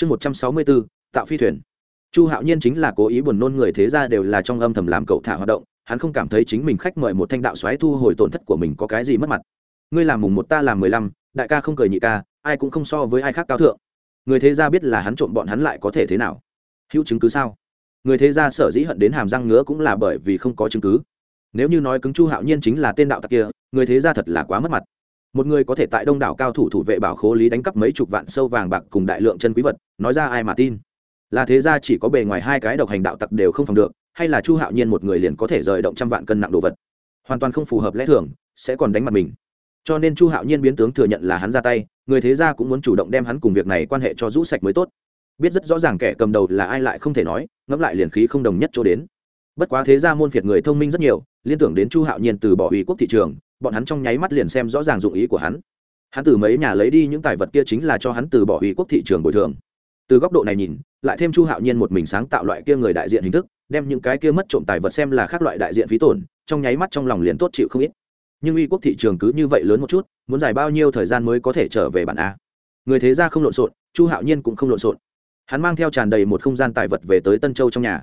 chương một trăm sáu mươi bốn tạo phi thuyền. Chu hạo nhiên chính là cố ý buồn nôn người thế ra đều là trong âm thầm làm cậu thả hoạt động, hắn không cảm thấy chính mình khách mời một thanh đạo xoáy thu hồi tổn thất của mình có cái gì mất mặt. Ngươi làm mùng một ta làm mười lăm, đại ca không cười nhị ca, ai cũng không so với ai khác cao thượng. Người thế gia biết là hắn trộm bọn hắn lại có thể thế nào? Hữu chứng cứ sao? Người thế gia sở dĩ hận đến hàm răng ngứa cũng là bởi vì không có chứng cứ. Nếu như nói cứng chu hạo nhiên chính là tên đạo tặc kia, người thế gia thật là quá mất mặt một người có thể tại đông đảo cao thủ thủ vệ bảo khố lý đánh cắp mấy chục vạn sâu vàng bạc cùng đại lượng chân quý vật, nói ra ai mà tin? Là thế gia chỉ có bề ngoài hai cái độc hành đạo tặc đều không phòng được, hay là chu hạo nhiên một người liền có thể rời động trăm vạn cân nặng đồ vật? Hoàn toàn không phù hợp lẽ thường, sẽ còn đánh mặt mình. Cho nên chu hạo nhiên biến tướng thừa nhận là hắn ra tay, người thế gia cũng muốn chủ động đem hắn cùng việc này quan hệ cho rũ sạch mới tốt. Biết rất rõ ràng kẻ cầm đầu là ai lại không thể nói, ngẫm lại liền khí không đồng nhất chỗ đến. Bất quá thế gia môn phiệt người thông minh rất nhiều, liên tưởng đến chu hạo nhiên từ bỏ ủy quốc thị trường bọn hắn trong nháy mắt liền xem rõ ràng dụng ý của hắn. Hắn từ mấy nhà lấy đi những tài vật kia chính là cho hắn từ bỏ ủy quốc thị trường bồi thường. Từ góc độ này nhìn, lại thêm chu hạo nhiên một mình sáng tạo loại kia người đại diện hình thức, đem những cái kia mất trộm tài vật xem là khác loại đại diện phí tổn, trong nháy mắt trong lòng liền tốt chịu không ít. Nhưng uy quốc thị trường cứ như vậy lớn một chút, muốn dài bao nhiêu thời gian mới có thể trở về bản a? Người thế gia không lộn xộn, chu hạo nhiên cũng không lộn xộn. Hắn mang theo tràn đầy một không gian tài vật về tới tân châu trong nhà.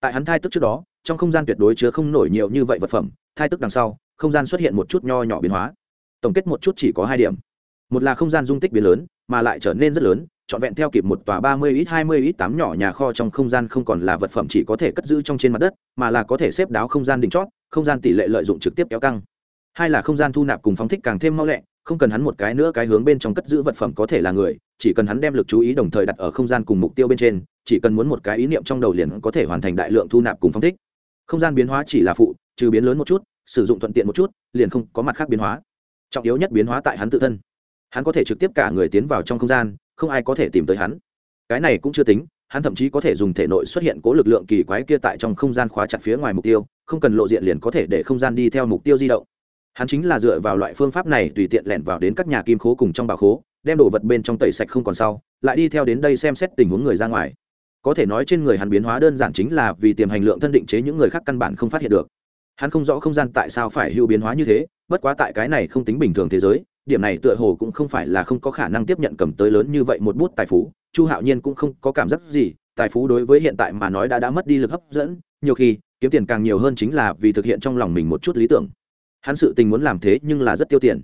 Tại hắn thai tức trước đó, trong không gian tuyệt đối chứa không nổi nhiều như vậy vật phẩm, thai tức đằng sau không gian xuất hiện một chút nho nhỏ biến hóa. Tổng kết một chút chỉ có hai điểm. Một là không gian dung tích biến lớn, mà lại trở nên rất lớn, trọn vẹn theo kịp một tòa ba mươi ít, hai mươi ít, tám nhỏ nhà kho trong không gian không còn là vật phẩm chỉ có thể cất giữ trong trên mặt đất, mà là có thể xếp đáo không gian đỉnh chót, không gian tỷ lệ lợi dụng trực tiếp kéo căng. Hai là không gian thu nạp cùng phóng thích càng thêm mau lẹ, không cần hắn một cái nữa cái hướng bên trong cất giữ vật phẩm có thể là người, chỉ cần hắn đem lực chú ý đồng thời đặt ở không gian cùng mục tiêu bên trên, chỉ cần muốn một cái ý niệm trong đầu liền có thể hoàn thành đại lượng thu nạp cùng phóng thích. Không gian biến hóa chỉ là phụ, trừ biến lớn một chút sử dụng thuận tiện một chút, liền không có mặt khác biến hóa. Trọng yếu nhất biến hóa tại hắn tự thân. Hắn có thể trực tiếp cả người tiến vào trong không gian, không ai có thể tìm tới hắn. Cái này cũng chưa tính, hắn thậm chí có thể dùng thể nội xuất hiện cố lực lượng kỳ quái kia tại trong không gian khóa chặt phía ngoài mục tiêu, không cần lộ diện liền có thể để không gian đi theo mục tiêu di động. Hắn chính là dựa vào loại phương pháp này tùy tiện lẻn vào đến các nhà kim khố cùng trong bảo khố, đem đồ vật bên trong tẩy sạch không còn sau, lại đi theo đến đây xem xét tình huống người ra ngoài. Có thể nói trên người hắn biến hóa đơn giản chính là vì tiềm hành lượng thân định chế những người khác căn bản không phát hiện được hắn không rõ không gian tại sao phải hưu biến hóa như thế, bất quá tại cái này không tính bình thường thế giới, điểm này tựa hồ cũng không phải là không có khả năng tiếp nhận cầm tới lớn như vậy một bút tài phú, chu hạo nhiên cũng không có cảm giác gì, tài phú đối với hiện tại mà nói đã đã mất đi lực hấp dẫn, nhiều khi, kiếm tiền càng nhiều hơn chính là vì thực hiện trong lòng mình một chút lý tưởng. Hắn sự tình muốn làm thế nhưng là rất tiêu tiền.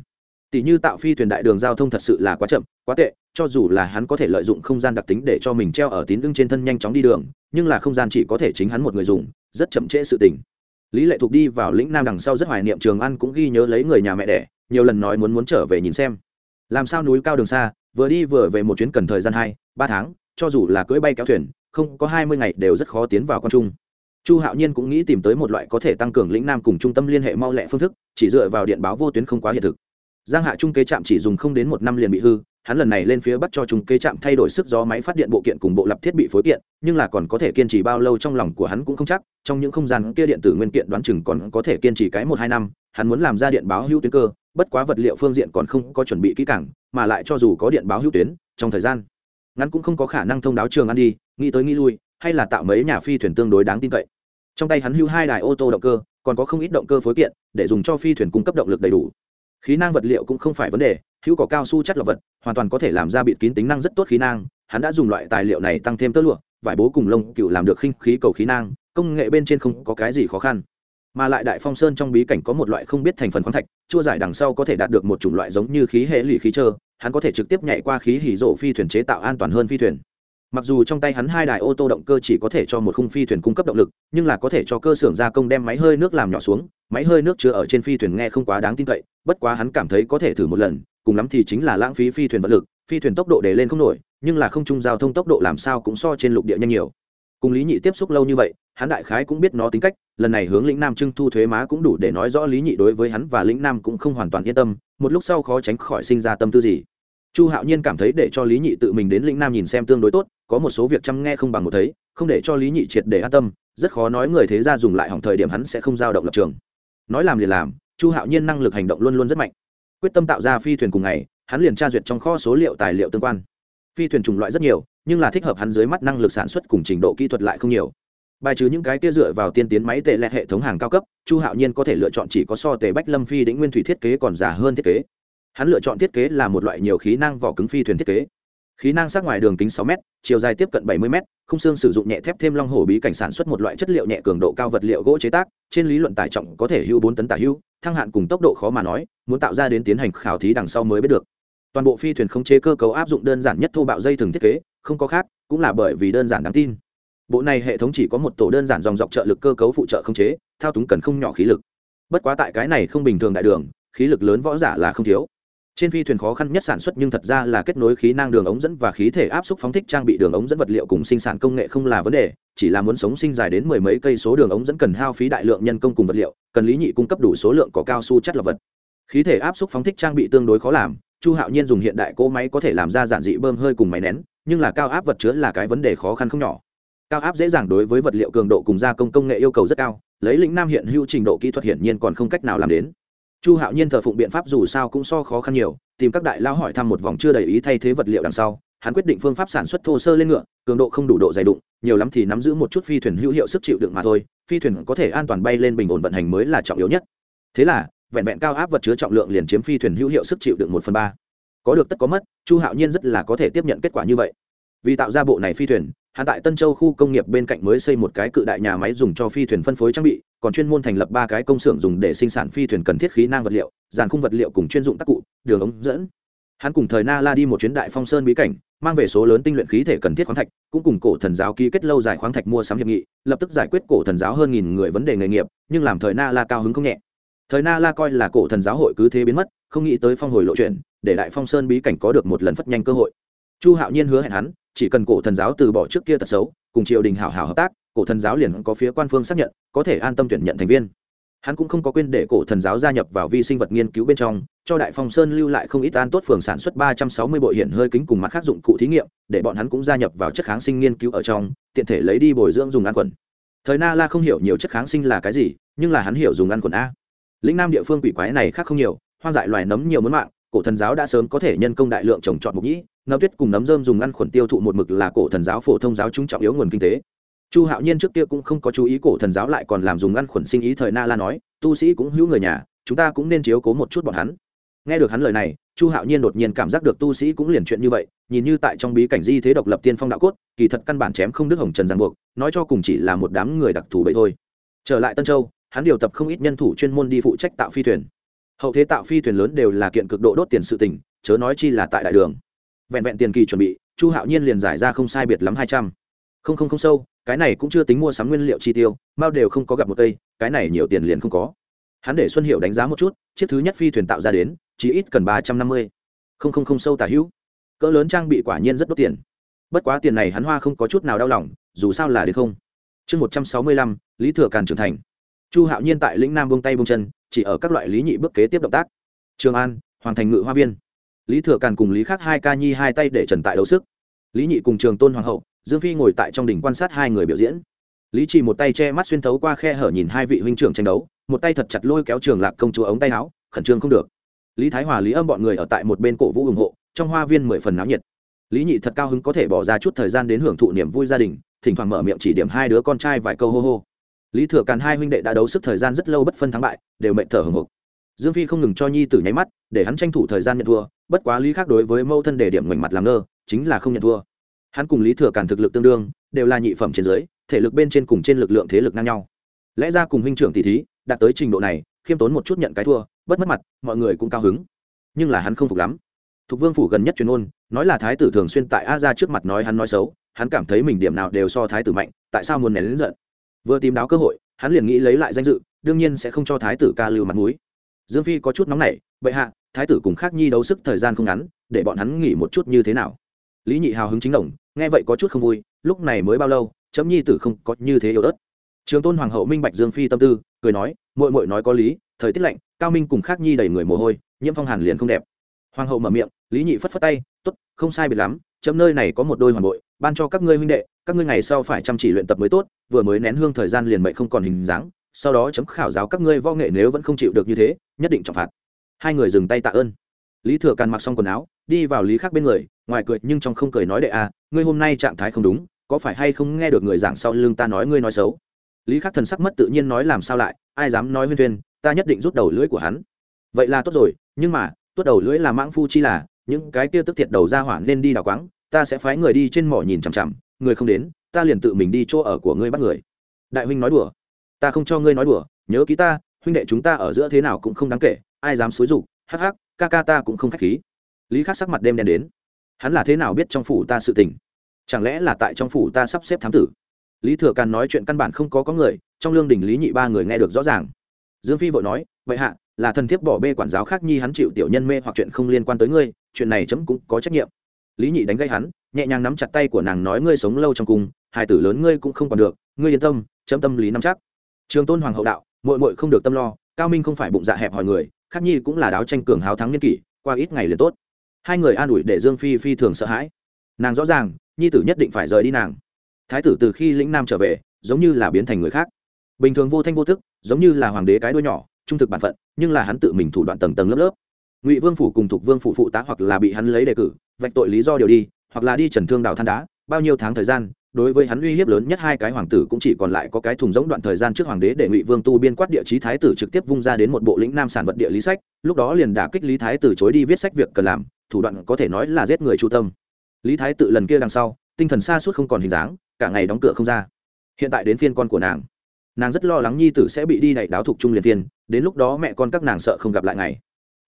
Tỷ như tạo phi thuyền đại đường giao thông thật sự là quá chậm, quá tệ, cho dù là hắn có thể lợi dụng không gian đặc tính để cho mình treo ở tín ưng trên thân nhanh chóng đi đường, nhưng là không gian chỉ có thể chính hắn một người dùng, rất chậm trễ sự tình lý lệ thục đi vào lĩnh nam đằng sau rất hoài niệm trường ăn cũng ghi nhớ lấy người nhà mẹ đẻ, nhiều lần nói muốn muốn trở về nhìn xem. Làm sao núi cao đường xa, vừa đi vừa về một chuyến cần thời gian hai, ba tháng, cho dù là cưỡi bay kéo thuyền, không có hai mươi ngày đều rất khó tiến vào con trung. Chu hạo nhiên cũng nghĩ tìm tới một loại có thể tăng cường lĩnh nam cùng trung tâm liên hệ mau lẹ phương thức, chỉ dựa vào điện báo vô tuyến không quá hiện thực. Giang hạ trung kế trạm chỉ dùng không đến một năm liền bị hư hắn lần này lên phía bắc cho trung kế trạm thay đổi sức gió máy phát điện bộ kiện cùng bộ lập thiết bị phối kiện, nhưng là còn có thể kiên trì bao lâu trong lòng của hắn cũng không chắc, trong những không gian kia điện tử nguyên kiện đoán chừng còn có thể kiên trì cái một hai năm, hắn muốn làm ra điện báo hữu tuyến cơ, bất quá vật liệu phương diện còn không có chuẩn bị kỹ càng, mà lại cho dù có điện báo hữu tuyến, trong thời gian ngắn cũng không có khả năng thông báo trường ăn đi, nghĩ tới nghĩ lui, hay là tạo mấy nhà phi thuyền tương đối đáng tin cậy. Trong tay hắn hưu hai đài ô tô động cơ, còn có không ít động cơ phối kiện, để dùng cho phi thuyền cung cấp động lực đầy đủ khí năng vật liệu cũng không phải vấn đề, hữu có cao su chất lọc vật, hoàn toàn có thể làm ra bịt kín tính năng rất tốt khí năng. Hắn đã dùng loại tài liệu này tăng thêm tơ lụa, vải bố cùng lông cựu làm được khinh khí cầu khí năng, công nghệ bên trên không có cái gì khó khăn. Mà lại đại phong sơn trong bí cảnh có một loại không biết thành phần khoáng thạch, chua giải đằng sau có thể đạt được một chủng loại giống như khí hệ lì khí trơ hắn có thể trực tiếp nhảy qua khí hỉ rộ phi thuyền chế tạo an toàn hơn phi thuyền. Mặc dù trong tay hắn hai đài ô tô động cơ chỉ có thể cho một khung phi thuyền cung cấp động lực, nhưng là có thể cho cơ xưởng gia công đem máy hơi nước làm nhỏ xuống máy hơi nước chứa ở trên phi thuyền nghe không quá đáng tin cậy, bất quá hắn cảm thấy có thể thử một lần, cùng lắm thì chính là lãng phí phi thuyền vật lực, phi thuyền tốc độ để lên không nổi, nhưng là không trung giao thông tốc độ làm sao cũng so trên lục địa nhanh nhiều. Cùng lý nhị tiếp xúc lâu như vậy, hắn đại khái cũng biết nó tính cách, lần này hướng lĩnh nam trưng thu thuế má cũng đủ để nói rõ lý nhị đối với hắn và lĩnh nam cũng không hoàn toàn yên tâm, một lúc sau khó tránh khỏi sinh ra tâm tư gì. Chu hạo nhiên cảm thấy để cho lý nhị tự mình đến lĩnh nam nhìn xem tương đối tốt, có một số việc chăm nghe không bằng một thấy, không để cho lý nhị triệt để an tâm, rất khó nói người thế ra dùng lại hỏng thời điểm hắn sẽ không giao động lập trường nói làm liền làm, chu hạo nhiên năng lực hành động luôn luôn rất mạnh. Quyết tâm tạo ra phi thuyền cùng ngày, hắn liền tra duyệt trong kho số liệu tài liệu tương quan. Phi thuyền chủng loại rất nhiều, nhưng là thích hợp hắn dưới mắt năng lực sản xuất cùng trình độ kỹ thuật lại không nhiều. Bài trừ những cái kia dựa vào tiên tiến máy tệ lẹ hệ thống hàng cao cấp, chu hạo nhiên có thể lựa chọn chỉ có so tề bách lâm phi đĩnh nguyên thủy thiết kế còn giả hơn thiết kế. Hắn lựa chọn thiết kế là một loại nhiều khí năng vỏ cứng phi thuyền thiết kế khí năng sát ngoài đường kính 6m, chiều dài tiếp cận bảy mươi m khung xương sử dụng nhẹ thép thêm long hổ bí cảnh sản xuất một loại chất liệu nhẹ cường độ cao vật liệu gỗ chế tác trên lý luận tải trọng có thể hưu 4 tấn tả hưu thăng hạn cùng tốc độ khó mà nói muốn tạo ra đến tiến hành khảo thí đằng sau mới biết được. Toàn bộ phi thuyền khống chế cơ cấu áp dụng đơn giản nhất thô bạo dây thừng thiết kế không có khác cũng là bởi vì đơn giản đáng tin. Bộ này hệ thống chỉ có một tổ đơn giản dòng dọc trợ lực cơ cấu phụ trợ khống chế thao túng cần không nhỏ khí lực. Bất quá tại cái này không bình thường đại đường khí lực lớn võ giả là không thiếu trên phi thuyền khó khăn nhất sản xuất nhưng thật ra là kết nối khí năng đường ống dẫn và khí thể áp suất phóng thích trang bị đường ống dẫn vật liệu cùng sinh sản công nghệ không là vấn đề, chỉ là muốn sống sinh dài đến mười mấy cây số đường ống dẫn cần hao phí đại lượng nhân công cùng vật liệu, cần lý nhị cung cấp đủ số lượng có cao su chất lập vật. Khí thể áp suất phóng thích trang bị tương đối khó làm, chu hạo nhiên dùng hiện đại cỗ máy có thể làm ra giản dị bơm hơi cùng máy nén, nhưng là cao áp vật chứa là cái vấn đề khó khăn không nhỏ. Cao áp dễ dàng đối với vật liệu cường độ cùng gia công công nghệ yêu cầu rất cao, lấy lĩnh nam hiện hữu trình độ kỹ thuật hiển nhiên còn không cách nào làm đến chu hạo nhiên thờ phụng biện pháp dù sao cũng so khó khăn nhiều, tìm các đại lao hỏi thăm một vòng chưa đầy ý thay thế vật liệu đằng sau, hắn quyết định phương pháp sản xuất thô sơ lên ngựa, cường độ không đủ độ dày đụng, nhiều lắm thì nắm giữ một chút phi thuyền hữu hiệu sức chịu đựng mà thôi, phi thuyền có thể an toàn bay lên bình ổn vận hành mới là trọng yếu nhất. Thế là, vẹn vẹn cao áp vật chứa trọng lượng liền chiếm phi thuyền hữu hiệu sức chịu đựng một phần ba. Có được tất có mất, chu hạo nhiên rất là có thể tiếp nhận kết quả như vậy. Vì tạo ra bộ này phi thuyền hắn tại tân châu khu công nghiệp bên cạnh mới xây một cái cự đại nhà máy dùng cho phi thuyền phân phối trang bị, còn chuyên môn thành lập ba cái công xưởng dùng để sinh sản phi thuyền cần thiết khí năng vật liệu, dàn khung vật liệu cùng chuyên dụng tác cụ, đường ống dẫn. Hắn cùng thời na la đi một chuyến đại phong sơn bí cảnh, mang về số lớn tinh luyện khí thể cần thiết khoáng thạch, cũng cùng cổ thần giáo ký kết lâu dài khoáng thạch mua sắm hiệp nghị, lập tức giải quyết cổ thần giáo hơn nghìn người vấn đề nghề nghiệp, nhưng làm thời na la cao hứng không nhẹ. Thời na la coi là cổ thần giáo hội cứ thế biến mất, không nghĩ tới phong hồi lộ chuyện, để đại phong sơn bí cảnh có được một lần phất nhanh cơ hội. Chu hạo nhiên hứa hẹn hắn chỉ cần cổ thần giáo từ bỏ trước kia tật xấu, cùng triều đình hảo hảo hợp tác, cổ thần giáo liền có phía quan phương xác nhận, có thể an tâm tuyển nhận thành viên. Hắn cũng không có quên để cổ thần giáo gia nhập vào vi sinh vật nghiên cứu bên trong, cho đại phong sơn lưu lại không ít an tốt phường sản xuất ba trăm sáu mươi bộ hiện hơi kính cùng mặt khác dụng cụ thí nghiệm, để bọn hắn cũng gia nhập vào chất kháng sinh nghiên cứu ở trong, tiện thể lấy đi bồi dưỡng dùng ăn quần. Thời na la không hiểu nhiều chất kháng sinh là cái gì, nhưng là hắn hiểu dùng ăn quần a. Lĩnh nam địa phương quỷ quái này khác không nhiều, hoang dại loài nấm nhiều muốn mạng cổ thần giáo đã sớm có thể nhân công đại lượng trồng trọt mục nhĩ, nấm tuyết cùng nấm dơm dùng ăn khuẩn tiêu thụ một mực là cổ thần giáo phổ thông giáo chúng trọng yếu nguồn kinh tế. Chu hạo nhiên trước kia cũng không có chú ý cổ thần giáo lại còn làm dùng ăn khuẩn sinh ý thời na la nói, tu sĩ cũng hữu người nhà, chúng ta cũng nên chiếu cố một chút bọn hắn. Nghe được hắn lời này, chu hạo nhiên đột nhiên cảm giác được tu sĩ cũng liền chuyện như vậy, nhìn như tại trong bí cảnh di thế độc lập tiên phong đạo cốt, kỳ thật căn bản chém không đức hồng trần giang buộc, nói cho cùng chỉ là một đám người đặc thù vậy thôi. Trở lại tân châu, hắn điều tập không ít nhân thủ chuyên môn đi phụ trách tạo phi thuyền hậu thế tạo phi thuyền lớn đều là kiện cực độ đốt tiền sự tình, chớ nói chi là tại đại đường. Vẹn vẹn tiền kỳ chuẩn bị, chu hạo nhiên liền giải ra không sai biệt lắm hai trăm. Không không không sâu, cái này cũng chưa tính mua sắm nguyên liệu chi tiêu, mao đều không có gặp một cây, cái này nhiều tiền liền không có. Hắn để xuân hiệu đánh giá một chút, chiếc thứ nhất phi thuyền tạo ra đến, chỉ ít cần ba trăm năm mươi. Không không không sâu tả hữu. Cỡ lớn trang bị quả nhiên rất đốt tiền. Bất quá tiền này hắn hoa không có chút nào đau lòng, dù sao là đến không. Chương một trăm sáu mươi lăm, lý thừa càn trưởng thành. Chu hạo nhiên tại lĩnh nam bông tay bông chân chỉ ở các loại lý nhị bước kế tiếp động tác. Trường an, hoàng thành ngự hoa viên. Lý thừa càn cùng lý khắc hai ca nhi hai tay để trần tại đấu sức. Lý nhị cùng trường tôn hoàng hậu, dương phi ngồi tại trong đỉnh quan sát hai người biểu diễn. Lý chỉ một tay che mắt xuyên thấu qua khe hở nhìn hai vị huynh trưởng tranh đấu, một tay thật chặt lôi kéo trường lạc công chúa ống tay áo, khẩn trương không được. Lý thái hòa, lý âm bọn người ở tại một bên cổ vũ ủng hộ, trong hoa viên mười phần náo nhiệt. Lý nhị thật cao hứng có thể bỏ ra chút thời gian đến hưởng thụ niềm vui gia đình, thỉnh thoảng mở miệng chỉ điểm hai đứa con trai vài câu hô hô lý thừa càn hai huynh đệ đã đấu sức thời gian rất lâu bất phân thắng bại, đều mệnh thở hồng hộc. Dương phi không ngừng cho nhi tử nháy mắt, để hắn tranh thủ thời gian nhận thua, bất quá lý khác đối với mâu thân đề điểm ngoảnh mặt làm ngơ, chính là không nhận thua. Hắn cùng lý thừa càn thực lực tương đương, đều là nhị phẩm trên dưới, thể lực bên trên cùng trên lực lượng thế lực ngang nhau. Lẽ ra cùng huynh trưởng tỷ thí, đạt tới trình độ này, khiêm tốn một chút nhận cái thua, bất mất mặt, mọi người cũng cao hứng. Nhưng là hắn không phục lắm. Thục vương phủ gần nhất truyền ôn, nói là thái tử thường xuyên tại a ra trước mặt nói hắn nói xấu, hắn cảm thấy mình điểm nào đều so thái tử mạnh, tại sao muốn nén lớn giận? Vừa tìm đáo cơ hội, hắn liền nghĩ lấy lại danh dự, đương nhiên sẽ không cho thái tử ca lưu mặt mũi. Dương phi có chút nóng nảy, bệ hạ, thái tử cùng khác nhi đấu sức thời gian không ngắn, để bọn hắn nghỉ một chút như thế nào? Lý nhị hào hứng chính đồng, nghe vậy có chút không vui, lúc này mới bao lâu, chấm nhi tử không có như thế yếu ớt. Trường tôn hoàng hậu minh bạch dương phi tâm tư, cười nói mội mội nói có lý, thời tiết lạnh, cao minh cùng khác nhi đầy người mồ hôi, nhiễm phong hàn liền không đẹp. Hoàng hậu mở miệng, lý nhị phất phất tay t ố t không sai biệt lắm, chấm nơi này có một đôi hoàn bội, ban cho các ngươi huynh đệ các ngươi ngày sau phải chăm chỉ luyện tập mới tốt, vừa mới nén hương thời gian liền mệnh không còn hình dáng, sau đó chấm khảo giáo các ngươi võ nghệ nếu vẫn không chịu được như thế, nhất định trọng phạt. Hai người dừng tay tạ ơn. Lý thừa càn mặc xong quần áo, đi vào lý khác bên người, ngoài cười nhưng trong không cười nói đệ à ngươi hôm nay trạng thái không đúng, có phải hay không nghe được người giảng sau lưng ta nói ngươi nói xấu? Lý khắc thần sắc mất tự nhiên nói làm sao lại, ai dám nói huyên thuyên, ta nhất định rút đầu lưỡi của hắn. Vậy là tốt rồi, nhưng mà, tốt đầu lưỡi là mãng phu chi là, những cái kia tức thiệt đầu ra hỏa nên đi đào quáng, ta sẽ phái người đi trên mỏ nhìn chằm chằm người không đến, ta liền tự mình đi chỗ ở của ngươi bắt người. Đại huynh nói đùa. Ta không cho ngươi nói đùa, nhớ ký ta, huynh đệ chúng ta ở giữa thế nào cũng không đáng kể, ai dám xúi rục hắc hắc, ca ca ta cũng không khách khí. Lý khắc sắc mặt đêm đen đến. Hắn là thế nào biết trong phủ ta sự tình? Chẳng lẽ là tại trong phủ ta sắp xếp thám tử? Lý thừa càn nói chuyện căn bản không có có người, trong lương đình lý nhị ba người nghe được rõ ràng. Dương phi vội nói, vậy hạ, là thần thiếp bỏ bê quản giáo khác nhi hắn chịu tiểu nhân mê hoặc chuyện không liên quan tới ngươi, chuyện này chấm cũng có trách nhiệm. Lý nhị đánh gây hắn nhẹ nhàng nắm chặt tay của nàng nói ngươi sống lâu trong cung hài tử lớn ngươi cũng không còn được, ngươi yên tâm, chấm tâm lý nắm chắc. Trường tôn hoàng hậu đạo mội mội không được tâm lo, cao minh không phải bụng dạ hẹp hỏi người, khắc nhi cũng là đáo tranh cường hào thắng nhân kỷ, qua ít ngày liền tốt. Hai người an ủi để dương phi phi thường sợ hãi. Nàng rõ ràng, nhi tử nhất định phải rời đi nàng. Thái tử từ khi lĩnh nam trở về, giống như là biến thành người khác. Bình thường vô thanh vô tức, giống như là hoàng đế cái đuôi nhỏ, trung thực bản phận, nhưng là hắn tự mình thủ đoạn tầng tầng lớp lớp. Ngụy vương phủ cùng thục vương phủ phụ tá hoặc là bị hắn lấy đề cử, vạch tội lý do điều đi hoặc là đi trần thương đào than đá, bao nhiêu tháng thời gian, đối với hắn uy hiếp lớn nhất hai cái hoàng tử cũng chỉ còn lại có cái thùng giống đoạn thời gian trước hoàng đế để ngụy vương tu biên quát địa chí thái tử trực tiếp vung ra đến một bộ lĩnh nam sản vật địa lý sách, lúc đó liền đả kích lý thái tử chối đi viết sách việc cần làm, thủ đoạn có thể nói là giết người chu tâm. Lý thái tự lần kia đằng sau, tinh thần xa suốt không còn hình dáng, cả ngày đóng cửa không ra. Hiện tại đến phiên con của nàng. Nàng rất lo lắng nhi tử sẽ bị đi đẩy đáo thuộc trung liền phiên, đến lúc đó mẹ con các nàng sợ không gặp lại ngày.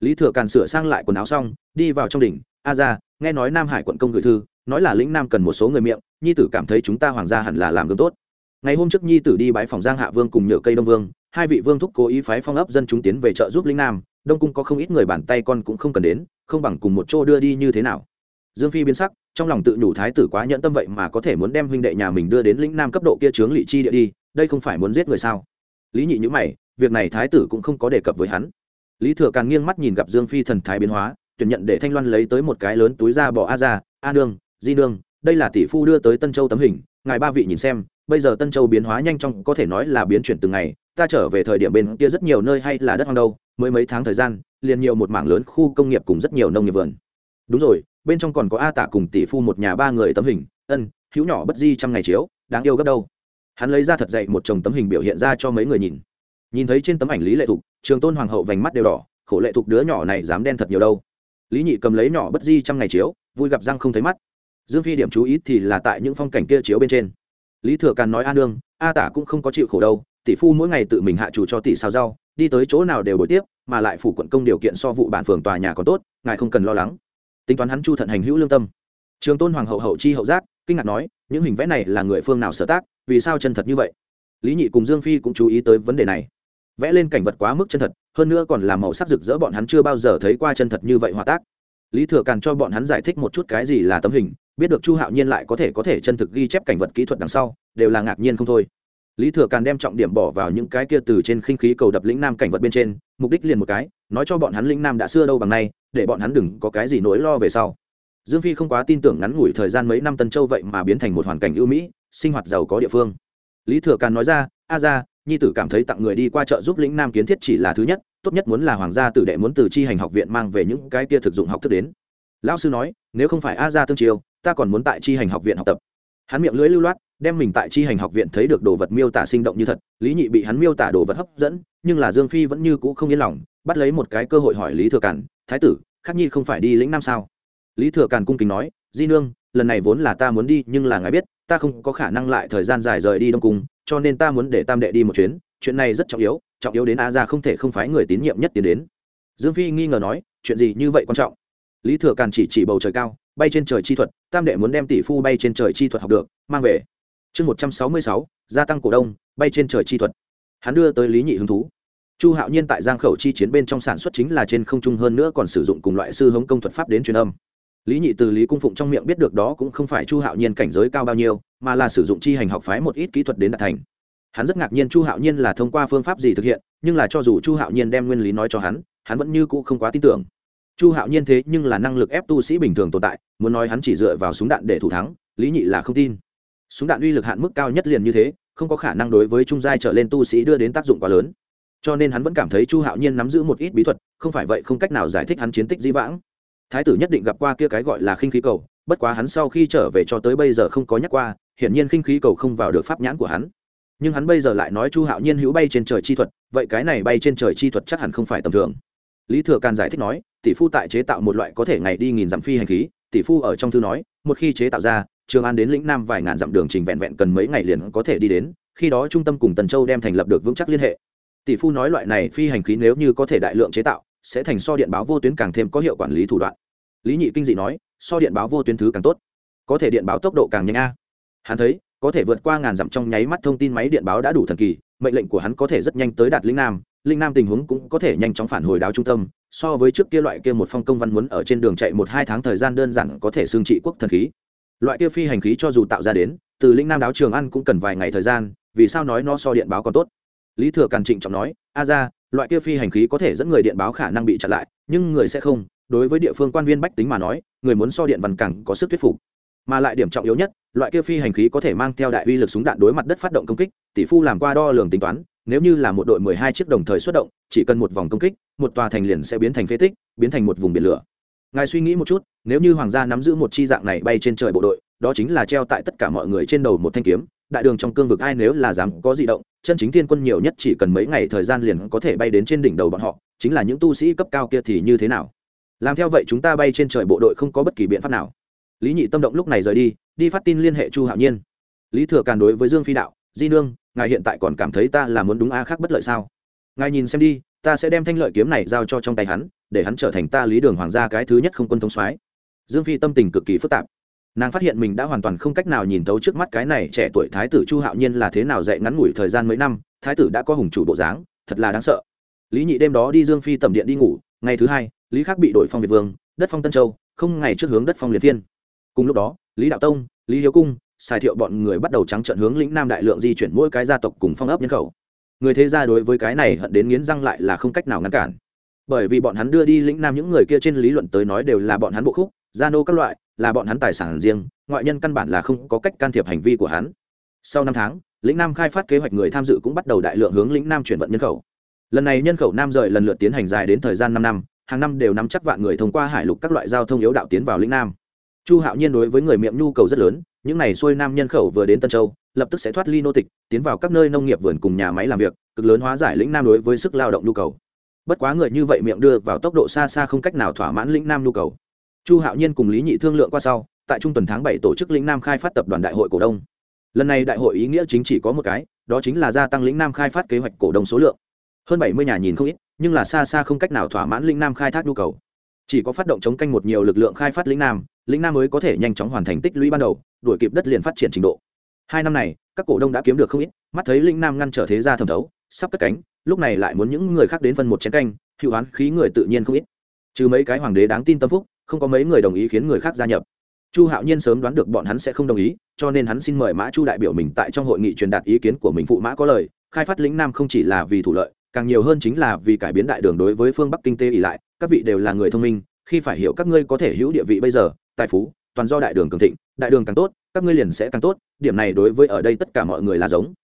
Lý thừa càn sửa sang lại quần áo xong, đi vào trong đỉnh, a ra nghe nói nam hải quận công gửi thư, nói là lĩnh nam cần một số người miệng, nhi tử cảm thấy chúng ta hoàng gia hẳn là làm gương tốt. Ngày hôm trước nhi tử đi bái phòng giang hạ vương cùng nhựa cây đông vương, hai vị vương thúc cố ý phái phong ấp dân chúng tiến về trợ giúp lĩnh nam, đông cung có không ít người bàn tay con cũng không cần đến, không bằng cùng một chỗ đưa đi như thế nào. Dương phi biến sắc, trong lòng tự nhủ thái tử quá nhẫn tâm vậy mà có thể muốn đem huynh đệ nhà mình đưa đến lĩnh nam cấp độ kia chướng lỵ chi địa đi, đây không phải muốn giết người sao? Lý nhị nhữ mày, việc này thái tử cũng không có đề cập với hắn. Lý thừa càng nghiêng mắt nhìn gặp dương phi thần thái biến hóa tuyển nhận để thanh loan lấy tới một cái lớn túi ra bỏ a ra a nương, di nương, đây là tỷ phu đưa tới tân châu tấm hình, ngài ba vị nhìn xem, bây giờ tân châu biến hóa nhanh chóng, có thể nói là biến chuyển từng ngày, ta trở về thời điểm bên kia rất nhiều nơi hay là đất hoang đâu, mới mấy tháng thời gian, liền nhiều một mảng lớn khu công nghiệp cùng rất nhiều nông nghiệp vườn. Đúng rồi, bên trong còn có a tạ cùng tỷ phu một nhà ba người tấm hình, ân, hữu nhỏ bất di trăm ngày chiếu, đáng yêu gấp đâu. Hắn lấy ra thật dậy một chồng tấm hình biểu hiện ra cho mấy người nhìn. Nhìn thấy trên tấm ảnh lý lệ thục, trường tôn hoàng hậu vành mắt đều đỏ, khổ lệ thục đứa nhỏ này dám đen thật nhiều đâu lý nhị cầm lấy nhỏ bất di trăm ngày chiếu, vui gặp răng không thấy mắt. Dương phi điểm chú ý thì là tại những phong cảnh kia chiếu bên trên. Lý thừa càn nói a nương, a tả cũng không có chịu khổ đâu, tỷ phu mỗi ngày tự mình hạ chủ cho tỷ xào rau, đi tới chỗ nào đều bồi tiếp, mà lại phủ quận công điều kiện so vụ bản phường tòa nhà còn tốt, ngài không cần lo lắng. Tính toán hắn chu thận hành hữu lương tâm. Trường tôn hoàng hậu hậu chi hậu giác, kinh ngạc nói, những hình vẽ này là người phương nào sở tác, vì sao chân thật như vậy? Lý nhị cùng dương phi cũng chú ý tới vấn đề này vẽ lên cảnh vật quá mức chân thật, hơn nữa còn là màu sắc rực rỡ bọn hắn chưa bao giờ thấy qua chân thật như vậy hòa tác. Lý thừa càn cho bọn hắn giải thích một chút cái gì là tấm hình, biết được chu hạo nhiên lại có thể có thể chân thực ghi chép cảnh vật kỹ thuật đằng sau, đều là ngạc nhiên không thôi. Lý thừa càn đem trọng điểm bỏ vào những cái kia từ trên khinh khí cầu đập lĩnh nam cảnh vật bên trên, mục đích liền một cái, nói cho bọn hắn lĩnh nam đã xưa đâu bằng nay, để bọn hắn đừng có cái gì nỗi lo về sau. Dương phi không quá tin tưởng ngắn ngủi thời gian mấy năm tân châu vậy mà biến thành một hoàn cảnh ưu mỹ, sinh hoạt giàu có địa phương. Lý thừa càn nói ra, a ra nhi tử cảm thấy tặng người đi qua chợ giúp lĩnh nam kiến thiết chỉ là thứ nhất, tốt nhất muốn là hoàng gia tử đệ muốn từ chi hành học viện mang về những cái kia thực dụng học thức đến lão sư nói, nếu không phải a gia tương chiêu, ta còn muốn tại chi hành học viện học tập hắn miệng lưỡi lưu loát, đem mình tại chi hành học viện thấy được đồ vật miêu tả sinh động như thật, lý nhị bị hắn miêu tả đồ vật hấp dẫn, nhưng là dương phi vẫn như cũ không yên lòng, bắt lấy một cái cơ hội hỏi lý thừa cản. thái tử khắc nhi không phải đi lĩnh nam sao lý thừa cản cung kính nói, di nương, lần này vốn là ta muốn đi, nhưng là ngài biết ta không có khả năng lại thời gian dài rời đi đông cung, cho nên ta muốn để tam đệ đi một chuyến, chuyện này rất trọng yếu trọng yếu đến a ra không thể không phái người tín nhiệm nhất tiến đến. Dương phi nghi ngờ nói, chuyện gì như vậy quan trọng? Lý thừa càn chỉ chỉ bầu trời cao, bay trên trời chi thuật, tam đệ muốn đem tỷ phu bay trên trời chi thuật học được, mang về. Chương một trăm sáu mươi sáu, gia tăng cổ đông, bay trên trời chi thuật. Hắn đưa tới lý nhị hứng thú. Chu hạo nhiên tại giang khẩu chi chiến bên trong sản xuất chính là trên không trung hơn nữa còn sử dụng cùng loại sư hống công thuật pháp đến truyền âm lý nhị từ lý cung phụng trong miệng biết được đó cũng không phải chu hạo nhiên cảnh giới cao bao nhiêu, mà là sử dụng chi hành học phái một ít kỹ thuật đến đạt thành. Hắn rất ngạc nhiên chu hạo nhiên là thông qua phương pháp gì thực hiện, nhưng là cho dù chu hạo nhiên đem nguyên lý nói cho hắn hắn vẫn như cũ không quá tin tưởng. Chu hạo nhiên thế nhưng là năng lực ép tu sĩ bình thường tồn tại, muốn nói hắn chỉ dựa vào súng đạn để thủ thắng, lý nhị là không tin. Súng đạn uy lực hạn mức cao nhất liền như thế, không có khả năng đối với trung giai trở lên tu sĩ đưa đến tác dụng quá lớn. Cho nên hắn vẫn cảm thấy chu hạo nhiên nắm giữ một ít bí thuật, không phải vậy không cách nào giải thích hắn chiến tích dĩ vãng thái tử nhất định gặp qua kia cái gọi là khinh khí cầu, bất quá hắn sau khi trở về cho tới bây giờ không có nhắc qua, hiển nhiên khinh khí cầu không vào được pháp nhãn của hắn. Nhưng hắn bây giờ lại nói chu hạo nhiên hữu bay trên trời chi thuật, vậy cái này bay trên trời chi thuật chắc hẳn không phải tầm thường. Lý thừa càn giải thích nói, tỷ phu tại chế tạo một loại có thể ngày đi nghìn dặm phi hành khí, tỷ phu ở trong thư nói, một khi chế tạo ra, trường an đến lĩnh nam vài ngàn dặm đường trình vẹn vẹn cần mấy ngày liền có thể đi đến, khi đó trung tâm cùng tần châu đem thành lập được vững chắc liên hệ. Tỷ phu nói loại này phi hành khí nếu như có thể đại lượng chế tạo, sẽ thành so điện báo vô tuyến càng thêm có hiệu quản lý thủ đoạn lý nhị kinh dị nói, so điện báo vô tuyến thứ càng tốt. Có thể điện báo tốc độ càng nhanh a. Hắn thấy, có thể vượt qua ngàn dặm trong nháy mắt thông tin máy điện báo đã đủ thần kỳ, mệnh lệnh của hắn có thể rất nhanh tới đạt linh nam. Linh nam tình huống cũng có thể nhanh chóng phản hồi đáo trung tâm, so với trước kia loại kia một phong công văn muốn ở trên đường chạy một hai tháng thời gian đơn giản có thể xương trị quốc thần khí. Loại kia phi hành khí cho dù tạo ra đến, từ linh nam đáo trường ăn cũng cần vài ngày thời gian, vì sao nói nó so điện báo còn tốt? Lý thừa càn trịnh trọng nói, a ra, loại kia phi hành khí có thể dẫn người điện báo khả năng bị chặn lại, nhưng người sẽ không đối với địa phương quan viên bách tính mà nói, người muốn so điện văn càng có sức thuyết phục. Mà lại điểm trọng yếu nhất, loại kia phi hành khí có thể mang theo đại uy lực súng đạn đối mặt đất phát động công kích, tỷ phu làm qua đo lường tính toán, nếu như là một đội mười hai chiếc đồng thời xuất động, chỉ cần một vòng công kích, một tòa thành liền sẽ biến thành phế tích, biến thành một vùng biển lửa. Ngài suy nghĩ một chút, nếu như hoàng gia nắm giữ một chi dạng này bay trên trời bộ đội, đó chính là treo tại tất cả mọi người trên đầu một thanh kiếm, đại đường trong cương vực ai nếu là dám có di động, chân chính thiên quân nhiều nhất chỉ cần mấy ngày thời gian liền có thể bay đến trên đỉnh đầu bọn họ, chính là những tu sĩ cấp cao kia thì như thế nào? Làm theo vậy chúng ta bay trên trời bộ đội không có bất kỳ biện pháp nào. Lý nhị tâm động lúc này rời đi đi phát tin liên hệ chu hạo nhiên. Lý thừa càn đối với dương phi đạo, di nương, ngài hiện tại còn cảm thấy ta là muốn đúng a khác bất lợi sao? Ngài nhìn xem đi, ta sẽ đem thanh lợi kiếm này giao cho trong tay hắn, để hắn trở thành ta lý đường hoàng gia cái thứ nhất không quân thống soái. Dương phi tâm tình cực kỳ phức tạp. Nàng phát hiện mình đã hoàn toàn không cách nào nhìn thấu trước mắt cái này trẻ tuổi thái tử chu hạo nhiên là thế nào dạy ngắn ngủi thời gian mấy năm, thái tử đã có hùng chủ bộ dáng, thật là đáng sợ. Lý nhị đêm đó đi dương phi tầm điện đi ngủ, ngày thứ hai lý khắc bị đổi phong việt vương, đất phong tân châu, không ngày trước hướng đất phong liệt thiên. Cùng lúc đó, lý đạo tông, lý hiếu cung xài thiệu bọn người bắt đầu trắng trận hướng lĩnh nam đại lượng di chuyển mỗi cái gia tộc cùng phong ấp nhân khẩu. Người thế gia đối với cái này hận đến nghiến răng lại là không cách nào ngăn cản. Bởi vì bọn hắn đưa đi lĩnh nam những người kia trên lý luận tới nói đều là bọn hắn bộ khúc, gia nô các loại, là bọn hắn tài sản riêng, ngoại nhân căn bản là không có cách can thiệp hành vi của hắn. Sau năm tháng, lĩnh nam khai phát kế hoạch người tham dự cũng bắt đầu đại lượng hướng lĩnh nam chuyển vận nhân khẩu. Lần này nhân khẩu nam rời lần lượt tiến hành dài đến thời gian năm năm hàng năm đều nắm chắc vạn người thông qua hải lục các loại giao thông yếu đạo tiến vào lĩnh nam. Chu hạo nhiên đối với người miệng nhu cầu rất lớn, những n à y xuôi nam nhân khẩu vừa đến tân châu, lập tức sẽ thoát ly nô tịch, tiến vào các nơi nông nghiệp vườn cùng nhà máy làm việc, cực lớn hóa giải lĩnh nam đối với sức lao động nhu cầu. Bất quá người như vậy miệng đưa vào tốc độ xa xa không cách nào thỏa mãn lĩnh nam nhu cầu. Chu hạo nhiên cùng lý nhị thương lượng qua sau, tại trung tuần tháng bảy tổ chức lĩnh nam khai phát tập đoàn đại hội cổ đông. Lần này đại hội ý nghĩa chính chỉ có một cái, đó chính là gia tăng lĩnh nam khai phát kế hoạch cổ đông số lượng. Hơn bảy mươi nhà nhìn không ít nhưng là xa xa không cách nào thỏa mãn lĩnh nam khai thác nhu cầu. Chỉ có phát động chống canh một nhiều lực lượng khai phát lĩnh nam lĩnh nam mới có thể nhanh chóng hoàn thành tích lũy ban đầu, đuổi kịp đất liền phát triển trình độ. Hai năm này, các cổ đông đã kiếm được không ít, mắt thấy lĩnh nam ngăn trở thế gia thẩm thấu, sắp cất cánh, lúc này lại muốn những người khác đến phân một chén canh, hữu hoán khí người tự nhiên không ít. Trừ mấy cái hoàng đế đáng tin tâm phúc, không có mấy người đồng ý khiến người khác gia nhập. Chu hạo nhiên sớm đoán được bọn hắn sẽ không đồng ý, cho nên hắn xin mời mã chu đại biểu mình tại trong hội nghị truyền đạt ý kiến của mình phụ mã có lời, khai phát lĩnh nam không chỉ là vì thủ lợi càng nhiều hơn chính là vì cải biến đại đường đối với phương bắc kinh tế ỉ lại, các vị đều là người thông minh, khi phải hiểu các ngươi có thể hữu địa vị bây giờ, tài phú, toàn do đại đường cường thịnh, đại đường càng tốt, các ngươi liền sẽ càng tốt, điểm này đối với ở đây tất cả mọi người là giống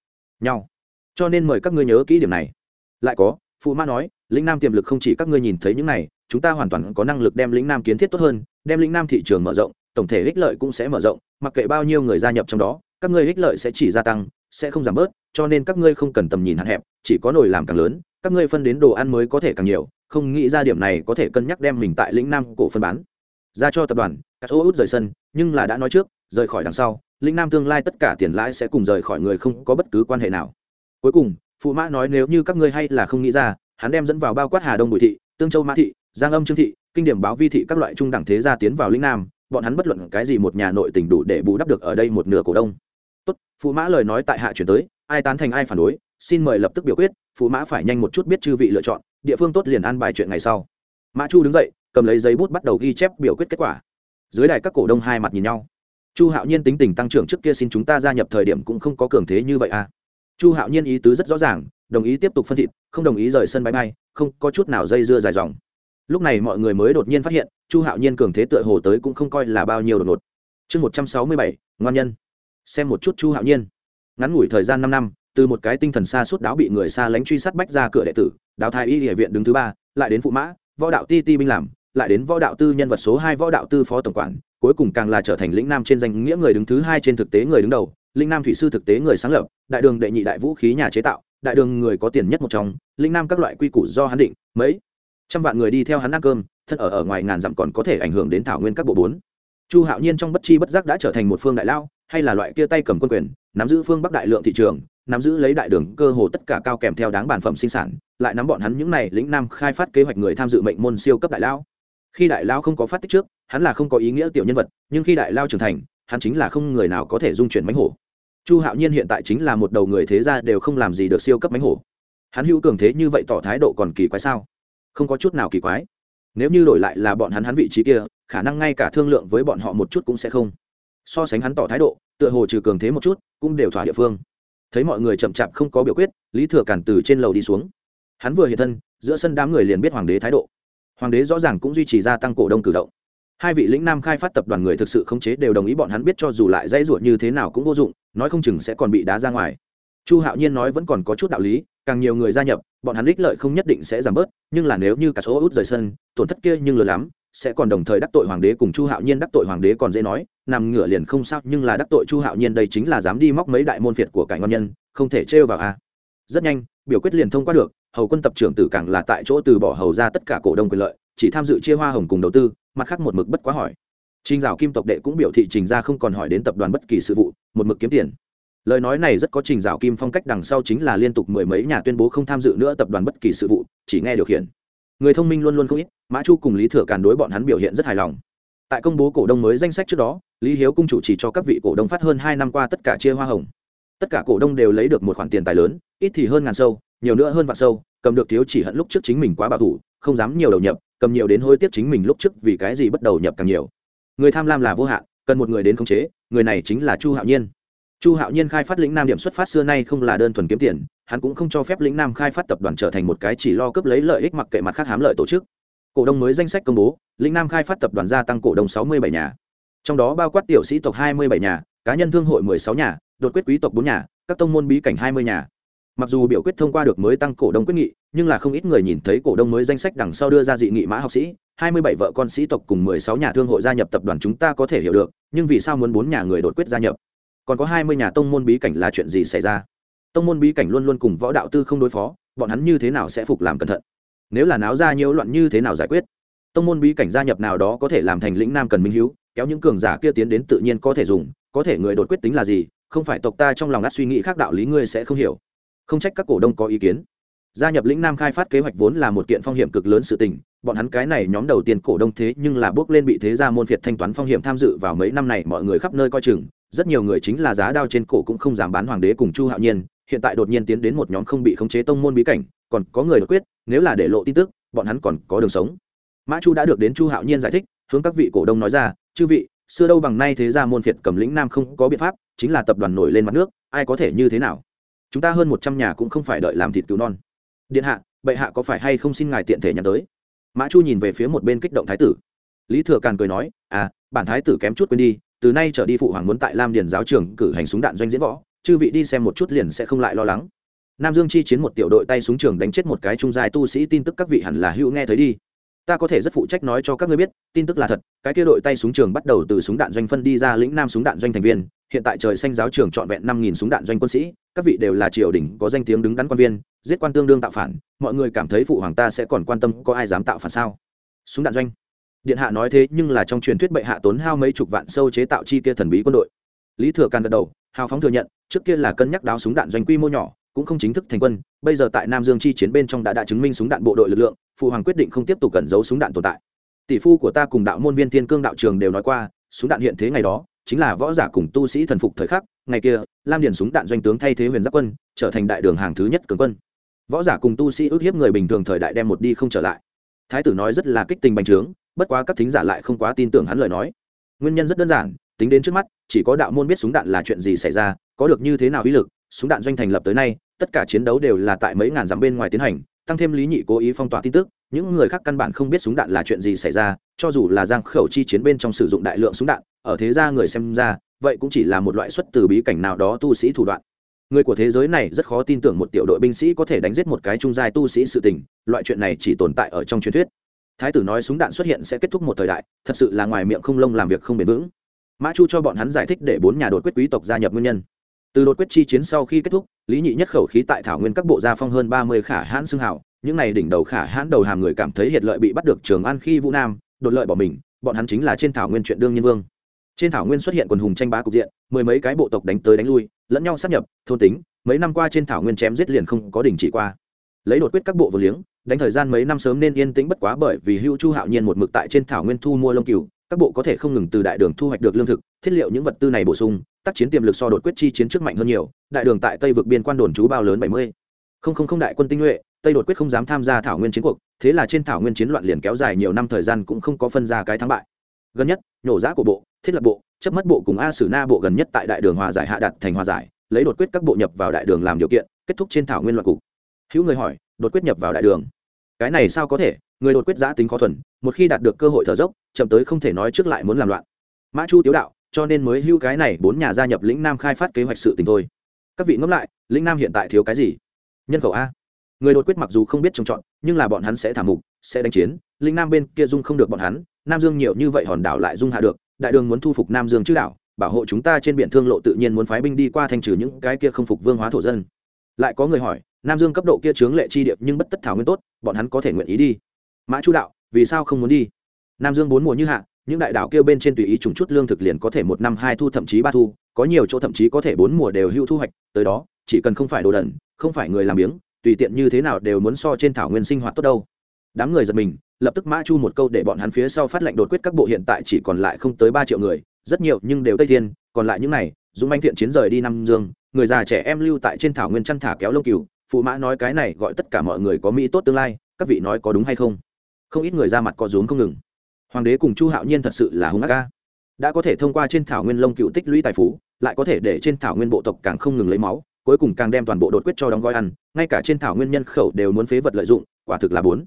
nhau. Cho nên mời các ngươi nhớ kỹ điểm này. Lại có, phụ mã nói, lĩnh nam tiềm lực không chỉ các ngươi nhìn thấy những này, chúng ta hoàn toàn có năng lực đem lĩnh nam kiến thiết tốt hơn, đem lĩnh nam thị trường mở rộng, tổng thể ích lợi cũng sẽ mở rộng, mặc kệ bao nhiêu người gia nhập trong đó, các ngươi ích lợi sẽ chỉ gia tăng sẽ không giảm bớt, cho nên các ngươi không cần tầm nhìn hạn hẹp, chỉ có nồi làm càng lớn, các ngươi phân đến đồ ăn mới có thể càng nhiều, không nghĩ ra điểm này có thể cân nhắc đem mình tại lĩnh nam cổ phân bán. Ra cho tập đoàn các ô út rời sân, nhưng là đã nói trước, rời khỏi đằng sau, lĩnh nam tương lai tất cả tiền lãi sẽ cùng rời khỏi người không có bất cứ quan hệ nào. Cuối cùng, phụ mã nói nếu như các ngươi hay là không nghĩ ra, hắn đem dẫn vào bao quát hà đông bùi thị, tương châu mã thị, giang âm trương thị, kinh điểm báo vi thị các loại trung đẳng thế gia tiến vào lĩnh nam, bọn hắn bất luận cái gì một nhà nội tình đủ để bù đắp được ở đây một nửa cổ đông tốt phụ mã lời nói tại hạ chuyển tới, ai tán thành ai phản đối, xin mời lập tức biểu quyết phụ mã phải nhanh một chút biết chư vị lựa chọn, địa phương tốt liền an bài chuyện ngày sau. Mã chu đứng dậy, cầm lấy giấy bút bắt đầu ghi chép biểu quyết kết quả. Dưới đài các cổ đông hai mặt nhìn nhau. Chu hạo nhiên tính tình tăng trưởng trước kia xin chúng ta gia nhập thời điểm cũng không có cường thế như vậy à. Chu hạo nhiên ý tứ rất rõ ràng, đồng ý tiếp tục phân thịt, không đồng ý rời sân bay bay, không có chút nào dây dưa dài dòng. Lúc này mọi người mới đột nhiên phát hiện, chu hạo nhiên cường thế tựa hồ tới cũng không coi là bao nhiêu đột ngột. Chương một trăm sáu mươi bảy, ngoan nhân xem một chút chu hạo nhiên. Ngắn ngủi thời gian năm năm, từ một cái tinh thần xa suốt đáo bị người xa lánh truy sát bách ra cửa đệ tử, đào thái y địa viện đứng thứ ba, lại đến phụ mã, võ đạo ti ti binh làm, lại đến võ đạo tư nhân vật số hai võ đạo tư phó tổng quản, cuối cùng càng là trở thành lĩnh nam trên danh nghĩa người đứng thứ hai trên thực tế người đứng đầu linh nam thủy sư thực tế người sáng lập, đại đường đệ nhị đại vũ khí nhà chế tạo, đại đường người có tiền nhất một trong linh nam các loại quy củ do hắn định, mấy trăm vạn người đi theo hắn ăn cơm, thân ở ở ngoài ngàn dặm còn có thể ảnh hưởng đến thảo nguyên các bộ bốn. Chu hạo nhiên trong bất chi bất giác đã trở thành một phương đại lao hay là loại kia tay cầm quân quyền, nắm giữ phương bắc đại lượng thị trường, nắm giữ lấy đại đường cơ hồ tất cả cao kèm theo đáng bản phẩm sinh sản, lại nắm bọn hắn những này lĩnh nam khai phát kế hoạch người tham dự mệnh môn siêu cấp đại lao khi đại lao không có phát tích trước, hắn là không có ý nghĩa tiểu nhân vật, nhưng khi đại lao trưởng thành, hắn chính là không người nào có thể dung chuyển mánh hổ. Chu hạo nhiên hiện tại chính là một đầu người thế gia đều không làm gì được siêu cấp mánh hổ. Hắn hữu cường thế như vậy tỏ thái độ còn kỳ quái sao? Không có chút nào kỳ quái. Nếu như đổi lại là bọn hắn hắn vị trí kia, khả năng ngay cả thương lượng với bọn họ một chút cũng sẽ không so sánh hắn tỏ thái độ, tựa hồ trừ cường thế một chút, cũng đều thỏa địa phương. Thấy mọi người chậm chạp không có biểu quyết, lý thừa cản từ trên lầu đi xuống. Hắn vừa hiện thân, giữa sân đám người liền biết hoàng đế thái độ. Hoàng đế rõ ràng cũng duy trì gia tăng cổ đông cử động. Hai vị lĩnh nam khai phát tập đoàn người thực sự khống chế đều đồng ý bọn hắn biết cho dù lại dãy ruột như thế nào cũng vô dụng, nói không chừng sẽ còn bị đá ra ngoài. Chu hạo nhiên nói vẫn còn có chút đạo lý, càng nhiều người gia nhập, bọn hắn ích lợi không nhất định sẽ giảm bớt, nhưng là nếu như cả số út rời sân, tổn thất kia nhưng lừa lắm sẽ còn đồng thời đắc tội hoàng đế cùng chu hạo nhiên, đắc tội hoàng đế còn dễ nói, nằm ngửa liền không sao, nhưng là đắc tội chu hạo nhiên đây chính là dám đi móc mấy đại môn phiệt của cảnh ngon nhân, không thể trêu vào a. Rất nhanh, biểu quyết liền thông qua được, hầu quân tập trưởng tử càng là tại chỗ từ bỏ hầu ra tất cả cổ đông quyền lợi, chỉ tham dự chia hoa hồng cùng đầu tư, mặt khác một mực bất quá hỏi. Trình dạo kim tộc đệ cũng biểu thị trình ra không còn hỏi đến tập đoàn bất kỳ sự vụ, một mực kiếm tiền. Lời nói này rất có trình dạo kim phong cách, đằng sau chính là liên tục mười mấy nhà tuyên bố không tham dự nữa tập đoàn bất kỳ sự vụ, chỉ nghe điều khiển. Người thông minh luôn luôn không ít mã chu cùng lý thừa càn đối bọn hắn biểu hiện rất hài lòng. Tại công bố cổ đông mới danh sách trước đó, lý hiếu cung chủ chỉ cho các vị cổ đông phát hơn hai năm qua tất cả chia hoa hồng. Tất cả cổ đông đều lấy được một khoản tiền tài lớn, ít thì hơn ngàn sâu, nhiều nữa hơn vạn sâu, cầm được thiếu chỉ hận lúc trước chính mình quá bảo thủ, không dám nhiều đầu nhập, cầm nhiều đến hối tiếc chính mình lúc trước vì cái gì bắt đầu nhập càng nhiều. Người tham lam là vô hạn, cần một người đến khống chế, người này chính là chu hạo nhiên. Chu hạo nhiên khai phát lĩnh nam điểm xuất phát xưa nay không là đơn thuần kiếm tiền, hắn cũng không cho phép lĩnh nam khai phát tập đoàn trở thành một cái chỉ lo cấp lấy lợi ích mặc kệ mặt khác hám lợi tổ chức cổ đông mới danh sách công bố, lĩnh nam khai phát tập đoàn gia tăng cổ đông sáu mươi bảy nhà. Trong đó bao quát tiểu sĩ tộc hai mươi bảy nhà, cá nhân thương hội mười sáu nhà, đột quyết quý tộc bốn nhà, các tông môn bí cảnh hai mươi nhà. Mặc dù biểu quyết thông qua được mới tăng cổ đông quyết nghị, nhưng là không ít người nhìn thấy cổ đông mới danh sách đằng sau đưa ra dị nghị mã học sĩ, hai mươi bảy vợ con sĩ tộc cùng mười sáu nhà thương hội gia nhập tập đoàn chúng ta có thể hiểu được, nhưng vì sao muốn bốn nhà người đột quyết gia nhập? Còn có hai mươi nhà tông môn bí cảnh là chuyện gì xảy ra? Tông môn bí cảnh luôn luôn cùng võ đạo tư không đối phó, bọn hắn như thế nào sẽ phục làm cẩn thận? Nếu là náo ra nhiễu loạn như thế nào giải quyết? Tông môn bí cảnh gia nhập nào đó có thể làm thành lĩnh nam cần minh hiếu, kéo những cường giả kia tiến đến tự nhiên có thể dùng, có thể người đột quyết tính là gì, không phải tộc ta trong lòng ngắt suy nghĩ khác đạo lý ngươi sẽ không hiểu. Không trách các cổ đông có ý kiến. Gia nhập lĩnh nam khai phát kế hoạch vốn là một kiện phong hiểm cực lớn sự tình, bọn hắn cái này nhóm đầu tiên cổ đông thế nhưng là bước lên bị thế gia môn phiệt thanh toán phong hiểm tham dự vào mấy năm này mọi người khắp nơi coi chừng, rất nhiều người chính là giá đao trên cổ cũng không dám bán hoàng đế cùng chu hạo nhiên, hiện tại đột nhiên tiến đến một nhóm không bị khống chế tông môn bí cảnh còn có người đột quyết, nếu là để lộ tin tức, bọn hắn còn có đường sống. Mã chu đã được đến chu hạo nhiên giải thích, hướng các vị cổ đông nói ra, chư vị, xưa đâu bằng nay thế gia môn phiệt cầm lĩnh nam không có biện pháp, chính là tập đoàn nổi lên mặt nước, ai có thể như thế nào? Chúng ta hơn một trăm nhà cũng không phải đợi làm thịt cứu non. Điện hạ, bệ hạ có phải hay không xin ngài tiện thể nhắn tới? Mã chu nhìn về phía một bên kích động thái tử. Lý thừa càn cười nói à bản thái tử kém chút quên đi, từ nay trở đi phụ hoàng muốn tại lam điền giáo trường cử hành súng đạn doanh diễn võ, chư vị đi xem một chút liền sẽ không lại lo lắng nam dương chi chiến một tiểu đội tay súng trường đánh chết một cái trung dài tu sĩ, tin tức các vị hẳn là hữu nghe thấy đi. Ta có thể rất phụ trách nói cho các ngươi biết, tin tức là thật, cái kia đội tay súng trường bắt đầu từ súng đạn doanh phân đi ra lĩnh nam súng đạn doanh thành viên. Hiện tại trời xanh giáo trường trọn vẹn năm nghìn súng đạn doanh quân sĩ, các vị đều là triều đình, có danh tiếng đứng đắn quan viên, giết quan tương đương tạo phản, mọi người cảm thấy phụ hoàng ta sẽ còn quan tâm, có ai dám tạo phản sao? Súng đạn doanh. Điện hạ nói thế, nhưng là trong truyền thuyết bệ hạ tốn hao mấy chục vạn sâu chế tạo chi kia thần bí quân đội. Lý thừa càn gật đầu, hào phóng thừa nhận, trước kia là cân nhắc đáo súng đạn doanh quy mô nhỏ cũng không chính thức thành quân, bây giờ tại nam dương chi chiến bên trong đã đã chứng minh súng đạn bộ đội lực lượng phụ hoàng quyết định không tiếp tục cẩn giấu súng đạn tồn tại. Tỷ phu của ta cùng đạo môn viên thiên cương đạo trường đều nói qua, súng đạn hiện thế ngày đó chính là võ giả cùng tu sĩ thần phục thời khắc, ngày kia, lam điền súng đạn doanh tướng thay thế huyền giáp quân, trở thành đại đường hàng thứ nhất cường quân. Võ giả cùng tu sĩ ước hiếp người bình thường thời đại đem một đi không trở lại. Thái tử nói rất là kích tình bành trướng, bất quá các thính giả lại không quá tin tưởng hắn lời nói. Nguyên nhân rất đơn giản, tính đến trước mắt, chỉ có đạo môn biết súng đạn là chuyện gì xảy ra, có được như thế nào uy lực súng đạn doanh thành lập tới nay, tất cả chiến đấu đều là tại mấy ngàn dặm bên ngoài tiến hành, tăng thêm lý nhị cố ý phong tỏa tin tức, những người khác căn bản không biết súng đạn là chuyện gì xảy ra, cho dù là giang khẩu chi chiến bên trong sử dụng đại lượng súng đạn, ở thế gia người xem ra, vậy cũng chỉ là một loại xuất từ bí cảnh nào đó tu sĩ thủ đoạn. Người của thế giới này rất khó tin tưởng một tiểu đội binh sĩ có thể đánh giết một cái trung giai tu sĩ sự tình, loại chuyện này chỉ tồn tại ở trong truyền thuyết. Thái tử nói súng đạn xuất hiện sẽ kết thúc một thời đại, thật sự là ngoài miệng không lông làm việc không bền vững. Mã chu cho bọn hắn giải thích để bốn nhà đột quyết quý tộc gia nhập nguyên nhân từ đột quyết chi chiến sau khi kết thúc, lý nhị nhất khẩu khí tại thảo nguyên các bộ gia phong hơn ba mươi khả hãn xương hảo những n à y đỉnh đầu khả hãn đầu hàm người cảm thấy hiệt lợi bị bắt được trường an khi vũ nam, đột lợi bỏ mình, bọn hắn chính là trên thảo nguyên chuyện đương nhân vương. Trên thảo nguyên xuất hiện quần hùng tranh bá cục diện, mười mấy cái bộ tộc đánh tới đánh lui, lẫn nhau sắp nhập, thôn tính, mấy năm qua trên thảo nguyên chém giết liền không có đình chỉ qua. Lấy đột quyết các bộ vừa liếng, đánh thời gian mấy năm sớm nên yên tĩnh bất quá bởi vì hữu chu hạo nhiên một mực tại trên thảo nguyên thu mua lông cừu các bộ có thể không ngừng từ đại đường thu hoạch được lương thực, thiết liệu những vật tư này bổ sung, tác chiến tiềm lực so đột quyết chi chiến trước mạnh hơn nhiều, đại đường tại tây vực biên quan đồn trú bao lớn bảy mươi. Không không không đại quân tinh nhuệ, tây đột quyết không dám tham gia thảo nguyên chiến cuộc, thế là trên thảo nguyên chiến loạn liền kéo dài nhiều năm thời gian cũng không có phân ra cái thắng bại. Gần nhất, nhổ giã của bộ, thiết lập bộ, chấp mất bộ cùng a sử na bộ gần nhất tại đại đường hòa giải hạ đặt thành hòa giải, lấy đột quyết các bộ nhập vào đại đường làm điều kiện, kết thúc trên thảo nguyên loạn cục. Hữu người hỏi, đột quyết nhập vào đại đường? Cái này sao có thể? Người đột quyết giã tính khó thuần, một khi đạt được cơ hội thở dốc, chậm tới không thể nói trước lại muốn làm loạn. Mã chu tiếu đạo, cho nên mới hưu cái này bốn nhà gia nhập lĩnh nam khai phát kế hoạch sự tình thôi. Các vị ngẫm lại, lĩnh nam hiện tại thiếu cái gì? Nhân khẩu a. Người đột quyết mặc dù không biết trồng trọt, nhưng là bọn hắn sẽ thả mục, sẽ đánh chiến. Lĩnh nam bên kia dung không được bọn hắn, nam dương nhiều như vậy hòn đảo lại dung hạ được, đại đường muốn thu phục nam dương chứ đảo, bảo hộ chúng ta trên biển thương lộ tự nhiên muốn phái binh đi qua thanh trừ những cái kia không phục vương hóa thổ dân. Lại có người hỏi, nam dương cấp độ kia chướng lệ chi điệp nhưng bất tất thảo nguyên tốt, bọn hắn có thể nguyện ý đi mã chu đạo, vì sao không muốn đi? Nam dương bốn mùa như hạ, những đại đảo kêu bên trên tùy ý trùng chút lương thực liền có thể một năm hai thu, thậm chí ba thu, có nhiều chỗ thậm chí có thể bốn mùa đều hưu thu hoạch, tới đó, chỉ cần không phải đồ đẩn không phải người làm biếng, tùy tiện như thế nào đều muốn so trên thảo nguyên sinh hoạt tốt đâu. Đám người giật mình, lập tức mã chu một câu để bọn hắn phía sau phát lệnh đột quyết các bộ hiện tại chỉ còn lại không tới ba triệu người, rất nhiều nhưng đều tây thiên, còn lại những này, dũng anh thiện chiến rời đi nam dương, người già trẻ em lưu tại trên thảo nguyên chăn thả kéo lông cừu, phụ mã nói cái này gọi tất cả mọi người có mỹ tốt tương lai, các vị nói có đúng hay không? Không ít người ra mặt có rúm không ngừng. Hoàng đế cùng chu hạo nhiên thật sự là hung ác ca đã có thể thông qua trên thảo nguyên lông cựu tích lũy tài phú, lại có thể để trên thảo nguyên bộ tộc càng không ngừng lấy máu, cuối cùng càng đem toàn bộ đột quyết cho đóng gói ăn, ngay cả trên thảo nguyên nhân khẩu đều muốn phế vật lợi dụng, quả thực là bốn.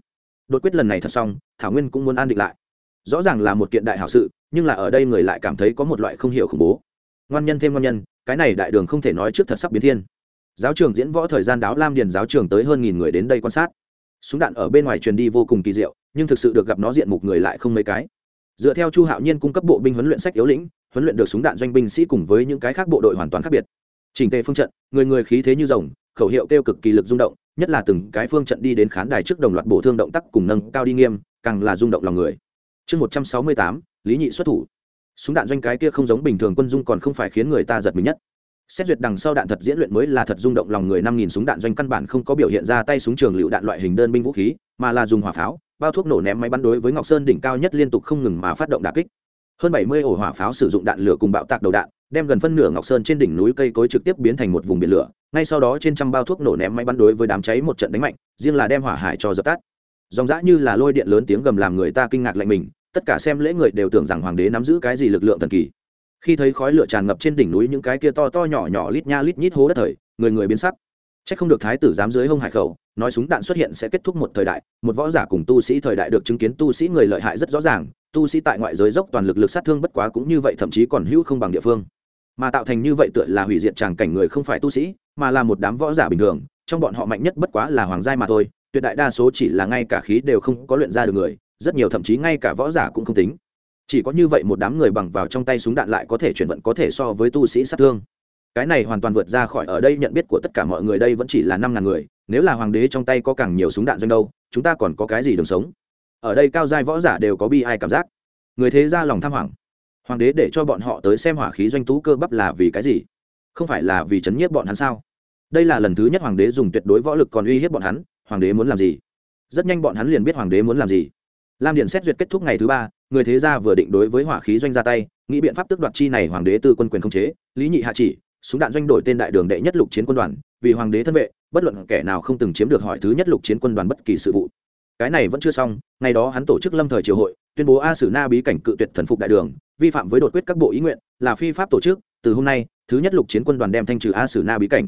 Đột quyết lần này thật xong, thảo nguyên cũng muốn an định lại. Rõ ràng là một kiện đại hảo sự, nhưng là ở đây người lại cảm thấy có một loại không hiểu khủng bố. Ngoan nhân thêm ngoan nhân, cái này đại đường không thể nói trước thật sắp biến thiên. Giáo trường diễn võ thời gian đáo lam điền giáo trường tới hơn nghìn người đến đây quan sát. Súng đạn ở bên ngoài truyền đi vô cùng kỳ diệu nhưng thực sự được gặp nó diện mục người lại không mấy cái. Dựa theo chu hạo nhiên cung cấp bộ binh huấn luyện sách yếu lĩnh, huấn luyện được súng đạn doanh binh sĩ cùng với những cái khác bộ đội hoàn toàn khác biệt. Trình tề phương trận, người người khí thế như rồng, khẩu hiệu kêu cực kỳ lực rung động, nhất là từng cái phương trận đi đến khán đài trước đồng loạt bổ thương động tác cùng nâng cao đi nghiêm, càng là rung động lòng người. Chương một trăm sáu mươi tám, lý nhị xuất thủ. Súng đạn doanh cái kia không giống bình thường quân dung còn không phải khiến người ta giật mình nhất. Xét duyệt đằng sau đạn thật diễn luyện mới là thật rung động lòng người năm nghìn súng đạn doanh căn bản không có biểu hiện ra tay súng trường lựu đạn loại hình đơn binh vũ khí mà là dùng hỏa pháo, bao thuốc nổ ném máy bắn đối với ngọc sơn đỉnh cao nhất liên tục không ngừng mà phát động đà kích. Hơn bảy mươi ổ hỏa pháo sử dụng đạn lửa cùng bạo tạc đầu đạn, đem gần phân nửa ngọc sơn trên đỉnh núi cây cối trực tiếp biến thành một vùng biển lửa, ngay sau đó trên trăm bao thuốc nổ ném máy bắn đối với đám cháy một trận đánh mạnh, riêng là đem hỏa hải cho dập tắt. Dòng dã như là lôi điện lớn tiếng gầm làm người ta kinh ngạc lạnh mình, tất cả xem lễ người đều tưởng rằng hoàng đế nắm giữ cái gì lực lượng thần kỳ. Khi thấy khói lửa tràn ngập trên đỉnh núi những cái kia to to nhỏ nhỏ lít nha lít nhít hố đất thời, người người biến sắc. Chắc không được thái tử dám dưới hông hải khẩu, nói súng đạn xuất hiện sẽ kết thúc một thời đại, một võ giả cùng tu sĩ thời đại được chứng kiến tu sĩ người lợi hại rất rõ ràng, tu sĩ tại ngoại giới dốc toàn lực lực sát thương bất quá cũng như vậy thậm chí còn hữu không bằng địa phương. Mà tạo thành như vậy tựa là hủy diệt tràng cảnh người không phải tu sĩ, mà là một đám võ giả bình thường, trong bọn họ mạnh nhất bất quá là hoàng giai mà thôi, tuyệt đại đa số chỉ là ngay cả khí đều không có luyện ra được người, rất nhiều thậm chí ngay cả võ giả cũng không tính. Chỉ có như vậy một đám người bằng vào trong tay súng đạn lại có thể chuyển vận có thể so với tu sĩ sát thương cái này hoàn toàn vượt ra khỏi ở đây nhận biết của tất cả mọi người đây vẫn chỉ là năm ngàn người, nếu là hoàng đế trong tay có càng nhiều súng đạn doanh đâu, chúng ta còn có cái gì đường sống? Ở đây cao giai võ giả đều có bi ai cảm giác. Người thế ra lòng tham hoảng. Hoàng đế để cho bọn họ tới xem hỏa khí doanh tú cơ bắp là vì cái gì? Không phải là vì chấn nhiếp bọn hắn sao? Đây là lần thứ nhất hoàng đế dùng tuyệt đối võ lực còn uy hiếp bọn hắn, hoàng đế muốn làm gì? Rất nhanh bọn hắn liền biết hoàng đế muốn làm gì. Lam điện xét duyệt kết thúc ngày thứ ba, người thế gia vừa định đối với hỏa khí doanh ra tay, nghĩ biện pháp tước đoạt chi này hoàng đế tư quân quyền không chế, lý nhị hạ chỉ súng đạn doanh đổi tên đại đường đệ nhất lục chiến quân đoàn, vì hoàng đế thân vệ, bất luận kẻ nào không từng chiếm được hỏi thứ nhất lục chiến quân đoàn bất kỳ sự vụ. Cái này vẫn chưa xong, ngày đó hắn tổ chức lâm thời triều hội, tuyên bố a sử na bí cảnh cự tuyệt thần phục đại đường, vi phạm với đột quyết các bộ ý nguyện, là phi pháp tổ chức, từ hôm nay, thứ nhất lục chiến quân đoàn đem thanh trừ a sử na bí cảnh.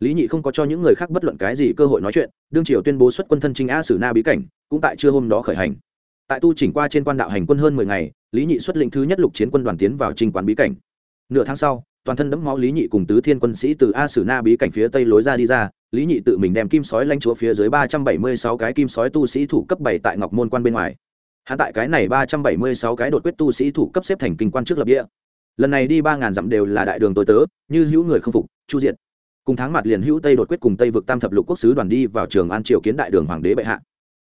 Lý nhị không có cho những người khác bất luận cái gì cơ hội nói chuyện, đương triều tuyên bố xuất quân thân trinh a sử na bí cảnh, cũng tại trưa hôm đó khởi hành. Tại tu chỉnh qua trên quan đạo hành quân hơn mười ngày, lý nhị xuất lĩnh thứ nhất lục chiến quân đoàn tiến vào trình quán bí cảnh. Nửa tháng sau toàn thân đẫm máu lý nhị cùng tứ thiên quân sĩ từ a sử na bí cảnh phía tây lối ra đi ra, lý nhị tự mình đem kim sói lanh chúa phía dưới ba trăm bảy mươi sáu cái kim sói tu sĩ thủ cấp bảy tại ngọc môn quan bên ngoài. Hạ tại cái này ba trăm bảy mươi sáu cái đột quyết tu sĩ thủ cấp xếp thành kinh quan trước lập địa. Lần này đi ba ngàn dặm đều là đại đường tối tớ, như hữu người không phục, chu diệt. Cùng tháng mặt liền hữu tây đột quyết cùng tây vực tam thập lục quốc sứ đoàn đi vào trường an triều kiến đại đường hoàng đế bệ hạ.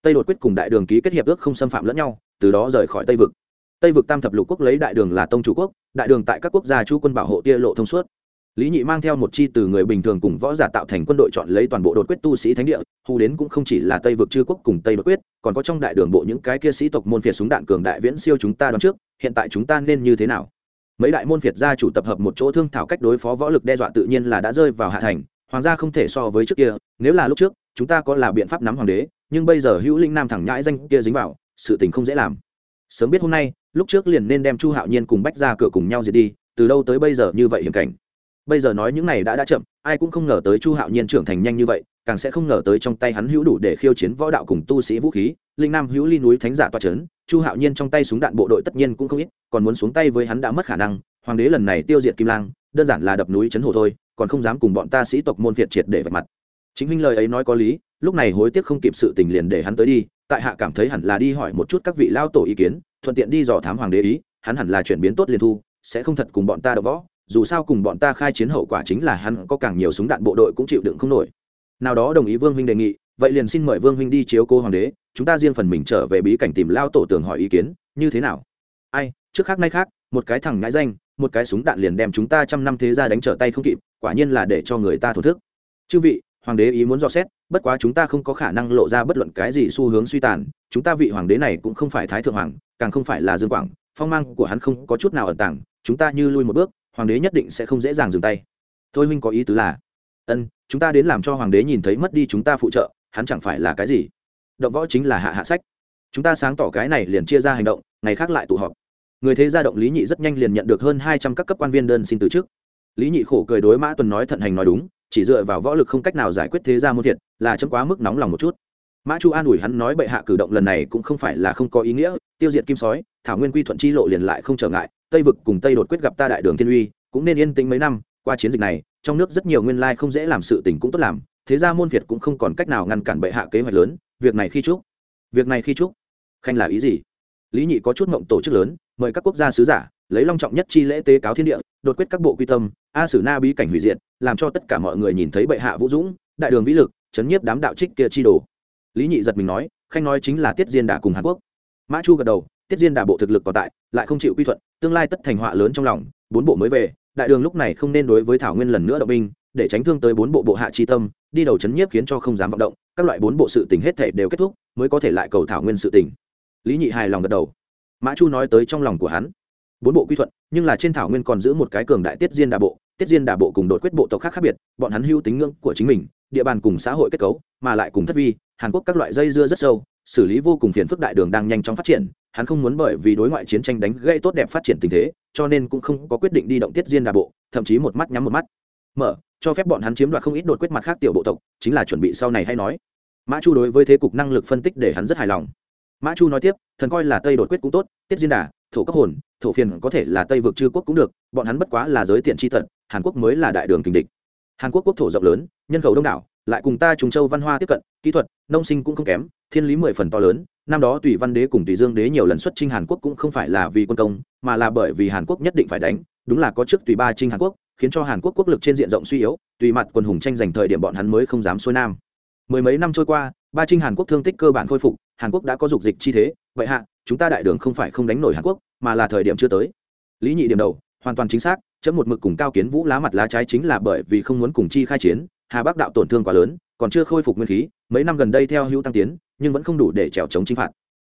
Tây đột quyết cùng đại đường ký kết hiệp ước không xâm phạm lẫn nhau, từ đó rời khỏi tây vực tây vực tam thập lục quốc lấy đại đường là tông chủ quốc, đại đường tại các quốc gia chú quân bảo hộ tia lộ thông suốt. Lý nhị mang theo một chi từ người bình thường cùng võ giả tạo thành quân đội chọn lấy toàn bộ đột quyết tu sĩ thánh địa, hù đến cũng không chỉ là tây vực chư quốc cùng tây đột quyết, còn có trong đại đường bộ những cái kia sĩ tộc môn phiệt súng đạn cường đại viễn siêu chúng ta đón trước, hiện tại chúng ta nên như thế nào? Mấy đại môn phiệt gia chủ tập hợp một chỗ thương thảo cách đối phó võ lực đe dọa tự nhiên là đã rơi vào hạ thành, hoàng gia không thể so với trước kia, nếu là lúc trước, chúng ta có là biện pháp nắm hoàng đế, nhưng bây giờ hữu linh nam thẳng nhãi danh kia dính vào, sự tình không dễ làm sớm biết hôm nay, lúc trước liền nên đem chu hạo nhiên cùng bách ra cửa cùng nhau diệt đi, từ đâu tới bây giờ như vậy hiểm cảnh? Bây giờ nói những này đã đã chậm, ai cũng không ngờ tới chu hạo nhiên trưởng thành nhanh như vậy, càng sẽ không ngờ tới trong tay hắn hữu đủ để khiêu chiến võ đạo cùng tu sĩ vũ khí, linh nam hữu ly núi thánh giả toa c h ấ n chu hạo nhiên trong tay súng đạn bộ đội tất nhiên cũng không ít, còn muốn xuống tay với hắn đã mất khả năng, hoàng đế lần này tiêu diệt kim lang, đơn giản là đập núi chấn hồ thôi, còn không dám cùng bọn ta sĩ tộc môn phiệt triệt để vạch mặt. Chính huynh lời ấy nói có lý, lúc này hối tiếc không kịp sự tình liền để hắn tới đi tại hạ cảm thấy hẳn là đi hỏi một chút các vị lao tổ ý kiến, thuận tiện đi dò thám hoàng đế ý, hắn hẳn là chuyển biến tốt liền thu, sẽ không thật cùng bọn ta đập võ, dù sao cùng bọn ta khai chiến hậu quả chính là hắn có càng nhiều súng đạn bộ đội cũng chịu đựng không nổi. Nào đó đồng ý vương huynh đề nghị, vậy liền xin mời vương huynh đi chiếu cô hoàng đế, chúng ta riêng phần mình trở về bí cảnh tìm lao tổ tường hỏi ý kiến, như thế nào? Ai, trước khác nay khác, một cái thằng ngãi danh, một cái súng đạn liền đem chúng ta trăm năm thế ra đánh trở tay không kịp, quả nhiên là để cho người ta thổ thức. Chư vị hoàng đế ý muốn dò xét, bất quá chúng ta không có khả năng lộ ra bất luận cái gì xu hướng suy tàn, chúng ta vị hoàng đế này cũng không phải thái thượng hoàng, càng không phải là dương quảng, phong mang của hắn không có chút nào ẩn tàng, chúng ta như lui một bước, hoàng đế nhất định sẽ không dễ dàng dừng tay. Thôi minh có ý tứ là, ân, chúng ta đến làm cho hoàng đế nhìn thấy mất đi chúng ta phụ trợ, hắn chẳng phải là cái gì? Động võ chính là hạ hạ sách. Chúng ta sáng tỏ cái này liền chia ra hành động, ngày khác lại tụ họp. Người thế gia động lý nhị rất nhanh liền nhận được hơn hai trăm các cấp quan viên đơn xin từ chức. Lý nhị khổ cười đối mã tuần nói thận hành nói đúng chỉ dựa vào võ lực không cách nào giải quyết thế gia môn thiệt là chấm quá mức nóng lòng một chút. Mã chu an ủi hắn nói bệ hạ cử động lần này cũng không phải là không có ý nghĩa, tiêu diệt kim sói, thảo nguyên quy thuận chi lộ liền lại không trở ngại, tây vực cùng tây đột quyết gặp ta đại đường thiên uy, cũng nên yên tĩnh mấy năm, qua chiến dịch này, trong nước rất nhiều nguyên lai không dễ làm sự tình cũng tốt làm, thế ra môn việt cũng không còn cách nào ngăn cản bệ hạ kế hoạch lớn, việc này khi chúc, việc này khi chúc. Khanh là ý gì? Lý nhị có chút mộng tổ chức lớn, mời các quốc gia sứ giả, lấy long trọng nhất chi lễ tế cáo thiên địa đột quyết các bộ quy tâm, a sử na bí cảnh hủy diệt, làm cho tất cả mọi người nhìn thấy bệ hạ vũ dũng, đại đường vĩ lực, chấn nhiếp đám đạo trích kia chi đồ. Lý nhị giật mình nói, khanh nói chính là tiết diên đà cùng hàn quốc. Mã chu gật đầu, tiết diên đà bộ thực lực còn tại, lại không chịu quy thuận, tương lai tất thành họa lớn trong lòng, bốn bộ mới về, đại đường lúc này không nên đối với thảo nguyên lần nữa động binh, để tránh thương tới bốn bộ bộ hạ chi tâm, đi đầu chấn nhiếp khiến cho không dám vận động, các loại bốn bộ sự tình hết thể đều kết thúc, mới có thể lại cầu thảo nguyên sự tình. Lý nhị hài lòng gật đầu. Mã chu nói tới trong lòng của hắn bốn bộ quy thuận, nhưng là trên thảo nguyên còn giữ một cái cường đại tiết diên đà bộ, tiết diên đà bộ cùng đột quyết bộ tộc khác khác biệt, bọn hắn hưu tính ngưỡng của chính mình, địa bàn cùng xã hội kết cấu, mà lại cùng thất vi, hàn quốc các loại dây dưa rất sâu, xử lý vô cùng phiền phức đại đường đang nhanh chóng phát triển, hắn không muốn bởi vì đối ngoại chiến tranh đánh gây tốt đẹp phát triển tình thế, cho nên cũng không có quyết định đi động tiết diên đà bộ, thậm chí một mắt nhắm một mắt. Mở, cho phép bọn hắn chiếm đoạt không ít đột quyết mặt khác tiểu bộ tộc, chính là chuẩn bị sau này hay nói. Mã chu đối với thế cục năng lực phân tích để hắn rất hài lòng. Mã chu nói tiếp, thần coi là tây đột quyết cũng tốt, tiết diên đà, thổ cấp hồn thổ phiền có thể là tây vực chư quốc cũng được, bọn hắn bất quá là giới tiện tri tật hàn quốc mới là đại đường kình địch. Hàn quốc quốc thổ rộng lớn, nhân khẩu đông đảo, lại cùng ta trùng châu văn hoa tiếp cận, kỹ thuật, nông sinh cũng không kém, thiên lý mười phần to lớn, năm đó tùy văn đế cùng tùy dương đế nhiều lần xuất chinh hàn quốc cũng không phải là vì quân công, mà là bởi vì hàn quốc nhất định phải đánh, đúng là có trước tùy ba chinh hàn quốc, khiến cho hàn quốc quốc lực trên diện rộng suy yếu, tùy mặt quân hùng tranh giành thời điểm bọn hắn mới không dám xuôi nam. Mười mấy năm trôi qua, ba chinh hàn quốc thương tích cơ bản khôi phục, hàn quốc đã có dục dịch chi thế, vậy hạ chúng ta đại đường không phải không đánh nổi hàn quốc, mà là thời điểm chưa tới. Lý nhị điểm đầu, hoàn toàn chính xác, chấm một mực cùng cao kiến vũ lá mặt lá trái chính là bởi vì không muốn cùng chi khai chiến, hà bắc đạo tổn thương quá lớn, còn chưa khôi phục nguyên khí, mấy năm gần đây theo hữu tăng tiến, nhưng vẫn không đủ để trèo chống chính phạt.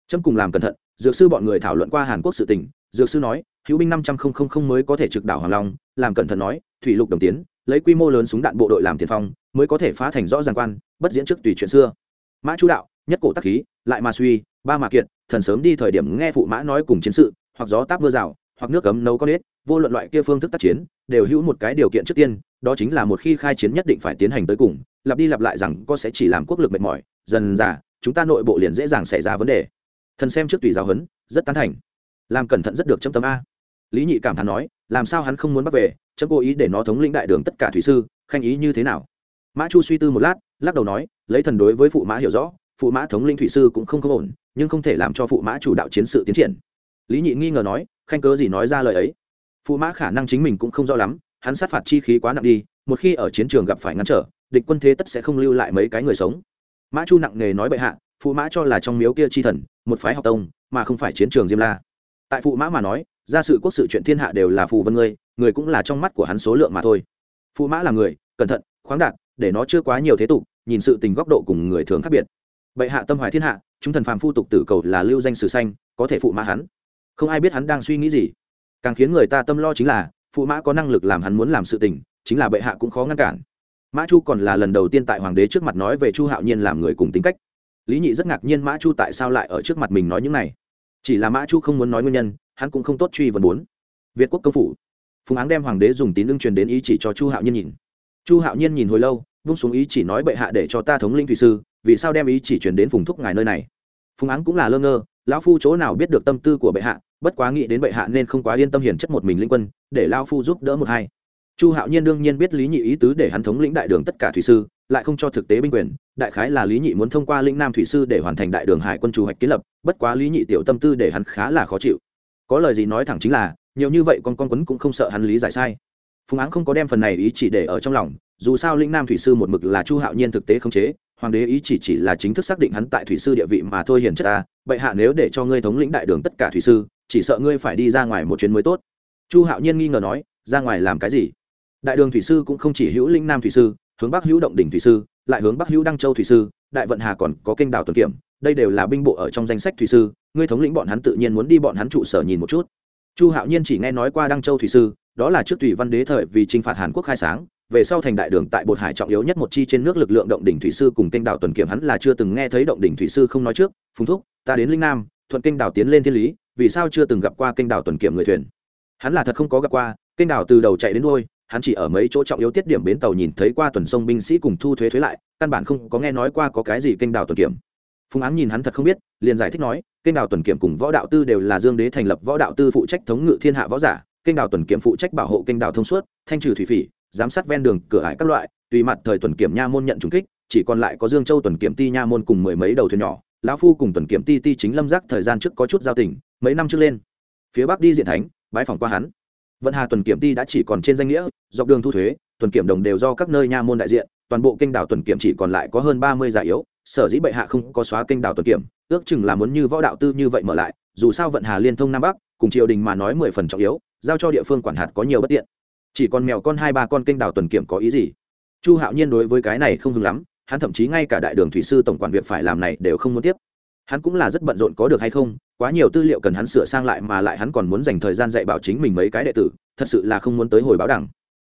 Chấm cùng làm cẩn thận, dược sư bọn người thảo luận qua hàn quốc sự tình, dược sư nói, hữu binh năm trăm linh mới có thể trực đảo hoàng long. Làm cẩn thận nói, thủy lục đồng tiến, lấy quy mô lớn súng đạn bộ đội làm tiền phong, mới có thể phá thành rõ ràng quan, bất diễn trước tùy chuyện xưa. Mã chú đạo, nhất cổ tắc khí, lại mà suy ba mà kiệt, thần sớm đi thời điểm nghe phụ mã nói cùng chiến sự, hoặc gió táp mưa rào, hoặc nước cấm nấu con ếch vô luận loại kia phương thức tác chiến, đều hữu một cái điều kiện trước tiên, đó chính là một khi khai chiến nhất định phải tiến hành tới cùng, lặp đi lặp lại rằng có sẽ chỉ làm quốc lực mệt mỏi, dần dà, chúng ta nội bộ liền dễ dàng xảy ra vấn đề. Thần xem trước tùy giáo huấn, rất tán thành. Làm cẩn thận rất được châm tâm a. Lý nhị cảm thán nói, làm sao hắn không muốn bắt về, chấm cố ý để nó thống lĩnh đại đường tất cả thủy sư, khanh ý như thế nào? Mã chu suy tư một lát, lắc đầu nói, lấy thần đối với phụ mã hiểu rõ, phụ mã thống lĩnh thủy sư cũng không không ổn nhưng không thể làm cho phụ mã chủ đạo chiến sự tiến triển. Lý nhị nghi ngờ nói, khanh cớ gì nói ra lời ấy? Phụ mã khả năng chính mình cũng không rõ lắm, hắn sát phạt chi khí quá nặng đi, một khi ở chiến trường gặp phải ngăn trở, địch quân thế tất sẽ không lưu lại mấy cái người sống. Mã chu nặng nề nói bệ hạ, phụ mã cho là trong miếu kia chi thần, một phái học tông, mà không phải chiến trường diêm la. Tại phụ mã mà nói, ra sự quốc sự chuyện thiên hạ đều là phù vân ngươi, người cũng là trong mắt của hắn số lượng mà thôi. Phụ mã là người, cẩn thận, khoáng đạt, để nó chưa quá nhiều thế tục, nhìn sự tình góc độ cùng người thường khác biệt. Bệ hạ tâm hoài thiên hạ chúng thần phàm phu tục tử cầu là lưu danh sử xanh có thể phụ mã hắn. Không ai biết hắn đang suy nghĩ gì. Càng khiến người ta tâm lo chính là, phụ mã có năng lực làm hắn muốn làm sự tình, chính là bệ hạ cũng khó ngăn cản. Mã chu còn là lần đầu tiên tại hoàng đế trước mặt nói về chu hạo nhiên làm người cùng tính cách. Lý nhị rất ngạc nhiên mã chu tại sao lại ở trước mặt mình nói những này. Chỉ là mã chu không muốn nói nguyên nhân, hắn cũng không tốt truy vấn bốn. Việt quốc công phủ. Phùng áng đem hoàng đế dùng tín ưng truyền đến ý chỉ cho chu hạo nhiên nhìn. Chu hạo nhiên nhìn hồi lâu, vung xuống ý chỉ nói bệ hạ để cho ta thống linh thủy sư vì sao đem ý chỉ truyền đến phùng thúc ngài nơi này? Phùng áng cũng là lơ ngơ, lão phu chỗ nào biết được tâm tư của bệ hạ, bất quá nghĩ đến bệ hạ nên không quá yên tâm hiển chất một mình linh quân, để lao phu giúp đỡ một hai. Chu hạo nhiên đương nhiên biết lý nhị ý tứ để hắn thống lĩnh đại đường tất cả thủy sư, lại không cho thực tế binh quyền, đại khái là lý nhị muốn thông qua lĩnh nam thủy sư để hoàn thành đại đường hải quân chủ hoạch kiến lập, bất quá lý nhị tiểu tâm tư để hắn khá là khó chịu. Có lời gì nói thẳng chính là, nhiều như vậy con con quấn cũng không sợ hắn lý giải sai. Phùng áng không có đem phần này ý chỉ để ở trong lòng, dù sao lĩnh nam thủy sư một mực là chu hạo nhiên thực tế không chế hoàng đế ý chỉ chỉ là chính thức xác định hắn tại thủy sư địa vị mà thôi hiền chất ta, bệ hạ nếu để cho ngươi thống lĩnh đại đường tất cả thủy sư, chỉ sợ ngươi phải đi ra ngoài một chuyến mới tốt. Chu hạo nhiên nghi ngờ nói, ra ngoài làm cái gì? Đại đường thủy sư cũng không chỉ hữu linh nam thủy sư, hướng bắc hữu động đỉnh thủy sư, lại hướng bắc hữu đăng châu thủy sư, đại vận hà còn có kênh đảo tuần kiểm, đây đều là binh bộ ở trong danh sách thủy sư, ngươi thống lĩnh bọn hắn tự nhiên muốn đi bọn hắn trụ sở nhìn một chút. Chu hạo nhiên chỉ nghe nói qua đăng châu thủy sư, đó là trước tùy văn đế thời vì t r i n h phạt hàn quốc khai sáng về sau thành đại đường tại bột hải trọng yếu nhất một chi trên nước lực lượng động đỉnh thủy sư cùng kênh đảo tuần kiểm hắn là chưa từng nghe thấy động đỉnh thủy sư không nói trước, phùng thúc, ta đến linh nam, thuận kênh đảo tiến lên thiên lý, vì sao chưa từng gặp qua kênh đảo tuần kiểm người thuyền? Hắn là thật không có gặp qua, kênh đảo từ đầu chạy đến đôi hắn chỉ ở mấy chỗ trọng yếu tiết điểm bến tàu nhìn thấy qua tuần sông binh sĩ cùng thu thuế thuế lại, căn bản không có nghe nói qua có cái gì kênh đảo tuần kiểm. Phùng áng nhìn hắn thật không biết, liền giải thích nói, kênh đảo tuần kiểm cùng võ đạo tư đều là dương đế thành lập võ đạo tư phụ trách thống ngự thiên hạ võ giả, kênh đảo tuần kiểm phụ trách bảo hộ kênh đảo thông suốt, thanh trừ thủy phỉ giám sát ven đường, cửa ải các loại, tùy mặt thời tuần kiểm nha môn nhận trùng kích, chỉ còn lại có dương châu tuần kiểm ti nha môn cùng mười mấy đầu thuyền nhỏ, lão phu cùng tuần kiểm ti ti chính lâm giác thời gian trước có chút giao tình, mấy năm trước lên. Phía bắc đi diện thánh, bái phòng qua hắn. Vận hà tuần kiểm ti đã chỉ còn trên danh nghĩa, dọc đường thu thuế, tuần kiểm đồng đều do các nơi nha môn đại diện, toàn bộ kênh đảo tuần kiểm chỉ còn lại có hơn ba mươi giải yếu, sở dĩ bệ hạ không có xóa kênh đảo tuần kiểm, ước chừng là muốn như võ đạo tư như vậy mở lại, dù sao vận hà liên thông nam bắc, cùng triều đình mà nói mười phần trọng yếu, giao cho địa phương quản hạt có nhiều bất tiện chỉ còn mèo con hai ba con kênh đảo tuần kiểm có ý gì? Chu hạo nhiên đối với cái này không hứng lắm, hắn thậm chí ngay cả đại đường thủy sư tổng quản việc phải làm này đều không muốn tiếp. Hắn cũng là rất bận rộn có được hay không, quá nhiều tư liệu cần hắn sửa sang lại mà lại hắn còn muốn dành thời gian dạy bảo chính mình mấy cái đệ tử, thật sự là không muốn tới hồi báo đẳng.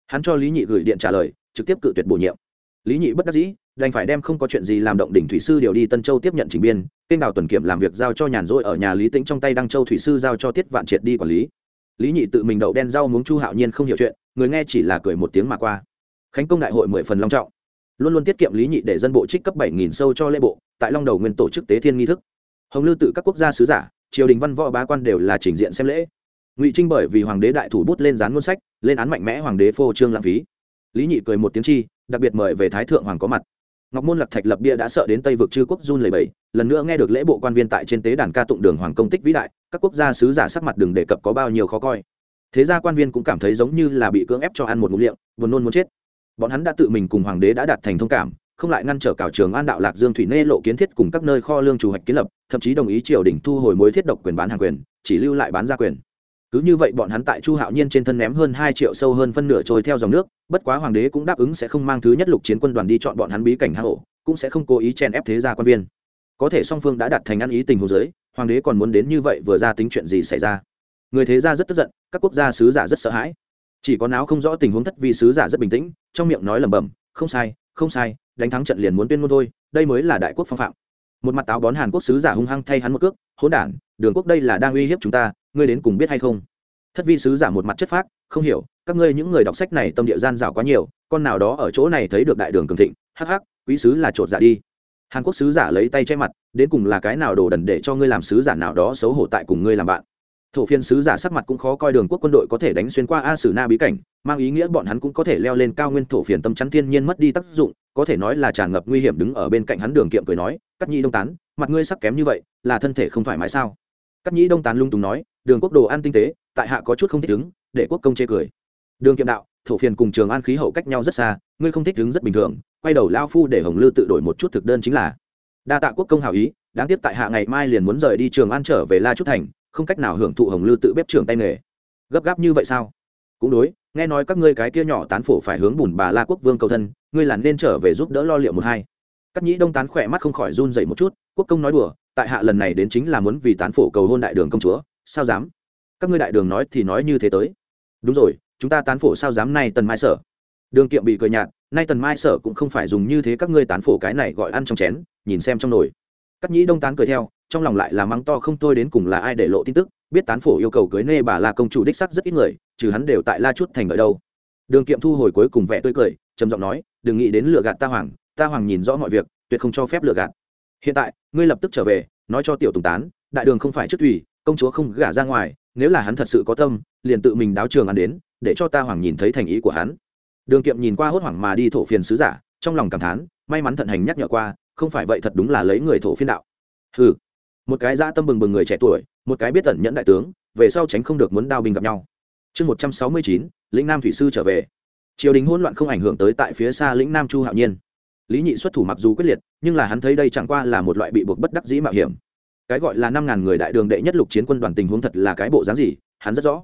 Hắn cho lý nhị gửi điện trả lời, trực tiếp cự tuyệt bổ nhiệm. Lý nhị bất đắc dĩ, đành phải đem không có chuyện gì làm động đỉnh thủy sư điều đi tân châu tiếp nhận trình biên, kênh đào tuần kiểm làm việc giao cho nhàn rỗi ở nhà lý tĩnh trong tay đăng châu thủy sư giao cho tiết vạn triệt đi quản lý lý nhị tự mình đậu đen rau muống chu hạo nhiên không hiểu chuyện, người nghe chỉ là cười một tiếng mà qua. Khánh công đại hội mười phần long trọng. Luôn luôn tiết kiệm lý nhị để dân bộ trích cấp bảy nghìn sâu cho lễ bộ, tại long đầu nguyên tổ chức tế thiên nghi thức. Hồng lư tự các quốc gia sứ giả, triều đình văn võ bá quan đều là trình diện xem lễ. Ngụy trinh bởi vì hoàng đế đại thủ bút lên dán ngôn sách, lên án mạnh mẽ hoàng đế phô trương lãng phí. Lý nhị cười một tiếng chi, đặc biệt mời về thái thượng hoàng có mặt ngọc môn lạc thạch lập bia đã sợ đến tây vực chư quốc run lầy bầy lần nữa nghe được lễ bộ quan viên tại trên tế đàn ca tụng đường hoàng công tích vĩ đại, các quốc gia sứ giả sắc mặt đừng đề cập có bao nhiêu khó coi. Thế ra quan viên cũng cảm thấy giống như là bị cưỡng ép cho ăn một ngụm liệm buồn nôn muốn chết. Bọn hắn đã tự mình cùng hoàng đế đã đạt thành thông cảm, không lại ngăn trở cảo trường an đạo lạc dương thủy nê lộ kiến thiết cùng các nơi kho lương chủ hoạch kiến lập, thậm chí đồng ý triều đình thu hồi mối thiết độc quyền bán hàng quyền, chỉ lưu lại bán ra quyền cứ như vậy bọn hắn tại chu hạo nhiên trên thân ném hơn hai triệu sâu hơn phân nửa trôi theo dòng nước, bất quá hoàng đế cũng đáp ứng sẽ không mang thứ nhất lục chiến quân đoàn đi chọn bọn hắn bí cảnh hang ổ, cũng sẽ không cố ý chèn ép thế gia quan viên. Có thể song phương đã đặt thành ăn ý tình hồ giới hoàng đế còn muốn đến như vậy vừa ra tính chuyện gì xảy ra? Người thế gia rất tức giận, các quốc gia sứ giả rất sợ hãi. Chỉ có não không rõ tình huống thất vi sứ giả rất bình tĩnh, trong miệng nói lẩm bẩm, không sai không sai, đánh thắng trận liền muốn tuyên ngôn thôi, đây mới là đại quốc phong phạm. Một mặt táo bón hàn quốc sứ giả hung hăng thay hắn một cước, hỗn đản, đường quốc đây là đang uy hiếp chúng ta ngươi đến cùng biết hay không? Thất vi sứ giả một mặt chất phác, không hiểu, các ngươi những người đọc sách này tâm địa gian rào quá nhiều, con nào đó ở chỗ này thấy được đại đường cường thịnh, hắc hắc, quý sứ là trột giả đi. Hàn quốc sứ giả lấy tay che mặt, đến cùng là cái nào đồ đần để cho ngươi làm sứ giả nào đó xấu hổ tại cùng ngươi làm bạn? Thổ phiên sứ giả sắc mặt cũng khó coi đường quốc quân đội có thể đánh xuyên qua a sử na bí cảnh, mang ý nghĩa bọn hắn cũng có thể leo lên cao nguyên thổ phiền tâm chắn thiên nhiên mất đi tác dụng, có thể nói là tràn ngập nguy hiểm đứng ở bên cạnh hắn đường kiệm cười nói, cắt nhĩ đông tán, mặt ngươi sắc kém như vậy, là thân thể không thoải mái sao? Cắt nhĩ đông tán lung tùng nói đường quốc đồ ăn tinh tế, tại hạ có chút không thích ứng, để quốc công chê cười. Đường kiệm đạo, thổ phiền cùng trường an khí hậu cách nhau rất xa, ngươi không thích ứng rất bình thường, quay đầu lao phu để hồng lư tự đổi một chút thực đơn chính là. Đa tạ quốc công hào ý, đáng tiếc tại hạ ngày mai liền muốn rời đi trường an trở về la chút thành, không cách nào hưởng thụ hồng lư tự bếp trưởng tay nghề. Gấp gáp như vậy sao? Cũng đối, nghe nói các ngươi cái kia nhỏ tán phổ phải hướng bùn bà la quốc vương cầu thân, ngươi là nên trở về giúp đỡ lo liệu một hai. Các nhĩ đông tán khỏe mắt không khỏi run dậy một chút, quốc công nói đùa, tại hạ lần này đến chính là muốn vì tán phổ cầu hôn đại đường công chúa sao dám? Các ngươi đại đường nói thì nói như thế tới. Đúng rồi, chúng ta tán phổ sao dám nay tần mai sở? Đường kiệm bị cười nhạt, nay tần mai sở cũng không phải dùng như thế các ngươi tán phổ cái này gọi ăn trong chén, nhìn xem trong nồi. Cắt nhĩ đông tán cười theo, trong lòng lại là mắng to không tôi đến cùng là ai để lộ tin tức, biết tán phổ yêu cầu cưới nê bà là công chủ đích sắc rất ít người, trừ hắn đều tại la chút thành đợi đâu. Đường kiệm thu hồi cuối cùng vẻ tươi cười, trầm giọng nói, đừng nghĩ đến lựa gạt ta hoàng ta hoàng nhìn rõ mọi việc, tuyệt không cho phép lựa gạt. Hiện tại, ngươi lập tức trở về, nói cho tiểu tùng tán, đại đường không phải chức tùy công chúa không gả ra ngoài, nếu là hắn thật sự có tâm, liền tự mình đáo trường ăn đến, để cho ta hoàng nhìn thấy thành ý của hắn. Đường kiệm nhìn qua hốt hoảng mà đi thổ phiền sứ giả, trong lòng cảm thán, may mắn thận hành nhắc nhở qua, không phải vậy thật đúng là lấy người thổ phiên đạo. Ừ một cái dã tâm bừng bừng người trẻ tuổi, một cái biết tẩn nhẫn đại tướng, về sau tránh không được muốn đao binh gặp nhau. Chương một trăm sáu mươi chín, lĩnh nam thủy sư trở về. Triều đình hỗn loạn không ảnh hưởng tới tại phía xa lĩnh nam chu hạo nhiên. Lý nhị xuất thủ mặc dù quyết liệt, nhưng là hắn thấy đây chẳng qua là một loại bị buộc bất đắc dĩ mạo hiểm cái gọi là năm ngàn người đại đường đệ nhất lục chiến quân đoàn tình huống thật là cái bộ dáng gì, hắn rất rõ.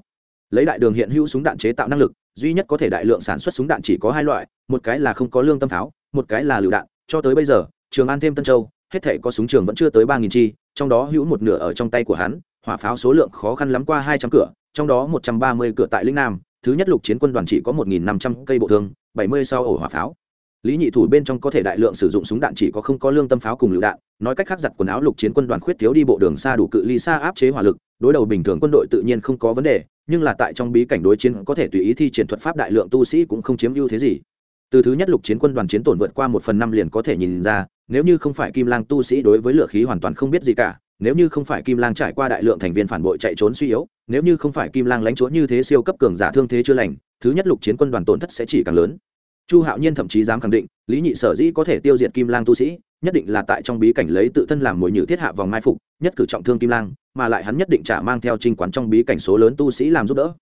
Lấy đại đường hiện hữu súng đạn chế tạo năng lực, duy nhất có thể đại lượng sản xuất súng đạn chỉ có hai loại, một cái là không có lương tâm pháo một cái là lựu đạn, cho tới bây giờ, trường an thêm tân châu, hết thể có súng trường vẫn chưa tới ba nghìn chi, trong đó hữu một nửa ở trong tay của hắn, hỏa pháo số lượng khó khăn lắm qua hai trăm cửa, trong đó một trăm ba mươi cửa tại linh nam, thứ nhất lục chiến quân đoàn chỉ có một nghìn năm trăm cây bộ thương, bảy mươi sau ổ hỏa pháo lý nhị thủ bên trong có thể đại lượng sử dụng súng đạn chỉ có không có lương tâm pháo cùng lựu đạn, nói cách khác giặt quần áo lục chiến quân đoàn khuyết thiếu đi bộ đường xa đủ cự ly xa áp chế hỏa lực, đối đầu bình thường quân đội tự nhiên không có vấn đề, nhưng là tại trong bí cảnh đối chiến có thể tùy ý thi triển thuật pháp đại lượng tu sĩ cũng không chiếm ưu thế gì. Từ thứ nhất lục chiến quân đoàn chiến tổn vượt qua một phần năm liền có thể nhìn ra, nếu như không phải kim lang tu sĩ đối với lửa khí hoàn toàn không biết gì cả, nếu như không phải kim lang trải qua đại lượng thành viên phản bội chạy trốn suy yếu, nếu như không phải kim lang lãnh chúa như thế siêu cấp cường giả thương thế chưa lành, thứ nhất lục chiến quân đoàn tổn thất sẽ chỉ càng lớn chu hạo nhiên thậm chí dám khẳng định, lý nhị sở dĩ có thể tiêu diệt kim lang tu sĩ, nhất định là tại trong bí cảnh lấy tự thân làm mồi nhử thiết hạ vòng mai phục, nhất cử trọng thương kim lang, mà lại hắn nhất định trả mang theo trinh quán trong bí cảnh số lớn tu sĩ làm giúp đỡ.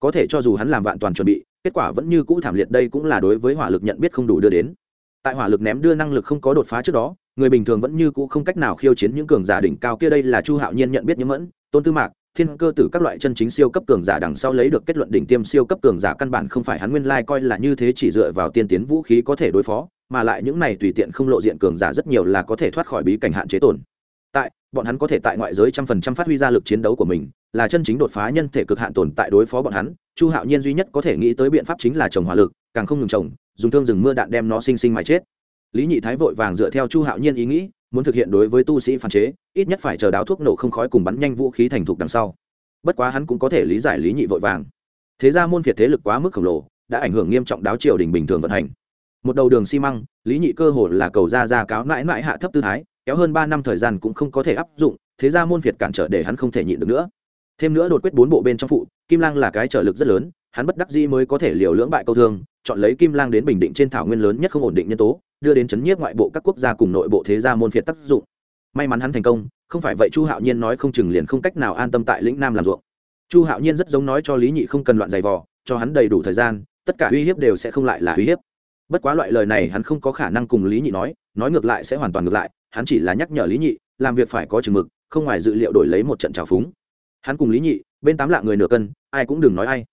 Có thể cho dù hắn làm vạn toàn chuẩn bị, kết quả vẫn như cũ thảm liệt đây cũng là đối với hỏa lực nhận biết không đủ đưa đến. Tại hỏa lực ném đưa năng lực không có đột phá trước đó, người bình thường vẫn như cũ không cách nào khiêu chiến những cường giả đỉnh cao kia đây là chu hạo nhiên nhận biết nhiễm mẫn, tôn tư mạc thiên cơ tử các loại chân chính siêu cấp cường giả đằng sau lấy được kết luận đỉnh tiêm siêu cấp cường giả căn bản không phải hắn nguyên lai coi là như thế chỉ dựa vào tiên tiến vũ khí có thể đối phó, mà lại những này tùy tiện không lộ diện cường giả rất nhiều là có thể thoát khỏi bí cảnh hạn chế tồn. Tại, bọn hắn có thể tại ngoại giới trăm phần trăm phát huy ra lực chiến đấu của mình, là chân chính đột phá nhân thể cực hạn tồn tại đối phó bọn hắn, chu hạo nhiên duy nhất có thể nghĩ tới biện pháp chính là trồng hỏa lực, càng không ngừng trồng, dùng thương rừng mưa đạn đem nó sinh sinh mà chết. Lý nhị thái vội vàng dựa theo chu hạo nhiên ý nghĩ muốn thực hiện đối với tu sĩ phản chế, ít nhất phải chờ đáo thuốc nổ không khói cùng bắn nhanh vũ khí thành thục đằng sau. Bất quá hắn cũng có thể lý giải lý nhị vội vàng. Thế ra môn phiệt thế lực quá mức khổng lồ, đã ảnh hưởng nghiêm trọng đáo triều đình bình thường vận hành. Một đầu đường xi măng, lý nhị cơ hồ là cầu ra ra cáo mãi mãi hạ thấp tư thái, kéo hơn ba năm thời gian cũng không có thể áp dụng, thế ra môn phiệt cản trở để hắn không thể nhịn được nữa. Thêm nữa đột quyết bốn bộ bên trong phụ, kim lang là cái trở lực rất lớn, hắn bất đắc dĩ mới có thể liều lưỡng bại câu thương, chọn lấy kim lang đến bình định trên thảo nguyên lớn nhất không ổn định nhân tố đưa đến chấn nhiếp ngoại bộ các quốc gia cùng nội bộ thế gia môn phiệt tác dụng. May mắn hắn thành công, không phải vậy chu hạo nhiên nói không chừng liền không cách nào an tâm tại lĩnh nam làm ruộng. Chu hạo nhiên rất giống nói cho lý nhị không cần loạn giày vò, cho hắn đầy đủ thời gian, tất cả uy hiếp đều sẽ không lại là uy hiếp. Bất quá loại lời này hắn không có khả năng cùng lý nhị nói nói ngược lại sẽ hoàn toàn ngược lại, hắn chỉ là nhắc nhở lý nhị, làm việc phải có chừng mực, không ngoài dự liệu đổi lấy một trận trào phúng. Hắn cùng lý nhị, bên tám lạ người nửa cân, ai cũng đừng nói ai.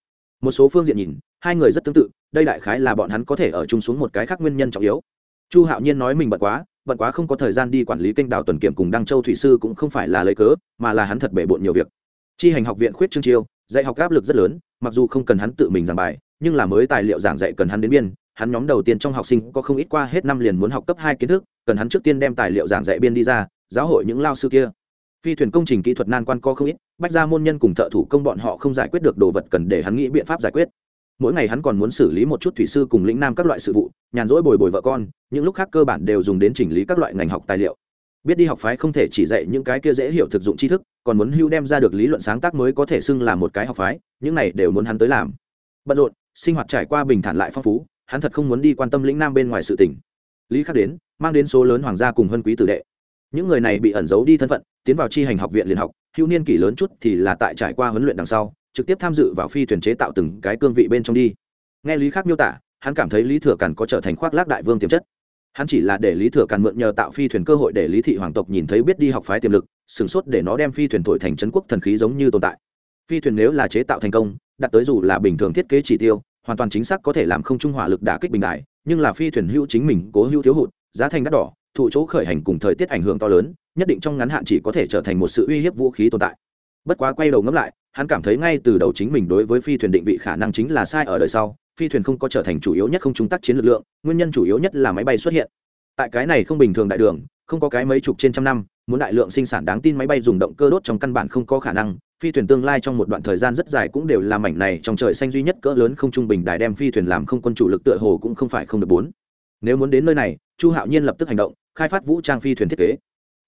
Một số phương diện nhìn, hai người rất tương tự, đây đại khái là bọn hắn có thể ở chung xuống một cái khác nguyên nhân trọng yếu chu hạo nhiên nói mình bận quá bận quá không có thời gian đi quản lý kênh đào tuần kiểm cùng đăng châu thủy sư cũng không phải là lấy cớ, mà là hắn thật bể bộn nhiều việc. Chi hành học viện khuyết trương chiêu, dạy học áp lực rất lớn, mặc dù không cần hắn tự mình giảng bài, nhưng là mới tài liệu giảng dạy cần hắn đến biên. Hắn nhóm đầu tiên trong học sinh có không ít qua hết năm liền muốn học cấp hai kiến thức, cần hắn trước tiên đem tài liệu giảng dạy biên đi ra, giáo hội những lao sư kia. Phi thuyền công trình kỹ thuật nan quan co không ít, bách ra môn nhân cùng thợ thủ công bọn họ không giải quyết được đồ vật cần để hắn nghĩ biện pháp giải quyết mỗi ngày hắn còn muốn xử lý một chút thủy sư cùng lĩnh nam các loại sự vụ, nhàn rỗi bồi bồi vợ con, những lúc khác cơ bản đều dùng đến chỉnh lý các loại ngành học tài liệu. Biết đi học phái không thể chỉ dạy những cái kia dễ hiểu thực dụng tri thức, còn muốn hưu đem ra được lý luận sáng tác mới có thể xưng là một cái học phái, những này đều muốn hắn tới làm. Bận rộn, sinh hoạt trải qua bình thản lại phong phú, hắn thật không muốn đi quan tâm lĩnh nam bên ngoài sự tỉnh lý khắc đến, mang đến số lớn hoàng gia cùng hân quý tử đệ. Những người này bị ẩn giấu đi thân phận, tiến vào chi hành học viện liền học hữu niên kỷ lớn chút thì là tại trải qua huấn luyện đằng sau trực tiếp tham dự vào phi thuyền chế tạo từng cái cương vị bên trong đi. Nghe lý khắc miêu tả, hắn cảm thấy lý thừa càn có trở thành khoác lác đại vương tiềm chất. Hắn chỉ là để lý thừa càn mượn nhờ tạo phi thuyền cơ hội để lý thị hoàng tộc nhìn thấy biết đi học phái tiềm lực, sửng sốt để nó đem phi thuyền thổi thành trấn quốc thần khí giống như tồn tại. Phi thuyền nếu là chế tạo thành công, đặt tới dù là bình thường thiết kế chỉ tiêu, hoàn toàn chính xác có thể làm không trung hỏa lực đả kích bình đại, nhưng là phi thuyền hữu chính mình cố hữu thiếu hụt, giá thành đắt đỏ, thụ chỗ khởi hành cùng thời tiết ảnh hưởng to lớn, nhất định trong ngắn hạn chỉ có thể trở thành một sự uy hiếp vũ khí tồn tại. Bất quá quay đầu ngẫm lại hắn cảm thấy ngay từ đầu chính mình đối với phi thuyền định vị khả năng chính là sai ở đời sau, phi thuyền không có trở thành chủ yếu nhất không trung tác chiến lực lượng, nguyên nhân chủ yếu nhất là máy bay xuất hiện. Tại cái này không bình thường đại đường, không có cái mấy chục trên trăm năm, muốn đại lượng sinh sản đáng tin máy bay dùng động cơ đốt trong căn bản không có khả năng, phi thuyền tương lai trong một đoạn thời gian rất dài cũng đều là mảnh này trong trời xanh duy nhất cỡ lớn không trung bình đài đem phi thuyền làm không quân chủ lực tựa hồ cũng không phải không được bốn. Nếu muốn đến nơi này, chu hạo nhiên lập tức hành động, khai phát vũ trang phi thuyền thiết kế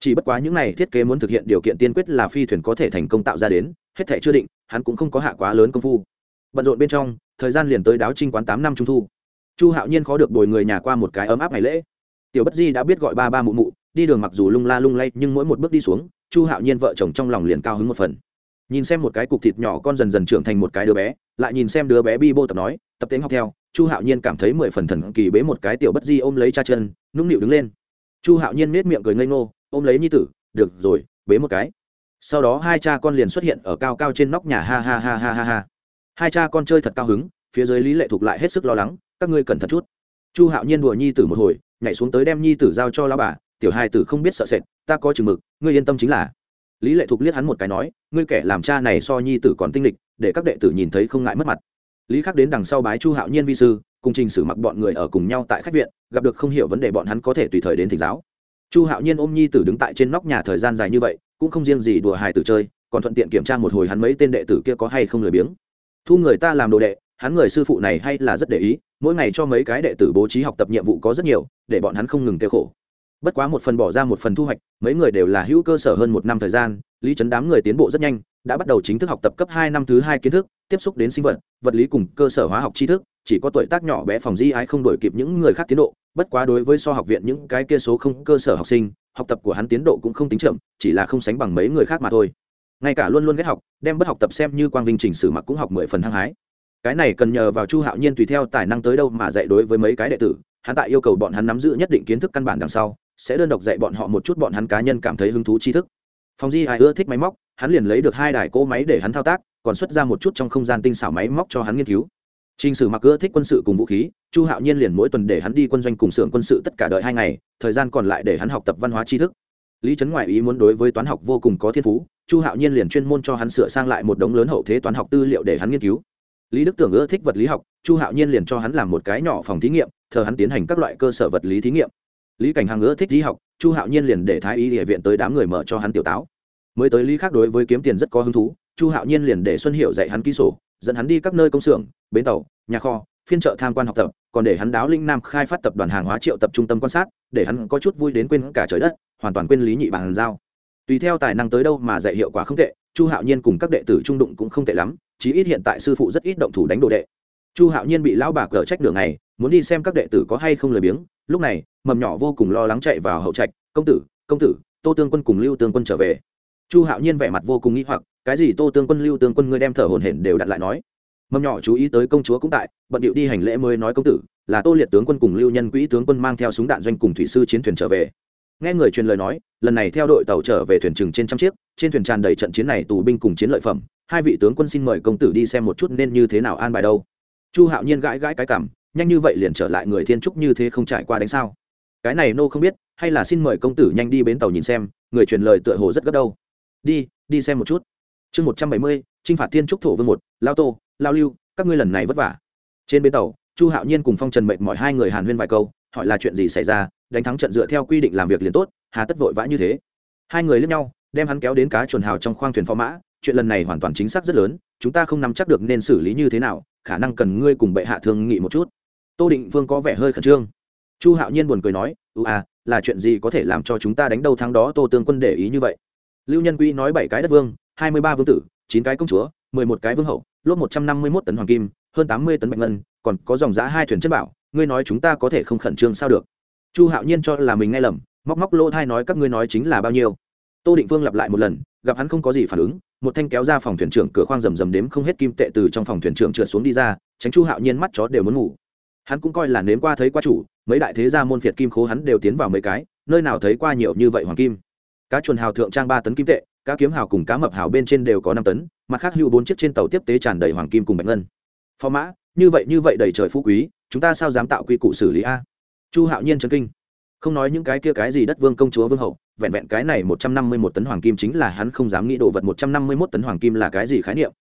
chỉ bất quá những này thiết kế muốn thực hiện điều kiện tiên quyết là phi thuyền có thể thành công tạo ra đến, hết thể chưa định, hắn cũng không có hạ quá lớn công phu. Bận rộn bên trong, thời gian liền tới đáo trinh quán tám năm trung thu. Chu hạo nhiên khó được bồi người nhà qua một cái ấm áp ngày lễ. Tiểu bất di đã biết gọi ba ba mụ mụ, đi đường mặc dù lung la lung lay, nhưng mỗi một bước đi xuống, chu hạo nhiên vợ chồng trong lòng liền cao hứng một phần. Nhìn xem một cái cục thịt nhỏ con dần dần trưởng thành một cái đứa bé, lại nhìn xem đứa bé bi bô tập nói, tập tính học theo. Chu hạo nhiên cảm thấy mười phần thần kỳ bế một cái tiểu bất di ôm lấy cha chân, nũng nịu đứng lên. Chu hạo nhiên nết miệng cười ngây ngô ôm lấy nhi tử, được rồi, bế một cái. Sau đó hai cha con liền xuất hiện ở cao cao trên nóc nhà, ha ha ha ha ha ha. Hai cha con chơi thật cao hứng, phía dưới lý lệ thục lại hết sức lo lắng, các ngươi cẩn thận chút. Chu hạo nhiên đùa nhi tử một hồi, nhảy xuống tới đem nhi tử giao cho lao bà, tiểu hai tử không biết sợ sệt, ta có chừng mực, ngươi yên tâm chính là. Lý lệ thục liếc hắn một cái nói, ngươi kẻ làm cha này so nhi tử còn tinh lịch, để các đệ tử nhìn thấy không ngại mất mặt. Lý khắc đến đằng sau bái chu hạo nhiên vi sư, cùng trình sử mặc bọn người ở cùng nhau tại khách viện, gặp được không hiểu vấn đề bọn hắn có thể tùy thời đến thỉnh giáo chu hạo nhiên ôm nhi tử đứng tại trên nóc nhà thời gian dài như vậy, cũng không riêng gì đùa hài tử chơi, còn thuận tiện kiểm tra một hồi hắn mấy tên đệ tử kia có hay không lười biếng. Thu người ta làm đồ đệ, hắn người sư phụ này hay là rất để ý, mỗi ngày cho mấy cái đệ tử bố trí học tập nhiệm vụ có rất nhiều, để bọn hắn không ngừng kêu khổ. Bất quá một phần bỏ ra một phần thu hoạch, mấy người đều là hữu cơ sở hơn một năm thời gian, lý chấn đám người tiến bộ rất nhanh, đã bắt đầu chính thức học tập cấp hai năm thứ hai kiến thức, tiếp xúc đến sinh vật vật lý cùng cơ sở hóa học tri thức, chỉ có tuổi tác nhỏ bé phòng di ái không đổi kịp những người khác tiến độ bất quá đối với so học viện những cái kia số không cơ sở học sinh, học tập của hắn tiến độ cũng không tính chậm, chỉ là không sánh bằng mấy người khác mà thôi. Ngay cả luôn luôn ghét học, đem bất học tập xem như quang vinh trình sử mặc cũng học mười phần hăng hái. Cái này cần nhờ vào chu hạo nhiên tùy theo tài năng tới đâu mà dạy đối với mấy cái đệ tử, hắn tại yêu cầu bọn hắn nắm giữ nhất định kiến thức căn bản đằng sau, sẽ đơn độc dạy bọn họ một chút bọn hắn cá nhân cảm thấy hứng thú tri thức. Phòng di ai ưa thích máy móc, hắn liền lấy được hai đài cỗ máy để hắn thao tác, còn xuất ra một chút trong không gian tinh xảo máy móc cho hắn nghiên cứu. Trình Sử Mặc ưa thích quân sự cùng vũ khí, Chu Hạo Nhiên liền mỗi tuần để hắn đi quân doanh cùng xưởng quân sự tất cả đợi hai ngày, thời gian còn lại để hắn học tập văn hóa tri thức. Lý Trấn ngoại ý muốn đối với toán học vô cùng có thiên phú, Chu Hạo Nhiên liền chuyên môn cho hắn sửa sang lại một đống lớn hậu thế toán học tư liệu để hắn nghiên cứu. Lý Đức Tưởng ưa thích vật lý học, Chu Hạo Nhiên liền cho hắn làm một cái nhỏ phòng thí nghiệm, thờ hắn tiến hành các loại cơ sở vật lý thí nghiệm. Lý Cảnh Hằng ưa thích lý học, Chu Hạo Nhiên liền để Thái Y Liễu viện tới đám người mở cho hắn tiểu táo. Mới tới Lý khác đối với kiếm tiền rất có hứng thú, Chu Hạo Nhiên liền để Xuân Hiểu dạy hắn ký sổ, dẫn hắn đi các nơi công xưởng, bến tàu, nhà kho, phiên chợ tham quan học tập còn để hắn đáo linh nam khai phát tập đoàn hàng hóa triệu tập trung tâm quan sát để hắn có chút vui đến quên cả trời đất hoàn toàn quên lý nhị bàn giao. Tùy theo tài năng tới đâu mà dạy hiệu quả không tệ chu hạo nhiên cùng các đệ tử trung đụng cũng không tệ lắm chí ít hiện tại sư phụ rất ít động thủ đánh đồ đệ. Chu hạo nhiên bị lão bà cờ trách đường này muốn đi xem các đệ tử có hay không lười biếng lúc này mầm nhỏ vô cùng lo lắng chạy vào hậu trạch công tử công tử tô tương quân cùng lưu tương quân trở về. Chu hạo nhiên vẻ mặt vô cùng nghĩ hoặc cái gì tô tương quân lưu tương quân ngươi đem thở hổn hển đều đặt lại nói mầm nhỏ chú ý tới công chúa cũng tại, bận điệu đi hành lễ mới nói công tử, là tô liệt tướng quân cùng lưu nhân quỹ tướng quân mang theo súng đạn doanh cùng thủy sư chiến thuyền trở về. Nghe người truyền lời nói, lần này theo đội tàu trở về thuyền chừng trên trăm chiếc, trên thuyền tràn đầy trận chiến này tù binh cùng chiến lợi phẩm, hai vị tướng quân xin mời công tử đi xem một chút nên như thế nào an bài đâu. Chu hạo nhiên gãi gãi cái cảm nhanh như vậy liền trở lại người thiên trúc như thế không trải qua đánh sao. Cái này nô không biết, hay là xin mời công tử nhanh đi bến tàu nhìn xem, người truyền lời tựa hồ rất gấp đâu. Đi đi xem một chút. Chương một trăm bảy mươi, chinh phạt thiên trúc thổ vương một, lao tô lao lưu, các ngươi lần này vất vả. Trên bến tàu, chu hạo nhiên cùng phong trần mệnh mọi hai người hàn huyên vài câu, hỏi là chuyện gì xảy ra, đánh thắng trận dựa theo quy định làm việc liền tốt, hà tất vội vã như thế. Hai người lướt nhau, đem hắn kéo đến cá chuồn hào trong khoang thuyền phó mã, chuyện lần này hoàn toàn chính xác rất lớn, chúng ta không nắm chắc được nên xử lý như thế nào, khả năng cần ngươi cùng bệ hạ thương nghị một chút. Tô định vương có vẻ hơi khẩn trương. Chu hạo nhiên buồn cười nói ưu à là chuyện gì có thể làm cho chúng ta đánh đầu thắng đó? Tô tương quân để ý như vậy. Lưu nhân quỹ nói bảy cái đất vương, hai mươi ba vương tử, chín cái công chúa, mười một cái vương hậu lốp một trăm năm mươi mốt tấn hoàng kim, hơn tám mươi tấn bạch ngân, còn có dòng giã hai thuyền chất bảo, ngươi nói chúng ta có thể không khẩn trương sao được? Chu hạo nhiên cho là mình nghe lầm, móc móc lỗ thai nói các ngươi nói chính là bao nhiêu. Tô định phương lặp lại một lần, gặp hắn không có gì phản ứng, một thanh kéo ra phòng thuyền trưởng cửa khoang rầm rầm đếm không hết kim tệ từ trong phòng thuyền trưởng trượt xuống đi ra, tránh chu hạo nhiên mắt chó đều muốn ngủ. Hắn cũng coi là nếm qua thấy qua chủ, mấy đại thế gia môn phiệt kim khố hắn đều tiến vào mấy cái, nơi nào thấy qua nhiều như vậy hoàng kim. Cá chuồn hào thượng trang ba tấn kim tệ cá kiếm hào cùng cá mập hào bên trên đều có năm tấn, mặt khác hữu bốn chiếc trên tàu tiếp tế tràn đầy hoàng kim cùng bạch ngân. Phó mã, như vậy như vậy đầy trời phú quý, chúng ta sao dám tạo quy củ xử lý a? Chu hạo nhiên trấn kinh. Không nói những cái kia cái gì đất vương công chúa vương hậu, vẹn vẹn cái này một trăm năm mươi một tấn hoàng kim chính là hắn không dám nghĩ đồ vật một trăm năm mươi một tấn hoàng kim là cái gì khái niệm.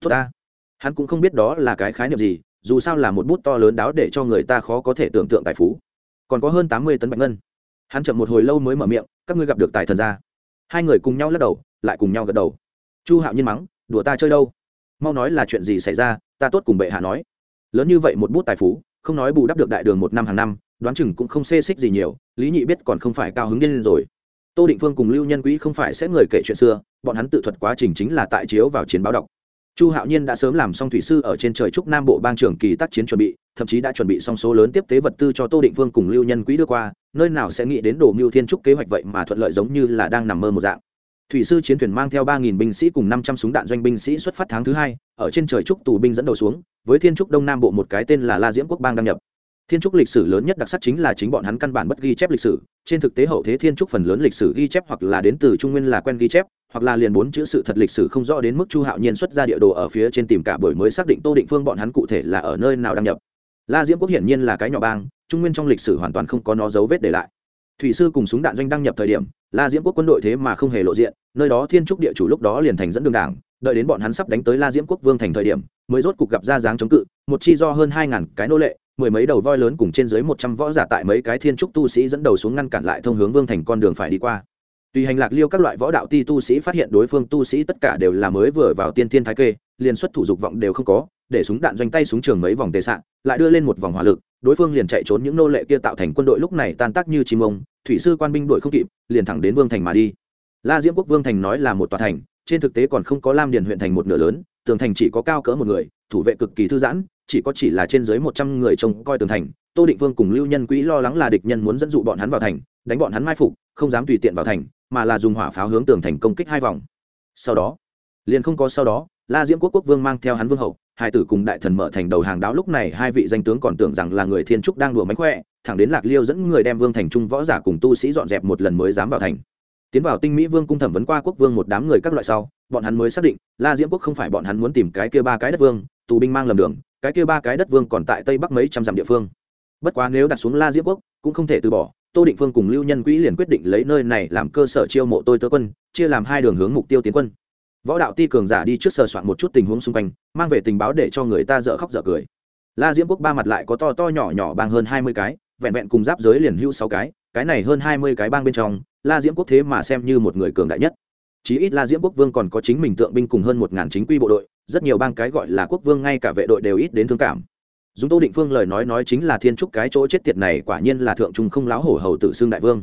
Tốt ta. Hắn cũng không biết đó là cái khái niệm gì, dù sao là một bút to lớn đáo để cho người ta khó có thể tưởng tượng tài phú. Còn có hơn tám mươi tấn bạch ngân. Hắn chậm một hồi lâu mới mở miệng, các ngươi gặp được tài thần gia. Hai người cùng nhau lắc đầu lại cùng nhau gật đầu. Chu hạo nhiên mắng, đùa ta chơi đâu? Mau nói là chuyện gì xảy ra, ta tốt cùng bệ hạ nói. Lớn như vậy một bút tài phú, không nói bù đắp được đại đường một năm hàng năm, đoán chừng cũng không xê xích gì nhiều, lý nhị biết còn không phải cao hứng điên rồi. Tô định phương cùng lưu nhân quỹ không phải sẽ người kể chuyện xưa, bọn hắn tự thuật quá trình chính là tại chiếu vào chiến báo đọc. Chu hạo nhiên đã sớm làm xong thủy sư ở trên trời trúc nam bộ bang trưởng kỳ tác chiến chuẩn bị, thậm chí đã chuẩn bị xong số lớn tiếp tế vật tư cho tô định phương cùng lưu nhân quỹ đưa qua, nơi nào sẽ nghĩ đến đồ mưu thiên trúc kế hoạch vậy mà thuận lợi giống như là đang nằm mơ một dạng thủy sư chiến thuyền mang theo ba nghìn binh sĩ cùng năm trăm súng đạn doanh binh sĩ xuất phát tháng thứ hai, ở trên trời trúc tù binh dẫn đầu xuống, với thiên trúc đông nam bộ một cái tên là la diễm quốc bang đăng nhập. Thiên trúc lịch sử lớn nhất đặc sắc chính là chính bọn hắn căn bản bất ghi chép lịch sử, trên thực tế hậu thế thiên trúc phần lớn lịch sử ghi chép hoặc là đến từ trung nguyên là quen ghi chép, hoặc là liền bốn chữ sự thật lịch sử không rõ đến mức chu hạo nhiên xuất ra địa đồ ở phía trên tìm cả bởi mới xác định tô định phương bọn hắn cụ thể là ở nơi nào đăng nhập. La diễm quốc hiển nhiên là cái nhỏ bang, trung nguyên trong lịch sử hoàn toàn không có nó dấu vết để lại thủy sư cùng súng đạn doanh đăng nhập thời điểm, la diễm quốc quân đội thế mà không hề lộ diện, nơi đó thiên trúc địa chủ lúc đó liền thành dẫn đường đảng, đợi đến bọn hắn sắp đánh tới la diễm quốc vương thành thời điểm, mới rốt cục gặp ra dáng chống cự, một chi do hơn hai ngàn cái nô lệ, mười mấy đầu voi lớn cùng trên dưới một trăm võ giả tại mấy cái thiên trúc tu sĩ dẫn đầu xuống ngăn cản lại thông hướng vương thành con đường phải đi qua. Tùy hành lạc liêu các loại võ đạo ti tu sĩ phát hiện đối phương tu sĩ tất cả đều là mới vừa vào tiên thiên thái kê, liền xuất thủ dục vọng đều không có để súng đạn doanh tay súng trường mấy vòng tệ sạn lại đưa lên một vòng hỏa lực, đối phương liền chạy trốn những nô lệ kia tạo thành quân đội lúc này tan tác như chim ông, thủy sư quan binh đội không kịp, liền thẳng đến vương thành mà đi. La diễm quốc vương thành nói là một tòa thành, trên thực tế còn không có lam điền huyện thành một nửa lớn, tường thành chỉ có cao cỡ một người, thủ vệ cực kỳ thư giãn, chỉ có chỉ là trên dưới một trăm người trông coi tường thành, tô định vương cùng lưu nhân quỹ lo lắng là địch nhân muốn dẫn dụ bọn hắn vào thành, đánh bọn hắn mai phục, không dám tùy tiện vào thành, mà là dùng hỏa pháo hướng tường thành công kích hai vòng. Sau đó, liền không có sau đó, la diễm quốc quốc vương mang theo hắn vương hậu hai tử cùng đại thần mở thành đầu hàng đáo lúc này hai vị danh tướng còn tưởng rằng là người thiên trúc đang đùa mánh khỏe, thẳng đến lạc liêu dẫn người đem vương thành trung võ giả cùng tu sĩ dọn dẹp một lần mới dám vào thành. Tiến vào tinh mỹ vương cung thẩm vấn qua quốc vương một đám người các loại sau, bọn hắn mới xác định, la diễm quốc không phải bọn hắn muốn tìm cái kia ba cái đất vương, tù binh mang lầm đường, cái kia ba cái đất vương còn tại tây bắc mấy trăm dặm địa phương. Bất quá nếu đặt xuống la diễm quốc, cũng không thể từ bỏ, tô định phương cùng lưu nhân quỹ liền quyết định lấy nơi này làm cơ sở chiêu mộ tôi tớ quân, chia làm hai đường hướng mục tiêu tiến quân võ đạo ti cường giả đi trước sờ soạn một chút tình huống xung quanh, mang về tình báo để cho người ta dở khóc dở cười. La diễm quốc ba mặt lại có to to nhỏ nhỏ bằng hơn hai mươi cái, vẹn vẹn cùng giáp giới liền hữu sáu cái cái này hơn hai mươi cái bang bên trong, la diễm quốc thế mà xem như một người cường đại nhất. Chí ít la diễm quốc vương còn có chính mình tượng binh cùng hơn một ngàn chính quy bộ đội, rất nhiều bang cái gọi là quốc vương ngay cả vệ đội đều ít đến thương cảm. Dùng tô định phương lời nói nói chính là thiên trúc cái chỗ chết tiệt này quả nhiên là thượng trung không láo hổ hầu tử xương đại vương.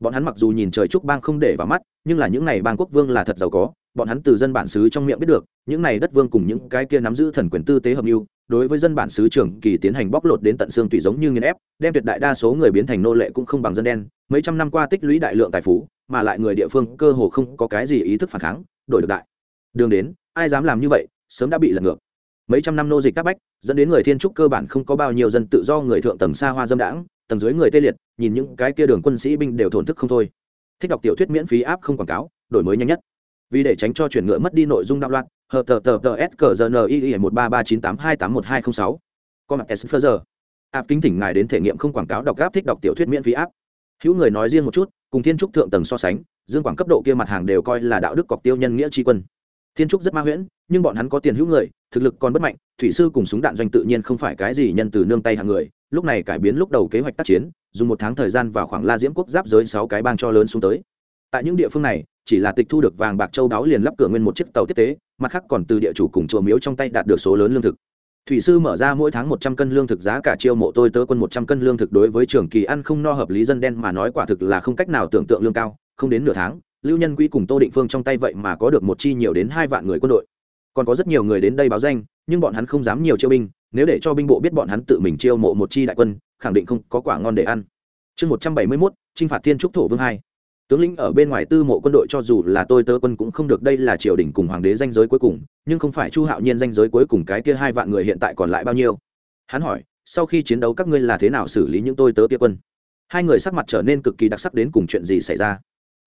Bọn hắn mặc dù nhìn trời trúc bang không để vào mắt, nhưng là những n à y bang quốc vương là thật giàu có bọn hắn từ dân bản xứ trong miệng biết được, những này đất vương cùng những cái kia nắm giữ thần quyền tư tế hợp mưu, đối với dân bản xứ trưởng kỳ tiến hành bóc lột đến tận xương tùy giống như nghiên ép, đem tuyệt đại đa số người biến thành nô lệ cũng không bằng dân đen, mấy trăm năm qua tích lũy đại lượng tài phú, mà lại người địa phương cơ hồ không có cái gì ý thức phản kháng, đổi được đại. Đường đến, ai dám làm như vậy, sớm đã bị lật ngược. Mấy trăm năm nô dịch các bách, dẫn đến người thiên trúc cơ bản không có bao nhiêu dân tự do người thượng tầng xa hoa dâm đãng, tầng dưới người tê liệt, nhìn những cái kia đường quân sĩ binh đều thổn thức không thôi. Thích đọc tiểu thuyết miễn phí áp không quảng cáo, đổi mới nhanh nhất vì để tránh cho chuyển ngựa mất đi nội dung đạo loạn, hờ tờ tờ tờ s cờ n i i một ba ba chín tám hai tám một hai không sáu. Con mặt s giờ. Áp kính thỉnh ngài đến thể nghiệm không quảng cáo đọc áp thích đọc tiểu thuyết miễn phí áp hữu người nói riêng một chút, cùng thiên trúc thượng tầng so sánh, dương quảng cấp độ kia mặt hàng đều coi là đạo đức cọc tiêu nhân nghĩa tri quân. Thiên trúc rất ma huyễn, nhưng bọn hắn có tiền hữu người, thực lực còn bất mạnh, thủy sư cùng súng đạn doanh tự nhiên không phải cái gì nhân từ nương tay hàng người, lúc này cải biến lúc đầu kế hoạch tác chiến, dùng một tháng thời gian vào khoảng la diễm quốc giáp giới sáu cái bang cho lớn xuống tới. Tại những địa phương này chỉ là tịch thu được vàng bạc châu đáo liền lắp cửa nguyên một chiếc tàu tiếp tế, mặt khác còn từ địa chủ cùng chùa miếu trong tay đạt được số lớn lương thực. Thủy sư mở ra mỗi tháng một trăm cân lương thực giá cả chiêu mộ tôi tớ quân một trăm cân lương thực đối với trường kỳ ăn không no hợp lý dân đen mà nói quả thực là không cách nào tưởng tượng lương cao, không đến nửa tháng, lưu nhân quỹ cùng tô định phương trong tay vậy mà có được một chi nhiều đến hai vạn người quân đội. Còn có rất nhiều người đến đây báo danh, nhưng bọn hắn không dám nhiều chiêu binh, nếu để cho binh bộ biết bọn hắn tự mình chiêu mộ một chi đại quân, khẳng định không có quả ngon để ăn. Chương một trăm bảy mươi mốt t phạt thiên trúc thổ vương hai tướng lĩnh ở bên ngoài tư mộ quân đội cho dù là tôi tớ quân cũng không được, đây là triều đình cùng hoàng đế danh giới cuối cùng, nhưng không phải chu hạo nhiên danh giới cuối cùng, cái kia hai vạn người hiện tại còn lại bao nhiêu? Hắn hỏi, sau khi chiến đấu các ngươi là thế nào xử lý những tôi tớ kia quân? Hai người sắc mặt trở nên cực kỳ đặc sắc đến cùng chuyện gì xảy ra?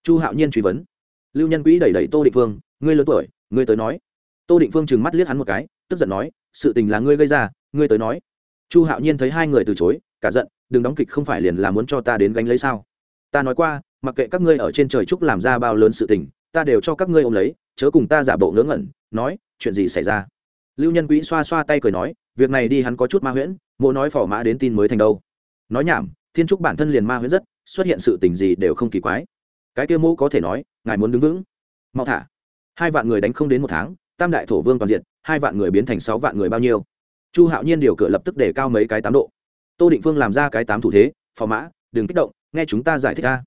Chu hạo nhiên truy vấn. Lưu nhân quỹ đẩy đẩy tô định phương, ngươi lớn tuổi, ngươi tới nói. Tô định phương trừng mắt liếc hắn một cái, tức giận nói, sự tình là ngươi gây ra, ngươi tới nói. Chu hạo nhiên thấy hai người từ chối, cả giận, đừng đóng kịch không phải liền là muốn cho ta đến gánh lấy sao? Ta nói qua mặc kệ các ngươi ở trên trời trúc làm ra bao lớn sự tình, ta đều cho các ngươi ôm lấy, chớ cùng ta giả bộ ngớ ngẩn, nói, chuyện gì xảy ra? Lưu nhân quỹ xoa xoa tay cười nói, việc này đi hắn có chút ma huyễn, mộ nói phỏ mã đến tin mới thành đâu. Nói nhảm, thiên trúc bản thân liền ma huyễn rất, xuất hiện sự tình gì đều không kỳ quái. Cái kia mẫu có thể nói, ngài muốn đứng vững. Mau thả. Hai vạn người đánh không đến một tháng, tam đại thổ vương toàn diện, hai vạn người biến thành sáu vạn người bao nhiêu? Chu hạo nhiên điều cửa lập tức để cao mấy cái tám độ. Tô định phương làm ra cái tám thủ thế, phò mã, đừng kích động, nghe chúng ta giải thích a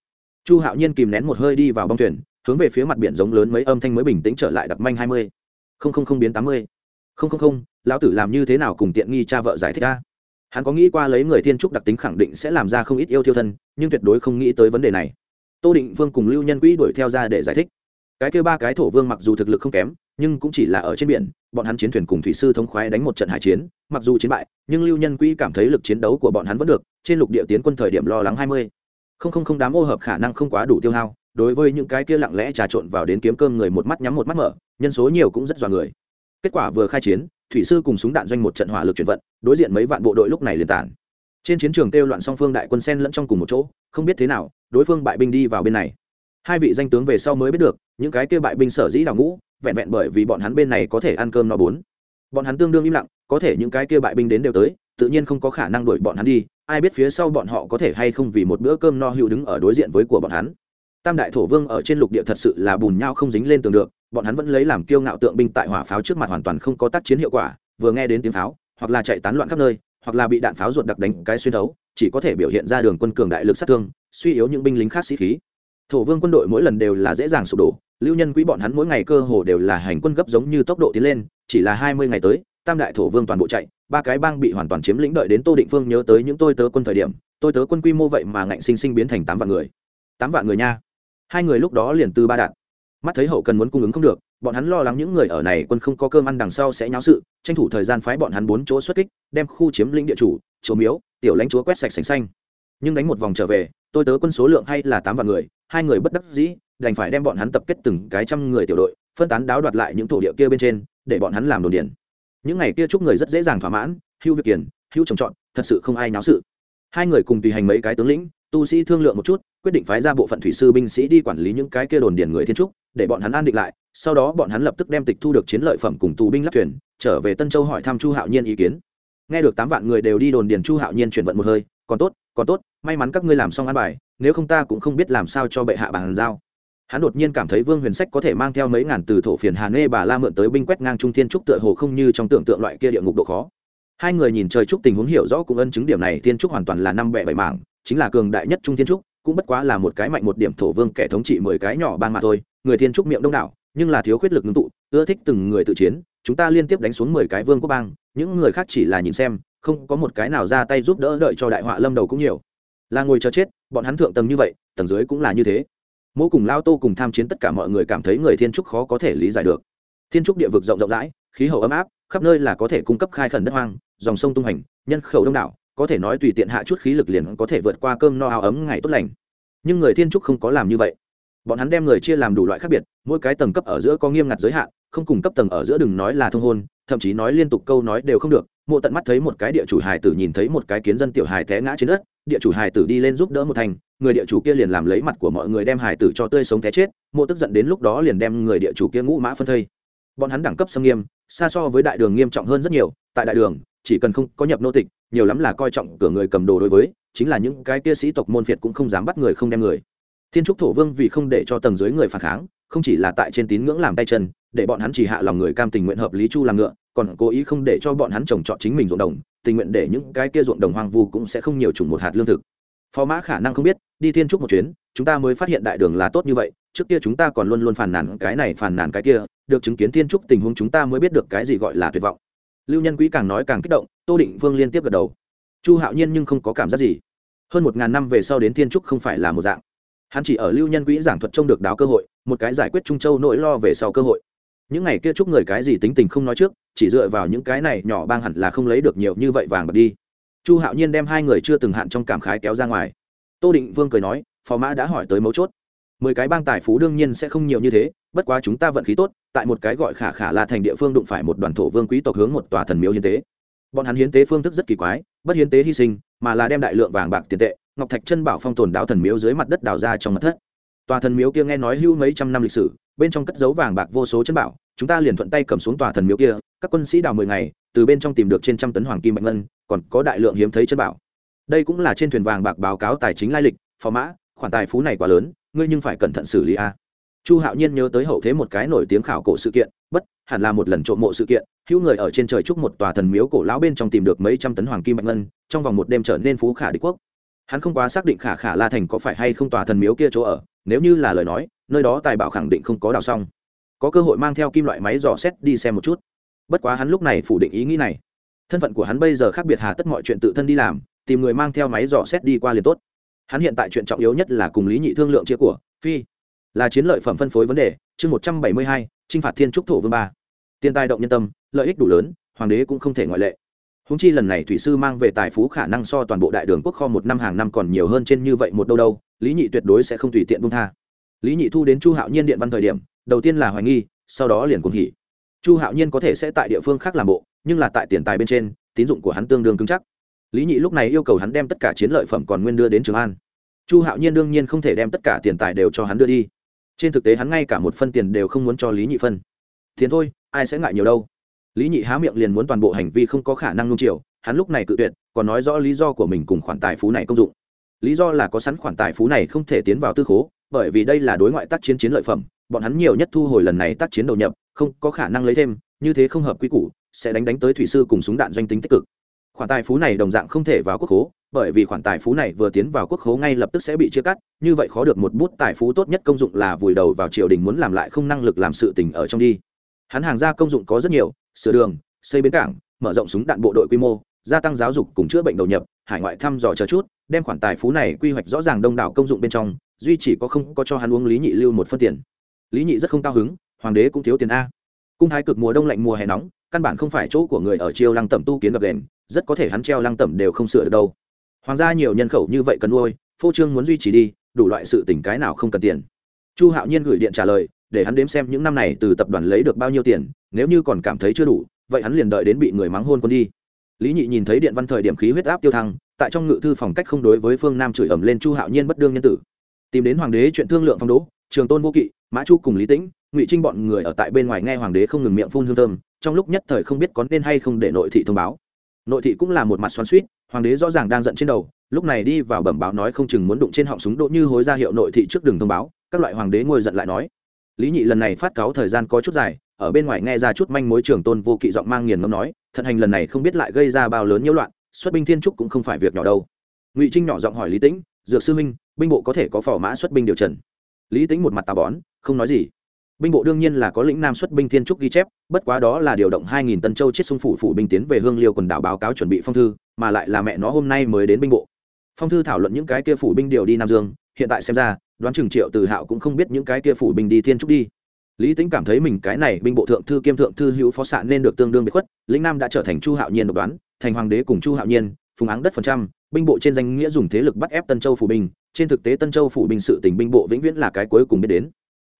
chu hạo nhiên kìm nén một hơi đi vào bong thuyền, hướng về phía mặt biển giống lớn mấy âm thanh mới bình tĩnh trở lại đặc manh hai mươi. Không không không biến tám mươi. Không không không, lão tử làm như thế nào cùng tiện nghi cha vợ giải thích ca hắn có nghĩ qua lấy người thiên trúc đặc tính khẳng định sẽ làm ra không ít yêu thiêu thân, nhưng tuyệt đối không nghĩ tới vấn đề này. Tô định vương cùng lưu nhân quỹ đuổi theo ra để giải thích. Cái kêu ba cái thổ vương mặc dù thực lực không kém, nhưng cũng chỉ là ở trên biển, bọn hắn chiến thuyền cùng thủy sư thống khoái đánh một trận hải chiến, mặc dù chiến bại, nhưng lưu nhân quỹ cảm thấy lực chiến đấu của bọn hắn vẫn được, trên lục địa tiến quân thời điểm lo lắng hai mươi không không không đám ô hợp khả năng không quá đủ tiêu hao, đối với những cái kia lặng lẽ trà trộn vào đến kiếm cơm người một mắt nhắm một mắt mở, nhân số nhiều cũng rất dọa người. Kết quả vừa khai chiến, thủy sư cùng súng đạn doanh một trận hỏa lực chuyển vận, đối diện mấy vạn bộ đội lúc này liền tản. Trên chiến trường kêu loạn song phương đại quân sen lẫn trong cùng một chỗ, không biết thế nào, đối phương bại binh đi vào bên này. Hai vị danh tướng về sau mới biết được, những cái kia bại binh sở dĩ đào ngũ, vẹn vẹn bởi vì bọn hắn bên này có thể ăn cơm no bốn. Bọn hắn tương đương im lặng, có thể những cái kia bại binh đến đều tới tự nhiên không có khả năng đuổi bọn hắn đi, ai biết phía sau bọn họ có thể hay không vì một bữa cơm no hữu đứng ở đối diện với của bọn hắn. Tam đại thổ vương ở trên lục địa thật sự là bùn nhau không dính lên tường được, bọn hắn vẫn lấy làm kiêu ngạo tượng binh tại hỏa pháo trước mặt hoàn toàn không có tác chiến hiệu quả, vừa nghe đến tiếng pháo, hoặc là chạy tán loạn khắp nơi, hoặc là bị đạn pháo ruột đặc đánh cái xuyên thấu, chỉ có thể biểu hiện ra đường quân cường đại lực sát thương, suy yếu những binh lính khác sĩ khí. Thổ vương quân đội mỗi lần đều là dễ dàng sụp đổ, lưu nhân quỹ bọn hắn mỗi ngày cơ hồ đều là hành quân gấp giống như tốc độ tiến lên, chỉ là hai mươi ngày tới, tam đại thổ vương toàn bộ chạy ba cái bang bị hoàn toàn chiếm lĩnh đợi đến tô định phương nhớ tới những tôi tớ quân thời điểm, tôi tớ quân quy mô vậy mà ngạnh sinh sinh biến thành tám vạn người. Tám vạn người nha. Hai người lúc đó liền từ ba đạn. Mắt thấy hậu cần muốn cung ứng không được, bọn hắn lo lắng những người ở này quân không có cơm ăn đằng sau sẽ nháo sự, tranh thủ thời gian phái bọn hắn bốn chỗ xuất kích, đem khu chiếm lĩnh địa chủ chỗ miếu, tiểu lãnh chúa quét sạch sành xanh. Nhưng đánh một vòng trở về, tôi tớ quân số lượng hay là tám vạn người, hai người bất đắc dĩ, đành phải đem bọn hắn tập kết từng cái trăm người tiểu đội, phân tán đáo đoạt lại những thổ địa kia bên trên, để bọn hắn làm đồn điền những ngày kia chúc người rất dễ dàng thỏa mãn hưu việc kiển hưu trồng trọt, thật sự không ai náo sự. Hai người cùng tùy hành mấy cái tướng lĩnh, tu sĩ thương lượng một chút, quyết định phái ra bộ phận thủy sư binh sĩ đi quản lý những cái kia đồn điền người thiên trúc, để bọn hắn an định lại, sau đó bọn hắn lập tức đem tịch thu được chiến lợi phẩm cùng tù binh lắp thuyền, trở về tân châu hỏi thăm chu hạo nhiên ý kiến. Nghe được tám vạn người đều đi đồn điền chu hạo nhiên chuyển vận một hơi, còn tốt còn tốt, may mắn các ngươi làm xong ăn bài, nếu không ta cũng không biết làm sao cho bệ hạ bàn giao hắn đột nhiên cảm thấy vương huyền sách có thể mang theo mấy ngàn từ thổ phiền hà nê bà la mượn tới binh quét ngang trung thiên trúc tựa hồ không như trong tưởng tượng loại kia địa ngục độ khó. Hai người nhìn trời trúc tình huống hiểu rõ cũng ân chứng điểm này, thiên trúc hoàn toàn là năm bẻ bảy mảng, chính là cường đại nhất trung thiên trúc, cũng bất quá là một cái mạnh một điểm thổ vương kẻ thống trị mười cái nhỏ bang mà thôi, người thiên trúc miệng đông đảo, nhưng là thiếu khuyết lực ngưng tụ, ưa thích từng người tự chiến, chúng ta liên tiếp đánh xuống mười cái vương quốc bang, những người khác chỉ là nhìn xem, không có một cái nào ra tay giúp đỡ đợi cho đại họa lâm đầu cũng nhiều. Là ngồi chờ chết, bọn hắn thượng tầng như vậy, tầng dưới cũng là như thế mỗ cùng lao tô cùng tham chiến tất cả mọi người cảm thấy người thiên trúc khó có thể lý giải được. Thiên trúc địa vực rộng rộng rãi, khí hậu ấm áp, khắp nơi là có thể cung cấp khai khẩn đất hoang, dòng sông tung hành nhân khẩu đông đảo, có thể nói tùy tiện hạ chút khí lực liền có thể vượt qua cơm no áo ấm ngày tốt lành. Nhưng người thiên trúc không có làm như vậy. Bọn hắn đem người chia làm đủ loại khác biệt, mỗi cái tầng cấp ở giữa có nghiêm ngặt giới hạn, không cùng cấp tầng ở giữa đừng nói là thông hôn, thậm chí nói liên tục câu nói đều không được. Mộ tận mắt thấy một cái địa chủ hài tử nhìn thấy một cái kiến dân tiểu hài té ngã trên đất, địa chủ hài tử đi lên giúp đỡ một thành người địa chủ kia liền làm lấy mặt của mọi người đem hài tử cho tươi sống té chết, mộ tức giận đến lúc đó liền đem người địa chủ kia ngũ mã phân thây. Bọn hắn đẳng cấp xâm nghiêm, xa so với đại đường nghiêm trọng hơn rất nhiều, tại đại đường, chỉ cần không có nhập nô tịch, nhiều lắm là coi trọng cửa người cầm đồ đối với, chính là những cái kia sĩ tộc môn phiệt cũng không dám bắt người không đem người. Thiên trúc thổ vương vì không để cho tầng dưới người phản kháng, không chỉ là tại trên tín ngưỡng làm tay chân, để bọn hắn chỉ hạ lòng người cam tình nguyện hợp lý chu làm ngựa, còn cố ý không để cho bọn hắn trồng trọt chính mình ruộng đồng, tình nguyện để những cái kia ruộng đồng hoang vu cũng sẽ không nhiều chủng một hạt lương thực phó mã khả năng không biết, đi thiên trúc một chuyến, chúng ta mới phát hiện đại đường là tốt như vậy, trước kia chúng ta còn luôn luôn phàn nàn cái này phàn nàn cái kia, được chứng kiến thiên trúc tình huống chúng ta mới biết được cái gì gọi là tuyệt vọng. Lưu nhân quý càng nói càng kích động, tô định vương liên tiếp gật đầu. Chu hạo nhiên nhưng không có cảm giác gì. Hơn một ngàn năm về sau đến thiên trúc không phải là một dạng. Hắn chỉ ở lưu nhân quỹ giảng thuật trông được đáo cơ hội, một cái giải quyết trung châu nỗi lo về sau cơ hội. Những ngày kia chúc người cái gì tính tình không nói trước, chỉ dựa vào những cái này nhỏ bang hẳn là không lấy được nhiều như vậy vàng bật đi chu hạo nhiên đem hai người chưa từng hạn trong cảm khái kéo ra ngoài. Tô định vương cười nói, phò mã đã hỏi tới mấu chốt. Mười cái bang tài phú đương nhiên sẽ không nhiều như thế, bất quá chúng ta vận khí tốt, tại một cái gọi khả khả là thành địa phương đụng phải một đoàn thổ vương quý tộc hướng một tòa thần miếu hiến tế. Bọn hắn hiến tế phương thức rất kỳ quái, bất hiến tế hy sinh, mà là đem đại lượng vàng bạc tiền tệ, ngọc thạch chân bảo phong tồn đáo thần miếu dưới mặt đất đào ra trong mặt thất. Tòa thần miếu kia nghe nói hưu mấy trăm năm lịch sử, bên trong cất dấu vàng bạc vô số chân bảo chúng ta liền thuận tay cầm xuống tòa thần miếu kia, các quân sĩ đào mười ngày, từ bên trong tìm được trên trăm tấn hoàng kim bạch ngân, còn có đại lượng hiếm thấy chân bảo. Đây cũng là trên thuyền vàng bạc báo cáo tài chính lai lịch, phò mã, khoản tài phú này quá lớn, ngươi nhưng phải cẩn thận xử lý a. Chu hạo nhiên nhớ tới hậu thế một cái nổi tiếng khảo cổ sự kiện, bất, hẳn là một lần trộm mộ sự kiện, hữu người ở trên trời trúc một tòa thần miếu cổ lão bên trong tìm được mấy trăm tấn hoàng kim bạch ngân, trong vòng một đêm trở nên phú khả đế quốc. Hắn không quá xác định khả khả la thành có phải hay không tòa thần miếu kia chỗ ở, nếu như là lời nói, nơi đó tài bảo khẳng định không có đào xong có cơ hội mang theo kim loại máy dò xét đi xem một chút. Bất quá hắn lúc này phủ định ý nghĩ này. Thân phận của hắn bây giờ khác biệt hà tất mọi chuyện tự thân đi làm, tìm người mang theo máy dò xét đi qua liền tốt. Hắn hiện tại chuyện trọng yếu nhất là cùng lý nhị thương lượng chia của, phi, là chiến lợi phẩm phân phối vấn đề, chương một trăm bảy mươi hai, chinh phạt thiên trúc thổ vương ba. Tiền tài động nhân tâm, lợi ích đủ lớn, hoàng đế cũng không thể ngoại lệ. Húng chi lần này thủy sư mang về tài phú khả năng so toàn bộ đại đường quốc kho một năm hàng năm còn nhiều hơn trên như vậy một đâu đâu, lý nhị tuyệt đối sẽ không tùy tiện bung tha. Lý nhị thu đến chu hạo nhiên điện văn thời điểm đầu tiên là hoài nghi, sau đó liền cùng hỉ. Chu hạo nhiên có thể sẽ tại địa phương khác làm bộ, nhưng là tại tiền tài bên trên, tín dụng của hắn tương đương cứng chắc. Lý nhị lúc này yêu cầu hắn đem tất cả chiến lợi phẩm còn nguyên đưa đến trường an. Chu hạo nhiên đương nhiên không thể đem tất cả tiền tài đều cho hắn đưa đi. Trên thực tế hắn ngay cả một phân tiền đều không muốn cho lý nhị phân. Tiền thôi, ai sẽ ngại nhiều đâu? Lý nhị há miệng liền muốn toàn bộ hành vi không có khả năng nung chiều, hắn lúc này cự tuyệt, còn nói rõ lý do của mình cùng khoản tài phú này công dụng. Lý do là có sẵn khoản tài phú này không thể tiến vào tư khố, bởi vì đây là đối ngoại tác chiến chiến lợi phẩm bọn hắn nhiều nhất thu hồi lần này tác chiến đầu nhập, không có khả năng lấy thêm, như thế không hợp quy củ, sẽ đánh đánh tới thủy sư cùng súng đạn doanh tính tích cực. Khoản tài phú này đồng dạng không thể vào quốc khố, bởi vì khoản tài phú này vừa tiến vào quốc khố ngay lập tức sẽ bị chia cắt, như vậy khó được một bút tài phú tốt nhất công dụng là vùi đầu vào triều đình muốn làm lại không năng lực làm sự tình ở trong đi. Hắn hàng ra công dụng có rất nhiều, sửa đường, xây bến cảng, mở rộng súng đạn bộ đội quy mô, gia tăng giáo dục cùng chữa bệnh đầu nhập, hải ngoại thăm dò chờ chút, đem khoản tài phú này quy hoạch rõ ràng đông đảo công dụng bên trong, duy chỉ có không có cho hắn uống lý nhị lưu một phân tiền lý nhị rất không cao hứng, hoàng đế cũng thiếu tiền a. Cung thái cực mùa đông lạnh mùa hè nóng, căn bản không phải chỗ của người ở chiêu lăng tẩm tu kiến gặp đền, rất có thể hắn treo lăng tẩm đều không sửa được đâu. Hoàng gia nhiều nhân khẩu như vậy cần nuôi, phô trương muốn duy trì đi, đủ loại sự tỉnh cái nào không cần tiền. Chu hạo nhiên gửi điện trả lời, để hắn đếm xem những năm này từ tập đoàn lấy được bao nhiêu tiền, nếu như còn cảm thấy chưa đủ, vậy hắn liền đợi đến bị người mắng hôn quân đi. Lý nhị nhìn thấy điện văn thời điểm khí huyết áp tiêu thăng, tại trong ngự thư phòng cách không đối với phương nam chửi ẩm lên chu hạo nhiên bất đương nhân tử. Tìm đến hoàng đế chuyện thương lượng phong đố, trường tôn vô kỵ mã chu cùng lý tĩnh, ngụy trinh bọn người ở tại bên ngoài nghe hoàng đế không ngừng miệng phun hương thơm, trong lúc nhất thời không biết có nên hay không để nội thị thông báo. Nội thị cũng là một mặt xoắn suýt hoàng đế rõ ràng đang giận trên đầu, lúc này đi vào bẩm báo nói không chừng muốn đụng trên họng súng đỗ như hối ra hiệu nội thị trước đường thông báo, các loại hoàng đế ngồi giận lại nói. Lý nhị lần này phát cáo thời gian có chút dài, ở bên ngoài nghe ra chút manh mối trường tôn vô kỵ giọng mang nghiền ngâm nói, thận hành lần này không biết lại gây ra bao lớn nhiễu loạn, xuất binh thiên trúc cũng không phải việc nhỏ đâu. Ngụy trinh nhỏ giọng hỏi lý tĩnh, dược sư minh binh bộ có thể có phò mã xuất binh điều trần? Lý tĩnh một mặt tà bón, không nói gì. Binh bộ đương nhiên là có lĩnh nam xuất binh thiên trúc ghi chép, bất quá đó là điều động hai nghìn tân châu chết xung phủ phủ binh tiến về hương liêu quần đảo báo cáo chuẩn bị phong thư, mà lại là mẹ nó hôm nay mới đến binh bộ. Phong thư thảo luận những cái kia phủ binh điều đi nam dương, hiện tại xem ra, đoán chừng triệu từ hạo cũng không biết những cái kia phủ binh đi thiên trúc đi. Lý tính cảm thấy mình cái này binh bộ thượng thư kiêm thượng thư hữu phó xạ nên được tương đương bị khuất, lĩnh nam đã trở thành chu hạo nhiên độc đoán, thành hoàng đế cùng chu hạo nhiên, phùng áng đất phần trăm binh bộ trên danh nghĩa dùng thế lực bắt ép tân châu phủ binh, trên thực tế tân châu phủ binh sự tỉnh binh bộ vĩnh viễn là cái cuối cùng biết đến.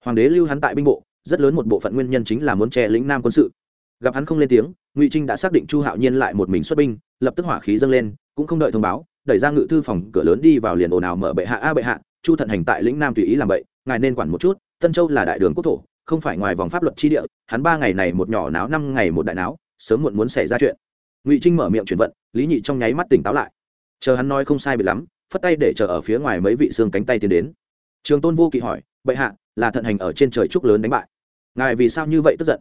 Hoàng đế lưu hắn tại binh bộ, rất lớn một bộ phận nguyên nhân chính là muốn che lĩnh nam quân sự. Gặp hắn không lên tiếng, ngụy trinh đã xác định chu hạo nhiên lại một mình xuất binh, lập tức hỏa khí dâng lên, cũng không đợi thông báo, đẩy ra ngự thư phòng, cửa lớn đi vào liền ồn ào mở bệ hạ, a bệ hạ, chu thận hành tại lĩnh nam tùy ý làm bậy, ngài nên quản một chút, tân châu là đại đường quốc thổ, không phải ngoài vòng pháp luật chi địa, hắn ba ngày này một nhỏ náo, năm ngày một đại náo, sớm muộn muốn xảy ra chuyện. Ngụy trinh mở miệng chuyển vận, lý nhị trong nháy mắt tỉnh táo lại chờ hắn nói không sai bị lắm, phất tay để chờ ở phía ngoài mấy vị xương cánh tay tiến đến. Trường tôn vô kỵ hỏi, bệ hạ, là thận hành ở trên trời trúc lớn đánh bại. Ngài vì sao như vậy tức giận?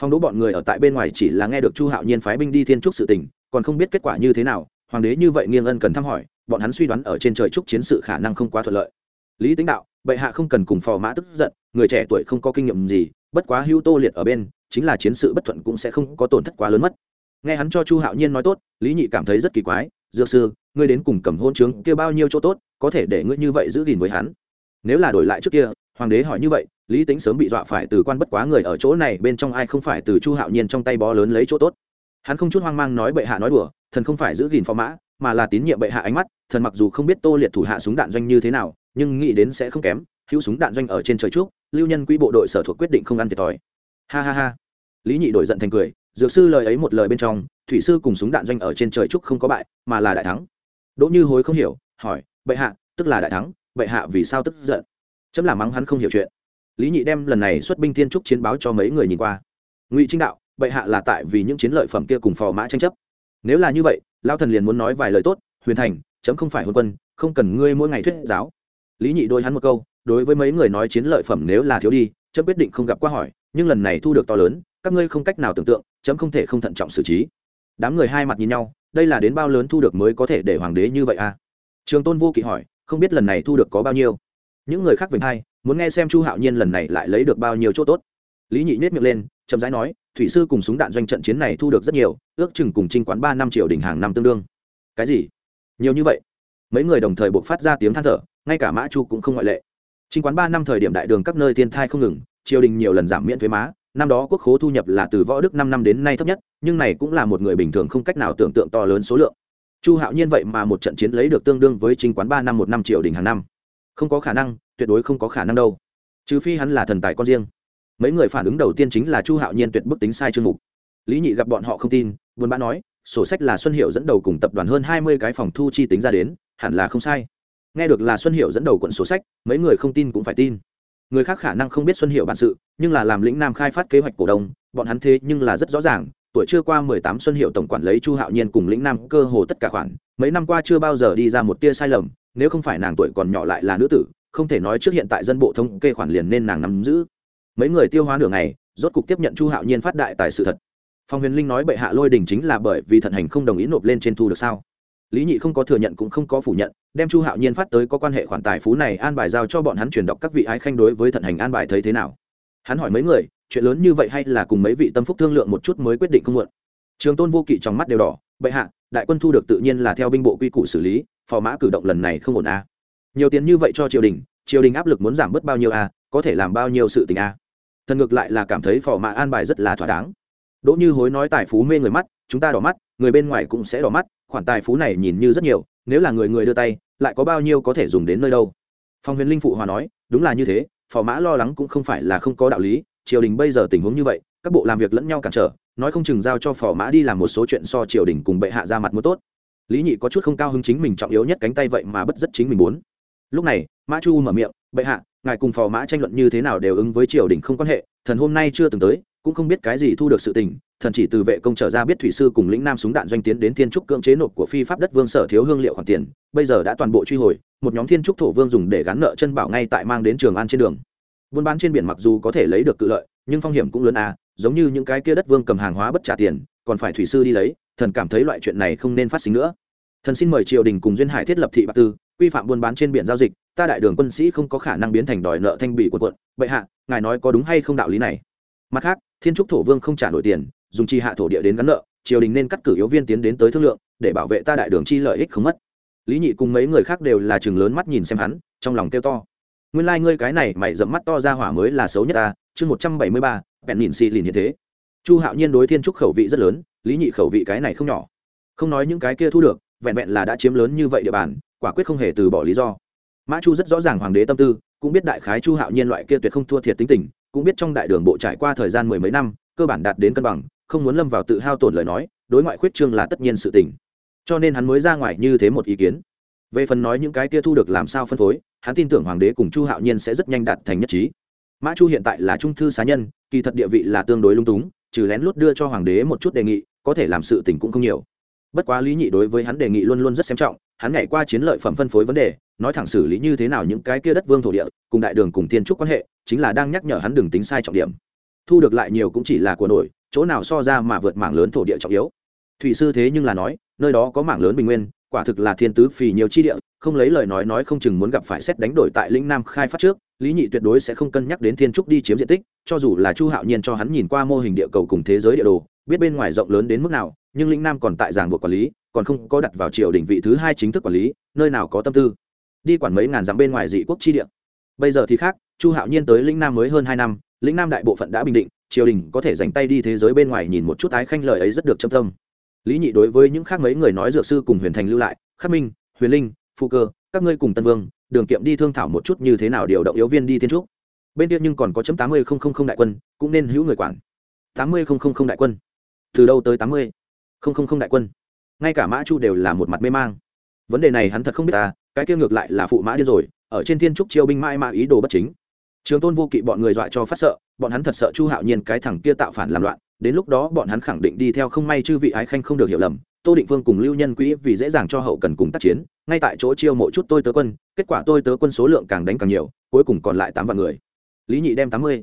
Phong đỗ bọn người ở tại bên ngoài chỉ là nghe được chu hạo nhiên phái binh đi thiên trúc sự tình, còn không biết kết quả như thế nào, hoàng đế như vậy nghiêng ân cần thăm hỏi, bọn hắn suy đoán ở trên trời trúc chiến sự khả năng không quá thuận lợi. Lý tính đạo, bệ hạ không cần cùng phò mã tức giận, người trẻ tuổi không có kinh nghiệm gì, bất quá hưu tô liệt ở bên, chính là chiến sự bất thuận cũng sẽ không có tổn thất quá lớn mất. Nghe hắn cho chu hạo nhiên nói tốt, lý nhị cảm thấy rất kỳ quái dược sư, ngươi đến cùng cầm hôn trướng kia bao nhiêu chỗ tốt, có thể để ngươi như vậy giữ gìn với hắn? Nếu là đổi lại trước kia, hoàng đế hỏi như vậy, lý tính sớm bị dọa phải từ quan bất quá người ở chỗ này bên trong ai không phải từ chu hạo nhiên trong tay bó lớn lấy chỗ tốt. Hắn không chút hoang mang nói bệ hạ nói đùa, thần không phải giữ gìn phó mã, mà là tín nhiệm bệ hạ ánh mắt, thần mặc dù không biết tô liệt thủ hạ súng đạn doanh như thế nào, nhưng nghĩ đến sẽ không kém, hữu súng đạn doanh ở trên trời trước lưu nhân quỹ bộ đội sở thuộc quyết định không ăn thiệt thòi. Ha ha ha. Lý nhị đổi giận thành cười, dược sư lời ấy một lời bên trong thủy sư cùng súng đạn doanh ở trên trời trúc không có bại, mà là đại thắng. Đỗ như hối không hiểu, hỏi, bệ hạ, tức là đại thắng, bệ hạ vì sao tức giận? Chấm là mắng hắn không hiểu chuyện. Lý nhị đem lần này xuất binh thiên trúc chiến báo cho mấy người nhìn qua. Ngụy trinh đạo, bệ hạ là tại vì những chiến lợi phẩm kia cùng phò mã tranh chấp. Nếu là như vậy lao thần liền muốn nói vài lời tốt, huyền thành, chấm không phải hôn quân, không cần ngươi mỗi ngày thuyết giáo. Lý nhị đôi hắn một câu, đối với mấy người nói chiến lợi phẩm nếu là thiếu đi, chấm quyết định không gặp qua hỏi, nhưng lần này thu được to lớn, các ngươi không cách nào tưởng tượng, chấm không thể không thận trọng xử trí đám người hai mặt nhìn nhau, đây là đến bao lớn thu được mới có thể để hoàng đế như vậy à? Trường tôn vô kỵ hỏi, không biết lần này thu được có bao nhiêu? Những người khác vinh hai, muốn nghe xem chu hạo nhiên lần này lại lấy được bao nhiêu chỗ tốt. Lý nhị nhét miệng lên, chậm rãi nói, thủy sư cùng súng đạn doanh trận chiến này thu được rất nhiều, ước chừng cùng trinh quán ba năm triệu đỉnh hàng năm tương đương. Cái gì? Nhiều như vậy? Mấy người đồng thời buộc phát ra tiếng than thở, ngay cả mã chu cũng không ngoại lệ. Trinh quán ba năm thời điểm đại đường các nơi thiên thai không ngừng, triều đình nhiều lần giảm miễn thuế má năm đó quốc khố thu nhập là từ võ đức năm năm đến nay thấp nhất, nhưng này cũng là một người bình thường không cách nào tưởng tượng to lớn số lượng. Chu hạo nhiên vậy mà một trận chiến lấy được tương đương với trinh quán ba năm một năm triệu đỉnh hàng năm. Không có khả năng, tuyệt đối không có khả năng đâu. Trừ phi hắn là thần tài con riêng. Mấy người phản ứng đầu tiên chính là chu hạo nhiên tuyệt bức tính sai chương mục. Lý nhị gặp bọn họ không tin buôn bã nói, sổ sách là xuân hiệu dẫn đầu cùng tập đoàn hơn hai mươi cái phòng thu chi tính ra đến, hẳn là không sai. Nghe được là xuân hiệu dẫn đầu quận sổ sách, mấy người không tin cũng phải tin người khác khả năng không biết xuân hiệu bản sự, nhưng là làm lĩnh nam khai phát kế hoạch cổ đông, bọn hắn thế nhưng là rất rõ ràng, tuổi chưa qua mười tám xuân hiệu tổng quản lấy chu hạo nhiên cùng lĩnh nam cơ hồ tất cả khoản, mấy năm qua chưa bao giờ đi ra một tia sai lầm, nếu không phải nàng tuổi còn nhỏ lại là nữ tử, không thể nói trước hiện tại dân bộ thống kê khoản liền nên nàng nắm giữ. Mấy người tiêu hóa nửa ngày, rốt cục tiếp nhận chu hạo nhiên phát đại tài sự thật. Phong huyền linh nói bệ hạ lôi đình chính là bởi vì thận hành không đồng ý nộp lên trên thu được sao? Lý nhị không có thừa nhận cũng không có phủ nhận đem chu hạo nhiên phát tới có quan hệ khoản tài phú này an bài giao cho bọn hắn truyền đọc các vị ái khanh đối với thận hành an bài thấy thế nào hắn hỏi mấy người chuyện lớn như vậy hay là cùng mấy vị tâm phúc thương lượng một chút mới quyết định không muộn trường tôn vô kỵ trong mắt đều đỏ bệ hạ đại quân thu được tự nhiên là theo binh bộ quy củ xử lý phò mã cử động lần này không ổn a à. nhiều tiền như vậy cho triều đình triều đình áp lực muốn giảm bớt bao nhiêu a à, có thể làm bao nhiêu sự tình a à. thần ngược lại là cảm thấy phò mã an bài rất là thỏa đáng đỗ như hối nói tài phú mê người mắt, chúng ta đỏ mắt, người bên ngoài cũng sẽ đỏ mắt, khoản tài phú này nhìn như rất nhiều, nếu là người người đưa tay, lại có bao nhiêu có thể dùng đến nơi đâu. Phong huyền linh phụ hòa nói, đúng là như thế, phò mã lo lắng cũng không phải là không có đạo lý, triều đình bây giờ tình huống như vậy, các bộ làm việc lẫn nhau cản trở, nói không chừng giao cho phò mã đi làm một số chuyện so triều đình cùng bệ hạ ra mặt mua tốt. Lý nhị có chút không cao hứng chính mình trọng yếu nhất cánh tay vậy mà bất rất chính mình muốn. Lúc này, mã chu mở miệng, bệ hạ, ngài cùng phò mã tranh luận như thế nào đều ứng với triều đình không quan hệ, thần hôm nay chưa từng tới cũng không biết cái gì thu được sự tình, thần chỉ từ vệ công trở ra biết thủy sư cùng lĩnh nam súng đạn doanh tiến đến thiên trúc cưỡng chế nộp của phi pháp đất vương sở thiếu hương liệu khoản tiền, bây giờ đã toàn bộ truy hồi, một nhóm thiên trúc thổ vương dùng để gắn nợ chân bảo ngay tại mang đến trường an trên đường. Buôn bán trên biển mặc dù có thể lấy được cự lợi, nhưng phong hiểm cũng lớn à giống như những cái kia đất vương cầm hàng hóa bất trả tiền, còn phải thủy sư đi lấy, thần cảm thấy loại chuyện này không nên phát sinh nữa. Thần xin mời triều đình cùng duyên hải thiết lập thị bạc tư, quy phạm buôn bán trên biển giao dịch, ta đại đường quân sĩ không có khả năng biến thành đòi nợ thanh bị quần quận, bệ hạ, ngài nói có đúng hay không đạo lý này? Mặt khác thiên trúc thổ vương không trả nổi tiền, dùng chi hạ thổ địa đến gắn nợ, triều đình nên cắt cử yếu viên tiến đến tới thương lượng, để bảo vệ ta đại đường chi lợi ích không mất. Lý nhị cùng mấy người khác đều là chừng lớn mắt nhìn xem hắn, trong lòng kêu to. Nguyên lai、like、ngươi cái này mày dẫm mắt to ra hỏa mới là xấu nhất ta, chương một trăm bảy mươi ba bẹn nhìn xì lìn như thế. Chu hạo nhiên đối thiên trúc khẩu vị rất lớn, lý nhị khẩu vị cái này không nhỏ. Không nói những cái kia thu được, vẹn vẹn là đã chiếm lớn như vậy địa bàn, quả quyết không hề từ bỏ lý do. Mã chu rất rõ ràng hoàng đế tâm tư, cũng biết đại khái chu hạo nhiên loại kia tuyệt không thua thiệt tính tình cũng biết trong đại đường bộ trải qua thời gian mười mấy năm, cơ bản đạt đến cân bằng, không muốn lâm vào tự hao tổn lời nói, đối ngoại khuyết trương là tất nhiên sự tình. Cho nên hắn mới ra ngoài như thế một ý kiến. Về phần nói những cái kia thu được làm sao phân phối, hắn tin tưởng hoàng đế cùng chu hạo nhiên sẽ rất nhanh đạt thành nhất trí. Mã chu hiện tại là trung thư xá nhân, kỳ thật địa vị là tương đối lung túng, trừ lén lút đưa cho hoàng đế một chút đề nghị, có thể làm sự tình cũng không nhiều bất quá lý nhị đối với hắn đề nghị luôn luôn rất xem trọng, hắn nhảy qua chiến lợi phẩm phân phối vấn đề, nói thẳng xử lý như thế nào những cái kia đất vương thổ địa, cùng đại đường cùng tiên trúc quan hệ, chính là đang nhắc nhở hắn đừng tính sai trọng điểm. Thu được lại nhiều cũng chỉ là của nổi, chỗ nào so ra mà vượt mảng lớn thổ địa trọng yếu. Thủy sư thế nhưng là nói, nơi đó có mảng lớn bình nguyên, quả thực là thiên tứ phì nhiều chi địa, không lấy lời nói nói không chừng muốn gặp phải xét đánh đổi tại lĩnh nam khai phát trước, lý nhị tuyệt đối sẽ không cân nhắc đến thiên trúc đi chiếm diện tích, cho dù là chu hạo nhiên cho hắn nhìn qua mô hình địa cầu cùng thế giới địa đồ, biết bên ngoài rộng lớn đến mức nào nhưng lĩnh nam còn tại giảng buộc quản lý, còn không có đặt vào triều đình vị thứ hai chính thức quản lý, nơi nào có tâm tư. Đi quản mấy ngàn dặm bên ngoài dị quốc chi địa. Bây giờ thì khác, chu hạo nhiên tới lĩnh nam mới hơn hai năm, lĩnh nam đại bộ phận đã bình định, triều đình có thể dành tay đi thế giới bên ngoài nhìn một chút ái khanh lời ấy rất được châm tâm. Lý nhị đối với những khác mấy người nói dược sư cùng huyền thành lưu lại, khắc minh, huyền linh, phu cơ, các ngươi cùng tân vương, đường kiệm đi thương thảo một chút như thế nào điều động yếu viên đi thiên trúc. Bên kia nhưng còn có chấm tám mươi không không không đại quân, cũng nên hữu người quản. tám mươi không không không đại quân. Từ đâu tới tám mươi? Không không không đại quân. Ngay cả mã chu đều là một mặt mê mang. Vấn đề này hắn thật không biết ta, cái kia ngược lại là phụ mã điên rồi, ở trên thiên trúc chiêu binh mãi mã ý đồ bất chính. Trường tôn vô kỵ bọn người dọa cho phát sợ, bọn hắn thật sợ chu hạo nhiên cái thằng kia tạo phản làm loạn, đến lúc đó bọn hắn khẳng định đi theo không may chư vị ái khanh không được hiểu lầm, tô định vương cùng lưu nhân quỹ vì dễ dàng cho hậu cần cùng tác chiến, ngay tại chỗ chiêu mộ chút tôi tớ quân, kết quả tôi tớ quân số lượng càng đánh càng nhiều, cuối cùng còn lại tám vạn người. Lý nhị đem tám mươi.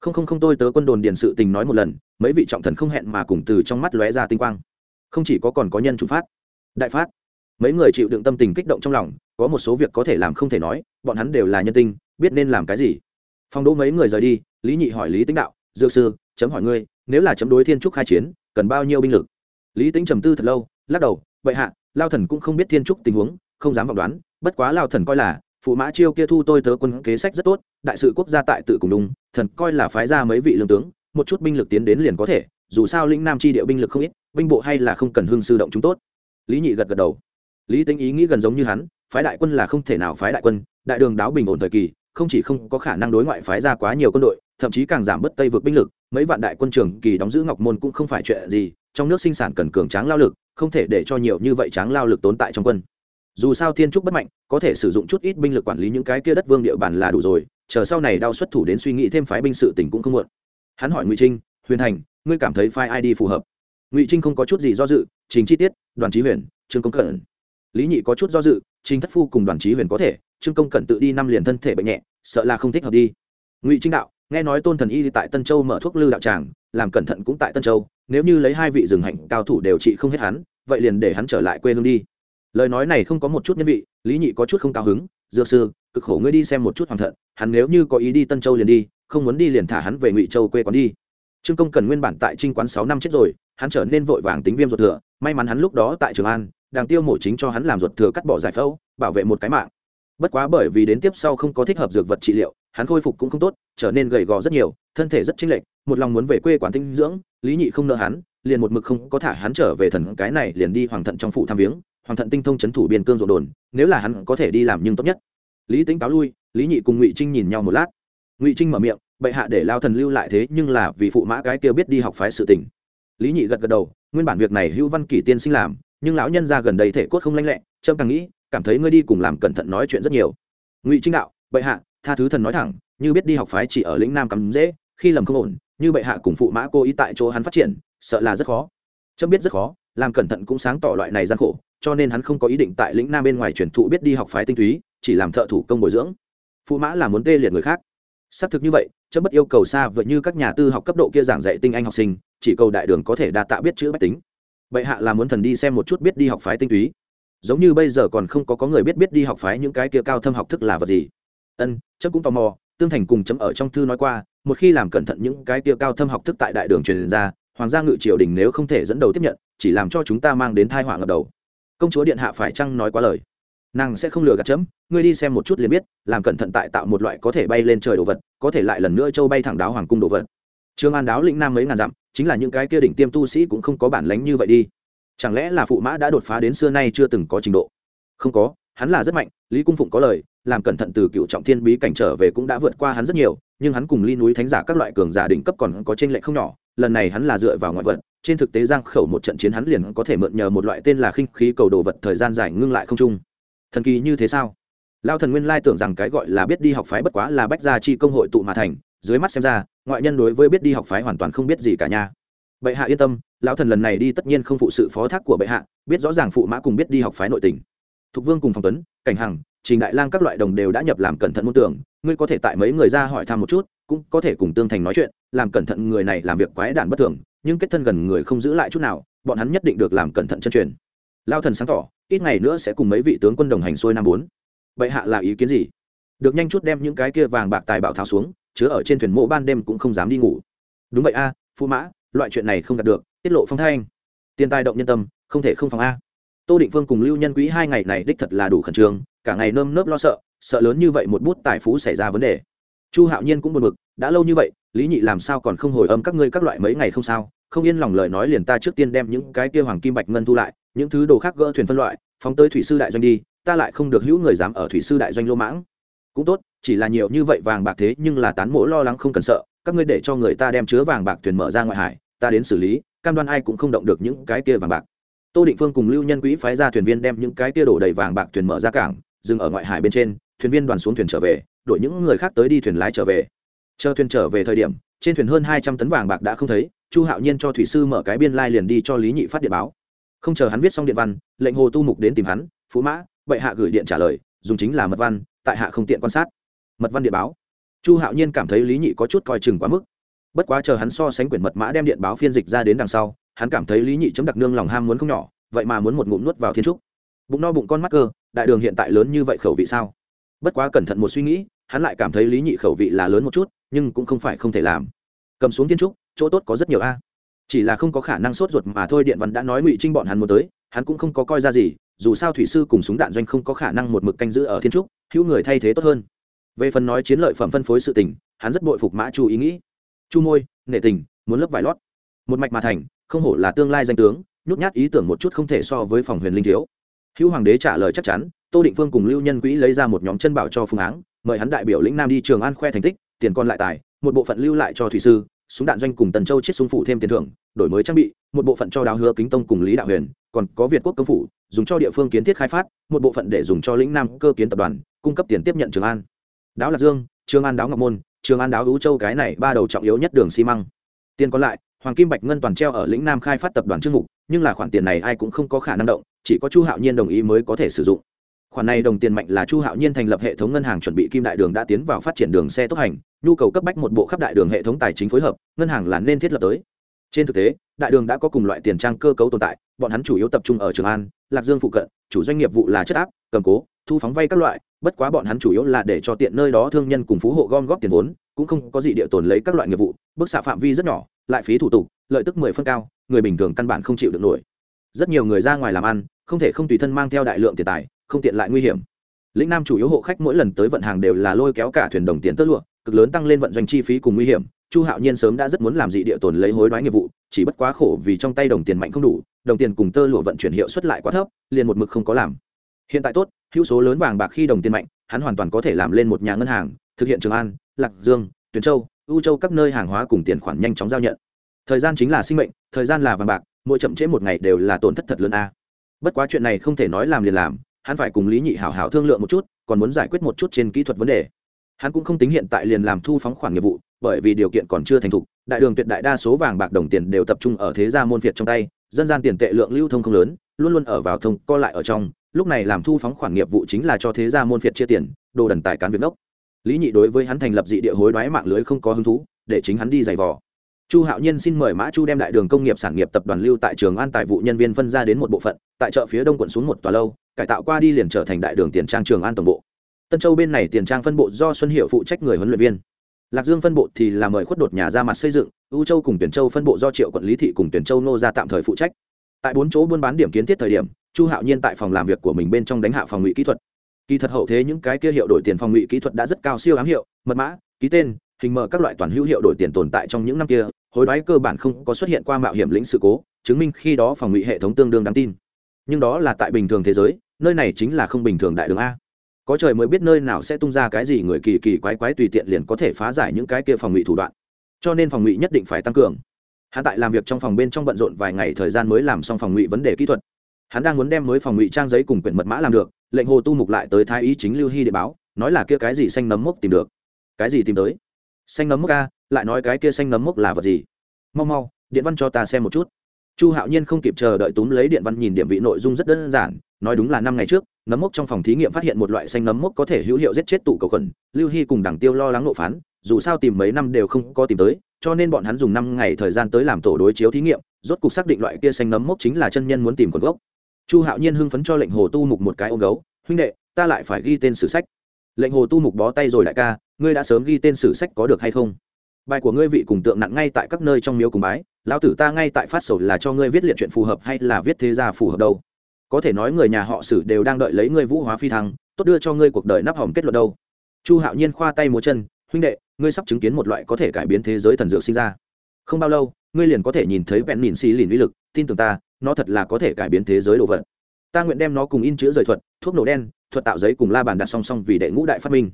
Không không không tôi tớ quân đồn điền sự tình nói một lần, mấy vị trọng thần không hẹn mà cùng từ trong mắt lóe ra tinh quang không chỉ có còn có nhân chủ phát, đại phát. Mấy người chịu đựng tâm tình kích động trong lòng, có một số việc có thể làm không thể nói, bọn hắn đều là nhân tinh, biết nên làm cái gì. Phong đỗ mấy người rời đi, lý nhị hỏi lý tính đạo, dược sư, chấm hỏi ngươi, nếu là chấm đối thiên trúc khai chiến, cần bao nhiêu binh lực? Lý tính trầm tư thật lâu, lắc đầu, vậy hạ, lao thần cũng không biết thiên trúc tình huống, không dám vọng đoán, bất quá lao thần coi là, phụ mã chiêu kia thu tôi tớ quân kế sách rất tốt, đại sự quốc gia tại tự cùng đúng, thần coi là phái ra mấy vị lương tướng, một chút binh lực tiến đến liền có thể dù sao lĩnh nam chi địa binh lực không ít, binh bộ hay là không cần hương sư động chúng tốt. Lý nhị gật gật đầu. Lý tính ý nghĩ gần giống như hắn, phái đại quân là không thể nào phái đại quân, đại đường đáo bình ổn thời kỳ, không chỉ không có khả năng đối ngoại phái ra quá nhiều quân đội, thậm chí càng giảm bớt tây vượt binh lực, mấy vạn đại quân trường kỳ đóng giữ ngọc môn cũng không phải chuyện gì, trong nước sinh sản cần cường tráng lao lực, không thể để cho nhiều như vậy tráng lao lực tồn tại trong quân. Dù sao thiên trúc bất mạnh, có thể sử dụng chút ít binh lực quản lý những cái kia đất vương địa bàn là đủ rồi, chờ sau này đau xuất thủ đến suy nghĩ thêm phái binh sự tỉnh cũng không muộn. Hắn hỏi ngụy trinh huyền thành, ngươi cảm thấy file id phù hợp? Ngụy trinh không có chút gì do dự, trình chi tiết, đoàn trí huyền, trương công cẩn. Lý nhị có chút do dự, trình thất phu cùng đoàn trí huyền có thể, trương công cẩn tự đi năm liền thân thể bệnh nhẹ, sợ là không thích hợp đi. Ngụy trinh đạo, nghe nói tôn thần y tại tân châu mở thuốc lư đạo tràng, làm cẩn thận cũng tại tân châu, nếu như lấy hai vị rừng hạnh cao thủ đều trị không hết hắn, vậy liền để hắn trở lại quê hương đi. Lời nói này không có một chút nhân vị, lý nhị có chút không cao hứng, dược sư, cực khổ ngươi đi xem một chút hoàng thận, hắn nếu như có ý đi tân châu liền đi, không muốn đi liền thả hắn về ngụy châu quê quán đi trương công cần nguyên bản tại trinh quán sáu năm chết rồi, hắn trở nên vội vàng tính viêm ruột thừa. May mắn hắn lúc đó tại trường an, đàng tiêu mổ chính cho hắn làm ruột thừa cắt bỏ giải phẫu, bảo vệ một cái mạng. Bất quá bởi vì đến tiếp sau không có thích hợp dược vật trị liệu, hắn khôi phục cũng không tốt, trở nên gầy gò rất nhiều, thân thể rất chênh lệch, một lòng muốn về quê quán tinh dưỡng, lý nhị không nợ hắn, liền một mực không có thả hắn trở về thần cái này liền đi hoàng thận trong phụ tham viếng, hoàng thận tinh thông c thủ biên cương rộn đồn, nếu là hắn có thể đi làm nhưng tốt nhất. Lý tính cáo lui, lý nhị cùng ngụy trinh nhìn nhau một lát. Ngụy trinh mở miệng bệ hạ để lao thần lưu lại thế nhưng là vì phụ mã cái kia biết đi học phái sự tình. Lý nhị gật gật đầu, nguyên bản việc này hữu văn kỷ tiên sinh làm, nhưng lão nhân ra gần đây thể cốt không lanh lẹ trâm càng nghĩ, cảm thấy ngươi đi cùng làm cẩn thận nói chuyện rất nhiều. Ngụy trinh đạo, bệ hạ, tha thứ thần nói thẳng, như biết đi học phái chỉ ở lĩnh nam cắm dễ, khi lầm không ổn, như bệ hạ cùng phụ mã cô ý tại chỗ hắn phát triển, sợ là rất khó. Trâm biết rất khó, làm cẩn thận cũng sáng tỏ loại này gian khổ, cho nên hắn không có ý định tại lĩnh nam bên ngoài truyền thụ biết đi học phái tinh túy, chỉ làm thợ thủ công bồi dưỡng. Phụ mã là muốn tê liệt người khác xác thực như vậy, chấm bất yêu cầu xa vượt như các nhà tư học cấp độ kia giảng dạy tinh anh học sinh, chỉ cầu đại đường có thể đa tạ biết chữ bách tính. Bệ hạ là muốn thần đi xem một chút biết đi học phái tinh túy. Giống như bây giờ còn không có có người biết biết đi học phái những cái kia cao thâm học thức là vật gì. Ân, chấm cũng tò mò, tương thành cùng chấm ở trong thư nói qua, một khi làm cẩn thận những cái kia cao thâm học thức tại đại đường truyền ra, hoàng gia ngự triều đình nếu không thể dẫn đầu tiếp nhận, chỉ làm cho chúng ta mang đến thai họa ngập đầu. Công chúa điện hạ phải chăng nói quá lời? Nàng sẽ không lừa gạt chấm, ngươi đi xem một chút liền biết, làm cẩn thận tại tạo một loại có thể bay lên trời đồ vật, có thể lại lần nữa châu bay thẳng đáo hoàng cung đồ vật. Trương an đáo lĩnh nam mấy ngàn dặm, chính là những cái kia đỉnh tiêm tu sĩ cũng không có bản lánh như vậy đi. Chẳng lẽ là phụ mã đã đột phá đến xưa nay chưa từng có trình độ? Không có, hắn là rất mạnh, lý cung phụng có lời, làm cẩn thận từ cựu trọng thiên bí cảnh trở về cũng đã vượt qua hắn rất nhiều, nhưng hắn cùng ly núi thánh giả các loại cường giả đỉnh cấp còn có t r ê n lệch không nhỏ, lần này hắn là dựa vào ngoại vật, trên thực tế giang khẩu một trận chiến hắn liền có thể mượn nhờ một loại tên là khinh khí cầu đồ vật thời gian dài ngưng lại không trung thần kỳ như thế sao? Lao thần nguyên lai tưởng rằng cái gọi là biết đi học phái bất quá là bách gia chi công hội tụ mà thành, dưới mắt xem ra, ngoại nhân đối với biết đi học phái hoàn toàn không biết gì cả nha. Bệ hạ yên tâm, lão thần lần này đi tất nhiên không phụ sự phó thác của bệ hạ, biết rõ ràng phụ mã cùng biết đi học phái nội tình. Thục vương cùng phòng tuấn, cảnh hằng, trình đại lang các loại đồng đều đã nhập làm cẩn thận môn tưởng ngươi có thể tại mấy người ra hỏi thăm một chút, cũng có thể cùng tương thành nói chuyện, làm cẩn thận người này làm việc quái đản bất thường, nhưng kết thân gần người không giữ lại chút nào, bọn hắn nhất định được làm cẩn thận chân truyền. Lao thần sáng tỏ ít ngày nữa sẽ cùng mấy vị tướng quân đồng hành xuôi năm bốn. Bệ hạ là ý kiến gì? Được nhanh chút đem những cái kia vàng bạc tài bảo tháo xuống, chứa ở trên thuyền mộ ban đêm cũng không dám đi ngủ. Đúng vậy a, phu mã, loại chuyện này không đạt được, tiết lộ phong thanh. Tiền tài động nhân tâm, không thể không phòng a. Tô định phương cùng lưu nhân quý hai ngày này đích thật là đủ khẩn trương, cả ngày nơm nớp lo sợ sợ lớn như vậy một bút tài phú xảy ra vấn đề. Chu hạo nhiên cũng buồn bực, đã lâu như vậy lý nhị làm sao còn không hồi âm các ngươi các loại mấy ngày không sao, không yên lòng lời nói liền ta trước tiên đem những cái kia hoàng kim bạch ngân thu lại, những thứ đồ khác gỡ thuyền phân loại, phóng tới thủy sư đại doanh đi, ta lại không được hữu người dám ở thủy sư đại doanh lô mãng. Cũng tốt, chỉ là nhiều như vậy vàng bạc thế nhưng là tán mỗ lo lắng không cần sợ, các ngươi để cho người ta đem chứa vàng bạc thuyền mở ra ngoại hải, ta đến xử lý, cam đoan ai cũng không động được những cái kia vàng bạc. Tô định phương cùng lưu nhân quỹ phái ra thuyền viên đem những cái kia đổ đầy vàng bạc thuyền mở ra cảng, dừng ở ngoại hải bên trên, thuyền viên đoàn xuống thuyền trở về đội những người khác tới đi thuyền lái trở về chờ thuyền trở về thời điểm, trên thuyền hơn hai trăm tấn vàng bạc đã không thấy, chu hạo nhiên cho thủy sư mở cái biên lai、like、liền đi cho lý nhị phát điện báo. Không chờ hắn viết xong điện văn, lệnh hồ tu mục đến tìm hắn, phú mã, bệ hạ gửi điện trả lời, dùng chính là mật văn, tại hạ không tiện quan sát. Mật văn điện báo. Chu hạo nhiên cảm thấy lý nhị có chút coi chừng quá mức. Bất quá chờ hắn so sánh quyển mật mã đem điện báo phiên dịch ra đến đằng sau, hắn cảm thấy lý nhị chấm đặc nương lòng ham muốn không nhỏ, vậy mà muốn một ngụm nuốt vào thiên trúc. Bụng no bụng con mắc cơ, đại đường hiện tại lớn như vậy khẩu vị sao? Bất quá cẩn thận một suy nghĩ, hắn lại cảm thấy lý nhị khẩu vị là lớn một chút nhưng cũng không phải không thể làm. Cầm xuống thiên trúc, chỗ tốt có rất nhiều a. Chỉ là không có khả năng sốt ruột mà thôi, điện văn đã nói ngụy trinh bọn hắn muốn tới, hắn cũng không có coi ra gì, dù sao thủy sư cùng súng đạn doanh không có khả năng một mực canh giữ ở thiên trúc, hữu người thay thế tốt hơn. Về phần nói chiến lợi phẩm phân phối sự tình, hắn rất bội phục mã chu ý nghĩ. Chu môi nệ tình, muốn lớp vải lót. Một mạch mà thành, không hổ là tương lai danh tướng, nhút nhát ý tưởng một chút không thể so với phòng huyền linh thiếu. Hữu hoàng đế trả lời chắc chắn, tô định phương cùng lưu nhân quỹ lấy ra một nhóm chân bảo cho phương áng mời hắn đại biểu lĩnh nam đi trường an khoe thành tích tiền còn lại tài, một bộ phận lưu lại cho thủy sư, súng đạn doanh cùng tần châu chết súng phụ thêm tiền thưởng, đổi mới trang bị, một bộ phận cho đào hứa kính tông cùng lý đạo huyền, còn có việt quốc công phủ, dùng cho địa phương kiến thiết khai phát, một bộ phận để dùng cho lĩnh nam cơ kiến tập đoàn, cung cấp tiền tiếp nhận trường an. Đáo lạc dương, trường an đáo ngọc môn, trường an đáo hữu châu cái này ba đầu trọng yếu nhất đường xi măng. Tiền còn lại, hoàng kim bạch ngân toàn treo ở lĩnh nam khai phát tập đoàn chương mục, nhưng là khoản tiền này ai cũng không có khả năng động, chỉ có chu hạo nhiên đồng ý mới có thể sử dụng khoản này đồng tiền mạnh là chu hạo nhiên thành lập hệ thống ngân hàng chuẩn bị kim đại đường đã tiến vào phát triển đường xe tốc hành, nhu cầu cấp bách một bộ khắp đại đường hệ thống tài chính phối hợp, ngân hàng là nên thiết lập tới. Trên thực tế, đại đường đã có cùng loại tiền trang cơ cấu tồn tại, bọn hắn chủ yếu tập trung ở trường an, lạc dương phụ cận, chủ doanh nghiệp vụ là chất áp, cầm cố, thu phóng vay các loại, bất quá bọn hắn chủ yếu là để cho tiện nơi đó thương nhân cùng phú hộ gom góp tiền vốn, cũng không có gì địa tồn lấy các loại nghiệp vụ, bức xạ phạm vi rất nhỏ, lại phí thủ tục, lợi tức mười phân cao, người bình thường căn bản không chịu được nổi. Rất nhiều người ra ngoài làm ăn, không thể không tùy thân mang theo đại lượng tiền tài không tiện lại nguy hiểm. Lĩnh nam chủ yếu hộ khách mỗi lần tới vận hàng đều là lôi kéo cả thuyền đồng tiền tơ lụa, cực lớn tăng lên vận doanh chi phí cùng nguy hiểm. Chu hạo nhiên sớm đã rất muốn làm dị địa tồn lấy hối đoái nghiệp vụ, chỉ bất quá khổ vì trong tay đồng tiền mạnh không đủ, đồng tiền cùng tơ lụa vận chuyển hiệu suất lại quá thấp, liền một mực không có làm. Hiện tại tốt, hữu số lớn vàng bạc khi đồng tiền mạnh, hắn hoàn toàn có thể làm lên một nhà ngân hàng, thực hiện trường an, lạc dương, tuyền châu, ưu châu các nơi hàng hóa cùng tiền khoản nhanh chóng giao nhận. Thời gian chính là sinh mệnh, thời gian là vàng bạc, mỗi chậm trễ một ngày đều là tổn thất thật lớn a. Bất quá chuyện này không thể nói làm liền làm hắn phải cùng lý nhị hảo hảo thương lượng một chút, còn muốn giải quyết một chút trên kỹ thuật vấn đề. Hắn cũng không tính hiện tại liền làm thu phóng khoản nghiệp vụ, bởi vì điều kiện còn chưa thành thục, đại đường tuyệt đại đa số vàng bạc đồng tiền đều tập trung ở thế gia môn việt trong tay, dân gian tiền tệ lượng lưu thông không lớn, luôn luôn ở vào thông, co lại ở trong, lúc này làm thu phóng khoản nghiệp vụ chính là cho thế gia môn việt chia tiền, đồ đần tài cán việt đốc. Lý nhị đối với hắn thành lập dị địa hối đoái mạng lưới không có hứng thú, để chính hắn đi giày vò. Chu hạo nhiên xin mời mã chu đem đại đường công nghiệp sản nghiệp tập đoàn lưu tại trường an tài vụ nhân viên phân ra đến một bộ phận, tại chợ phía đông quận xuống một tòa lâu cải tạo qua đi liền trở thành đại đường tiền trang trường an tổng bộ. Tân châu bên này tiền trang phân bộ do xuân hiệu phụ trách người huấn luyện viên. Lạc dương phân bộ thì là mời khuất đột nhà ra mặt xây dựng ưu châu cùng tuyển châu phân bộ do triệu quận lý thị cùng tuyển châu nô ra tạm thời phụ trách. Tại bốn chỗ buôn bán điểm kiến thiết thời điểm, chu hạo nhiên tại phòng làm việc của mình bên trong đánh hạ phòng ngụy kỹ thuật. Kỳ thật hậu thế những cái kia hiệu đổi tiền phòng ngụy kỹ thuật đã rất cao siêu ám hiệu, mật mã, ký tên, hình mở các loại toàn hữu hiệu đổi tiền tồn tại trong những năm kia, hối đoái cơ bản không có xuất hiện qua mạo hiểm lĩnh sự cố, chứng minh khi đó phòng ngụy hệ thống tương đương đáng tin. Nhưng đó là tại bình thường thế giới nơi này chính là không bình thường đại đường a. Có trời mới biết nơi nào sẽ tung ra cái gì người kỳ kỳ quái quái tùy tiện liền có thể phá giải những cái kia phòng ngụy thủ đoạn. Cho nên phòng ngụy nhất định phải tăng cường. Hắn tại làm việc trong phòng bên trong bận rộn vài ngày thời gian mới làm xong phòng ngụy vấn đề kỹ thuật. Hắn đang muốn đem mới phòng ngụy trang giấy cùng quyển mật mã làm được, lệnh hồ tu mục lại tới thái ý chính lưu hy để báo, nói là kia cái gì xanh nấm mốc tìm được. Cái gì tìm tới? Xanh nấm mốc a, lại nói cái kia xanh nấm mốc là vật gì? Mau mau, điện văn cho ta xem một chút chu hạo nhiên không kịp chờ đợi túm lấy điện văn nhìn điểm vị nội dung rất đơn giản, nói đúng là năm ngày trước, nấm mốc trong phòng thí nghiệm phát hiện một loại xanh nấm mốc có thể hữu hiệu giết chết tụ cầu khuẩn, lưu hy cùng đảng tiêu lo lắng nộ phán, dù sao tìm mấy năm đều không có tìm tới, cho nên bọn hắn dùng năm ngày thời gian tới làm tổ đối chiếu thí nghiệm, rốt cục xác định loại kia xanh nấm mốc chính là chân nhân muốn tìm nguồn gốc. Chu hạo nhiên hưng phấn cho lệnh hồ tu mục một cái ôm gấu, huynh đệ, ta lại phải ghi tên sử sách. Lệnh hồ tu mục bó tay rồi đại ca, ngươi đã sớm ghi tên sử sách có được hay không? Bài của ngươi vị cùng tượng nặng ngay tại các nơi trong miếu cùng bái lão tử ta ngay tại phát sầu là cho ngươi viết liệt chuyện phù hợp hay là viết thế gia phù hợp đâu? Có thể nói người nhà họ sử đều đang đợi lấy ngươi vũ hóa phi thăng, tốt đưa cho ngươi cuộc đời nắp hỏng kết luận đâu. Chu hạo nhiên khoa tay múa chân, huynh đệ, ngươi sắp chứng kiến một loại có thể cải biến thế giới thần dược sinh ra. Không bao lâu, ngươi liền có thể nhìn thấy vẹn nhìn xì lìn uy lực, tin tưởng ta, nó thật là có thể cải biến thế giới đồ vật. Ta nguyện đem nó cùng in chữ rời thuật, thuốc nổ đen, thuật tạo giấy cùng la bàn đặt song song vì đệ ngũ đại phát minh.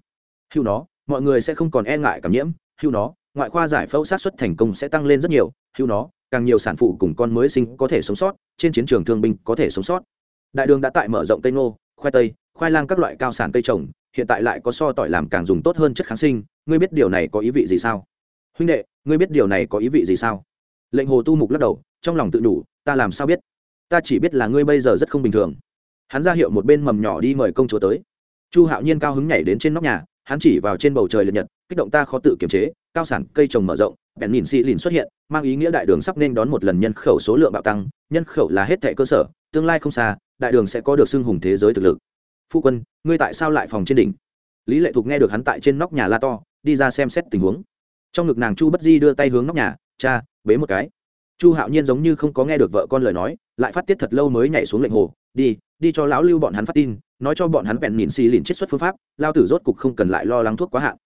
Hưu nó, mọi người sẽ không còn e ngại cảm nhiễm, hưu nó ngoại khoa giải phẫu sát xuất thành công sẽ tăng lên rất nhiều, hưu nó, càng nhiều sản phụ cùng con mới sinh có thể sống sót, trên chiến trường thương binh có thể sống sót. Đại đường đã tại mở rộng tây ngô, khoai tây, khoai lang các loại cao sản cây trồng, hiện tại lại có so tỏi làm càng dùng tốt hơn chất kháng sinh, ngươi biết điều này có ý vị gì sao? Huynh đệ, ngươi biết điều này có ý vị gì sao? Lệnh hồ tu mục lắc đầu, trong lòng tự đủ, ta làm sao biết? Ta chỉ biết là ngươi bây giờ rất không bình thường. Hắn ra hiệu một bên mầm nhỏ đi mời công chúa tới. Chu hạo nhiên cao hứng nhảy đến trên nóc nhà, hắn chỉ vào trên bầu trời liệt nhật, kích động ta khó tự kiềm chế cao sản cây trồng mở rộng, bèn nhìn xị lìn xuất hiện, mang ý nghĩa đại đường sắp nên đón một lần nhân khẩu số lượng bạo tăng, nhân khẩu là hết thệ cơ sở, tương lai không xa, đại đường sẽ có được xưng hùng thế giới thực lực. Phu quân, ngươi tại sao lại phòng trên đỉnh? Lý lệ thục nghe được hắn tại trên nóc nhà la to, đi ra xem xét tình huống. Trong ngực nàng chu bất di đưa tay hướng nóc nhà, cha, bế một cái. Chu hạo nhiên giống như không có nghe được vợ con lời nói, lại phát tiết thật lâu mới nhảy xuống lệnh hồ, đi đi cho lão lưu bọn hắn phát tin, nói cho bọn hắn bèn nhìn xì lìn chết xuất phương pháp lao tử rốt cục không cần lại lo lắng thuốc quá hạn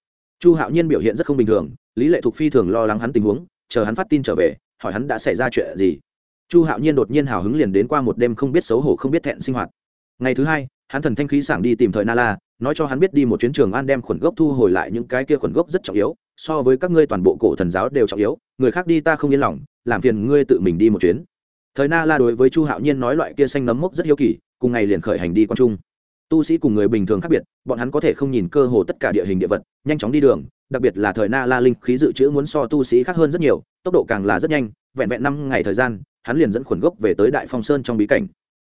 chu hạo nhiên biểu hiện rất không bình thường, lý lệ thục phi thường lo lắng hắn tình huống, chờ hắn phát tin trở về, hỏi hắn đã xảy ra chuyện gì. Chu hạo nhiên đột nhiên hào hứng liền đến qua một đêm không biết xấu hổ không biết thẹn sinh hoạt. Ngày thứ hai, hắn thần thanh khí sảng đi tìm thời na la nói cho hắn biết đi một chuyến trường an đem khuẩn gốc thu hồi lại những cái kia khuẩn gốc rất trọng yếu, so với các ngươi toàn bộ cổ thần giáo đều trọng yếu, người khác đi ta không yên lòng, làm phiền ngươi tự mình đi một chuyến. Thời na la đối với chu hạo nhiên nói loại kia xanh nấm mốc rất hiếu kỳ, cùng ngày liền khởi hành đi quan trung tu sĩ cùng người bình thường khác biệt, bọn hắn có thể không nhìn cơ hồ tất cả địa hình địa vật, nhanh chóng đi đường, đặc biệt là thời na la linh, khí dự trữ muốn so tu sĩ khác hơn rất nhiều, tốc độ càng là rất nhanh, vẹn vẹn năm ngày thời gian, hắn liền dẫn khuẩn gốc về tới đại phong sơn trong bí cảnh.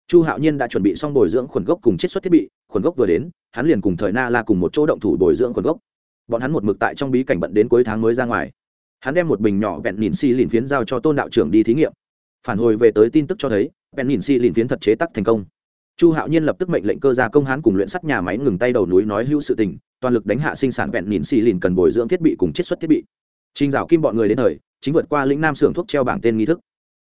Chu hạo nhiên đã chuẩn bị xong bồi dưỡng khuẩn gốc cùng chiết xuất thiết bị, khuẩn gốc vừa đến, hắn liền cùng thời na la cùng một chỗ động thủ bồi dưỡng khuẩn gốc. Bọn hắn một mực tại trong bí cảnh bận đến cuối tháng mới ra ngoài. Hắn đem một bình nhỏ vẹn nhìn xi si phiến giao cho tôn đạo trưởng đi thí nghiệm. Phản hồi về tới tin tức cho thấy, vẹn nhìn xi si phiến thật chế tắc thành công chu hạo nhiên lập tức mệnh lệnh cơ gia công hán cùng luyện sắt nhà máy ngừng tay đầu núi nói hữu sự tình toàn lực đánh hạ sinh sản vẹn nhìn xì lìn cần bồi dưỡng thiết bị cùng chiết xuất thiết bị Trình Dạo Kim bọn người đến thời, chính vượt qua lĩnh Nam xưởng thuốc treo bảng tên nghi thức.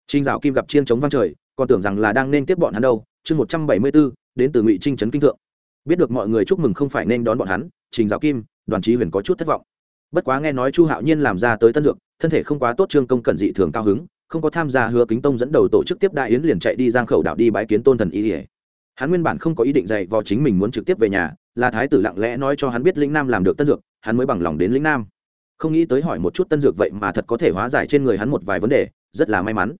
Trình Dạo Kim gặp chiên chống vang trời, còn tưởng rằng là đang nên tiếp bọn hắn đâu. Chương một trăm bảy mươi bốn đến từ Ngụy Trinh trấn kinh thượng. Biết được mọi người chúc mừng không phải nên đón bọn hắn, Trình Dạo Kim, Đoàn Chí Huyền có chút thất vọng. Bất quá nghe nói Chu Hạo Nhiên làm ra tới tân dược, thân thể không quá tốt trương công cẩn dị thường cao hứng, không có tham gia Hứa Kính Tông dẫn đầu tổ chức tiếp đại yến liền chạy đi Giang Khẩu đạo đi bái kiến Tôn Thần Y. Hắn nguyên bản không có ý định dạy vào chính mình muốn trực tiếp về nhà, là thái tử lặng lẽ nói cho hắn biết lĩnh Nam làm được tân dược, hắn mới bằng lòng đến lĩnh Nam. Không nghĩ tới hỏi một chút tân dược vậy mà thật có thể hóa giải trên người hắn một vài vấn đề rất là may mắn.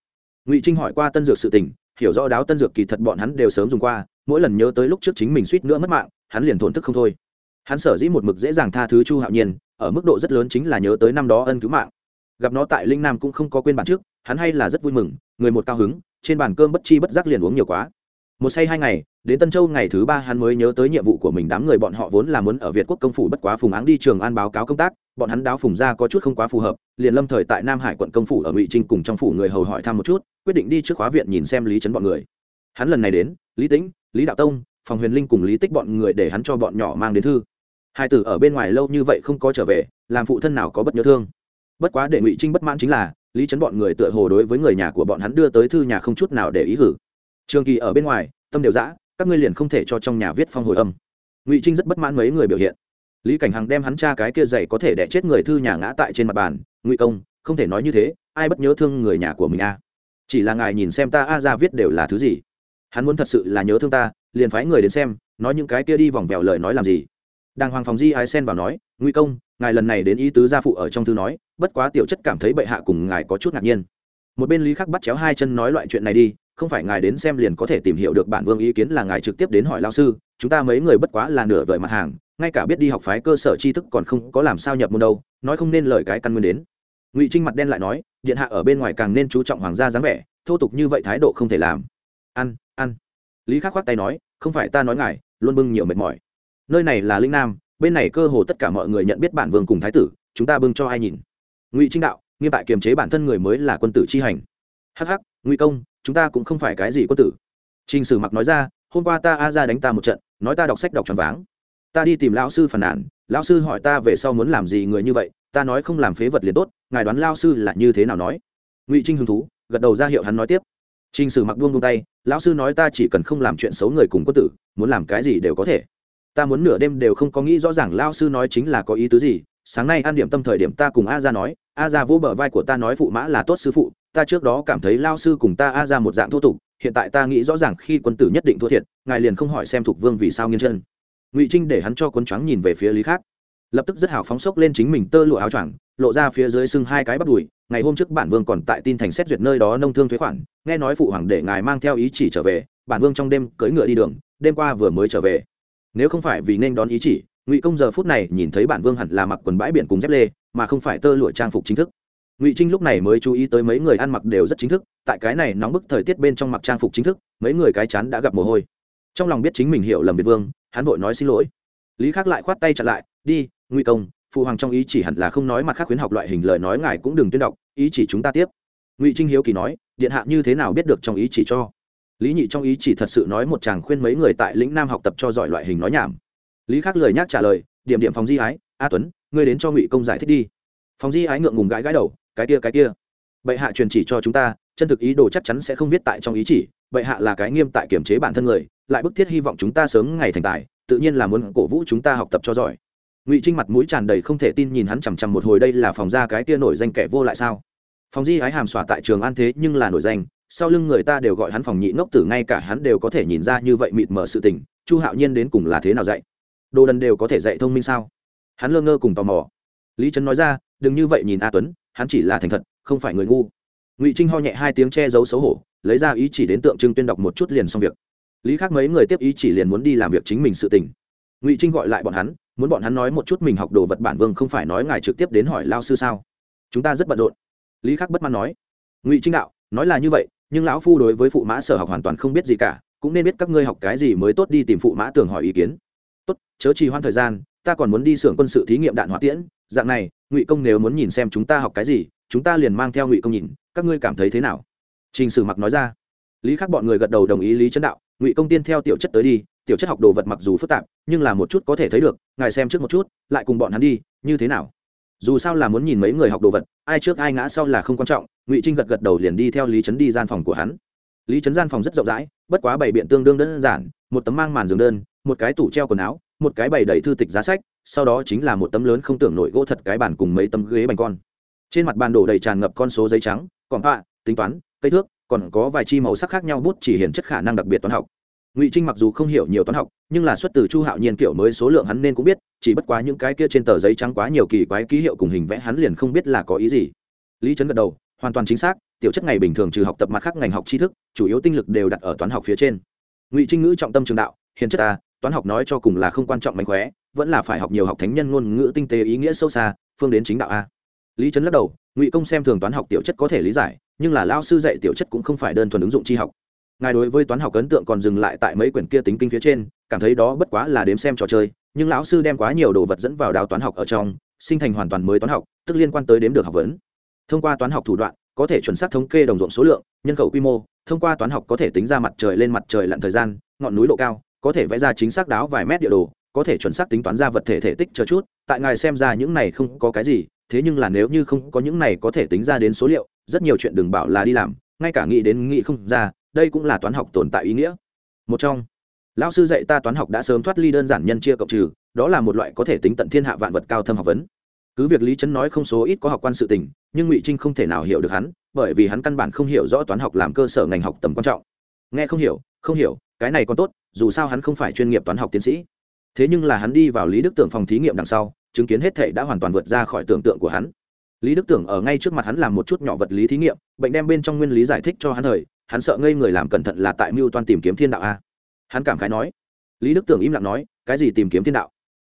Ngụy trinh hỏi qua tân dược sự tình hiểu rõ đáo tân dược kỳ thật bọn hắn đều sớm dùng qua mỗi lần nhớ tới lúc trước chính mình suýt nữa mất mạng hắn liền thổn thức không thôi. Hắn sở dĩ một mực dễ dàng tha thứ chu hạo nhiên ở mức độ rất lớn chính là nhớ tới năm đó ân cứu mạng. Gặp nó tại linh nam cũng không có quên bản trước hắn hay là rất vui mừng người một cao hứng trên bàn cơm bất chi bất giác liền uống nhiều quá một say hai ngày, đến tân châu ngày thứ ba hắn mới nhớ tới nhiệm vụ của mình, đám người bọn họ vốn là muốn ở việt quốc công phủ bất quá phùng áng đi trường an báo cáo công tác, bọn hắn đáo phùng ra có chút không quá phù hợp, liền lâm thời tại nam hải quận công phủ ở ngụy trinh cùng trong phủ người hầu hỏi thăm một chút, quyết định đi trước khóa viện nhìn xem lý trấn bọn người. Hắn lần này đến, lý tĩnh, lý đạo tông, phòng huyền linh cùng lý tích bọn người để hắn cho bọn nhỏ mang đến thư. Hai tử ở bên ngoài lâu như vậy không có trở về, làm phụ thân nào có bất nhớ thương. Bất quá để ngụy trinh bất mãn chính là, lý trấn bọn người tựa hồ đối với người nhà của bọn hắn đưa tới thư nhà không chút nào để ý hử trường kỳ ở bên ngoài, tâm đều dã, các ngươi liền không thể cho trong nhà viết phong hồi âm. Ngụy trinh rất bất mãn mấy người biểu hiện. Lý cảnh hằng đem hắn cha cái kia dày có thể đẻ chết người thư nhà ngã tại trên mặt bàn, ngụy công, không thể nói như thế, ai bất nhớ thương người nhà của mình a chỉ là ngài nhìn xem ta a ra viết đều là thứ gì? Hắn muốn thật sự là nhớ thương ta, liền phái người đến xem, nói những cái kia đi vòng vèo lời nói làm gì. Đàng hoàng phòng di ái Sen vào nói, ngụy công, ngài lần này đến ý tứ gia phụ ở trong thư nói, bất quá tiểu chất cảm thấy bệ hạ cùng ngài có chút ngạc nhiên. Một bên lý khắc bắt chéo hai chân nói loại chuyện này đi không phải ngài đến xem liền có thể tìm hiểu được bản vương ý kiến là ngài trực tiếp đến hỏi lao sư, chúng ta mấy người bất quá là nửa vời mặt hàng, ngay cả biết đi học phái cơ sở tri thức còn không có làm sao nhập môn đâu, nói không nên lời cái căn nguyên đến. Ngụy trinh mặt đen lại nói, điện hạ ở bên ngoài càng nên chú trọng hoàng gia dáng vẻ, thô tục như vậy thái độ không thể làm. Ăn ăn. Lý khắc khoác tay nói, không phải ta nói ngài, luôn bưng nhiều mệt mỏi. Nơi này là linh nam, bên này cơ hồ tất cả mọi người nhận biết bản vương cùng thái tử, chúng ta bưng cho ai nhìn? Ngụy trinh đạo, nghiêm tại kiềm chế bản thân người mới là quân tử chi hành. Hh ngụy công chúng ta cũng không phải cái gì quân tử Trình Sử Mặc nói ra, hôm qua ta a ra đánh ta một trận, nói ta đọc sách đọc tròn váng. Ta đi tìm lão sư phản nàn, lão sư hỏi ta về sau muốn làm gì người như vậy, ta nói không làm phế vật liền tốt, ngài đoán lão sư là như thế nào nói? Ngụy Trinh hứng thú, gật đầu ra hiệu hắn nói tiếp. Trình Sử Mặc buông buông tay, lão sư nói ta chỉ cần không làm chuyện xấu người cùng quân tử, muốn làm cái gì đều có thể. Ta muốn nửa đêm đều không có nghĩ rõ ràng lão sư nói chính là có ý tứ gì, sáng nay ăn điểm tâm thời điểm ta cùng a ra nói, a ra vỗ bờ vai của ta nói phụ mã là tốt sư phụ, ta trước đó cảm thấy lao sư cùng ta a ra một dạng thô tục, hiện tại ta nghĩ rõ ràng khi quân tử nhất định thua thiệt, ngài liền không hỏi xem thục vương vì sao nghiêng chân. Ngụy trinh để hắn cho quân choáng nhìn về phía lý khác lập tức rất hào phóng sốc lên chính mình tơ lụa áo choàng, lộ ra phía dưới sưng hai cái bắt đùi, ngày hôm trước bản vương còn tại tin thành xét duyệt nơi đó nông thương thuế khoản, nghe nói phụ hoàng để ngài mang theo ý chỉ trở về, bản vương trong đêm cưỡi ngựa đi đường, đêm qua vừa mới trở về. Nếu không phải vì nên đón ý chỉ ngụy công giờ phút này nhìn thấy bản vương hẳn là mặc quần bãi biển cùng dép lê, mà không phải tơ lụa trang phục chính thức. Ngụy trinh lúc này mới chú ý tới mấy người ăn mặc đều rất chính thức, tại cái này nóng bức thời tiết bên trong mặc trang phục chính thức, mấy người cái chán đã gặp mồ hôi. Trong lòng biết chính mình hiểu lầm việt vương, hắn vội nói xin lỗi. Lý khắc lại khoát tay chặn lại, đi, ngụy công, phụ hoàng trong ý chỉ hẳn là không nói mặt khác khuyến học loại hình lời nói ngài cũng đừng tuyên đọc, ý chỉ chúng ta tiếp. Ngụy trinh hiếu kỳ nói, điện hạ như thế nào biết được trong ý chỉ cho? Lý nhị trong ý chỉ thật sự nói một chàng khuyên mấy người tại lĩnh nam học tập cho giỏi loại hình nói nhảm lý khắc lời nhắc trả lời, điểm điểm phòng di ái, a tuấn, ngươi đến cho ngụy công giải thích đi. Phòng di ái ngượng ngùng gãi gãi đầu, cái kia cái kia. Bệ hạ truyền chỉ cho chúng ta, chân thực ý đồ chắc chắn sẽ không viết tại trong ý chỉ, bệ hạ là cái nghiêm tại kiểm chế bản thân người, lại bức thiết hy vọng chúng ta sớm ngày thành tài, tự nhiên là muốn cổ vũ chúng ta học tập cho giỏi. Ngụy trinh mặt mũi tràn đầy không thể tin nhìn hắn chằm chằm một hồi, đây là phòng ra cái kia nổi danh kẻ vô lại sao? Phòng di ái hàm xỏa tại trường an thế nhưng là nổi danh, sau lưng người ta đều gọi hắn phòng nhị ngốc tử, ngay cả hắn đều có thể nhìn ra như vậy mịt mờ sự tình, chu hạo nhiên đến cùng là thế nào dạy? Đồ đần đều có thể dạy thông minh sao? Hắn lơ ngơ cùng tò mò. Lý trấn nói ra, đừng như vậy nhìn a tuấn, hắn chỉ là thành thật, không phải người ngu. Ngụy trinh ho nhẹ hai tiếng che giấu xấu hổ, lấy ra ý chỉ đến tượng trưng tuyên đọc một chút liền xong việc. Lý khác mấy người tiếp ý chỉ liền muốn đi làm việc chính mình sự tình. Ngụy trinh gọi lại bọn hắn, muốn bọn hắn nói một chút mình học đồ vật bản vương không phải nói ngài trực tiếp đến hỏi lao sư sao? Chúng ta rất bận rộn. Lý khắc bất mãn nói. Ngụy trinh đạo, nói là như vậy, nhưng lão phu đối với phụ mã sở học hoàn toàn không biết gì cả, cũng nên biết các ngươi học cái gì mới tốt đi tìm phụ mã tường hỏi ý kiến tốt, chớ trì hoãn thời gian, ta còn muốn đi xưởng quân sự thí nghiệm đạn hỏa tiễn. Dạng này, ngụy công nếu muốn nhìn xem chúng ta học cái gì, chúng ta liền mang theo ngụy công nhìn, các ngươi cảm thấy thế nào? Trình sử mặc nói ra. Lý khắc bọn người gật đầu đồng ý lý chấn đạo. Ngụy công tiên theo tiểu chất tới đi, tiểu chất học đồ vật mặc dù phức tạp, nhưng là một chút có thể thấy được, ngài xem trước một chút, lại cùng bọn hắn đi, như thế nào? Dù sao là muốn nhìn mấy người học đồ vật, ai trước ai ngã sau là không quan trọng. Ngụy trinh gật gật đầu liền đi theo lý trấn đi gian phòng của hắn. Lý trấn gian phòng rất rộng rãi, bất quá bày biện tương đương đơn giản, một tấm mang màn giường đơn một cái tủ treo quần áo, một cái bày đầy thư tịch giá sách, sau đó chính là một tấm lớn không tưởng nổi gỗ thật cái bàn cùng mấy tấm ghế bành con. Trên mặt bàn đổ đầy tràn ngập con số giấy trắng, còn họa, tính toán, cây thước, còn có vài chi màu sắc khác nhau bút chỉ hiện chất khả năng đặc biệt toán học. Ngụy trinh mặc dù không hiểu nhiều toán học, nhưng là xuất từ chu hạo nhiên kiểu mới số lượng hắn nên cũng biết, chỉ bất quá những cái kia trên tờ giấy trắng quá nhiều kỳ quái ký hiệu cùng hình vẽ hắn liền không biết là có ý gì. Lý trấn gật đầu, hoàn toàn chính xác, tiểu chất ngày bình thường trừ học tập mặt khác ngành học tri thức, chủ yếu tinh lực đều đặt ở toán học phía trên. Ngụy trinh ngữ trọng tâm trường đạo hiền chất ta toán học nói cho cùng là không quan trọng mánh khóe, vẫn là phải học nhiều học thánh nhân ngôn ngữ tinh tế ý nghĩa sâu xa, phương đến chính đạo a. Lý trấn lắc đầu, ngụy công xem thường toán học tiểu chất có thể lý giải, nhưng là lao sư dạy tiểu chất cũng không phải đơn thuần ứng dụng tri học. Ngài đối với toán học ấn tượng còn dừng lại tại mấy quyển kia tính kinh phía trên, cảm thấy đó bất quá là đếm xem trò chơi, nhưng lão sư đem quá nhiều đồ vật dẫn vào đào toán học ở trong, sinh thành hoàn toàn mới toán học, tức liên quan tới đếm được học vấn. Thông qua toán học thủ đoạn, có thể chuẩn xác thống kê đồng ruộng số lượng, nhân khẩu quy mô, thông qua toán học có thể tính ra mặt trời lên mặt trời lặn thời gian, ngọn núi độ cao có thể vẽ ra chính xác đáo vài mét địa đồ, có thể chuẩn xác tính toán ra vật thể thể tích chờ chút, tại ngài xem ra những này không có cái gì, thế nhưng là nếu như không có những này có thể tính ra đến số liệu, rất nhiều chuyện đừng bảo là đi làm, ngay cả nghĩ đến nghĩ không ra, đây cũng là toán học tồn tại ý nghĩa. Một trong, lão sư dạy ta toán học đã sớm thoát ly đơn giản nhân chia cộng trừ, đó là một loại có thể tính tận thiên hạ vạn vật cao thâm học vấn. Cứ việc lý trấn nói không số ít có học quan sự tình, nhưng ngụy trinh không thể nào hiểu được hắn, bởi vì hắn căn bản không hiểu rõ toán học làm cơ sở ngành học tầm quan trọng. Nghe không hiểu không hiểu cái này còn tốt, dù sao hắn không phải chuyên nghiệp toán học tiến sĩ. Thế nhưng là hắn đi vào lý đức tưởng phòng thí nghiệm đằng sau, chứng kiến hết thể đã hoàn toàn vượt ra khỏi tưởng tượng của hắn. Lý đức tưởng ở ngay trước mặt hắn làm một chút nhỏ vật lý thí nghiệm, bệnh đem bên trong nguyên lý giải thích cho hắn thời, hắn sợ ngây người làm cẩn thận là tại mưu toan tìm kiếm thiên đạo a. Hắn cảm khái nói. Lý đức tưởng im lặng nói, cái gì tìm kiếm thiên đạo?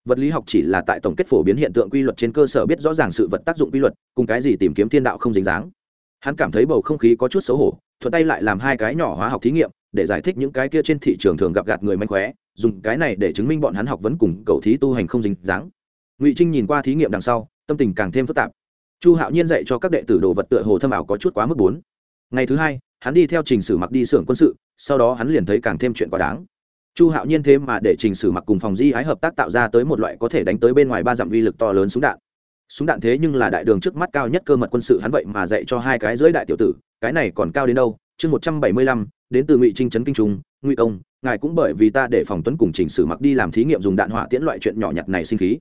Vật lý học chỉ là tại tổng kết phổ biến hiện tượng quy luật trên cơ sở biết rõ ràng sự vật tác dụng quy luật, cùng cái gì tìm kiếm thiên đạo không dính dáng. Hắn cảm thấy bầu không khí có chút xấu hổ thuận tay lại làm hai cái nhỏ hóa học thí nghiệm, để giải thích những cái kia trên thị trường thường gặp gạt người manh khóe, dùng cái này để chứng minh bọn hắn học vẫn cùng cầu thí tu hành không dính dáng. Ngụy trinh nhìn qua thí nghiệm đằng sau, tâm tình càng thêm phức tạp. Chu hạo nhiên dạy cho các đệ tử đồ vật tựa hồ thâm ảo có chút quá mức bốn. Ngày thứ hai, hắn đi theo trình sử mặc đi xưởng quân sự, sau đó hắn liền thấy càng thêm chuyện quá đáng. Chu hạo nhiên thế mà để trình sử mặc cùng phòng di ái hợp tác tạo ra tới một loại có thể đánh tới bên ngoài ba dặm uy lực to lớn súng đạn. Súng đạn thế nhưng là đại đường trước mắt cao nhất cơ mật quân sự, hắn vậy mà dạy cho hai cái dưới đại tiểu tử cái này còn cao đến đâu? Chương một trăm bảy mươi lăm, đến từ ngụy trinh trấn kinh trung, ngụy công, ngài cũng bởi vì ta để phòng tuấn cùng trình sử mặc đi làm thí nghiệm dùng đạn hỏa tiễn loại chuyện nhỏ nhặt này sinh khí.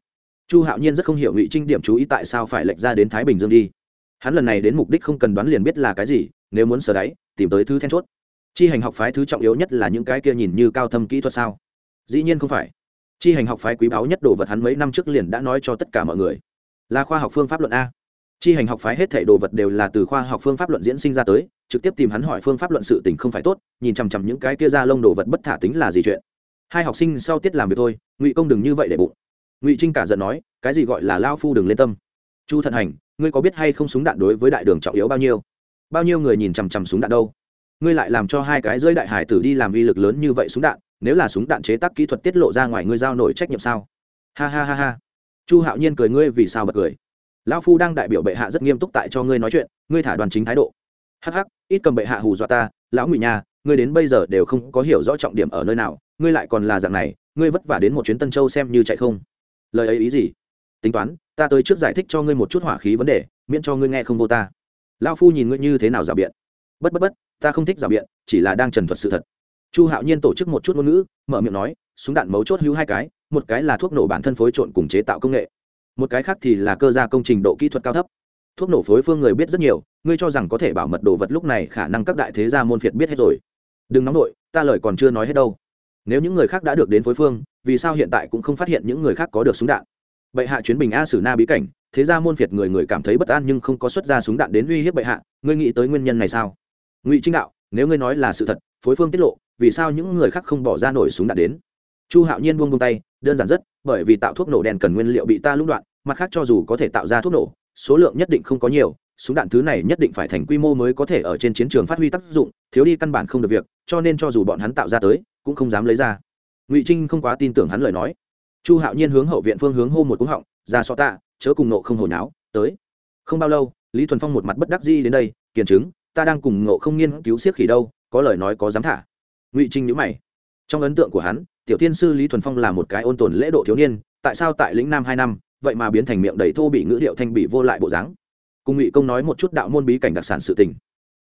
Chu hạo nhiên rất không hiểu ngụy trinh điểm chú ý tại sao phải lệch ra đến thái bình dương đi. Hắn lần này đến mục đích không cần đoán liền biết là cái gì, nếu muốn sờ đáy, tìm tới thứ then chốt. Chi hành học phái thứ trọng yếu nhất là những cái kia nhìn như cao thâm kỹ thuật sao? Dĩ nhiên không phải. Chi hành học phái quý báu nhất đồ vật hắn mấy năm trước liền đã nói cho tất cả mọi người. Là khoa học phương pháp luận a chi hành học phái hết thảy đồ vật đều là từ khoa học phương pháp luận diễn sinh ra tới, trực tiếp tìm hắn hỏi phương pháp luận sự tình không phải tốt, nhìn chằm chằm những cái kia ra lông đồ vật bất thả tính là gì chuyện. Hai học sinh sau tiết làm việc thôi, ngụy công đừng như vậy để bụng. Ngụy trinh cả giận nói, cái gì gọi là lao phu đừng lên tâm. Chu thận hành, ngươi có biết hay không súng đạn đối với đại đường trọng yếu bao nhiêu? Bao nhiêu người nhìn chằm chằm súng đạn đâu? Ngươi lại làm cho hai cái rơi đại hải tử đi làm uy lực lớn như vậy súng đạn, nếu là súng đạn chế tác kỹ thuật tiết lộ ra ngoài ngươi giao nổi trách nhiệm sao? Ha ha ha ha. Chu hạo nhiên cười ngươi vì sao bật cười lão phu đang đại biểu bệ hạ rất nghiêm túc tại cho ngươi nói chuyện, ngươi thả đoàn chính thái độ. Hắc hắc, ít cầm bệ hạ hù dọa ta, lão ngụy nhà ngươi đến bây giờ đều không có hiểu rõ trọng điểm ở nơi nào, ngươi lại còn là dạng này, ngươi vất vả đến một chuyến tân châu xem như chạy không? Lời ấy ý gì? Tính toán, ta tới trước giải thích cho ngươi một chút hỏa khí vấn đề, miễn cho ngươi nghe không vô ta. Lão phu nhìn ngươi như thế nào rào biện? Bất bất bất, ta không thích rào biện, chỉ là đang trần thuật sự thật. Chu hạo nhiên tổ chức một chút ngôn ngữ, mở miệng nói, súng đạn mấu chốt hữu hai cái, một cái là thuốc nổ bản thân phối trộn cùng chế tạo công nghệ một cái khác thì là cơ gia công trình độ kỹ thuật cao thấp. Thuốc nổ phối phương người biết rất nhiều, ngươi cho rằng có thể bảo mật đồ vật lúc này khả năng các đại thế gia môn phiệt biết hết rồi. Đừng nóng nổi ta lời còn chưa nói hết đâu. Nếu những người khác đã được đến phối phương, vì sao hiện tại cũng không phát hiện những người khác có được súng đạn? Bệ hạ chuyến bình a sử na bí cảnh, thế ra môn phiệt người người cảm thấy bất an nhưng không có xuất ra súng đạn đến uy hiếp bệ hạ, ngươi nghĩ tới nguyên nhân này sao? Ngụy trinh đạo, nếu ngươi nói là sự thật, phối phương tiết lộ, vì sao những người khác không bỏ ra nổi súng đạn đến? Chu hạo nhiên buông buông tay đơn giản rất, bởi vì tạo thuốc nổ đèn cần nguyên liệu bị ta lũng đoạn, mặt khác cho dù có thể tạo ra thuốc nổ, số lượng nhất định không có nhiều, súng đạn thứ này nhất định phải thành quy mô mới có thể ở trên chiến trường phát huy tác dụng, thiếu đi căn bản không được việc, cho nên cho dù bọn hắn tạo ra tới, cũng không dám lấy ra. Ngụy trinh không quá tin tưởng hắn lời nói. Chu hạo nhiên hướng hậu viện phương hướng hô một cúng họng, ra so tạ chớ cùng nộ không hồi náo, tới. Không bao lâu, lý thuần phong một mặt bất đắc di đến đây, kiền chứng, ta đang cùng nộ không nghiên cứu siết khỉ đâu, có lời nói có dám thả. Ngụy trinh nhữ mày. Trong ấn tượng của hắn tiểu tiên sư lý thuần phong là một cái ôn tồn lễ độ thiếu niên, tại sao tại lĩnh nam hai năm, vậy mà biến thành miệng đầy thô bị ngữ điệu thanh bị vô lại bộ dáng? Cùng ngụy công nói một chút đạo môn bí cảnh đặc sản sự tình.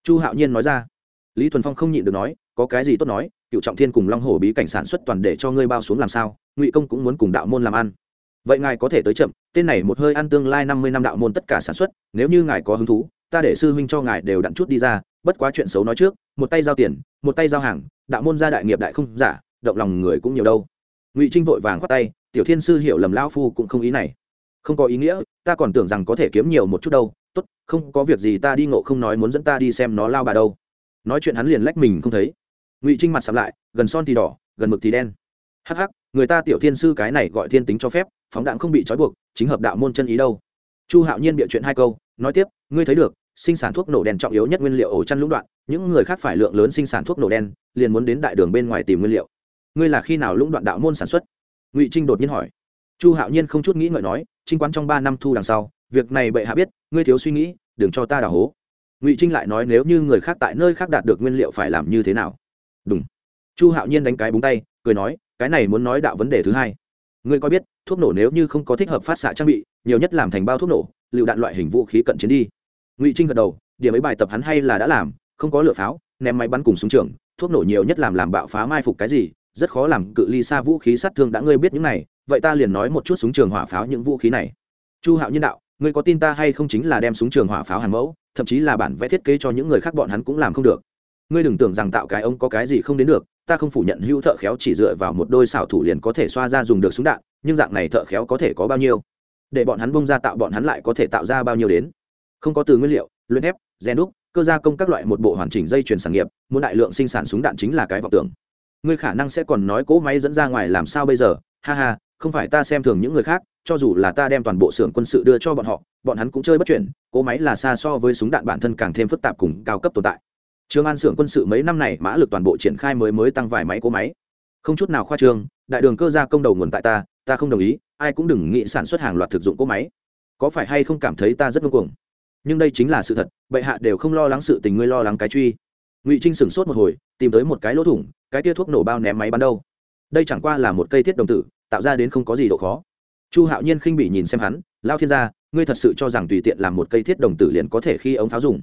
Chu hạo nhiên nói ra. Lý thuần phong không nhịn được nói, có cái gì tốt nói cựu trọng thiên cùng long hồ bí cảnh sản xuất toàn để cho ngươi bao xuống làm sao, ngụy công cũng muốn cùng đạo môn làm ăn. Vậy ngài có thể tới chậm, tên này một hơi ăn tương lai năm mươi năm đạo môn tất cả sản xuất, nếu như ngài có hứng thú, ta để sư huynh cho ngài đều đặn chút đi ra, bất quá chuyện xấu nói trước, một tay giao tiền, một tay giao hàng, đạo môn gia đại nghiệp đại không giả động lòng người cũng nhiều đâu. Ngụy trinh vội vàng khoát tay, tiểu thiên sư hiểu lầm lao phu cũng không ý này. Không có ý nghĩa, ta còn tưởng rằng có thể kiếm nhiều một chút đâu. Tốt, không có việc gì ta đi ngộ không nói muốn dẫn ta đi xem nó lao bà đâu. Nói chuyện hắn liền lách mình không thấy. Ngụy trinh mặt sắm lại, gần son thì đỏ, gần mực thì đen. Hắc hắc, người ta tiểu thiên sư cái này gọi thiên tính cho phép, phóng đạn không bị trói buộc, chính hợp đạo môn chân ý đâu. Chu hạo nhiên bịa chuyện hai câu, nói tiếp, ngươi thấy được, sinh sản thuốc nổ đen trọng yếu nhất nguyên liệu ổ chăn lũng đoạn, những người khác phải lượng lớn sinh sản thuốc nổ đen, liền muốn đến đại đường bên ngoài tìm nguyên liệu ngươi là khi nào lũng đoạn đạo môn sản xuất? Ngụy trinh đột nhiên hỏi. Chu hạo nhiên không chút nghĩ ngợi nói, trinh quán trong ba năm thu đằng sau, việc này bệ hạ biết, ngươi thiếu suy nghĩ, đừng cho ta đào hố. Ngụy trinh lại nói nếu như người khác tại nơi khác đạt được nguyên liệu phải làm như thế nào? Đúng chu hạo nhiên đánh cái búng tay, cười nói, cái này muốn nói đạo vấn đề thứ hai. Ngươi có biết, thuốc nổ nếu như không có thích hợp phát xạ trang bị, nhiều nhất làm thành bao thuốc nổ, lựu đạn loại hình vũ khí cận chiến đi. Ngụy trinh gật đầu, điểm ấy bài tập hắn hay là đã làm, không có lửa pháo, ném máy bắn cùng súng trường, thuốc nổ nhiều nhất làm làm bạo phá mai phục cái gì rất khó làm cự ly xa vũ khí sát thương đã ngươi biết những này, vậy ta liền nói một chút súng trường hỏa pháo những vũ khí này. Chu hạo nhân đạo, ngươi có tin ta hay không chính là đem súng trường hỏa pháo hàn mẫu, thậm chí là bản vẽ thiết kế cho những người khác bọn hắn cũng làm không được. Ngươi đừng tưởng rằng tạo cái ông có cái gì không đến được, ta không phủ nhận hữu thợ khéo chỉ dựa vào một đôi xảo thủ liền có thể xoa ra dùng được súng đạn, nhưng dạng này thợ khéo có thể có bao nhiêu? Để bọn hắn bông ra tạo bọn hắn lại có thể tạo ra bao nhiêu đến? Không có từ nguyên liệu, luyện thép gen đúc, cơ gia công các loại một bộ hoàn chỉnh dây chuyển sản nghiệp, muốn đại lượng sinh sản súng đạn chính là cái vọng tưởng ngươi khả năng sẽ còn nói cỗ máy dẫn ra ngoài làm sao bây giờ? Ha ha, không phải ta xem thường những người khác, cho dù là ta đem toàn bộ xưởng quân sự đưa cho bọn họ, bọn hắn cũng chơi bất chuyển, cỗ máy là xa so với súng đạn bản thân càng thêm phức tạp cùng cao cấp tồn tại. Trường an xưởng quân sự mấy năm này mã lực toàn bộ triển khai mới mới tăng vài máy cỗ máy. Không chút nào khoa trương, đại đường cơ gia công đầu nguồn tại ta ta không đồng ý, ai cũng đừng nghĩ sản xuất hàng loạt thực dụng cỗ máy. Có phải hay không cảm thấy ta rất ngưng cuồng? Nhưng đây chính là sự thật, bệ hạ đều không lo lắng sự tình, ngươi lo lắng cái truy ngụy trinh sửng sốt một hồi tìm tới một cái lỗ thủng cái tia thuốc nổ bao ném máy bắn đâu đây chẳng qua là một cây thiết đồng tử tạo ra đến không có gì độ khó chu hạo nhiên khinh bị nhìn xem hắn lao thiên gia ngươi thật sự cho rằng tùy tiện làm một cây thiết đồng tử liền có thể khi ống pháo dùng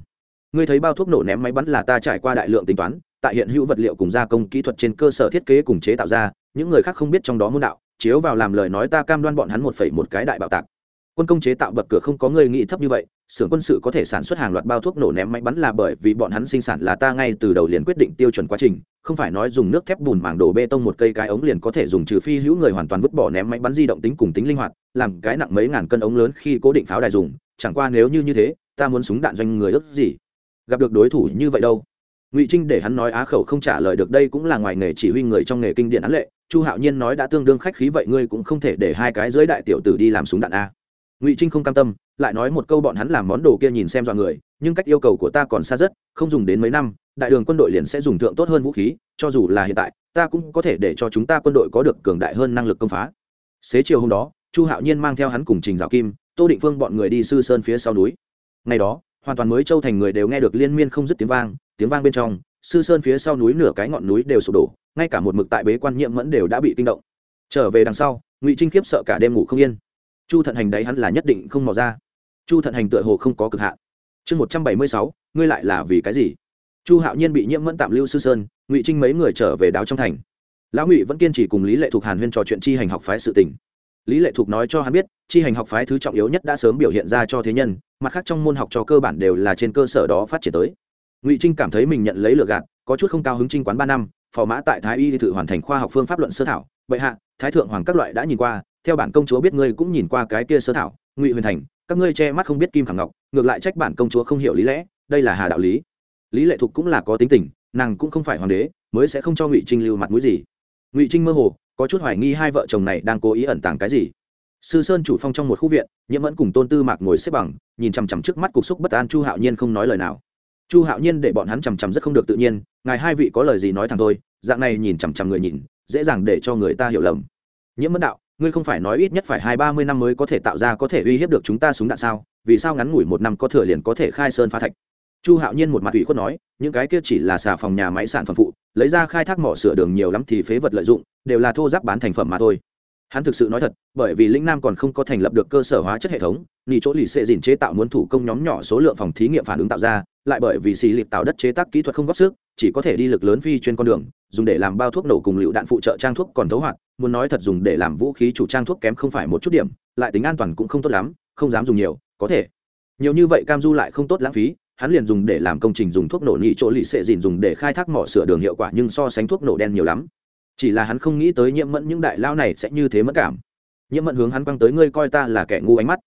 ngươi thấy bao thuốc nổ ném máy bắn là ta trải qua đại lượng tính toán tại hiện hữu vật liệu cùng gia công kỹ thuật trên cơ sở thiết kế cùng chế tạo ra những người khác không biết trong đó môn đạo chiếu vào làm lời nói ta cam đoan bọn hắn một phẩy một cái đại bạo tạc quân công chế tạo bậc cửa không có người nghĩ thấp như vậy, xưởng quân sự có thể sản xuất hàng loạt bao thuốc nổ ném máy bắn là bởi vì bọn hắn sinh sản là ta ngay từ đầu liền quyết định tiêu chuẩn quá trình, không phải nói dùng nước thép bùn mảng đổ bê tông một cây cái ống liền có thể dùng trừ phi hữu người hoàn toàn vứt bỏ ném máy bắn di động tính cùng tính linh hoạt, làm cái nặng mấy ngàn cân ống lớn khi cố định pháo đài dùng, chẳng qua nếu như như thế, ta muốn súng đạn doanh người ước gì? Gặp được đối thủ như vậy đâu? Ngụy trinh để hắn nói á khẩu không trả lời được, đây cũng là ngoài nghề chỉ huy người trong nghề kinh điển án lệ, chu hạo nhiên nói đã tương đương khách khí vậy, ngươi cũng không thể để hai cái dưới đại tiểu tử đi làm súng đạn a ngụy trinh không cam tâm, lại nói một câu bọn hắn làm món đồ kia nhìn xem dọa người, nhưng cách yêu cầu của ta còn xa rất, không dùng đến mấy năm, đại đường quân đội liền sẽ dùng thượng tốt hơn vũ khí, cho dù là hiện tại, ta cũng có thể để cho chúng ta quân đội có được cường đại hơn năng lực công phá. Xế chiều hôm đó, chu hạo nhiên mang theo hắn cùng trình dạo kim, tô định phương bọn người đi sư sơn phía sau núi. Ngày đó, hoàn toàn mới châu thành người đều nghe được liên miên không dứt tiếng vang tiếng vang bên trong, sư sơn phía sau núi nửa cái ngọn núi đều sụp đổ, ngay cả một mực tại bế quan nhiễm mẫn đều đã bị kinh động. Trở về đằng sau, ngụy trinh khiếp sợ cả đêm ngủ không yên chu thận hành đấy hắn là nhất định không mò ra. Chu thận hành tựa hồ không có cực hạn. Chương một trăm bảy mươi sáu, ngươi lại là vì cái gì? Chu hạo nhiên bị nhiễm mẫn tạm lưu sư sơn, ngụy trinh mấy người trở về đáo trong thành. Lão ngụy vẫn kiên trì cùng lý lệ thuộc hàn huyên trò chuyện chi hành học phái sự tình. Lý lệ thuộc nói cho hắn biết, chi hành học phái thứ trọng yếu nhất đã sớm biểu hiện ra cho thế nhân, mặt khác trong môn học cho cơ bản đều là trên cơ sở đó phát triển tới. Ngụy trinh cảm thấy mình nhận lấy lừa gạt, có chút không cao hứng trinh quán ba năm, phò mã tại thái y thử hoàn thành khoa học phương pháp luận sơ thảo. Bệ hạ, thái thượng hoàng các loại đã nhìn qua theo bản công chúa biết ngươi cũng nhìn qua cái kia sơ thảo, ngụy huyền thành, các ngươi che mắt không biết kim khẳng ngọc, ngược lại trách bản công chúa không hiểu lý lẽ, đây là hà đạo lý. Lý lệ thục cũng là có tính tình, nàng cũng không phải hoàng đế, mới sẽ không cho ngụy trinh lưu mặt mũi gì. Ngụy trinh mơ hồ, có chút hoài nghi hai vợ chồng này đang cố ý ẩn tàng cái gì. Sư sơn chủ phong trong một khu viện, nhiễm mẫn cùng tôn tư mạc ngồi xếp bằng, nhìn chằm chằm trước mắt cục xúc bất an chu hạo nhiên không nói lời nào. Chu hạo nhiên để bọn hắn chằm chằm rất không được tự nhiên, ngài hai vị có lời gì nói thẳng thôi, dạng này nhìn chằm chằm người nhìn, dễ dàng để cho người ta hiểu lầm. Nhiễm mẫn đạo ngươi không phải nói ít nhất phải hai ba mươi năm mới có thể tạo ra có thể uy hiếp được chúng ta súng đạn sao? Vì sao ngắn ngủi một năm có thừa liền có thể khai sơn phá thạch? Chu hạo nhiên một mặt ủy khuất nói, những cái kia chỉ là xà phòng nhà máy sản phẩm phụ, lấy ra khai thác mỏ sửa đường nhiều lắm thì phế vật lợi dụng, đều là thô giáp bán thành phẩm mà thôi hắn thực sự nói thật, bởi vì lĩnh nam còn không có thành lập được cơ sở hóa chất hệ thống nghỉ chỗ lì xệ dìn chế tạo muốn thủ công nhóm nhỏ số lượng phòng thí nghiệm phản ứng tạo ra, lại bởi vì xì lịp tạo đất chế tác kỹ thuật không góp sức, chỉ có thể đi lực lớn phi chuyên con đường, dùng để làm bao thuốc nổ cùng lựu đạn phụ trợ trang thuốc còn thấu hoạt, muốn nói thật dùng để làm vũ khí chủ trang thuốc kém không phải một chút điểm, lại tính an toàn cũng không tốt lắm, không dám dùng nhiều, có thể. Nhiều như vậy cam du lại không tốt lãng phí, hắn liền dùng để làm công trình dùng thuốc nổ nhị chỗ lì xệ dìn dùng để khai thác mỏ sửa đường hiệu quả nhưng so sánh thuốc nổ đen nhiều lắm chỉ là hắn không nghĩ tới nhiễm mẫn những đại lao này sẽ như thế mất cảm. Nhiễm mẫn hướng hắn quăng tới, ngươi coi ta là kẻ ngu ánh mắt.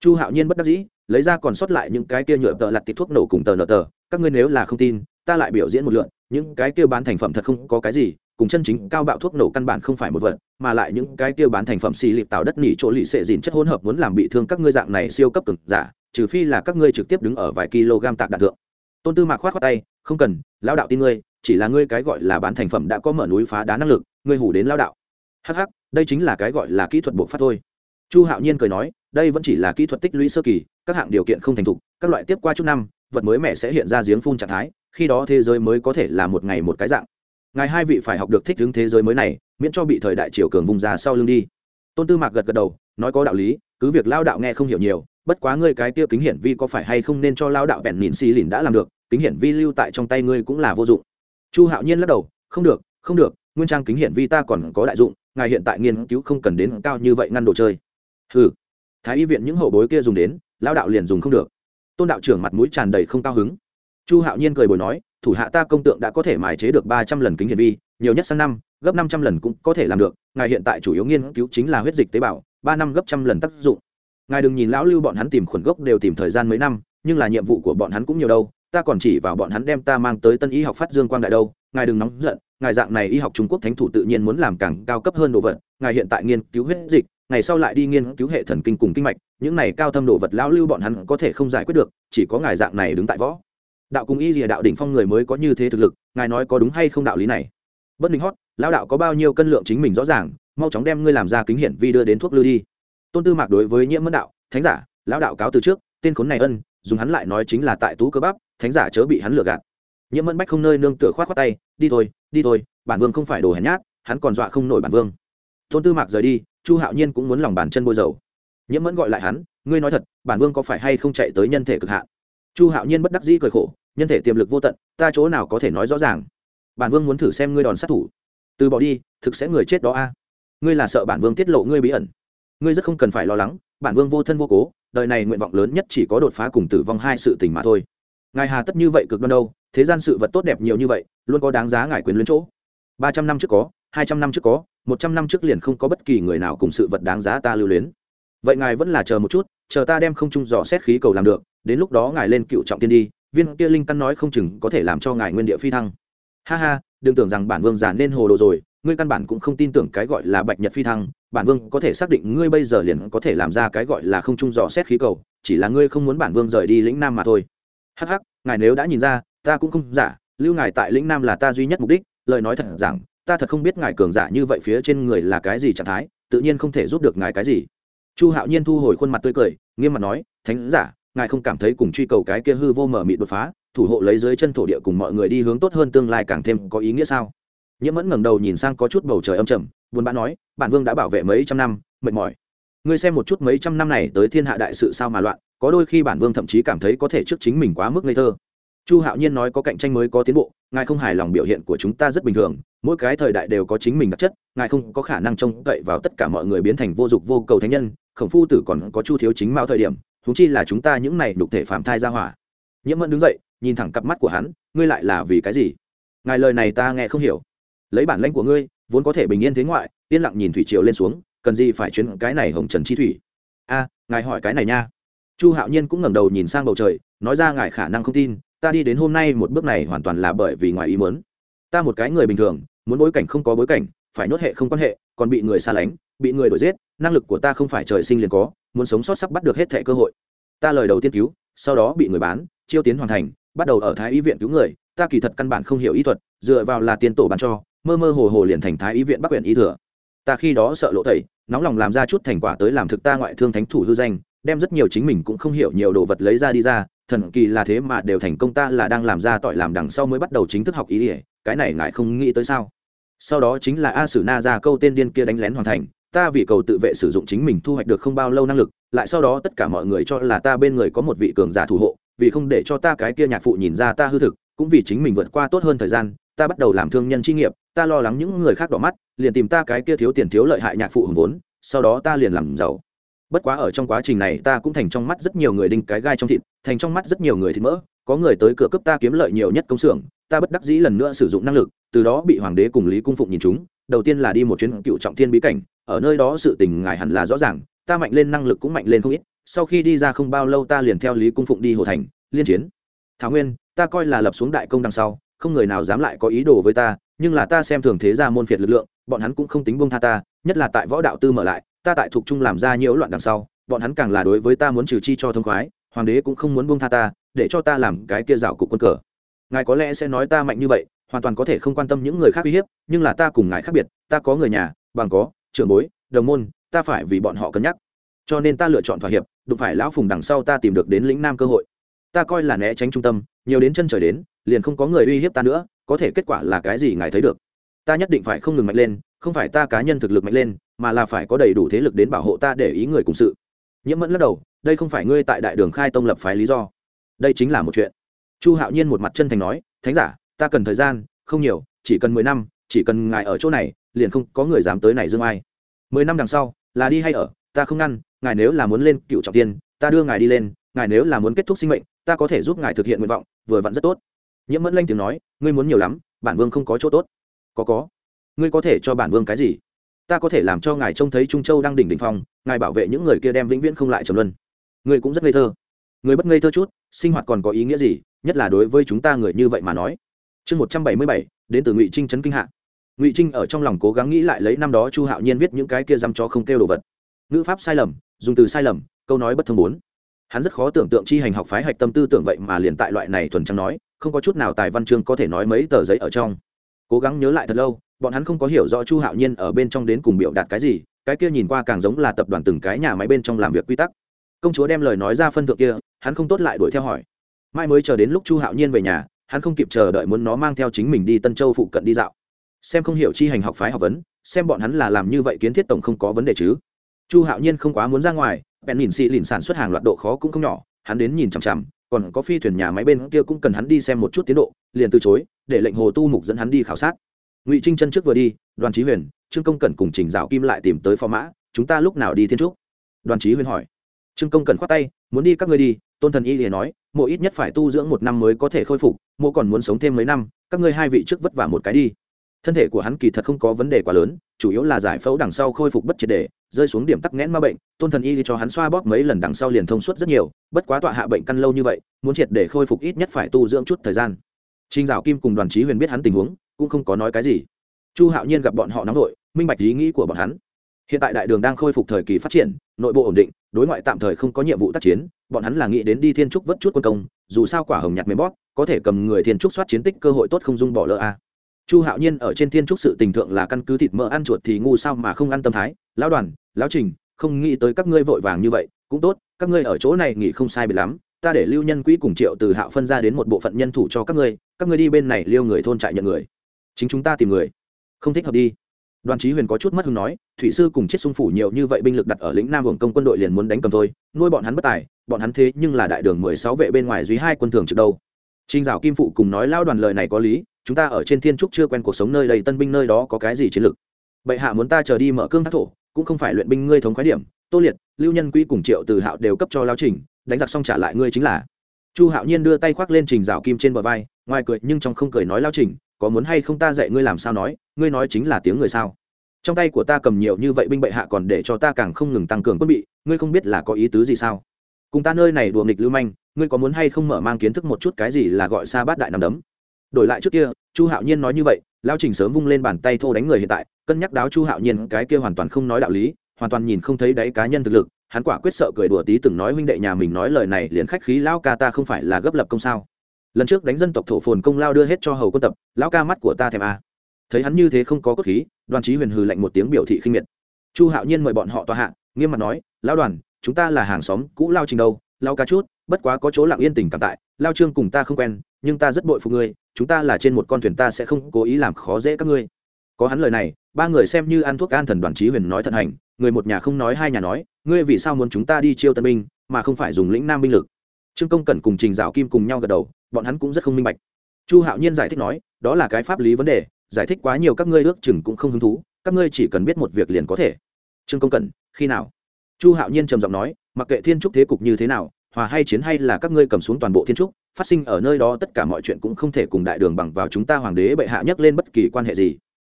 Chu hạo nhiên bất đắc dĩ, lấy ra còn sót lại những cái kia nhựa tợ lặt tịp thuốc nổ cùng tờ nợ tờ. Các ngươi nếu là không tin, ta lại biểu diễn một lượn. Những cái kia bán thành phẩm thật không có cái gì, cùng chân chính cao bạo thuốc nổ căn bản không phải một vật, mà lại những cái kia bán thành phẩm xì lịp tạo đất nỉ chỗ lì xệ dìn chất hỗn hợp muốn làm bị thương các ngươi dạng này siêu cấp cực giả, trừ phi là các ngươi trực tiếp đứng ở vài kg tạc đạn thượng. Tôn tư mạc khoát khoát tay, không cần, lão đạo tin ngươi chỉ là ngươi cái gọi là bán thành phẩm đã có mở núi phá đá năng lực, ngươi hủ đến lao đạo. Hh đây chính là cái gọi là kỹ thuật buộc phát thôi. Chu hạo nhiên cười nói, đây vẫn chỉ là kỹ thuật tích lũy sơ kỳ, các hạng điều kiện không thành thục, các loại tiếp qua chút năm, vật mới mẻ sẽ hiện ra giếng phun trạng thái, khi đó thế giới mới có thể là một ngày một cái dạng. Ngài hai vị phải học được thích ứng thế giới mới này, miễn cho bị thời đại triều cường vùng ra sau lưng đi. Tôn tư mạc gật gật đầu, nói có đạo lý, cứ việc lao đạo nghe không hiểu nhiều, bất quá ngươi cái tiêu kính hiển vi có phải hay không nên cho lao đạo bèn nhìn xì lìn đã làm được, kính hiển vi lưu tại trong tay ngươi cũng là vô dụng chu hạo nhiên lắc đầu, không được không được, nguyên trang kính hiển vi ta còn có đại dụng, ngài hiện tại nghiên cứu không cần đến cao như vậy ngăn đồ chơi. Ừ thái y viện những hậu bối kia dùng đến lao đạo liền dùng không được. Tôn đạo trưởng mặt mũi tràn đầy không cao hứng. Chu hạo nhiên cười bồi nói, thủ hạ ta công tượng đã có thể mài chế được ba trăm lần kính hiển vi, nhiều nhất sang năm, gấp năm trăm lần cũng có thể làm được, ngài hiện tại chủ yếu nghiên cứu chính là huyết dịch tế bào, ba năm gấp trăm lần tác dụng. Ngài đừng nhìn lão lưu bọn hắn tìm khuẩn gốc đều tìm thời gian mấy năm, nhưng là nhiệm vụ của bọn hắn cũng nhiều đâu ta còn chỉ vào bọn hắn đem ta mang tới tân y học phát dương quang đại đâu, ngài đừng nóng giận, ngài dạng này y học trung quốc thánh thủ tự nhiên muốn làm càng cao cấp hơn đồ vật, ngài hiện tại nghiên cứu huyết dịch, ngày sau lại đi nghiên cứu hệ thần kinh cùng kinh mạch, những này cao thâm đồ vật lão lưu bọn hắn có thể không giải quyết được, chỉ có ngài dạng này đứng tại võ. Đạo cùng y rìa đạo đỉnh phong người mới có như thế thực lực, ngài nói có đúng hay không đạo lý này? Bất đình hót, lão đạo có bao nhiêu cân lượng chính mình rõ ràng, mau chóng đem ngươi làm ra kính hiển vi đưa đến thuốc lư đi. Tôn tư mạc đối với nhiễm mẫn đạo, thánh giả, lão đạo cáo từ trước, tên khốn này ân, dùng hắn lại nói chính là tại tú cơ bắp thánh giả chớ bị hắn lừa gạt. Nhiễm mẫn bách không nơi nương tựa khoát khoát tay, đi thôi đi thôi, bản vương không phải đồ hèn nhát, hắn còn dọa không nổi bản vương. Tôn tư mạc rời đi, chu hạo nhiên cũng muốn lòng bàn chân bôi dầu. Nhiễm mẫn gọi lại hắn, ngươi nói thật, bản vương có phải hay không chạy tới nhân thể cực hạn? Chu hạo nhiên bất đắc dĩ cười khổ, nhân thể tiềm lực vô tận, ta chỗ nào có thể nói rõ ràng? Bản vương muốn thử xem ngươi đòn sát thủ. Từ bỏ đi, thực sẽ người chết đó a. Ngươi là sợ bản vương tiết lộ ngươi bí ẩn. Ngươi rất không cần phải lo lắng, bản vương vô thân vô cố, đời này nguyện vọng lớn nhất chỉ có đột phá cùng tử vong hai sự tình mà thôi ngài hà tất như vậy cực đoan đâu, thế gian sự vật tốt đẹp nhiều như vậy, luôn có đáng giá ngài quyền luyến chỗ. Ba trăm năm trước có, hai trăm năm trước có, một trăm năm trước liền không có bất kỳ người nào cùng sự vật đáng giá ta lưu luyến. Vậy ngài vẫn là chờ một chút, chờ ta đem không trung dò xét khí cầu làm được, đến lúc đó ngài lên cựu trọng tiên đi, viên kia linh căn nói không chừng có thể làm cho ngài nguyên địa phi thăng. Ha ha, đừng tưởng rằng bản vương già nên hồ đồ rồi, ngươi căn bản cũng không tin tưởng cái gọi là bạch nhật phi thăng, bản vương có thể xác định ngươi bây giờ liền có thể làm ra cái gọi là không trung dò xét khí cầu, chỉ là ngươi không muốn bản vương rời đi lĩnh nam mà thôi hắc hắc, ngài nếu đã nhìn ra, ta cũng không giả, lưu ngài tại lĩnh nam là ta duy nhất mục đích, lời nói thật rằng, ta thật không biết ngài cường giả như vậy phía trên người là cái gì trạng thái, tự nhiên không thể giúp được ngài cái gì. Chu hạo nhiên thu hồi khuôn mặt tươi cười, nghiêm mặt nói, thánh giả, ngài không cảm thấy cùng truy cầu cái kia hư vô mở mịt đột phá, thủ hộ lấy dưới chân thổ địa cùng mọi người đi hướng tốt hơn tương lai càng thêm có ý nghĩa sao? Nhiễm mẫn ngẩng đầu nhìn sang có chút bầu trời âm trầm, buồn bã nói, bản vương đã bảo vệ mấy trăm năm, mệt mỏi. Ngươi xem một chút mấy trăm năm này tới thiên hạ đại sự sao mà loạn có đôi khi bản vương thậm chí cảm thấy có thể trước chính mình quá mức ngây thơ. Chu hạo nhiên nói có cạnh tranh mới có tiến bộ, ngài không hài lòng biểu hiện của chúng ta rất bình thường, mỗi cái thời đại đều có chính mình đặc chất, ngài không có khả năng trông cậy vào tất cả mọi người biến thành vô dụng vô cầu thánh nhân, khổng phu tử còn có chu thiếu chính mạo thời điểm thú chi là chúng ta những này đục thể phạm thai ra hỏa. Nhiễm mẫn đứng dậy, nhìn thẳng cặp mắt của hắn, ngươi lại là vì cái gì? Ngài lời này ta nghe không hiểu. Lấy bản lãnh của ngươi, vốn có thể bình yên thế ngoại, yên lặng nhìn thủy triều lên xuống, cần gì phải chuyến cái này hồng trần chi thủy? A, ngài hỏi cái này nha chu hạo nhiên cũng ngẩng đầu nhìn sang bầu trời, nói ra ngài khả năng không tin, ta đi đến hôm nay một bước này hoàn toàn là bởi vì ngoài ý muốn. Ta một cái người bình thường, muốn bối cảnh không có bối cảnh, phải nhốt hệ không quan hệ, còn bị người xa lánh, bị người đuổi giết, năng lực của ta không phải trời sinh liền có, muốn sống sót sắp bắt được hết thẻ cơ hội. Ta lời đầu tiên cứu, sau đó bị người bán, chiêu tiến hoàn thành, bắt đầu ở thái y viện cứu người, ta kỳ thật căn bản không hiểu y thuật, dựa vào là tiền tổ bán cho, mơ mơ hồ hồ liền thành thái y viện bắc huyện y thừa. Ta khi đó sợ lộ tẩy, nóng lòng làm ra chút thành quả tới làm thực ta ngoại thương thánh thủ hư danh đem rất nhiều chính mình cũng không hiểu nhiều đồ vật lấy ra đi ra, thần kỳ là thế mà đều thành công ta là đang làm ra tội làm đằng sau mới bắt đầu chính thức học ý ỉa cái này ngại không nghĩ tới sao? Sau đó chính là a sử na ra câu tên điên kia đánh lén hoàn thành, ta vì cầu tự vệ sử dụng chính mình thu hoạch được không bao lâu năng lực, lại sau đó tất cả mọi người cho là ta bên người có một vị cường giả thủ hộ, vì không để cho ta cái kia nhạc phụ nhìn ra ta hư thực, cũng vì chính mình vượt qua tốt hơn thời gian, ta bắt đầu làm thương nhân chi nghiệp, ta lo lắng những người khác đỏ mắt, liền tìm ta cái kia thiếu tiền thiếu lợi hại nhạc phụ hùng vốn, sau đó ta liền làm giàu bất quá ở trong quá trình này, ta cũng thành trong mắt rất nhiều người đinh cái gai trong thịt, thành trong mắt rất nhiều người thịt mỡ. Có người tới cửa cấp ta kiếm lợi nhiều nhất công xưởng, ta bất đắc dĩ lần nữa sử dụng năng lực, từ đó bị hoàng đế cùng lý cung phụng nhìn chúng. Đầu tiên là đi một chuyến cựu trọng thiên bí cảnh, ở nơi đó sự tình ngài hẳn là rõ ràng, ta mạnh lên năng lực cũng mạnh lên không ít. Sau khi đi ra không bao lâu ta liền theo lý cung phụng đi hồ thành, liên chiến. Thảo nguyên, ta coi là lập xuống đại công đằng sau, không người nào dám lại có ý đồ với ta, nhưng là ta xem thường thế ra môn phiệt lực lượng, bọn hắn cũng không tính bông tha ta, nhất là tại võ đạo tư mở lại ta tại thuộc trung làm ra nhiễu loạn đằng sau, bọn hắn càng là đối với ta muốn trừ chi cho thông khoái, hoàng đế cũng không muốn buông tha ta, để cho ta làm cái kia rào cục quân cờ. Ngài có lẽ sẽ nói ta mạnh như vậy, hoàn toàn có thể không quan tâm những người khác uy hiếp, nhưng là ta cùng ngài khác biệt, ta có người nhà, bằng có, trưởng bối, đồng môn, ta phải vì bọn họ cân nhắc. Cho nên ta lựa chọn thỏa hiệp, đụng phải lão phùng đằng sau ta tìm được đến lĩnh nam cơ hội. Ta coi là né tránh trung tâm, nhiều đến chân trời đến, liền không có người uy hiếp ta nữa, có thể kết quả là cái gì ngài thấy được. Ta nhất định phải không ngừng mạnh lên, không phải ta cá nhân thực lực mạnh lên mà là phải có đầy đủ thế lực đến bảo hộ ta để ý người cùng sự. Nhiễm mẫn lắc đầu, đây không phải ngươi tại đại đường khai tông lập phái lý do. Đây chính là một chuyện. Chu hạo nhiên một mặt chân thành nói, thánh giả, ta cần thời gian, không nhiều, chỉ cần mười năm, chỉ cần ngài ở chỗ này, liền không có người dám tới này dương ai. Mười năm đằng sau, là đi hay ở, ta không ngăn, ngài nếu là muốn lên cựu trọng tiên, ta đưa ngài đi lên, ngài nếu là muốn kết thúc sinh mệnh, ta có thể giúp ngài thực hiện nguyện vọng, vừa vặn rất tốt. Nhiễm mẫn lanh tiếng nói, ngươi muốn nhiều lắm, bản vương không có chỗ tốt. Có có. Ngươi có thể cho bản vương cái gì? Ta có thể làm cho ngài trông thấy trung châu đang đỉnh đỉnh phong, ngài bảo vệ những người kia đem vĩnh viễn không lại trầm luân. Người cũng rất ngây thơ. Người bất ngây thơ chút, sinh hoạt còn có ý nghĩa gì, nhất là đối với chúng ta người như vậy mà nói. Chương một trăm bảy mươi bảy, đến từ ngụy trinh trấn kinh hạ. Ngụy trinh ở trong lòng cố gắng nghĩ lại lấy năm đó chu hạo nhiên viết những cái kia dăm cho không kêu đồ vật. Ngữ pháp sai lầm, dùng từ sai lầm, câu nói bất thông bốn. Hắn rất khó tưởng tượng chi hành học phái hạch tâm tư tưởng vậy mà liền tại loại này thuần trắng nói, không có chút nào tài văn chương có thể nói mấy tờ giấy ở trong. Cố gắng nhớ lại thật lâu bọn hắn không có hiểu rõ chu hạo nhiên ở bên trong đến cùng biểu đạt cái gì, cái kia nhìn qua càng giống là tập đoàn từng cái nhà máy bên trong làm việc quy tắc. Công chúa đem lời nói ra phân thượng kia, hắn không tốt lại đuổi theo hỏi. Mai mới chờ đến lúc chu hạo nhiên về nhà, hắn không kịp chờ đợi muốn nó mang theo chính mình đi tân châu phụ cận đi dạo. Xem không hiểu chi hành học phái học vấn, xem bọn hắn là làm như vậy kiến thiết tổng không có vấn đề chứ. Chu hạo nhiên không quá muốn ra ngoài, bèn nhìn xị lìn sản xuất hàng loạt độ khó cũng không nhỏ, hắn đến nhìn chằm chằm, còn có phi thuyền nhà máy bên kia cũng cần hắn đi xem một chút tiến độ, liền từ chối, để lệnh hồ tu mục dẫn hắn đi khảo sát ngụy trinh chân trước vừa đi đoàn Chí huyền trương công cẩn cùng trình dạo kim lại tìm tới phò mã chúng ta lúc nào đi thiên trúc đoàn Chí huyền hỏi trương công cẩn khoát tay muốn đi các ngươi đi tôn thần y liền nói mộ ít nhất phải tu dưỡng một năm mới có thể khôi phục mộ còn muốn sống thêm mấy năm các ngươi hai vị trước vất vả một cái đi thân thể của hắn kỳ thật không có vấn đề quá lớn chủ yếu là giải phẫu đằng sau khôi phục bất triệt đề rơi xuống điểm tắc nghẽn ma bệnh tôn thần y cho hắn xoa bóp mấy lần đằng sau liền thông suốt rất nhiều bất quá tọa hạ bệnh căn lâu như vậy muốn triệt để khôi phục ít nhất phải tu dưỡng chút thời gian trinh dạo kim cùng đoàn Chí huyền biết hắn tình huống cũng không có nói cái gì. Chu hạo nhiên gặp bọn họ nóng vội, minh bạch ý nghĩ của bọn hắn. Hiện tại đại đường đang khôi phục thời kỳ phát triển, nội bộ ổn định, đối ngoại tạm thời không có nhiệm vụ tác chiến, bọn hắn là nghĩ đến đi thiên trúc vất chút quân công, dù sao quả hồng nhặt mềm bóp, có thể cầm người thiên trúc soát chiến tích cơ hội tốt không dung bỏ lỡ a. Chu hạo nhiên ở trên thiên trúc sự tình thượng là căn cứ thịt mỡ ăn chuột thì ngu sao mà không ăn tâm thái. Lão đoàn, lão trình, không nghĩ tới các ngươi vội vàng như vậy, cũng tốt, các ngươi ở chỗ này nghỉ không sai biệt lắm, ta để lưu nhân quỹ cùng triệu từ hạo phân ra đến một bộ phận nhân thủ cho các ngươi các ngươi đi bên này liêu người thôn trại nhận người chính chúng ta tìm người. Không thích hợp đi. Đoàn chí huyền có chút mất hứng nói, thủy sư cùng chết xung phủ nhiều như vậy binh lực đặt ở lĩnh nam hưởng công quân đội liền muốn đánh cầm thôi, nuôi bọn hắn bất tài, bọn hắn thế nhưng là đại đường mười sáu vệ bên ngoài duy hai quân thường trực đâu. Trinh dạo kim phụ cùng nói lao đoàn lời này có lý, chúng ta ở trên thiên trúc chưa quen cuộc sống nơi đầy tân binh nơi đó có cái gì chiến lược bệ hạ muốn ta chờ đi mở cương thác thổ, cũng không phải luyện binh ngươi thống khoái điểm, tô liệt, lưu nhân quỹ cùng triệu từ hạo đều cấp cho lao trình, đánh giặc xong trả lại ngươi chính là. Chu hạo nhiên đưa tay khoác lên trình rào kim trên bờ vai, ngoài cười nhưng trong không cười nói lao trình có muốn hay không ta dạy ngươi làm sao nói, ngươi nói chính là tiếng người sao? Trong tay của ta cầm nhiều như vậy binh bệ hạ còn để cho ta càng không ngừng tăng cường quân bị, ngươi không biết là có ý tứ gì sao? Cùng ta nơi này đùa nghịch lưu manh, ngươi có muốn hay không mở mang kiến thức một chút cái gì là gọi xa bát đại nằm đấm? Đổi lại trước kia, chu hạo nhiên nói như vậy lao trình sớm vung lên bàn tay thô đánh người hiện tại, cân nhắc đáo chu hạo nhiên, cái kia hoàn toàn không nói đạo lý, hoàn toàn nhìn không thấy đáy cá nhân thực lực, hắn quả quyết sợ cười đùa tí từng nói huynh đệ nhà mình nói lời này liền khách khí, lão ca ta không phải là gấp lập công sao? Lần trước đánh dân tộc thổ phồn công lao đưa hết cho hầu quân tập, lão ca mắt của ta thèm a. Thấy hắn như thế không có cốt khí, đoàn chí huyền hừ lạnh một tiếng biểu thị khinh miệt. Chu hạo nhiên mời bọn họ tòa hạ, nghiêm mặt nói, lão đoàn, chúng ta là hàng xóm cũ lao trình đâu lao ca chút, bất quá có chỗ lặng yên tình cảm tại, lao trương cùng ta không quen, nhưng ta rất bội phục ngươi, chúng ta là trên một con thuyền ta sẽ không cố ý làm khó dễ các ngươi. Có hắn lời này, ba người xem như ăn thuốc an thần đoàn chí huyền nói thận hành, người một nhà không nói hai nhà nói, ngươi vì sao muốn chúng ta đi chiêu tân binh, mà không phải dùng lĩnh nam binh lực? Trương công cẩn cùng trình dạo kim cùng nhau gật đầu, bọn hắn cũng rất không minh bạch. Chu hạo nhiên giải thích nói, đó là cái pháp lý vấn đề, giải thích quá nhiều các ngươi ước chừng cũng không hứng thú, các ngươi chỉ cần biết một việc liền có thể. Trương công cẩn, khi nào? Chu hạo nhiên trầm giọng nói, mặc kệ thiên trúc thế cục như thế nào, hòa hay chiến hay là các ngươi cầm xuống toàn bộ thiên trúc, phát sinh ở nơi đó tất cả mọi chuyện cũng không thể cùng đại đường bằng vào chúng ta hoàng đế bệ hạ nhắc lên bất kỳ quan hệ gì.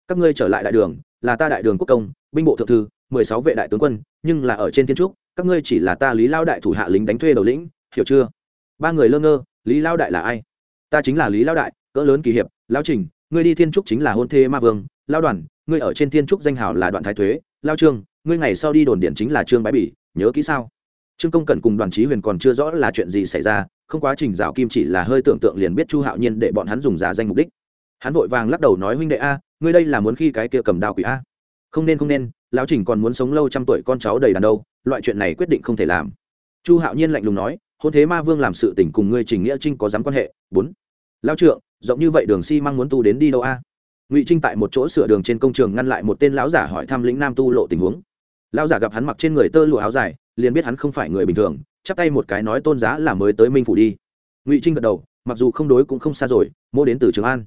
Các ngươi trở lại đại đường, là ta đại đường quốc công, binh bộ thượng thư, mười sáu vệ đại tướng quân, nhưng là ở trên thiên trúc, các ngươi chỉ là ta lý lao đại thủ hạ lính đánh thuê đầu lĩnh hiểu chưa? Ba người lơ ngơ, lý lao đại là ai? Ta chính là lý lao đại, cỡ lớn kỳ hiệp, lao trình, ngươi đi thiên trúc chính là hôn thê ma vương, lao đoàn, ngươi ở trên thiên trúc danh hào là đoạn thái thuế, lao trương, ngươi ngày sau đi đồn điện chính là trương bái bỉ, nhớ kỹ sao? Trương công cẩn cùng đoàn trí huyền còn chưa rõ là chuyện gì xảy ra, không quá trình rào kim chỉ là hơi tưởng tượng liền biết chu hạo nhiên để bọn hắn dùng giả danh mục đích. Hắn vội vàng lắc đầu nói, huynh đệ a, ngươi đây là muốn khi cái kia cầm đao quỷ a? Không nên không nên, lão trình còn muốn sống lâu trăm tuổi con cháu đầy đàn đâu, loại chuyện này quyết định không thể làm. Chu hạo nhiên lạnh lùng nói hôn thế ma vương làm sự tình cùng ngươi trình nghĩa trinh có dám quan hệ? Bốn. Lao trượng, rộng như vậy đường si mang muốn tu đến đi đâu a? Ngụy trinh tại một chỗ sửa đường trên công trường ngăn lại một tên lão giả hỏi thăm lĩnh nam tu lộ tình huống. Lão giả gặp hắn mặc trên người tơ lụa áo dài, liền biết hắn không phải người bình thường, chắp tay một cái nói tôn giá là mới tới minh phủ đi. Ngụy trinh gật đầu, mặc dù không đối cũng không xa rồi, mô đến từ trường an.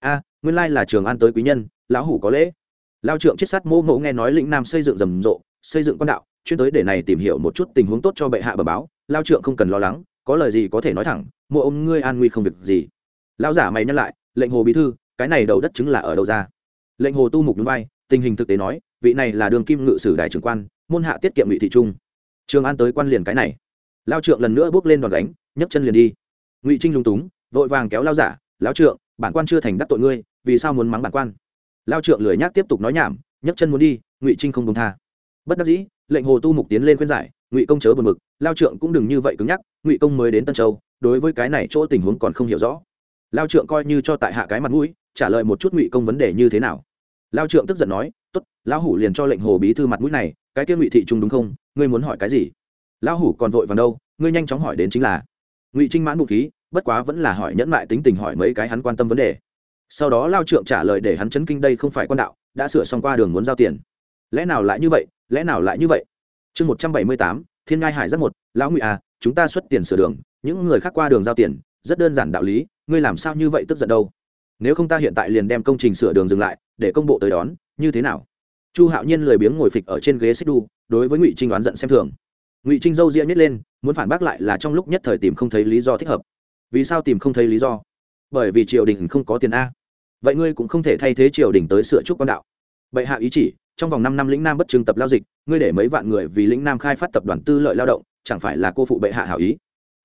A, nguyên lai là trường an tới quý nhân, lão hủ có lễ. Lao trượng chết sát mô mẫu nghe nói lĩnh nam xây dựng rầm rộ, xây dựng quan đạo, chuyên tới để này tìm hiểu một chút tình huống tốt cho bệ hạ bờ báo lao trượng không cần lo lắng, có lời gì có thể nói thẳng, mộ ông ngươi an nguy không việc gì. Lao giả mày nhắc lại, lệnh hồ bí thư, cái này đầu đất chứng là ở đâu ra? Lệnh hồ tu mục núi bay tình hình thực tế nói, vị này là đường kim ngự sử đại trưởng quan, môn hạ tiết kiệm ngụy thị trung. Trường an tới quan liền cái này. Lao trượng lần nữa bước lên đòn đánh nhấc chân liền đi. Ngụy trinh lung túng, vội vàng kéo lao giả lao trượng, bản quan chưa thành đắc tội ngươi, vì sao muốn mắng bản quan? Lao trượng lười nhác tiếp tục nói nhảm, nhấc chân muốn đi, ngụy trinh không công tha. Bất đắc dĩ, lệnh hồ tu mục tiến lên khuyên giải, ngụy công chớ buồn mực lao trượng cũng đừng như vậy cứng nhắc, ngụy công mới đến tân châu, đối với cái này chỗ tình huống còn không hiểu rõ. Lao trượng coi như cho tại hạ cái mặt mũi, trả lời một chút ngụy công vấn đề như thế nào. Lao trượng tức giận nói t ố t lão hủ liền cho lệnh hồ bí thư mặt mũi này, cái kia ngụy thị trung đúng không? Ngươi muốn hỏi cái gì? Lão hủ còn vội vàng đâu, ngươi nhanh chóng hỏi đến chính là. Ngụy trinh mãn bụng khí, bất quá vẫn là hỏi nhẫn mại tính tình hỏi mấy cái hắn quan tâm vấn đề. Sau đó lao trượng trả lời để hắn chấn kinh đây không phải quan đạo, đã sửa xong qua đường muốn giao tiền. Lẽ nào lại như vậy? Lẽ nào lại như vậy? Chương một trăm bảy mươi tám thiên ngai hải rất một, lão ngụy à chúng ta xuất tiền sửa đường, những người khác qua đường giao tiền, rất đơn giản đạo lý, ngươi làm sao như vậy tức giận đâu? Nếu không ta hiện tại liền đem công trình sửa đường dừng lại, để công bộ tới đón, như thế nào? Chu hạo nhiên lười biếng ngồi phịch ở trên ghế xích đu, đối với ngụy trinh đoán giận xem thường. Ngụy trinh dâu ria nhét lên, muốn phản bác lại là trong lúc nhất thời tìm không thấy lý do thích hợp. Vì sao tìm không thấy lý do? Bởi vì triều đình không có tiền a. Vậy ngươi cũng không thể thay thế triều đình tới sửa trúc quan đạo. Bệ hạ ý chỉ trong vòng năm năm lĩnh nam bất trưng tập lao dịch, ngươi để mấy vạn người vì lĩnh nam khai phát tập đoàn tư lợi lao động, chẳng phải là cô phụ bệ hạ hảo ý?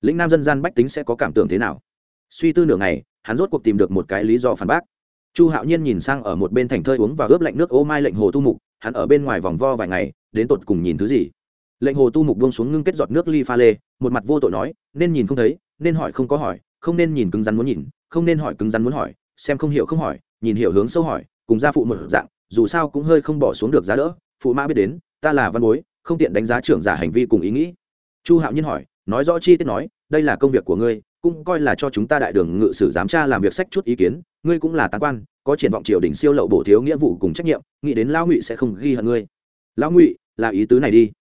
Lĩnh nam dân gian bách tính sẽ có cảm tưởng thế nào? Suy tư nửa ngày, hắn rốt cuộc tìm được một cái lý do phản bác. Chu hạo nhiên nhìn sang ở một bên thành thơi uống và ướp lạnh nước ô mai lệnh hồ tu mục, hắn ở bên ngoài vòng vo vài ngày, đến tột cùng nhìn thứ gì? Lệnh hồ tu mục buông xuống ngưng kết giọt nước ly pha lê, một mặt vô tội nói, nên nhìn không thấy, nên hỏi không có hỏi, không nên nhìn cứng rắn muốn nhìn, không nên hỏi cứng rắn muốn hỏi, xem không hiểu không hỏi, nhìn hiểu hướng sâu hỏi, cùng gia phụ một dạng dù sao cũng hơi không bỏ xuống được giá đỡ. Phụ mã biết đến, ta là văn bối, không tiện đánh giá trưởng giả hành vi cùng ý nghĩ. Chu hạo nhiên hỏi, nói rõ chi tiết nói, đây là công việc của ngươi, cũng coi là cho chúng ta đại đường ngự sử giám tra làm việc sách chút ý kiến, ngươi cũng là tán quan, có triển vọng triều đình siêu lậu bổ thiếu nghĩa vụ cùng trách nhiệm, nghĩ đến lão ngụy sẽ không ghi hận ngươi. Lão ngụy, là ý tứ này đi.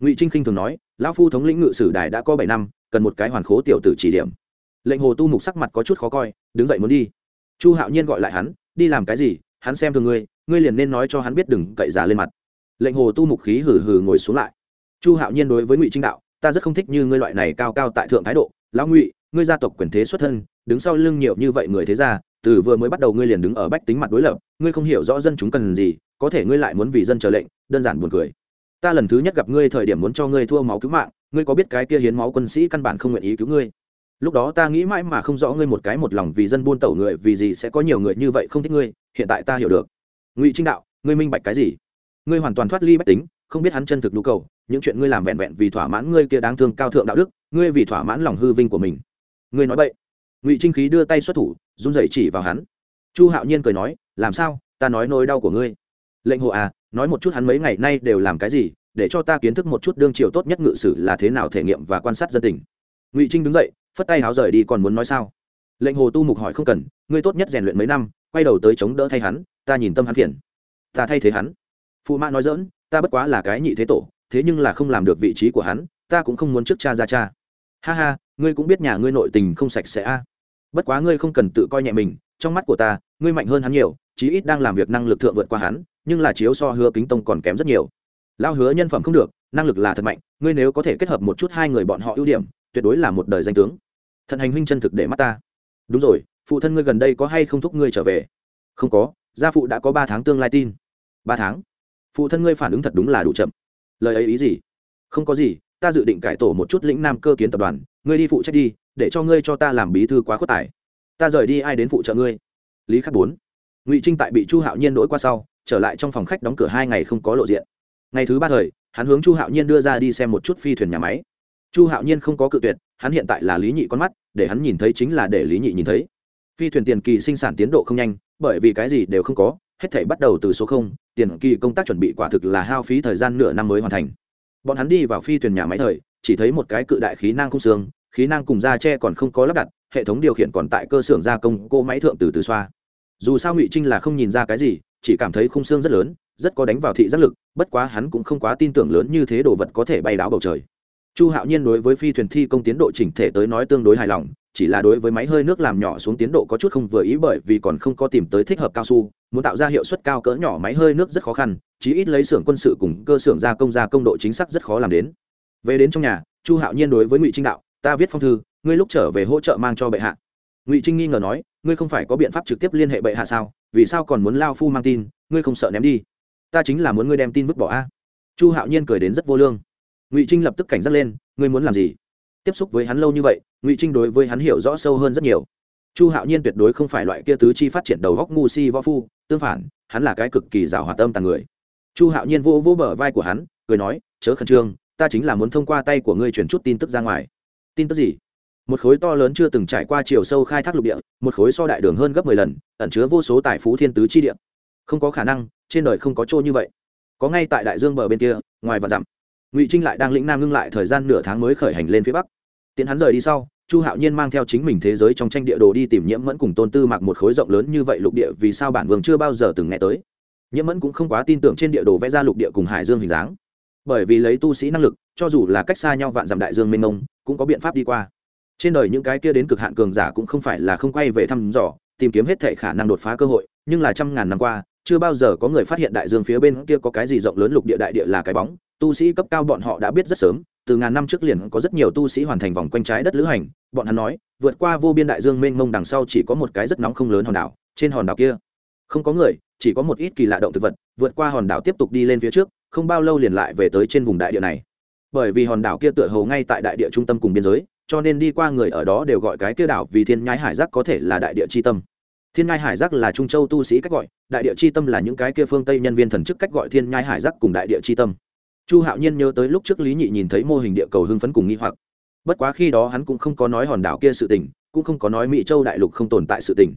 Ngụy trinh khinh thường nói, lão phu thống lĩnh ngự sử đài đã có bảy năm, cần một cái hoàn khố tiểu tử chỉ điểm. Lệnh hồ tu mục sắc mặt có chút khó coi, đứng dậy muốn đi. Chu hạo nhiên gọi lại hắn, đi làm cái gì, hắn xem thường ngươi ngươi liền nên nói cho hắn biết đừng cậy giả lên mặt. Lệnh hồ tu mục khí hừ hừ ngồi xuống lại. Chu hạo nhiên đối với ngụy trinh đạo, ta rất không thích như ngươi loại này cao cao tại thượng thái độ. Lão ngụy, ngươi gia tộc quyền thế xuất thân, đứng sau lưng nhiều như vậy người thế gia, từ vừa mới bắt đầu ngươi liền đứng ở bách tính mặt đối lập, ngươi không hiểu rõ dân chúng cần gì, có thể ngươi lại muốn vì dân chờ lệnh, đơn giản buồn cười. Ta lần thứ nhất gặp ngươi thời điểm muốn cho ngươi thua máu cứu mạng, ngươi có biết cái kia hiến máu quân sĩ căn bản không nguyện ý cứu ngươi? Lúc đó ta nghĩ mãi mà không rõ ngươi một cái một lòng vì dân buôn tẩu người vì gì sẽ có nhiều người như vậy không thích ngươi, hiện tại ta hiểu được ngụy trinh đạo ngươi minh bạch cái gì ngươi hoàn toàn thoát ly bách tính không biết hắn chân thực nhu cầu những chuyện ngươi làm vẹn vẹn vì thỏa mãn ngươi kia đáng thương cao thượng đạo đức ngươi vì thỏa mãn lòng hư vinh của mình ngươi nói vậy ngụy trinh khí đưa tay xuất thủ run rẩy chỉ vào hắn chu hạo nhiên cười nói làm sao ta nói nỗi đau của ngươi lệnh hồ à nói một chút hắn mấy ngày nay đều làm cái gì để cho ta kiến thức một chút đương triều tốt nhất ngự sử là thế nào thể nghiệm và quan sát dân tình ngụy trinh đứng dậy phất tay háo rời đi còn muốn nói sao lệnh hồ tu mục hỏi không cần ngươi tốt nhất rèn luyện mấy năm quay đầu tới chống đỡ thay hắn ta nhìn tâm hắn phiền. Ta thay thế hắn. Phụ mã nói dỡn ta bất quá là cái nhị thế tổ, thế nhưng là không làm được vị trí của hắn, ta cũng không muốn trước cha ra cha. Ha ha, ngươi cũng biết nhà ngươi nội tình không sạch sẽ a. Bất quá ngươi không cần tự coi nhẹ mình, trong mắt của ta, ngươi mạnh hơn hắn nhiều, chí ít đang làm việc năng lực thượng vượt qua hắn, nhưng là chiếu so hứa kính tông còn kém rất nhiều. Lao hứa nhân phẩm không được, năng lực là thật mạnh, ngươi nếu có thể kết hợp một chút hai người bọn họ ưu điểm, tuyệt đối là một đời danh tướng. Thận hành huynh chân thực để mắt ta. Đúng rồi, phụ thân ngươi gần đây có hay không thúc ngươi trở về? Không có gia phụ đã có ba tháng tương lai tin. Ba tháng? Phụ thân ngươi phản ứng thật đúng là đủ chậm. Lời ấy ý gì? Không có gì, ta dự định cải tổ một chút lĩnh nam cơ kiến tập đoàn. Ngươi đi phụ trách đi, để cho ngươi cho ta làm bí thư quá khuất tài. Ta rời đi ai đến phụ trợ ngươi? Lý khắc bốn. Ngụy trinh tại bị chu hạo nhiên đỗi qua sau, trở lại trong phòng khách đóng cửa hai ngày không có lộ diện. Ngày thứ ba thời, hắn hướng chu hạo nhiên đưa ra đi xem một chút phi thuyền nhà máy. Chu hạo nhiên không có cự tuyệt, hắn hiện tại là lý nhị con mắt, để hắn nhìn thấy chính là để lý nhị nhìn thấy. Phi thuyền tiền kỳ sinh sản tiến độ không nhanh bởi vì cái gì đều không có, hết thể bắt đầu từ số không, tiền kỳ công tác chuẩn bị quả thực là hao phí thời gian nửa năm mới hoàn thành. Bọn hắn đi vào phi thuyền nhà máy thời, chỉ thấy một cái cự đại khí năng không xương, khí năng cùng da tre còn không có lắp đặt, hệ thống điều khiển còn tại cơ xưởng gia công cô máy thượng từ từ xoa. Dù sao ngụy trinh là không nhìn ra cái gì, chỉ cảm thấy khung xương rất lớn, rất có đánh vào thị giác lực, bất quá hắn cũng không quá tin tưởng lớn như thế đồ vật có thể bay đáo bầu trời. Chu hạo nhiên đối với phi thuyền thi công tiến độ chỉnh thể tới nói tương đối hài lòng chỉ là đối với máy hơi nước làm nhỏ xuống tiến độ có chút không vừa ý bởi vì còn không có tìm tới thích hợp cao su, muốn tạo ra hiệu suất cao cỡ nhỏ máy hơi nước rất khó khăn, chí ít lấy xưởng quân sự cùng cơ xưởng gia công gia công độ chính xác rất khó làm đến. Về đến trong nhà, chu hạo nhiên đối với ngụy trinh đạo, ta viết phong thư, ngươi lúc trở về hỗ trợ mang cho bệ hạ. Ngụy trinh nghi ngờ nói, ngươi không phải có biện pháp trực tiếp liên hệ bệ hạ sao? Vì sao còn muốn lao phu mang tin? Ngươi không sợ ném đi? Ta chính là muốn ngươi đem tin vứt bỏ a. Chu hạo nhiên cười đến rất vô lương. Ngụy trinh lập tức cảnh giác lên, ngươi muốn làm gì? Tiếp xúc với hắn lâu như vậy ngụy trinh đối với hắn hiểu rõ sâu hơn rất nhiều chu hạo nhiên tuyệt đối không phải loại kia tứ chi phát triển đầu góc ngu si võ phu tương phản hắn là cái cực kỳ rào hoạt tâm tàng người chu hạo nhiên vô vô bờ vai của hắn cười nói chớ khẩn trương ta chính là muốn thông qua tay của ngươi chuyển chút tin tức ra ngoài tin tức gì một khối to lớn chưa từng trải qua chiều sâu khai thác lục địa một khối so đại đường hơn gấp mười lần ẩn chứa vô số tài phú thiên tứ chi địa không có khả năng trên đời không có chỗ như vậy có ngay tại đại dương bờ bên kia ngoài và dặm ngụy trinh lại đang lĩnh nam ngưng lại thời gian nửa tháng mới khởi hành lên phía bắc tiến hắn rời đi sau, chu hạo nhiên mang theo chính mình thế giới trong tranh địa đồ đi tìm nhiễm mẫn cùng tôn tư mặc một khối rộng lớn như vậy lục địa, vì sao bản vương chưa bao giờ từng nghe tới? Nhiễm mẫn cũng không quá tin tưởng trên địa đồ vẽ ra lục địa cùng hải dương hình dáng. Bởi vì lấy tu sĩ năng lực, cho dù là cách xa nhau vạn dặm đại dương mênh mông, cũng có biện pháp đi qua. Trên đời những cái kia đến cực hạn cường giả cũng không phải là không quay về thăm dò, tìm kiếm hết thể khả năng đột phá cơ hội, nhưng là trăm ngàn năm qua, chưa bao giờ có người phát hiện đại dương phía bên kia có cái gì rộng lớn lục địa đại địa là cái bóng. Tu sĩ cấp cao bọn họ đã biết rất sớm từ ngàn năm trước liền có rất nhiều tu sĩ hoàn thành vòng quanh trái đất lữ hành, bọn hắn nói, vượt qua vô biên đại dương mênh mông đằng sau chỉ có một cái rất nóng không lớn hòn đảo, trên hòn đảo kia không có người, chỉ có một ít kỳ lạ động thực vật, vượt qua hòn đảo tiếp tục đi lên phía trước, không bao lâu liền lại về tới trên vùng đại địa này. Bởi vì hòn đảo kia tựa hồ ngay tại đại địa trung tâm cùng biên giới, cho nên đi qua người ở đó đều gọi cái kia đảo vì thiên nhai hải giác có thể là đại địa c h i tâm. Thiên nhai hải giác là trung châu tu sĩ cách gọi, đại địa c h i tâm là những cái kia phương tây nhân viên thần chức cách gọi thiên nhai hải giác cùng đại địa c h i tâm chu hạo nhiên nhớ tới lúc trước lý nhị nhìn thấy mô hình địa cầu hưng phấn cùng nghi hoặc. Bất quá khi đó hắn cũng không có nói hòn đảo kia sự tình, cũng không có nói mỹ châu đại lục không tồn tại sự tình.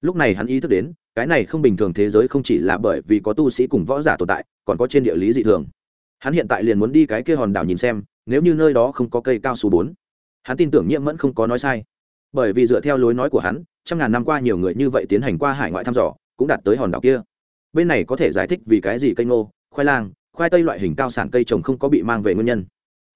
Lúc này hắn ý thức đến, cái này không bình thường thế giới không chỉ là bởi vì có tu sĩ cùng võ giả tồn tại, còn có trên địa lý dị thường. Hắn hiện tại liền muốn đi cái kia hòn đảo nhìn xem, nếu như nơi đó không có cây cao su bốn. Hắn tin tưởng nhiễm mẫn không có nói sai. Bởi vì dựa theo lối nói của hắn, trăm ngàn năm qua nhiều người như vậy tiến hành qua hải ngoại thăm dò, cũng đạt tới hòn đảo kia. Bên này có thể giải thích vì cái gì cây ngô, khoai lang khoai tây loại hình cao sản cây trồng không có bị mang về nguyên nhân.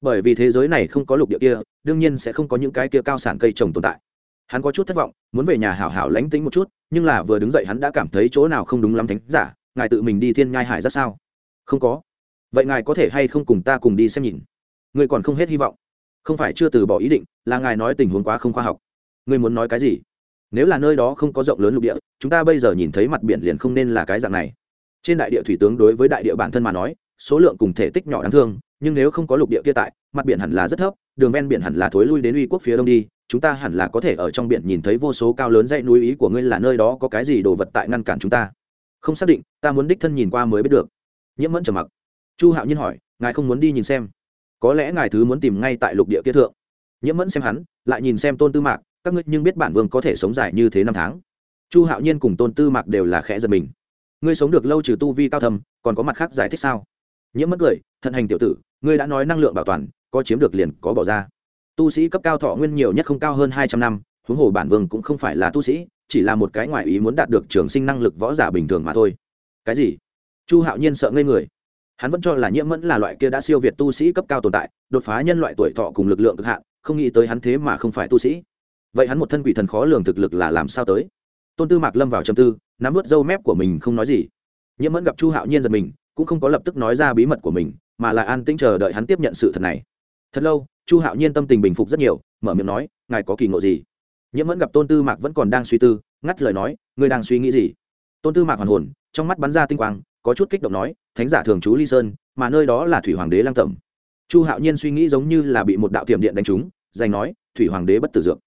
Bởi vì thế giới này không có lục địa kia, đương nhiên sẽ không có những cái kia cao sản cây trồng tồn tại. Hắn có chút thất vọng, muốn về nhà hảo hảo lánh tính một chút, nhưng là vừa đứng dậy hắn đã cảm thấy chỗ nào không đúng lắm thánh giả, ngài tự mình đi thiên nhai hải ra sao? Không có. Vậy ngài có thể hay không cùng ta cùng đi xem nhìn? Người còn không hết hy vọng. Không phải chưa từ bỏ ý định, là ngài nói tình huống quá không khoa học. Ngươi muốn nói cái gì? Nếu là nơi đó không có rộng lớn lục địa, chúng ta bây giờ nhìn thấy mặt biển liền không nên là cái dạng này. Trên đại địa thủy tướng đối với đại địa bản thân mà nói số lượng cùng thể tích nhỏ đáng thương, nhưng nếu không có lục địa kia tại, mặt biển hẳn là rất thấp, đường ven biển hẳn là thối lui đến uy quốc phía đông đi, chúng ta hẳn là có thể ở trong biển nhìn thấy vô số cao lớn dãy núi ý của ngươi là nơi đó có cái gì đồ vật tại ngăn cản chúng ta. Không xác định, ta muốn đích thân nhìn qua mới biết được. Nhiễm mẫn trầm mặc. Chu hạo nhiên hỏi, ngài không muốn đi nhìn xem? Có lẽ ngài thứ muốn tìm ngay tại lục địa kia thượng. Nhiễm mẫn xem hắn, lại nhìn xem tôn tư mạc, các ngươi nhưng biết bản vương có thể sống dài như thế năm tháng. Chu hạo nhiên cùng tôn tư mạc đều là khẽ giật mình. Ngươi sống được lâu trừ tu vi cao thầm còn có mặt khác giải thích sao? Nhiễm mất cười, thận hành tiểu tử, ngươi đã nói năng lượng bảo toàn, có chiếm được liền có bỏ ra. Tu sĩ cấp cao thọ nguyên nhiều nhất không cao hơn hai trăm năm, huống hồ bản vương cũng không phải là tu sĩ, chỉ là một cái ngoại ý muốn đạt được trường sinh năng lực võ giả bình thường mà thôi. Cái gì? Chu hạo nhiên sợ ngây người. Hắn vẫn cho là nhiễm mẫn là loại kia đã siêu việt tu sĩ cấp cao tồn tại, đột phá nhân loại tuổi thọ cùng lực lượng cực hạn, không nghĩ tới hắn thế mà không phải tu sĩ. Vậy hắn một thân quỷ thần khó lường thực lực là làm sao tới? Tôn tư mạc lâm vào trầm tư, nắm vớt râu mép của mình không nói gì. Nhiễm mẫn gặp chu hạo nhiên giật mình cũng không có lập tức nói ra bí mật của mình, mà là an tĩnh chờ đợi hắn tiếp nhận sự thật này. Thật lâu, chu hạo nhiên tâm tình bình phục rất nhiều, mở miệng nói, ngài có kỳ ngộ gì? Nhiễm mẫn gặp tôn tư mạc vẫn còn đang suy tư, ngắt lời nói, ngươi đang suy nghĩ gì? Tôn tư mạc hoàn hồn, trong mắt bắn ra tinh quang, có chút kích động nói, thánh giả thường trú ly sơn, mà nơi đó là thủy hoàng đế lang tẩm. Chu hạo nhiên suy nghĩ giống như là bị một đạo tiệm điện đánh trúng giành nói, thủy hoàng đế bất tử dược.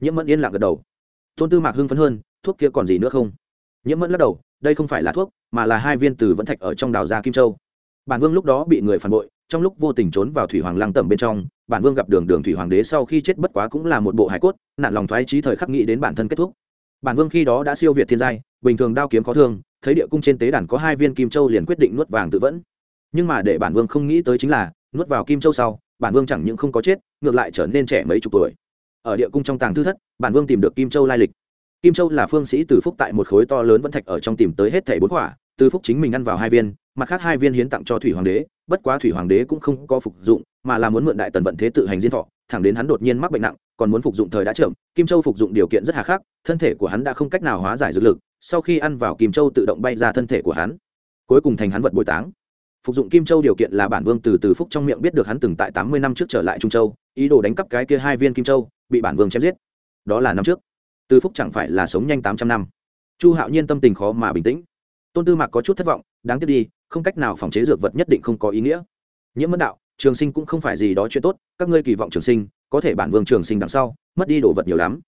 Nhiễm mẫn yên lặng gật đầu. Tôn tư mạc hưng phấn hơn, thuốc kia còn gì nữa không? Nhiễm mẫn lắc đầu đây không phải là thuốc, mà là hai viên từ vẫn thạch ở trong đào gia kim châu. Bản vương lúc đó bị người phản bội, trong lúc vô tình trốn vào thủy hoàng lăng tẩm bên trong, bản vương gặp đường đường thủy hoàng đế sau khi chết bất quá cũng là một bộ hải cốt nạn lòng thoái trí thời khắc nghĩ đến bản thân kết thúc. Bản vương khi đó đã siêu việt thiên giai, bình thường đao kiếm khó thương, thấy địa cung trên tế đàn có hai viên kim châu liền quyết định nuốt vàng tự vẫn. Nhưng mà để bản vương không nghĩ tới chính là, nuốt vào kim châu sau, bản vương chẳng những không có chết, ngược lại trở nên trẻ mấy chục tuổi. Ở địa cung trong tàng thư thất, bản vương tìm được kim châu lai lịch kim châu là phương sĩ từ phúc tại một khối to lớn vẫn thạch ở trong tìm tới hết thẻ bốn quả, từ phúc chính mình ăn vào hai viên, mặt khác hai viên hiến tặng cho thủy hoàng đế, bất quá thủy hoàng đế cũng không có phục dụng, mà là muốn mượn đại tần vận thế tự hành diên thọ, thẳng đến hắn đột nhiên mắc bệnh nặng, còn muốn phục dụng thời đã chậm, kim châu phục dụng điều kiện rất hà khắc, thân thể của hắn đã không cách nào hóa giải dược lực, sau khi ăn vào kim châu tự động bay ra thân thể của hắn. Cuối cùng thành hắn vật bồi táng. Phục dụng kim châu điều kiện là bản vương từ từ phúc trong miệng biết được hắn từng tại tám mươi năm trước trở lại trung châu, ý đồ đánh cắp cái kia hai viên kim châu, bị bản vương chém giết. Đó là năm trước từ phúc chẳng phải là sống nhanh tám trăm năm. Chu hạo nhiên tâm tình khó mà bình tĩnh. Tôn tư mạc có chút thất vọng, đáng tiếc đi, không cách nào phòng chế dược vật nhất định không có ý nghĩa. Nhiễm mẫn đạo, trường sinh cũng không phải gì đó chuyện tốt, các ngươi kỳ vọng trường sinh, có thể bản vương trường sinh đằng sau, mất đi đồ vật nhiều lắm.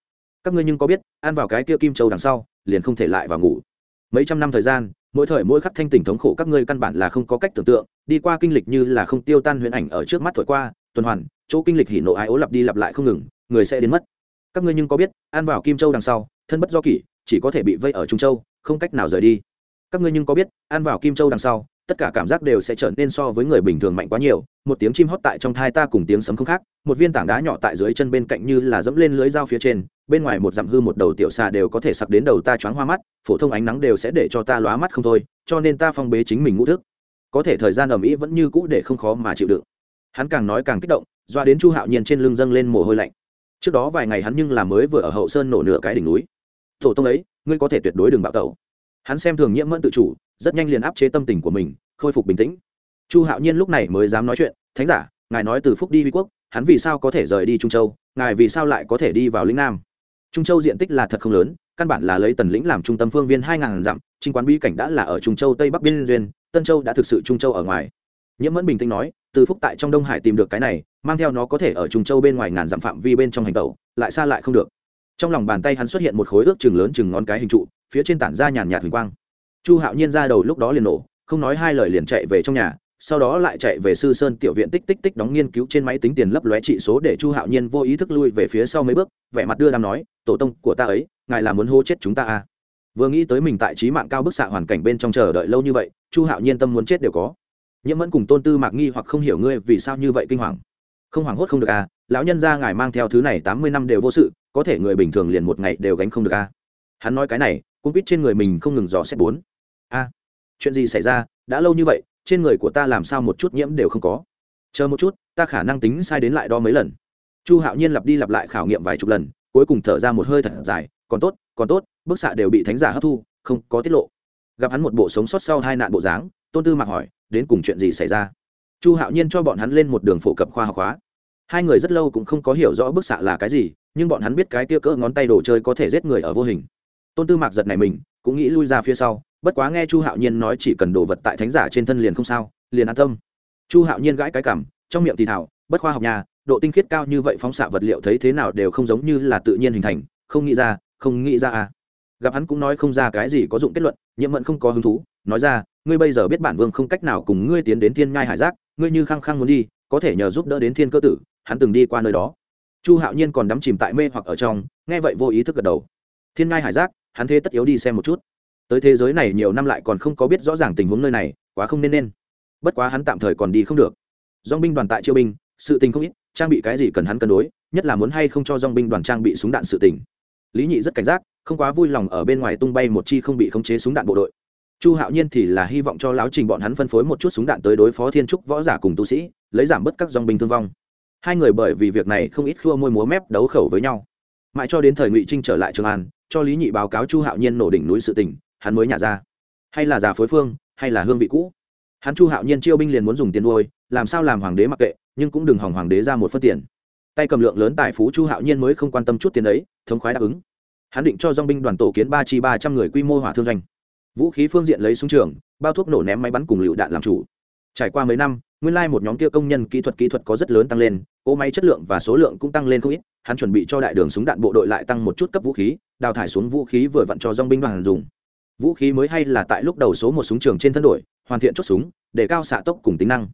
Các ngươi nhưng có biết, ăn vào cái kia kim châu đằng sau, liền không thể lại vào ngủ. Mấy trăm năm thời gian, mỗi thời mỗi khắc thanh tỉnh thống khổ các ngươi căn bản là không có cách tưởng tượng, đi qua kinh lịch như là không tiêu tan huyền ảnh ở trước mắt thổi qua, tuần hoàn, chỗ kinh lịch hỉ nộ ái ố lặp đi lặp lại không ngừng, người sẽ đến mất các ngươi nhưng có biết, ăn vào kim châu đằng sau, thân bất do kỷ, chỉ có thể bị vây ở trung châu, không cách nào rời đi. Các ngươi nhưng có biết, ăn vào kim châu đằng sau, tất cả cảm giác đều sẽ trở nên so với người bình thường mạnh quá nhiều, một tiếng chim hót tại trong thai ta cùng tiếng sấm không khác, một viên tảng đá nhỏ tại dưới chân bên cạnh như là dẫm lên lưới dao phía trên, bên ngoài một dặm hư một đầu tiểu xà đều có thể sặc đến đầu ta choáng hoa mắt, phổ thông ánh nắng đều sẽ để cho ta lóa mắt không thôi, cho nên ta phong bế chính mình ngũ thức. Có thể thời gian ầm ĩ vẫn như cũ để không khó mà chịu đựng. Hắn càng nói càng kích động, doa đến chu hạo nhiên trên lưng dâng lên mồ hôi lạnh trước đó vài ngày hắn nhưng là mới vừa ở hậu sơn nổ nửa cái đỉnh núi tổ tông ấy ngươi có thể tuyệt đối đừng bạo tẩu hắn xem thường nhiễm mẫn tự chủ rất nhanh liền áp chế tâm tình của mình khôi phục bình tĩnh chu hạo nhiên lúc này mới dám nói chuyện thánh giả ngài nói từ phúc đi huy quốc hắn vì sao có thể rời đi trung châu ngài vì sao lại có thể đi vào lĩnh nam trung châu diện tích là thật không lớn căn bản là lấy tần lĩnh làm trung tâm phương viên hai ngàn dặm trinh quán bí cảnh đã là ở trung châu tây bắc biên duyên tân châu đã thực sự trung châu ở ngoài nhiễm mẫn bình tĩnh nói từ phúc tại trong đông hải tìm được cái này, mang theo nó có thể ở Trùng châu bên ngoài ngàn dặm phạm vi bên trong hành tẩu, lại xa lại không được. Trong lòng bàn tay hắn xuất hiện một khối ước chừng lớn chừng ngón cái hình trụ, phía trên tản ra nhàn nhạt huỳnh quang. Chu hạo nhiên ra đầu lúc đó liền nổ, không nói hai lời liền chạy về trong nhà, sau đó lại chạy về sư sơn tiểu viện tích tích tích đóng nghiên cứu trên máy tính tiền lấp lóe trị số để chu hạo nhiên vô ý thức lui về phía sau mấy bước, vẻ mặt đưa đàm nói, tổ tông của ta ấy, ngài là muốn hô chết chúng ta à? Vừa nghĩ tới mình tại trí mạng cao bức xạ hoàn cảnh bên trong chờ đợi lâu như vậy, chu hạo nhiên tâm muốn chết đều có nhiễm mẫn cùng tôn tư mạc nghi hoặc không hiểu ngươi vì sao như vậy kinh hoàng. Không hoảng hốt không được à lão nhân ra ngài mang theo thứ này tám mươi năm đều vô sự, có thể người bình thường liền một ngày đều gánh không được à. Hắn nói cái này cũng biết trên người mình không ngừng dò xét bốn. A chuyện gì xảy ra, đã lâu như vậy, trên người của ta làm sao một chút nhiễm đều không có. Chờ một chút, ta khả năng tính sai đến lại đo mấy lần. Chu hạo nhiên lặp đi lặp lại khảo nghiệm vài chục lần, cuối cùng thở ra một hơi thật dài, còn tốt còn tốt, bức xạ đều bị thánh giả hấp thu, không có tiết lộ. Gặp hắn một bộ sống sót sau hai nạn bộ dáng, tôn tư mạc hỏi đến cùng chuyện gì xảy ra? Chu hạo nhiên cho bọn hắn lên một đường phổ cập khoa học hóa. Hai người rất lâu cũng không có hiểu rõ bức xạ là cái gì, nhưng bọn hắn biết cái kia cỡ ngón tay đồ chơi có thể giết người ở vô hình. Tôn tư mạc giật này mình, cũng nghĩ lui ra phía sau, bất quá nghe chu hạo nhiên nói chỉ cần đồ vật tại thánh giả trên thân liền không sao, liền an tâm. Chu hạo nhiên gãi cái cảm trong miệng thì thảo bất khoa học nhà, độ tinh khiết cao như vậy phóng xạ vật liệu thấy thế nào đều không giống như là tự nhiên hình thành, không nghĩ ra, không nghĩ ra à. Gặp hắn cũng nói không ra cái gì có dụng kết luận nhiễm mẫn không có hứng thú, nói ra ngươi bây giờ biết bản vương không cách nào cùng ngươi tiến đến thiên nhai hải giác, ngươi như khăng khăng muốn đi, có thể nhờ giúp đỡ đến thiên cơ tử, hắn từng đi qua nơi đó. Chu hạo nhiên còn đắm chìm tại mê hoặc ở trong, nghe vậy vô ý thức gật đầu. Thiên nhai hải giác, hắn thế tất yếu đi xem một chút. Tới thế giới này nhiều năm lại còn không có biết rõ ràng tình huống nơi này, quá không nên nên. Bất quá hắn tạm thời còn đi không được. Dong binh đoàn tại chiêu binh, sự tình không ít, trang bị cái gì cần hắn cân đối, nhất là muốn hay không cho dong binh đoàn trang bị súng đạn sự tình. Lý nhị rất cảnh giác, không quá vui lòng ở bên ngoài tung bay một chi không bị khống chế súng đạn bộ đội chu hạo nhiên thì là hy vọng cho Lão trình bọn hắn phân phối một chút súng đạn tới đối phó thiên trúc võ giả cùng tu sĩ, lấy giảm bớt các dòng binh thương vong. Hai người bởi vì việc này không ít khua môi múa mép đấu khẩu với nhau. Mãi cho đến thời ngụy trinh trở lại trường an, cho lý nhị báo cáo chu hạo nhiên nổ đỉnh núi sự tình, hắn mới nhả ra. Hay là già phối phương, hay là hương vị cũ. Hắn chu hạo nhiên chiêu binh liền muốn dùng tiền nuôi, làm sao làm hoàng đế mặc kệ, nhưng cũng đừng hỏng hoàng đế ra một phân tiền. Tay cầm lượng lớn tài phú chu hạo nhiên mới không quan tâm chút tiền ấy, thống khoái đáp ứng. Hắn định cho dong binh đoàn tổ kiến ba chi ba trăm người quy mô hỏa thương doanh vũ khí phương diện lấy súng trường, bao thuốc nổ ném máy bắn cùng lựu đạn làm chủ. Trải qua mấy năm, nguyên lai một nhóm kia công nhân kỹ thuật kỹ thuật có rất lớn tăng lên, cỗ máy chất lượng và số lượng cũng tăng lên không ít, hắn chuẩn bị cho đại đường súng đạn bộ đội lại tăng một chút cấp vũ khí, đào thải xuống vũ khí vừa vặn cho dong binh đoàn dùng. Vũ khí mới hay là tại lúc đầu số một súng trường trên thân đổi, hoàn thiện chốt súng, để cao xạ tốc cùng tính năng.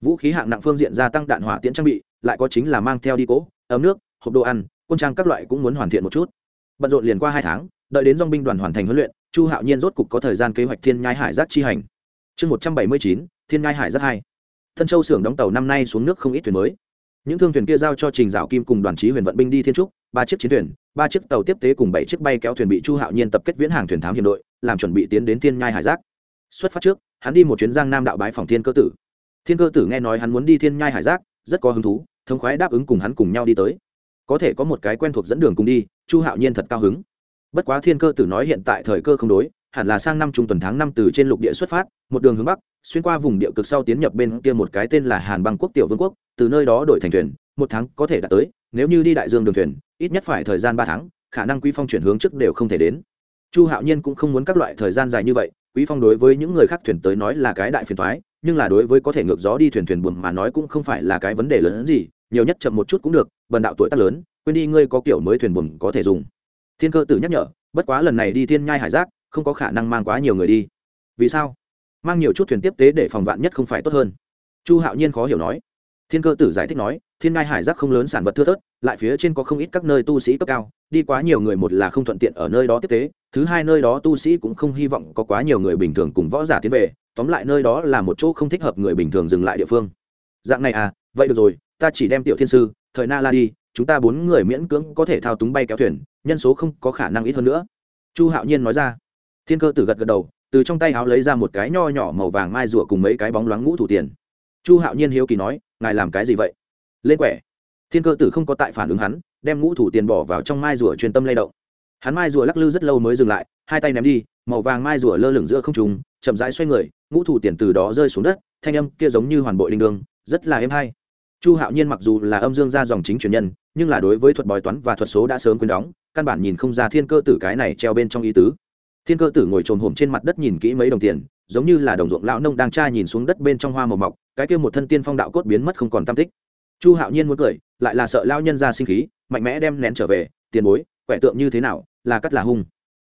Vũ khí hạng nặng phương diện gia tăng đạn hỏa tiễn trang bị, lại có chính là mang theo đi cỗ, ấm nước, hộp đồ ăn, quân trang các loại cũng muốn hoàn thiện một chút. Bận rộn liền qua hai tháng, đợi đến dong binh đoàn hoàn thành huấn luyện chu hạo nhiên rốt cục có thời gian kế hoạch thiên nhai hải giác chi hành. Chương một trăm bảy mươi chín, thiên nhai hải giác hai. Thân châu xưởng đóng tàu năm nay xuống nước không ít thuyền mới. Những thương thuyền kia giao cho trình dạo kim cùng đoàn chí huyền vận binh đi thiên trúc, ba chiếc chiến thuyền, ba chiếc tàu tiếp tế cùng bảy chiếc bay kéo thuyền bị chu hạo nhiên tập kết viễn hàng thuyền thám hiểm đội, làm chuẩn bị tiến đến thiên nhai hải giác xuất phát trước, hắn đi một chuyến giang nam đạo bái phòng thiên cơ tử. Thiên cơ tử nghe nói hắn muốn đi thiên nhai hải giác rất có hứng thú, thống khoái đáp ứng cùng hắn cùng nhau đi tới. Có thể có một cái quen thuộc dẫn đường cùng đi, chu hạo nhiên thật cao hứng bất quá thiên cơ tử nói hiện tại thời cơ không đối, hẳn là sang năm trung tuần tháng năm từ trên lục địa xuất phát, một đường hướng bắc, xuyên qua vùng địa cực sau tiến nhập bên kia một cái tên là hàn băng quốc tiểu vương quốc, từ nơi đó đổi thành thuyền, một tháng có thể đạt tới, nếu như đi đại dương đường thuyền, ít nhất phải thời gian ba tháng, khả năng quý phong chuyển hướng trước đều không thể đến. Chu hạo nhiên cũng không muốn các loại thời gian dài như vậy, quý phong đối với những người khác thuyền tới nói là cái đại phiền thoái nhưng là đối với có thể ngược gió đi thuyền thuyền buồm mà nói cũng không phải là cái vấn đề lớn hơn gì, nhiều nhất chậm một chút cũng được, bần đạo tuổi tác lớn, quên đi ngươi có kiểu mới thuyền buồm có thể dùng thiên cơ tử nhắc nhở, bất quá lần này đi thiên nhai hải giác, không có khả năng mang quá nhiều người đi. Vì sao? Mang nhiều chút thuyền tiếp tế để phòng vạn nhất không phải tốt hơn. Chu hạo nhiên khó hiểu nói. Thiên cơ tử giải thích nói, thiên ngai hải giác không lớn sản vật thưa thớt, lại phía trên có không ít các nơi tu sĩ cấp cao, đi quá nhiều người một là không thuận tiện ở nơi đó tiếp tế, thứ hai nơi đó tu sĩ cũng không hy vọng có quá nhiều người bình thường cùng võ giả tiến về, tóm lại nơi đó là một chỗ không thích hợp người bình thường dừng lại địa phương. Dạng này à vậy được rồi, ta chỉ đem tiểu thiên sư, thời na la đi chúng ta bốn người miễn cưỡng có thể thao túng bay kéo thuyền, nhân số không có khả năng ít hơn nữa. Chu hạo nhiên nói ra. Thiên cơ tử gật gật đầu, từ trong tay áo lấy ra một cái nho nhỏ màu vàng mai rùa cùng mấy cái bóng loáng ngũ thủ tiền. Chu hạo nhiên hiếu kỳ nói, ngài làm cái gì vậy? Lên quẻ. Thiên cơ tử không có tại phản ứng hắn, đem ngũ thủ tiền bỏ vào trong mai rùa truyền tâm lay động. Hắn mai rùa lắc lư rất lâu mới dừng lại, hai tay ném đi, màu vàng mai rùa lơ lửng giữa không trùng chậm rãi xoay người, ngũ thủ tiền từ đó rơi xuống đất, thanh âm kia giống như hoàn bội đình đường rất là êm hay chu hạo nhiên mặc dù là âm dương gia dòng chính truyền nhân, nhưng là đối với thuật bói toán và thuật số đã sớm quên đóng, căn bản nhìn không ra thiên cơ tử cái này treo bên trong ý tứ. Thiên cơ tử ngồi trồm hổm trên mặt đất nhìn kỹ mấy đồng tiền, giống như là đồng ruộng lão nông đang tra nhìn xuống đất bên trong hoa màu mọc, cái kia một thân tiên phong đạo cốt biến mất không còn tam tích. Chu hạo nhiên muốn cười, lại là sợ lao nhân ra sinh khí, mạnh mẽ đem nén trở về, tiền bối, quẻ tượng như thế nào, là cắt là hung.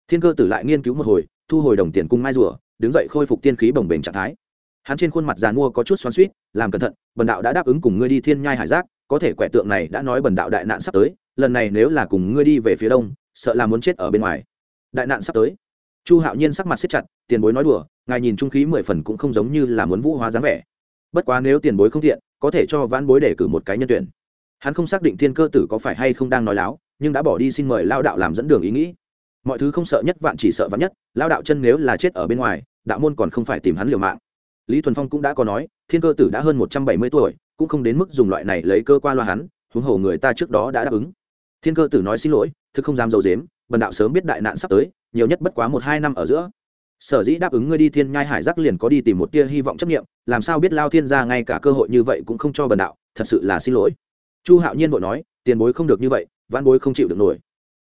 Thiên cơ tử lại nghiên cứu một hồi, thu hồi đồng tiền cung mai rùa, đứng dậy khôi phục tiên khí bồng bềnh trạng thái hắn trên khuôn mặt giàn mua có chút xoắn suýt làm cẩn thận, bần đạo đã đáp ứng cùng ngươi đi thiên nhai hải giác, có thể quẻ tượng này đã nói bần đạo đại nạn sắp tới, lần này nếu là cùng ngươi đi về phía đông, sợ là muốn chết ở bên ngoài. Đại nạn sắp tới. Chu hạo nhiên sắc mặt siết chặt, tiền bối nói đùa, ngài nhìn trung khí mười phần cũng không giống như là muốn vũ hóa dáng vẻ. Bất quá nếu tiền bối không thiện có thể cho vãn bối để cử một cái nhân tuyển. Hắn không xác định thiên cơ tử có phải hay không đang nói láo, nhưng đã bỏ đi xin mời lao đạo làm dẫn đường ý nghĩ. Mọi thứ không sợ nhất vạn chỉ sợ vạn nhất, lao đạo chân nếu là chết ở bên ngoài, đạo môn còn không phải tìm hắn liều mạng lý thuần phong cũng đã có nói, thiên cơ tử đã hơn một trăm bảy mươi tuổi, cũng không đến mức dùng loại này lấy cơ qua loa hắn, huống hồ người ta trước đó đã đáp ứng. Thiên cơ tử nói xin lỗi, thực không dám d i ấ u dếm bần đạo sớm biết đại nạn sắp tới, nhiều nhất bất quá một hai năm ở giữa. Sở dĩ đáp ứng ngươi đi thiên nhai hải giác liền có đi tìm một tia hy vọng chấp nghiệm làm sao biết lao thiên ra ngay cả cơ hội như vậy cũng không cho bần đạo, thật sự là xin lỗi. Chu hạo nhiên vội nói, tiền bối không được như vậy văn bối không chịu được nổi.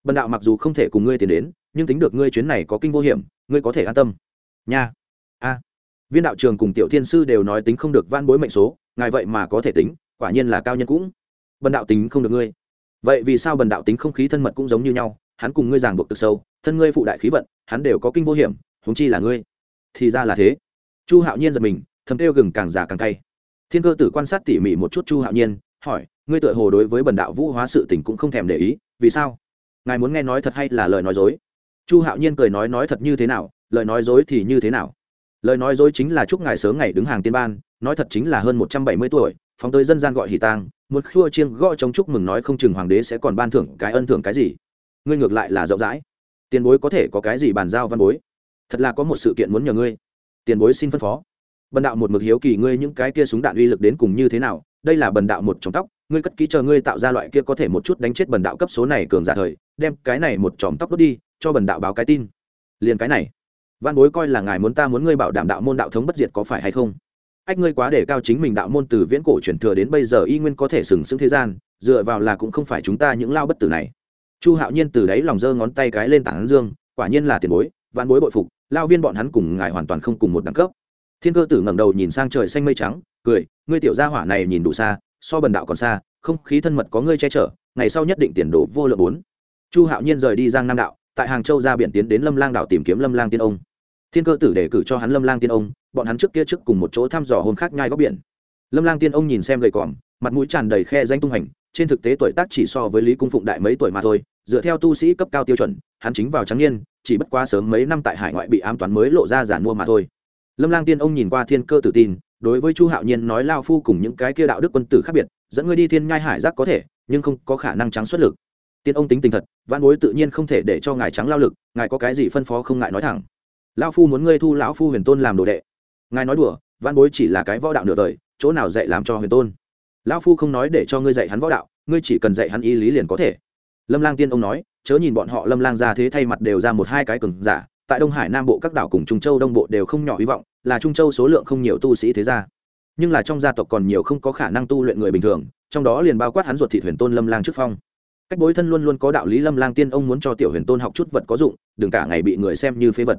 Bần đạo mặc dù không thể cùng ngươi tiền đến, nhưng tính được ngươi chuyến này có kinh vô hiểm, ngươi có thể an tâm. Nha viên đạo trường cùng tiểu thiên sư đều nói tính không được van bối mệnh số, ngài vậy mà có thể tính, quả nhiên là cao nhân cũng. Bần đạo tính không được ngươi. Vậy vì sao bần đạo tính không khí thân mật cũng giống như nhau, hắn cùng ngươi giảng buộc cực sâu, thân ngươi phụ đại khí vận, hắn đều có kinh vô hiểm, huống chi là ngươi. Thì ra là thế. Chu hạo nhiên giật mình, thầm kêu gừng càng già càng cay. Thiên cơ tử quan sát tỉ mỉ một chút chu hạo nhiên, hỏi, ngươi tựa hồ đối với bần đạo vũ hóa sự tình cũng không thèm để ý, vì sao? Ngài muốn nghe nói thật hay là lời nói dối? Chu hạo nhiên cười nói nói thật như thế nào, lời nói dối thì như thế nào? Lời nói dối chính là chúc ngài sớm ngày đứng hàng tiên ban, nói thật chính là hơn một trăm bảy mươi tuổi, phóng tới dân gian gọi hỷ tang, một khua chiêng gõ chống chúc mừng nói không chừng hoàng đế sẽ còn ban thưởng cái ân thưởng cái gì. Ngươi ngược lại là rộng rãi. Tiền bối có thể có cái gì bàn giao văn bối? Thật là có một sự kiện muốn nhờ ngươi. Tiền bối xin phân phó. Bần đạo một mực hiếu kỳ ngươi những cái kia súng đạn uy lực đến cùng như thế nào, đây là bần đạo một trong tóc, ngươi cất kỹ chờ ngươi tạo ra loại kia có thể một chút đánh chết bần đạo cấp số này cường giả thời, đem cái này một chòm tóc đốt đi, cho bần đạo báo cái tin. Liền cái này văn bối coi là ngài muốn ta muốn ngươi bảo đảm đạo môn đạo thống bất diệt có phải hay không? Ách, ngươi quá để cao chính mình đạo môn từ viễn cổ truyền thừa đến bây giờ y nguyên có thể sừng sững thế gian, dựa vào là cũng không phải chúng ta những lao bất tử này. Chu hạo nhiên từ đấy lòng giơ ngón tay cái lên tảng dương, quả nhiên là tiền bối, văn bối bội phục, lao viên bọn hắn cùng ngài hoàn toàn không cùng một đẳng cấp. Thiên cơ tử ngẩng đầu nhìn sang trời xanh mây trắng, cười, ngươi tiểu gia hỏa này nhìn đủ xa, so bần đạo còn xa, không khí thân mật có ngươi che chở, ngày sau nhất định tiền đồ vô lượng bốn. Chu hạo nhiên rời đi giang nam đạo, tại hàng châu ra biển tiến đến lâm lang đảo tìm kiếm lâm lang tiên ông thiên cơ tử đề cử cho hắn lâm lang tiên ông, bọn hắn trước kia trước cùng một chỗ thăm dò hôn khác nhai góc biển. Lâm lang tiên ông nhìn xem gầy còm, mặt mũi tràn đầy khe danh tung hành, trên thực tế tuổi tác chỉ so với lý cung phụng đại mấy tuổi mà thôi, dựa theo tu sĩ cấp cao tiêu chuẩn, hắn chính vào trắng niên, chỉ bất quá sớm mấy năm tại hải ngoại bị ám toán mới lộ ra giản mua mà thôi. Lâm lang tiên ông nhìn qua thiên cơ tử tin, đối với chu hạo nhiên nói lao phu cùng những cái kia đạo đức quân tử khác biệt, dẫn ngươi đi thiên nhai hải giác có thể, nhưng không có khả năng trắng xuất lực. Tiên ông tính tình thật văn bối tự nhiên không thể để cho ngài trắng lao lực, ngài có cái gì phân phó không ngại nói thẳng. Lão phu muốn ngươi thu lão phu huyền tôn làm đồ đệ. Ngài nói đùa, văn bối chỉ là cái võ đạo nửa đời chỗ nào dạy làm cho huyền tôn? Lão phu không nói để cho ngươi dạy hắn võ đạo, ngươi chỉ cần dạy hắn y lý liền có thể. Lâm lang tiên ông nói, chớ nhìn bọn họ lâm lang ra thế thay mặt đều ra một hai cái cường giả, tại đông hải, nam bộ các đảo cùng trung châu, đông bộ đều không nhỏ hy vọng, là trung châu số lượng không nhiều tu sĩ thế gia. Nhưng là trong gia tộc còn nhiều không có khả năng tu luyện người bình thường, trong đó liền bao quát hắn ruột thị huyền tôn lâm lang trước phong. Cách bối thân luôn luôn có đạo lý lâm lang tiên ông muốn cho tiểu huyền tôn học chút vật có dụng, đừng cả ngày bị người xem như phế vật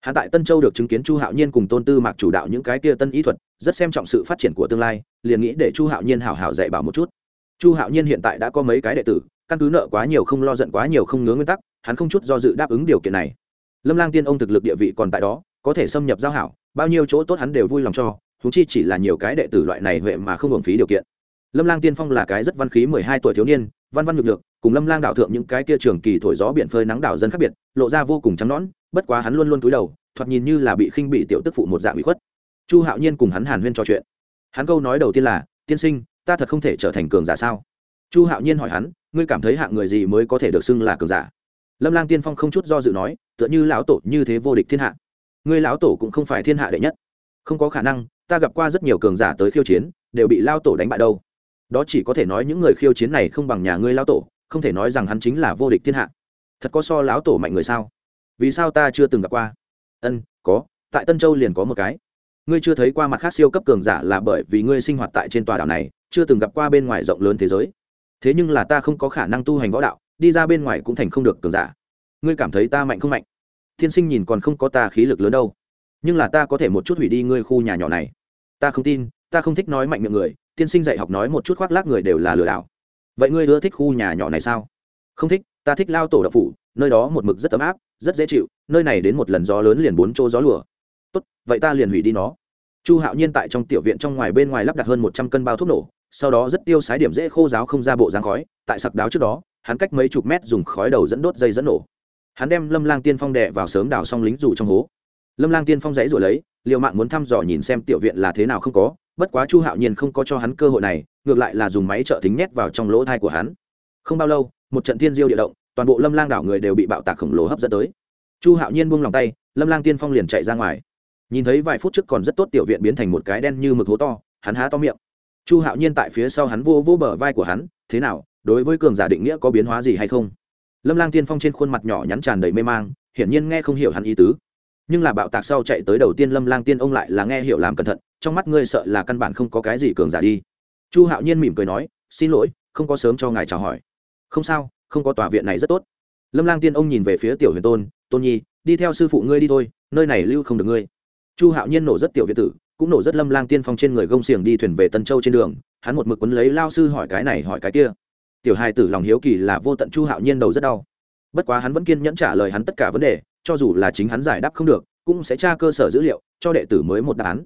hắn tại tân châu được chứng kiến chu hạo nhiên cùng tôn tư mạc chủ đạo những cái kia tân ý thuật rất xem trọng sự phát triển của tương lai liền nghĩ để chu hạo nhiên hảo hảo dạy bảo một chút. Chu hạo nhiên hiện tại đã có mấy cái đệ tử căn cứ nợ quá nhiều không lo giận quá nhiều không ngứa nguyên tắc hắn không chút do dự đáp ứng điều kiện này. Lâm lang tiên ông thực lực địa vị còn tại đó có thể xâm nhập giao hảo bao nhiêu chỗ tốt hắn đều vui lòng cho thú chi chỉ là nhiều cái đệ tử loại này huệ mà không hưởng phí điều kiện. Lâm lang tiên phong là cái rất văn khí mười hai tuổi thiếu niên văn văn nhược lực, cùng lâm lang đạo thượng những cái kia trường kỳ thổi gió biển phơi nắng đảo dân khác biệt lộ ra vô cùng trắng nõn bất quá hắn luôn luôn cúi đầu, thoạt nhìn như là bị khinh bị tiểu tức phụ một dạng bị khuất. Chu hạo nhiên cùng hắn hàn huyên trò chuyện. Hắn câu nói đầu tiên là, tiên sinh, ta thật không thể trở thành cường giả sao? Chu hạo nhiên hỏi hắn, ngươi cảm thấy hạng người gì mới có thể được xưng là cường giả? Lâm lang tiên phong không chút do dự nói, tựa như lão tổ như thế vô địch thiên hạ. Ngươi lão tổ cũng không phải thiên hạ đệ nhất. Không có khả năng, ta gặp qua rất nhiều cường giả tới khiêu chiến, đều bị lao tổ đánh bại đâu. Đó chỉ có thể nói những người khiêu chiến này không bằng nhà ngươi lao tổ, không thể nói rằng hắn chính là vô địch thiên hạ. Thật có so lão tổ mạnh người sao? Vì sao ta chưa từng gặp qua? Ân, có, tại tân châu liền có một cái. Ngươi chưa thấy qua mặt khác siêu cấp cường giả là bởi vì ngươi sinh hoạt tại trên tòa đảo này, chưa từng gặp qua bên ngoài rộng lớn thế giới. Thế nhưng là ta không có khả năng tu hành võ đạo, đi ra bên ngoài cũng thành không được cường giả. Ngươi cảm thấy ta mạnh không mạnh? Thiên sinh nhìn còn không có ta khí lực lớn đâu. Nhưng là ta có thể một chút hủy đi ngươi khu nhà nhỏ này. Ta không tin, ta không thích nói mạnh miệng người tiên sinh dạy học nói một chút khoác lác người đều là lừa đảo. Vậy ngươi ưa thích khu nhà nhỏ này sao? Không thích, ta thích lao tổ đậu phủ, nơi đó một mực rất ấm áp rất dễ chịu, nơi này đến một lần gió lớn liền bốn chỗ gió lùa. Tốt, vậy ta liền hủy đi nó. Chu hạo nhiên tại trong tiểu viện trong ngoài bên ngoài lắp đặt hơn một trăm cân bao thuốc nổ, sau đó rất tiêu sái điểm dễ khô giáo không ra bộ dáng khói, tại sặc đáo trước đó, hắn cách mấy chục mét dùng khói đầu dẫn đốt dây dẫn nổ. Hắn đem lâm lang tiên phong đệ vào sớm đào xong lính dù trong hố. Lâm lang tiên phong dãy rồi lấy, liều mạng muốn thăm dò nhìn xem tiểu viện là thế nào không có, bất quá chu hạo nhiên không có cho hắn cơ hội này, ngược lại là dùng máy trợ thính nhét vào trong lỗ thai của hắn. Không bao lâu, một trận thiên diêu địa động toàn bộ lâm lang đảo người đều bị bạo tạc khổng lồ hấp dẫn tới chu hạo nhiên buông lòng tay lâm lang tiên phong liền chạy ra ngoài nhìn thấy vài phút trước còn rất tốt tiểu viện biến thành một cái đen như mực hố to hắn há to miệng chu hạo nhiên tại phía sau hắn vô vô bờ vai của hắn thế nào đối với cường giả định nghĩa có biến hóa gì hay không lâm lang tiên phong trên khuôn mặt nhỏ nhắn tràn đầy mê mang hiển nhiên nghe không hiểu hắn ý tứ nhưng là bạo tạc sau chạy tới đầu tiên lâm lang tiên ông lại là nghe hiểu làm cẩn thận trong mắt ngươi sợ là căn bản không có cái gì cường giả đi chu hạo nhiên mỉm cười nói xin lỗi không có sớm cho ngài chào hỏi không sao không có tòa viện này rất tốt. Lâm lang tiên ông nhìn về phía tiểu huyền tôn tôn nhi, đi theo sư phụ ngươi đi thôi, nơi này lưu không được ngươi. Chu hạo nhiên nổ rất tiểu viện tử, cũng nổ rất lâm lang tiên phong trên người gông xiềng đi thuyền về tân châu trên đường, hắn một mực quấn lấy lao sư hỏi cái này hỏi cái kia. Tiểu hai tử lòng hiếu kỳ là vô tận chu hạo nhiên đầu rất đau. Bất quá hắn vẫn kiên nhẫn trả lời hắn tất cả vấn đề, cho dù là chính hắn giải đáp không được, cũng sẽ tra cơ sở dữ liệu, cho đệ tử mới một đáp án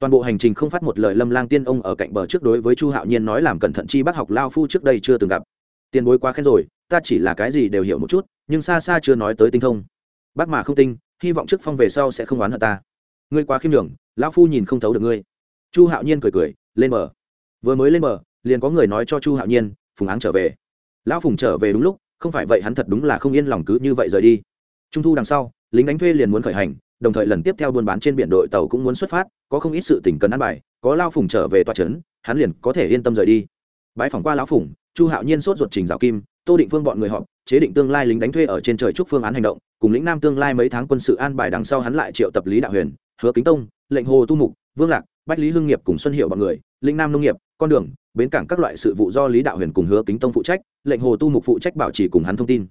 toàn bộ hành trình không phát một lời lâm lang tiên ông ở cạnh bờ trước đối với chu hạo nhiên nói làm cẩn thận chi bác học lao phu trước đây chưa từng gặp. Tiền bối quá khen rồi ta chỉ là cái gì đều hiểu một chút, nhưng xa xa chưa nói tới tinh thông. Bác mà không tinh hy vọng trước phong về sau sẽ không oán hận ta. Ngươi quá khiêm đường lão phu nhìn không thấu được ngươi. Chu hạo nhiên cười cười, lên bờ. Vừa mới lên bờ, liền có người nói cho chu hạo nhiên, phùng áng trở về. Lão phùng trở về đúng lúc, không phải vậy hắn thật đúng là không yên lòng cứ như vậy rời đi. Trung thu đằng sau, lính đánh thuê liền muốn khởi hành, đồng thời lần tiếp theo buôn bán trên biển đội tàu cũng muốn xuất phát, có không ít sự tỉnh cần ăn bài, có lao phùng trở về toa trấn, hắn liền có thể yên tâm rời đi. Bãi phỏng qua lão phùng, chu hạo nhiên sốt ruột trình rào kim tô định phương bọn người họp, chế định tương lai lính đánh thuê ở trên trời trúc phương án hành động, cùng lĩnh nam tương lai mấy tháng quân sự an bài đằng sau hắn lại triệu tập lý đạo huyền, hứa kính tông, lệnh hồ tu mục, vương lạc, bách lý hưng nghiệp cùng xuân hiệu bọn người, lĩnh nam nông nghiệp, con đường, bến cảng các loại sự vụ do lý đạo huyền cùng hứa kính tông phụ trách, lệnh hồ tu mục phụ trách bảo trì cùng hắn thông tin.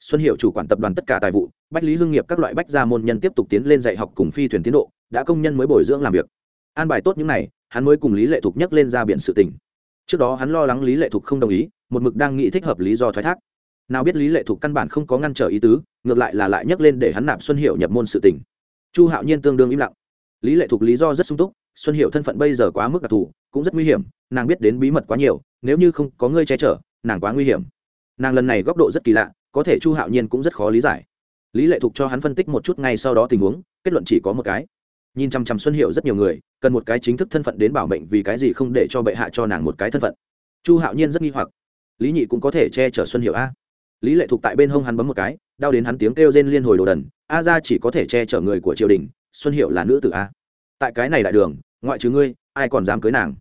Xuân hiệu chủ quản tập đoàn tất cả tài vụ, bách lý hưng nghiệp các loại bách gia môn nhân tiếp tục tiến lên dạy học cùng phi thuyền tiến độ, đã công nhân mới bồi dưỡng làm việc. An bài tốt những này, hắn mới cùng lý lệ thục nhắc lên ra biển sự tỉnh trước đó hắn lo lắng lý lệ thục không đồng ý một mực đang nghĩ thích hợp lý do thoái thác. Nào biết lý lệ thục căn bản không có ngăn trở ý tứ, ngược lại là lại nhắc lên để hắn nạp xuân hiệu nhập môn sự tỉnh chu hạo nhiên tương đương im lặng. Lý lệ thục lý do rất sung túc, xuân hiệu thân phận bây giờ quá mức đặc thù, cũng rất nguy hiểm, nàng biết đến bí mật quá nhiều, nếu như không có ngươi che chở, nàng quá nguy hiểm. Nàng lần này góc độ rất kỳ lạ, có thể chu hạo nhiên cũng rất khó lý giải. Lý lệ thục cho hắn phân tích một chút ngay sau đó tình huống, kết luận chỉ có một cái. Nhìn chăm chăm xuân hiệu rất nhiều người, cần một cái chính thức thân phận đến bảo mệnh vì cái gì không để cho bệ hạ cho nàng một cái thân phận. Chu hạo nhiên rất nghi hoặc lý nhị cũng có thể che chở xuân hiệu a. Lý lệ thục tại bên hông hắn bấm một cái, đau đến hắn tiếng kêu rên liên hồi đồ đần, a ra chỉ có thể che chở người của triều đình, xuân hiệu là nữ tử a. Tại cái này đại đường, ngoại trừ ngươi, ai còn dám cưới nàng?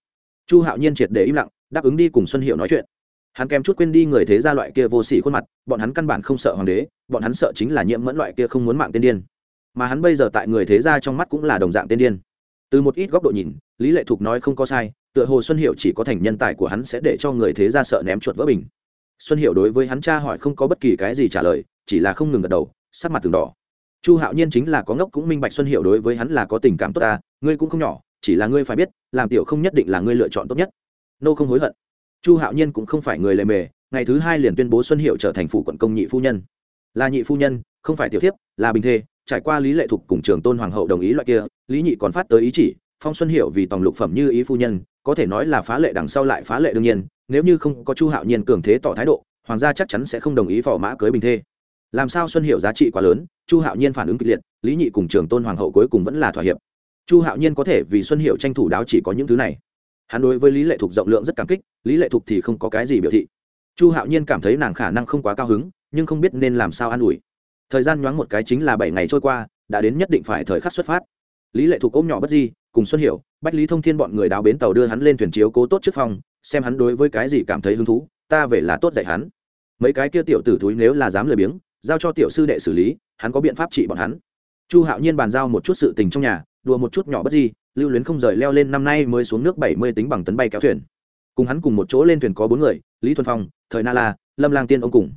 Chu hạo nhiên triệt để im lặng, đáp ứng đi cùng xuân hiệu nói chuyện. Hắn kèm chút quên đi người thế gia loại kia vô sỉ khuôn mặt, bọn hắn căn bản không sợ hoàng đế, bọn hắn sợ chính là nhiễm mẫn loại kia không muốn mạng tiên điên. Mà hắn bây giờ tại người thế gia trong mắt cũng là đồng dạng tiên điên. Từ một ít góc độ nhìn, lý lệ thục nói không có sai tựa hồ xuân hiệu chỉ có thành nhân tài của hắn sẽ để cho người thế gia sợ ném chuột vỡ bình. Xuân hiệu đối với hắn cha hỏi không có bất kỳ cái gì trả lời, chỉ là không ngừng gật đầu, sắc mặt từng đỏ. Chu hạo nhiên chính là có ngốc cũng minh bạch xuân hiệu đối với hắn là có tình cảm tốt ta, ngươi cũng không nhỏ, chỉ là ngươi phải biết, làm tiểu không nhất định là ngươi lựa chọn tốt nhất. Nô không hối hận. Chu hạo nhiên cũng không phải người lề mề, ngày thứ hai liền tuyên bố xuân hiệu trở thành phủ quận công nhị phu nhân. Là nhị phu nhân, không phải tiểu thiếp, là bình thê, trải qua lý lệ thục cùng trường tôn hoàng hậu đồng ý loại kia, lý nhị còn phát tới ý chỉ, phong xuân hiệu vì tòng lục phẩm như ý phu nhân có thể nói là phá lệ đằng sau lại phá lệ đương nhiên, nếu như không có chu hạo nhiên cường thế tỏ thái độ, hoàng gia chắc chắn sẽ không đồng ý phò mã cưới bình thê. Làm sao xuân hiệu giá trị quá lớn, chu hạo nhiên phản ứng kịch liệt, lý nhị cùng trường tôn hoàng hậu cuối cùng vẫn là thỏa hiệp. Chu hạo nhiên có thể vì xuân hiệu tranh thủ đáo chỉ có những thứ này. Hắn đối với lý lệ thục rộng lượng rất cảm kích, lý lệ thục thì không có cái gì biểu thị. Chu hạo nhiên cảm thấy nàng khả năng không quá cao hứng, nhưng không biết nên làm sao an ủi. Thời gian nhoáng một cái chính là bảy ngày trôi qua, đã đến nhất định phải thời khắc xuất phát. Lý lệ thục ôm nhỏ bất di cùng xuân hiệu bách lý thông thiên bọn người đào bến tàu đưa hắn lên thuyền chiếu cố tốt trước phòng, xem hắn đối với cái gì cảm thấy hứng thú, ta về là tốt dạy hắn. Mấy cái kia tiểu tử thúi nếu là dám lười biếng, giao cho tiểu sư đệ xử lý, hắn có biện pháp trị bọn hắn. Chu hạo nhiên bàn giao một chút sự tình trong nhà, đùa một chút nhỏ bất gì lưu luyến không rời leo lên năm nay mới xuống nước bảy mươi tính bằng tấn bay kéo thuyền. Cùng hắn cùng một chỗ lên thuyền có bốn người, lý thuần phong, thời na la, lâm lang tiên ông cùng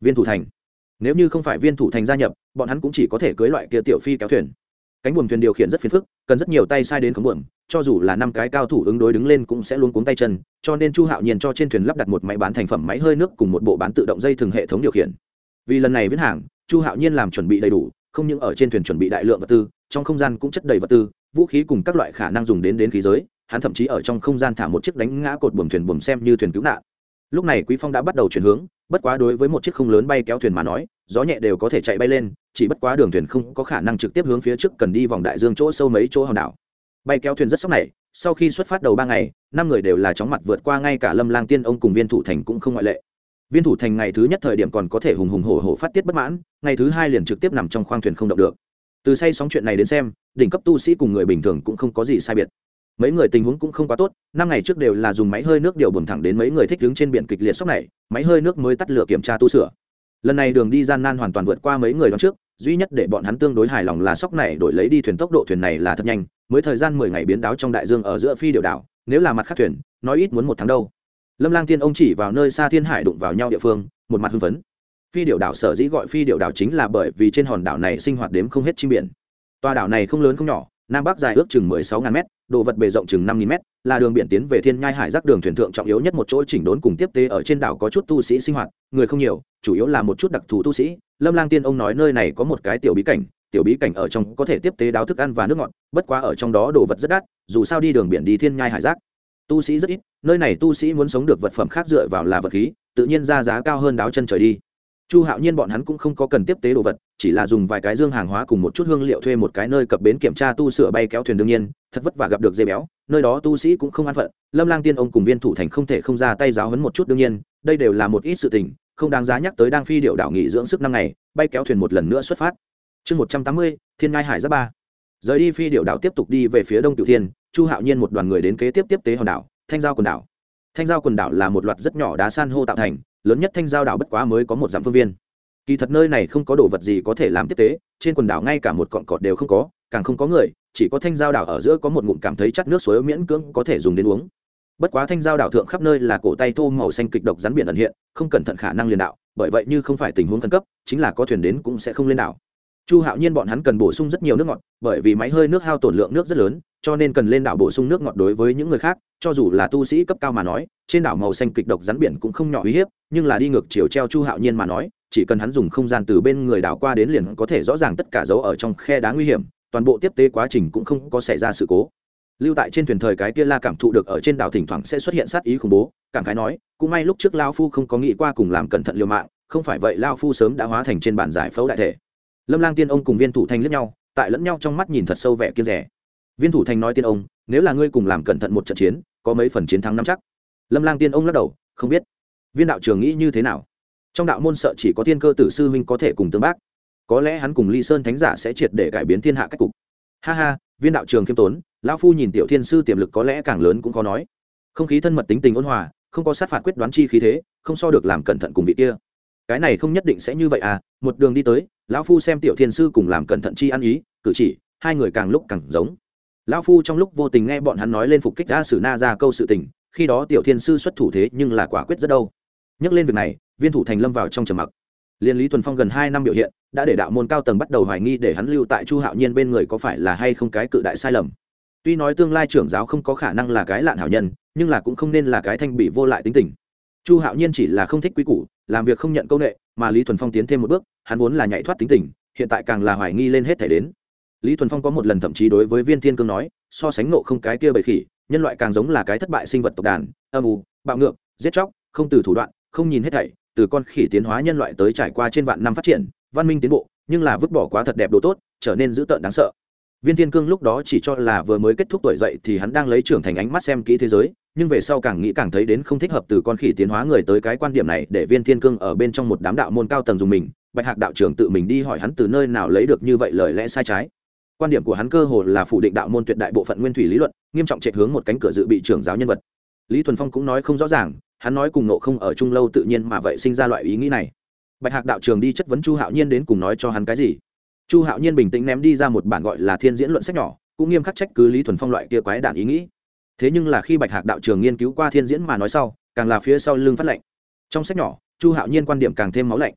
viên thủ thành. Nếu như không phải viên thủ thành gia nhập, bọn hắn cũng chỉ có thể cưới loại kia tiểu phi kéo thuyền cánh buồm thuyền điều khiển rất phiền phức, cần rất nhiều tay sai đến khống buồm, cho dù là năm cái cao thủ ứng đối đứng lên cũng sẽ luôn cuống tay chân, cho nên chu hạo nhiên cho trên thuyền lắp đặt một máy bán thành phẩm máy hơi nước cùng một bộ bán tự động dây thường hệ thống điều khiển. Vì lần này viết hàng, chu hạo nhiên làm chuẩn bị đầy đủ, không những ở trên thuyền chuẩn bị đại lượng vật tư, trong không gian cũng chất đầy vật tư, vũ khí cùng các loại khả năng dùng đến đến khí giới, hắn thậm chí ở trong không gian thả một chiếc đánh ngã cột buồm thuyền buồm xem như thuyền cứu nạn. Lúc này quý phong đã bắt đầu chuyển hướng bất quá đối với một chiếc không lớn bay kéo thuyền mà nói, gió nhẹ đều có thể chạy bay lên, chỉ bất quá đường thuyền không có khả năng trực tiếp hướng phía trước cần đi vòng đại dương chỗ sâu mấy chỗ hòn đảo. Bay kéo thuyền rất sốc này, sau khi xuất phát đầu ba ngày, năm người đều là chóng mặt vượt qua ngay cả lâm lang tiên ông cùng viên thủ thành cũng không ngoại lệ. Viên thủ thành ngày thứ nhất thời điểm còn có thể hùng hùng hổ hổ phát tiết bất mãn, ngày thứ hai liền trực tiếp nằm trong khoang thuyền không động được. Từ say sóng chuyện này đến xem, đỉnh cấp tu sĩ cùng người bình thường cũng không có gì sai biệt mấy người tình huống cũng không quá tốt, năm ngày trước đều là dùng máy hơi nước điều buồn thẳng đến mấy người thích đứng trên biển kịch liệt sốc này, máy hơi nước mới tắt lửa kiểm tra tu sửa. Lần này đường đi gian nan hoàn toàn vượt qua mấy người đón trước, duy nhất để bọn hắn tương đối hài lòng là sốc này đổi lấy đi thuyền tốc độ thuyền này là thật nhanh, mới thời gian mười ngày biến đáo trong đại dương ở giữa phi điều đảo, nếu là mặt khác thuyền, nói ít muốn một tháng đâu. Lâm lang tiên ông chỉ vào nơi xa thiên hải đụng vào nhau địa phương, một mặt hưng phấn. Phi điều đảo sở dĩ gọi phi điều đảo chính là bởi vì trên hòn đảo này sinh hoạt đếm không hết chim biển. Tòa đảo này không lớn không nhỏ, nam bắc dài ước chừng mười sáu ngàn mét đồ vật bề rộng chừng năm nghìn m là đường biển tiến về thiên nhai hải giác đường thuyền thượng trọng yếu nhất một chỗ chỉnh đốn cùng tiếp tế ở trên đảo có chút tu sĩ sinh hoạt, người không nhiều, chủ yếu là một chút đặc thù tu sĩ. Lâm lang tiên ông nói nơi này có một cái tiểu bí cảnh, tiểu bí cảnh ở trong có thể tiếp tế đáo thức ăn và nước ngọt, bất quá ở trong đó đồ vật rất đắt, dù sao đi đường biển đi thiên nhai hải giác. Tu sĩ rất ít, nơi này tu sĩ muốn sống được vật phẩm khác dựa vào là vật khí, tự nhiên ra giá cao hơn đáo chân trời đi. Chu hạo nhiên bọn hắn cũng không có cần tiếp tế đồ vật chỉ là dùng vài cái dương hàng hóa cùng một chút hương liệu thuê một cái nơi cập bến kiểm tra tu sửa bay kéo thuyền đương nhiên, thật vất vả gặp được dây béo, nơi đó tu sĩ cũng không an phận. Lâm lang tiên ông cùng viên thủ thành không thể không ra tay giáo hấn một chút đương nhiên, đây đều là một ít sự tình, không đáng giá nhắc tới đang phi điệu đảo nghỉ dưỡng sức năm ngày, bay kéo thuyền một lần nữa xuất phát. Chương một trăm tám mươi, thiên ngai hải giáp ba. Rời đi phi điệu đảo tiếp tục đi về phía đông tiểu thiên, chu hạo nhiên một đoàn người đến kế tiếp tiếp tế hòn đảo, thanh giao quần đảo. Thanh giao quần đảo là một loạt rất nhỏ đá san hô tạo thành, lớn nhất thanh giao đảo bất quá mới có một dặm phương viên kỳ thật nơi này không có đồ vật gì có thể làm tiếp tế, trên quần đảo ngay cả một cọn cọt đều không có, càng không có người, chỉ có thanh giao đảo ở giữa có một ngụm cảm thấy chắc nước suối miễn cưỡng có thể dùng đến uống. Bất quá thanh giao đảo thượng khắp nơi là cổ tay thô màu xanh kịch độc rắn biển ẩn hiện, không cẩn thận khả năng liền đạo, bởi vậy như không phải tình huống khẩn cấp, chính là có thuyền đến cũng sẽ không lên đảo. Chu hạo nhiên bọn hắn cần bổ sung rất nhiều nước ngọt, bởi vì máy hơi nước hao tổn lượng nước rất lớn, cho nên cần lên đảo bổ sung nước ngọt đối với những người khác, cho dù là tu sĩ cấp cao mà nói, trên đảo màu xanh kịch độc rắn biển cũng không nhỏ uy hiếp, nhưng là đi ngược chiều treo chu hạo nhiên mà nói chỉ cần hắn dùng không gian từ bên người đảo qua đến liền có thể rõ ràng tất cả dấu ở trong khe đá nguy hiểm, toàn bộ tiếp tế quá trình cũng không có xảy ra sự cố. Lưu tại trên thuyền thời cái kia la cảm thụ được ở trên đảo thỉnh thoảng sẽ xuất hiện sát ý khủng bố, cảm khái nói, cũng may lúc trước lao phu không có nghĩ qua cùng làm cẩn thận liều mạng, không phải vậy lao phu sớm đã hóa thành trên bản giải phẫu đại thể. Lâm lang tiên ông cùng viên thủ thành lẫn nhau, tại lẫn nhau trong mắt nhìn thật sâu vẻ kia rẻ. Viên thủ thành nói tiên ông, nếu là ngươi cùng làm cẩn thận một trận chiến, có mấy phần chiến thắng nắm chắc. Lâm lang tiên ông lắc đầu, không biết. Viên đạo trường nghĩ như thế nào? Trong đạo môn sợ chỉ có thiên cơ tử sư huynh có thể cùng tương bác. Có lẽ hắn cùng ly sơn thánh giả sẽ triệt để cải biến thiên hạ cách cục. Ha ha, viên đạo trường khiêm tốn, lão phu nhìn tiểu thiên sư tiềm lực có lẽ càng lớn cũng khó nói. Không khí thân mật tính tình ôn hòa, không có sát phạt quyết đoán chi khí thế, không so được làm cẩn thận cùng vị kia. Cái này không nhất định sẽ như vậy à một đường đi tới, lão phu xem tiểu thiên sư cùng làm cẩn thận chi ăn ý, cử chỉ, hai người càng lúc càng giống. Lão phu trong lúc vô tình nghe bọn hắn nói lên phục kích đã xử na ra câu sự tình, khi đó tiểu thiên sư xuất thủ thế nhưng là quả quyết rất đâu. Nhắc lên việc này viên thủ thành lâm vào trong trầm mặc. Liên lý Thuần phong gần hai năm biểu hiện, đã để đạo môn cao tầng bắt đầu hoài nghi để hắn lưu tại chu hạo nhiên bên người có phải là hay không cái cự đại sai lầm. Tuy nói tương lai trưởng giáo không có khả năng là cái lạn hảo nhân, nhưng là cũng không nên là cái thanh bị vô lại tính tình. Chu hạo nhiên chỉ là không thích quý củ, làm việc không nhận công nghệ mà lý thuần phong tiến thêm một bước, hắn vốn là nhảy thoát tính tình, hiện tại càng là hoài nghi lên hết thể đến. Lý thuần phong có một lần thậm chí đối với viên thiên cương nói, so sánh nộ không cái kia bầy khỉ, nhân loại càng giống là cái thất bại sinh vật tộc đàn, âm u, bạo ngược, giết chóc, không từ thủ đoạn, không nhìn hết thảy từ con khỉ tiến hóa nhân loại tới trải qua trên vạn năm phát triển, văn minh tiến bộ, nhưng là vứt bỏ quá thật đẹp đồ tốt, trở nên dữ tợn đáng sợ. Viên thiên cương lúc đó chỉ cho là vừa mới kết thúc tuổi dậy thì hắn đang lấy trưởng thành ánh mắt xem kỹ thế giới, nhưng về sau càng nghĩ càng thấy đến không thích hợp từ con khỉ tiến hóa người tới cái quan điểm này để viên thiên cương ở bên trong một đám đạo môn cao tầng dùng mình, bạch hạc đạo trưởng tự mình đi hỏi hắn từ nơi nào lấy được như vậy lời lẽ sai trái. Quan điểm của hắn cơ hồ là phủ định đạo môn tuyệt đại bộ phận nguyên thủy lý luận, nghiêm trọng chạy hướng một cánh cửa dự bị trưởng giáo nhân vật. Lý thuần phong cũng nói không rõ ràng hắn nói cùng nộ không ở chung lâu tự nhiên mà vậy sinh ra loại ý nghĩ này. Bạch hạc đạo trường đi chất vấn chu hạo nhiên đến cùng nói cho hắn cái gì? Chu hạo nhiên bình tĩnh ném đi ra một bản gọi là thiên diễn luận sách nhỏ, cũng nghiêm khắc trách cứ lý thuần phong loại kia quái đản ý nghĩ. Thế nhưng là khi bạch hạc đạo trường nghiên cứu qua thiên diễn mà nói sau, càng là phía sau lưng phát lệnh. Trong sách nhỏ, chu hạo nhiên quan điểm càng thêm máu lạnh.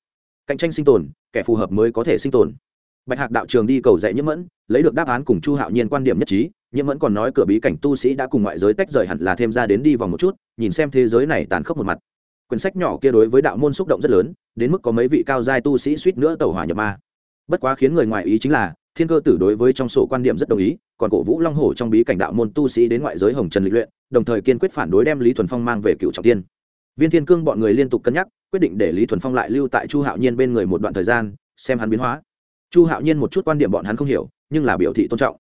Cạnh tranh sinh tồn, kẻ phù hợp mới có thể sinh tồn. Bạch hạc đạo trường đi cầu dạy nhiễm mẫn, lấy được đáp án cùng chu hạo nhiên quan điểm nhất trí nhiễm mẫn còn nói cửa bí cảnh tu sĩ đã cùng ngoại giới tách rời hẳn là thêm ra đến đi vòng một chút, nhìn xem thế giới này tàn khốc một mặt. Quyển sách nhỏ kia đối với đạo môn xúc động rất lớn, đến mức có mấy vị cao giai tu sĩ suýt nữa tẩu hỏa nhập ma. Bất quá khiến người ngoài ý chính là, thiên cơ tử đối với trong sổ quan điểm rất đồng ý, còn cổ vũ long hổ trong bí cảnh đạo môn tu sĩ đến ngoại giới hồng trần lịch luyện, đồng thời kiên quyết phản đối đem lý thuần phong mang về cựu trọng tiên. Viên thiên cương bọn người liên tục cân nhắc, quyết định để lý thuần phong lại lưu tại chu hạo nhiên bên người một đoạn thời gian, xem hắn biến hóa. Chu hạo nhiên một chút quan điểm bọn hắn không hiểu, nhưng là biểu thị tôn trọng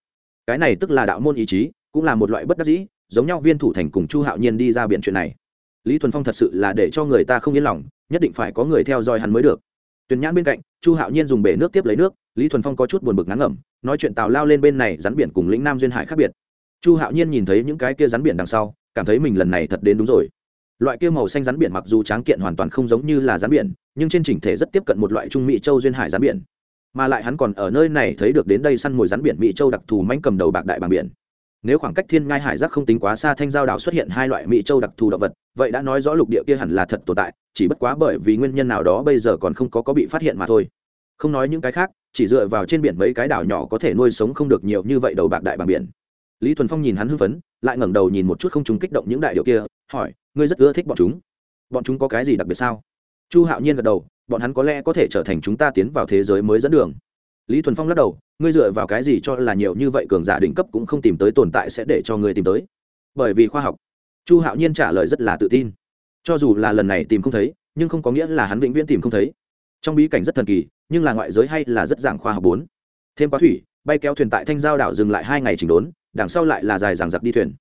cái này tức là đạo môn ý chí, cũng là một loại bất đắc dĩ, giống nhau viên thủ thành cùng chu hạo nhiên đi ra biện chuyện này. Lý thuần phong thật sự là để cho người ta không yên lòng, nhất định phải có người theo dõi hắn mới được. Tuyền nhãn bên cạnh, chu hạo nhiên dùng bể nước tiếp lấy nước, lý thuần phong có chút buồn bực ngắn ngẩm, nói chuyện tào lao lên bên này rắn biển cùng lĩnh nam duyên hải khác biệt. Chu hạo nhiên nhìn thấy những cái kia rắn biển đằng sau, cảm thấy mình lần này thật đến đúng rồi. Loại kia màu xanh rắn biển mặc dù tráng kiện hoàn toàn không giống như là rắn biển, nhưng trên chỉnh thể rất tiếp cận một loại trung mỹ châu duyên hải rắn biển mà lại hắn còn ở nơi này thấy được đến đây săn mồi rắn biển mỹ châu đặc thù manh cầm đầu bạc đại bằng biển. Nếu khoảng cách thiên ngai hải giác không tính quá xa thanh giao đảo xuất hiện hai loại mỹ châu đặc thù động vật, vậy đã nói rõ lục địa kia hẳn là thật tồn tại, chỉ bất quá bởi vì nguyên nhân nào đó bây giờ còn không có có bị phát hiện mà thôi. Không nói những cái khác, chỉ dựa vào trên biển mấy cái đảo nhỏ có thể nuôi sống không được nhiều như vậy đầu bạc đại bằng biển. Lý thuần phong nhìn hắn hưng phấn, lại ngẩng đầu nhìn một chút không chúng kích động những đại điệu kia, hỏi, ngươi rất ưa thích bọn chúng? Bọn chúng có cái gì đặc biệt sao? Chu hạo nhiên gật đầu bọn hắn có lẽ có thể trở thành chúng ta tiến vào thế giới mới dẫn đường. Lý thuần phong lắc đầu, ngươi dựa vào cái gì cho là nhiều như vậy cường giả đỉnh cấp cũng không tìm tới tồn tại sẽ để cho ngươi tìm tới? Bởi vì khoa học. Chu hạo nhiên trả lời rất là tự tin. Cho dù là lần này tìm không thấy, nhưng không có nghĩa là hắn vĩnh viễn tìm không thấy. Trong bí cảnh rất thần kỳ, nhưng là ngoại giới hay là rất giảng khoa học bốn. Thêm quá thủy, bay kéo thuyền tại thanh giao đảo dừng lại hai ngày chỉnh đốn, đằng sau lại là dài dằng giặc đi thuyền.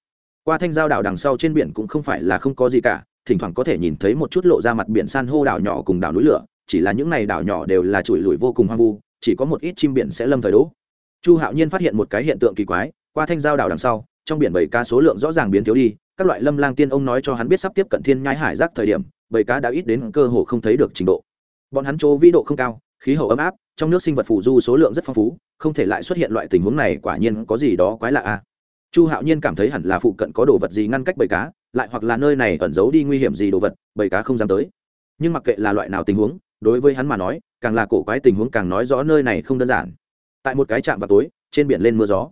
Qua thanh giao đảo đằng sau trên biển cũng không phải là không có gì cả, thỉnh thoảng có thể nhìn thấy một chút lộ ra mặt biển san hô đảo nhỏ cùng đảo núi lửa chỉ là những này đảo nhỏ đều là trụi lùi vô cùng hoang vu, chỉ có một ít chim biển sẽ lâm thời đỗ. Chu hạo nhiên phát hiện một cái hiện tượng kỳ quái, qua thanh giao đảo đằng sau, trong biển bảy cá số lượng rõ ràng biến thiếu đi, các loại lâm lang tiên ông nói cho hắn biết sắp tiếp cận thiên nhai hải rác thời điểm, bảy cá đã ít đến cơ hồ không thấy được trình độ. Bọn hắn chỗ vĩ độ không cao, khí hậu ấm áp, trong nước sinh vật phù du số lượng rất phong phú, không thể lại xuất hiện loại tình huống này, quả nhiên có gì đó quái lạ a. Chu hạo nhiên cảm thấy hẳn là phụ cận có đồ vật gì ngăn cách bầy cá, lại hoặc là nơi này ẩn giấu đi nguy hiểm gì đồ vật bầy cá không dám tới. Nhưng mặc kệ là loại nào tình huống đối với hắn mà nói, càng là cổ quái tình huống càng nói rõ nơi này không đơn giản. Tại một cái trạm vào tối, trên biển lên mưa gió.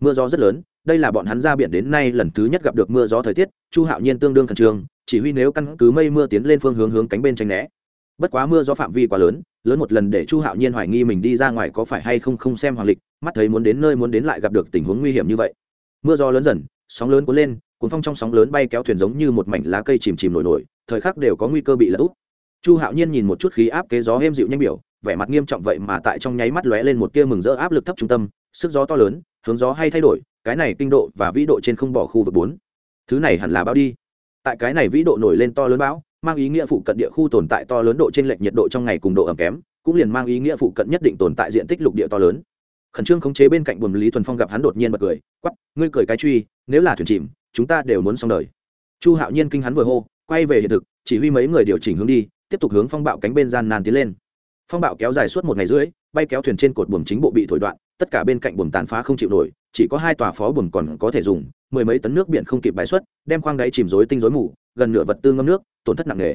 Mưa gió rất lớn, đây là bọn hắn ra biển đến nay lần thứ nhất gặp được mưa gió thời tiết, chu hạo nhiên tương đương khẩn trương, chỉ huy nếu căn cứ mây mưa tiến lên phương hướng hướng cánh bên tranh né. Bất quá mưa gió phạm vi quá lớn lớn một lần để chu hạo nhiên hoài nghi mình đi ra ngoài có phải hay không không xem hoàng lịch, mắt thấy muốn đến nơi muốn đến lại gặp được tình huống nguy hiểm như vậy. Mưa gió lớn dần, sóng lớn cuốn lên, cuốn phong trong sóng lớn bay kéo thuyền giống như một mảnh lá cây chìm chìm nổi nổi, thời khắc đều có nguy cơ bị lật úp chu hạo nhiên nhìn một chút khí áp kế gió êm dịu nhanh biểu, vẻ mặt nghiêm trọng vậy mà tại trong nháy mắt lóe lên một tia mừng rỡ áp lực thấp trung tâm, sức gió to lớn, hướng gió hay thay đổi, cái này kinh độ và vĩ độ trên không bỏ khu vực bốn. Thứ này hẳn là bão đi. Tại cái này vĩ độ nổi lên to lớn bão, mang ý nghĩa phụ cận địa khu tồn tại to lớn độ trên lệch nhiệt độ trong ngày cùng độ ẩm kém, cũng liền mang ý nghĩa phụ cận nhất định tồn tại diện tích lục địa to lớn. Khẩn trương khống chế bên cạnh buồm lý thuần phong gặp hắn đột nhiên bật cười quắp ngươi cười cái truy, nếu là thuyền chìm, chúng ta đều muốn xong đời. Chu hạo nhiên kinh hắn vừa hô, quay về hiện thực, chỉ huy mấy người điều chỉnh hướng đi tiếp tục hướng phong bạo cánh bên gian nan tiến lên. Phong bạo kéo dài suốt một ngày rưỡi, bay kéo thuyền trên cột buồm chính bộ bị thổi đoạn, tất cả bên cạnh buồm tàn phá không chịu nổi, chỉ có hai tòa phó buồm còn có thể dùng, mười mấy tấn nước biển không kịp bài xuất, đem khoang đáy chìm rối tinh rối mù, gần nửa vật tư ngâm nước, tổn thất nặng nề.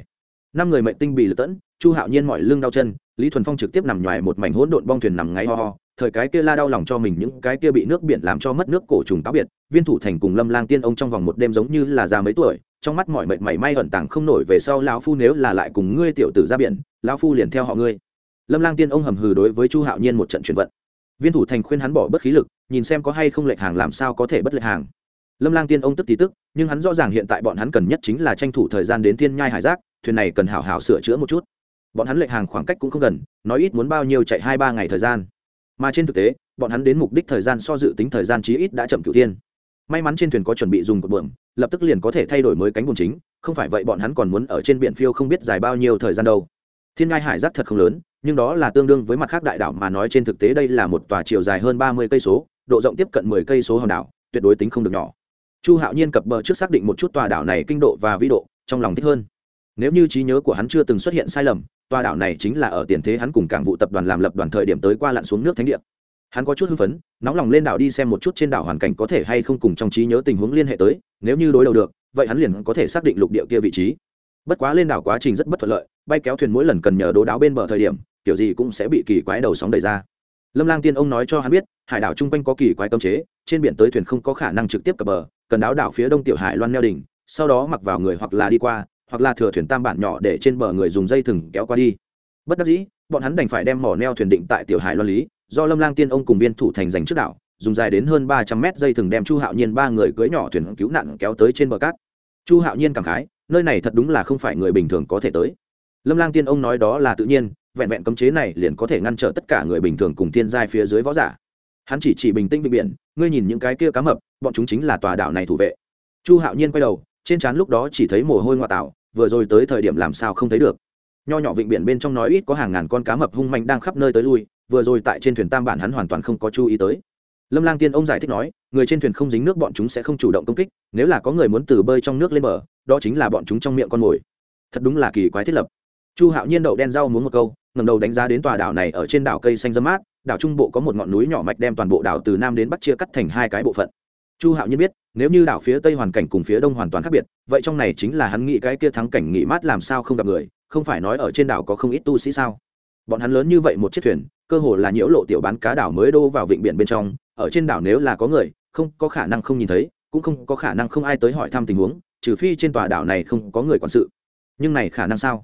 Năm người mệnh tinh bị lật tẫn, chu hạo nhiên mọi lưng đau chân, lý thuần phong trực tiếp nằm ngoài một mảnh hỗn độn bong thuyền nằm ngáy ho ho, thời cái kia la đau lòng cho mình những cái kia bị nước biển làm cho mất nước cổ trùng táo biệt, viên thủ thành cùng lâm lang tiên ông trong vòng một đêm giống như là già mấy tuổi trong mắt mọi mệt mảy may ẩn tàng không nổi về sau lão phu nếu là lại cùng ngươi tiểu tử ra biển, lão phu liền theo họ ngươi. Lâm lang tiên ông hầm hừ đối với chu hạo nhiên một trận chuyển vận. Viên thủ thành khuyên hắn bỏ bất khí lực, nhìn xem có hay không lệch hàng làm sao có thể bất lệch hàng. Lâm lang tiên ông tức tí tức, nhưng hắn rõ ràng hiện tại bọn hắn cần nhất chính là tranh thủ thời gian đến thiên nhai hải giác, thuyền này cần hảo hảo sửa chữa một chút. Bọn hắn lệch hàng khoảng cách cũng không gần, nói ít muốn bao nhiêu chạy hai ba ngày thời gian. Mà trên thực tế, bọn hắn đến mục đích thời gian so dự tính thời gian chí ít đã chậm cửu thiên may mắn trên thuyền có chuẩn bị dùng cột buồm, lập tức liền có thể thay đổi mới cánh buồm chính, không phải vậy bọn hắn còn muốn ở trên biển phiêu không biết dài bao nhiêu thời gian đâu. Thiên ngai hải rác thật không lớn, nhưng đó là tương đương với mặt khác đại đảo mà nói trên thực tế đây là một tòa chiều dài hơn ba mươi cây số, độ rộng tiếp cận mười cây số hòn đảo, tuyệt đối tính không được nhỏ. Chu hạo nhiên cập bờ trước xác định một chút tòa đảo này kinh độ và vĩ độ, trong lòng thích hơn. Nếu như trí nhớ của hắn chưa từng xuất hiện sai lầm, tòa đảo này chính là ở tiền thế hắn cùng cảng vụ tập đoàn làm lập đoàn thời điểm tới qua lặn xuống nước thánh địa hắn có chút hưng phấn, nóng lòng lên đảo đi xem một chút trên đảo hoàn cảnh có thể hay không cùng trong trí nhớ tình huống liên hệ tới, nếu như đối đầu được, vậy hắn liền có thể xác định lục địa kia vị trí. Bất quá lên đảo quá trình rất bất thuận lợi, bay kéo thuyền mỗi lần cần nhờ đố đáo bên bờ thời điểm, kiểu gì cũng sẽ bị kỳ quái đầu sóng đẩy ra. Lâm lang tiên ông nói cho hắn biết, hải đảo chung quanh có kỳ quái cấm chế, trên biển tới thuyền không có khả năng trực tiếp cập bờ, cần đáo đảo phía đông tiểu hải loan neo đỉnh, sau đó mặc vào người hoặc là đi qua, hoặc là thừa thuyền tam bản nhỏ để trên bờ người dùng dây thừng kéo qua đi. Bất đắc dĩ, bọn hắn đành phải đem mỏ neo thuyền định tại tiểu hải loan lý do lâm lang tiên ông cùng viên thủ thành giành trước đảo, dùng dài đến hơn ba trăm mét dây thừng đem chu hạo nhiên ba người cưỡi nhỏ thuyền cứu nạn kéo tới trên bờ cát. Chu hạo nhiên cảm khái, nơi này thật đúng là không phải người bình thường có thể tới. Lâm lang tiên ông nói đó là tự nhiên, vẹn vẹn cấm chế này liền có thể ngăn trở tất cả người bình thường cùng thiên giai phía dưới võ giả. Hắn chỉ chỉ bình tĩnh vịnh biển, ngươi nhìn những cái kia cá mập, bọn chúng chính là tòa đảo này thủ vệ. Chu hạo nhiên quay đầu, trên trán lúc đó chỉ thấy mồ hôi ngoại tạo vừa rồi tới thời điểm làm sao không thấy được. Nho nhỏ vịnh biển bên trong nói ít có hàng ngàn con cá mập hung mạnh đang khắp nơi tới lui vừa rồi tại trên thuyền tam bản hắn hoàn toàn không có chú ý tới. Lâm lang tiên ông giải thích nói, người trên thuyền không dính nước bọn chúng sẽ không chủ động công kích, nếu là có người muốn từ bơi trong nước lên bờ, đó chính là bọn chúng trong miệng con mồi. Thật đúng là kỳ quái thiết lập. Chu hạo nhiên đậu đen rau muốn một câu ngầm đầu đánh giá đến tòa đảo này ở trên đảo cây xanh dâm mát, đảo trung bộ có một ngọn núi nhỏ mạch đem toàn bộ đảo từ nam đến bắc chia cắt thành hai cái bộ phận. Chu hạo nhiên biết, nếu như đảo phía tây hoàn cảnh cùng phía đông hoàn toàn khác biệt, vậy trong này chính là hắn nghĩ cái kia thắng cảnh nghỉ mát làm sao không gặp người, không phải nói ở trên đảo có không ít tu sĩ sao? Bọn hắn lớn như vậy một chiếc thuyền, cơ hồ là nhiễu lộ tiểu bán cá đảo mới đô vào vịnh biển bên trong, ở trên đảo nếu là có người, không có khả năng không nhìn thấy, cũng không có khả năng không ai tới hỏi thăm tình huống, trừ phi trên tòa đảo này không có người quản sự. Nhưng này khả năng sao?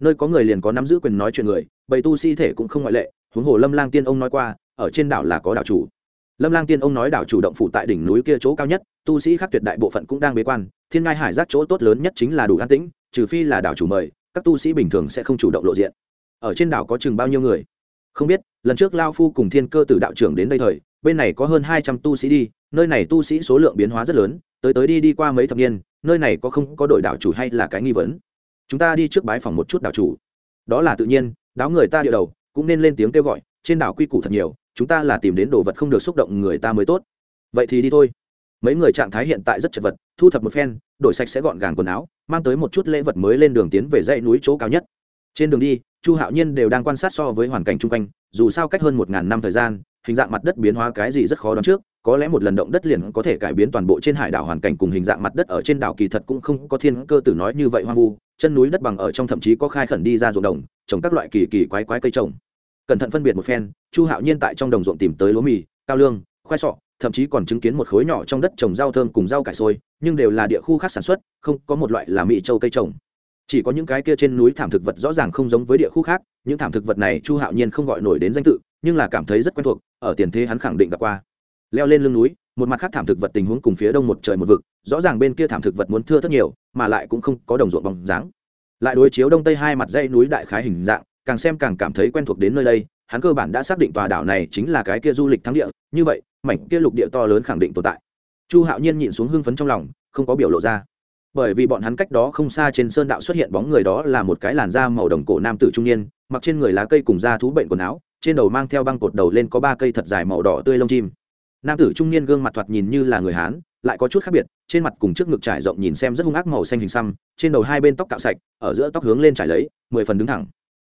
Nơi có người liền có nắm giữ quyền nói chuyện người, bầy tu si thể cũng không ngoại lệ, huống hồ lâm lang tiên ông nói qua, ở trên đảo là có đảo chủ. Lâm lang tiên ông nói đảo chủ động phủ tại đỉnh núi kia chỗ cao nhất, tu sĩ khác tuyệt đại bộ phận cũng đang bế quan, thiên ngai hải giác chỗ tốt lớn nhất chính là đủ an tĩnh, trừ phi là đảo chủ mời, các tu sĩ bình thường sẽ không chủ động lộ diện ở trên đảo có chừng bao nhiêu người? Không biết, lần trước lao phu cùng thiên cơ tử đạo trưởng đến đây thời, bên này có hơn hai trăm tu sĩ đi, nơi này tu sĩ số lượng biến hóa rất lớn, tới tới đi đi qua mấy thập niên, nơi này có không có đội đảo chủ hay là cái nghi vấn? Chúng ta đi trước bái phòng một chút đảo chủ. Đó là tự nhiên đáo người ta địa đầu, cũng nên lên tiếng kêu gọi, trên đảo quy củ thật nhiều, chúng ta là tìm đến đồ vật không được xúc động người ta mới tốt. Vậy thì đi thôi. Mấy người trạng thái hiện tại rất chật vật, thu thập một phen, đổi sạch sẽ gọn gàng quần áo, mang tới một chút lễ vật mới lên đường tiến về dãy núi chỗ cao nhất. Trên đường đi chu hạo nhiên đều đang quan sát so với hoàn cảnh chung quanh, dù sao cách hơn một ngàn năm thời gian, hình dạng mặt đất biến hóa cái gì rất khó đoán trước, có lẽ một lần động đất liền có thể cải biến toàn bộ trên hải đảo hoàn cảnh cùng hình dạng mặt đất ở trên đảo kỳ thật cũng không có thiên cơ tử nói như vậy hoang vu, chân núi đất bằng ở trong thậm chí có khai khẩn đi ra ruộng đồng, trồng các loại kỳ kỳ quái quái cây trồng. Cẩn thận phân biệt một phen, chu hạo nhiên tại trong đồng ruộng tìm tới lúa mì, cao lương, khoai sọ, thậm chí còn chứng kiến một khối nhỏ trong đất trồng rau thơm cùng rau cải sôi nhưng đều là địa khu khác sản xuất, không có một loại là mỹ châu cây trồng chỉ có những cái kia trên núi thảm thực vật rõ ràng không giống với địa khu khác, những thảm thực vật này chu hạo nhiên không gọi nổi đến danh tự, nhưng là cảm thấy rất quen thuộc, ở tiền thế hắn khẳng định gặp qua. Leo lên lưng núi, một mặt khác thảm thực vật tình huống cùng phía đông một trời một vực, rõ ràng bên kia thảm thực vật muốn thưa rất nhiều, mà lại cũng không có đồng ruộng bóng dáng. Lại đối chiếu đông tây hai mặt dãy núi đại khái hình dạng, càng xem càng cảm thấy quen thuộc đến nơi đây, hắn cơ bản đã xác định tòa đảo này chính là cái kia du lịch thắng địa, như vậy, mảnh kia lục địa to lớn khẳng định tồn tại. Chu hạo nhiên nhịn xuống hưng phấn trong lòng, không có biểu lộ ra bởi vì bọn hắn cách đó không xa trên sơn đạo xuất hiện bóng người đó là một cái làn da màu đồng cổ nam tử trung niên, mặc trên người lá cây cùng da thú bệnh quần áo, trên đầu mang theo băng cột đầu lên có ba cây thật dài màu đỏ tươi lông chim. Nam tử trung niên gương mặt thoạt nhìn như là người hán, lại có chút khác biệt, trên mặt cùng trước ngực trải rộng nhìn xem rất hung ác màu xanh hình xăm, trên đầu hai bên tóc cạo sạch, ở giữa tóc hướng lên trải lấy, mười phần đứng thẳng.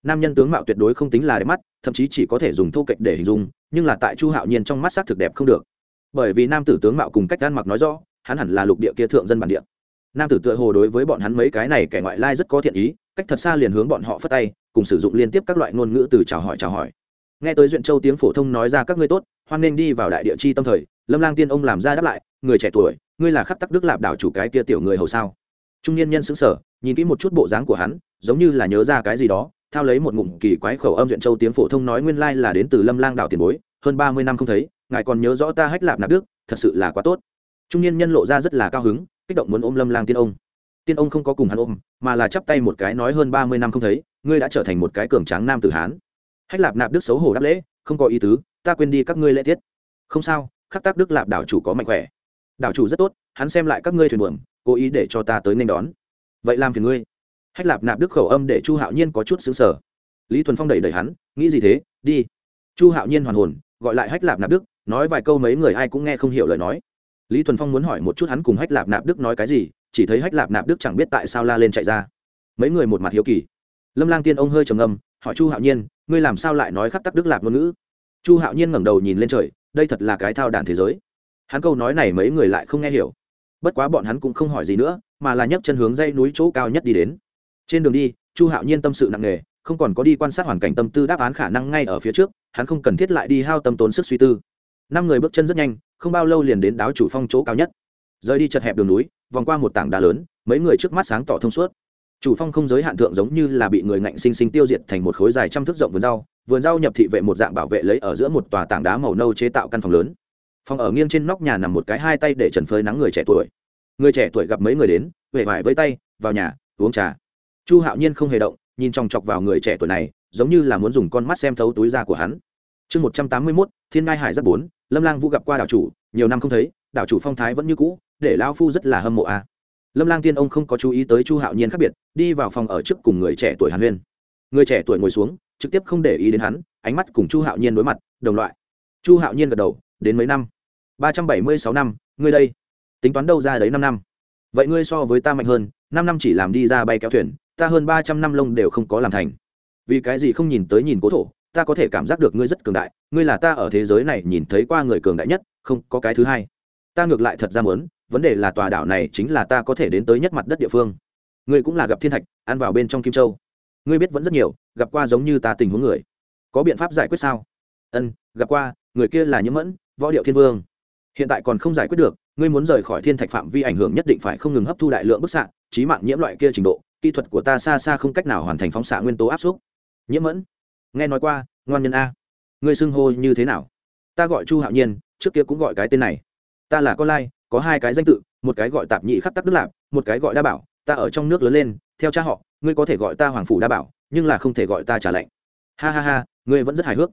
Nam nhân tướng mạo tuyệt đối không tính là đẹp mắt, thậm chí chỉ có thể dùng thô kệch để hình dung, nhưng là tại chu hạo nhiên trong mắt xác thực đẹp không được. Bởi vì nam tử tướng mạo cùng cách ăn mặc nói rõ, hắn hẳn là lục địa kia thượng dân bản địa nam tử tựa hồ đối với bọn hắn mấy cái này kẻ ngoại lai rất có thiện ý, cách thật xa liền hướng bọn họ phất tay, cùng sử dụng liên tiếp các loại ngôn ngữ từ chào hỏi chào hỏi. Nghe tới duyện châu tiếng phổ thông nói ra các ngươi tốt, hoan nên đi vào đại địa chi tâm thời, lâm lang tiên ông làm ra đáp lại, người trẻ tuổi, ngươi là khắc tắc đức lạp đảo chủ cái kia tiểu người hầu sao? Trung niên nhân xứng sở nhìn kỹ một chút bộ dáng của hắn, giống như là nhớ ra cái gì đó, thao lấy một ngụm kỳ quái khẩu âm duyện châu tiếng phổ thông nói nguyên lai là đến từ lâm lang đảo tiền bối, hơn ba mươi năm không thấy, ngài còn nhớ rõ ta hách lạp nạp đức, thật sự là quá tốt. Trung niên nhân lộ ra rất là cao hứng kích động muốn ôm lâm lang tiên ông. Tiên ông không có cùng hắn ôm, mà là chắp tay một cái nói hơn ba mươi năm không thấy, ngươi đã trở thành một cái cường tráng nam tử hán. Hách lạp nạp đức xấu hổ đáp lễ, không có ý tứ, ta quên đi các ngươi lễ tiết. Không sao, khắc tác đức lạp đảo chủ có mạnh khỏe. Đảo chủ rất tốt, hắn xem lại các ngươi thuyền buồm, cố ý để cho ta tới nên đón. Vậy làm phiền ngươi. Hách lạp nạp đức khẩu âm để chu hạo nhiên có chút xứng sở lý thuần phong đẩy đẩy hắn, nghĩ gì thế, đi. Chu hạo nhiên hoàn hồn, gọi lại hách lạp nạp đức, nói vài câu mấy người ai cũng nghe không hiểu lời nói lý thuần phong muốn hỏi một chút hắn cùng hách lạp nạp đức nói cái gì, chỉ thấy hách lạp nạp đức chẳng biết tại sao la lên chạy ra. Mấy người một mặt hiếu kỳ. Lâm lang tiên ông hơi trầm ngâm, hỏi chu hạo nhiên, ngươi làm sao lại nói khắc tắc đức lạp ngôn ngữ? Chu hạo nhiên ngẩng đầu nhìn lên trời, đây thật là cái thao đàn thế giới. Hắn câu nói này mấy người lại không nghe hiểu. Bất quá bọn hắn cũng không hỏi gì nữa, mà là nhấc chân hướng dây núi chỗ cao nhất đi đến. Trên đường đi, chu hạo nhiên tâm sự nặng nề, không còn có đi quan sát hoàn cảnh tâm tư đáp án khả năng ngay ở phía trước, hắn không cần thiết lại đi hao tâm tốn sức suy tư. Năm người bước chân rất nhanh không bao lâu liền đến đáo chủ phong chỗ cao nhất. Rời đi chật hẹp đường núi, vòng qua một tảng đá lớn, mấy người trước mắt sáng tỏ thông suốt. Chủ phong không giới hạn thượng giống như là bị người ngạnh sinh sinh tiêu diệt thành một khối dài trăm thước rộng vườn rau vườn rau nhập thị vệ một dạng bảo vệ lấy ở giữa một tòa tảng đá màu nâu chế tạo căn phòng lớn. Phòng ở nghiêng trên nóc nhà nằm một cái hai tay để trần phơi nắng người trẻ tuổi. Người trẻ tuổi gặp mấy người đến huệ vải với tay, vào nhà, uống trà. Chu hạo nhiên không hề động, nhìn chòng chọc vào người trẻ tuổi này, giống như là muốn dùng con mắt xem thấu túi da của hắn. Chương một trăm tám mươi mốt, thiên ngai hải rất bốn lâm lang vũ gặp qua đảo chủ, nhiều năm không thấy, đảo chủ phong thái vẫn như cũ, để lao phu rất là hâm mộ a. Lâm lang tiên ông không có chú ý tới chu hạo nhiên khác biệt, đi vào phòng ở trước cùng người trẻ tuổi hàn huyên. Người trẻ tuổi ngồi xuống, trực tiếp không để ý đến hắn, ánh mắt cùng chu hạo nhiên đối mặt, đồng loại. Chu hạo nhiên gật đầu, đến mấy năm? Ba trăm bảy mươi sáu năm, ngươi đây. Tính toán đâu ra đấy năm năm? Vậy ngươi so với ta mạnh hơn, năm năm chỉ làm đi ra bay kéo thuyền, ta hơn ba trăm năm lông đều không có làm thành. Vì cái gì không nhìn tới nhìn cố thổ ta có thể cảm giác được ngươi rất cường đại, ngươi là ta ở thế giới này nhìn thấy qua người cường đại nhất, không có cái thứ hai. Ta ngược lại thật ra muốn, vấn đề là tòa đảo này chính là ta có thể đến tới nhất mặt đất địa phương. Ngươi cũng là gặp thiên thạch, ăn vào bên trong kim châu. Ngươi biết vẫn rất nhiều, gặp qua giống như ta tình huống người. Có biện pháp giải quyết sao? Ân, gặp qua, người kia là nhiễm mẫn, võ điệu thiên vương. Hiện tại còn không giải quyết được, ngươi muốn rời khỏi thiên thạch phạm vi ảnh hưởng nhất định phải không ngừng hấp thu đại lượng bức xạ trí mạng nhiễm loại kia trình độ, kỹ thuật của ta xa xa không cách nào hoàn thành phóng xạ nguyên tố áp suất. Nhiễm mẫn nghe nói qua, ngoan nhân a. Ngươi xưng hô như thế nào? Ta gọi chu hạo nhiên, trước kia cũng gọi cái tên này. Ta là con lai, có hai cái danh tự, một cái gọi tạp nhị khắc tắc đức lạp, một cái gọi đa bảo. Ta ở trong nước lớn lên, theo cha họ, ngươi có thể gọi ta hoàng phủ đa bảo, nhưng là không thể gọi ta trả lệnh. Ha ha ha, ngươi vẫn rất hài hước.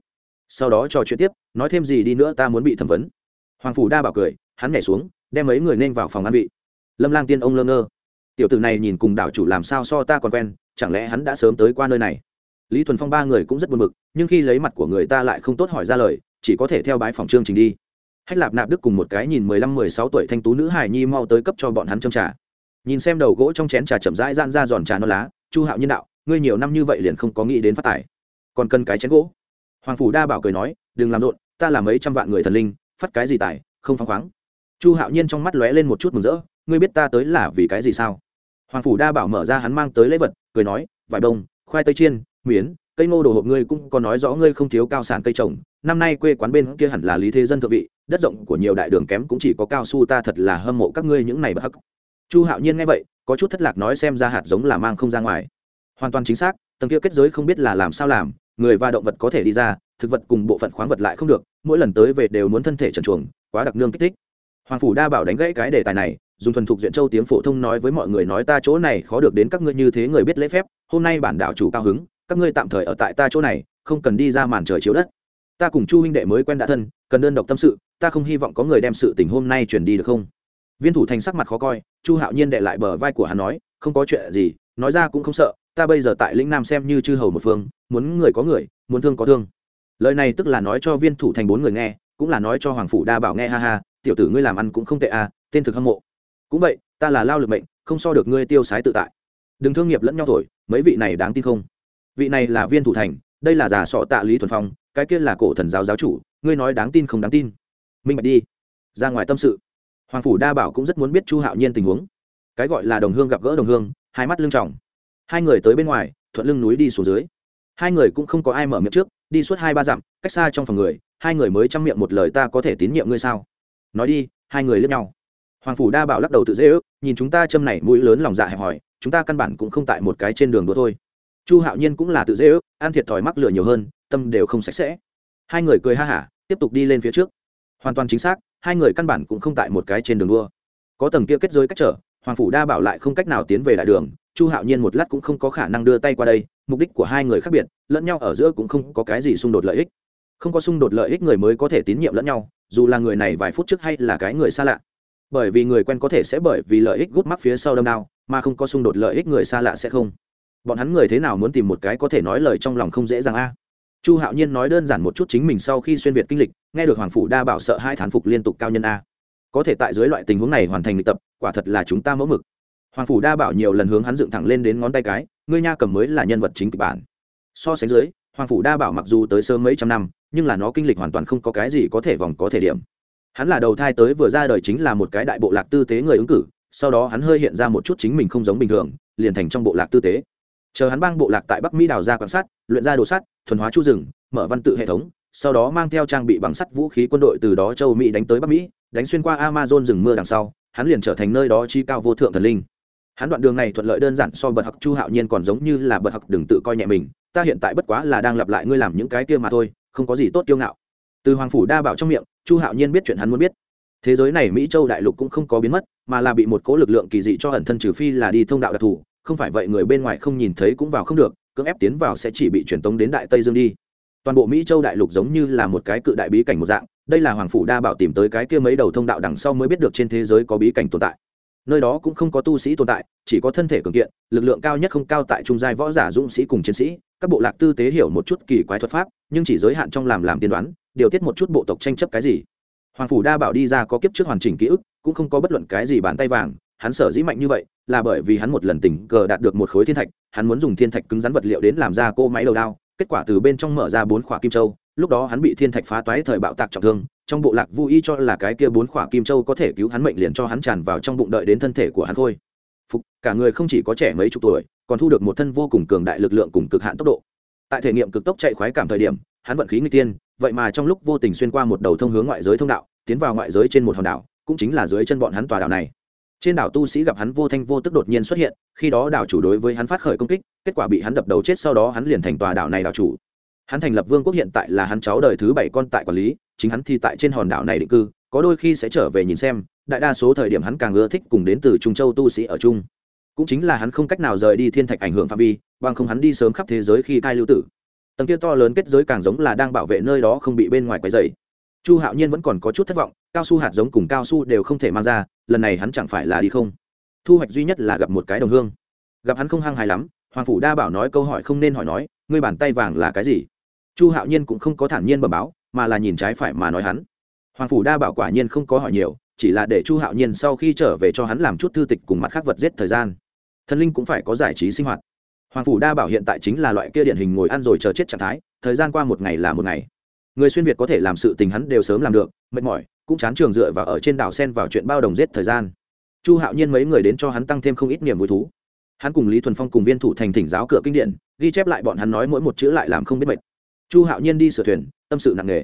Sau đó trò chuyện tiếp, nói thêm gì đi nữa ta muốn bị thẩm vấn. Hoàng phủ đa bảo cười, hắn nhảy xuống, đem mấy người nên vào phòng ăn vị. Lâm lang tiên ông lơ ngơ. Tiểu tử này nhìn cùng đảo chủ làm sao so ta còn quen, chẳng lẽ hắn đã sớm tới qua nơi này? Lý thuần phong ba người cũng rất buồn bực, nhưng khi lấy mặt của người ta lại không tốt hỏi ra lời, chỉ có thể theo bái phòng chương trình đi. Hách lạp nạp đức cùng một cái nhìn mười lăm, mười sáu tuổi thanh tú nữ hải nhi mau tới cấp cho bọn hắn châm trà. Nhìn xem đầu gỗ trong chén trà chậm rãi gian ra giòn trà non lá, chu hạo nhân đạo, ngươi nhiều năm như vậy liền không có nghĩ đến phát tài. Còn cần cái chén gỗ? Hoàng phủ đa bảo cười nói, đừng làm rộn, ta là mấy trăm vạn người thần linh, phát cái gì tài, không phăng khoáng. Chu hạo nhiên trong mắt lóe lên một chút mừng rỡ, ngươi biết ta tới là vì cái gì sao? Hoàng phủ đa bảo mở ra hắn mang tới lễ vật, cười nói, vải bông, khoai tây chiên miến, cây ngô đồ hộp ngươi cũng có nói rõ ngươi không thiếu cao sản cây trồng. Năm nay quê quán bên kia hẳn là lý thế dân thượng vị, đất rộng của nhiều đại đường kém cũng chỉ có cao su, ta thật là hâm mộ các ngươi những này bất hắc. Chu hạo nhiên nghe vậy, có chút thất lạc nói xem ra hạt giống là mang không ra ngoài. Hoàn toàn chính xác, tầng kia kết giới không biết là làm sao làm, người và động vật có thể đi ra, thực vật cùng bộ phận khoáng vật lại không được, mỗi lần tới về đều muốn thân thể trần chuồng quá đặc nương kích thích. Hoàng phủ đa bảo đánh gãy cái đề tài này, dùng thuần thục duyện châu tiếng phổ thông nói với mọi người nói ta chỗ này khó được đến các ngươi như thế người biết lễ phép, hôm nay bản đạo chủ cao hứng các ngươi tạm thời ở tại ta chỗ này, không cần đi ra màn trời chiếu đất. Ta cùng chu huynh đệ mới quen đã thân, cần đơn độc tâm sự, ta không hy vọng có người đem sự tình hôm nay chuyển đi được không? Viên thủ thành sắc mặt khó coi, chu hạo nhiên đệ lại bờ vai của hắn nói, không có chuyện gì, nói ra cũng không sợ, ta bây giờ tại lĩnh nam xem như chư hầu một phương, muốn người có người, muốn thương có thương. Lời này tức là nói cho viên thủ thành bốn người nghe, cũng là nói cho hoàng phủ đa bảo nghe, ha ha, tiểu tử ngươi làm ăn cũng không tệ à tên thực hâm mộ. Cũng vậy, ta là lao lực mệnh, không so được ngươi tiêu sái tự tại. Đừng thương nghiệp lẫn nhau thổi, mấy vị này đáng tin không? Vị này là viên thủ thành, đây là giả sọ tạ lý thuần phong, cái kia là cổ thần giáo giáo chủ, ngươi nói đáng tin không đáng tin? Minh bạch đi. Ra ngoài tâm sự. Hoàng phủ đa bảo cũng rất muốn biết chu hạo nhiên tình huống. Cái gọi là đồng hương gặp gỡ đồng hương, hai mắt lưng trọng. Hai người tới bên ngoài, thuận lưng núi đi xuống dưới. Hai người cũng không có ai mở miệng trước, đi suốt hai ba dặm, cách xa trong phòng người, hai người mới chăm miệng một lời ta có thể tín nhiệm ngươi sao? Nói đi, hai người liếc nhau. Hoàng phủ đa bảo lắc đầu tự dễ ước, nhìn chúng ta châm này mũi lớn lòng dạ hẹp hòi, chúng ta căn bản cũng không tại một cái trên đường đua thôi chu hạo nhiên cũng là tự dễ ước, ăn thiệt thòi mắc lửa nhiều hơn, tâm đều không sạch sẽ. Hai người cười ha hả, tiếp tục đi lên phía trước. Hoàn toàn chính xác, hai người căn bản cũng không tại một cái trên đường đua. Có tầng kia kết giới cách trở, hoàng phủ đa bảo lại không cách nào tiến về đại đường, chu hạo nhiên một lát cũng không có khả năng đưa tay qua đây, mục đích của hai người khác biệt, lẫn nhau ở giữa cũng không có cái gì xung đột lợi ích. Không có xung đột lợi ích người mới có thể tín nhiệm lẫn nhau, dù là người này vài phút trước hay là cái người xa lạ. Bởi vì người quen có thể sẽ bởi vì lợi ích gút mắt phía sau đâm đao, mà không có xung đột lợi ích người xa lạ sẽ không bọn hắn người thế nào muốn tìm một cái có thể nói lời trong lòng không dễ dàng a? Chu hạo nhiên nói đơn giản một chút chính mình sau khi xuyên việt kinh lịch, nghe được hoàng phủ đa bảo sợ hai thán phục liên tục cao nhân a. Có thể tại dưới loại tình huống này hoàn thành lịch tập, quả thật là chúng ta mẫu mực. Hoàng phủ đa bảo nhiều lần hướng hắn dựng thẳng lên đến ngón tay cái, ngươi nha cầm mới là nhân vật chính kịch bản. So sánh dưới, hoàng phủ đa bảo mặc dù tới sớm mấy trăm năm, nhưng là nó kinh lịch hoàn toàn không có cái gì có thể vòng có thể điểm. Hắn là đầu thai tới vừa ra đời chính là một cái đại bộ lạc tư tế người ứng cử, sau đó hắn hơi hiện ra một chút chính mình không giống bình thường, liền thành trong bộ lạc tư tế chờ hắn bang bộ lạc tại bắc mỹ đào ra quan sát, luyện ra đồ sắt, thuần hóa chu rừng, mở văn tự hệ thống, sau đó mang theo trang bị bằng sắt vũ khí quân đội từ đó châu mỹ đánh tới bắc mỹ, đánh xuyên qua amazon rừng mưa đằng sau, hắn liền trở thành nơi đó chi cao vô thượng thần linh. Hắn đoạn đường này thuận lợi đơn giản so bật học chu hạo nhiên còn giống như là bật học đừng tự coi nhẹ mình, ta hiện tại bất quá là đang lặp lại ngươi làm những cái kia mà thôi, không có gì tốt kiêu ngạo. Từ hoàng phủ đa bảo trong miệng, chu hạo nhiên biết chuyện hắn muốn biết. Thế giới này mỹ châu đại lục cũng không có biến mất, mà là bị một cố lực lượng kỳ dị cho ẩn thân trừ phi là đi thông đạo đặc thù không phải vậy người bên ngoài không nhìn thấy cũng vào không được, cưỡng ép tiến vào sẽ chỉ bị truyền tống đến đại tây dương đi. Toàn bộ mỹ châu đại lục giống như là một cái cự đại bí cảnh một dạng, đây là hoàng phủ đa bảo tìm tới cái kia mấy đầu thông đạo đằng sau mới biết được trên thế giới có bí cảnh tồn tại. Nơi đó cũng không có tu sĩ tồn tại, chỉ có thân thể cường kiện, lực lượng cao nhất không cao tại trung giai võ giả dũng sĩ cùng chiến sĩ, các bộ lạc tư tế hiểu một chút kỳ quái thuật pháp, nhưng chỉ giới hạn trong làm làm tiên đoán, điều tiết một chút bộ tộc tranh chấp cái gì. Hoàng phủ đa bảo đi ra có kiếp trước hoàn chỉnh ký ức, cũng không có bất luận cái gì bàn tay vàng hắn sở dĩ mạnh như vậy là bởi vì hắn một lần tình cờ đạt được một khối thiên thạch, hắn muốn dùng thiên thạch cứng rắn vật liệu đến làm ra cô máy đầu đao, kết quả từ bên trong mở ra bốn khỏa kim châu, lúc đó hắn bị thiên thạch phá toái thời bạo tạc trọng thương, trong bộ lạc vô y cho là cái kia bốn khỏa kim châu có thể cứu hắn mệnh liền cho hắn tràn vào trong bụng đợi đến thân thể của hắn thôi. Phục, cả người không chỉ có trẻ mấy chục tuổi, còn thu được một thân vô cùng cường đại lực lượng cùng cực hạn tốc độ. Tại thể nghiệm cực tốc chạy khoái cảm thời điểm, hắn vận khí người tiên vậy mà trong lúc vô tình xuyên qua một đầu thông hướng ngoại giới thông đạo, tiến vào ngoại giới trên một hòn đảo, cũng chính là dưới chân bọn hắn tòa đảo này trên đảo tu sĩ gặp hắn vô thanh vô tức đột nhiên xuất hiện, khi đó đảo chủ đối với hắn phát khởi công kích, kết quả bị hắn đập đầu chết sau đó hắn liền thành tòa đảo này đảo chủ. Hắn thành lập vương quốc hiện tại là hắn cháu đời thứ bảy con tại quản lý, chính hắn thì tại trên hòn đảo này định cư, có đôi khi sẽ trở về nhìn xem, đại đa số thời điểm hắn càng ưa thích cùng đến từ trung châu tu sĩ ở chung. Cũng chính là hắn không cách nào rời đi thiên thạch ảnh hưởng phạm vi, bằng không hắn đi sớm khắp thế giới khi cai lưu tử. Tầng kia to lớn kết giới càng giống là đang bảo vệ nơi đó không bị bên ngoài quấy dày chu hạo nhiên vẫn còn có chút thất vọng, cao su hạt giống cùng cao su đều không thể mang ra, lần này hắn chẳng phải là đi không? Thu hoạch duy nhất là gặp một cái đồng hương. Gặp hắn không hăng hài lắm, hoàng phủ đa bảo nói câu hỏi không nên hỏi nói, ngươi bàn tay vàng là cái gì? Chu hạo nhiên cũng không có thản nhiên bẩm báo, mà là nhìn trái phải mà nói hắn. Hoàng phủ đa bảo quả nhiên không có hỏi nhiều, chỉ là để chu hạo nhiên sau khi trở về cho hắn làm chút thư tịch cùng mặt khác vật giết thời gian. Thần linh cũng phải có giải trí sinh hoạt. Hoàng phủ đa bảo hiện tại chính là loại kia điển hình ngồi ăn rồi chờ chết trạng thái, thời gian qua một ngày là một ngày người xuyên việt có thể làm sự tình hắn đều sớm làm được, mệt mỏi, cũng chán trường dựa và ở trên đảo sen vào chuyện bao đồng giết thời gian. Chu hạo nhiên mấy người đến cho hắn tăng thêm không ít niềm vui thú. Hắn cùng lý thuần phong cùng viên thủ thành thỉnh giáo cửa kinh điển, ghi chép lại bọn hắn nói mỗi một chữ lại làm không biết mệt. Chu hạo nhiên đi sửa thuyền, tâm sự nặng nề.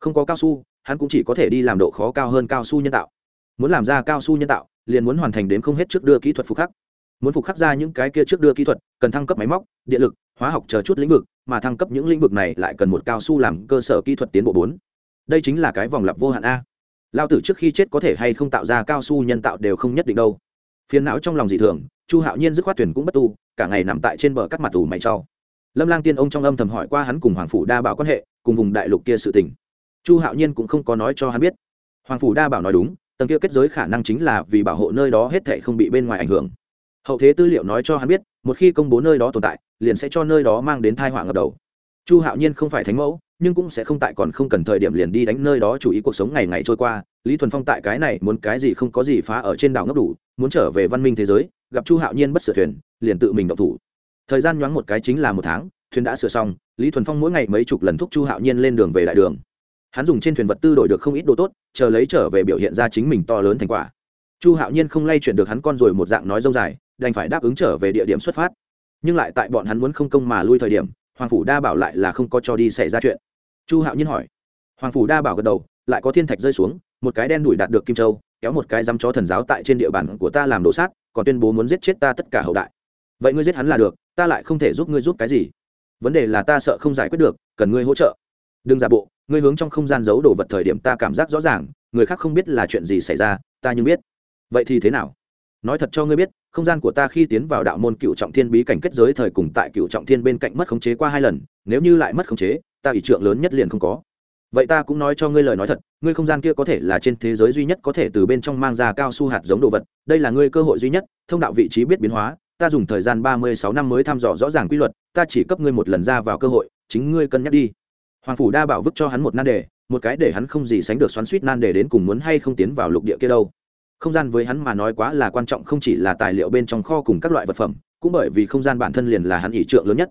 Không có cao su, hắn cũng chỉ có thể đi làm độ khó cao hơn cao su nhân tạo. Muốn làm ra cao su nhân tạo, liền muốn hoàn thành đến không hết trước đưa kỹ thuật phục khắc. Muốn phục khắc ra những cái kia trước đưa kỹ thuật, cần thăng cấp máy móc, điện lực hóa học chờ chút lĩnh vực, mà thăng cấp những lĩnh vực này lại cần một cao su làm cơ sở kỹ thuật tiến bộ bốn. Đây chính là cái vòng lặp vô hạn a. Lao tử trước khi chết có thể hay không tạo ra cao su nhân tạo đều không nhất định đâu. Phiền não trong lòng dị thường, chu hạo nhiên dứt khoát tuyển cũng bất tu, cả ngày nằm tại trên bờ cắt mặt ủ mày trau lâm lang tiên ông trong âm thầm hỏi qua hắn cùng hoàng phủ đa bảo quan hệ, cùng vùng đại lục kia sự tình. Chu hạo nhiên cũng không có nói cho hắn biết. Hoàng phủ đa bảo nói đúng, tầng kia kết giới khả năng chính là vì bảo hộ nơi đó hết thệ không bị bên ngoài ảnh hưởng hậu thế tư liệu nói cho hắn biết, một khi công bố nơi đó tồn tại, liền sẽ cho nơi đó mang đến thai họa ngập đầu. Chu hạo nhiên không phải thánh mẫu, nhưng cũng sẽ không tại còn không cần thời điểm liền đi đánh nơi đó chủ ý cuộc sống ngày ngày trôi qua. Lý thuần phong tại cái này muốn cái gì không có gì phá ở trên đảo ngốc đủ, muốn trở về văn minh thế giới, gặp chu hạo nhiên bất sửa thuyền, liền tự mình động thủ. Thời gian nhoáng một cái chính là một tháng, thuyền đã sửa xong, lý thuần phong mỗi ngày mấy chục lần thúc chu hạo nhiên lên đường về đại đường. Hắn dùng trên thuyền vật tư đổi được không ít đồ tốt, chờ lấy trở về biểu hiện ra chính mình to lớn thành quả. Chu hạo nhiên không lay chuyển được hắn con rồi một dạng nói dông dài đành phải đáp ứng trở về địa điểm xuất phát. Nhưng lại tại bọn hắn muốn không công mà lui thời điểm, hoàng phủ đa bảo lại là không có cho đi xảy ra chuyện. Chu hạo nhiên hỏi. Hoàng phủ đa bảo gật đầu, lại có thiên thạch rơi xuống, một cái đen đuổi đạt được kim châu, kéo một cái dăm chó thần giáo tại trên địa bàn của ta làm đồ sát, còn tuyên bố muốn giết chết ta tất cả hậu đại. Vậy ngươi giết hắn là được, ta lại không thể giúp ngươi giúp cái gì. Vấn đề là ta sợ không giải quyết được, cần ngươi hỗ trợ. Đừng giả bộ, ngươi hướng trong không gian giấu đồ vật thời điểm ta cảm giác rõ ràng, người khác không biết là chuyện gì xảy ra, ta nhưng biết. Vậy thì thế nào? Nói thật cho ngươi biết, không gian của ta khi tiến vào đạo môn cựu trọng thiên bí cảnh kết giới thời cùng tại cựu trọng thiên bên cạnh mất khống chế qua hai lần, nếu như lại mất khống chế, ta ủy trượng lớn nhất liền không có. Vậy ta cũng nói cho ngươi lời nói thật, ngươi không gian kia có thể là trên thế giới duy nhất có thể từ bên trong mang ra cao su hạt giống đồ vật, đây là ngươi cơ hội duy nhất, thông đạo vị trí biết biến hóa, ta dùng thời gian ba mươi sáu năm mới thăm dò rõ ràng quy luật, ta chỉ cấp ngươi một lần ra vào cơ hội, chính ngươi cân nhắc đi. Hoàng phủ đa bảo vứt cho hắn một nan đề, một cái để hắn không gì sánh được xoắn suýt nan đề đến cùng muốn hay không tiến vào lục địa kia đâu không gian với hắn mà nói quá là quan trọng không chỉ là tài liệu bên trong kho cùng các loại vật phẩm, cũng bởi vì không gian bản thân liền là hắn ỷ trượng lớn nhất.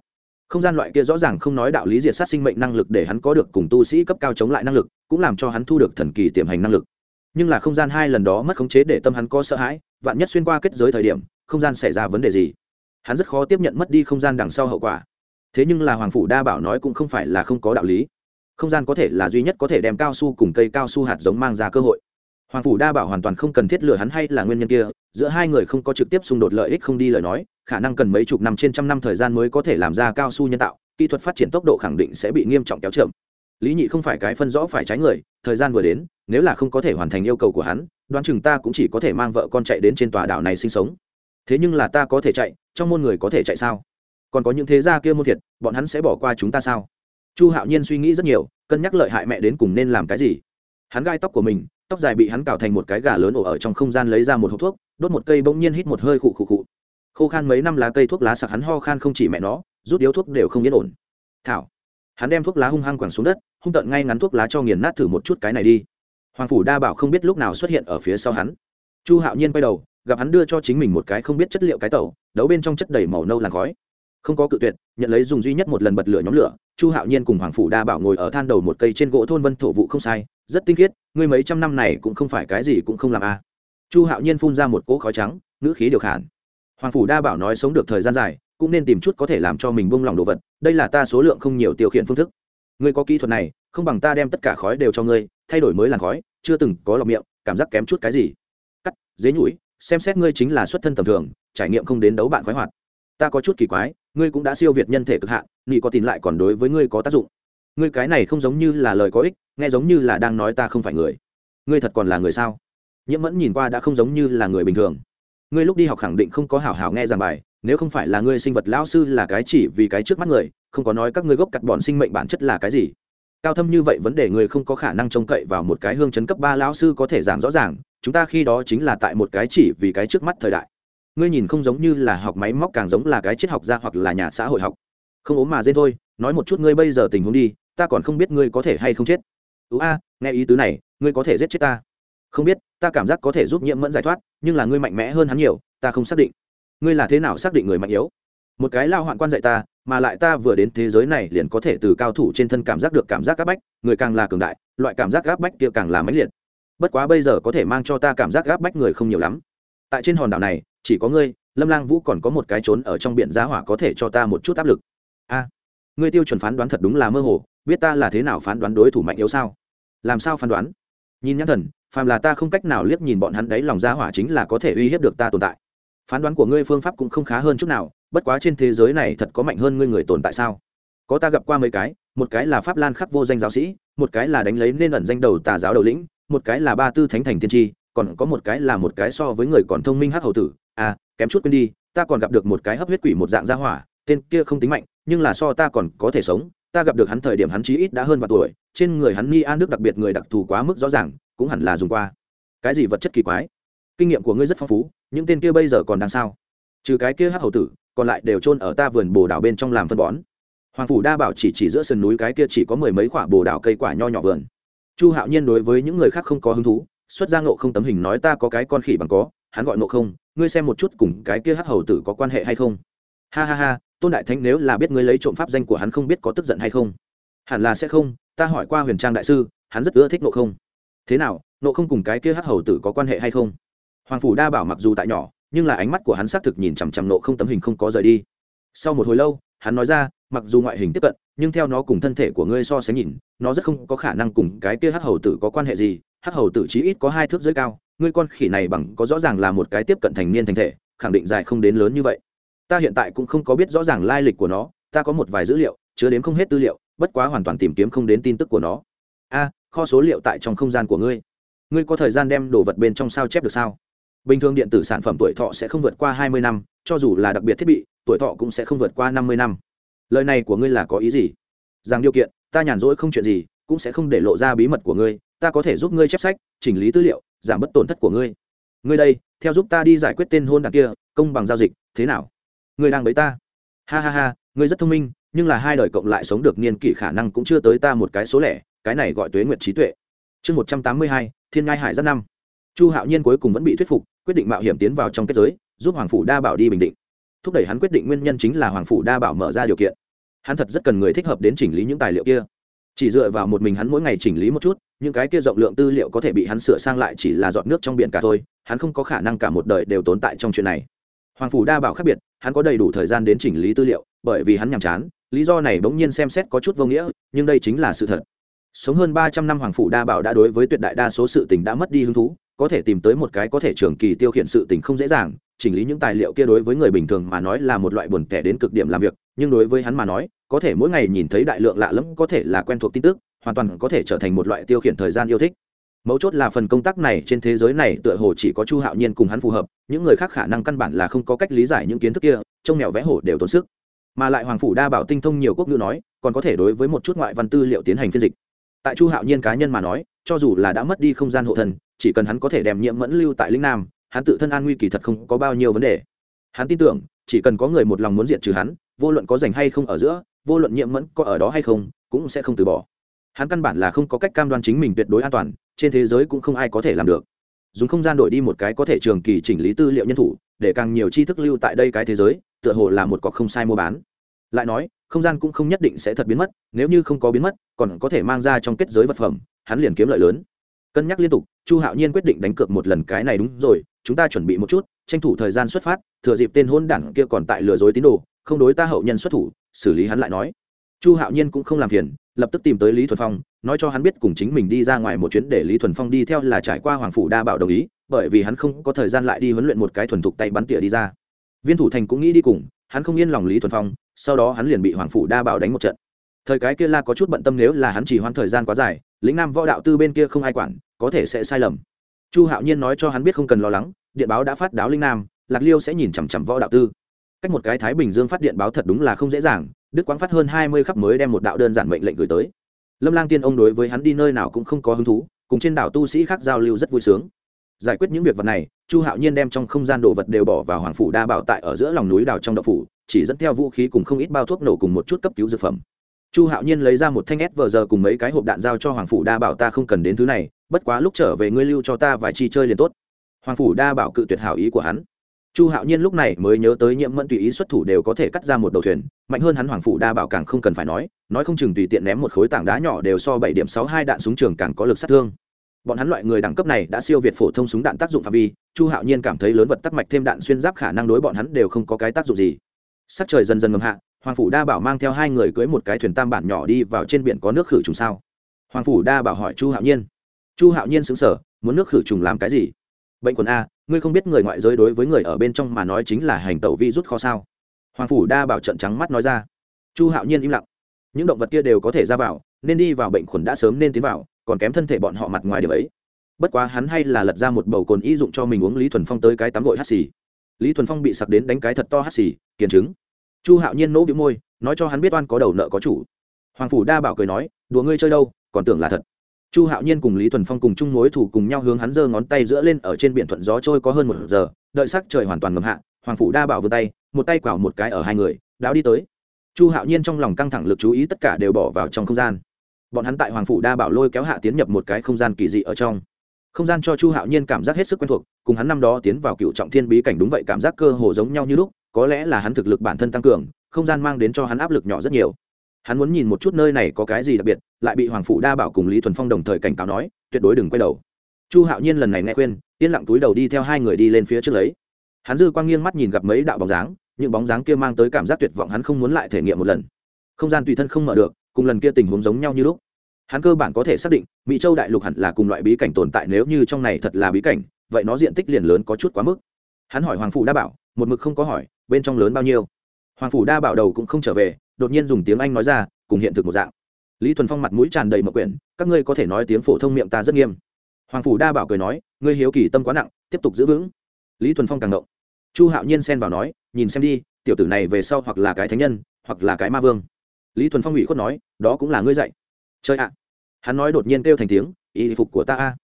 Không gian loại kia rõ ràng không nói đạo lý diệt sát sinh mệnh năng lực để hắn có được cùng tu sĩ cấp cao chống lại năng lực, cũng làm cho hắn thu được thần kỳ tiềm hành năng lực. Nhưng là không gian hai lần đó mất khống chế để tâm hắn có sợ hãi, vạn nhất xuyên qua kết giới thời điểm, không gian xảy ra vấn đề gì? Hắn rất khó tiếp nhận mất đi không gian đằng sau hậu quả. Thế nhưng là hoàng phủ đa bảo nói cũng không phải là không có đạo lý. Không gian có thể là duy nhất có thể đem cao su cùng cây cao su hạt giống mang ra cơ hội hoàng phủ đa bảo hoàn toàn không cần thiết lừa hắn hay là nguyên nhân kia, giữa hai người không có trực tiếp xung đột lợi ích không đi lời nói, khả năng cần mấy chục năm trên trăm năm thời gian mới có thể làm ra cao su nhân tạo, kỹ thuật phát triển tốc độ khẳng định sẽ bị nghiêm trọng kéo chậm. Lý nhị không phải cái phân rõ phải trái người, thời gian vừa đến, nếu là không có thể hoàn thành yêu cầu của hắn, đoán chừng ta cũng chỉ có thể mang vợ con chạy đến trên tòa đảo này sinh sống. Thế nhưng là ta có thể chạy, trong môn người có thể chạy sao? Còn có những thế gia kia môn thiệt, bọn hắn sẽ bỏ qua chúng ta sao? Chu hạo nhiên suy nghĩ rất nhiều, cân nhắc lợi hại mẹ đến cùng nên làm cái gì? Hắn gai tóc của mình, tóc dài bị hắn cào thành một cái gà lớn ổ ở trong không gian lấy ra một hộp thuốc, đốt một cây bỗng nhiên hít một hơi khụ khụ khụ. Khô khan mấy năm lá cây thuốc lá sặc hắn ho khan không chỉ mẹ nó, rút điếu thuốc đều không yên ổn. Thảo. Hắn đem thuốc lá hung hăng quẳng xuống đất, hung tận ngay ngắn thuốc lá cho nghiền nát thử một chút cái này đi. Hoàng phủ đa bảo không biết lúc nào xuất hiện ở phía sau hắn. Chu hạo nhiên quay đầu, gặp hắn đưa cho chính mình một cái không biết chất liệu cái tẩu, đấu bên trong chất đầy màu nâu làn khói. Không có cự tuyệt, nhận lấy dùng duy nhất một lần bật lửa nhóm lửa, chu hạo nhiên cùng hoàng phủ đa bảo ngồi ở than đầu một cây trên gỗ thôn vân thổ vụ không sai rất tinh khiết, ngươi mấy trăm năm này cũng không phải cái gì cũng không làm a à. chu hạo nhiên phun ra một cỗ khói trắng, ngữ khí điều khản. Hoàng phủ đa bảo nói sống được thời gian dài, cũng nên tìm chút có thể làm cho mình buông lỏng đồ vật, đây là ta số lượng không nhiều tiêu khiển phương thức. Ngươi có kỹ thuật này, không bằng ta đem tất cả khói đều cho ngươi, thay đổi mới làn khói, chưa từng có lọc miệng, cảm giác kém chút cái gì. Cắt, dế nhũi xem xét ngươi chính là xuất thân tầm thường, trải nghiệm không đến đấu bạn khoái hoạt. Ta có chút kỳ quái, ngươi cũng đã siêu việt nhân thể cực hạn nghị có tin lại còn đối với ngươi có tác dụng ngươi cái này không giống như là lời có ích, nghe giống như là đang nói ta không phải người. Ngươi thật còn là người sao? Nhiễm mẫn nhìn qua đã không giống như là người bình thường. Ngươi lúc đi học khẳng định không có hảo hảo nghe giảng bài, nếu không phải là ngươi sinh vật lão sư là cái chỉ vì cái trước mắt người, không có nói các ngươi gốc cặt bọn sinh mệnh bản chất là cái gì. Cao thâm như vậy vấn đề người không có khả năng trông cậy vào một cái hương chấn cấp ba lão sư có thể giảng rõ ràng, chúng ta khi đó chính là tại một cái chỉ vì cái trước mắt thời đại. Ngươi nhìn không giống như là học máy móc càng giống là cái triết học gia hoặc là nhà xã hội học. Không ốm mà dên thôi, nói một chút ngươi bây giờ tình huống đi ta còn không biết ngươi có thể hay không chết. Ú a, nghe ý tứ này, ngươi có thể giết chết ta. Không biết, ta cảm giác có thể giúp nhiễm mẫn giải thoát, nhưng là ngươi mạnh mẽ hơn hắn nhiều, ta không xác định. Ngươi là thế nào xác định người mạnh yếu? Một cái lao hoạn quan dạy ta, mà lại ta vừa đến thế giới này liền có thể từ cao thủ trên thân cảm giác được cảm giác áp bách, người càng là cường đại, loại cảm giác áp bách kia càng là mãnh liệt. Bất quá bây giờ có thể mang cho ta cảm giác áp bách người không nhiều lắm. Tại trên hòn đảo này, chỉ có ngươi, lâm lang vũ còn có một cái trốn ở trong biển giá hỏa có thể cho ta một chút áp lực. A, ngươi tiêu chuẩn phán đoán thật đúng là mơ hồ biết ta là thế nào phán đoán đối thủ mạnh yếu sao? Làm sao phán đoán? Nhìn nhãn thần, phàm là ta không cách nào liếc nhìn bọn hắn đấy, lòng ra hỏa chính là có thể uy hiếp được ta tồn tại. Phán đoán của ngươi phương pháp cũng không khá hơn chút nào, bất quá trên thế giới này thật có mạnh hơn ngươi người tồn tại sao? Có ta gặp qua mấy cái, một cái là pháp lan khắc vô danh giáo sĩ, một cái là đánh lấy nên ẩn danh đầu tà giáo đầu lĩnh, một cái là ba tư thánh thành tiên tri, còn có một cái là một cái so với người còn thông minh hắc hầu tử. À kém chút quên đi, ta còn gặp được một cái hấp huyết quỷ một dạng gia hỏa, tên kia không tính mạnh, nhưng là so ta còn có thể sống ta gặp được hắn thời điểm hắn chí ít đã hơn vài tuổi, trên người hắn ni an nước đặc biệt người đặc thù quá mức rõ ràng, cũng hẳn là dùng qua. Cái gì vật chất kỳ quái? Kinh nghiệm của ngươi rất phong phú, những tên kia bây giờ còn đang sao? Trừ cái kia hắc hầu tử, còn lại đều chôn ở ta vườn bồ đào bên trong làm phân bón. Hoàng phủ đa bảo chỉ chỉ giữa sườn núi cái kia chỉ có mười mấy quả bồ đào cây quả nho nhỏ vườn. Chu hạo nhiên đối với những người khác không có hứng thú, xuất ra ngộ không tấm hình nói ta có cái con khỉ bằng có, hắn gọi ngộ không, ngươi xem một chút cùng cái kia hắc hầu tử có quan hệ hay không. Ha ha ha tôn đại thánh nếu là biết ngươi lấy trộm pháp danh của hắn không biết có tức giận hay không? Hẳn là sẽ không, ta hỏi qua huyền trang đại sư, hắn rất ưa thích nộ không. Thế nào, nộ không cùng cái kia hắc hầu tử có quan hệ hay không? Hoàng phủ đa bảo mặc dù tại nhỏ, nhưng là ánh mắt của hắn xác thực nhìn chằm chằm nộ không tấm hình không có rời đi. Sau một hồi lâu, hắn nói ra, mặc dù ngoại hình tiếp cận, nhưng theo nó cùng thân thể của ngươi so sánh nhìn, nó rất không có khả năng cùng cái kia hắc hầu tử có quan hệ gì. Hắc hầu tử chí ít có hai thước dưới cao, ngươi con khỉ này bằng có rõ ràng là một cái tiếp cận thành niên thành thể, khẳng định dài không đến lớn như vậy ta hiện tại cũng không có biết rõ ràng lai lịch của nó, ta có một vài dữ liệu, chứa đến không hết tư liệu, bất quá hoàn toàn tìm kiếm không đến tin tức của nó. A, kho số liệu tại trong không gian của ngươi. Ngươi có thời gian đem đồ vật bên trong sao chép được sao? Bình thường điện tử sản phẩm tuổi thọ sẽ không vượt qua hai mươi năm, cho dù là đặc biệt thiết bị, tuổi thọ cũng sẽ không vượt qua năm mươi năm. Lời này của ngươi là có ý gì? Rằng điều kiện, ta nhàn rỗi không chuyện gì, cũng sẽ không để lộ ra bí mật của ngươi, ta có thể giúp ngươi chép sách, chỉnh lý tư liệu, giảm bớt tổn thất của ngươi. Ngươi đây, theo giúp ta đi giải quyết tên hôn đ kia, công bằng giao dịch, thế nào? Ngươi đang bấy ta. Ha ha ha, ngươi rất thông minh, nhưng là hai đời cộng lại sống được niên kỷ khả năng cũng chưa tới ta một cái số lẻ, cái này gọi tuế nguyệt trí tuệ. Chương một trăm tám mươi hai, thiên ngai hải rất năm. Chu hạo nhiên cuối cùng vẫn bị thuyết phục, quyết định mạo hiểm tiến vào trong kết giới, giúp hoàng phủ đa bảo đi bình định. Thúc đẩy hắn quyết định nguyên nhân chính là hoàng phủ đa bảo mở ra điều kiện. Hắn thật rất cần người thích hợp đến chỉnh lý những tài liệu kia. Chỉ dựa vào một mình hắn mỗi ngày chỉnh lý một chút, những cái kia rộng lượng tư liệu có thể bị hắn sửa sang lại chỉ là giọt nước trong biển cả thôi, hắn không có khả năng cả một đời đều tồn tại trong chuyện này. Hoàng phủ đa bảo khác biệt hắn có đầy đủ thời gian đến chỉnh lý tư liệu, bởi vì hắn nhàm chán, lý do này bỗng nhiên xem xét có chút vô nghĩa, nhưng đây chính là sự thật. Sống hơn ba trăm năm hoàng phủ đa bảo đã đối với tuyệt đại đa số sự tình đã mất đi hứng thú, có thể tìm tới một cái có thể trường kỳ tiêu khiển sự tình không dễ dàng, chỉnh lý những tài liệu kia đối với người bình thường mà nói là một loại buồn tẻ đến cực điểm làm việc, nhưng đối với hắn mà nói, có thể mỗi ngày nhìn thấy đại lượng lạ lẫm có thể là quen thuộc tin tức, hoàn toàn có thể trở thành một loại tiêu khiển thời gian yêu thích mấu chốt là phần công tác này trên thế giới này tựa hồ chỉ có chu hạo nhiên cùng hắn phù hợp, những người khác khả năng căn bản là không có cách lý giải những kiến thức kia, trông mèo vẽ hổ đều tốn sức. Mà lại hoàng phủ đa bảo tinh thông nhiều quốc ngữ nói, còn có thể đối với một chút ngoại văn tư liệu tiến hành phiên dịch. Tại chu hạo nhiên cá nhân mà nói, cho dù là đã mất đi không gian hộ thần, chỉ cần hắn có thể đem nhiễm mẫn lưu tại Linh nam, hắn tự thân an nguy kỳ thật không có bao nhiêu vấn đề. Hắn tin tưởng, chỉ cần có người một lòng muốn diện trừ hắn, vô luận có dành hay không ở giữa, vô luận nhiễm mẫn có ở đó hay không, cũng sẽ không từ bỏ. Hắn căn bản là không có cách cam đoan chính mình tuyệt đối an toàn trên thế giới cũng không ai có thể làm được. Dùng không gian đổi đi một cái có thể trường kỳ chỉnh lý tư liệu nhân thủ, để càng nhiều tri thức lưu tại đây cái thế giới, tựa hồ là một cọc không sai mua bán. Lại nói, không gian cũng không nhất định sẽ thật biến mất, nếu như không có biến mất, còn có thể mang ra trong kết giới vật phẩm, hắn liền kiếm lợi lớn. Cân nhắc liên tục, chu hạo nhiên quyết định đánh cược một lần cái này đúng rồi, chúng ta chuẩn bị một chút, tranh thủ thời gian xuất phát, thừa dịp tên hôn đảng kia còn tại lừa dối tín đồ, không đối ta hậu nhân xuất thủ, xử lý hắn lại nói. Chu hạo nhiên cũng không làm phiền, lập tức tìm tới lý thuần phong nói cho hắn biết cùng chính mình đi ra ngoài một chuyến để lý thuần phong đi theo là trải qua hoàng phủ đa bảo đồng ý, bởi vì hắn không có thời gian lại đi huấn luyện một cái thuần thục tay bắn tỉa đi ra. Viên thủ thành cũng nghĩ đi cùng, hắn không yên lòng lý thuần phong, sau đó hắn liền bị hoàng phủ đa bảo đánh một trận. Thời cái kia la có chút bận tâm nếu là hắn chỉ hoãn thời gian quá dài, lĩnh nam võ đạo tư bên kia không ai quản, có thể sẽ sai lầm. Chu hạo nhiên nói cho hắn biết không cần lo lắng, điện báo đã phát đáo linh nam, lạc liêu sẽ nhìn chằm chằm võ đạo tư. Cách một cái thái bình dương phát điện báo thật đúng là không dễ dàng, đức quang phát hơn hai mươi khắp mới đem một đạo đơn giản mệnh lệnh gửi tới lâm lang tiên ông đối với hắn đi nơi nào cũng không có hứng thú, cùng trên đảo tu sĩ khác giao lưu rất vui sướng. Giải quyết những việc vật này, chu hạo nhiên đem trong không gian đồ vật đều bỏ vào hoàng phủ đa bảo tại ở giữa lòng núi đào trong đậu phủ, chỉ dẫn theo vũ khí cùng không ít bao thuốc nổ cùng một chút cấp cứu dược phẩm. Chu hạo nhiên lấy ra một thanh ép vờ giờ cùng mấy cái hộp đạn giao cho hoàng phủ đa bảo, ta không cần đến thứ này, bất quá lúc trở về ngươi lưu cho ta vài chi chơi liền tốt. Hoàng phủ đa bảo cự tuyệt hảo ý của hắn chu hạo nhiên lúc này mới nhớ tới nhiễm mẫn tùy ý xuất thủ đều có thể cắt ra một đầu thuyền, mạnh hơn hắn hoàng phủ đa bảo càng không cần phải nói nói không chừng tùy tiện ném một khối tảng đá nhỏ đều so bảy điểm sáu hai đạn súng trường càng có lực sát thương. Bọn hắn loại người đẳng cấp này đã siêu việt phổ thông súng đạn tác dụng phạm vi, chu hạo nhiên cảm thấy lớn vật tắc mạch thêm đạn xuyên giáp khả năng đối bọn hắn đều không có cái tác dụng gì. Sắc trời dần dần ngầm hạ, hoàng phủ đa bảo mang theo hai người cưới một cái thuyền tam bản nhỏ đi vào trên biển có nước khử trùng sao? Hoàng phủ đa bảo hỏi chu hạo nhiên. Chu hạo nhiên xứng sở muốn nước khử trùng làm cái gì? Bệnh quần a, ngươi không biết người ngoại giới đối với người ở bên trong mà nói chính là hành tẩu vi rút kho sao? Hoàng phủ đa bảo trận trắng mắt nói ra. Chu hạo nhiên im lặng. Những động vật kia đều có thể ra vào, nên đi vào bệnh khuẩn đã sớm nên tiến vào, còn kém thân thể bọn họ mặt ngoài điều ấy. Bất quá hắn hay là lật ra một bầu cồn y dụng cho mình uống lý thuần phong tới cái tắm gội hắt xì. Lý thuần phong bị sặc đến đánh cái thật to hắt xì, kiền chứng chu hạo nhiên nỗ bị môi, nói cho hắn biết oan có đầu nợ có chủ. Hoàng phủ đa bảo cười nói, đùa ngươi chơi đâu, còn tưởng là thật chu hạo nhiên cùng lý thuần phong cùng chung mối thủ cùng nhau hướng hắn giơ ngón tay giữa lên ở trên biển thuận gió trôi có hơn một giờ, đợi sắc trời hoàn toàn ngầm hạ, hoàng phủ đa bảo vươn tay, một tay quảo một cái ở hai người, đáo đi tới. Chu hạo nhiên trong lòng căng thẳng lực chú ý tất cả đều bỏ vào trong không gian. Bọn hắn tại hoàng phủ đa bảo lôi kéo hạ tiến nhập một cái không gian kỳ dị ở trong. Không gian cho chu hạo nhiên cảm giác hết sức quen thuộc, cùng hắn năm đó tiến vào cựu trọng thiên bí cảnh đúng vậy cảm giác cơ hồ giống nhau như lúc, có lẽ là hắn thực lực bản thân tăng cường, không gian mang đến cho hắn áp lực nhỏ rất nhiều. Hắn muốn nhìn một chút nơi này có cái gì đặc biệt lại bị hoàng phủ đa bảo cùng lý thuần phong đồng thời cảnh cáo nói, tuyệt đối đừng quay đầu. Chu hạo nhiên lần này nghe khuyên, yên lặng túi đầu đi theo hai người đi lên phía trước lấy. Hắn dư quang nghiêng mắt nhìn gặp mấy đạo bóng dáng, những bóng dáng kia mang tới cảm giác tuyệt vọng hắn không muốn lại thể nghiệm một lần. Không gian tùy thân không mở được, cùng lần kia tình huống giống nhau như lúc. Hắn cơ bản có thể xác định, mỹ châu đại lục hẳn là cùng loại bí cảnh tồn tại nếu như trong này thật là bí cảnh, vậy nó diện tích liền lớn có chút quá mức. Hắn hỏi hoàng phủ đa bảo, một mực không có hỏi, bên trong lớn bao nhiêu? Hoàng phủ đa bảo đầu cũng không trở về, đột nhiên dùng tiếng anh nói ra, cùng hiện thực một dạng lý thuần phong mặt mũi tràn đầy mậu quyển, các ngươi có thể nói tiếng phổ thông miệng ta rất nghiêm. Hoàng phủ đa bảo cười nói, ngươi hiếu kỳ tâm quá nặng, tiếp tục giữ vững. Lý thuần phong càng động. Chu hạo nhiên xen vào nói, nhìn xem đi, tiểu tử này về sau hoặc là cái thánh nhân, hoặc là cái ma vương. Lý thuần phong ủy khuất nói, đó cũng là ngươi dạy. Chơi ạ. Hắn nói đột nhiên kêu thành tiếng, y phục của ta a.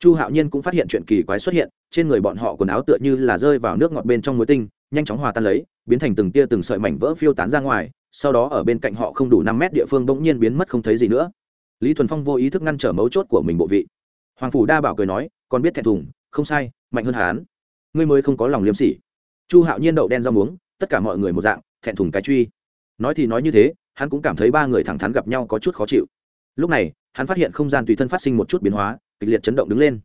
Chu hạo nhiên cũng phát hiện chuyện kỳ quái xuất hiện, trên người bọn họ quần áo tựa như là rơi vào nước ngọt bên trong muối tinh, nhanh chóng hòa tan lấy, biến thành từng tia từng sợi mảnh vỡ phiêu tán ra ngoài sau đó ở bên cạnh họ không đủ năm mét địa phương bỗng nhiên biến mất không thấy gì nữa. Lý thuần phong vô ý thức ngăn trở mấu chốt của mình bộ vị. Hoàng phủ đa bảo cười nói còn biết thẹn thùng, không sai, mạnh hơn hắn. Ngươi mới không có lòng liêm sỉ. Chu hạo nhiên đậu đen rau muống, tất cả mọi người một dạng, thẹn thùng cái truy. Nói thì nói như thế, hắn cũng cảm thấy ba người thẳng thắn gặp nhau có chút khó chịu. Lúc này, hắn phát hiện không gian tùy thân phát sinh một chút biến hóa, kịch liệt chấn động đứng lên.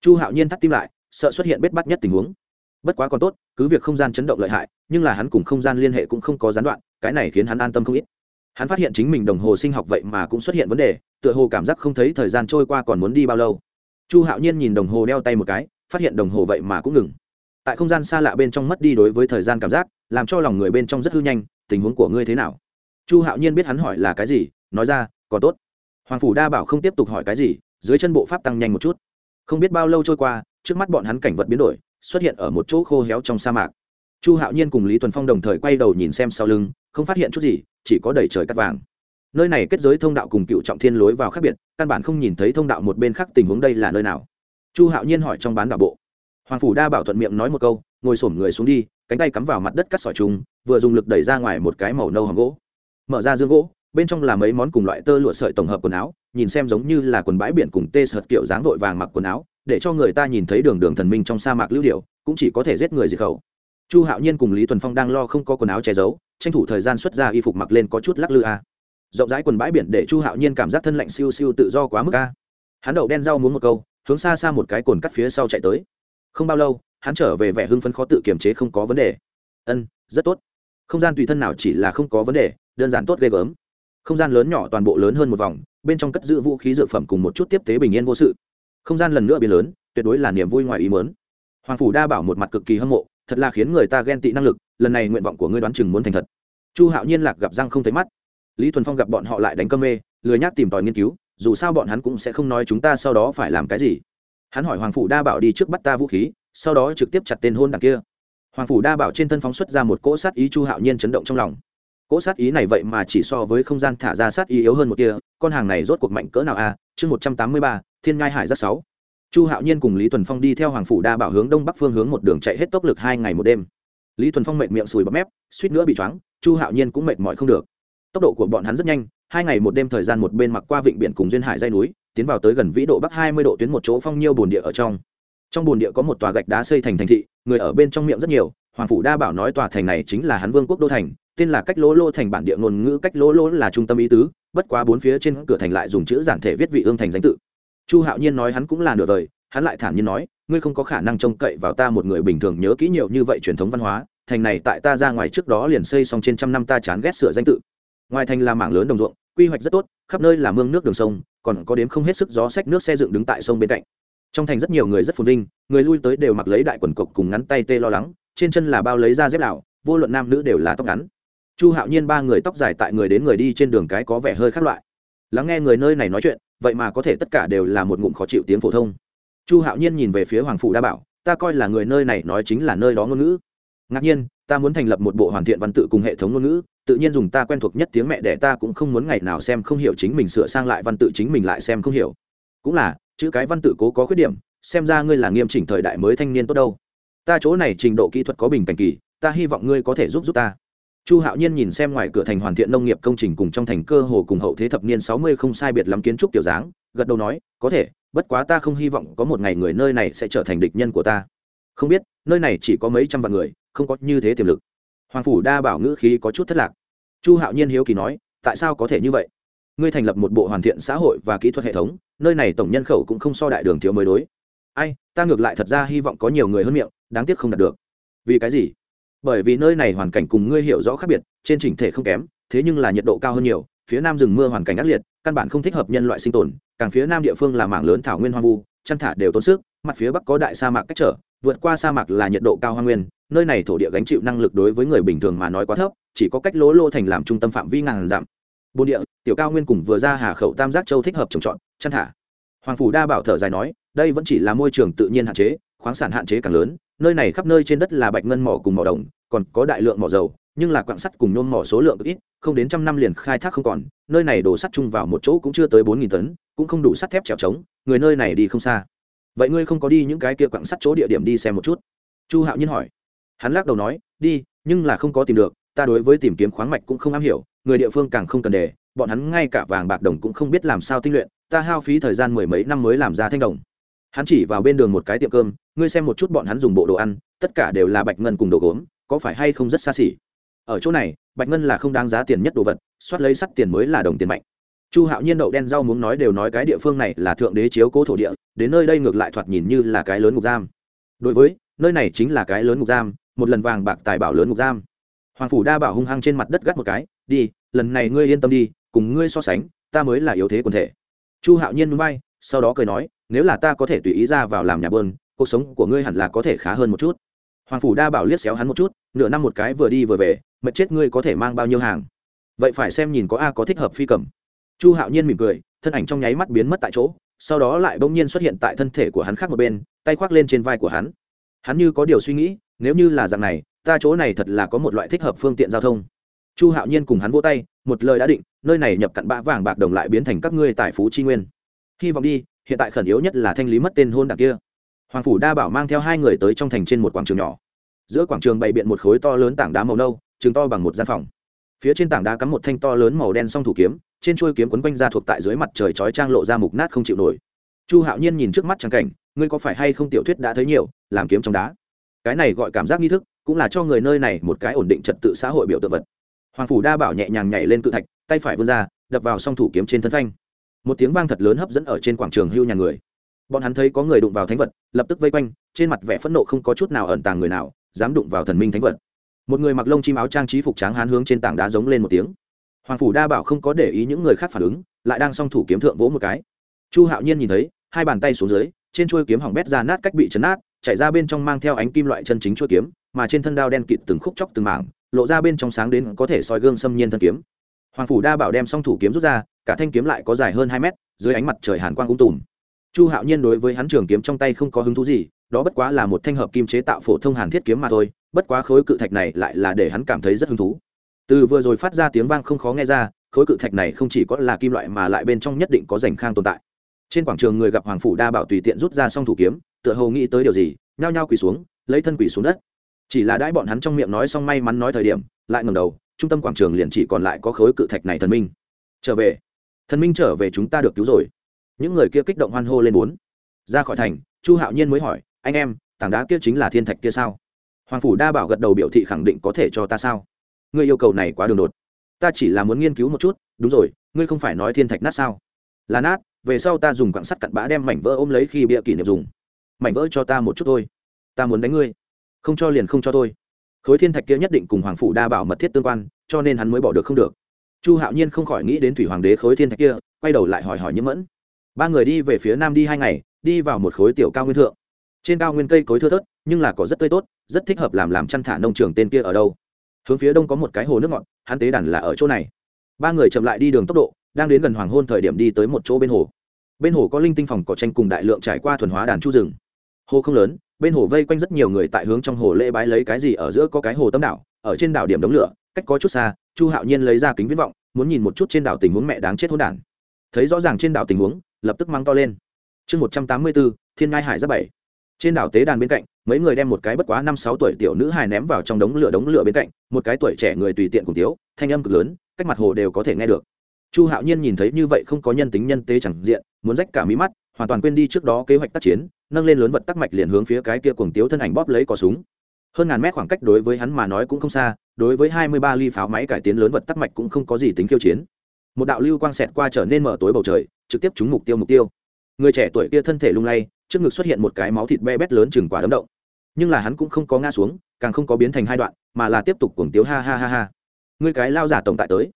Chu hạo nhiên thắt tim lại, sợ xuất hiện bết bắt nhất tình huống. Bất quá còn tốt, cứ việc không gian chấn động lợi hại, nhưng là hắn cùng không gian liên hệ cũng không có gián đoạn cái này khiến hắn an tâm không ít. Hắn phát hiện chính mình đồng hồ sinh học vậy mà cũng xuất hiện vấn đề, tựa hồ cảm giác không thấy thời gian trôi qua còn muốn đi bao lâu. Chu hạo nhiên nhìn đồng hồ đeo tay một cái, phát hiện đồng hồ vậy mà cũng ngừng. Tại không gian xa lạ bên trong mất đi đối với thời gian cảm giác, làm cho lòng người bên trong rất hư nhanh, tình huống của ngươi thế nào? Chu hạo nhiên biết hắn hỏi là cái gì, nói ra, còn tốt. Hoàng phủ đa bảo không tiếp tục hỏi cái gì, dưới chân bộ pháp tăng nhanh một chút. Không biết bao lâu trôi qua, trước mắt bọn hắn cảnh vật biến đổi, xuất hiện ở một chỗ khô héo trong sa mạc. Chu hạo nhiên cùng lý tuần phong đồng thời quay đầu nhìn xem sau lưng không phát hiện chút gì, chỉ có đầy trời cắt vàng. Nơi này kết giới thông đạo cùng cựu trọng thiên lối vào khác biệt, căn bản không nhìn thấy thông đạo một bên khác tình huống đây là nơi nào. Chu hạo nhiên hỏi trong bán đảo bộ. Hoàng phủ đa bảo thuận miệng nói một câu, ngồi xổm người xuống đi, cánh tay cắm vào mặt đất cắt sỏi trùng, vừa dùng lực đẩy ra ngoài một cái màu nâu hòm gỗ. Mở ra dương gỗ, bên trong là mấy món cùng loại tơ lụa sợi tổng hợp quần áo, nhìn xem giống như là quần bãi biển cùng tê sợt kiểu dáng vội vàng mặc quần áo, để cho người ta nhìn thấy đường đường thần minh trong sa mạc lưu điệu, cũng chỉ có thể giết người diệt khẩu chu hạo nhiên cùng lý tuần phong đang lo không có quần áo che giấu, tranh thủ thời gian xuất ra y phục mặc lên có chút lắc lư a. Rộng rãi quần bãi biển để chu hạo nhiên cảm giác thân lạnh siêu siêu tự do quá mức a. Hắn đậu đen rau muốn một câu, hướng xa xa một cái cồn cắt phía sau chạy tới. Không bao lâu, hắn trở về vẻ hưng phấn khó tự kiềm chế không có vấn đề. Ân, rất tốt. Không gian tùy thân nào chỉ là không có vấn đề, đơn giản tốt ghê gớm. Không gian lớn nhỏ toàn bộ lớn hơn một vòng, bên trong cất giữ vũ khí dược phẩm cùng một chút tiếp tế bình yên vô sự. Không gian lần nữa biến lớn, tuyệt đối là niềm vui ngoài ý mớn hoàng phủ đa bảo một mặt cực kỳ hâm mộ thật là khiến người ta ghen tị năng lực, lần này nguyện vọng của ngươi đoán chừng muốn thành thật. Chu hạo nhiên lạc gặp răng không thấy mắt. Lý thuần phong gặp bọn họ lại đánh cơm mê, lười nhác tìm tòi nghiên cứu, dù sao bọn hắn cũng sẽ không nói chúng ta sau đó phải làm cái gì. Hắn hỏi hoàng phủ đa bảo đi trước bắt ta vũ khí, sau đó trực tiếp chặt tên hôn đằng kia. Hoàng phủ đa bảo trên thân phóng xuất ra một cỗ sát ý chu hạo nhiên chấn động trong lòng. Cỗ sát ý này vậy mà chỉ so với không gian thả ra sát ý yếu hơn một kia con hàng này rốt cuộc mạnh cỡ nào a? Chương một trăm tám mươi ba, thiên ngai hải giác sáu chu hạo nhiên cùng lý Thuần phong đi theo hoàng phủ đa bảo hướng đông bắc phương hướng một đường chạy hết tốc lực hai ngày một đêm. Lý Thuần phong mệt miệng sùi bắp mép, suýt nữa bị choáng, chu hạo nhiên cũng mệt mỏi không được. Tốc độ của bọn hắn rất nhanh, hai ngày một đêm thời gian một bên mặc qua vịnh biển cùng duyên hải dây núi, tiến vào tới gần vĩ độ bắc hai mươi độ tuyến một chỗ phong nhiêu bồn địa ở trong. Trong bồn địa có một tòa gạch đá xây thành thành thị, người ở bên trong miệng rất nhiều, hoàng phủ đa bảo nói tòa thành này chính là hắn vương quốc đô thành, tên là cách lỗ lô thành bản địa ngôn ngữ cách lỗ lô là trung tâm ý tứ, bất quá bốn phía trên cửa thành lại dùng chữ giản thể viết vị ương thành danh tự chu hạo nhiên nói hắn cũng là nửa vời, hắn lại thản nhiên nói, ngươi không có khả năng trông cậy vào ta một người bình thường nhớ kỹ nhiều như vậy truyền thống văn hóa, thành này tại ta ra ngoài trước đó liền xây xong trên trăm năm ta chán ghét sửa danh tự. Ngoài thành là mảng lớn đồng ruộng, quy hoạch rất tốt, khắp nơi là mương nước đường sông, còn có đếm không hết sức gió sách nước xe dựng đứng tại sông bên cạnh. Trong thành rất nhiều người rất phồn vinh, người lui tới đều mặc lấy đại quần cộc cùng ngắn tay tê lo lắng, trên chân là bao lấy da dép lạo vô luận nam nữ đều là tóc ngắn. Chu hạo nhiên ba người tóc dài tại người đến người đi trên đường cái có vẻ hơi khác loại. Lắng nghe người nơi này nói chuyện vậy mà có thể tất cả đều là một ngụm khó chịu tiếng phổ thông. Chu hạo nhiên nhìn về phía hoàng phủ đa bảo, ta coi là người nơi này nói chính là nơi đó ngôn ngữ. Ngạc nhiên, ta muốn thành lập một bộ hoàn thiện văn tự cùng hệ thống ngôn ngữ, tự nhiên dùng ta quen thuộc nhất tiếng mẹ để ta cũng không muốn ngày nào xem không hiểu chính mình sửa sang lại văn tự chính mình lại xem không hiểu. Cũng là, chữ cái văn tự cố có khuyết điểm, xem ra ngươi là nghiêm chỉnh thời đại mới thanh niên tốt đâu. Ta chỗ này trình độ kỹ thuật có bình cảnh kỳ, ta hy vọng ngươi có thể giúp giúp ta chu hạo nhiên nhìn xem ngoài cửa thành hoàn thiện nông nghiệp công trình cùng trong thành cơ hồ cùng hậu thế thập niên sáu mươi không sai biệt lắm kiến trúc kiểu dáng, gật đầu nói, có thể, bất quá ta không hy vọng có một ngày người nơi này sẽ trở thành địch nhân của ta. Không biết, nơi này chỉ có mấy trăm vạn người, không có như thế tiềm lực. Hoàng phủ đa bảo ngữ khí có chút thất lạc. Chu hạo nhiên hiếu kỳ nói, tại sao có thể như vậy? Ngươi thành lập một bộ hoàn thiện xã hội và kỹ thuật hệ thống, nơi này tổng nhân khẩu cũng không so đại đường thiếu mới đối. Ai, ta ngược lại thật ra hy vọng có nhiều người hơn miệng, đáng tiếc không đạt được. Vì cái gì? Bởi vì nơi này hoàn cảnh cùng ngươi hiểu rõ khác biệt, trên chỉnh thể không kém, thế nhưng là nhiệt độ cao hơn nhiều, phía nam rừng mưa hoàn cảnh ác liệt, căn bản không thích hợp nhân loại sinh tồn, càng phía nam địa phương là mảng lớn thảo nguyên hoang vu, chăn thả đều tốn sức, mặt phía bắc có đại sa mạc cách trở, vượt qua sa mạc là nhiệt độ cao hoang nguyên, nơi này thổ địa gánh chịu năng lực đối với người bình thường mà nói quá thấp, chỉ có cách lỗ lô thành làm trung tâm phạm vi ngàn dặm. Bồn địa, tiểu cao nguyên cùng vừa ra hà khẩu tam giác châu thích hợp trồng trọt, chăn thả. Hoàng phủ đa bảo thở dài nói, đây vẫn chỉ là môi trường tự nhiên hạn chế, khoáng sản hạn chế càng lớn nơi này khắp nơi trên đất là bạch ngân mỏ cùng mỏ đồng, còn có đại lượng mỏ dầu, nhưng là quạng sắt cùng nhôm mỏ số lượng ít, không đến trăm năm liền khai thác không còn, nơi này đổ sắt chung vào một chỗ cũng chưa tới bốn nghìn tấn, cũng không đủ sắt thép trèo trống người nơi này đi không xa. Vậy ngươi không có đi những cái kia quạng sắt chỗ địa điểm đi xem một chút? Chu hạo nhiên hỏi. Hắn lắc đầu nói, đi, nhưng là không có tìm được, ta đối với tìm kiếm khoáng mạch cũng không am hiểu, người địa phương càng không cần đề, bọn hắn ngay cả vàng bạc đồng cũng không biết làm sao tinh luyện, ta hao phí thời gian mười mấy năm mới làm ra thanh đồng hắn chỉ vào bên đường một cái tiệm cơm, ngươi xem một chút bọn hắn dùng bộ đồ ăn, tất cả đều là bạch ngân cùng đồ gốm, có phải hay không rất xa xỉ? Ở chỗ này, bạch ngân là không đáng giá tiền nhất đồ vật, soát lấy sắt tiền mới là đồng tiền mạnh. Chu hạo nhiên đậu đen rau muốn nói đều nói cái địa phương này là thượng đế chiếu cố thổ địa, đến nơi đây ngược lại thoạt nhìn như là cái lớn ngục giam. Đối với, nơi này chính là cái lớn ngục giam, một lần vàng bạc tài bảo lớn ngục giam. Hoàng phủ đa bảo hung hăng trên mặt đất gắt một cái, đi, lần này ngươi yên tâm đi, cùng ngươi so sánh, ta mới là yếu thế quần thể. Chu hạo nhiên núi bay sau đó cười nói nếu là ta có thể tùy ý ra vào làm nhà bơn, cuộc sống của ngươi hẳn là có thể khá hơn một chút. Hoàng phủ đa bảo liếc xéo hắn một chút, nửa năm một cái vừa đi vừa về mệt chết ngươi có thể mang bao nhiêu hàng? Vậy phải xem nhìn có a có thích hợp phi cầm. Chu hạo nhiên mỉm cười, thân ảnh trong nháy mắt biến mất tại chỗ, sau đó lại bỗng nhiên xuất hiện tại thân thể của hắn khác một bên, tay khoác lên trên vai của hắn. Hắn như có điều suy nghĩ, nếu như là dạng này, ta chỗ này thật là có một loại thích hợp phương tiện giao thông. Chu hạo nhiên cùng hắn vỗ tay, một lời đã định, nơi này nhập cặn bã vàng bạc đồng lại biến thành các ngươi tài phú tri nguyên. Hy vọng đi hiện tại khẩn yếu nhất là thanh lý mất tên hôn đặc kia. Hoàng phủ đa bảo mang theo hai người tới trong thành trên một quảng trường nhỏ. Giữa quảng trường bày biện một khối to lớn tảng đá màu nâu chừng to bằng một gian phòng. Phía trên tảng đá cắm một thanh to lớn màu đen song thủ kiếm, trên chuôi kiếm quấn quanh ra thuộc tại dưới mặt trời chói trang lộ ra mục nát không chịu nổi. Chu hạo nhiên nhìn trước mắt trắng cảnh, ngươi có phải hay không tiểu thuyết đã thấy nhiều, làm kiếm trong đá? Cái này gọi cảm giác nghi thức, cũng là cho người nơi này một cái ổn định trật tự xã hội biểu tượng vật. Hoàng phủ đa bảo nhẹ nhàng nhảy lên cự thạch, tay phải vươn ra, đập vào song thủ kiếm trên thân phanh một tiếng vang thật lớn hấp dẫn ở trên quảng trường hưu nhà người. Bọn hắn thấy có người đụng vào thánh vật, lập tức vây quanh, trên mặt vẻ phẫn nộ không có chút nào ẩn tàng người nào, dám đụng vào thần minh thánh vật. Một người mặc lông chim áo trang trí phục tráng hán hướng trên tảng đá giống lên một tiếng. Hoàng phủ đa bảo không có để ý những người khác phản ứng, lại đang song thủ kiếm thượng vỗ một cái. Chu hạo nhiên nhìn thấy, hai bàn tay xuống dưới, trên chuôi kiếm hỏng bét ra nát cách bị chấn nát, chạy ra bên trong mang theo ánh kim loại chân chính chuôi kiếm, mà trên thân đao đen kịt từng khúc chóc từng mảng, lộ ra bên trong sáng đến có thể soi gương xâm nhiên thân kiếm. Hoàng phủ đa bảo đem song thủ kiếm rút ra cả thanh kiếm lại có dài hơn hai mét, dưới ánh mặt trời hàn quang ung tùm. Chu hạo nhiên đối với hắn trường kiếm trong tay không có hứng thú gì, đó bất quá là một thanh hợp kim chế tạo phổ thông hàn thiết kiếm mà thôi, bất quá khối cự thạch này lại là để hắn cảm thấy rất hứng thú. Từ vừa rồi phát ra tiếng vang không khó nghe ra, khối cự thạch này không chỉ có là kim loại mà lại bên trong nhất định có rành khang tồn tại. Trên quảng trường người gặp hoàng phủ đa bảo tùy tiện rút ra xong thủ kiếm, tựa hồ nghĩ tới điều gì, nhao nhao quỳ xuống, lấy thân quỳ xuống đất. Chỉ là đãi bọn hắn trong miệng nói xong may mắn nói thời điểm, lại ngầm đầu, trung tâm quảng trường liền chỉ còn lại có khối cự thạch này thần minh. Trở về thần minh trở về chúng ta được cứu rồi. Những người kia kích động hoan hô lên bốn. Ra khỏi thành, chu hạo nhiên mới hỏi, anh em, tảng đá kia chính là thiên thạch kia sao? Hoàng phủ đa bảo gật đầu biểu thị khẳng định có thể cho ta sao? Ngươi yêu cầu này quá đường đột. Ta chỉ là muốn nghiên cứu một chút, đúng rồi, ngươi không phải nói thiên thạch nát sao? Là nát, về sau ta dùng quặng sắt cặn bã đem mảnh vỡ ôm lấy khi bịa kỷ niệm dùng. Mảnh vỡ cho ta một chút thôi. Ta muốn đánh ngươi. Không cho liền không cho tôi khối thiên thạch kia nhất định cùng hoàng phủ đa bảo mật thiết tương quan, cho nên hắn mới bỏ được không được chu hạo nhiên không khỏi nghĩ đến thủy hoàng đế khối thiên thạch kia, quay đầu lại hỏi hỏi nhiễm mẫn. Ba người đi về phía nam đi hai ngày, đi vào một khối tiểu cao nguyên thượng. Trên cao nguyên cây cối thưa thớt, nhưng là có rất tươi tốt, rất thích hợp làm làm chăn thả nông trường tên kia ở đâu. Hướng phía đông có một cái hồ nước ngọt, hắn tế đàn là ở chỗ này. Ba người chậm lại đi đường tốc độ, đang đến gần hoàng hôn thời điểm đi tới một chỗ bên hồ. Bên hồ có linh tinh phòng cỏ tranh cùng đại lượng trải qua thuần hóa đàn chu rừng. Hồ không lớn, bên hồ vây quanh rất nhiều người tại hướng trong hồ lễ bái lấy cái gì ở giữa có cái hồ tâm đảo, ở trên đảo điểm đống lửa, cách có chút xa chu hạo nhiên lấy ra kính viễn vọng, muốn nhìn một chút trên đảo tình huống mẹ đáng chết hôn đản. Thấy rõ ràng trên đảo tình huống, lập tức mang to lên. Chương một trăm tám mươi bốn, thiên ngai hải giáp bảy. Trên đảo tế đàn bên cạnh, mấy người đem một cái bất quá năm sáu tuổi tiểu nữ hài ném vào trong đống lửa đống lửa bên cạnh, một cái tuổi trẻ người tùy tiện cùng tiếu thanh âm cực lớn, cách mặt hồ đều có thể nghe được. Chu hạo nhiên nhìn thấy như vậy không có nhân tính nhân tế chẳng diện, muốn rách cả mí mắt, hoàn toàn quên đi trước đó kế hoạch tác chiến, nâng lên lớn vật tắc mạch liền hướng phía cái kia cuồng tiếu thân ảnh bóp lấy cò súng hơn ngàn mét khoảng cách đối với hắn mà nói cũng không xa, đối với hai mươi ba ly pháo máy cải tiến lớn vật tắc mạch cũng không có gì tính khiêu chiến. Một đạo lưu quang xẹt qua trở nên mở tối bầu trời, trực tiếp trúng mục tiêu mục tiêu. Người trẻ tuổi kia thân thể lung lay, trước ngực xuất hiện một cái máu thịt be bét lớn chừng quả đấm động. Nhưng là hắn cũng không có ngã xuống, càng không có biến thành hai đoạn, mà là tiếp tục cuồng tiếu ha ha ha ha. Ngươi cái lao giả tổng tại tới.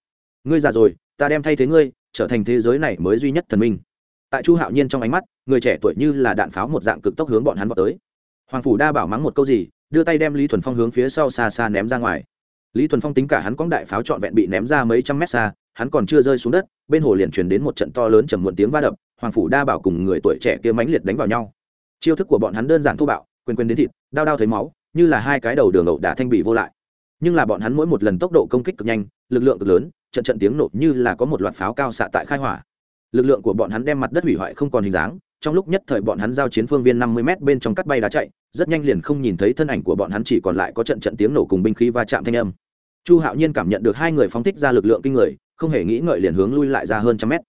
Ngươi già rồi, ta đem thay thế ngươi, trở thành thế giới này mới duy nhất thần minh. Tại chu hạo nhiên trong ánh mắt, người trẻ tuổi như là đạn pháo một dạng cực tốc hướng bọn hắn vào tới. Hoàng phủ đa bảo mắng một câu gì đưa tay đem lý thuần phong hướng phía sau xa xa ném ra ngoài. Lý thuần phong tính cả hắn cóng đại pháo trọn vẹn bị ném ra mấy trăm mét xa, hắn còn chưa rơi xuống đất, bên hồ liền truyền đến một trận to lớn trầm muộn tiếng va đập, hoàng phủ đa bảo cùng người tuổi trẻ kia mãnh liệt đánh vào nhau. Chiêu thức của bọn hắn đơn giản thô bạo quên quên đến thịt đau đau thấy máu, như là hai cái đầu đường ẩu đả thanh bị vô lại. Nhưng là bọn hắn mỗi một lần tốc độ công kích cực nhanh, lực lượng cực lớn, trận trận tiếng nổ như là có một loạt pháo cao xạ tại khai hỏa. Lực lượng của bọn hắn đem mặt đất hủy hoại không còn hình dáng trong lúc nhất thời bọn hắn giao chiến phương viên năm mươi m bên trong cắt bay đá chạy, rất nhanh liền không nhìn thấy thân ảnh của bọn hắn, chỉ còn lại có trận trận tiếng nổ cùng binh khí va chạm thanh âm. Chu hạo nhiên cảm nhận được hai người phóng thích ra lực lượng kinh người, không hề nghĩ ngợi liền hướng lui lại ra hơn trăm mét.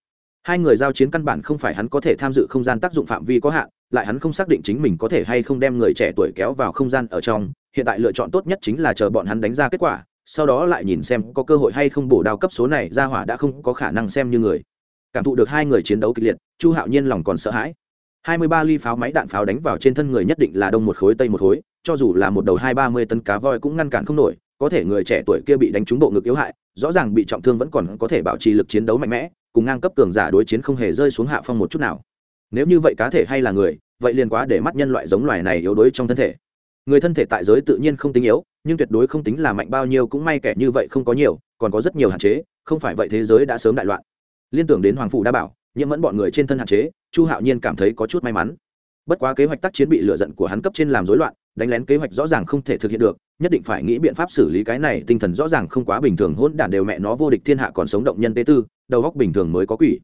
Hai người giao chiến căn bản không phải hắn có thể tham dự không gian tác dụng phạm vi có hạn, lại hắn không xác định chính mình có thể hay không đem người trẻ tuổi kéo vào không gian ở trong, hiện tại lựa chọn tốt nhất chính là chờ bọn hắn đánh ra kết quả, sau đó lại nhìn xem có cơ hội hay không bổ đao cấp số này ra hỏa đã không có khả năng xem như người. Cảm thụ được hai người chiến đấu kịch liệt, chu hạo nhiên lòng còn sợ hãi hai mươi ba ly pháo máy đạn pháo đánh vào trên thân người nhất định là đông một khối, tây một khối, cho dù là một đầu hai ba mươi tấn cá voi cũng ngăn cản không nổi, có thể người trẻ tuổi kia bị đánh trúng bộ ngực yếu hại, rõ ràng bị trọng thương vẫn còn có thể bảo trì lực chiến đấu mạnh mẽ, cùng ngang cấp cường giả đối chiến không hề rơi xuống hạ phong một chút nào. Nếu như vậy cá thể hay là người, vậy liền quá để mắt nhân loại giống loài này yếu đuối trong thân thể. Người thân thể tại giới tự nhiên không tính yếu, nhưng tuyệt đối không tính là mạnh bao nhiêu cũng may kẻ như vậy không có nhiều, còn có rất nhiều hạn chế, không phải vậy thế giới đã sớm đại loạn. Liên tưởng đến hoàng phủ đa bảo, nhiễm mẫn bọn người trên thân hạn chế chu hạo nhiên cảm thấy có chút may mắn. Bất quá kế hoạch tác chiến bị lựa giận của hắn cấp trên làm rối loạn, đánh lén kế hoạch rõ ràng không thể thực hiện được, nhất định phải nghĩ biện pháp xử lý cái này, tinh thần rõ ràng không quá bình thường hôn đản đều mẹ nó vô địch thiên hạ còn sống động nhân tế tư, đầu góc bình thường mới có quỷ.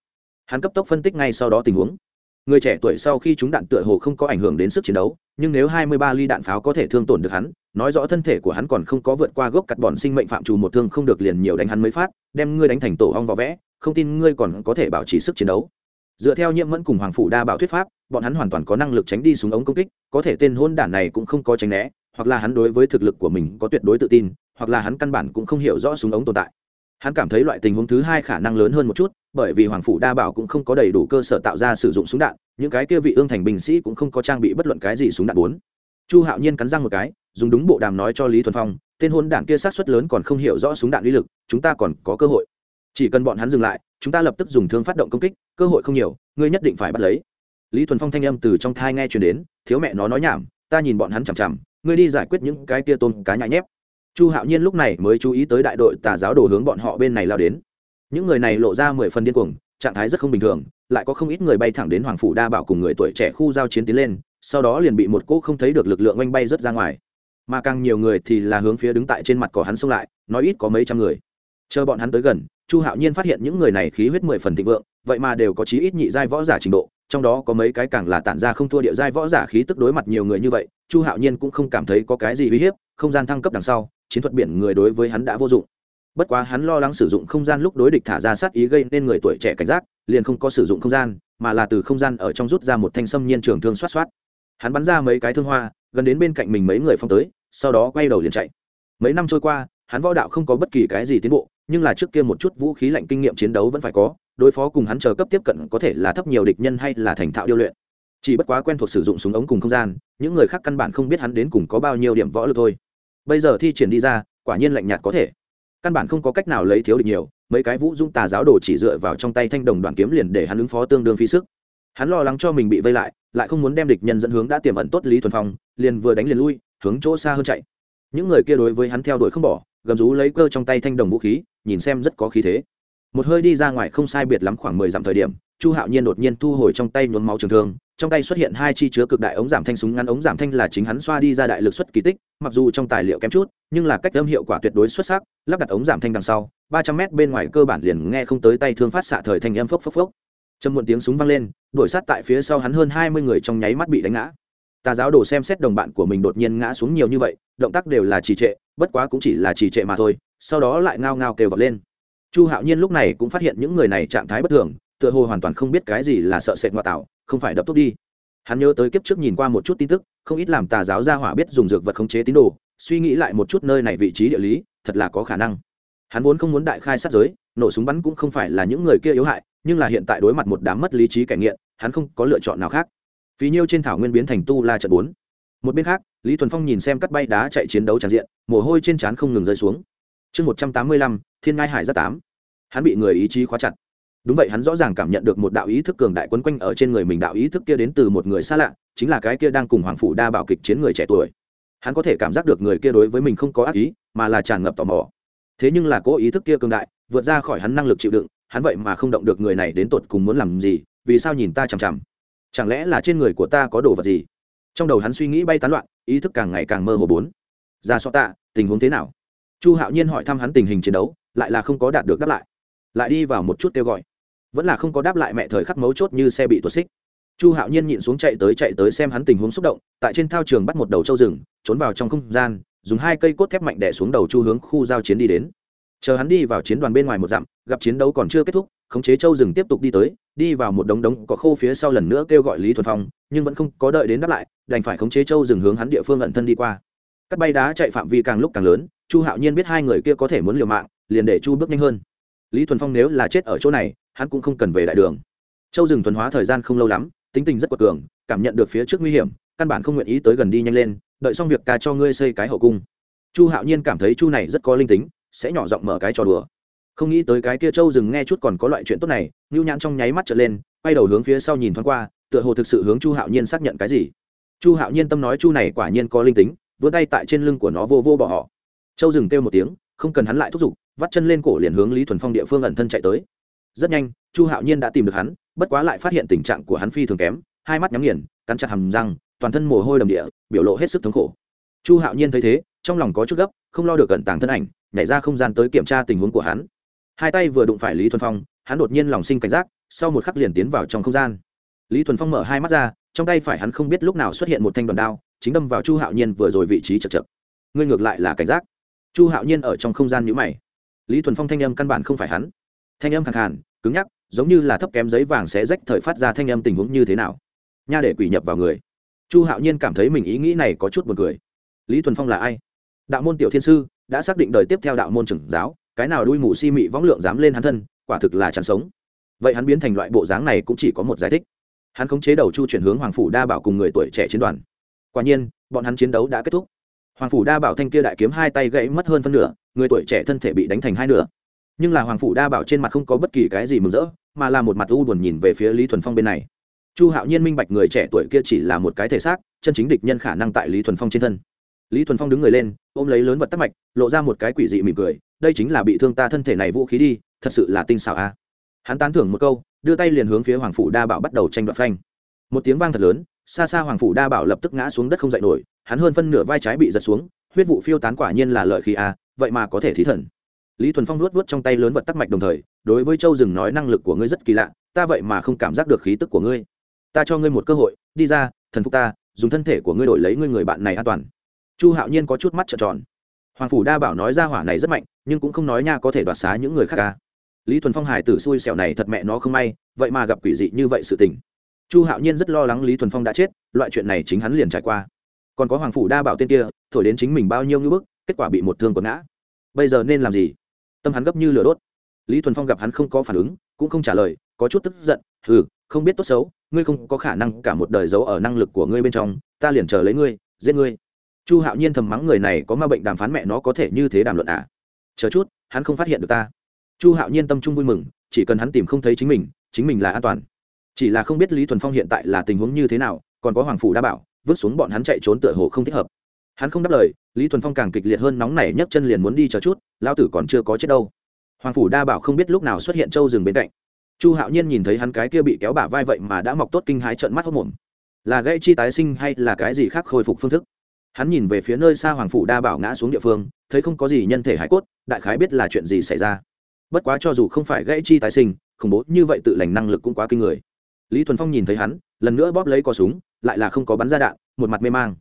Hắn cấp tốc phân tích ngay sau đó tình huống. Người trẻ tuổi sau khi chúng đạn tựa hồ không có ảnh hưởng đến sức chiến đấu, nhưng nếu 23 ly đạn pháo có thể thương tổn được hắn, nói rõ thân thể của hắn còn không có vượt qua gốc cắt bọn sinh mệnh phạm trù một thương không được liền nhiều đánh hắn mới phát, đem ngươi đánh thành tổ ong vào vẽ, không tin ngươi còn có thể bảo trì sức chiến đấu dựa theo nhiễm mẫn cùng hoàng phủ đa bảo thuyết pháp, bọn hắn hoàn toàn có năng lực tránh đi súng ống công kích, có thể tên hôn đản này cũng không có tránh né, hoặc là hắn đối với thực lực của mình có tuyệt đối tự tin, hoặc là hắn căn bản cũng không hiểu rõ súng ống tồn tại. Hắn cảm thấy loại tình huống thứ hai khả năng lớn hơn một chút, bởi vì hoàng phủ đa bảo cũng không có đầy đủ cơ sở tạo ra sử dụng súng đạn, những cái kia vị ương thành binh sĩ cũng không có trang bị bất luận cái gì súng đạn bốn. Chu hạo nhiên cắn răng một cái, dùng đúng bộ đàm nói cho lý thuần phong, tên hôn đảng kia sát xuất lớn còn không hiểu rõ súng đạn uy lực, chúng ta còn có cơ hội chỉ cần bọn hắn dừng lại, chúng ta lập tức dùng thương phát động công kích, cơ hội không nhiều, ngươi nhất định phải bắt lấy. Lý thuần phong thanh âm từ trong thai nghe chuyển đến, thiếu mẹ nó nói nhảm, ta nhìn bọn hắn chằm chằm, ngươi đi giải quyết những cái tia tôn cá nhãi nhép. Chu hạo nhiên lúc này mới chú ý tới đại đội tà giáo đồ hướng bọn họ bên này lao đến. Những người này lộ ra mười phần điên cuồng, trạng thái rất không bình thường, lại có không ít người bay thẳng đến hoàng phủ đa bảo cùng người tuổi trẻ khu giao chiến tiến lên, sau đó liền bị một cỗ không thấy được lực lượng oanh bay rớt ra ngoài. Mà càng nhiều người thì là hướng phía đứng tại trên mặt cỏ hắn xông lại, nói ít có mấy trăm người. Chờ bọn hắn tới gần chu hạo nhiên phát hiện những người này khí huyết mười phần thịnh vượng, vậy mà đều có chí ít nhị giai võ giả trình độ, trong đó có mấy cái càng là tản ra không thua địa giai võ giả khí tức đối mặt nhiều người như vậy, chu hạo nhiên cũng không cảm thấy có cái gì uy hiếp, không gian thăng cấp đằng sau, chiến thuật biển người đối với hắn đã vô dụng. Bất quá hắn lo lắng sử dụng không gian lúc đối địch thả ra sát ý gây nên người tuổi trẻ cảnh giác, liền không có sử dụng không gian, mà là từ không gian ở trong rút ra một thanh sâm nhiên trường thương xoát xoát. Hắn bắn ra mấy cái thương hoa, gần đến bên cạnh mình mấy người phong tới, sau đó quay đầu liền chạy. Mấy năm trôi qua, hắn võ đạo không có bất kỳ cái gì tiến bộ nhưng là trước kia một chút vũ khí lạnh kinh nghiệm chiến đấu vẫn phải có, đối phó cùng hắn chờ cấp tiếp cận có thể là thấp nhiều địch nhân hay là thành thạo điêu luyện. Chỉ bất quá quen thuộc sử dụng súng ống cùng không gian, những người khác căn bản không biết hắn đến cùng có bao nhiêu điểm võ lực thôi. Bây giờ thi triển đi ra, quả nhiên lạnh nhạt có thể. Căn bản không có cách nào lấy thiếu địch nhiều, mấy cái vũ dung tà giáo đồ chỉ dựa vào trong tay thanh đồng đoàn kiếm liền để hắn ứng phó tương đương phí sức. Hắn lo lắng cho mình bị vây lại lại không muốn đem địch nhân dẫn hướng đã tiềm ẩn tốt lý thuần phong, liền vừa đánh liền lui, hướng chỗ xa hơn chạy. Những người kia đối với hắn theo đuổi không bỏ gầm rú lấy cơ trong tay thanh đồng vũ khí, nhìn xem rất có khí thế. Một hơi đi ra ngoài không sai biệt lắm khoảng mười dặm thời điểm, chu hạo nhiên đột nhiên thu hồi trong tay nhuốm máu trường thương, trong tay xuất hiện hai chi chứa cực đại ống giảm thanh súng ngắn ống giảm thanh là chính hắn xoa đi ra đại lực xuất kỳ tích, mặc dù trong tài liệu kém chút, nhưng là cách âm hiệu quả tuyệt đối xuất sắc, lắp đặt ống giảm thanh đằng sau, ba trăm mét bên ngoài cơ bản liền nghe không tới tay thương phát xạ thời thanh âm phốc phốc phốc. Châm muộn tiếng súng vang lên, đuổi sát tại phía sau hắn hơn hai mươi người trong nháy mắt bị đánh ngã tà giáo đồ xem xét đồng bạn của mình đột nhiên ngã xuống nhiều như vậy, động tác đều là trì trệ, bất quá cũng chỉ là trì trệ mà thôi, sau đó lại ngao ngao kêu vật lên. Chu hạo nhiên lúc này cũng phát hiện những người này trạng thái bất thường, tựa hồ hoàn toàn không biết cái gì là sợ sệt ngoại tạo, không phải đập tốt đi. Hắn nhớ tới kiếp trước nhìn qua một chút tin tức, không ít làm tà giáo gia hỏa biết dùng dược vật khống chế tín đồ, suy nghĩ lại một chút nơi này vị trí địa lý, thật là có khả năng. Hắn vốn không muốn đại khai sát giới, nổ súng bắn cũng không phải là những người kia yếu hại, nhưng là hiện tại đối mặt một đám mất lý trí kẻ nghiện, hắn không có lựa chọn nào khác phí nhiêu trên thảo nguyên biến thành tu la trận bốn. Một bên khác, lý thuần phong nhìn xem cắt bay đá chạy chiến đấu tràn diện, mồ hôi trên trán không ngừng rơi xuống. Chương một trăm tám mươi lăm, thiên ngai hải ra tám. Hắn bị người ý chí khóa chặt. Đúng vậy, hắn rõ ràng cảm nhận được một đạo ý thức cường đại quấn quanh ở trên người mình, đạo ý thức kia đến từ một người xa lạ, chính là cái kia đang cùng hoàng phủ đa bảo kịch chiến người trẻ tuổi. Hắn có thể cảm giác được người kia đối với mình không có ác ý, mà là tràn ngập tò mò. Thế nhưng là cố ý thức kia cường đại, vượt ra khỏi hắn năng lực chịu đựng, hắn vậy mà không động được người này đến tột cùng muốn làm gì, vì sao nhìn ta chằm chằm? Chẳng lẽ là trên người của ta có đồ vật gì? Trong đầu hắn suy nghĩ bay tán loạn, ý thức càng ngày càng mơ hồ bốn. Ra so tạ, tình huống thế nào? Chu hạo nhiên hỏi thăm hắn tình hình chiến đấu, lại là không có đạt được đáp lại. Lại đi vào một chút kêu gọi. Vẫn là không có đáp lại mẹ thời khắc mấu chốt như xe bị tuột xích. Chu hạo nhiên nhịn xuống chạy tới chạy tới xem hắn tình huống xúc động, tại trên thao trường bắt một đầu trâu rừng, trốn vào trong không gian, dùng hai cây cốt thép mạnh đẻ xuống đầu chu hướng khu giao chiến đi đến. Chờ hắn đi vào chiến đoàn bên ngoài một dặm, gặp chiến đấu còn chưa kết thúc khống chế châu rừng tiếp tục đi tới, đi vào một đống đống có khô phía sau lần nữa kêu gọi lý thuần phong, nhưng vẫn không có đợi đến đáp lại, đành phải khống chế châu rừng hướng hắn địa phương ẩn thân đi qua. Cắt bay đá chạy phạm vi càng lúc càng lớn, chu hạo nhiên biết hai người kia có thể muốn liều mạng, liền để chu bước nhanh hơn. Lý thuần phong nếu là chết ở chỗ này, hắn cũng không cần về đại đường. Châu rừng thuần hóa thời gian không lâu lắm, tính tình rất quật cường, cảm nhận được phía trước nguy hiểm, căn bản không nguyện ý tới gần đi nhanh lên, đợi xong việc ca cho ngươi xây cái hậu cung. Chu hạo nhiên cảm thấy chu này rất có linh tính, sẽ nhỏ giọng mở cái trò đùa không nghĩ tới cái kia châu rừng nghe chút còn có loại chuyện tốt này ngưu nhãn trong nháy mắt trở lên, quay đầu hướng phía sau nhìn thoáng qua, tựa hồ thực sự hướng chu hạo nhiên xác nhận cái gì. Chu hạo nhiên tâm nói chu này quả nhiên có linh tính, vươn tay tại trên lưng của nó vô vô bỏ họ. Châu rừng kêu một tiếng, không cần hắn lại thúc giục, vắt chân lên cổ liền hướng lý thuần phong địa phương ẩn thân chạy tới. Rất nhanh, chu hạo nhiên đã tìm được hắn, bất quá lại phát hiện tình trạng của hắn phi thường kém, hai mắt nhắm nghiền, cắn chặt hầm răng, toàn thân mồ hôi đầm địa, biểu lộ hết sức thống khổ. Chu hạo nhiên thấy thế, trong lòng có chút gấp, không lo được cẩn tàng thân ảnh, nhảy ra không gian tới kiểm tra tình huống của hắn hai tay vừa đụng phải lý thuần phong, hắn đột nhiên lòng sinh cảnh giác, sau một khắc liền tiến vào trong không gian. Lý thuần phong mở hai mắt ra, trong tay phải hắn không biết lúc nào xuất hiện một thanh đoàn đao, chính đâm vào chu hạo nhiên vừa rồi vị trí chật chật. Ngươi ngược lại là cảnh giác. Chu hạo nhiên ở trong không gian nhữ mày. Lý thuần phong thanh âm căn bản không phải hắn. Thanh âm khẳng hẳn cứng nhắc, giống như là thấp kém giấy vàng sẽ rách thời phát ra thanh âm tình huống như thế nào. Nha để quỷ nhập vào người. Chu hạo nhiên cảm thấy mình ý nghĩ này có chút b u ồ n cười. Lý thuần phong là ai? Đạo môn tiểu thiên sư, đã xác định đời tiếp theo đạo môn trưởng giáo cái nào đuôi mù si mị võng lượng dám lên hắn thân, quả thực là chán sống. Vậy hắn biến thành loại bộ dáng này cũng chỉ có một giải thích. Hắn khống chế đầu chu chuyển hướng hoàng phủ đa bảo cùng người tuổi trẻ chiến đoàn. Quả nhiên, bọn hắn chiến đấu đã kết thúc. Hoàng phủ đa bảo thanh kia đại kiếm hai tay gãy mất hơn phân nửa, người tuổi trẻ thân thể bị đánh thành hai nửa. Nhưng là hoàng phủ đa bảo trên mặt không có bất kỳ cái gì mừng rỡ, mà là một mặt u buồn nhìn về phía lý thuần phong bên này. Chu hạo nhiên minh bạch người trẻ tuổi kia chỉ là một cái thể xác, chân chính địch nhân khả năng tại lý thuần phong trên thân. Lý thuần phong đứng người lên, ôm lấy lớn vật tắc mạch, lộ ra một cái quỷ dị mỉm cười đây chính là bị thương ta thân thể này vũ khí đi, thật sự là tinh xảo a. Hắn tán thưởng một câu, đưa tay liền hướng phía hoàng phủ đa bảo bắt đầu tranh đoạt phanh. Một tiếng vang thật lớn, xa xa hoàng phủ đa bảo lập tức ngã xuống đất không dậy nổi, hắn hơn phân nửa vai trái bị giật xuống, huyết vụ phiêu tán quả nhiên là lợi khí a, vậy mà có thể thí thần. Lý thuần phong nuốt vớt trong tay lớn vật tắc mạch đồng thời, đối với châu rừng nói năng lực của ngươi rất kỳ lạ, ta vậy mà không cảm giác được khí tức của ngươi. Ta cho ngươi một cơ hội, đi ra, thần phục ta, dùng thân thể của ngươi đổi lấy ngươi người bạn này an toàn. Chu hạo nhiên có chút mắt trợn tròn hoàng phủ đa bảo nói ra hỏa này rất mạnh, nhưng cũng không nói nha có thể đoạt xá những người khác ca lý thuần phong hải tử xui xẻo này thật mẹ nó không may, vậy mà gặp quỷ dị như vậy sự tình. Chu hạo nhiên rất lo lắng lý thuần phong đã chết, loại chuyện này chính hắn liền trải qua. Còn có hoàng phủ đa bảo tên kia, thổi đến chính mình bao nhiêu ngưỡng bức, kết quả bị một thương còn ngã. Bây giờ nên làm gì? Tâm hắn gấp như lửa đốt. Lý thuần phong gặp hắn không có phản ứng, cũng không trả lời, có chút tức giận ừ không biết tốt xấu, ngươi không có khả năng cả một đời giấu ở năng lực của ngươi bên trong, ta liền chờ lấy ngươi, giết ngươi chu hạo nhiên thầm mắng người này có ma bệnh đàm phán mẹ nó có thể như thế đàm luận à? Chờ chút, hắn không phát hiện được ta. Chu hạo nhiên tâm trung vui mừng, chỉ cần hắn tìm không thấy chính mình chính mình là an toàn. Chỉ là không biết lý thuần phong hiện tại là tình huống như thế nào, còn có hoàng phủ đa bảo, vứt xuống bọn hắn chạy trốn tựa hồ không thích hợp. Hắn không đáp lời, lý thuần phong càng kịch liệt hơn nóng nảy nhấc chân liền muốn đi chờ chút lao tử còn chưa có chết đâu. Hoàng phủ đa bảo không biết lúc nào xuất hiện châu rừng bên cạnh. Chu hạo nhiên nhìn thấy hắn cái kia bị kéo bả vai vậy mà đã mọc tốt kinh hái trận mắt hốc mồm. Là gây chi tái sinh hay là cái gì khác khôi phục phương thức? Hắn nhìn về phía nơi xa hoàng phủ đa bảo ngã xuống địa phương, thấy không có gì nhân thể hải cốt, đại khái biết là chuyện gì xảy ra. Bất quá cho dù không phải gãy chi tái sinh, khủng bố như vậy tự lành năng lực cũng quá kinh người. Lý thuần phong nhìn thấy hắn, lần nữa bóp lấy cò súng, lại là không có bắn ra đạn, một mặt mê mang.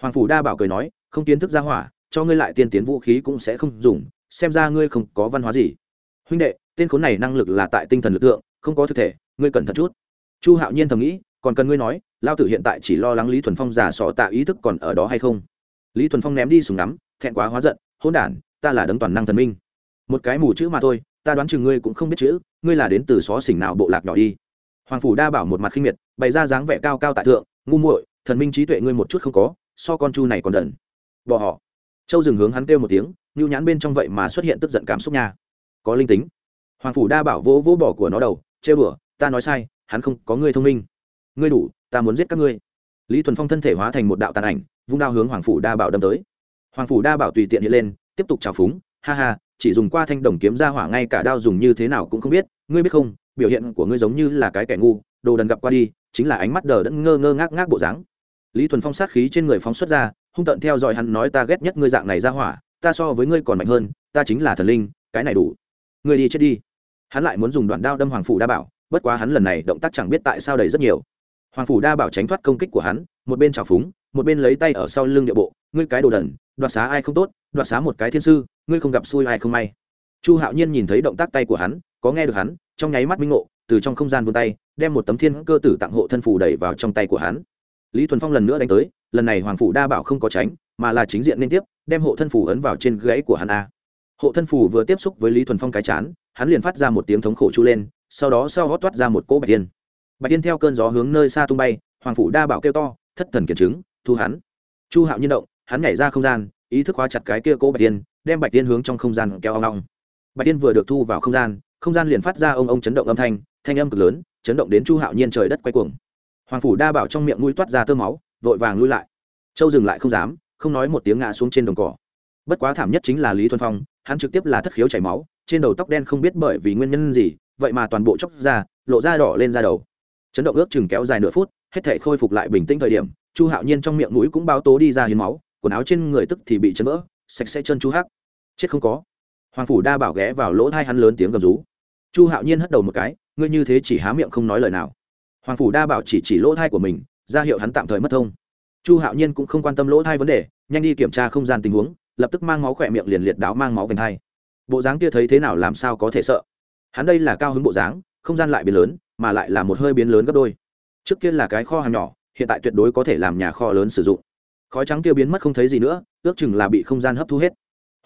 Hoàng phủ đa bảo cười nói, không kiến thức ra hỏa, cho ngươi lại tiên tiến vũ khí cũng sẽ không dùng, xem ra ngươi không có văn hóa gì. Huynh đệ, tên khốn này năng lực là tại tinh thần lực lượng không có thực thể, ngươi cẩn thận chút. Chu hạo nhiên thầm nghĩ, còn cần ngươi nói lao tử hiện tại chỉ lo lắng lý thuần phong giả sọ tạ ý thức còn ở đó hay không? Lý thuần phong ném đi súng ngắm, thẹn quá hóa giận hôn đản, ta là đấng toàn năng thần minh. Một cái mù chữ mà thôi, ta đoán chừng ngươi cũng không biết chữ, ngươi là đến từ xó xỉnh nào bộ lạc nhỏ đi. Hoàng phủ đa bảo một mặt khinh miệt, bày ra dáng vẻ cao cao tại thượng, ngu muội, thần minh trí tuệ ngươi một chút không có, so con chu này còn đần. Bỏ họ. Châu dừng hướng hắn kêu một tiếng, nhu nhãn bên trong vậy mà xuất hiện tức giận cảm xúc nha. Có linh tính. Hoàng phủ đa bảo vỗ vỗ bỏ của nó đầu chê bửa ta nói sai, hắn không có ngươi thông minh. Ngươi đủ ta muốn giết các ngươi. Lý thuần phong thân thể hóa thành một đạo tàn ảnh, vung đao hướng hoàng phủ đa bảo đâm tới. Hoàng phủ đa bảo tùy tiện hiện lên, tiếp tục trào phúng. Ha ha, chỉ dùng qua thanh đồng kiếm ra hỏa ngay cả đao dùng như thế nào cũng không biết. Ngươi biết không, biểu hiện của ngươi giống như là cái kẻ ngu, đồ đần gặp qua đi, chính là ánh mắt đờ đẫn ngơ ngơ ngác ngác bộ dáng. Lý thuần phong sát khí trên người phóng xuất ra, hung tận theo dõi hắn nói ta ghét nhất ngươi dạng này ra hỏa, ta so với ngươi còn mạnh hơn, ta chính là thần linh, cái này đủ. Ngươi đi chết đi. Hắn lại muốn dùng đoạn đao đâm hoàng phủ đa bảo, bất quá hắn lần này động tác chẳng biết tại sao đầy rất nhiều hoàng phủ đa bảo tránh thoát công kích của hắn, một bên trào phúng, một bên lấy tay ở sau lưng địa bộ, ngươi cái đồ đần, đoạt xá ai không tốt, đoạt xá một cái thiên sư, ngươi không gặp xui ai không may. Chu hạo nhiên nhìn thấy động tác tay của hắn, có nghe được hắn, trong nháy mắt minh ngộ, từ trong không gian vươn tay, đem một tấm thiên cơ tử tặng hộ thân phủ đẩy vào trong tay của hắn. Lý thuần phong lần nữa đánh tới, lần này hoàng phủ đa bảo không có tránh, mà là chính diện liên tiếp, đem hộ thân phủ ấn vào trên gãy của hắn a. Hộ thân phủ vừa tiếp xúc với lý thuần phong cái chán, hắn liền phát ra một tiếng thống khổ chu lên, sau đó sau gót toát ra một cỗ bạch tiên bạch tiên theo cơn gió hướng nơi xa tung bay, hoàng phủ đa bảo kêu to, thất thần kiệt chứng, thu hắn. Chu hạo nhiên động, hắn nhảy ra không gian, ý thức hóa chặt cái kia cố bạch tiên đem bạch tiên hướng trong không gian kéo ong ong. Bạch tiên vừa được thu vào không gian không gian liền phát ra ông ông chấn động âm thanh thanh âm cực lớn, chấn động đến chu hạo nhiên trời đất quay cuồng. Hoàng phủ đa bảo trong miệng mũi toát ra tơ máu, vội vàng lui lại. Châu dừng lại không dám, không nói một tiếng ngã xuống trên đồng cỏ. Bất quá thảm nhất chính là lý thuần phong, hắn trực tiếp là thất khiếu chảy máu, trên đầu tóc đen không biết bởi vì nguyên nhân gì, vậy mà toàn bộ chóc ra, lộ da đỏ lên da đầu chấn động ước chừng kéo dài nửa phút, hết thể khôi phục lại bình tĩnh thời điểm, chu hạo nhiên trong miệng mũi cũng báo tố đi ra hiến máu, quần áo trên người tức thì bị chấn vỡ, sạch sẽ chân chu hắc. Chết không có. Hoàng phủ đa bảo ghé vào lỗ thai hắn lớn tiếng gầm rú. Chu hạo nhiên hất đầu một cái, ngươi như thế chỉ há miệng không nói lời nào. Hoàng phủ đa bảo chỉ chỉ lỗ thai của mình, ra hiệu hắn tạm thời mất thông. Chu hạo nhiên cũng không quan tâm lỗ thai vấn đề, nhanh đi kiểm tra không gian tình huống, lập tức mang máu khỏe miệng liền liệt đáo mang máu vành thai. Bộ dáng kia thấy thế nào làm sao có thể sợ? Hắn đây là cao hứng bộ dáng, không gian lại biến lớn mà lại là một hơi biến lớn gấp đôi. Trước kia là cái kho hàng nhỏ, hiện tại tuyệt đối có thể làm nhà kho lớn sử dụng. Khói trắng kia biến mất không thấy gì nữa, ước chừng là bị không gian hấp thu hết.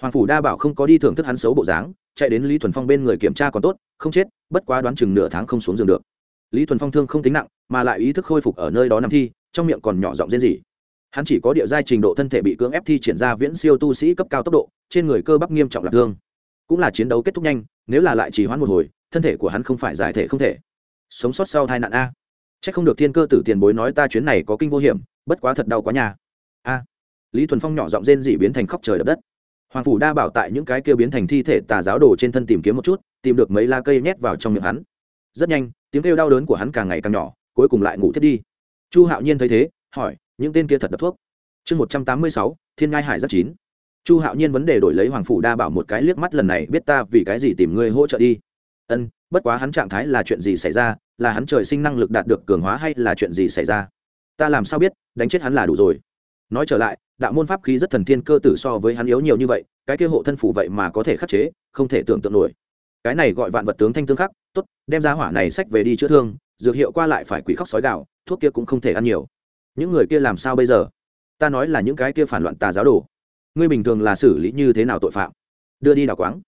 Hoàng phủ đa bảo không có đi thưởng thức hắn xấu bộ dáng, chạy đến lý thuần phong bên người kiểm tra còn tốt, không chết, bất quá đoán chừng nửa tháng không xuống giường được. Lý thuần phong thương không tính nặng, mà lại ý thức khôi phục ở nơi đó nằm thi, trong miệng còn nhỏ giọng rên rỉ. Hắn chỉ có địa giai trình độ thân thể bị cưỡng ép thi triển ra viễn siêu tu sĩ cấp cao tốc độ, trên người cơ bắp nghiêm trọng lạc thương. Cũng là chiến đấu kết thúc nhanh, nếu là lại trì hoãn một hồi, thân thể của hắn không phải giải thể không thể sống sót sau tai nạn a. Chắc không được thiên cơ tử tiền bối nói ta chuyến này có kinh vô hiểm, bất quá thật đau quá nhà a. Lý thuần phong nhỏ giọng rên dị biến thành khóc trời đập đất. Hoàng phủ đa bảo tại những cái kia biến thành thi thể tà giáo đồ trên thân tìm kiếm một chút, tìm được mấy la cây nhét vào trong miệng hắn. Rất nhanh, tiếng kêu đau đớn của hắn càng ngày càng nhỏ, cuối cùng lại ngủ thiết đi. Chu hạo nhiên thấy thế, hỏi, những tên kia thật đập thuốc? Chương một trăm tám mươi sáu, thiên ngai hải rất chín. Chu hạo nhiên vấn đề đổi lấy hoàng phủ đa bảo một cái liếc mắt lần này, biết ta vì cái gì tìm ngươi hỗ trợ đi? Ân bất quá hắn trạng thái là chuyện gì xảy ra, là hắn trời sinh năng lực đạt được cường hóa hay là chuyện gì xảy ra? Ta làm sao biết, đánh chết hắn là đủ rồi. Nói trở lại, đạo môn pháp khí rất thần thiên cơ tử so với hắn yếu nhiều như vậy, cái kia hộ thân phủ vậy mà có thể khắc chế, không thể tưởng tượng nổi. Cái này gọi vạn vật tướng thanh tương khắc, tốt, đem ra hỏa này sách về đi chữa thương, dược hiệu qua lại phải quỷ khóc sói gạo thuốc kia cũng không thể ăn nhiều. Những người kia làm sao bây giờ? Ta nói là những cái kia phản loạn tà giáo đồ. Ngươi bình thường là xử lý như thế nào tội phạm? Đưa đi đào quáng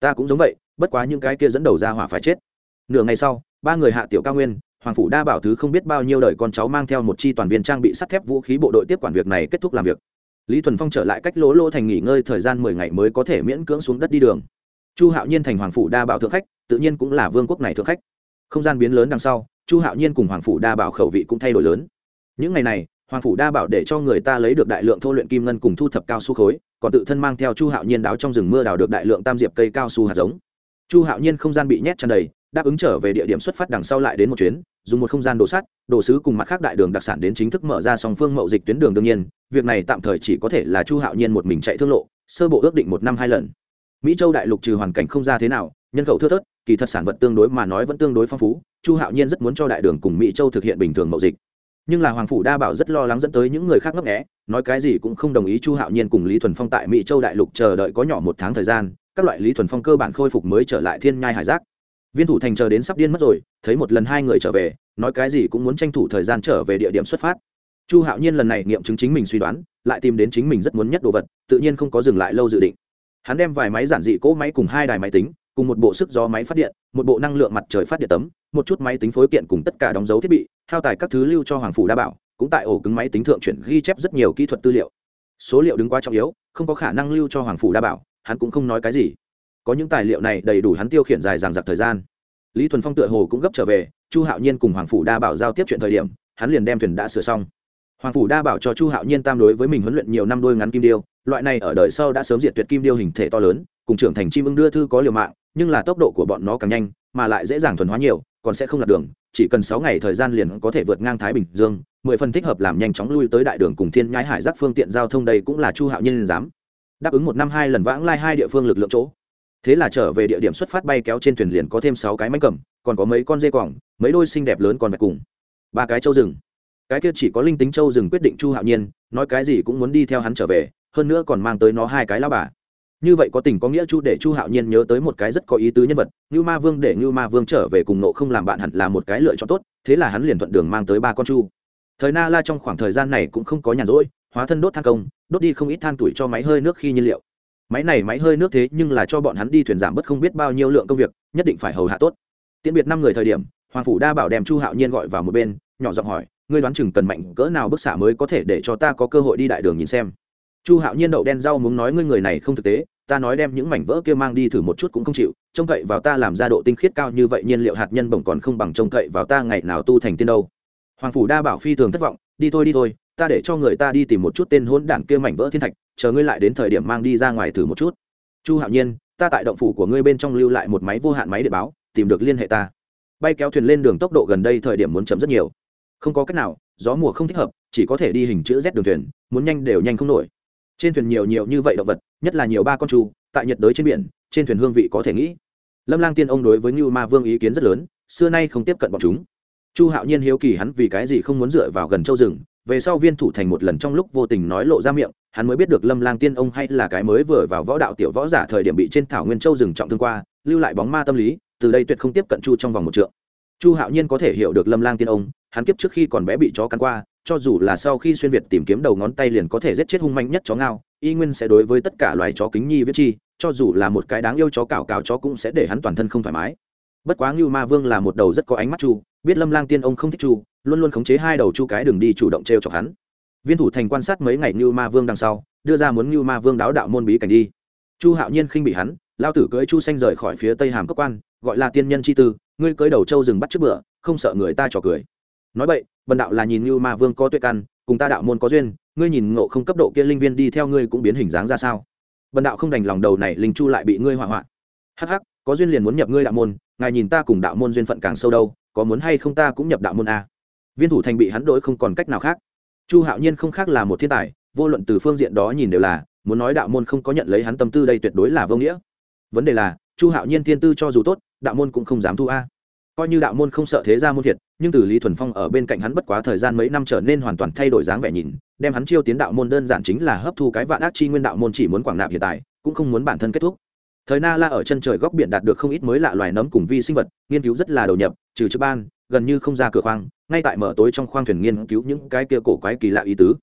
ta cũng giống vậy, bất quá những cái kia dẫn đầu ra hỏa phải chết. Nửa ngày sau, ba người hạ tiểu cao nguyên, hoàng phủ đa bảo thứ không biết bao nhiêu đời con cháu mang theo một chi toàn viên trang bị sắt thép vũ khí bộ đội tiếp quản việc này kết thúc làm việc. Lý thuần phong trở lại cách lỗ lỗ thành nghỉ ngơi thời gian mười ngày mới có thể miễn cưỡng xuống đất đi đường. Chu hạo nhiên thành hoàng phủ đa bảo thượng khách, tự nhiên cũng là vương quốc này thượng khách. Không gian biến lớn đằng sau, chu hạo nhiên cùng hoàng phủ đa bảo khẩu vị cũng thay đổi lớn. Những ngày này hoàng phủ đa bảo để cho người ta lấy được đại lượng thô luyện kim ngân cùng thu thập cao su khối, còn tự thân mang theo chu hạo nhiên đáo trong rừng mưa đào được đại lượng tam diệp cây cao su hạt giống. Chu hạo nhiên không gian bị nhét tràn đầy, đáp ứng trở về địa điểm xuất phát đằng sau lại đến một chuyến, dùng một không gian đồ sắt, đồ sứ cùng mặt khác đại đường đặc sản đến chính thức mở ra song phương mậu dịch tuyến đường đương nhiên, việc này tạm thời chỉ có thể là chu hạo nhiên một mình chạy thương lộ, sơ bộ ước định một năm hai lần. Mỹ châu đại lục trừ hoàn cảnh không ra thế nào, nhân khẩu thưa thớt, kỳ thật sản vật tương đối mà nói vẫn tương đối phong phú, chu hạo nhiên rất muốn cho đại đường cùng mỹ châu thực hiện bình thường mậu dịch nhưng là hoàng phủ đa bảo rất lo lắng dẫn tới những người khác ngấp nghẽ nói cái gì cũng không đồng ý chu hạo nhiên cùng lý thuần phong tại mỹ châu đại lục chờ đợi có nhỏ một tháng thời gian, các loại lý thuần phong cơ bản khôi phục mới trở lại thiên nhai hải giác. Viên thủ thành chờ đến sắp điên mất rồi, thấy một lần hai người trở về, nói cái gì cũng muốn tranh thủ thời gian trở về địa điểm xuất phát. Chu hạo nhiên lần này nghiệm chứng chính mình suy đoán, lại tìm đến chính mình rất muốn nhất đồ vật, tự nhiên không có dừng lại lâu dự định. Hắn đem vài máy giản dị cỗ máy cùng hai đài máy tính cùng một bộ sức gió máy phát điện, một bộ năng lượng mặt trời phát điện tấm, một chút máy tính phối kiện cùng tất cả đóng dấu thiết bị, hao tài các thứ lưu cho hoàng phủ đa bảo, cũng tại ổ cứng máy tính thượng chuyển ghi chép rất nhiều kỹ thuật tư liệu. Số liệu đứng quá trọng yếu, không có khả năng lưu cho hoàng phủ đa bảo, hắn cũng không nói cái gì. Có những tài liệu này đầy đủ hắn tiêu khiển dài dằng dặc thời gian. Lý thuần phong tựa hồ cũng gấp trở về, chu hạo nhiên cùng hoàng phủ đa bảo giao tiếp chuyện thời điểm, hắn liền đem thuyền đã sửa xong hoàng phủ đa bảo cho chu hạo nhiên tam đối với mình huấn luyện nhiều năm đôi ngắn kim điêu, loại này ở đời sau đã sớm diệt tuyệt kim điêu hình thể to lớn, cùng trưởng thành chim ưng đưa thư có liều mạng, nhưng là tốc độ của bọn nó càng nhanh, mà lại dễ dàng thuần hóa nhiều, còn sẽ không lạc đường, chỉ cần sáu ngày thời gian liền có thể vượt ngang thái bình dương, mười phần thích hợp làm nhanh chóng lui tới đại đường cùng thiên nhái hải giác phương tiện giao thông đây cũng là chu hạo nhiên dám đáp ứng một năm hai lần vãng lai hai địa phương lực lượng chỗ. Thế là trở về địa điểm xuất phát bay kéo trên thuyền liền có thêm sáu cái máy cầm, còn có mấy con dê quỏng mấy đôi xinh đẹp lớn còn vẹt cùng. Ba cái trâu rừng cái kia chỉ có linh tính châu rừng quyết định chu hạo nhiên, nói cái gì cũng muốn đi theo hắn trở về, hơn nữa còn mang tới nó hai cái lao bà. Như vậy có tình có nghĩa chu để chu hạo nhiên nhớ tới một cái rất có ý tứ nhân vật như ma vương để như ma vương trở về cùng nộ không làm bạn hẳn là một cái lựa chọn tốt, thế là hắn liền thuận đường mang tới ba con chu. Thời na la trong khoảng thời gian này cũng không có nhàn rỗi, hóa thân đốt than công, đốt đi không ít than tuổi cho máy hơi nước khi nhiên liệu. Máy này máy hơi nước thế nhưng là cho bọn hắn đi thuyền giảm bớt không biết bao nhiêu lượng công việc, nhất định phải hầu hạ tốt. Tiễn biệt năm người thời điểm, hoàng phủ đa bảo đem chu hạo nhiên gọi vào một bên, nhỏ giọng hỏi ngươi đoán chừng cần mạnh cỡ nào bức xạ mới có thể để cho ta có cơ hội đi đại đường nhìn xem. Chu hạo nhiên đậu đen rau muốn nói ngươi người này không thực tế, ta nói đem những mảnh vỡ kia mang đi thử một chút cũng không chịu, trông cậy vào ta làm ra độ tinh khiết cao như vậy nhiên liệu hạt nhân bổng còn không bằng trông cậy vào ta ngày nào tu thành tiên đâu. Hoàng phủ đa bảo phi thường thất vọng, đi thôi đi thôi, ta để cho người ta đi tìm một chút tên hỗn đản kia mảnh vỡ thiên thạch, chờ ngươi lại đến thời điểm mang đi ra ngoài thử một chút. Chu hạo nhiên, ta tại động phủ của ngươi bên trong lưu lại một máy vô hạn máy để báo, tìm được liên hệ ta. Bay kéo thuyền lên đường tốc độ gần đây thời điểm muốn chấm rất nhiều không có cách nào gió mùa không thích hợp chỉ có thể đi hình chữ z đường thuyền muốn nhanh đều nhanh không nổi. Trên thuyền nhiều nhiều như vậy động vật nhất là nhiều ba con chu, tại nhiệt đới trên biển trên thuyền hương vị có thể nghĩ. Lâm lang tiên ông đối với như ma vương ý kiến rất lớn xưa nay không tiếp cận bọn chúng. Chu hạo nhiên hiếu kỳ hắn vì cái gì không muốn dựa vào gần châu rừng về sau viên thủ thành một lần trong lúc vô tình nói lộ ra miệng hắn mới biết được lâm lang tiên ông hay là cái mới vừa vào võ đạo tiểu võ giả thời điểm bị trên thảo nguyên châu rừng trọng thương qua lưu lại bóng ma tâm lý từ đây tuyệt không tiếp cận chu trong vòng một trượng chu hạo nhiên có thể hiểu được lâm lang tiên ông, hắn kiếp trước khi còn bé bị chó cắn qua, cho dù là sau khi xuyên việt tìm kiếm đầu ngón tay liền có thể giết chết hung mạnh nhất chó ngao, y nguyên sẽ đối với tất cả loài chó kính nhi viết chi, cho dù là một cái đáng yêu chó cào cào chó cũng sẽ để hắn toàn thân không thoải mái. Bất quá ngưu ma vương là một đầu rất có ánh mắt chu, biết lâm lang tiên ông không thích chu, luôn luôn khống chế hai đầu chu cái đường đi chủ động t r e o chọc hắn. Viên thủ thành quan sát mấy ngày ngưu ma vương đằng sau, đưa ra muốn ngưu ma vương đáo đạo môn bí cảnh đi. Chu hạo nhiên khinh bị hắn, lao tử cưỡi chu xanh rời khỏi phía tây hàm cấp quan, gọi là tiên nhân chi tư ngươi cưới đầu trâu rừng bắt trước bữa, không sợ người ta trò cười. Nói vậy, bần đạo là nhìn như ma vương có tuệ căn, cùng ta đạo môn có duyên, ngươi nhìn ngộ không cấp độ kia linh viên đi theo ngươi cũng biến hình dáng ra sao? Bần đạo không đành lòng đầu này linh chu lại bị ngươi hỏa hoạn. Hắc hắc, có duyên liền muốn nhập ngươi đạo môn, ngài nhìn ta cùng đạo môn duyên phận càng sâu đâu, có muốn hay không ta cũng nhập đạo môn a viên thủ thành bị hắn đổi không còn cách nào khác. Chu hạo nhiên không khác là một thiên tài, vô luận từ phương diện đó nhìn đều là, muốn nói đạo môn không có nhận lấy hắn tâm tư đây tuyệt đối là vô nghĩa. Vấn đề là, chu hạo nhiên thiên tư cho dù tốt đạo môn cũng không dám thu a. Coi như đạo môn không sợ thế ra môn thiệt, nhưng từ lý thuần phong ở bên cạnh hắn bất quá thời gian mấy năm trở nên hoàn toàn thay đổi dáng vẻ nhìn, đem hắn chiêu tiến đạo môn đơn giản chính là hấp thu cái vạn ác chi nguyên đạo môn chỉ muốn quảng nạp hiện tại, cũng không muốn bản thân kết thúc. Thời na la ở chân trời góc biển đạt được không ít mới lạ loài nấm cùng vi sinh vật, nghiên cứu rất là đầu nhập, trừ trước ban, gần như không ra cửa khoang, ngay tại mở tối trong khoang thuyền nghiên cứu những cái kia cổ quái kỳ lạ ý tứ.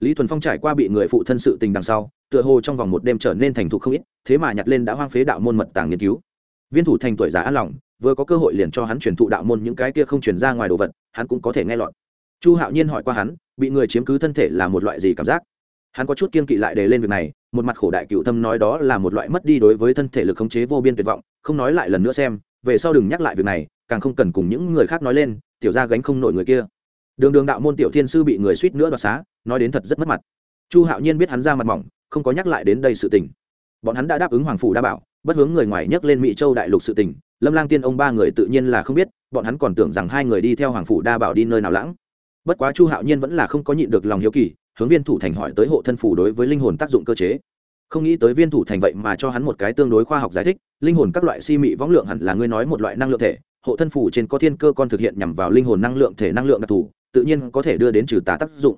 Lý thuần phong trải qua bị người phụ thân sự tình đằng sau, tựa hồ trong vòng một đêm trở nên thành thục không ít, thế mà nhặt lên đã hoang phế đạo môn mật tàng nghiên cứu viên thủ thành tuổi già an lòng, vừa có cơ hội liền cho hắn truyền thụ đạo môn những cái kia không truyền ra ngoài đồ vật, hắn cũng có thể nghe lọt. Chu hạo nhiên hỏi qua hắn, bị người chiếm cứ thân thể là một loại gì cảm giác? Hắn có chút kiên kỵ lại đề lên việc này, một mặt khổ đại cựu thâm nói đó là một loại mất đi đối với thân thể lực khống chế vô biên tuyệt vọng, không nói lại lần nữa xem, về sau đừng nhắc lại việc này, càng không cần cùng những người khác nói lên, tiểu ra gánh không nổi người kia. Đường đường đạo môn tiểu thiên sư bị người suýt nữa đoạt xá, nói đến thật rất mất mặt. Chu hạo nhiên biết hắn ra mặt mỏng, không có nhắc lại đến đây sự tình. Bọn hắn đã đáp ứng hoàng phủ đa bảo bất hướng người ngoài nhắc lên mỹ châu đại lục sự tình, lâm lang tiên ông ba người tự nhiên là không biết, bọn hắn còn tưởng rằng hai người đi theo hoàng phủ đa bảo đi nơi nào lãng. Bất quá chu hạo nhiên vẫn là không có nhịn được lòng hiếu kỳ, hướng viên thủ thành hỏi tới hộ thân phủ đối với linh hồn tác dụng cơ chế. Không nghĩ tới viên thủ thành vậy mà cho hắn một cái tương đối khoa học giải thích, linh hồn các loại si mị võng lượng hẳn là ngươi nói một loại năng lượng thể, hộ thân phủ trên có thiên cơ con thực hiện nhằm vào linh hồn năng lượng thể năng lượng đặc thù, tự nhiên có thể đưa đến trừ tà tác dụng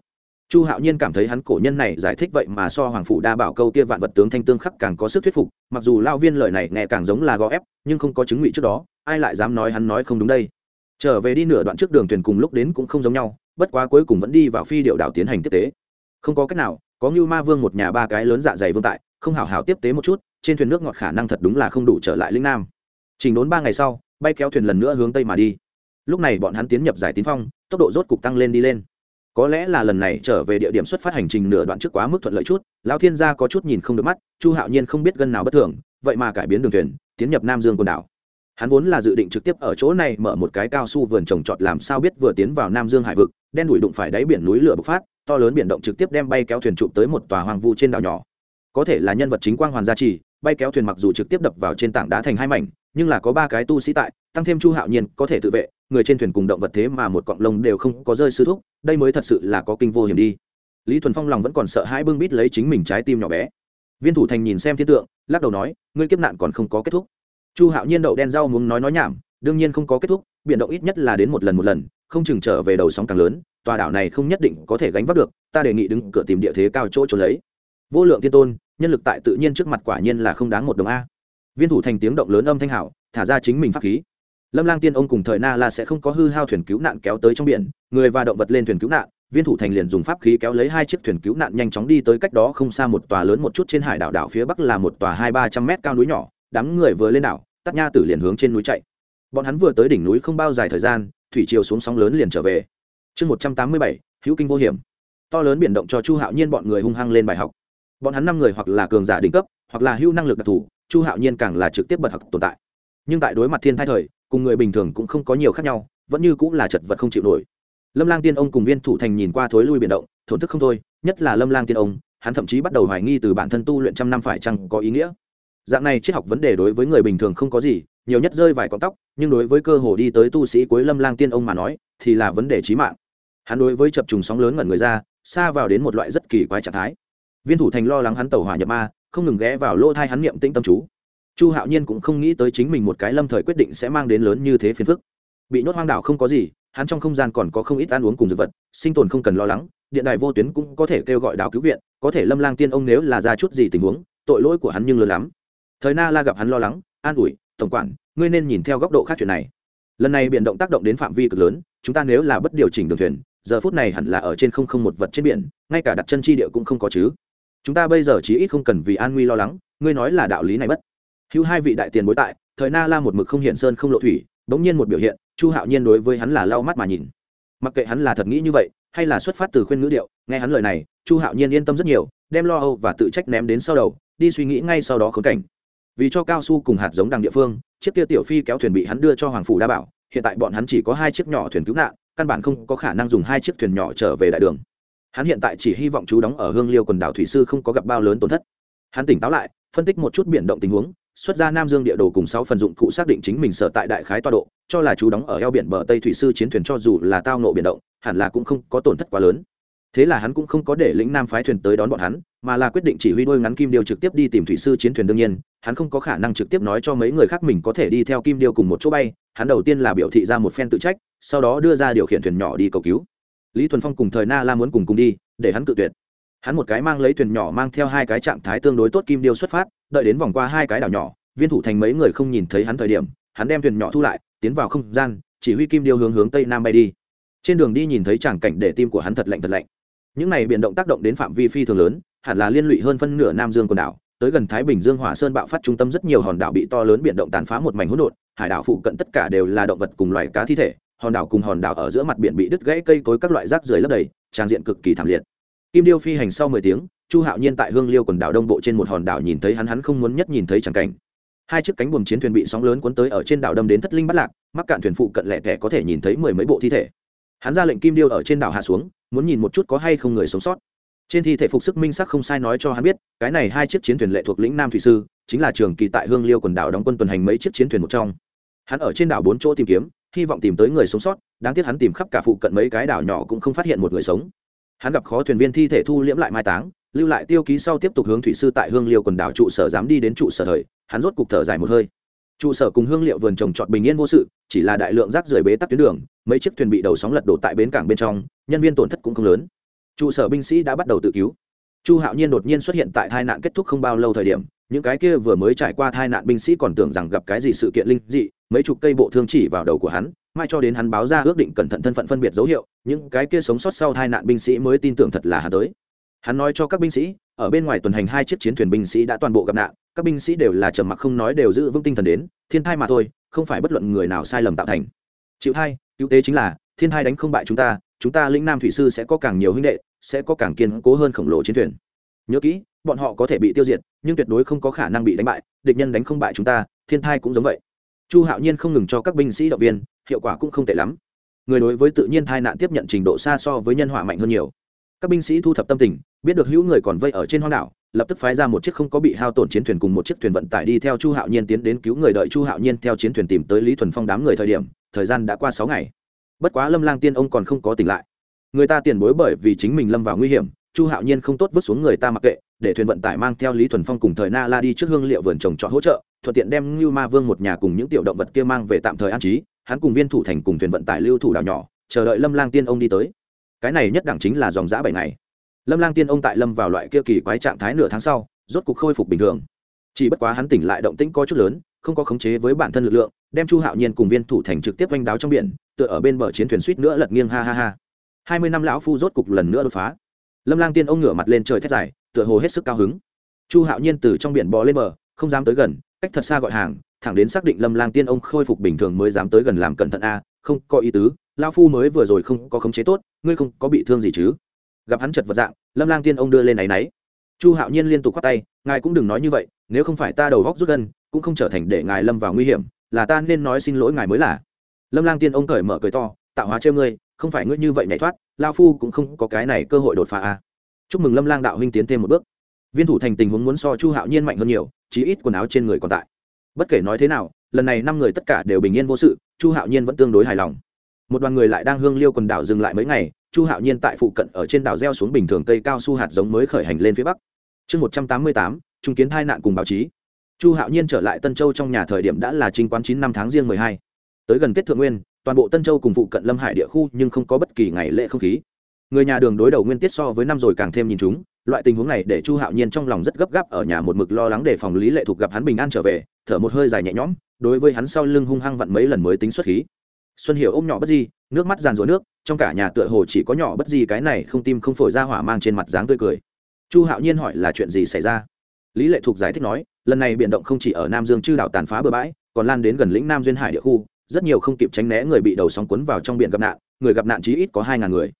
chu hạo nhiên cảm thấy hắn cổ nhân này giải thích vậy mà so hoàng phủ đa bảo câu kia vạn vật tướng thanh tương khắc càng có sức thuyết phục, mặc dù lao viên lời này nghe càng giống là gò ép, nhưng không có chứng ngụy trước đó, ai lại dám nói hắn nói không đúng đây? Trở về đi nửa đoạn trước đường thuyền cùng lúc đến cũng không giống nhau, bất quá cuối cùng vẫn đi vào phi điệu đảo tiến hành tiếp tế. Không có cách nào, có như ma vương một nhà ba cái lớn dạ dày vương tại, không hảo hảo tiếp tế một chút, trên thuyền nước ngọt khả năng thật đúng là không đủ trở lại linh nam. Trình đốn ba ngày sau, bay kéo thuyền lần nữa hướng tây mà đi. Lúc này bọn hắn tiến nhập giải tín phong, tốc độ rốt cục tăng lên đi lên có lẽ là lần này trở về địa điểm xuất phát hành trình nửa đoạn trước quá mức thuận lợi chút, lão thiên gia có chút nhìn không được mắt, chu hạo nhiên không biết gân nào bất thường, vậy mà cải biến đường thuyền, tiến nhập nam dương quần đảo. Hắn vốn là dự định trực tiếp ở chỗ này mở một cái cao su vườn trồng trọt làm sao biết vừa tiến vào nam dương hải vực, đen đuổi đụng phải đáy biển núi lửa bộc phát, to lớn biển động trực tiếp đem bay kéo thuyền trụ tới một tòa hoàng vu trên đảo nhỏ. Có thể là nhân vật chính quang hoàn gia trì, bay kéo thuyền mặc dù trực tiếp đập vào trên tảng đá thành hai mảnh, nhưng là có ba cái tu sĩ tại, tăng thêm chu hạo nhiên có thể tự vệ người trên thuyền cùng động vật thế mà một cọng lông đều không có rơi sư thúc, đây mới thật sự là có kinh vô hiểm đi. Lý thuần phong lòng vẫn còn sợ hãi bưng bít lấy chính mình trái tim nhỏ bé. Viên thủ thành nhìn xem thiên tượng, lắc đầu nói, ngươi kiếp nạn còn không có kết thúc. Chu hạo nhiên đậu đen rau muốn nói nói nhảm, đương nhiên không có kết thúc, biển động ít nhất là đến một lần một lần, không chừng trở về đầu sóng càng lớn, tòa đảo này không nhất định có thể gánh vác được, ta đề nghị đứng cửa tìm địa thế cao chỗ trốn lấy. Vô lượng thiên tôn, nhân lực tại tự nhiên trước mặt quả nhiên là không đáng một đồng a. Viên thủ thành tiếng động lớn âm thanh hảo, thả ra chính mình pháp khí lâm lang tiên ông cùng thời na la sẽ không có hư hao thuyền cứu nạn kéo tới trong biển, người và động vật lên thuyền cứu nạn, viên thủ thành liền dùng pháp khí kéo lấy hai chiếc thuyền cứu nạn nhanh chóng đi tới cách đó không xa một tòa lớn một chút trên hải đảo đảo phía bắc là một tòa hai ba trăm mét cao núi nhỏ, đám người vừa lên đảo tắt nha tử liền hướng trên núi chạy. Bọn hắn vừa tới đỉnh núi không bao dài thời gian, thủy chiều xuống sóng lớn liền trở về. Chương một trăm tám mươi bảy, hữu kinh vô hiểm. To lớn biển động cho chu hạo nhiên bọn người hung hăng lên bài học. Bọn hắn năm người hoặc là cường giả đỉnh cấp, hoặc là hữu năng lực đặc thù, chu hạo nhiên càng là trực tiếp bật học tồn tại. Nhưng tại đối mặt thiên thai thời cùng người bình thường cũng không có nhiều khác nhau, vẫn như cũng là chật vật không chịu nổi. Lâm lang tiên ông cùng viên thủ thành nhìn qua thối lui biển động, thổn thức không thôi, nhất là lâm lang tiên ông, hắn thậm chí bắt đầu hoài nghi từ bản thân tu luyện trăm năm phải chăng có ý nghĩa. Dạng này triết học vấn đề đối với người bình thường không có gì, nhiều nhất rơi vài con tóc, nhưng đối với cơ hồ đi tới tu sĩ cuối lâm lang tiên ông mà nói, thì là vấn đề trí mạng. Hắn đối với chập trùng sóng lớn ngẩn người ra, xa vào đến một loại rất kỳ quái trạng thái. Viên thủ thành lo lắng hắn tẩu hỏa nhập ma, không ngừng ghé vào lỗ thai hắn niệm tĩnh tâm chú chu hạo nhiên cũng không nghĩ tới chính mình một cái lâm thời quyết định sẽ mang đến lớn như thế phiền phức. Bị nhốt hoang đảo không có gì, hắn trong không gian còn có không ít ăn uống cùng dược vật, sinh tồn không cần lo lắng, điện đài vô tuyến cũng có thể kêu gọi đảo cứu viện, có thể lâm lang tiên ông nếu là ra chút gì tình huống, tội lỗi của hắn nhưng lớn lắm. Thời na la gặp hắn lo lắng, an ủi, tổng quản, ngươi nên nhìn theo góc độ khác chuyện này. Lần này biển động tác động đến phạm vi cực lớn, chúng ta nếu là bất điều chỉnh đường thuyền, giờ phút này hẳn là ở trên không không một vật trên biển, ngay cả đặt chân chi địa cũng không có chứ. Chúng ta bây giờ chí ít không cần vì an nguy lo lắng, ngươi nói là đạo lý này bất hữu hai vị đại tiền bối tại, thời na la một mực không hiện sơn không lộ thủy, bỗng nhiên một biểu hiện, chu hạo nhiên đối với hắn là lau mắt mà nhìn. Mặc kệ hắn là thật nghĩ như vậy, hay là xuất phát từ khuyên ngữ điệu, nghe hắn lời này, chu hạo nhiên yên tâm rất nhiều, đem lo âu và tự trách ném đến sau đầu, đi suy nghĩ ngay sau đó khốn cảnh. Vì cho cao su cùng hạt giống đằng địa phương, chiếc kia tiểu phi kéo thuyền bị hắn đưa cho hoàng phủ đa bảo, hiện tại bọn hắn chỉ có hai chiếc nhỏ thuyền cứu nạn, căn bản không có khả năng dùng hai chiếc thuyền nhỏ trở về đại đường. Hắn hiện tại chỉ hy vọng chú đóng ở hương liêu quần đảo thủy sư không có gặp bao lớn tổn thất. Hắn tỉnh táo lại, phân tích một chút biển động tình huống xuất ra nam dương địa đồ cùng sáu phần dụng cụ xác định chính mình sở tại đại khái toa độ, cho là chú đóng ở eo biển bờ tây thủy sư chiến thuyền cho dù là tao nộ biển động, hẳn là cũng không có tổn thất quá lớn. Thế là hắn cũng không có để lĩnh nam phái thuyền tới đón bọn hắn, mà là quyết định chỉ huy đôi ngắn kim điêu trực tiếp đi tìm thủy sư chiến thuyền đương nhiên, hắn không có khả năng trực tiếp nói cho mấy người khác mình có thể đi theo kim điêu cùng một chỗ bay, hắn đầu tiên là biểu thị ra một phen tự trách, sau đó đưa ra điều khiển thuyền nhỏ đi cầu cứu. Lý thuần phong cùng thời na la muốn cùng cùng đi, để hắn cự tuyệt hắn một cái mang lấy thuyền nhỏ mang theo hai cái trạng thái tương đối tốt kim điêu xuất phát, đợi đến vòng qua hai cái đảo nhỏ, viên thủ thành mấy người không nhìn thấy hắn thời điểm, hắn đem thuyền nhỏ thu lại, tiến vào không gian, chỉ huy kim điêu hướng hướng tây nam bay đi. Trên đường đi nhìn thấy tràng cảnh để tim của hắn thật lạnh thật lạnh. Những này biển động tác động đến phạm vi phi thường lớn, hẳn là liên lụy hơn phân nửa nam dương quần đảo, tới gần thái bình dương hỏa sơn bạo phát trung tâm rất nhiều hòn đảo bị to lớn biển động tàn phá một mảnh hỗn độn, hải đảo phụ cận tất cả đều là động vật cùng loài cá thi thể, hòn đảo cùng hòn đảo ở giữa mặt biển bị đứt gãy cây cối các loại rác rưởi lấp đầy, trang diện cực kỳ thảm liệt kim điêu phi hành sau mười tiếng, chu hạo nhiên tại hương liêu quần đảo đông bộ trên một hòn đảo nhìn thấy hắn hắn không muốn nhất nhìn thấy chẳng cảnh. Hai chiếc cánh buồm chiến thuyền bị sóng lớn cuốn tới ở trên đảo đâm đến thất linh bắt lạc, mắc cạn thuyền phụ cận lẻ tẻ có thể nhìn thấy mười mấy bộ thi thể. Hắn ra lệnh kim điêu ở trên đảo hạ xuống, muốn nhìn một chút có hay không người sống sót. Trên thi thể phục sức minh sắc không sai nói cho hắn biết, cái này hai chiếc chiến thuyền lệ thuộc lĩnh nam thủy sư, chính là trường kỳ tại hương liêu quần đảo đóng quân tuần hành mấy chiếc chiến thuyền một trong. Hắn ở trên đảo bốn chỗ tìm kiếm, hy vọng tìm tới người sống sót, đáng tiếc hắn tìm khắp cả phụ cận mấy cái đảo nhỏ cũng không phát hiện một người sống hắn gặp khó thuyền viên thi thể thu liễm lại mai táng, lưu lại tiêu ký sau tiếp tục hướng thủy sư tại hương liêu quần đảo trụ sở dám đi đến trụ sở thời, hắn rốt cục thở dài một hơi. Trụ sở cùng hương liệu vườn trồng trọt bình yên vô sự, chỉ là đại lượng rác rưởi bế tắc tuyến đường, mấy chiếc thuyền bị đầu sóng lật đổ tại bến cảng bên trong, nhân viên tổn thất cũng không lớn. Trụ sở binh sĩ đã bắt đầu tự cứu. Chu hạo nhiên đột nhiên xuất hiện tại tai nạn kết thúc không bao lâu thời điểm, những cái kia vừa mới trải qua tai nạn binh sĩ còn tưởng rằng gặp cái gì sự kiện linh dị, mấy chục cây bộ thương chỉ vào đầu của hắn mai cho đến hắn báo ra ước định cẩn thận thân phận phân biệt dấu hiệu, những cái kia sống sót sau tai nạn binh sĩ mới tin tưởng thật là hắn tới. Hắn nói cho các binh sĩ, ở bên ngoài tuần hành hai chiếc chiến thuyền binh sĩ đã toàn bộ gặp nạn, các binh sĩ đều là trầm mặc không nói đều giữ vững tinh thần đến, thiên thai mà thôi, không phải bất luận người nào sai lầm tạo thành. Chịu thai, cứu tế chính là, thiên thai đánh không bại chúng ta chúng ta lĩnh nam thủy sư sẽ có càng nhiều huynh đệ, sẽ có càng kiên cố hơn khổng lồ chiến thuyền. Nhớ kỹ, bọn họ có thể bị tiêu diệt, nhưng tuyệt đối không có khả năng bị đánh bại, địch nhân đánh không bại chúng ta, thiên thai cũng giống vậy. Chu hạo nhiên không ngừng cho các binh sĩ động viên hiệu quả cũng không tệ lắm. Người đối với tự nhiên tai nạn tiếp nhận trình độ xa so với nhân họa mạnh hơn nhiều. Các binh sĩ thu thập tâm tình, biết được hữu người còn vây ở trên hoang đảo, lập tức phái ra một chiếc không có bị hao tổn chiến thuyền cùng một chiếc thuyền vận tải đi theo chu hạo nhiên tiến đến cứu người đợi chu hạo nhiên theo chiến thuyền tìm tới lý thuần phong đám người thời điểm, thời gian đã qua sáu ngày. Bất quá lâm lang tiên ông còn không có tỉnh lại. Người ta tiền bối bởi vì chính mình lâm vào nguy hiểm, chu hạo nhiên không tốt vứt xuống người ta mặc kệ, để thuyền vận tải mang theo lý thuần phong cùng thời na la đi trước hương liệu vườn trồng trọt hỗ trợ, thuận tiện đem ngưu ma vương một nhà cùng những tiểu động vật kia mang về tạm thời an trí hắn cùng viên thủ thành cùng thuyền vận tải lưu thủ đảo nhỏ, chờ đợi lâm lang tiên ông đi tới. Cái này nhất đẳng chính là dòng giã bảy ngày. Lâm lang tiên ông tại lâm vào loại kia kỳ quái trạng thái nửa tháng sau, rốt cục khôi phục bình thường. Chỉ bất quá hắn tỉnh lại động tĩnh có chút lớn, không có khống chế với bản thân lực lượng, đem chu hạo nhiên cùng viên thủ thành trực tiếp oanh đáo trong biển, tựa ở bên bờ chiến thuyền suýt nữa lật nghiêng ha ha ha. Hai mươi năm lão phu rốt cục lần nữa đột phá. Lâm lang tiên ông ngửa mặt lên trời thét dài, tựa hồ hết sức cao hứng. Chu hạo nhiên từ trong biển bò lên bờ, không dám tới gần, cách thật xa gọi hàng thẳng đến xác định lâm lang tiên ông khôi phục bình thường mới dám tới gần làm cẩn thận a, không có ý tứ lao phu mới vừa rồi không có khống chế tốt, ngươi không có bị thương gì chứ? Gặp hắn chật vật dạng, lâm lang tiên ông đưa lên áy náy. Chu hạo nhiên liên tục k h o á t tay, ngài cũng đừng nói như vậy, nếu không phải ta đầu góc rút gân, cũng không trở thành để ngài lâm vào nguy hiểm, là ta nên nói xin lỗi ngài mới là. Lâm lang tiên ông cởi mở cười to, tạo hóa trêu ngươi, không phải ngươi như vậy nhảy thoát lao phu cũng không có cái này cơ hội đột phá a. Chúc mừng lâm lang đạo huynh tiến thêm một bước. Viên thủ thành tình huống muốn so chu hạo nhiên mạnh hơn nhiều, chí ít quần áo trên người còn tại bất kể nói thế nào, lần này năm người tất cả đều bình yên vô sự, chu hạo nhiên vẫn tương đối hài lòng. Một đoàn người lại đang hương liêu quần đảo dừng lại mấy ngày, chu hạo nhiên tại phụ cận ở trên đảo gieo xuống bình thường cây cao su hạt giống mới khởi hành lên phía bắc. Chương một trăm tám mươi tám, trung kiến hai nạn cùng báo chí. Chu hạo nhiên trở lại tân châu trong nhà thời điểm đã là chính quán chín năm tháng riêng mười hai. Tới gần tết thượng nguyên, toàn bộ tân châu cùng phụ cận lâm hải địa khu nhưng không có bất kỳ ngày lễ không khí. Người nhà đường đối đầu nguyên tiết so với năm rồi càng thêm nhìn chúng loại tình huống này để chu hạo nhiên trong lòng rất gấp gáp ở nhà một mực lo lắng để phòng lý lệ thuộc gặp hắn bình an trở về, thở một hơi dài nhẹ nhõm, đối với hắn sau lưng hung hăng vặn mấy lần mới tính xuất khí. Xuân hiểu ôm nhỏ bất di, nước mắt giàn rủa nước, trong cả nhà tựa hồ chỉ có nhỏ bất di cái này không tim không phổi ra hỏa mang trên mặt dáng tươi cười. Chu hạo nhiên hỏi là chuyện gì xảy ra? Lý lệ thuộc giải thích nói, lần này biển động không chỉ ở nam dương chư đảo tàn phá bờ bãi, còn lan đến gần lĩnh nam duyên hải địa khu, rất nhiều không kịp tránh né người bị đầu sóng cuốn vào trong biển gặp nạn, người gặp nạn chí ít có hai ngàn người.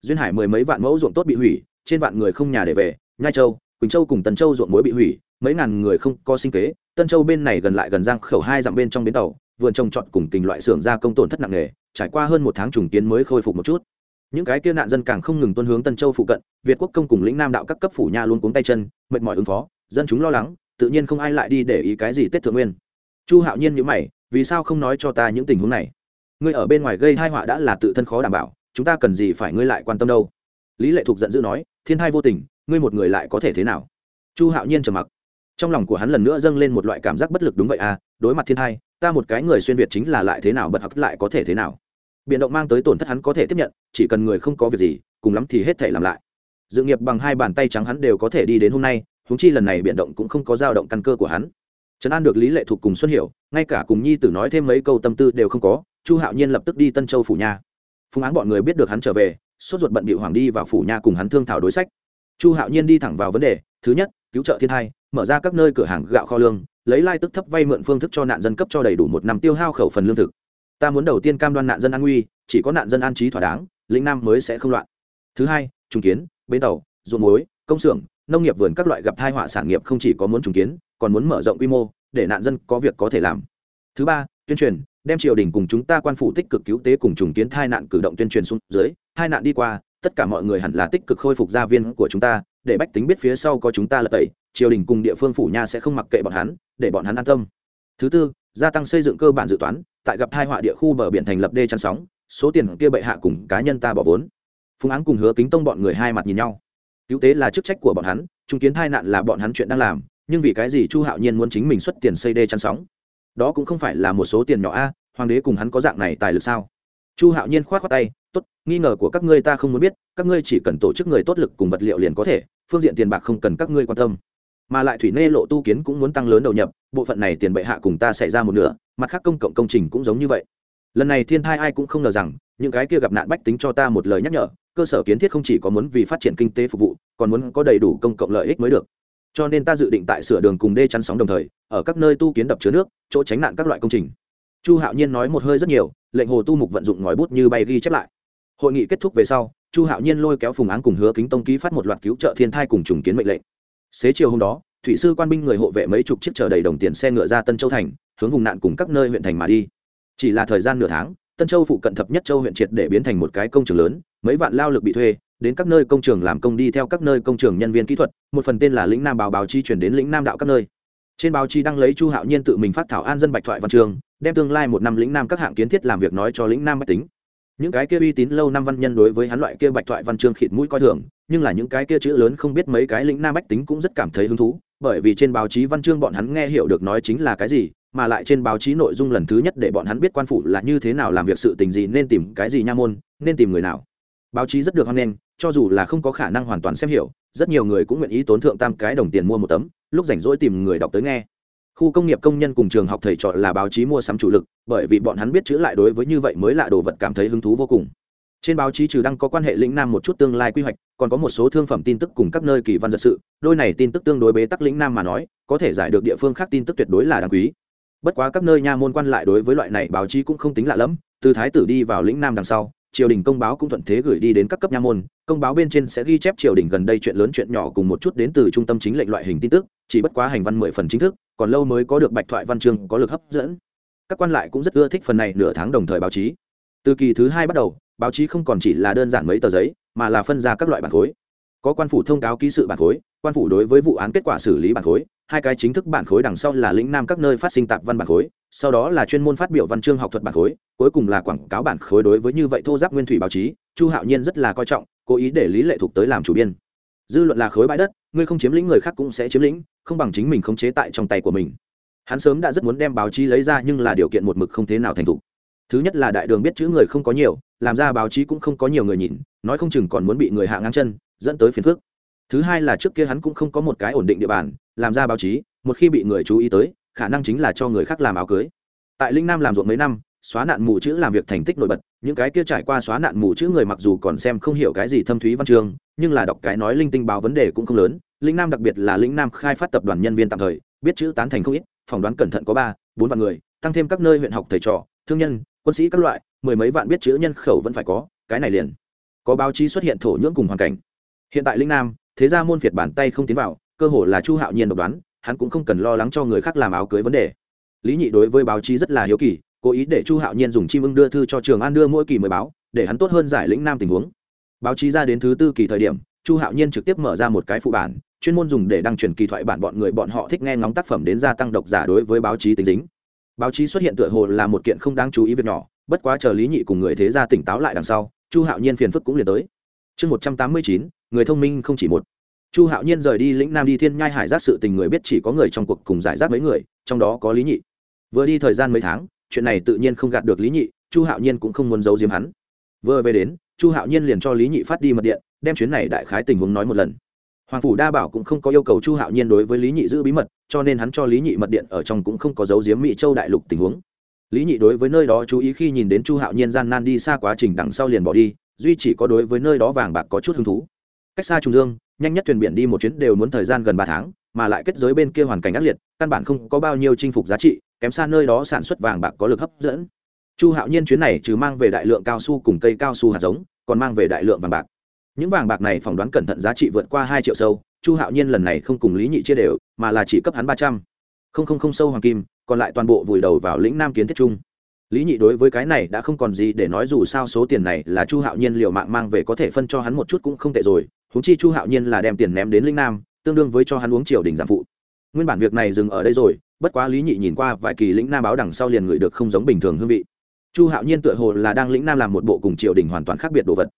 Duyên hải mười mấy vạn mẫu ruộng tốt bị hủy trên vạn người không nhà để về, nhai châu, quỳnh châu cùng tần châu ruộng muối bị hủy, mấy ngàn người không có sinh kế. Tân châu bên này gần lại gần giang khẩu hai dặm bên trong bến tàu, vườn trồng trọt cùng tình loại xưởng gia công tổn thất nặng nề, trải qua hơn một tháng trùng kiến mới khôi phục một chút. Những cái kia nạn dân càng không ngừng tuân hướng tân châu phụ cận, việt quốc công cùng lĩnh nam đạo các cấp phủ nha luôn cuống tay chân, mệt mỏi ứng phó, dân chúng lo lắng, tự nhiên không ai lại đi để ý cái gì tết thượng nguyên. Chu hạo nhiên nhữ mày, vì sao không nói cho ta những tình huống này? Ngươi ở bên ngoài gây hai họa đã là tự thân khó đảm bảo, chúng ta cần gì phải ngươi lại quan tâm đâu? Lý lệ thục giận dữ nói, thiên thai vô tình, ngươi một người lại có thể thế nào? Chu hạo nhiên trầm mặc. Trong lòng của hắn lần nữa dâng lên một loại cảm giác bất lực đúng vậy à đối mặt thiên thai, ta một cái người xuyên việt chính là lại thế nào bật hặc lại có thể thế nào. Biện động mang tới tổn thất hắn có thể tiếp nhận, chỉ cần người không có việc gì, cùng lắm thì hết thể làm lại. Dự nghiệp bằng hai bàn tay trắng hắn đều có thể đi đến hôm nay húng chi lần này biện động cũng không có dao động căn cơ của hắn. Trấn an được lý lệ thuộc cùng xuân hiểu, ngay cả cùng nhi tử nói thêm mấy câu tâm tư đều không có, chu hạo nhiên lập tức đi tân châu phủ nha phùng áng bọn người biết được hắn trở về sốt ruột bận bị hoàng đi vào phủ nha cùng hắn thương thảo đối sách. Chu hạo nhiên đi thẳng vào vấn đề, thứ nhất, cứu trợ thiên thai, mở ra các nơi cửa hàng gạo kho lương, lấy lai tức thấp vay mượn phương thức cho nạn dân cấp cho đầy đủ một năm tiêu hao khẩu phần lương thực. Ta muốn đầu tiên cam đoan nạn dân an nguy, chỉ có nạn dân an trí thỏa đáng, lĩnh nam mới sẽ không loạn. Thứ hai, trùng kiến, bến tàu, ruộng muối, công xưởng, nông nghiệp vườn các loại gặp thai họa sản nghiệp không chỉ có muốn trùng kiến, còn muốn mở rộng quy mô, để nạn dân có việc có thể làm. Thứ ba, tuyên truyền, đem triều đình cùng chúng ta quan phủ tích cực cứu tế cùng trùng kiến thai nạn cử động tuyên truyền xuống dưới hai nạn đi qua, tất cả mọi người hẳn là tích cực khôi phục gia viên của chúng ta, để bách tính biết phía sau có chúng ta là tẩy, triều đình cùng địa phương phủ nha sẽ không mặc kệ bọn hắn, để bọn hắn an tâm. Thứ tư, gia tăng xây dựng cơ bản dự toán, tại gặp hai họa địa khu bờ biển thành lập đê chắn sóng, số tiền kia bệ hạ cùng cá nhân ta bỏ vốn. Phùng áng cùng hứa kính tông bọn người hai mặt nhìn nhau. Cứu tế là chức trách của bọn hắn chứng kiến tai nạn là bọn hắn chuyện đang làm, nhưng vì cái gì chu hạo nhiên muốn chính mình xuất tiền xây đê chắn sóng? Đó cũng không phải là một số tiền nhỏ a, hoàng đế cùng hắn có dạng này tài lực sao? Chu hạo nhiên k h o á t khoác tay tốt, nghi ngờ của các ngươi ta không muốn biết, các ngươi chỉ cần tổ chức người tốt lực cùng vật liệu liền có thể, phương diện tiền bạc không cần các ngươi quan tâm. Mà lại thủy nê lộ tu kiến cũng muốn tăng lớn đầu nhập, bộ phận này tiền bệ hạ cùng ta xảy ra một nửa, mặt khác công cộng công trình cũng giống như vậy. Lần này thiên thai ai cũng không ngờ rằng, những cái kia gặp nạn bách tính cho ta một lời nhắc nhở, cơ sở kiến thiết không chỉ có muốn vì phát triển kinh tế phục vụ, còn muốn có đầy đủ công cộng lợi ích mới được. Cho nên ta dự định tại sửa đường cùng đê chắn sóng đồng thời, ở các nơi tu kiến đập chứa nước, chỗ tránh nạn các loại công trình. Chu hạo nhiên nói một hơi rất nhiều, lệnh hồ tu mục vận dụng ngòi bút như bay ghi chép lại hội nghị kết thúc về sau, chu hạo nhiên lôi kéo phùng áng cùng hứa kính tông ký phát một loạt cứu trợ thiên thai cùng trùng kiến mệnh lệnh. Xế chiều hôm đó, thủy sư quan binh người hộ vệ mấy chục chiếc chở đầy đồng tiền xe ngựa ra tân châu thành, hướng vùng nạn cùng các nơi huyện thành mà đi. Chỉ là thời gian nửa tháng, tân châu phụ cận thập nhất châu huyện triệt để biến thành một cái công trường lớn, mấy vạn lao lực bị thuê, đến các nơi công trường làm công đi theo các nơi công trường nhân viên kỹ thuật, một phần tên là lĩnh nam báo báo chi chuyển đến lĩnh nam đạo các nơi. Trên báo chi đăng lấy chu hạo nhiên tự mình phát thảo an dân bạch thoại văn trường, đem tương lai một năm lĩnh nam các hạng kiến thiết làm việc nói cho lĩnh nam bách tính những cái kia uy tín lâu năm văn nhân đối với hắn loại kia bạch thoại văn chương khịt mũi coi thường, nhưng là những cái kia chữ lớn không biết mấy cái lĩnh nam bách tính cũng rất cảm thấy hứng thú, bởi vì trên báo chí văn chương bọn hắn nghe hiểu được nói chính là cái gì, mà lại trên báo chí nội dung lần thứ nhất để bọn hắn biết quan phủ là như thế nào làm việc sự tình gì nên tìm cái gì nha môn, nên tìm người nào. Báo chí rất được hoan nghênh, cho dù là không có khả năng hoàn toàn xem hiểu, rất nhiều người cũng nguyện ý tốn thượng tam cái đồng tiền mua một tấm, lúc rảnh rỗi tìm người đọc tới nghe khu công nghiệp công nhân cùng trường học thầy trò là báo chí mua sắm chủ lực, bởi vì bọn hắn biết chữ lại đối với như vậy mới là đồ vật cảm thấy hứng thú vô cùng. Trên báo chí trừ đăng có quan hệ lĩnh nam một chút tương lai quy hoạch, còn có một số thương phẩm tin tức cùng các nơi kỳ văn giật sự, đôi này tin tức tương đối bế tắc lĩnh nam mà nói, có thể giải được địa phương khác tin tức tuyệt đối là đáng quý. Bất quá các nơi nha môn quan lại đối với loại này báo chí cũng không tính lạ lẫm, từ thái tử đi vào lĩnh nam đằng sau, triều đình công báo cũng thuận thế gửi đi đến các cấp nha môn, công báo bên trên sẽ ghi chép triều đình gần đây chuyện lớn chuyện nhỏ cùng một chút đến từ trung tâm chính lệnh loại hình tin tức chỉ bất quá hành văn mười phần chính thức, còn lâu mới có được bạch thoại văn chương có lực hấp dẫn. Các quan lại cũng rất ưa thích phần này nửa tháng đồng thời báo chí. Từ kỳ thứ hai bắt đầu, báo chí không còn chỉ là đơn giản mấy tờ giấy, mà là phân ra các loại bản khối. Có quan phủ thông cáo ký sự bản khối, quan phủ đối với vụ án kết quả xử lý bản khối, hai cái chính thức bản khối đằng sau là lĩnh nam các nơi phát sinh tạp văn bản khối, sau đó là chuyên môn phát biểu văn chương học thuật bản khối, cuối cùng là quảng cáo bản khối đối với như vậy thô giáp nguyên thủy báo chí, chu hạo nhiên rất là coi trọng, cố ý để lý lệ thuộc tới làm chủ biên dư luận là khối bãi đất, ngươi không chiếm lĩnh người khác cũng sẽ chiếm lĩnh, không bằng chính mình khống chế tại trong tay của mình. Hắn sớm đã rất muốn đem báo chí lấy ra nhưng là điều kiện một mực không thế nào thành thục. Thứ nhất là đại đường biết chữ người không có nhiều, làm ra báo chí cũng không có nhiều người nhìn, nói không chừng còn muốn bị người hạ ngang chân, dẫn tới phiền phức. Thứ hai là trước kia hắn cũng không có một cái ổn định địa bàn, làm ra báo chí, một khi bị người chú ý tới, khả năng chính là cho người khác làm áo cưới. Tại linh nam làm ruộng mấy năm xóa nạn mù chữ làm việc thành tích nổi bật, những cái kia trải qua xóa nạn mù chữ người mặc dù còn xem không hiểu cái gì thâm thúy văn chương, nhưng là đọc cái nói linh tinh báo vấn đề cũng không lớn. Linh nam đặc biệt là linh nam khai phát tập đoàn nhân viên tạm thời, biết chữ tán thành không ít, phỏng đoán cẩn thận có ba, bốn vạn người, tăng thêm các nơi huyện học thầy trò, thương nhân, quân sĩ các loại, mười mấy vạn biết chữ nhân khẩu vẫn phải có, cái này liền có báo chí xuất hiện thổ nhưỡng cùng hoàn cảnh. Hiện tại linh nam, thế ra môn phiệt bàn tay không tiến vào, cơ hồ là chu hạo nhiên độc đoán, hắn cũng không cần lo lắng cho người khác làm áo cưới vấn đề. Lý nhị đối với báo chí rất là hiếu kỳ cố ý để chu hạo nhiên dùng chim ưng đưa thư cho trường an đưa mỗi kỳ mới báo, để hắn tốt hơn giải lĩnh nam tình huống. Báo chí ra đến thứ tư kỳ thời điểm, chu hạo nhiên trực tiếp mở ra một cái phụ bản, chuyên môn dùng để đăng truyền kỳ thoại bản bọn người bọn họ thích nghe ngóng tác phẩm đến gia tăng độc giả đối với báo chí tính dính. Báo chí xuất hiện tựa hồ là một kiện không đáng chú ý việc nhỏ, bất quá chờ lý nhị cùng người thế gia tỉnh táo lại đằng sau, chu hạo nhiên phiền phức cũng liền tới. Chương một trăm tám mươi chín, người thông minh không chỉ một. Chu hạo nhiên rời đi lĩnh nam đi thiên nhai hải giác sự tình người biết chỉ có người trong cuộc cùng giải rác mấy người, trong đó có lý nhị. Vừa đi thời gian mấy tháng chuyện này tự nhiên không gạt được lý nhị, chu hạo nhiên cũng không muốn giấu giếm hắn. Vừa về đến, chu hạo nhiên liền cho lý nhị phát đi mật điện, đem chuyến này đại khái tình huống nói một lần. Hoàng phủ đa bảo cũng không có yêu cầu chu hạo nhiên đối với lý nhị giữ bí mật, cho nên hắn cho lý nhị mật điện ở trong cũng không có dấu giếm mỹ châu đại lục tình huống. Lý nhị đối với nơi đó chú ý khi nhìn đến chu hạo nhiên gian nan đi xa quá trình đằng sau liền bỏ đi, duy chỉ có đối với nơi đó vàng bạc có chút hứng thú. Cách xa trung dương, nhanh nhất thuyền biển đi một chuyến đều muốn thời gian gần ba tháng, mà lại kết giới bên kia hoàn cảnh ác liệt, căn bản không có bao nhiêu chinh phục giá trị kém xa nơi đó sản xuất vàng bạc có lực hấp dẫn. Chu hạo nhiên chuyến này trừ mang về đại lượng cao su cùng cây cao su hạt giống, còn mang về đại lượng vàng bạc. Những vàng bạc này phỏng đoán cẩn thận giá trị vượt qua hai triệu sâu, chu hạo nhiên lần này không cùng lý nhị chia đều, mà là chỉ cấp hắn ba trăm. Không không không sâu hoàng kim, còn lại toàn bộ vùi đầu vào lĩnh nam kiến thiết trung. Lý nhị đối với cái này đã không còn gì để nói dù sao số tiền này là chu hạo nhiên liều mạng mang về có thể phân cho hắn một chút cũng không tệ rồi húng chi chu hạo nhiên là đem tiền ném đến lĩnh nam, tương đương với cho hắn uống triều đình giảm phụ nguyên bản việc này dừng ở đây rồi, bất quá lý nhị nhìn qua vài kỳ lĩnh nam báo đằng sau liền ngửi được không giống bình thường hương vị. Chu hạo nhiên tựa hồ là đang lĩnh nam làm một bộ cùng triều đình hoàn toàn khác biệt đồ vật.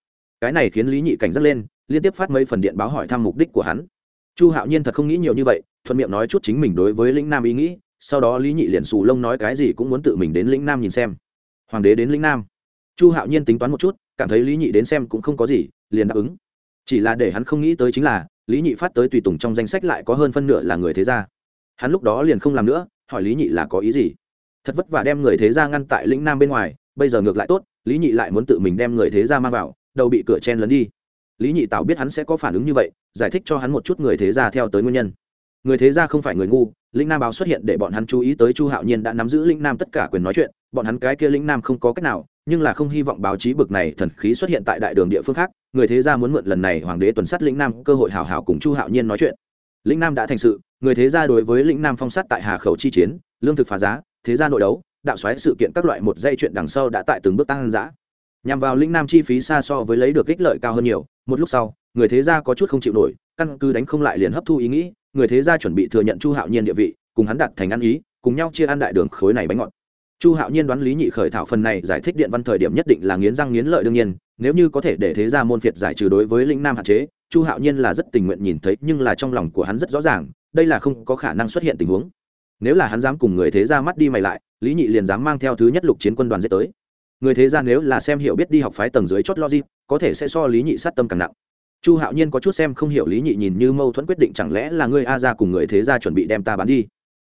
Cái này khiến lý nhị cảnh giác lên, liên tiếp phát mấy phần điện báo hỏi thăm mục đích của hắn. Chu hạo nhiên thật không nghĩ nhiều như vậy, thuận miệng nói chút chính mình đối với lĩnh nam ý nghĩ, sau đó lý nhị liền xù lông nói cái gì cũng muốn tự mình đến lĩnh nam nhìn xem. Hoàng đế đến lĩnh nam. Chu hạo nhiên tính toán một chút, cảm thấy lý nhị đến xem cũng không có gì, liền đáp ứng. Chỉ là để hắn không nghĩ tới chính là lý nhị phát tới tùy tùng trong danh sách lại có hơn phân nửa là người thế gia. Hắn lúc đó liền không làm nữa, hỏi lý nhị là có ý gì? Thật vất vả đem người thế gia ngăn tại lĩnh nam bên ngoài, bây giờ ngược lại tốt, lý nhị lại muốn tự mình đem người thế gia mang vào, đầu bị cửa chen lấn đi. Lý nhị tảo biết hắn sẽ có phản ứng như vậy, giải thích cho hắn một chút người thế gia theo tới nguyên nhân. Người thế gia không phải người ngu, lĩnh nam báo xuất hiện để bọn hắn chú ý tới chu hạo nhiên đã nắm giữ lĩnh nam tất cả quyền nói chuyện, bọn hắn cái kia lĩnh nam không có cách nào nhưng là không hy vọng báo chí bực này thần khí xuất hiện tại đại đường địa phương khác, người thế gia muốn mượn lần này hoàng đế tuần sát lĩnh nam cơ hội hào hào cùng chu hạo nhiên nói chuyện. Lĩnh nam đã thành sự, người thế gia đối với lĩnh nam phong sát tại hà khẩu chi chiến, lương thực phá giá, thế gia nội đấu, đạo xoáy sự kiện các loại một dây chuyện đằng sau đã tại từng bước tăng giã nhằm vào lĩnh nam chi phí xa so với lấy được ích lợi cao hơn nhiều, một lúc sau, người thế gia có chút không chịu nổi, căn cứ đánh không lại liền hấp thu ý nghĩ, người thế gia chuẩn bị thừa nhận chu hạo nhiên địa vị, cùng hắn đặt thành ăn ý, cùng nhau chia ăn đại đường khối này bánh ngọt chu hạo nhiên đoán lý nhị khởi thảo phần này giải thích điện văn thời điểm nhất định là nghiến răng nghiến lợi đương nhiên, nếu như có thể để thế gia môn phiệt giải trừ đối với lĩnh nam hạn chế, chu hạo nhiên là rất tình nguyện nhìn thấy, nhưng là trong lòng của hắn rất rõ ràng, đây là không có khả năng xuất hiện tình huống. Nếu là hắn dám cùng người thế gia mắt đi mày lại, lý nhị liền dám mang theo thứ nhất lục chiến quân đoàn dễ tới. Người thế gia nếu là xem hiểu biết đi học phái tầng dưới chót logic, có thể sẽ so lý nhị sát tâm càng nặng. Chu hạo nhiên có chút xem không hiểu lý nhị nhìn như mâu thuẫn quyết định chẳng lẽ là ngươi a ra cùng người thế gia chuẩn bị đem ta bán đi.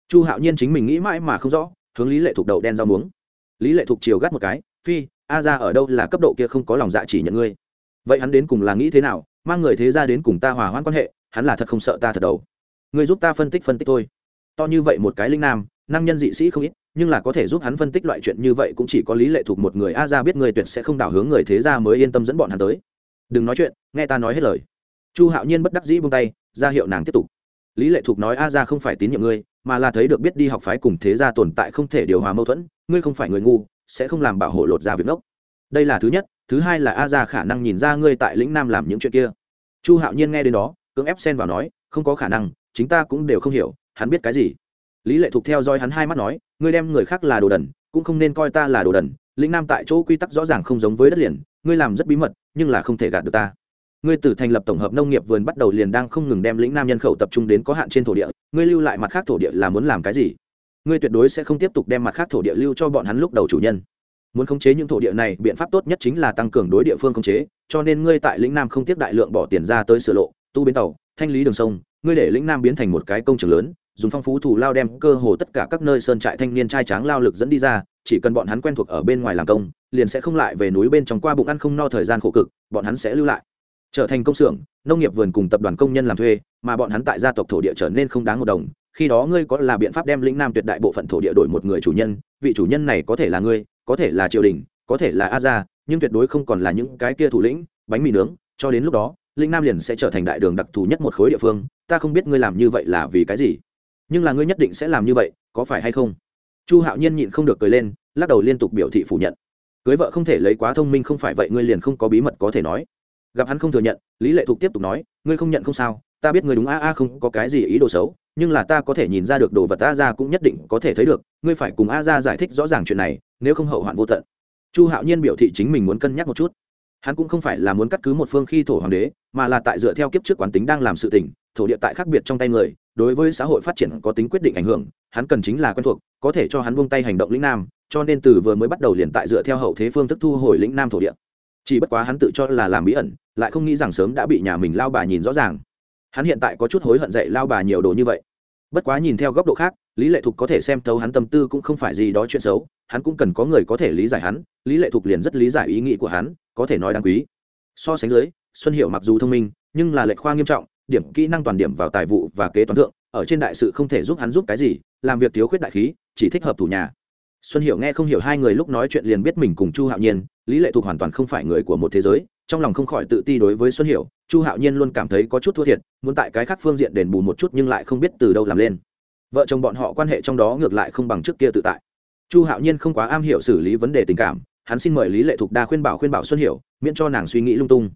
Chu hạo nhiên chính mình nghĩ mãi mà không rõ hướng lý lệ thục đầu đen rau muống. Lý lệ thục chiều gắt một cái, phi, a ra ở đâu là cấp độ kia không có lòng dạ chỉ nhận ngươi? Vậy hắn đến cùng là nghĩ thế nào, mang người thế gia đến cùng ta hòa hoãn quan hệ, hắn là thật không sợ ta thật đầu. Ngươi giúp ta phân tích phân tích thôi. To như vậy một cái linh nam, năng nhân dị sĩ không ít, nhưng là có thể giúp hắn phân tích loại chuyện như vậy cũng chỉ có lý lệ thuộc một người a ra biết người tuyệt sẽ không đảo hướng người thế ra mới yên tâm dẫn bọn hắn tới. Đừng nói chuyện, nghe ta nói hết lời. Chu hạo nhiên bất đắc dĩ buông tay, ra hiệu nàng tiếp tục. Lý lệ thuộc nói a ra không phải tín nhiệm ngươi mà là thấy được biết đi học phái cùng thế gia tồn tại không thể điều hòa mâu thuẫn, ngươi không phải người ngu, sẽ không làm bảo hộ lột ra việc ngốc. Đây là thứ nhất, thứ hai là a ra khả năng nhìn ra ngươi tại lĩnh nam làm những chuyện kia. Chu hạo nhiên nghe đến đó, cưỡng ép xen vào nói, không có khả năng, chính ta cũng đều không hiểu, hắn biết cái gì? Lý lệ thục theo dõi hắn hai mắt nói, ngươi đem người khác là đồ đần, cũng không nên coi ta là đồ đần, lĩnh nam tại chỗ quy tắc rõ ràng không giống với đất liền, ngươi làm rất bí mật, nhưng là không thể gạt được ta ngươi từ thành lập tổng hợp nông nghiệp vườn bắt đầu liền đang không ngừng đem lĩnh nam nhân khẩu tập trung đến có hạn trên thổ địa, ngươi lưu lại mặt khác thổ địa là muốn làm cái gì? Ngươi tuyệt đối sẽ không tiếp tục đem mặt khác thổ địa lưu cho bọn hắn lúc đầu chủ nhân. Muốn khống chế những thổ địa này, biện pháp tốt nhất chính là tăng cường đối địa phương khống chế, cho nên ngươi tại lĩnh nam không tiếp đại lượng bỏ tiền ra tới sửa lộ, tu bến tàu, thanh lý đường sông, ngươi để lĩnh nam biến thành một cái công trường lớn, dùng phong phú thủ lao đem cơ hồ tất cả các nơi sơn trại thanh niên trai tráng lao lực dẫn đi ra, chỉ cần bọn hắn quen thuộc ở bên ngoài làm công, liền sẽ không lại về núi bên trong qua bụng ăn không no thời gian khổ cực, bọn hắn sẽ lưu lại trở thành công xưởng, nông nghiệp vườn cùng tập đoàn công nhân làm thuê, mà bọn hắn tại gia tộc thổ địa trở nên không đáng một đồng. Khi đó ngươi có là biện pháp đem lĩnh nam tuyệt đại bộ phận thổ địa đổi một người chủ nhân, vị chủ nhân này có thể là ngươi, có thể là triều đình, có thể là a gia, nhưng tuyệt đối không còn là những cái kia thủ lĩnh, bánh mì nướng. Cho đến lúc đó, lĩnh nam liền sẽ trở thành đại đường đặc thù nhất một khối địa phương. Ta không biết ngươi làm như vậy là vì cái gì, nhưng là ngươi nhất định sẽ làm như vậy, có phải hay không? Chu hạo nhiên nhịn không được cười lên, lắc đầu liên tục biểu thị phủ nhận. Cưới vợ không thể lấy quá thông minh không phải vậy, ngươi liền không có bí mật có thể nói gặp hắn không thừa nhận, lý lệ thục tiếp tục nói, ngươi không nhận không sao, ta biết ngươi đúng a a không có cái gì ý đồ xấu, nhưng là ta có thể nhìn ra được đồ vật a ra cũng nhất định có thể thấy được, ngươi phải cùng a ra giải thích rõ ràng chuyện này, nếu không hậu hoạn vô tận. Chu hạo nhiên biểu thị chính mình muốn cân nhắc một chút. Hắn cũng không phải là muốn cắt cứ một phương khi thổ hoàng đế, mà là tại dựa theo kiếp trước quán tính đang làm sự tỉnh thổ địa tại khác biệt trong tay người, đối với xã hội phát triển có tính quyết định ảnh hưởng, hắn cần chính là quen thuộc, có thể cho hắn buông tay hành động lĩnh nam, cho nên từ vừa mới bắt đầu liền tại dựa theo hậu thế phương thức thu hồi lĩnh nam thổ địa chỉ bất quá hắn tự cho là làm bí ẩn, lại không nghĩ rằng sớm đã bị nhà mình lao bà nhìn rõ ràng. Hắn hiện tại có chút hối hận dạy lao bà nhiều đồ như vậy. Bất quá nhìn theo góc độ khác, lý lệ thục có thể xem thấu hắn tâm tư cũng không phải gì đó chuyện xấu, hắn cũng cần có người có thể lý giải hắn, lý lệ thục liền rất lý giải ý nghĩ của hắn, có thể nói đáng quý. So sánh dưới, xuân hiệu mặc dù thông minh, nhưng là lệch khoa nghiêm trọng, điểm kỹ năng toàn điểm vào tài vụ và kế toán thượng, ở trên đại sự không thể giúp hắn giúp cái gì, làm việc thiếu khuyết đại khí, chỉ thích hợp thủ nhà xuân hiểu nghe không hiểu hai người lúc nói chuyện liền biết mình cùng chu hạo nhiên, lý lệ thuộc hoàn toàn không phải người của một thế giới, trong lòng không khỏi tự ti đối với xuân hiểu, chu hạo nhiên luôn cảm thấy có chút thua thiệt, muốn tại cái khác phương diện đền bù một chút nhưng lại không biết từ đâu làm lên. Vợ chồng bọn họ quan hệ trong đó ngược lại không bằng trước kia tự tại. Chu hạo nhiên không quá am hiểu xử lý vấn đề tình cảm, hắn xin mời lý lệ thục đa khuyên bảo khuyên bảo xuân hiểu, miễn cho nàng suy nghĩ lung tung.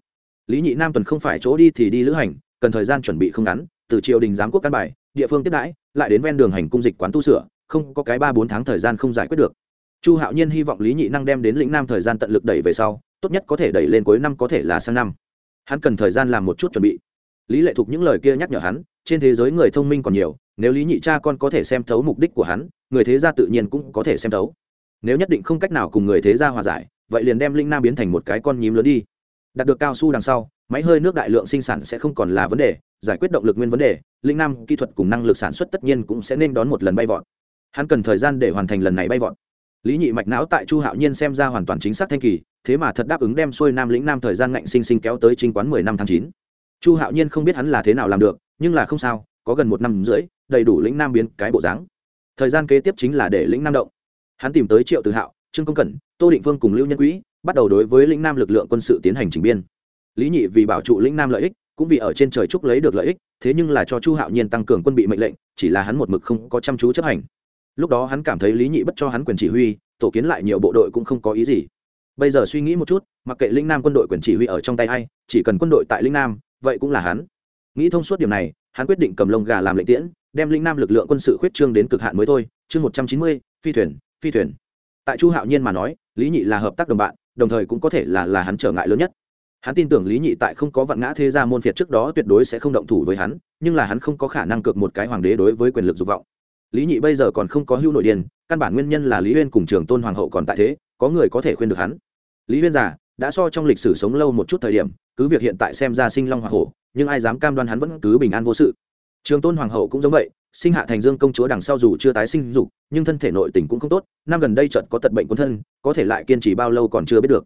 Lý nhị nam tuần không phải chỗ đi thì đi lữ hành, cần thời gian chuẩn bị không ngắn, từ triều đình giám quốc căn bài, địa phương tiếp đãi, lại đến ven đường hành cung dịch quán tu sửa không có cái ba bốn tháng thời gian không giải quyết được. Chu hạo nhiên hy vọng lý nhị năng đem đến lĩnh nam thời gian tận lực đẩy về sau, tốt nhất có thể đẩy lên cuối năm có thể là sang năm. Hắn cần thời gian làm một chút chuẩn bị. Lý lệ thục những lời kia nhắc nhở hắn, trên thế giới người thông minh còn nhiều, nếu lý nhị cha con có thể xem thấu mục đích của hắn, người thế gia tự nhiên cũng có thể xem thấu. Nếu nhất định không cách nào cùng người thế gia hòa giải, vậy liền đem linh nam biến thành một cái con nhím lớn đi. Đạt được cao su đằng sau, máy hơi nước đại lượng sinh sản sẽ không còn là vấn đề, giải quyết động lực nguyên vấn đề linh nam kỹ thuật cùng năng lực sản xuất tất nhiên cũng sẽ nên đón một lần bay vọt hắn cần thời gian để hoàn thành lần này bay vọt. Lý nhị mạch não tại chu hạo nhiên xem ra hoàn toàn chính xác thanh kỳ, thế mà thật đáp ứng đem xuôi nam lĩnh nam thời gian ngạnh sinh sinh kéo tới trinh quán mười năm tháng chín. Chu hạo nhiên không biết hắn là thế nào làm được, nhưng là không sao, có gần một năm rưỡi, đầy đủ lĩnh nam biến cái bộ dáng. Thời gian kế tiếp chính là để lĩnh nam động. Hắn tìm tới triệu tự hạo, trương công cẩn, tô định vương cùng lưu nhân quỹ bắt đầu đối với lĩnh nam lực lượng quân sự tiến hành trình biên. Lý nhị vì bảo trụ lĩnh nam lợi ích, cũng vì ở trên trời trúc lấy được lợi ích, thế nhưng là cho chu hạo nhiên tăng cường quân bị mệnh lệnh, chỉ là hắn một mực không có chăm chú chấp hành lúc đó hắn cảm thấy lý nhị bất cho hắn quyền chỉ huy, tổ kiến lại nhiều bộ đội cũng không có ý gì. Bây giờ suy nghĩ một chút, mặc kệ linh nam quân đội quyền chỉ huy ở trong tay hay chỉ cần quân đội tại linh nam, vậy cũng là hắn. Nghĩ thông suốt điểm này, hắn quyết định cầm lông gà làm lệnh tiễn, đem linh nam lực lượng quân sự khuyết trương đến cực hạn mới thôi. Chương một trăm chín mươi, phi thuyền phi thuyền. Tại chu hạo nhiên mà nói, lý nhị là hợp tác đồng bạn, đồng thời cũng có thể là là hắn trở ngại lớn nhất. Hắn tin tưởng lý nhị tại không có vạn ngã thế gia môn phiệt trước đó tuyệt đối sẽ không động thủ với hắn, nhưng là hắn không có khả năng cược một cái hoàng đế đối với quyền lực dục vọng lý nhị bây giờ còn không có hưu nội điền căn bản nguyên nhân là lý huyên cùng trường tôn hoàng hậu còn tại thế, có người có thể khuyên được hắn. Lý huyên già, đã so trong lịch sử sống lâu một chút thời điểm, cứ việc hiện tại xem ra sinh long hoa hổ, nhưng ai dám cam đoan hắn vẫn cứ bình an vô sự. Trường tôn hoàng hậu cũng giống vậy, sinh hạ thành dương công chúa đằng sau dù chưa tái sinh dục, nhưng thân thể nội tình cũng không tốt, năm gần đây trận có tật bệnh quân thân, có thể lại kiên trì bao lâu còn chưa biết được.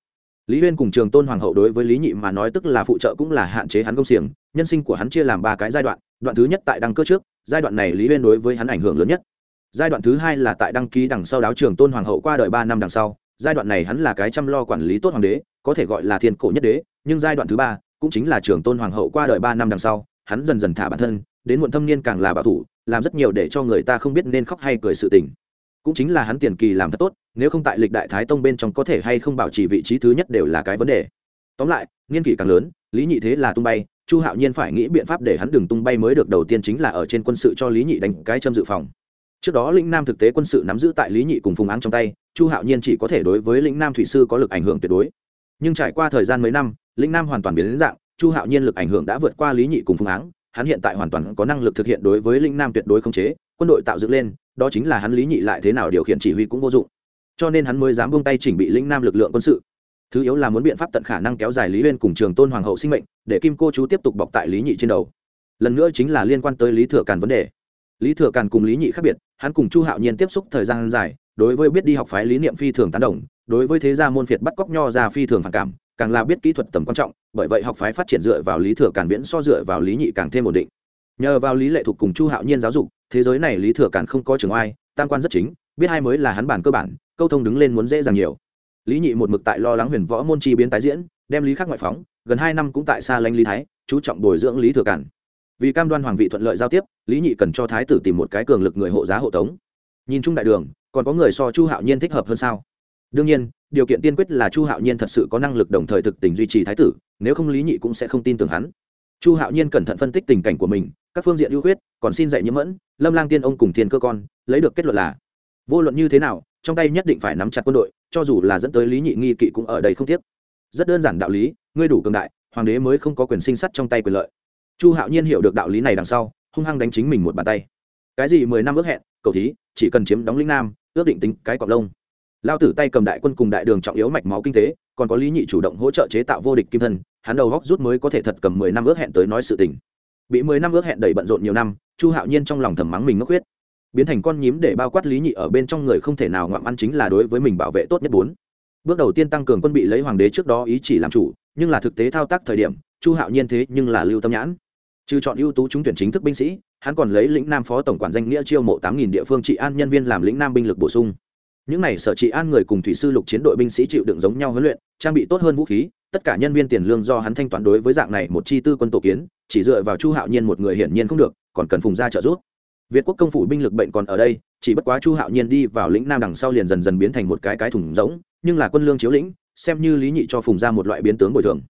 Lý huyên cùng trường tôn hoàng hậu đối với lý nhị mà nói tức là phụ trợ cũng là hạn chế hắn công xiềng, nhân sinh của hắn chia làm ba cái giai đoạn đoạn thứ nhất tại đăng cơ trước giai đoạn này lý huyên đối với hắn ảnh hưởng lớn nhất. Giai đoạn thứ hai là tại đăng ký đằng sau đáo trường tôn hoàng hậu qua đời ba năm đằng sau, giai đoạn này hắn là cái chăm lo quản lý tốt hoàng đế, có thể gọi là thiên cổ nhất đế, nhưng giai đoạn thứ ba cũng chính là trường tôn hoàng hậu qua đời ba năm đằng sau, hắn dần dần thả bản thân, đến muộn thâm niên càng là bảo thủ, làm rất nhiều để cho người ta không biết nên khóc hay cười sự tình. Cũng chính là hắn tiền kỳ làm thật tốt, nếu không tại lịch đại thái tông bên trong có thể hay không bảo trì vị trí thứ nhất đều là cái vấn đề. Tóm lại, niên kỷ càng lớn, lý nhị thế là tung bay chu hạo nhiên phải nghĩ biện pháp để hắn đừng tung bay mới được, đầu tiên chính là ở trên quân sự cho lý nhị đánh cái châm dự phòng. Trước đó lĩnh nam thực tế quân sự nắm giữ tại lý nhị cùng phùng áng trong tay, chu hạo nhiên chỉ có thể đối với lĩnh nam thủy sư có lực ảnh hưởng tuyệt đối. Nhưng trải qua thời gian mấy năm, lĩnh nam hoàn toàn biến đến dạng, chu hạo nhiên lực ảnh hưởng đã vượt qua lý nhị cùng phùng áng, hắn hiện tại hoàn toàn có năng lực thực hiện đối với lĩnh nam tuyệt đối không chế, quân đội tạo dựng lên, đó chính là hắn lý nhị lại thế nào điều khiển chỉ huy cũng vô dụng. Cho nên hắn mới dám buông tay chỉnh bị lĩnh nam lực lượng quân sự. Thứ yếu là muốn biện pháp tận khả năng kéo dài lý huyên cùng trường tôn hoàng hậu sinh mệnh để kim cô chú tiếp tục bọc tại lý nhị trên đầu. Lần nữa chính là liên quan tới lý thừa càn vấn đề. Lý thừa càn cùng lý nhị khác biệt, hắn cùng chu hạo nhiên tiếp xúc thời gian dài, đối với biết đi học phái lý niệm phi thường tán đồng, đối với thế gia môn phiệt bắt cóc nho ra phi thường phản cảm, càng là biết kỹ thuật tầm quan trọng, bởi vậy học phái phát triển dựa vào lý thừa càn viễn so dựa vào lý nhị càng thêm ổn định. Nhờ vào lý lệ thuộc cùng chu hạo nhiên giáo dục, thế giới này lý thừa càn không có trường oai, tam quan rất chính, biết hai mới là hắn bản cơ bản, câu thông đứng lên muốn dễ dàng nhiều. Lý nhị một mực tại lo lắng huyền võ môn chi biến tái diễn đem lý khắc ngoại phóng, gần hai năm cũng tại xa lanh lý thái, chú trọng bồi dưỡng lý thừa cản. Vì cam đoan hoàng vị thuận lợi giao tiếp, lý nhị cần cho thái tử tìm một cái cường lực người hộ giá hộ tống. Nhìn chung đại đường, còn có người so chu hạo nhiên thích hợp hơn sao? Đương nhiên, điều kiện tiên quyết là chu hạo nhiên thật sự có năng lực đồng thời thực tình duy trì thái tử, nếu không lý nhị cũng sẽ không tin tưởng hắn. Chu hạo nhiên cẩn thận phân tích tình cảnh của mình, các phương diện ưu khuyết, còn xin dạy nhiễm mẫn, lâm lang tiên ông cùng thiên cơ con, lấy được kết luận là, vô luận như thế nào, trong tay nhất định phải nắm chặt quân đội, cho dù là dẫn tới lý nhị nghi kỵ cũng ở đây không tiếc rất đơn giản đạo lý, ngươi đủ cường đại, hoàng đế mới không có quyền sinh sắt trong tay quyền lợi. Chu hạo nhiên hiểu được đạo lý này đằng sau, hung hăng đánh chính mình một bàn tay. Cái gì mười năm ước hẹn, cầu thí, chỉ cần chiếm đóng linh nam, ước định tính cái cọc lông. Lao tử tay cầm đại quân cùng đại đường trọng yếu mạch máu kinh tế, còn có lý nhị chủ động hỗ trợ chế tạo vô địch kim thân, hắn đầu góc rút mới có thể thật cầm mười năm ước hẹn tới nói sự tình. Bị mười năm ước hẹn đầy bận rộn nhiều năm, chu hạo nhiên trong lòng thầm mắng mình ngốc huyết. Biến thành con nhím để bao quát lý nhị ở bên trong người không thể nào ngoạm ăn chính là đối với mình bảo vệ tốt nhất bốn bước đầu tiên tăng cường quân bị lấy hoàng đế trước đó ý chỉ làm chủ, nhưng là thực tế thao tác thời điểm, chu hạo nhiên thế nhưng là lưu tâm nhãn. Trừ chọn ưu tú trúng tuyển chính thức binh sĩ, hắn còn lấy lĩnh nam phó tổng quản danh nghĩa chiêu mộ tám nghìn địa phương trị an nhân viên làm lĩnh nam binh lực bổ sung. Những này sở trị an người cùng thủy sư lục chiến đội binh sĩ chịu đựng giống nhau huấn luyện, trang bị tốt hơn vũ khí, tất cả nhân viên tiền lương do hắn thanh toán đối với dạng này một chi tư quân tổ kiến, chỉ dựa vào chu hạo nhiên một người hiển nhiên không được, còn cần phùng ra trợ giúp. Việt quốc công phủ binh lực bệnh còn ở đây, chỉ bất quá chu hạo nhiên đi vào lĩnh nam đằng sau liền dần dần biến thành một cái cái thùng rỗng nhưng là quân lương chiếu lĩnh, xem như lý nhị cho phùng ra một loại biến tướng bồi thường.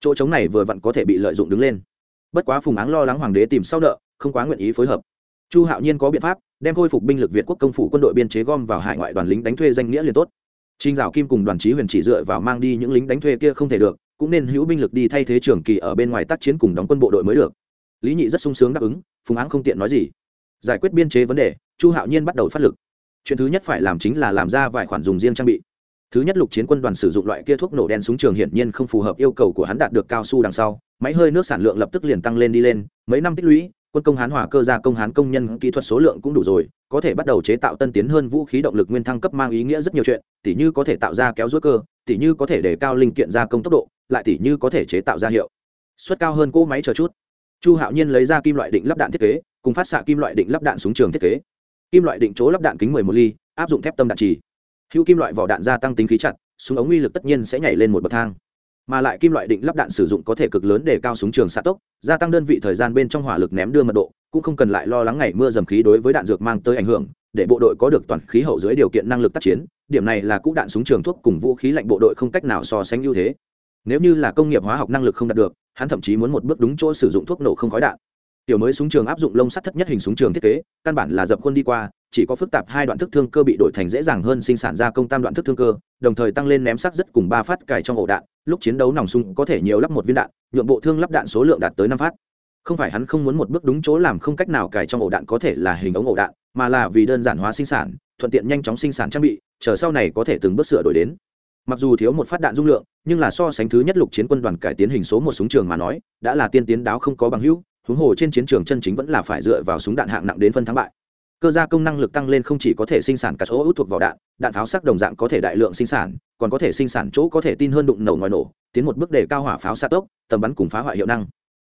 Chỗ trống này vừa vặn có thể bị lợi dụng đứng lên. Bất quá phùng áng lo lắng hoàng đế tìm sau nợ, không quá nguyện ý phối hợp. Chu hạo nhiên có biện pháp, đem khôi phục binh lực việt quốc công phủ quân đội biên chế gom vào hải ngoại đoàn lính đánh thuê danh nghĩa liền tốt. Trinh dạo kim cùng đoàn Chí huyền chỉ dựa vào mang đi những lính đánh thuê kia không thể được, cũng nên hữu binh lực đi thay thế trường kỳ ở bên ngoài tác chiến cùng đóng quân bộ đội mới được. Lý nhị rất sung sướng đáp ứng, phùng áng không tiện nói gì. Giải quyết biên chế vấn đề, chu hạo nhiên bắt đầu phát lực. Chuyện thứ nhất phải làm chính là làm ra vài khoản dùng riêng trang bị thứ nhất lục chiến quân đoàn sử dụng loại kia thuốc nổ đen súng trường hiển nhiên không phù hợp yêu cầu của hắn đạt được cao su đằng sau, máy hơi nước sản lượng lập tức liền tăng lên đi lên, mấy năm tích lũy, quân công hán hòa cơ gia công hán công nhân kỹ thuật số lượng cũng đủ rồi, có thể bắt đầu chế tạo tân tiến hơn vũ khí động lực nguyên thăng cấp mang ý nghĩa rất nhiều chuyện, tỉ như có thể tạo ra kéo rút cơ, tỉ như có thể để cao linh kiện gia công tốc độ, lại tỉ như có thể chế tạo ra hiệu suất cao hơn cỗ máy chờ chút. Chu hạo nhiên lấy ra kim loại định lắp đạn thiết kế, cùng phát xạ kim loại định lắp đạn súng trường thiết kế. Kim loại định chỗ lắp đạn kính 11 ly, áp dụng thép tâm đạn trì hữu kim loại vỏ đạn gia tăng tính khí chặt, súng ống uy lực tất nhiên sẽ nhảy lên một bậc thang. Mà lại kim loại định lắp đạn sử dụng có thể cực lớn để cao súng trường xạ tốc, gia tăng đơn vị thời gian bên trong hỏa lực ném đưa mật độ, cũng không cần lại lo lắng ngày mưa dầm khí đối với đạn dược mang tới ảnh hưởng, để bộ đội có được toàn khí hậu dưới điều kiện năng lực tác chiến, điểm này là cũ đạn súng trường thuốc cùng vũ khí lạnh bộ đội không cách nào so sánh ưu thế. Nếu như là công nghiệp hóa học năng lực không đạt được, hắn thậm chí muốn một bước đúng chỗ sử dụng thuốc nổ không khói đạn tiểu mới súng trường áp dụng lông sắt thất nhất hình súng trường thiết kế, căn bản là dập khuôn đi qua, chỉ có phức tạp hai đoạn thức thương cơ bị đổi thành dễ dàng hơn sinh sản ra công tam đoạn thức thương cơ, đồng thời tăng lên ném sắc rất cùng ba phát cài trong ổ đạn, lúc chiến đấu nòng súng có thể nhiều lắp một viên đạn nhuộm bộ thương lắp đạn số lượng đạt tới năm phát. Không phải hắn không muốn một bước đúng chỗ làm không cách nào cài trong ổ đạn có thể là hình ống ổ đạn, mà là vì đơn giản hóa sinh sản, thuận tiện nhanh chóng sinh sản trang bị, chờ sau này có thể từng bước sửa đổi đến. Mặc dù thiếu một phát đạn dung lượng, nhưng là so sánh thứ nhất lục chiến quân đoàn cải tiến hình số một súng trường mà nói, đã là tiên tiến đáo không có bằng hữu huống hồ trên chiến trường chân chính vẫn là phải dựa vào súng đạn hạng nặng đến phân thắng bại. Cơ gia công năng lực tăng lên không chỉ có thể sinh sản cả số út thuộc vào đạn đạn pháo sắc đồng dạng có thể đại lượng sinh sản, còn có thể sinh sản chỗ có thể tin hơn đụng nổ ngoài nổ, tiến một bước để cao hỏa pháo xa tốc, tầm bắn cùng phá hoại hiệu năng.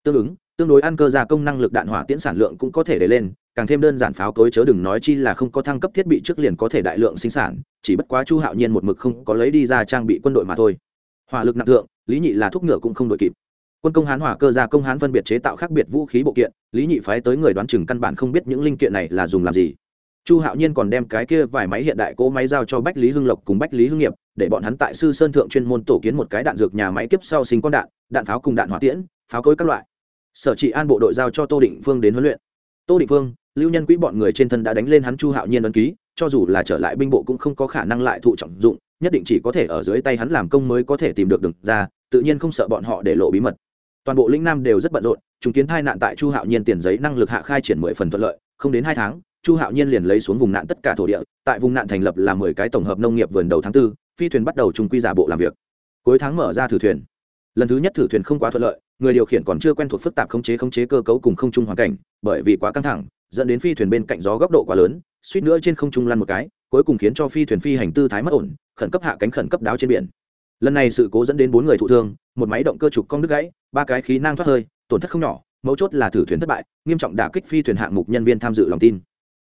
Tương ứng, tương đối ăn cơ gia công năng lực đạn hỏa tiễn sản lượng cũng có thể để lên, càng thêm đơn giản pháo cối chớ đừng nói chi là không có thăng cấp thiết bị trước liền có thể đại lượng sinh sản, chỉ bất quá chu hạo nhiên một mực không có lấy đi ra trang bị quân đội mà thôi. Hỏa lực nặng thượng, lý nhị là thuốc ngựa cũng không đội kịp quân công hán hỏa cơ gia công hán phân biệt chế tạo khác biệt vũ khí bộ kiện, lý nhị phái tới người đoán chừng căn bản không biết những linh kiện này là dùng làm gì. Chu hạo nhiên còn đem cái kia vài máy hiện đại cỗ máy giao cho bách lý hưng lộc cùng bách lý hưng nghiệp, để bọn hắn tại sư sơn thượng chuyên môn tổ kiến một cái đạn dược nhà máy kiếp sau sinh con đạn đạn pháo cùng đạn hỏa tiễn, pháo cối các loại. Sở trị an bộ đội giao cho tô định phương đến huấn luyện. Tô định phương, lưu nhân quỹ bọn người trên thân đã đánh lên hắn chu hạo nhiên ấn ký, cho dù là trở lại binh bộ cũng không có khả năng lại thụ trọng dụng, nhất định chỉ có thể ở dưới tay hắn làm công mới có thể tìm được đường ra, tự nhiên không sợ bọn họ để lộ bí mật toàn bộ lĩnh nam đều rất bận rộn chứng kiến thai nạn tại chu hạo nhiên tiền giấy năng lực hạ khai triển mười phần thuận lợi không đến hai tháng chu hạo nhiên liền lấy xuống vùng nạn tất cả thổ địa tại vùng nạn thành lập là mười cái tổng hợp nông nghiệp vườn đầu tháng 4, phi thuyền bắt đầu trung quy giả bộ làm việc. Cuối tháng mở ra thử thuyền. Lần thứ nhất thử thuyền không quá thuận lợi người điều khiển còn chưa quen thuộc phức tạp khống chế khống chế cơ cấu cùng không trung hoàn cảnh bởi vì quá căng thẳng dẫn đến phi thuyền bên cạnh gió góc độ quá lớn suýt nữa trên không trung lăn một cái cuối cùng khiến cho phi thuyền phi hành tư thái mất ổn khẩn cấp hạ cánh khẩn cấp đáo trên biển. Lần này sự cố dẫn đến bốn người thụ thương một máy động cơ trục cong đứt gãy ba cái khí năng thoát hơi, tổn thất không nhỏ, mấu chốt là thử thuyền thất bại, nghiêm trọng đả kích phi thuyền hạng mục nhân viên tham dự lòng tin.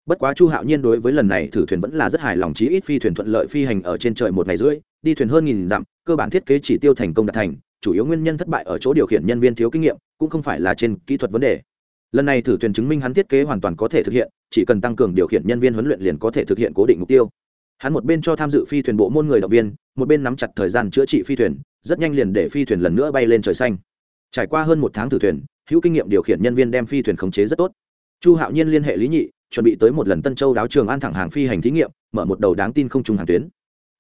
Bất quá chu hạo nhiên đối với lần này thử thuyền vẫn là rất hài lòng chí ít phi thuyền thuận lợi phi hành ở trên trời một ngày rưỡi, đi thuyền hơn nghìn dặm, cơ bản thiết kế chỉ tiêu thành công đạt thành, chủ yếu nguyên nhân thất bại ở chỗ điều khiển nhân viên thiếu kinh nghiệm, cũng không phải là trên kỹ thuật vấn đề. Lần này thử thuyền chứng minh hắn thiết kế hoàn toàn có thể thực hiện, chỉ cần tăng cường điều khiển nhân viên huấn luyện liền có thể thực hiện cố định mục tiêu. Hắn một bên cho tham dự phi thuyền bộ môn người động viên, một bên nắm chặt thời gian chữa trị phi thuyền, rất nhanh liền để phi thuyền lần nữa bay lên trời xanh trải qua hơn một tháng thử thuyền, hữu kinh nghiệm điều khiển nhân viên đem phi thuyền khống chế rất tốt. Chu hạo nhiên liên hệ lý nhị, chuẩn bị tới một lần tân châu đáo trường an thẳng hàng phi hành thí nghiệm, mở một đầu đáng tin không trùng hàng tuyến.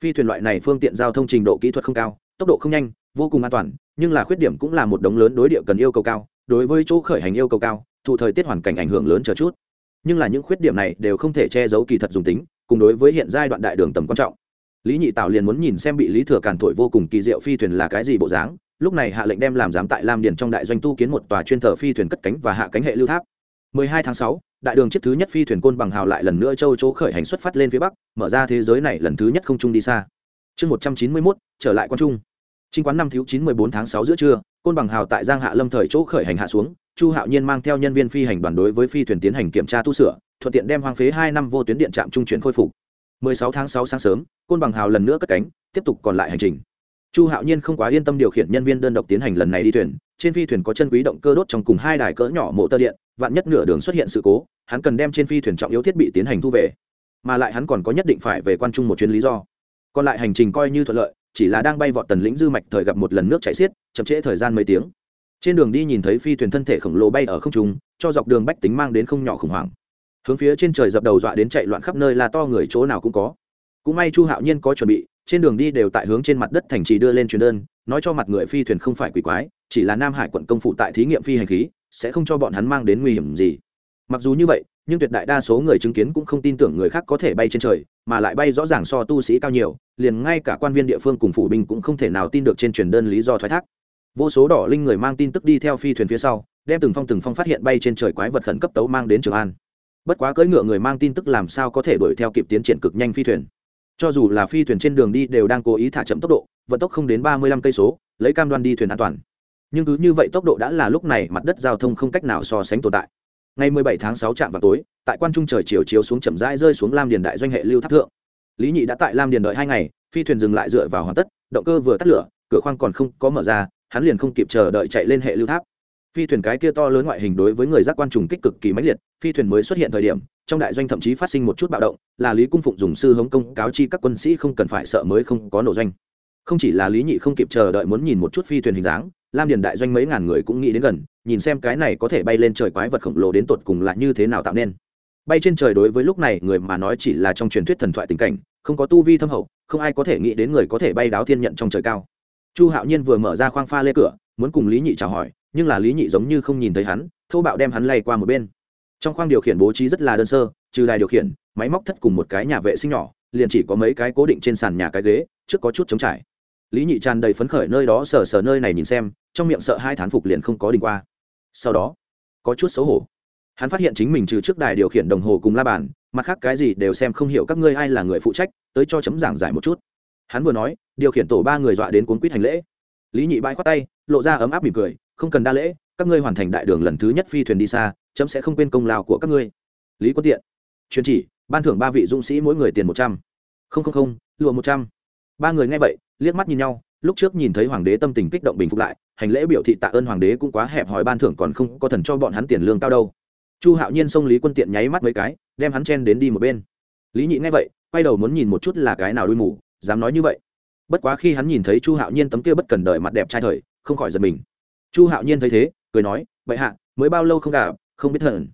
Phi thuyền loại này phương tiện giao thông trình độ kỹ thuật không cao, tốc độ không nhanh, vô cùng an toàn, nhưng là khuyết điểm cũng là một đống lớn đối địa cần yêu cầu cao, đối với chỗ khởi hành yêu cầu cao, thụ thời tiết hoàn cảnh ảnh hưởng lớn chờ chút. Nhưng là những khuyết điểm này đều không thể che giấu kỳ thật dùng tính, cùng đối với hiện giai đoạn đại đường tầm quan trọng. Lý nhị tạo liền muốn nhìn xem bị lý thừa càn thổi vô cùng kỳ diệu phi thuyền là cái gì bộ dáng lúc này hạ lệnh đem làm giám tại lam điền trong đại doanh tu kiến một tòa chuyên thờ phi thuyền cất cánh và hạ cánh hệ lưu tháp 12 tháng 6, đại đường chiếc thứ nhất phi thuyền côn bằng hào lại lần nữa châu chỗ khởi hành xuất phát lên phía bắc mở ra thế giới này lần thứ nhất không trung đi xa chương 191, trở lại quan trung Trinh quán năm thiếu 914 tháng 6 giữa trưa, côn bằng hào tại Giang Hạ Lâm thời chỗ khởi hành hạ xuống, Chu Hạo Nhiên mang theo nhân viên phi hành đoàn đối với phi thuyền tiến hành kiểm tra tu sửa, thuận tiện đem hoang phế 2 năm vô tuyến điện trạm trung chuyển khôi phục. 16 tháng 6 sáng sớm, côn bằng hào lần nữa cất cánh, tiếp tục còn lại hành trình. Chu Hạo Nhiên không quá yên tâm điều khiển nhân viên đơn độc tiến hành lần này đi thuyền, trên phi thuyền có chân quý động cơ đốt trong cùng hai đài cỡ nhỏ mộ tơ điện, vạn nhất nửa đường xuất hiện sự cố, hắn cần đem trên phi thuyền trọng yếu thiết bị tiến hành thu về. Mà lại hắn còn có nhất định phải về quan trung một chuyến lý do. Còn lại hành trình coi như thuận lợi, chỉ là đang bay vọt tần lĩnh dư mạch thời gặp một lần nước chảy xiết chậm trễ thời gian mấy tiếng trên đường đi nhìn thấy phi thuyền thân thể khổng lồ bay ở không trung cho dọc đường bách tính mang đến không nhỏ khủng hoảng hướng phía trên trời dập đầu dọa đến chạy loạn khắp nơi là to người chỗ nào cũng có cũng may chu hạo nhiên có chuẩn bị trên đường đi đều tại hướng trên mặt đất thành trì đưa lên truyền đơn, nói cho mặt người phi thuyền không phải quỷ quái, chỉ là nam hải quận công phụ tại thí nghiệm phi hành khí, sẽ không cho bọn hắn mang đến nguy hiểm gì. Mặc dù như vậy, nhưng tuyệt đại đa số người chứng kiến cũng không tin tưởng người khác có thể bay trên trời, mà lại bay rõ ràng so tu sĩ cao nhiều, liền ngay cả quan viên địa phương cùng phủ binh cũng không thể nào tin được trên truyền đơn lý do thoái thác. Vô số đỏ linh người mang tin tức đi theo phi thuyền phía sau, đem từng phong từng phong phát hiện bay trên trời quái vật khẩn cấp tấu mang đến trường an. Bất quá cưỡi ngựa người mang tin tức làm sao có thể đuổi theo kịp tiến triển cực nhanh phi thuyền cho dù là phi thuyền trên đường đi đều đang cố ý thả chậm tốc độ, vận tốc không đến ba mươi lăm cây số, lấy cam đoan đi thuyền an toàn. Nhưng cứ như vậy tốc độ đã là lúc này mặt đất giao thông không cách nào so sánh tồn tại. Ngày 17 tháng 6 trạm vào tối, tại quan trung trời chiều chiếu xuống chậm rãi rơi xuống lam điền đại doanh hệ lưu tháp thượng. Lý nhị đã tại lam điền đợi hai ngày, phi thuyền dừng lại dựa vào hoàn tất, động cơ vừa tắt lửa, cửa khoang còn không có mở ra, hắn liền không kịp chờ đợi chạy lên hệ lưu tháp phi thuyền cái kia to lớn ngoại hình đối với người giác quan trùng kích cực kỳ mãnh liệt, phi thuyền mới xuất hiện thời điểm, trong đại doanh thậm chí phát sinh một chút bạo động, là lý cung phụng dùng sư hống công cáo chi các quân sĩ không cần phải sợ mới không có nổ doanh. Không chỉ là lý nhị không kịp chờ đợi muốn nhìn một chút phi thuyền hình dáng, lam điền đại doanh mấy ngàn người cũng nghĩ đến gần, nhìn xem cái này có thể bay lên trời quái vật khổng lồ đến tột cùng là như thế nào tạo nên. Bay trên trời đối với lúc này người mà nói chỉ là trong truyền thuyết thần thoại tình cảnh, không có tu vi thâm hậu, không ai có thể nghĩ đến người có thể bay đáo thiên nhận trong trời cao. Chu hạo nhiên vừa mở ra khoang pha lê cửa, muốn cùng lý nhị chào hỏi nhưng là lý nhị giống như không nhìn thấy hắn, thô bạo đem hắn lay qua một bên. Trong khoang điều khiển bố trí rất là đơn sơ, trừ đài điều khiển, máy móc thất cùng một cái nhà vệ sinh nhỏ, liền chỉ có mấy cái cố định trên sàn nhà cái ghế, trước có chút chống trải. Lý nhị tràn đầy phấn khởi nơi đó sờ sờ nơi này nhìn xem, trong miệng sợ hai thán phục liền không có đình qua. Sau đó, có chút xấu hổ. Hắn phát hiện chính mình trừ trước đài điều khiển đồng hồ cùng la bàn, mặt khác cái gì đều xem không hiểu các ngươi ai là người phụ trách, tới cho chấm giảng giải một chút. Hắn vừa nói, điều khiển tổ ba người dọa đến cuốn quýt hành lễ. Lý nhị bãi khoát tay, lộ ra ấm áp mỉm cười không cần đa lễ, các ngươi hoàn thành đại đường lần thứ nhất phi thuyền đi xa, chấm sẽ không quên công lao của các ngươi. Lý quân tiện truyền chỉ, ban thưởng ba vị dũng sĩ mỗi người tiền một trăm. Không không không, lụa một trăm. Ba người nghe vậy, liếc mắt nhìn nhau, lúc trước nhìn thấy hoàng đế tâm tình kích động bình phục lại, hành lễ biểu thị tạ ơn hoàng đế cũng quá hẹp hòi ban thưởng còn không có thần cho bọn hắn tiền lương cao đâu. Chu hạo nhiên xông lý quân tiện nháy mắt mấy cái, đem hắn chen đến đi một bên. Lý nhị nghe vậy, quay đầu muốn nhìn một chút là cái nào đuôi mù, dám nói như vậy. Bất quá khi hắn nhìn thấy chu hạo nhiên tấm kia bất cần đợi mặt đẹp trai thời, không khỏi giật mình chu hạo nhiên thấy thế, cười nói, bệ hạ, mới bao lâu không gặp, không biết thần.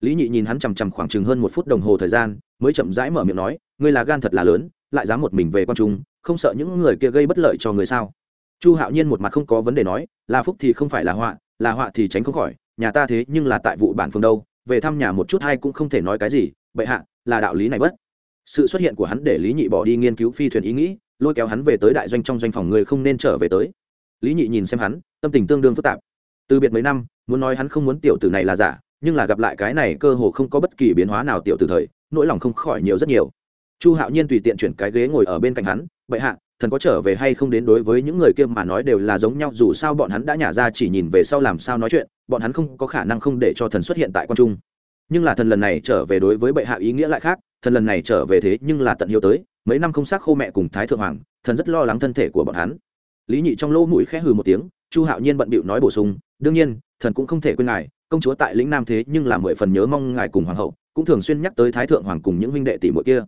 Lý nhị nhìn hắn chằm chằm khoảng chừng hơn một phút đồng hồ thời gian, mới chậm rãi mở miệng nói, ngươi là gan thật là lớn, lại dám một mình về quan trung, không sợ những người kia gây bất lợi cho người sao? Chu hạo nhiên một mặt không có vấn đề nói, là phúc thì không phải là họa là họa thì tránh không khỏi, nhà ta thế nhưng là tại vụ bản phương đâu, về thăm nhà một chút hay cũng không thể nói cái gì, bệ hạ, là đạo lý này bất. Sự xuất hiện của hắn để lý nhị bỏ đi nghiên cứu phi thuyền ý nghĩ, lôi kéo hắn về tới đại doanh trong doanh phòng người không nên trở về tới lý nhị nhìn xem hắn, tâm tình tương đương phức tạp. Từ biệt mấy năm, muốn nói hắn không muốn tiểu tử này là giả, nhưng là gặp lại cái này cơ hồ không có bất kỳ biến hóa nào tiểu tử thời, nỗi lòng không khỏi nhiều rất nhiều. Chu hạo nhiên tùy tiện chuyển cái ghế ngồi ở bên cạnh hắn, bệ hạ, thần có trở về hay không đến đối với những người kia mà nói đều là giống nhau, dù sao bọn hắn đã nhả ra chỉ nhìn về sau làm sao nói chuyện, bọn hắn không có khả năng không để cho thần xuất hiện tại quan trung. Nhưng là thần lần này trở về đối với bệ hạ ý nghĩa lại khác, thần lần này trở về thế nhưng là tận hiếu tới, mấy năm không xác khô mẹ cùng thái thượng hoàng, thần rất lo lắng thân thể của bọn hắn lý nhị trong lỗ mũi khẽ hừ một tiếng, chu hạo nhiên bận bịu nói bổ sung, đương nhiên, thần cũng không thể quên ngài, công chúa tại lĩnh nam thế nhưng là mười phần nhớ mong ngài cùng hoàng hậu, cũng thường xuyên nhắc tới thái thượng hoàng cùng những huynh đệ tỷ muội kia.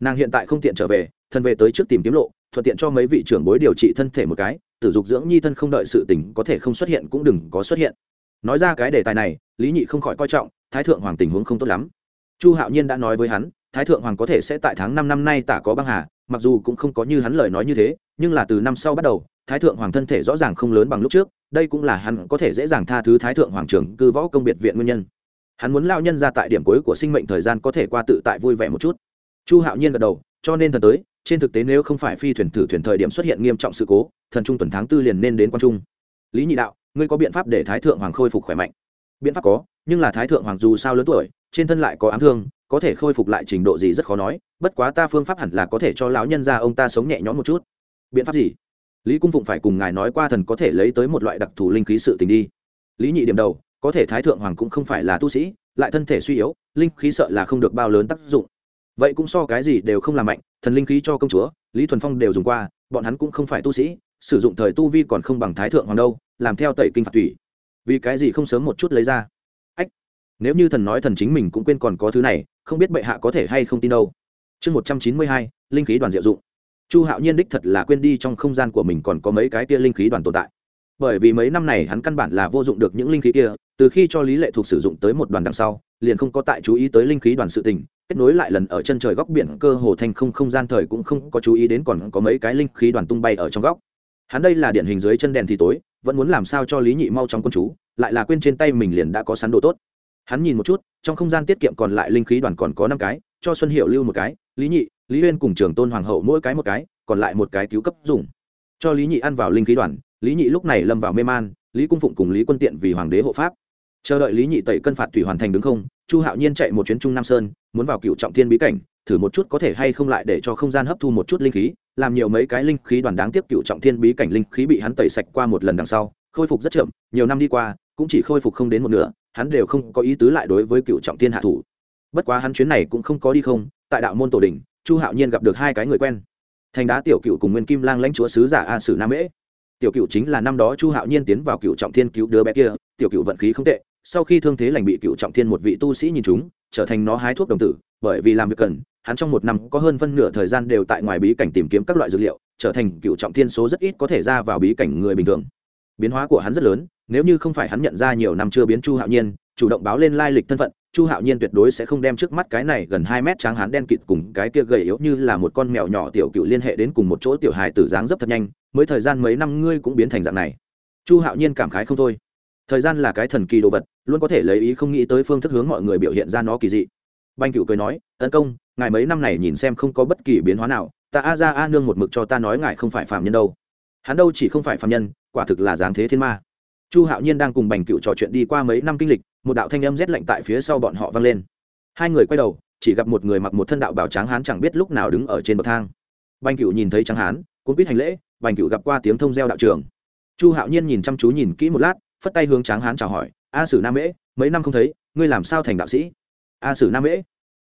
Nàng hiện tại không tiện trở về, thần về tới trước tìm kiếm lộ, thuận tiện cho mấy vị trưởng bối điều trị thân thể một cái, tử dục dưỡng nhi thân không đợi sự tình có thể không xuất hiện cũng đừng có xuất hiện. Nói ra cái đề tài này, lý nhị không khỏi coi trọng, thái thượng hoàng tình huống không tốt lắm. Chu hạo nhiên đã nói với hắn, thái thượng hoàng có thể sẽ tại tháng năm năm nay tả có băng hà, mặc dù cũng không có như hắn lời nói như thế, nhưng là từ năm sau bắt đầu thái thượng hoàng thân thể rõ ràng không lớn bằng lúc trước, đây cũng là hắn có thể dễ dàng tha thứ thái thượng hoàng trưởng cư võ công biệt viện nguyên nhân. Hắn muốn lao nhân ra tại điểm cuối của sinh mệnh thời gian có thể qua tự tại vui vẻ một chút. Chu hạo nhiên gật đầu, cho nên thần tới, trên thực tế nếu không phải phi thuyền thử thuyền thời điểm xuất hiện nghiêm trọng sự cố, thần trung tuần tháng tư liền nên đến quan trung. Lý nhị đạo, ngươi có biện pháp để thái thượng hoàng khôi phục khỏe mạnh? Biện pháp có, nhưng là thái thượng hoàng dù sao lớn tuổi, trên thân lại có ám thương, có thể khôi phục lại trình độ gì rất khó nói, bất quá ta phương pháp hẳn là có thể cho lão nhân ra ông ta sống nhẹ nhõm một chút. Biện pháp gì? Lý cung phụng phải cùng ngài nói qua thần có thể lấy tới một loại đặc thù linh khí sự tình đi. Lý nhị điểm đầu, có thể thái thượng hoàng cũng không phải là tu sĩ, lại thân thể suy yếu, linh khí sợ là không được bao lớn tác dụng. Vậy cũng so cái gì đều không làm mạnh, thần linh khí cho công chúa, lý thuần phong đều dùng qua, bọn hắn cũng không phải tu sĩ, sử dụng thời tu vi còn không bằng thái thượng hoàng đâu, làm theo tẩy kinh phạt thủy vì cái gì không sớm một chút lấy ra? Ách, nếu như thần nói thần chính mình cũng quên còn có thứ này, không biết bệ hạ có thể hay không tin đâu. Chương một trăm chín mươi hai, linh khí đoàn diệu dụng chu hạo nhiên đích thật là quên đi trong không gian của mình còn có mấy cái tia linh khí đoàn tồn tại. Bởi vì mấy năm này hắn căn bản là vô dụng được những linh khí kia, từ khi cho lý lệ thuộc sử dụng tới một đoàn đằng sau, liền không có tại chú ý tới linh khí đoàn sự tình, kết nối lại lần ở chân trời góc biển cơ hồ thành không không gian thời cũng không có chú ý đến còn có mấy cái linh khí đoàn tung bay ở trong góc. Hắn đây là điển hình dưới chân đèn thì tối, vẫn muốn làm sao cho lý nhị mau trong quân chú, lại là quên trên tay mình liền đã có sắn đồ tốt. Hắn nhìn một chút, trong không gian tiết kiệm còn lại linh khí đoàn còn có năm cái, cho xuân hiệu lưu một cái, lý nhị lý uyên cùng trường tôn hoàng hậu mỗi cái một cái, còn lại một cái cứu cấp dùng. Cho lý nhị ăn vào linh khí đoàn, lý nhị lúc này lâm vào mê man, lý cung phụng cùng lý quân tiện vì hoàng đế hộ pháp. Chờ đợi lý nhị tẩy cân phạt thủy hoàn thành đứng không, chu hạo nhiên chạy một chuyến trung nam sơn, muốn vào cựu trọng thiên bí cảnh, thử một chút có thể hay không lại để cho không gian hấp thu một chút linh khí, làm nhiều mấy cái linh khí đoàn đáng tiếp cựu trọng thiên bí cảnh linh khí bị hắn tẩy sạch qua một lần đằng sau, khôi phục rất chậm, nhiều năm đi qua, cũng chỉ khôi phục không đến một nửa, hắn đều không có ý tứ lại đối với cựu trọng thiên hạ thủ. Bất quá hắn chuyến này cũng không có đi không, tại đạo môn tổ đình chu hạo nhiên gặp được hai cái người quen thành đá tiểu cựu cùng nguyên kim lang lãnh chúa sứ giả a sử nam mễ tiểu cựu chính là năm đó chu hạo nhiên tiến vào cựu trọng thiên cứu đứa bé kia tiểu cựu vận khí không tệ sau khi thương thế lành bị cựu trọng thiên một vị tu sĩ nhìn chúng trở thành nó hái thuốc đồng tử bởi vì làm việc cần hắn trong một năm có hơn phân nửa thời gian đều tại ngoài bí cảnh tìm kiếm các loại dược liệu trở thành cựu trọng thiên số rất ít có thể ra vào bí cảnh người bình thường biến hóa của hắn rất lớn nếu như không phải hắn nhận ra nhiều năm chưa biến chu hạo nhiên chủ động báo lên lai lịch thân phận chu hạo nhiên tuyệt đối sẽ không đem trước mắt cái này gần hai mét tráng hán đen kịt cùng cái kia gầy yếu như là một con mèo nhỏ tiểu cựu liên hệ đến cùng một chỗ tiểu hài tử dáng dấp thật nhanh, mới thời gian mấy năm ngươi cũng biến thành dạng này. Chu hạo nhiên cảm khái không thôi. Thời gian là cái thần kỳ đồ vật, luôn có thể lấy ý không nghĩ tới phương thức hướng mọi người biểu hiện ra nó kỳ dị. Banh cựu cười nói, tấn công, ngài mấy năm này nhìn xem không có bất kỳ biến hóa nào, ta a ra a nương một mực cho ta nói ngài không phải phạm nhân đâu. Hắn đâu chỉ không phải phạm nhân, quả thực là dáng thế thiên ma. Chu hạo nhiên đang cùng bành cựu trò chuyện đi qua mấy năm kinh lịch một đạo thanh âm rét lạnh tại phía sau bọn họ vang lên. Hai người quay đầu, chỉ gặp một người mặc một thân đạo bảo tráng hán chẳng biết lúc nào đứng ở trên bậc thang. Bành cựu nhìn thấy tráng hán, cũng biết hành lễ, bành cựu gặp qua tiếng thông gieo đạo trường. Chu hạo nhiên nhìn chăm chú nhìn kỹ một lát, phất tay hướng tráng hán chào hỏi, a sử nam mễ, mấy năm không thấy, ngươi làm sao thành đạo sĩ? A sử nam mễ?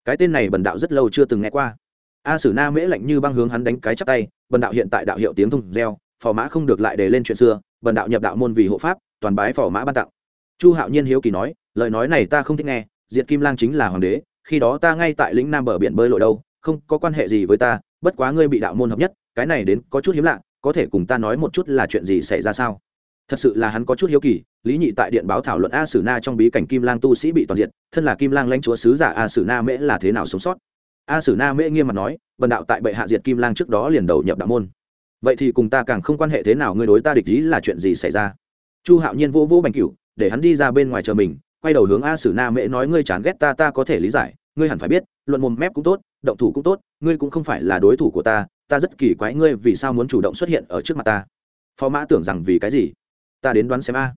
Cái tên này bần đạo rất lâu chưa từng nghe qua. A sử na mễ lạnh như băng hướng hắn đánh cái chắp tay, bần đạo hiện tại đạo hiệu tiếng thông gieo phò mã không được lại để lên chuyện xưa, bần đạo nhập đạo môn vì hộ pháp, toàn bái phò mã ban tặng. Chu hạo nhiên hiếu kỳ nói lời nói này ta không thích nghe, diệt kim lang chính là hoàng đế, khi đó ta ngay tại lĩnh nam bờ biển bơi lội đâu, không có quan hệ gì với ta, bất quá ngươi bị đạo môn hợp nhất, cái này đến có chút hiếm lạ, có thể cùng ta nói một chút là chuyện gì xảy ra sao? Thật sự là hắn có chút hiếu kỳ, lý nhị tại điện báo thảo luận a sử na trong bí cảnh kim lang tu sĩ bị toàn diện thân là kim lang lãnh chúa sứ giả a sử na mễ là thế nào sống sót? A sử na mễ nghiêm mặt nói vần đạo tại bệ hạ diệt kim lang trước đó liền đầu nhập đạo môn. Vậy thì cùng ta càng không quan hệ thế nào, ngươi đối ta địch ý là chuyện gì xảy ra? Chu hạo nhiên vô vô bành cửu, để hắn đi ra bên ngoài chờ mình quay đầu hướng a sử na mễ nói, ngươi chán ghét ta ta có thể lý giải. Ngươi hẳn phải biết, luận mồm mép cũng tốt, động thủ cũng tốt, ngươi cũng không phải là đối thủ của ta. Ta rất kỳ quái ngươi vì sao muốn chủ động xuất hiện ở trước mặt ta. Phó mã tưởng rằng vì cái gì? Ta đến đoán xem a.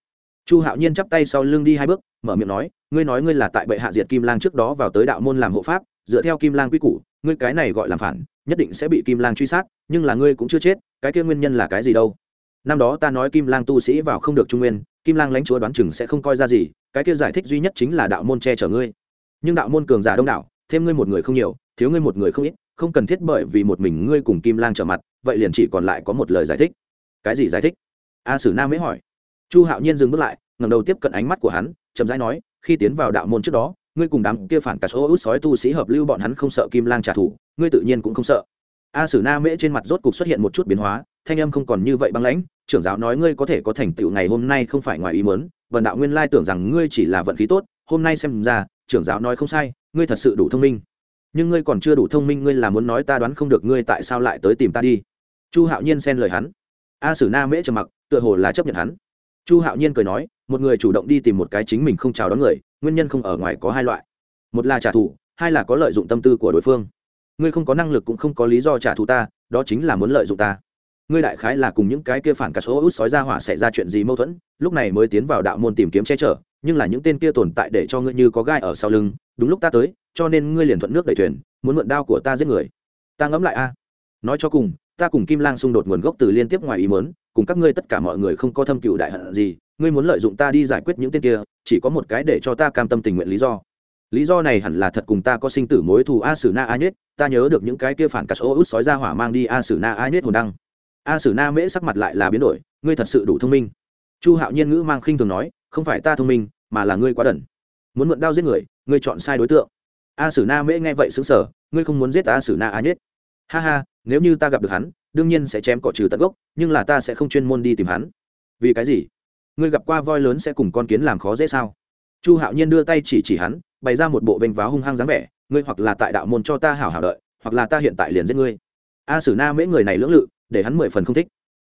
Chu hạo nhiên chắp tay sau lưng đi hai bước, mở miệng nói, ngươi nói ngươi là tại bệ hạ diệt kim lang trước đó vào tới đạo môn làm hộ pháp, dựa theo kim lang quy củ, ngươi cái này gọi làm phản, nhất định sẽ bị kim lang truy sát, nhưng là ngươi cũng chưa chết, cái kia nguyên nhân là cái gì đâu? Năm đó ta nói kim lang tu sĩ vào không được trung nguyên kim lang lãnh chúa đoán chừng sẽ không coi ra gì, cái kia giải thích duy nhất chính là đạo môn che chở ngươi. Nhưng đạo môn cường giả đông đảo, thêm ngươi một người không nhiều, thiếu ngươi một người không ít, không cần thiết bởi vì một mình ngươi cùng kim lang trở mặt, vậy liền chỉ còn lại có một lời giải thích. Cái gì giải thích? A sử nam mới hỏi. Chu hạo nhiên dừng bước lại, ngẩng đầu tiếp cận ánh mắt của hắn, chậm rãi nói, khi tiến vào đạo môn trước đó, ngươi cùng đám kia phản cả số út sói tu sĩ hợp lưu bọn hắn không sợ kim lang trả thù, ngươi tự nhiên cũng không sợ. A sử na mễ trên mặt rốt cục xuất hiện một chút biến hóa, thanh âm không còn như vậy băng lãnh trưởng giáo nói ngươi có thể có thành tựu ngày hôm nay không phải ngoài ý muốn, Vân đạo nguyên lai tưởng rằng ngươi chỉ là vận khí tốt hôm nay xem ra trưởng giáo nói không sai ngươi thật sự đủ thông minh. Nhưng ngươi còn chưa đủ thông minh ngươi là muốn nói ta đoán không được ngươi tại sao lại tới tìm ta đi. Chu hạo nhiên xen lời hắn. A sử na mễ trầm mặc tựa hồ là chấp nhận hắn. Chu hạo nhiên cười nói một người chủ động đi tìm một cái chính mình không chào đón người nguyên nhân không ở ngoài có hai loại. Một là trả thù hai là có lợi dụng tâm tư của đối phương. Ngươi không có năng lực cũng không có lý do trả thù ta đó chính là muốn lợi dụng ta ngươi đại khái là cùng những cái kia phản cả số út sói ra hỏa xảy ra chuyện gì mâu thuẫn, lúc này mới tiến vào đạo môn tìm kiếm che chở, nhưng là những tên kia tồn tại để cho ngươi như có gai ở sau lưng, đúng lúc ta tới, cho nên ngươi liền thuận nước đẩy thuyền, muốn mượn đao của ta giết người. Ta ngẫm lại a. Nói cho cùng, ta cùng kim lang xung đột nguồn gốc từ liên tiếp ngoài ý mớn cùng các ngươi tất cả mọi người không có thâm cựu đại hận gì, ngươi muốn lợi dụng ta đi giải quyết những tên kia, chỉ có một cái để cho ta cam tâm tình nguyện lý do. Lý do này hẳn là thật cùng ta có sinh tử mối thù a sử na a nhất ta nhớ được những cái kia phản cà số út sói ra hỏa mang đi a sử na a nhất hồn đăng a sử na mễ sắc mặt lại là biến đổi, ngươi thật sự đủ thông minh. Chu hạo nhiên ngữ mang khinh thường nói, không phải ta thông minh, mà là ngươi quá đần. Muốn mượn đao giết người, ngươi chọn sai đối tượng. A sử na mễ nghe vậy xứng sở ngươi không muốn giết a sử na a nhất. Ha ha, nếu như ta gặp được hắn, đương nhiên sẽ chém cỏ trừ tận gốc, nhưng là ta sẽ không chuyên môn đi tìm hắn. Vì cái gì? Ngươi gặp qua voi lớn sẽ cùng con kiến làm khó dễ sao? Chu hạo nhiên đưa tay chỉ chỉ hắn, bày ra một bộ vênh váo hung hăng dáng vẻ, ngươi hoặc là tại đạo môn cho ta hảo hảo đợi, hoặc là ta hiện tại liền giết ngươi. A sử na mễ người này lưỡng lự để hắn mười phần không thích.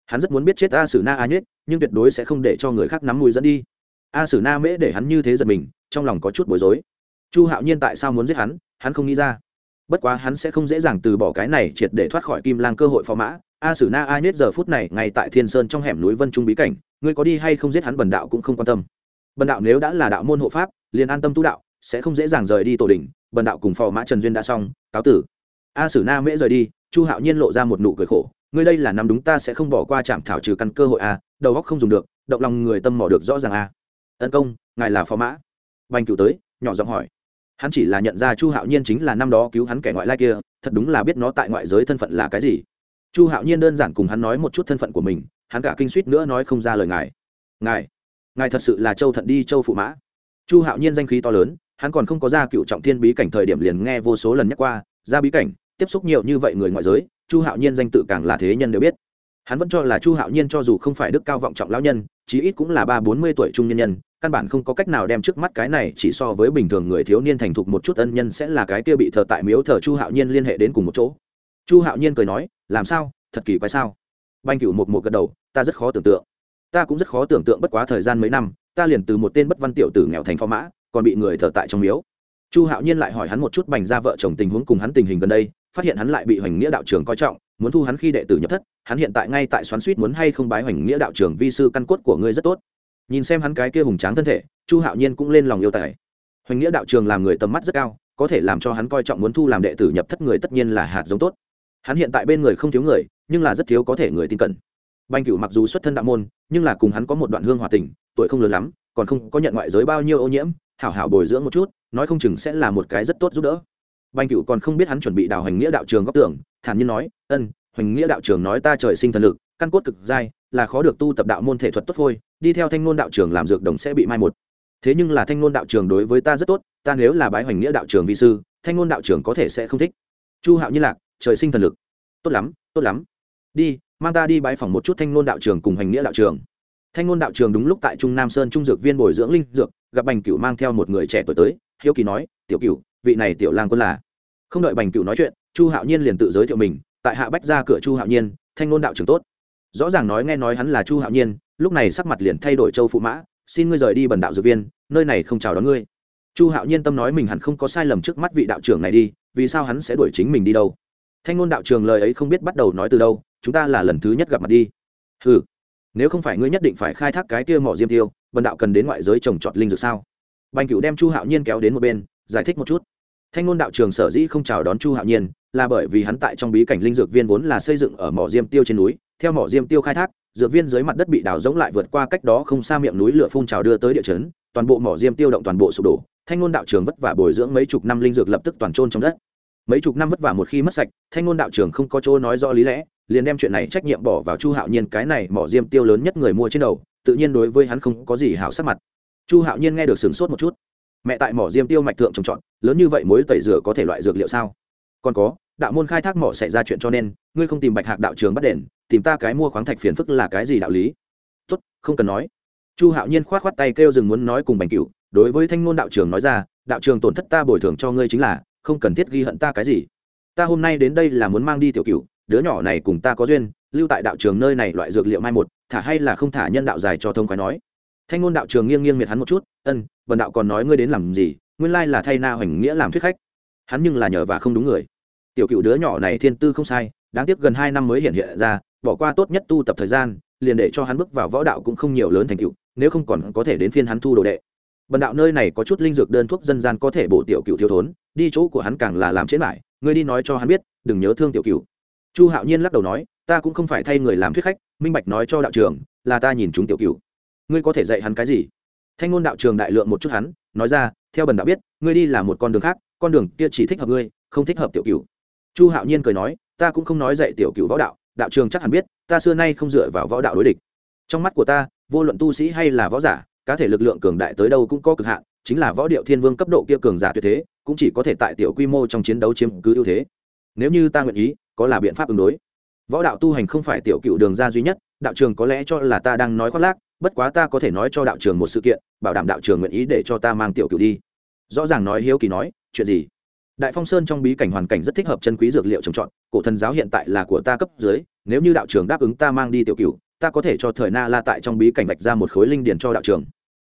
Hắn rất muốn biết chết a sử na a nhất nhưng tuyệt đối sẽ không để cho người khác nắm mùi dẫn đi. A sử na mễ để hắn như thế giật mình, trong lòng có chút bối rối. Chu hạo nhiên tại sao muốn giết hắn hắn không nghĩ ra. Bất quá hắn sẽ không dễ dàng từ bỏ cái này triệt để thoát khỏi kim lang cơ hội phò mã. A sử na a nhất giờ phút này ngay tại thiên sơn trong hẻm núi vân trung bí cảnh, ngươi có đi hay không giết hắn bần đạo cũng không quan tâm. Bần đạo nếu đã là đạo môn hộ pháp, liền an tâm tu đạo, sẽ không dễ dàng rời đi tổ đình bần đạo cùng phò mã trần duyên đã xong, cáo tử. A sử na mễ rời đi, chu hạo nhiên lộ ra một nụ cười khổ ngươi đây là nắm đúng ta sẽ không bỏ qua trạm thảo trừ căn cơ hội a đầu góc không dùng được, động lòng người tâm mỏ được rõ ràng a ân công, ngài là phó mã. Bành cựu tới, nhỏ giọng hỏi. Hắn chỉ là nhận ra chu hạo nhiên chính là năm đó cứu hắn kẻ ngoại lai kia, thật đúng là biết nó tại ngoại giới thân phận là cái gì. Chu hạo nhiên đơn giản cùng hắn nói một chút thân phận của mình, hắn cả kinh suýt nữa nói không ra lời ngài. Ngài ngài thật sự là châu thận đi, châu phụ mã. Chu hạo nhiên danh khí to lớn, hắn còn không có ra cựu trọng thiên bí cảnh thời điểm liền nghe vô số lần nhắc qua, ra bí cảnh, tiếp xúc nhiều như vậy người ngoại giới chu hạo nhiên danh tự càng là thế nhân đều biết. Hắn vẫn cho là chu hạo nhiên cho dù không phải đức cao vọng trọng lão nhân, chí ít cũng là ba bốn mươi tuổi trung nhân nhân, căn bản không có cách nào đem trước mắt cái này chỉ so với bình thường người thiếu niên thành thục một chút ân nhân sẽ là cái kia bị thờ tại miếu thờ chu hạo nhiên liên hệ đến cùng một chỗ. Chu hạo nhiên cười nói, làm sao? Thật kỳ quái sao? Banh cựu một một gật đầu, ta rất khó tưởng tượng. Ta cũng rất khó tưởng tượng bất quá thời gian mấy năm, ta liền từ một tên bất văn tiểu tử nghèo thành phó mã, còn bị người thờ tại trong miếu. Chu hạo nhiên lại hỏi hắn một chút bành ra vợ chồng tình huống cùng hắn tình hình gần đây phát hiện hắn lại bị hoành nghĩa đạo trưởng coi trọng, muốn thu hắn khi đệ tử nhập thất, hắn hiện tại ngay tại xoắn suýt muốn hay không bái hoành nghĩa đạo trưởng vi sư căn cốt của ngươi rất tốt. Nhìn xem hắn cái kia hùng tráng thân thể, chu hạo nhiên cũng lên lòng yêu tài. Hoành nghĩa đạo trường làm người tầm mắt rất cao, có thể làm cho hắn coi trọng muốn thu làm đệ tử nhập thất người tất nhiên là hạt giống tốt. Hắn hiện tại bên người không thiếu người, nhưng là rất thiếu có thể người tin cẩn. Banh cửu mặc dù xuất thân đạo môn, nhưng là cùng hắn có một đoạn hương hòa tình, tuổi không lớn lắm, còn không có nhận ngoại giới bao nhiêu ô nhiễm, hảo hảo bồi dưỡng một chút, nói không chừng sẽ là một cái rất tốt giúp đỡ banh cửu còn không biết hắn chuẩn bị đào hành nghĩa đạo trường góc tưởng, thản nhiên nói, ân hành nghĩa đạo trường nói ta trời sinh thần lực, căn cốt cực dai là khó được tu tập đạo môn thể thuật tốt thôi đi theo thanh ngôn đạo trường làm dược đồng sẽ bị mai một. Thế nhưng là thanh ngôn đạo trường đối với ta rất tốt, ta nếu là bái hoành nghĩa đạo trường vi sư, thanh ngôn đạo trường có thể sẽ không thích. Chu hạo nhiên lạc, trời sinh thần lực. Tốt lắm tốt lắm. Đi, mang ta đi bái phòng một chút thanh ngôn đạo trường cùng hoành nghĩa đạo trường. Thanh ngôn đạo trường đúng lúc tại trung nam sơn trung dược viên bồi dưỡng linh dược, gặp bành cửu mang theo một người trẻ tuổi tới, hiếu kỳ nói, tiểu cửu, vị này tiểu lang quân là? Không đợi bành Cựu nói chuyện, chu hạo nhiên liền tự giới thiệu mình, tại hạ bách ra cửa chu hạo nhiên, thanh ngôn đạo trưởng tốt. Rõ ràng nói nghe nói hắn là chu hạo nhiên, lúc này sắc mặt liền thay đổi châu phụ mã, xin ngươi rời đi bần đạo dược viên, nơi này không chào đón ngươi. Chu hạo nhiên tâm nói mình hẳn không có sai lầm trước mắt vị đạo trưởng này đi, vì sao hắn sẽ đuổi chính mình đi đâu? Thanh ngôn đạo trường lời ấy không biết bắt đầu nói từ đâu, chúng ta là lần thứ nhất gặp mặt đi. Ừ nếu không phải ngươi nhất định phải khai thác cái kia mỏ diêm tiêu, bần đạo cần đến ngoại giới trồng trọt linh dược sao? Bành cựu đem chu hạo nhiên kéo đến một bên, giải thích một chút thanh ngôn đạo trường sở dĩ không chào đón chu hạo nhiên là bởi vì hắn tại trong bí cảnh linh dược viên vốn là xây dựng ở mỏ diêm tiêu trên núi. Theo mỏ diêm tiêu khai thác, dược viên dưới mặt đất bị đào rỗng lại vượt qua cách đó không xa miệng núi lửa phun trào đưa tới địa chấn, toàn bộ mỏ diêm tiêu động toàn bộ sụp đổ. Thanh ngôn đạo trường vất vả bồi dưỡng mấy chục năm linh dược lập tức toàn trôn trong đất. Mấy chục năm vất vả một khi mất sạch, thanh ngôn đạo trường không có chỗ nói rõ lý lẽ, liền đem chuyện này trách nhiệm bỏ vào chu hạo nhiên cái này mỏ diêm tiêu lớn nhất người mua trên đầu, tự nhiên đối với hắn không có gì hảo sắc mặt. Chu hạo nhiên nghe được sửng sốt một chút mẹ tại mỏ diêm tiêu mạch thượng trồng trọt, lớn như vậy mối tẩy rửa có thể loại dược liệu sao? Còn có, đạo môn khai thác mỏ xảy ra chuyện cho nên, ngươi không tìm bạch hạc đạo trường bắt đền, tìm ta cái mua khoáng thạch phiền phức là cái gì đạo lý? Tốt, không cần nói. Chu hạo nhiên k h o á t k h o á t tay kêu dừng muốn nói cùng bành cựu đối với thanh ngôn đạo trường nói ra, đạo trường tổn thất ta bồi thường cho ngươi chính là, không cần thiết ghi hận ta cái gì. Ta hôm nay đến đây là muốn mang đi tiểu cựu đứa nhỏ này cùng ta có duyên, lưu tại đạo trường nơi này loại dược liệu mai một, thả hay là không thả nhân đạo dài cho thông khói nói thanh ngôn đạo trường nghiêng nghiêng miệt hắn một chút, ân vần đạo còn nói ngươi đến làm gì? Nguyên lai là thay na hoành nghĩa làm thuyết khách. Hắn nhưng là nhờ và không đúng người. Tiểu cựu đứa nhỏ này thiên tư không sai, đáng tiếc gần hai năm mới hiện hiện ra, bỏ qua tốt nhất tu tập thời gian, liền để cho hắn bước vào võ đạo cũng không nhiều lớn thành cựu nếu không còn có thể đến phiên hắn thu đồ đệ. Bần đạo nơi này có chút linh dược đơn thuốc dân gian có thể bổ tiểu cựu thiếu thốn, đi chỗ của hắn càng là làm chết lại ngươi đi nói cho hắn biết, đừng nhớ thương tiểu cựu. Chu hạo nhiên lắc đầu nói, ta cũng không phải thay người làm thuyết khách, minh bạch nói cho đạo trường, là ta nhìn chúng tiểu cựu ngươi có thể dạy hắn cái gì? Thanh ngôn đạo trường đại lượng một chút hắn, nói ra, theo bần đạo biết, ngươi đi là một con đường khác, con đường kia chỉ thích hợp ngươi, không thích hợp tiểu cựu chu hạo nhiên cười nói, ta cũng không nói dạy tiểu cựu võ đạo đạo trường chắc hẳn biết, ta xưa nay không dựa vào võ đạo đối địch. Trong mắt của ta, vô luận tu sĩ hay là võ giả, cá thể lực lượng cường đại tới đâu cũng có cực hạn, chính là võ điệu thiên vương cấp độ kia cường giả tuyệt thế, cũng chỉ có thể tại tiểu quy mô trong chiến đấu chiếm cứ ưu thế. Nếu như ta nguyện ý, có là biện pháp ứng đối. Võ đạo tu hành không phải tiểu cựu đường ra duy nhất, đạo trường có lẽ cho là ta đang nói khoác lác bất quá ta có thể nói cho đạo trường một sự kiện bảo đảm đạo trường nguyện ý để cho ta mang tiểu cửu đi. Rõ ràng nói hiếu kỳ nói chuyện gì? Đại phong sơn trong bí cảnh hoàn cảnh rất thích hợp chân quý dược liệu trồng trọt cổ thần giáo hiện tại là của ta cấp dưới nếu như đạo trường đáp ứng ta mang đi tiểu cửu, ta có thể cho thời na la tại trong bí cảnh vạch ra một khối linh điển cho đạo trường.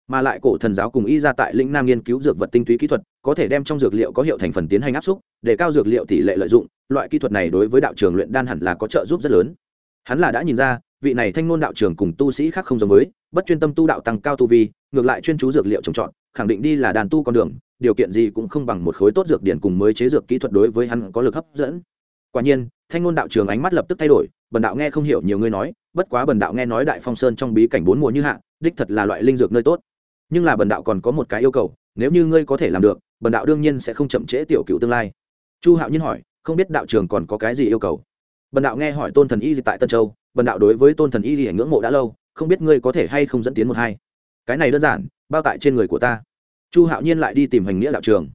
Mà lại cổ thần giáo cùng y ra tại lĩnh nam nghiên cứu dược vật tinh túy kỹ thuật có thể đem trong dược liệu có hiệu thành phần tiến hành áp xúc để cao dược liệu tỷ lệ lợi dụng loại kỹ thuật này đối với đạo trường luyện đan hẳn là có trợ giúp rất lớn. Hắn là đã nhìn ra vị này thanh ngôn đạo trưởng cùng tu sĩ khác không giống với, bất chuyên tâm tu đạo tăng cao tu vi, ngược lại chuyên chú dược liệu trồng trọt, khẳng định đi là đàn tu con đường, điều kiện gì cũng không bằng một khối tốt dược điển cùng mới chế dược kỹ thuật đối với hắn có lực hấp dẫn. Quả nhiên, thanh ngôn đạo trường ánh mắt lập tức thay đổi, bần đạo nghe không hiểu nhiều người nói, bất quá bần đạo nghe nói đại phong sơn trong bí cảnh bốn mùa như hạ, đích thật là loại linh dược nơi tốt. Nhưng là bần đạo còn có một cái yêu cầu, nếu như ngươi có thể làm được, bần đạo đương nhiên sẽ không chậm trễ tiểu cựu tương lai. Chu hạo nhiên hỏi, không biết đạo trường còn có cái gì yêu cầu? Bần đạo nghe hỏi tôn thần y tại tân châu bần đạo đối với tôn thần y thì ngưỡng mộ đã lâu, không biết ngươi có thể hay không dẫn tiến một hai. Cái này đơn giản, bao tại trên người của ta. Chu hạo nhiên lại đi tìm hoành nghĩa đạo trường.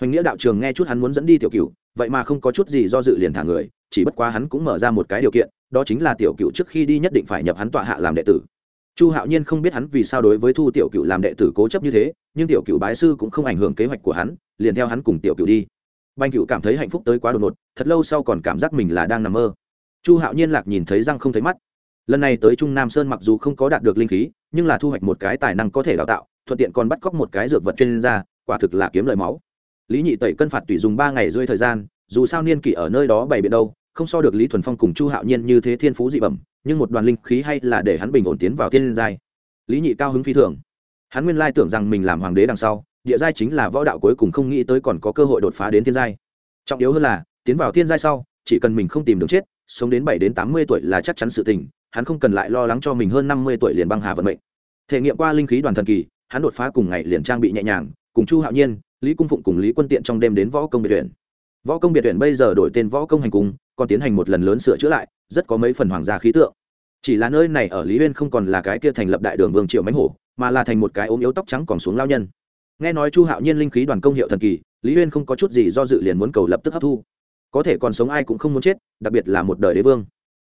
Hoành nghĩa đạo trường nghe chút hắn muốn dẫn đi tiểu cựu vậy mà không có chút gì do dự liền thả người, chỉ bất quá hắn cũng mở ra một cái điều kiện, đó chính là tiểu cựu trước khi đi nhất định phải nhập hắn tọa hạ làm đệ tử. Chu hạo nhiên không biết hắn vì sao đối với thu tiểu cựu làm đệ tử cố chấp như thế, nhưng tiểu cựu bái sư cũng không ảnh hưởng kế hoạch của hắn, liền theo hắn cùng tiểu cựu đi. Banh cựu cảm thấy hạnh phúc tới quá đột ngột, thật lâu sau còn cảm giác mình là đang nằm mơ chu hạo nhiên lạc nhìn thấy răng không thấy mắt. Lần này tới trung nam sơn mặc dù không có đạt được linh khí, nhưng là thu hoạch một cái tài năng có thể đào tạo, thuận tiện còn bắt cóc một cái dược vật chuyên gia, quả thực là kiếm lời máu. Lý nhị tẩy cân phạt tùy dùng ba ngày rơi thời gian, dù sao niên kỷ ở nơi đó bày biện đâu, không so được lý thuần phong cùng chu hạo nhiên như thế thiên phú dị bẩm, nhưng một đoàn linh khí hay là để hắn bình ổn tiến vào thiên giai. Lý nhị cao hứng phi thường. Hắn nguyên lai tưởng rằng mình làm hoàng đế đằng sau, địa giai chính là võ đạo cuối cùng không nghĩ tới còn có cơ hội đột phá đến thiên giai. Trọng yếu hơn là, tiến vào thiên giai sau, chỉ cần mình không tìm được chết sống đến bảy đến tám mươi tuổi là chắc chắn sự tình, hắn không cần lại lo lắng cho mình hơn năm mươi tuổi liền băng hà vận mệnh. Thể nghiệm qua linh khí đoàn thần kỳ, hắn đột phá cùng ngày liền trang bị nhẹ nhàng, cùng chu hạo nhiên, lý cung phụng cùng lý quân tiện trong đêm đến võ công biệt tuyển. Võ công biệt tuyển bây giờ đổi tên võ công hành cung, còn tiến hành một lần lớn sửa chữa lại, rất có mấy phần hoàng gia khí tượng. Chỉ là nơi này ở lý uyên không còn là cái kia thành lập đại đường vương triệu mánh hổ, mà là thành một cái ốm yếu tóc trắng còn xuống lao nhân. Nghe nói chu hạo nhiên linh khí đoàn công hiệu thần kỳ, lý uyên không có chút gì do dự liền muốn cầu lập tức hấp thu có thể còn sống ai cũng không muốn chết, đặc biệt là một đời đế vương.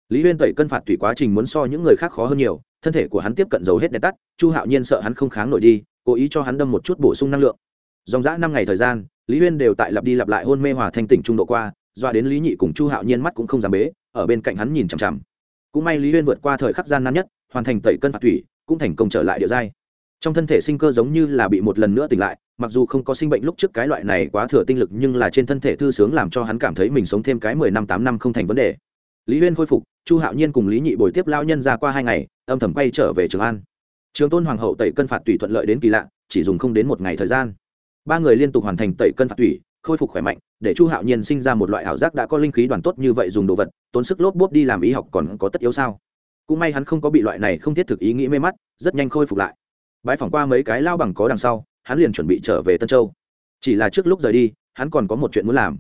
Lý Huyên tẩy cân phạt thủy quá trình muốn so những người khác khó hơn nhiều, thân thể của hắn tiếp cận dầu hết đèn tắt, chu hạo nhiên sợ hắn không kháng nổi đi, cố ý cho hắn đâm một chút bổ sung năng lượng. Dòng dã năm ngày thời gian, lý Huyên đều tại lặp đi lặp lại hôn mê hòa thanh tỉnh trung độ qua, doa đến lý nhị cùng chu hạo nhiên mắt cũng không dám bế, ở bên cạnh hắn nhìn chằm chằm. Cũng may lý Huyên vượt qua thời khắc gian nan nhất, hoàn thành tẩy cân phạt thủy cũng thành công trở lại địa giai trong thân thể sinh cơ giống như là bị một lần nữa tỉnh lại, mặc dù không có sinh bệnh lúc trước cái loại này quá thừa tinh lực, nhưng là trên thân thể thư sướng làm cho hắn cảm thấy mình sống thêm cái mười năm, tám năm không thành vấn đề. Lý huyên khôi phục, chu hạo nhiên cùng lý nhị bồi tiếp lao nhân ra qua hai ngày, âm thầm quay trở về trường an. Trường tôn hoàng hậu tẩy cân phạt tùy thuận lợi đến kỳ lạ, chỉ dùng không đến một ngày thời gian. Ba người liên tục hoàn thành tẩy cân phạt tùy khôi phục khỏe mạnh, để chu hạo nhiên sinh ra một loại ảo giác đã có linh khí đoàn tốt như vậy dùng đồ vật, tốn sức lốp bốp đi làm ý học còn có tất yếu sao? Cũng may hắn không có bị loại này không thiết thực ý nghĩ mê mắt, rất nhanh khôi phục lại bãi phỏng qua mấy cái lao bằng có đằng sau, hắn liền chuẩn bị trở về tân châu. Chỉ là trước lúc rời đi, hắn còn có một chuyện muốn làm.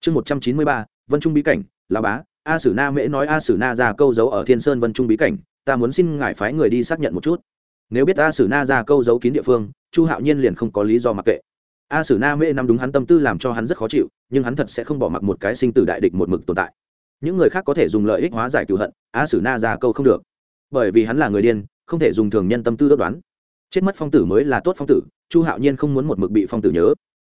Chương một trăm chín mươi ba, vân trung bí cảnh lao bá, a sử na mễ nói a sử na ra câu giấu ở thiên sơn vân trung bí cảnh, ta muốn xin ngài phái người đi xác nhận một chút. Nếu biết a sử na ra câu giấu kín địa phương, chu hạo nhiên liền không có lý do mặc kệ. A sử na mễ nắm đúng hắn tâm tư làm cho hắn rất khó chịu, nhưng hắn thật sẽ không bỏ mặc một cái sinh tử đại địch một mực tồn tại. Những người khác có thể dùng lợi ích hóa giải cựu hận, a sử na ra câu không được. Bởi vì hắn là người điên, không thể dùng thường nhân tâm tư ước đoán chết mất phong tử mới là tốt phong tử, chu hạo nhiên không muốn một mực bị phong tử nhớ.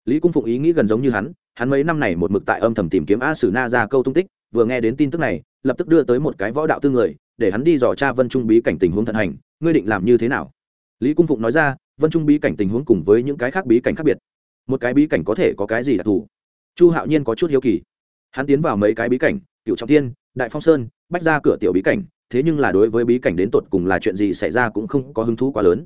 Lý cung phụng ý nghĩ gần giống như hắn hắn mấy năm này một mực tại âm thầm tìm kiếm a sử na ra câu tung tích, vừa nghe đến tin tức này, lập tức đưa tới một cái võ đạo tư người, để hắn đi dò cha vân trung bí cảnh tình huống thận hành, ngươi định làm như thế nào? Lý cung phụng nói ra, vân trung bí cảnh tình huống cùng với những cái khác bí cảnh khác biệt. Một cái bí cảnh có thể có cái gì đặc thù? Chu hạo nhiên có chút hiếu kỳ. Hắn tiến vào mấy cái bí cảnh cựu trọng thiên, đại phong sơn, bách ra cửa tiểu bí cảnh, thế nhưng là đối với bí cảnh đến tột cùng là chuyện gì xảy ra cũng không có hứng thú quá lớn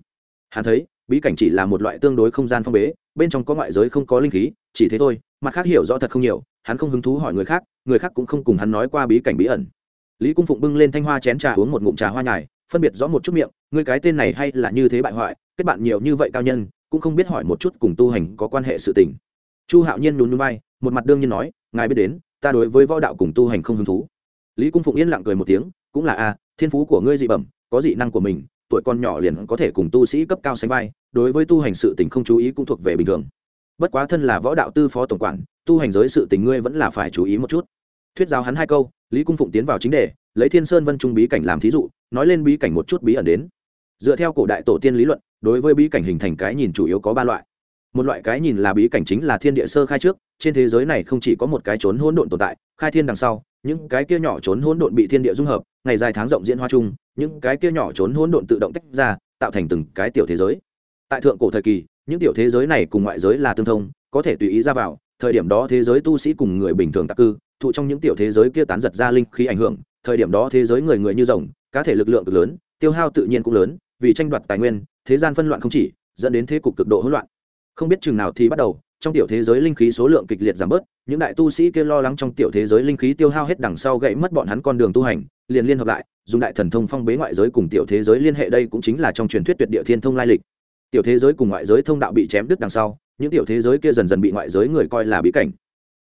hắn thấy, bí cảnh chỉ là một loại tương đối không gian phong bế, bên trong có ngoại giới không có linh khí, chỉ thế thôi, mặt khác hiểu rõ thật không nhiều, hắn không hứng thú hỏi người khác người khác cũng không cùng hắn nói qua bí cảnh bí ẩn. Lý cung phụng bưng lên thanh hoa chén trà uống một ngụm trà hoa nhài, phân biệt rõ một chút miệng người cái tên này hay là như thế bại hoại, kết bạn nhiều như vậy cao nhân, cũng không biết hỏi một chút cùng tu hành có quan hệ sự tình. Chu hạo nhiên nhún nhún vai, một mặt đương nhiên nói, ngài biết đến, ta đối với võ đạo cùng tu hành không hứng thú. Lý cung phụng yên lặng cười một tiếng, cũng là a thiên phú của ngươi dị bẩm, có dị năng của mình tuổi con nhỏ liền có thể cùng tu sĩ cấp cao sánh vai, đối với tu hành sự tình không chú ý cũng thuộc về bình thường. Bất quá thân là võ đạo tư phó tổng quản, tu hành giới sự tình ngươi vẫn là phải chú ý một chút. Thuyết giáo hắn hai câu, lý cung phụng tiến vào chính đề, lấy thiên sơn vân trung bí cảnh làm thí dụ, nói lên bí cảnh một chút bí ẩn đến. Dựa theo cổ đại tổ tiên lý luận, đối với bí cảnh hình thành cái nhìn chủ yếu có ba loại. Một loại cái nhìn là bí cảnh chính là thiên địa sơ khai trước, trên thế giới này không chỉ có một cái trốn hỗn độn tồn tại, khai thiên đằng sau, những cái kia nhỏ trốn hỗn độn bị thiên địa dung hợp, ngày dài tháng rộng diễn hoa chung những cái kia nhỏ trốn hỗn độn tự động tách ra, tạo thành từng cái tiểu thế giới. Tại thượng cổ thời kỳ, những tiểu thế giới này cùng ngoại giới là tương thông, có thể tùy ý ra vào, thời điểm đó thế giới tu sĩ cùng người bình thường tạc cư, thụ trong những tiểu thế giới kia tán giật ra linh khí ảnh hưởng, thời điểm đó thế giới người người như rồng, cá thể lực lượng cực lớn, tiêu hao tự nhiên cũng lớn, vì tranh đoạt tài nguyên, thế gian phân loạn không chỉ, dẫn đến thế cục cực độ hỗn loạn. Không biết chừng nào thì bắt đầu trong tiểu thế giới linh khí số lượng kịch liệt giảm bớt, những đại tu sĩ kia lo lắng trong tiểu thế giới linh khí tiêu hao hết đằng sau gãy mất bọn hắn con đường tu hành, liền liên hợp lại, dùng đại thần thông phong bế ngoại giới cùng tiểu thế giới liên hệ đây cũng chính là trong truyền thuyết tuyệt địa thiên thông lai lịch. Tiểu thế giới cùng ngoại giới thông đạo bị chém đứt đằng sau, những tiểu thế giới kia dần dần bị ngoại giới người coi là bí cảnh.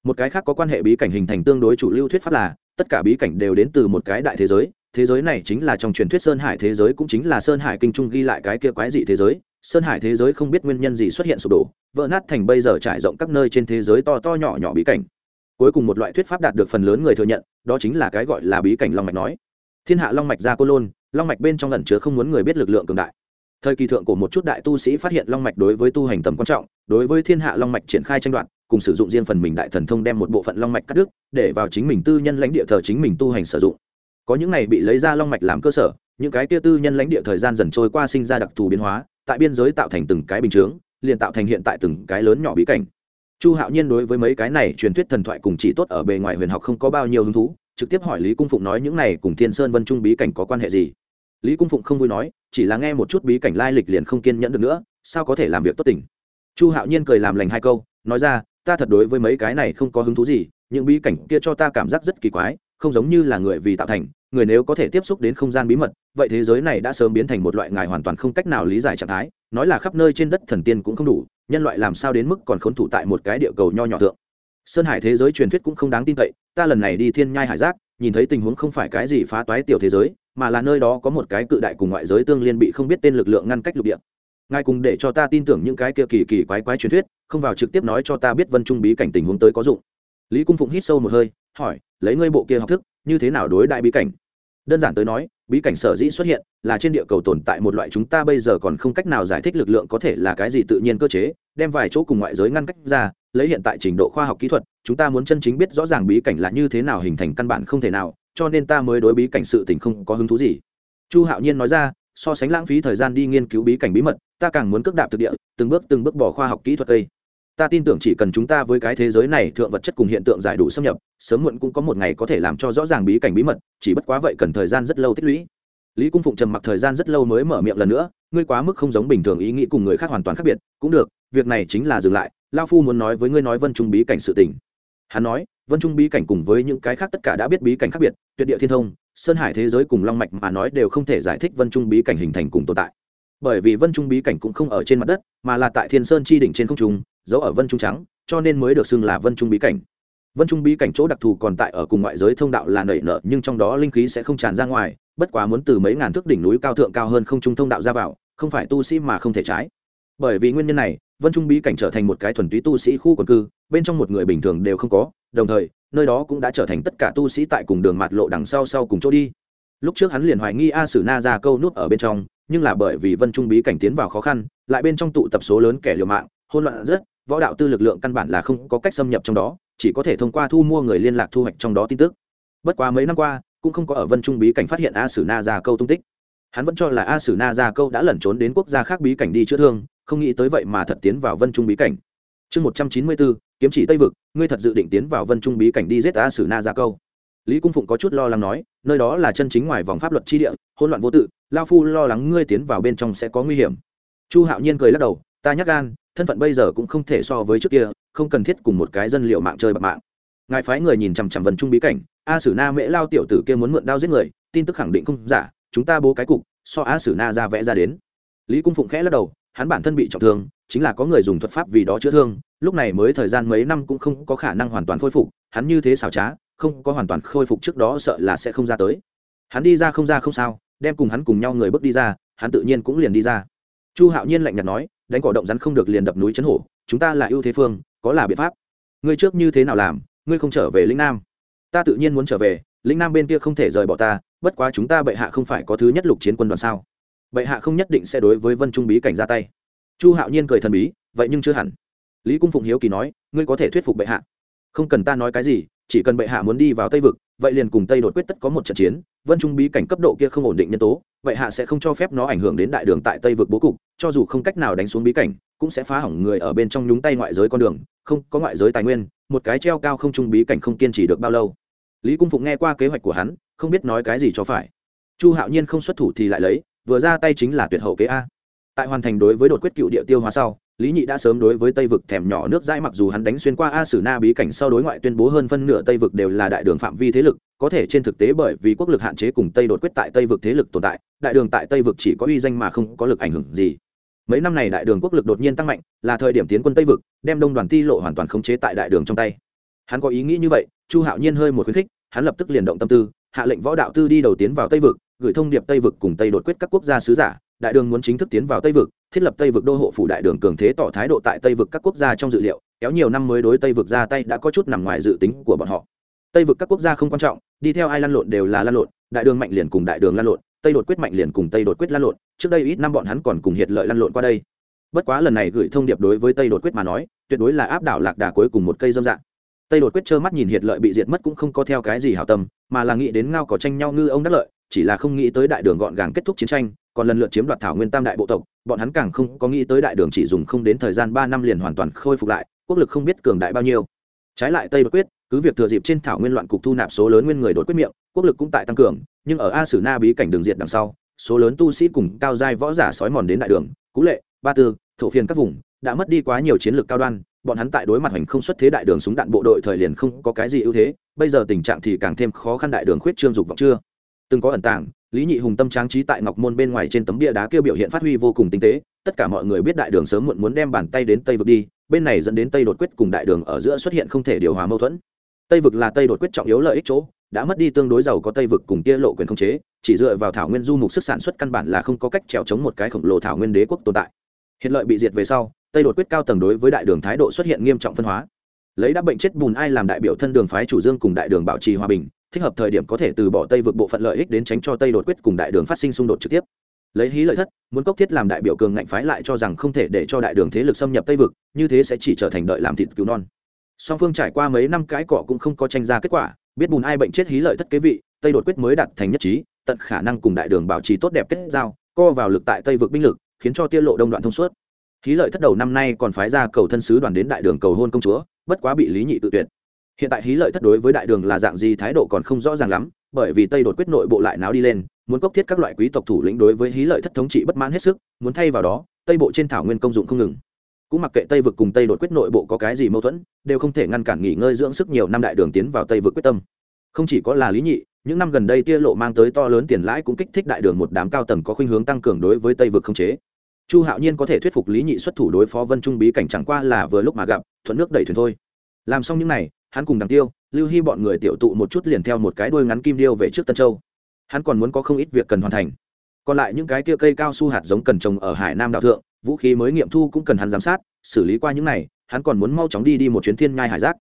Một cái khác có quan hệ bí cảnh hình thành tương đối chủ lưu thuyết pháp là, tất cả bí cảnh đều đến từ một cái đại thế giới thế giới này chính là trong truyền thuyết sơn hải thế giới cũng chính là sơn hải kinh trung ghi lại cái kia quái dị thế giới sơn hải thế giới không biết nguyên nhân gì xuất hiện sụp đổ, vỡ nát thành bây giờ trải rộng các nơi trên thế giới to to nhỏ nhỏ bí cảnh. Cuối cùng một loại thuyết pháp đạt được phần lớn người thừa nhận, đó chính là cái gọi là bí cảnh long mạch nói. Thiên hạ long mạch ra cô lôn, long mạch bên trong lần chứa không muốn người biết lực lượng cường đại. Thời kỳ thượng của một chút đại tu sĩ phát hiện long mạch đối với tu hành tầm quan trọng, đối với thiên hạ long mạch triển khai tranh đoạt, cùng sử dụng riêng phần mình đại thần thông đem một bộ phận long mạch cắt đứt, để vào chính mình tư nhân lãnh địa thờ chính mình tu hành sử dụng. Có những này bị lấy ra long mạch làm cơ sở, những cái kia tư nhân lãnh địa thời gian dần trôi qua sinh ra đặc thù biến hóa tại biên giới tạo thành từng cái bình chướng, liền tạo thành hiện tại từng cái lớn nhỏ bí cảnh. Chu hạo nhiên đối với mấy cái này truyền thuyết thần thoại cùng chỉ tốt ở bề ngoài huyền học không có bao nhiêu hứng thú, trực tiếp hỏi lý cung phụng nói những này cùng thiên sơn vân trung bí cảnh có quan hệ gì? Lý cung phụng không vui nói, chỉ là nghe một chút bí cảnh lai lịch liền không kiên nhẫn được nữa, sao có thể làm việc tốt tình? Chu hạo nhiên cười làm lành hai câu, nói ra, ta thật đối với mấy cái này không có hứng thú gì, những bí cảnh kia cho ta cảm giác rất kỳ quái, không giống như là người vì tạo thành người nếu có thể tiếp xúc đến không gian bí mật, vậy thế giới này đã sớm biến thành một loại ngài hoàn toàn không cách nào lý giải trạng thái, nói là khắp nơi trên đất thần tiên cũng không đủ, nhân loại làm sao đến mức còn khốn thủ tại một cái địa cầu nho nhỏ thượng. Sơn hải thế giới truyền thuyết cũng không đáng tin cậy, ta lần này đi thiên nhai hải giác, nhìn thấy tình huống không phải cái gì phá toái tiểu thế giới, mà là nơi đó có một cái cự đại cùng ngoại giới tương liên bị không biết tên lực lượng ngăn cách lục địa. Ngài cùng để cho ta tin tưởng những cái kia kỳ kỳ quái quái truyền thuyết, không vào trực tiếp nói cho ta biết vân trung bí cảnh tình huống tới có dụng. Lý cung phụng hít sâu một hơi, hỏi, lấy ngươi bộ kia học thức, như thế nào đối đại bí cảnh? Đơn giản tới nói, bí cảnh sở dĩ xuất hiện là trên địa cầu tồn tại một loại chúng ta bây giờ còn không cách nào giải thích lực lượng có thể là cái gì tự nhiên cơ chế, đem vài chỗ cùng ngoại giới ngăn cách ra, lấy hiện tại trình độ khoa học kỹ thuật, chúng ta muốn chân chính biết rõ ràng bí cảnh là như thế nào hình thành căn bản không thể nào, cho nên ta mới đối bí cảnh sự tình không có hứng thú gì. Chu hạo nhiên nói ra, so sánh lãng phí thời gian đi nghiên cứu bí cảnh bí mật, ta càng muốn cước đạp thực địa, từng bước từng bước bỏ khoa học kỹ thuật cây ta tin tưởng chỉ cần chúng ta với cái thế giới này thượng vật chất cùng hiện tượng giải đủ xâm nhập, sớm muộn cũng có một ngày có thể làm cho rõ ràng bí cảnh bí mật, chỉ bất quá vậy cần thời gian rất lâu tích lũy. Lý cung phụng trầm mặc thời gian rất lâu mới mở miệng lần nữa, ngươi quá mức không giống bình thường ý nghĩ cùng người khác hoàn toàn khác biệt, cũng được, việc này chính là dừng lại, lao phu muốn nói với ngươi nói vân trung bí cảnh sự tình. Hắn nói, vân trung bí cảnh cùng với những cái khác tất cả đã biết bí cảnh khác biệt, tuyệt địa thiên thông, sơn hải thế giới cùng long mạch mà nói đều không thể giải thích vân trung bí cảnh hình thành cùng tồn tại. Bởi vì vân trung bí cảnh cũng không ở trên mặt đất, mà là tại thiên sơn chi đỉnh trên không trung giấu ở vân trung trắng, cho nên mới được xưng là vân trung bí cảnh. Vân trung bí cảnh chỗ đặc thù còn tại ở cùng ngoại giới thông đạo là nảy nở, nhưng trong đó linh khí sẽ không tràn ra ngoài, bất quá muốn từ mấy ngàn thước đỉnh núi cao thượng cao hơn không trung thông đạo ra vào, không phải tu sĩ mà không thể trái. Bởi vì nguyên nhân này, vân trung bí cảnh trở thành một cái thuần túy tu sĩ khu quần cư, bên trong một người bình thường đều không có, đồng thời, nơi đó cũng đã trở thành tất cả tu sĩ tại cùng đường mạt lộ đằng sau sau cùng chỗ đi. Lúc trước hắn liền hoài nghi a sử na ra câu nút ở bên trong, nhưng là bởi vì vân trung bí cảnh tiến vào khó khăn, lại bên trong tụ tập số lớn kẻ liều mạng hôn loạn rất võ đạo tư lực lượng căn bản là không có cách xâm nhập trong đó, chỉ có thể thông qua thu mua người liên lạc thu hoạch trong đó tin tức. Bất quá mấy năm qua, cũng không có ở vân trung bí cảnh phát hiện a sử na ra câu tung tích. Hắn vẫn cho là a sử na ra câu đã lẩn trốn đến quốc gia khác bí cảnh đi chữa thương, không nghĩ tới vậy mà thật tiến vào vân trung bí cảnh. Chương một trăm chín mươi bốn kiếm chỉ tây vực, ngươi thật dự định tiến vào vân trung bí cảnh đi giết a sử na ra câu. Lý cung phụng có chút lo lắng nói, nơi đó là chân chính ngoài vòng pháp luật tri địa hôn loạn vô tự, lao phu lo lắng ngươi tiến vào bên trong sẽ có nguy hiểm. Chu hạo nhiên cười lắc đầu, ta nhắc gan thân phận bây giờ cũng không thể so với trước kia, không cần thiết cùng một cái dân liệu mạng chơi bạc mạng. Ngài phái người nhìn chằm chằm vần trung bí cảnh, a sử na mễ lao tiểu tử kia muốn mượn đao giết người, tin tức khẳng định không giả, chúng ta bố cái cục, so a sử na ra vẽ ra đến. Lý cung phụng khẽ lắc đầu, hắn bản thân bị trọng thương, chính là có người dùng thuật pháp vì đó chữa thương, lúc này mới thời gian mấy năm cũng không có khả năng hoàn toàn khôi phục, hắn như thế xảo trá, không có hoàn toàn khôi phục trước đó sợ là sẽ không ra tới. Hắn đi ra không ra không sao, đem cùng hắn cùng nhau người bước đi ra, hắn tự nhiên cũng liền đi ra. Chu hạo nhiên lạnh nhạt nói đánh cỏ động rắn không được liền đập núi chấn hổ, chúng ta là ưu thế phương, có là biện pháp. Ngươi trước như thế nào làm, ngươi không trở về lĩnh nam. Ta tự nhiên muốn trở về, lĩnh nam bên kia không thể rời bỏ ta, bất quá chúng ta bệ hạ không phải có thứ nhất lục chiến quân đoàn sao? Bệ hạ không nhất định sẽ đối với vân trung bí cảnh ra tay. Chu hạo nhiên cười thần bí, vậy nhưng chưa hẳn. Lý cung phụng hiếu kỳ nói, ngươi có thể thuyết phục bệ hạ. Không cần ta nói cái gì, chỉ cần bệ hạ muốn đi vào tây vực, vậy liền cùng tây đột quyết tất có một trận chiến, vân trung bí cảnh cấp độ kia không ổn định nhân tố vậy hạ sẽ không cho phép nó ảnh hưởng đến đại đường tại tây vực bố cục, cho dù không cách nào đánh xuống bí cảnh, cũng sẽ phá hỏng người ở bên trong nhúng tay ngoại giới con đường, không có ngoại giới tài nguyên, một cái treo cao không trung bí cảnh không kiên trì được bao lâu. Lý cung phụng nghe qua kế hoạch của hắn, không biết nói cái gì cho phải. Chu hạo nhiên không xuất thủ thì lại lấy, vừa ra tay chính là tuyệt hậu kế a. Tại hoàn thành đối với đột quyết cựu địa tiêu hóa sau lý nhị đã sớm đối với tây vực thèm nhỏ nước dãi mặc dù hắn đánh xuyên qua a sử na bí cảnh sau đối ngoại tuyên bố hơn phân nửa tây vực đều là đại đường phạm vi thế lực, có thể trên thực tế bởi vì quốc lực hạn chế cùng tây đột quyết tại tây vực thế lực tồn tại, đại đường tại tây vực chỉ có uy danh mà không có lực ảnh hưởng gì. Mấy năm này đại đường quốc lực đột nhiên tăng mạnh, là thời điểm tiến quân tây vực, đem đông đoàn ti lộ hoàn toàn khống chế tại đại đường trong tay. Hắn có ý nghĩ như vậy, chu hạo nhiên hơi một khuyến khích, hắn lập tức liền động tâm tư, hạ lệnh võ đạo tư đi đầu tiến vào tây vực, gửi thông điệp tây vực cùng tây đột quyết các quốc gia sứ giả, đại đường muốn chính thức tiến vào tây vực thiết lập tây vực đô hộ phủ đại đường cường thế tỏ thái độ tại tây vực các quốc gia trong dự liệu, kéo nhiều năm mới đối tây vực ra tay đã có chút nằm ngoài dự tính của bọn họ. Tây vực các quốc gia không quan trọng, đi theo ai lăn lộn đều là lăn lộn, đại đường mạnh liền cùng đại đường lăn lộn, tây đột quyết mạnh liền cùng tây đột quyết lăn lộn, trước đây ít năm bọn hắn còn cùng hiệt lợi lăn lộn qua đây. Bất quá lần này gửi thông điệp đối với tây đột quyết mà nói, tuyệt đối là áp đảo lạc đà cuối cùng một cây dâm dạng. Tây đột quyết trơ mắt nhìn hiệt lợi bị diệt mất cũng không có theo cái gì hảo tâm, mà là nghĩ đến ngao có tranh nhau ngư ông đắc lợi, chỉ là không nghĩ tới đại đường gọn gàng kết thúc chiến tranh còn lần lượt chiếm đoạt thảo nguyên tam đại bộ tộc, bọn hắn càng không có nghĩ tới đại đường chỉ dùng không đến thời gian ba năm liền hoàn toàn khôi phục lại, quốc lực không biết cường đại bao nhiêu. Trái lại tây bất quyết, cứ việc thừa dịp trên thảo nguyên loạn cục thu nạp số lớn nguyên người đột quyết miệng, quốc lực cũng tại tăng cường, nhưng ở a sử na bí cảnh đường diệt đằng sau, số lớn tu sĩ cùng cao giai võ giả sói mòn đến đại đường, cú lệ, ba tư, thổ phiền các vùng, đã mất đi quá nhiều chiến lược cao đoan, bọn hắn tại đối mặt hành không xuất thế đại đường súng đạn bộ đội thời liền không có cái gì ưu thế, bây giờ tình trạng thì càng thêm khó khăn đại đường khuyết trương dục vọng chưa? Từng có ẩn tàng lý nhị hùng tâm tráng trí tại ngọc môn bên ngoài trên tấm bia đá kêu biểu hiện phát huy vô cùng tinh tế. Tất cả mọi người biết đại đường sớm muộn muốn đem bàn tay đến tây vực đi, bên này dẫn đến tây đột quyết cùng đại đường ở giữa xuất hiện không thể điều hòa mâu thuẫn. Tây vực là tây đột quyết trọng yếu lợi ích chỗ, đã mất đi tương đối giàu có tây vực cùng kia lộ quyền không chế, chỉ dựa vào thảo nguyên du mục sức sản xuất căn bản là không có cách trèo chống một cái khổng lồ thảo nguyên đế quốc tồn tại. Hiện lợi bị diệt về sau, tây đột quyết cao tầng đối với đại đường thái độ xuất hiện nghiêm trọng phân hóa. Lấy đã bệnh chết bùn ai làm đại biểu thân đường phái chủ dương cùng đại đường bảo trì hòa bình thích hợp thời điểm có thể từ bỏ tây vực bộ phận lợi ích đến tránh cho tây đột quyết cùng đại đường phát sinh xung đột trực tiếp. Lấy hí lợi thất, muốn cốc thiết làm đại biểu cường ngạnh phái lại cho rằng không thể để cho đại đường thế lực xâm nhập tây vực, như thế sẽ chỉ trở thành đợi làm thịt cứu non. Song phương trải qua mấy năm cãi cọ cũng không có tranh ra kết quả, biết bùn ai bệnh chết hí lợi thất kế vị, tây đột quyết mới đạt thành nhất trí, tận khả năng cùng đại đường bảo trì tốt đẹp kết giao, co vào lực tại tây vực binh lực, khiến cho tiết lộ đông đoạn thông suốt. Hí lợi thất đầu năm nay còn phái ra cầu thân sứ đoàn đến đại đường cầu hôn công chúa, bất quá bị lý nhị tự tuyệt hiện tại hí lợi thất đối với đại đường là dạng gì thái độ còn không rõ ràng lắm, bởi vì tây đột quyết nội bộ lại náo đi lên, muốn cốc thiết các loại quý tộc thủ lĩnh đối với hí lợi thất thống trị bất mãn hết sức, muốn thay vào đó, tây bộ trên thảo nguyên công dụng không ngừng. Cũng mặc kệ tây vực cùng tây đột quyết nội bộ có cái gì mâu thuẫn, đều không thể ngăn cản nghỉ ngơi dưỡng sức nhiều năm đại đường tiến vào tây vực quyết tâm. Không chỉ có là lý nhị, những năm gần đây tia lộ mang tới to lớn tiền lãi cũng kích thích đại đường một đám cao tầng có khuynh hướng tăng cường đối với tây vực không chế. Chu hạo nhiên có thể thuyết phục lý nhị xuất thủ đối phó vân trung bí cảnh chẳng qua là vừa lúc mà gặp, thuận nước đẩy thuyền thôi. Làm xong những này hắn cùng đằng tiêu, lưu hy bọn người tiểu tụ một chút liền theo một cái đuôi ngắn kim điêu về trước tân châu. Hắn còn muốn có không ít việc cần hoàn thành. Còn lại những cái kia cây cao su hạt giống cần trồng ở hải nam đạo thượng, vũ khí mới nghiệm thu cũng cần hắn giám sát, xử lý qua những này, hắn còn muốn mau chóng đi đi một chuyến thiên nhai hải giác.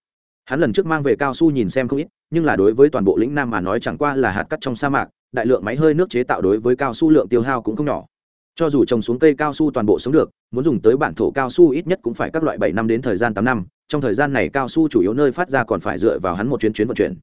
Hắn lần trước mang về cao su nhìn xem không ít, nhưng là đối với toàn bộ lĩnh nam mà nói chẳng qua là hạt cắt trong sa mạc, đại lượng máy hơi nước chế tạo đối với cao su lượng tiêu hao cũng không nhỏ cho dù trồng xuống cây cao su toàn bộ sống được, muốn dùng tới bản thổ cao su ít nhất cũng phải các loại bảy năm đến thời gian tám năm, trong thời gian này cao su chủ yếu nơi phát ra còn phải dựa vào hắn một chuyến chuyến vận chuyển.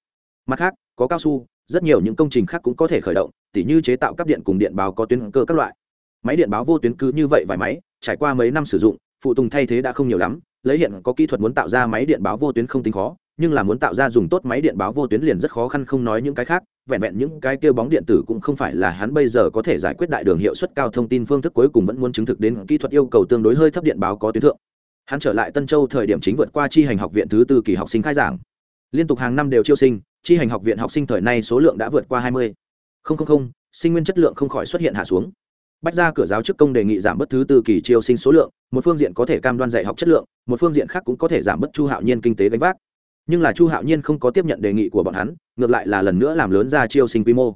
Mặt khác, có cao su, rất nhiều những công trình khác cũng có thể khởi động, tỉ như chế tạo cấp điện cùng điện báo có tuyến cơ các loại. Máy điện báo vô tuyến cứ như vậy vài máy, trải qua mấy năm sử dụng, phụ tùng thay thế đã không nhiều lắm, lấy hiện có kỹ thuật muốn tạo ra máy điện báo vô tuyến không tính khó, nhưng là muốn tạo ra dùng tốt máy điện báo vô tuyến liền rất khó khăn không nói những cái khác vẹn vẹn những cái kia bóng điện tử cũng không phải là hắn bây giờ có thể giải quyết đại đường hiệu suất cao thông tin phương thức cuối cùng vẫn muốn chứng thực đến kỹ thuật yêu cầu tương đối hơi thấp điện báo có tuyến thượng. Hắn trở lại tân châu thời điểm chính vượt qua chi hành học viện thứ tư kỳ học sinh khai giảng. Liên tục hàng năm đều chiêu sinh, chi hành học viện học sinh thời nay số lượng đã vượt qua hai mươi. Không không không, sinh nguyên chất lượng không khỏi xuất hiện hạ xuống. Bách ra cửa giáo chức công đề nghị giảm bớt thứ tư kỳ chiêu sinh số lượng, một phương diện có thể cam đoan dạy học chất lượng, một phương diện khác cũng có thể giảm bớt chu hạo nhiên kinh tế gánh vác nhưng là chu hạo nhiên không có tiếp nhận đề nghị của bọn hắn, ngược lại là lần nữa làm lớn ra chiêu sinh quy mô.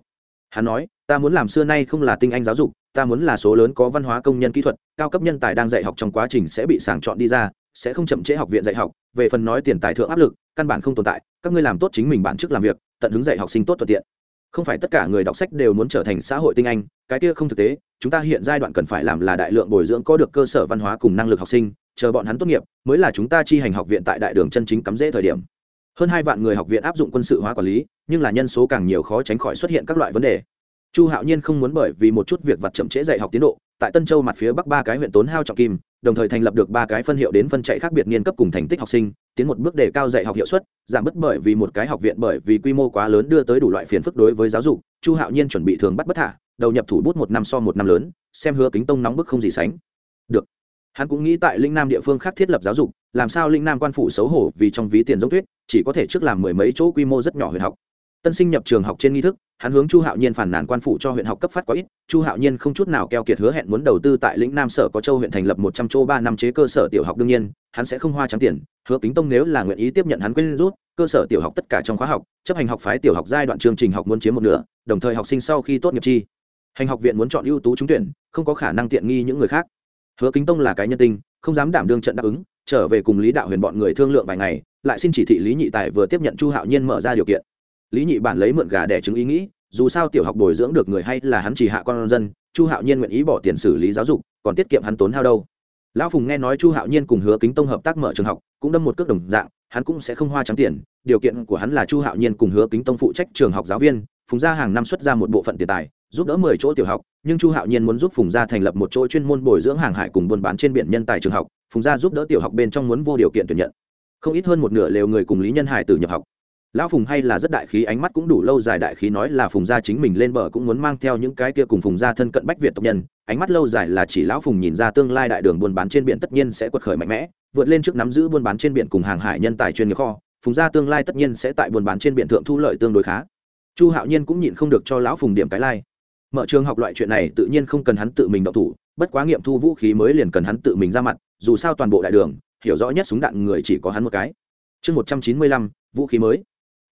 Hắn nói, ta muốn làm xưa nay không là tinh anh giáo dục, ta muốn là số lớn có văn hóa công nhân kỹ thuật, cao cấp nhân tài đang dạy học trong quá trình sẽ bị sàng chọn đi ra, sẽ không chậm trễ học viện dạy học, về phần nói tiền tài thượng áp lực, căn bản không tồn tại, các ngươi làm tốt chính mình bản chức làm việc, tận hứng dạy học sinh tốt thuận tiện. Không phải tất cả người đọc sách đều muốn trở thành xã hội tinh anh, cái kia không thực tế, chúng ta hiện giai đoạn cần phải làm là đại lượng bồi dưỡng có được cơ sở văn hóa cùng năng lực học sinh, chờ bọn hắn tốt nghiệp, mới là chúng ta chi hành học viện tại đại đường chân chính cắm rễ thời điểm hơn hai vạn người học viện áp dụng quân sự hóa quản lý, nhưng là nhân số càng nhiều khó tránh khỏi xuất hiện các loại vấn đề. Chu hạo nhiên không muốn bởi vì một chút việc vặt chậm trễ dạy học tiến độ, tại tân châu mặt phía bắc ba cái huyện tốn hao trọng kim, đồng thời thành lập được ba cái phân hiệu đến phân chạy khác biệt nghiên cấp cùng thành tích học sinh, tiến một bước đề cao dạy học hiệu suất, giảm bớt bởi vì một cái học viện bởi vì quy mô quá lớn đưa tới đủ loại phiền phức đối với giáo dục. Chu hạo nhiên chuẩn bị thường bắt bất thả, đầu nhập thủ bút một năm so một năm lớn, xem hứa kính tông nóng bức không gì sánh. Được. Hắn cũng nghĩ tại linh nam địa phương khác thiết lập giáo dục làm sao linh nam quan phủ xấu hổ vì trong ví tiền giống tuyết, chỉ có thể trước làm mười mấy chỗ quy mô rất nhỏ huyện học. Tân sinh nhập trường học trên nghi thức, hắn hướng chu hạo nhiên phản nàn quan phủ cho huyện học cấp phát quá ít, chu hạo nhiên không chút nào keo kiệt hứa hẹn muốn đầu tư tại lĩnh nam sở có châu huyện thành lập một trăm chỗ ba năm chế cơ sở tiểu học đương nhiên, hắn sẽ không hoa trắng tiền, hứa kính tông nếu là nguyện ý tiếp nhận hắn quên rút, cơ sở tiểu học tất cả trong khóa học, chấp hành học phái tiểu học giai đoạn chương trình học muốn chiếm một nửa, đồng thời học sinh sau khi tốt nghiệp chi. Hành học viện muốn chọn ưu tú trúng tuyển, không có khả năng tiện nghi những người khác. Hứa kính tông là cái nhân tinh không dám đảm đương trận đáp ứng trở về cùng lý đạo huyền bọn người thương lượng vài ngày, lại xin chỉ thị lý nhị tài vừa tiếp nhận chu hạo nhiên mở ra điều kiện. Lý nhị bản lấy mượn gà đẻ chứng ý nghĩ, dù sao tiểu học bồi dưỡng được người hay là hắn chỉ hạ con dân, chu hạo nhiên nguyện ý bỏ tiền xử lý giáo dục, còn tiết kiệm hắn tốn hao đâu. Lão phùng nghe nói chu hạo nhiên cùng hứa kính tông hợp tác mở trường học, cũng đâm một cước đồng dạng, hắn cũng sẽ không hoa trắng tiền, điều kiện của hắn là chu hạo nhiên cùng hứa kính tông phụ trách trường học giáo viên, phùng gia hàng năm xuất ra một bộ phận tiền tài, giúp đỡ mười chỗ tiểu học, nhưng chu hạo nhiên muốn giúp phùng gia thành lập một chỗ chuyên môn bồi dưỡng hàng hải cùng buôn bán trên biển nhân tài trường học phùng gia giúp đỡ tiểu học bên trong muốn vô điều kiện tuyển nhận. Không ít hơn một nửa lều người cùng lý nhân hải từ nhập học. Lão phùng hay là rất đại khí, ánh mắt cũng đủ lâu dài đại khí nói là phùng gia chính mình lên bờ cũng muốn mang theo những cái kia cùng phùng gia thân cận bách việt tộc nhân. Ánh mắt lâu dài là chỉ lão phùng nhìn ra tương lai đại đường buôn bán trên biển tất nhiên sẽ quật khởi mạnh mẽ, vượt lên trước nắm giữ buôn bán trên biển cùng hàng hải nhân tài chuyên nghiệp kho. Phùng gia tương lai tất nhiên sẽ tại buôn bán trên biển thượng thu lợi tương đối khá. Chu hạo nhiên cũng nhịn không được cho lão phùng điểm cái lai、like. mở trường học loại chuyện này tự nhiên không cần hắn tự mình đậu thủ, bất quá nghiệm thu vũ khí mới liền cần hắn tự mình ra mặt dù sao toàn bộ đại đường hiểu rõ nhất súng đạn người chỉ có hắn một cái. Chương một trăm chín mươi lăm vũ khí mới.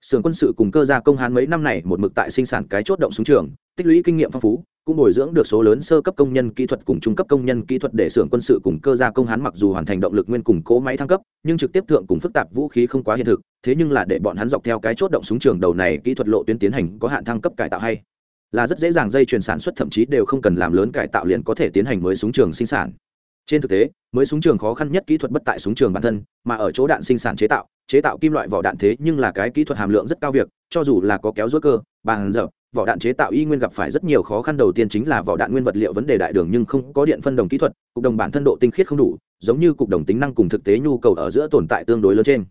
Sưởng quân sự cùng cơ gia công hán mấy năm này một mực tại sinh sản cái chốt động súng trường, tích lũy kinh nghiệm phong phú, cũng bồi dưỡng được số lớn sơ cấp công nhân kỹ thuật cùng trung cấp công nhân kỹ thuật để xưởng quân sự cùng cơ gia công hán mặc dù hoàn thành động lực nguyên cùng cố máy thăng cấp, nhưng trực tiếp thượng cùng phức tạp vũ khí không quá hiện thực, thế nhưng là để bọn hắn dọc theo cái chốt động súng trường đầu này kỹ thuật lộ tuyến tiến hành có hạn thăng cấp cải tạo hay là rất dễ dàng dây chuyển sản xuất thậm chí đều không cần làm lớn cải tạo liền có thể tiến hành mới súng trường sinh sản trên thực tế, mới súng trường khó khăn nhất kỹ thuật bất tại súng trường bản thân, mà ở chỗ đạn sinh sản chế tạo chế tạo kim loại vỏ đạn thế nhưng là cái kỹ thuật hàm lượng rất cao việc, cho dù là có kéo dối cơ, bàn dập, vỏ đạn chế tạo y nguyên gặp phải rất nhiều khó khăn. Đầu tiên chính là vỏ đạn nguyên vật liệu vấn đề đại đường nhưng không có điện phân đồng kỹ thuật, cục đồng bản thân độ tinh khiết không đủ, giống như cục đồng tính năng cùng thực tế nhu cầu ở giữa tồn tại tương đối lớn trên.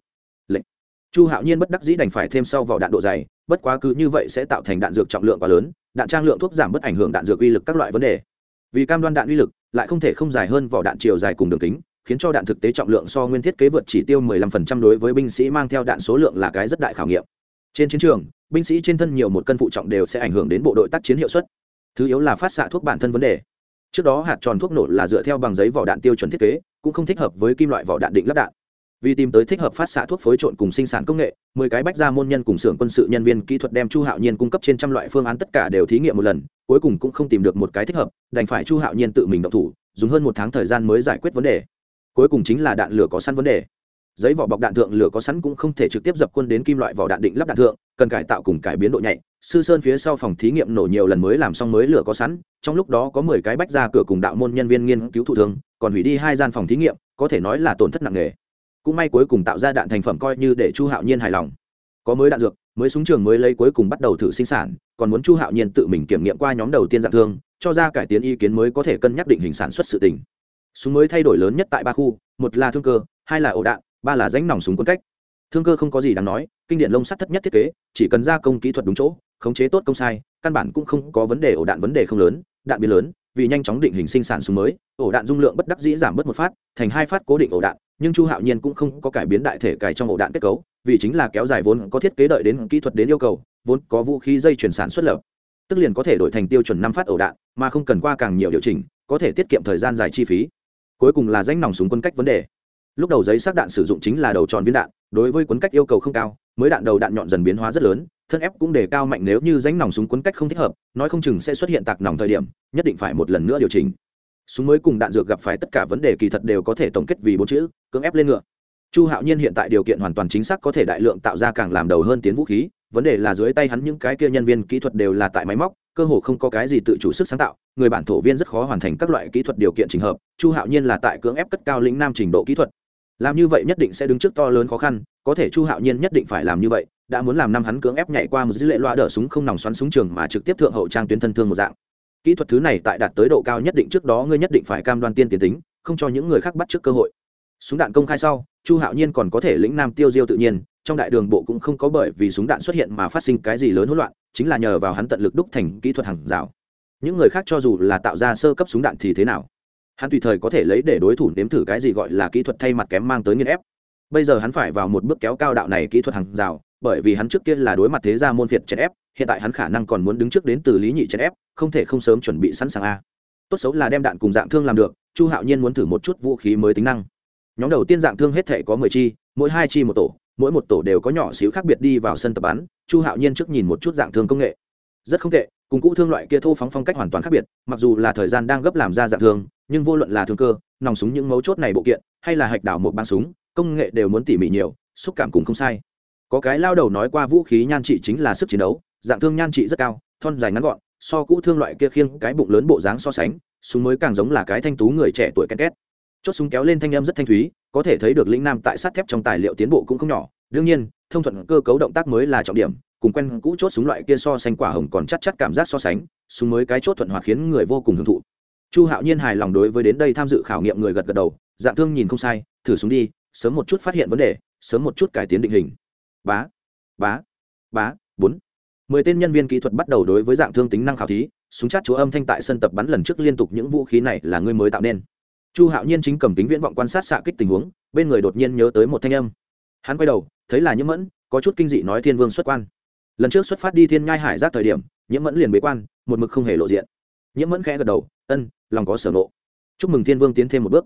Lệnh. Chu hạo nhiên bất đắc dĩ đành phải thêm sau vỏ đạn độ dày, bất quá cứ như vậy sẽ tạo thành đạn dược trọng lượng quá lớn, đạn trang lượng thuốc giảm bất ảnh hưởng đạn dược uy lực các loại vấn đề vì cam đoan đạn uy lực, lại không thể không dài hơn vỏ đạn chiều dài cùng đường kính, khiến cho đạn thực tế trọng lượng so nguyên thiết kế vượt chỉ tiêu 15% đối với binh sĩ mang theo đạn số lượng là cái rất đại khảo nghiệm. Trên chiến trường, binh sĩ trên thân nhiều một cân phụ trọng đều sẽ ảnh hưởng đến bộ đội tác chiến hiệu suất. Thứ yếu là phát xạ thuốc bản thân vấn đề. Trước đó hạt tròn thuốc nổ là dựa theo bằng giấy vỏ đạn tiêu chuẩn thiết kế, cũng không thích hợp với kim loại vỏ đạn định lắp đạn vì tìm tới thích hợp phát xạ thuốc phối trộn cùng sinh sản công nghệ, mười cái bách gia môn nhân cùng xưởng quân sự nhân viên kỹ thuật đem chu hạo nhiên cung cấp trên trăm loại phương án tất cả đều thí nghiệm một lần, cuối cùng cũng không tìm được một cái thích hợp, đành phải chu hạo nhiên tự mình động thủ, dùng hơn một tháng thời gian mới giải quyết vấn đề. Cuối cùng chính là đạn lửa có sẵn vấn đề. Giấy vỏ bọc đạn thượng lửa có sẵn cũng không thể trực tiếp dập quân đến kim loại vỏ đạn định lắp đạn thượng, cần cải tạo cùng cải biến độ nhạy. Sư sơn phía sau phòng thí nghiệm nổ nhiều lần mới làm xong mới lửa có sẵn, trong lúc đó có mười cái bách ra cửa cùng đạo môn nhân viên nghiên cứu thụ thương còn hủy đi hai gian phòng thí nghiệm, có thể nói là tổn thất nặng nề cũng may cuối cùng tạo ra đạn thành phẩm coi như để chu hạo nhiên hài lòng. Có mới đạn dược, mới súng trường mới lấy cuối cùng bắt đầu thử sinh sản, còn muốn chu hạo nhiên tự mình kiểm nghiệm qua nhóm đầu tiên dạng thương, cho ra cải tiến ý kiến mới có thể cân nhắc định hình sản xuất sự tình. Súng mới thay đổi lớn nhất tại ba khu, một là thương cơ, hai là ổ đạn, ba là ránh nòng súng quân cách. Thương cơ không có gì đáng nói, kinh điển lông sắt thất nhất thiết kế, chỉ cần gia công kỹ thuật đúng chỗ, khống chế tốt công sai, căn bản cũng không có vấn đề ổ đạn vấn đề không lớn, đạn biến lớn vì nhanh chóng định hình sinh sản súng mới, ổ đạn dung lượng bất đắc dĩ giảm bớt một phát, thành hai phát cố định ổ đạn, nhưng chu hạo nhiên cũng không có cải biến đại thể cài trong ổ đạn kết cấu, vì chính là kéo dài vốn có thiết kế đợi đến kỹ thuật đến yêu cầu, vốn có vũ khí dây chuyển sản xuất lập. Tức liền có thể đổi thành tiêu chuẩn năm phát ổ đạn, mà không cần qua càng nhiều điều chỉnh, có thể tiết kiệm thời gian dài chi phí. Cuối cùng là danh nòng súng quân cách vấn đề. Lúc đầu giấy xác đạn sử dụng chính là đầu tròn viên đạn, đối với quấn cách yêu cầu không cao, mới đạn đầu đạn nhọn dần biến hóa rất lớn thân ép cũng đề cao mạnh nếu như ránh nòng súng quấn cách không thích hợp, nói không chừng sẽ xuất hiện tạc nòng thời điểm, nhất định phải một lần nữa điều chỉnh. Súng mới cùng đạn dược gặp phải tất cả vấn đề kỳ thật đều có thể tổng kết vì bốn chữ, cưỡng ép lên ngựa. Chu hạo nhiên hiện tại điều kiện hoàn toàn chính xác có thể đại lượng tạo ra càng làm đầu hơn tiến vũ khí, vấn đề là dưới tay hắn những cái kia nhân viên kỹ thuật đều là tại máy móc, cơ hồ không có cái gì tự chủ sức sáng tạo, người bản thổ viên rất khó hoàn thành các loại kỹ thuật điều kiện trình hợp, chu hạo nhiên là tại cưỡng ép cất cao lĩnh nam trình độ kỹ thuật làm như vậy nhất định sẽ đứng trước to lớn khó khăn, có thể chu hạo nhiên nhất định phải làm như vậy, đã muốn làm năm hắn cưỡng ép nhảy qua một dữ lệ loa đỡ súng không nòng xoắn súng trường mà trực tiếp thượng hậu trang tuyến thân thương một dạng. Kỹ thuật thứ này tại đạt tới độ cao nhất định trước đó ngươi nhất định phải cam đoan tiên tiến tính, không cho những người khác bắt trước cơ hội. Súng đạn công khai sau, chu hạo nhiên còn có thể lĩnh nam tiêu diêu tự nhiên, trong đại đường bộ cũng không có bởi vì súng đạn xuất hiện mà phát sinh cái gì lớn hỗn loạn, chính là nhờ vào hắn tận lực đúc thành kỹ thuật hàng rào. Những người khác cho dù là tạo ra sơ cấp súng đạn thì thế nào? Hắn tùy thời có thể lấy để đối thủ nếm thử cái gì gọi là kỹ thuật thay mặt kém mang tới nghiên ép. Bây giờ hắn phải vào một bước kéo cao đạo này kỹ thuật hàng rào, bởi vì hắn trước kia là đối mặt thế gia môn phiệt chèn ép, hiện tại hắn khả năng còn muốn đứng trước đến từ lý nhị chèn ép, không thể không sớm chuẩn bị sẵn sàng a. Tốt xấu là đem đạn cùng dạng thương làm được, chu hạo nhiên muốn thử một chút vũ khí mới tính năng. Nhóm đầu tiên dạng thương hết thể có mười chi, mỗi hai chi một tổ, mỗi một tổ đều có nhỏ xíu khác biệt đi vào sân tập bắn, chu hạo nhiên trước nhìn một chút dạng thương công nghệ. Rất không tệ, cùng cũ thương loại kia thô phóng phong cách hoàn toàn khác biệt, mặc dù là thời gian đang gấp làm ra dạng thương nhưng vô luận là thương cơ, nòng súng những mấu chốt này bộ kiện, hay là hạch đảo một băng súng, công nghệ đều muốn tỉ mỉ nhiều, xúc cảm cũng không sai. Có cái lao đầu nói qua vũ khí nhan trị chính là sức chiến đấu, dạng thương nhan trị rất cao, thon dài ngắn gọn, so cũ thương loại kia khiêng cái bụng lớn bộ dáng so sánh, súng mới càng giống là cái thanh tú người trẻ tuổi ken két. Chốt súng kéo lên thanh âm rất thanh thúy, có thể thấy được lĩnh nam tại sắt thép trong tài liệu tiến bộ cũng không nhỏ. Đương nhiên, thông thuận cơ cấu động tác mới là trọng điểm, cùng quen cũ chốt súng loại kia so sánh quả hồng còn chắc chắc cảm giác so sánh, súng mới cái chốt thuận hoạt khiến người vô cùng hưởng thụ chu hạo nhiên hài lòng đối với đến đây tham dự khảo nghiệm người gật gật đầu, dạng thương nhìn không sai, thử xuống đi, sớm một chút phát hiện vấn đề, sớm một chút cải tiến định hình. Bá bá bá, bốn. Mười tên nhân viên kỹ thuật bắt đầu đối với dạng thương tính năng khảo thí, súng chát chúa âm thanh tại sân tập bắn lần trước liên tục những vũ khí này là ngươi mới tạo nên. Chu hạo nhiên chính cầm kính viễn vọng quan sát xạ kích tình huống, bên người đột nhiên nhớ tới một thanh âm. Hắn quay đầu, thấy là nhiễm mẫn, có chút kinh dị nói thiên vương xuất quan. Lần trước xuất phát đi thiên nhai hải giác thời điểm, nhiễm mẫn liền bế quan, một mực không hề lộ diện nhiễm mẫn khẽ gật đầu, ân, lòng có sở nộ chúc mừng thiên vương tiến thêm một bước.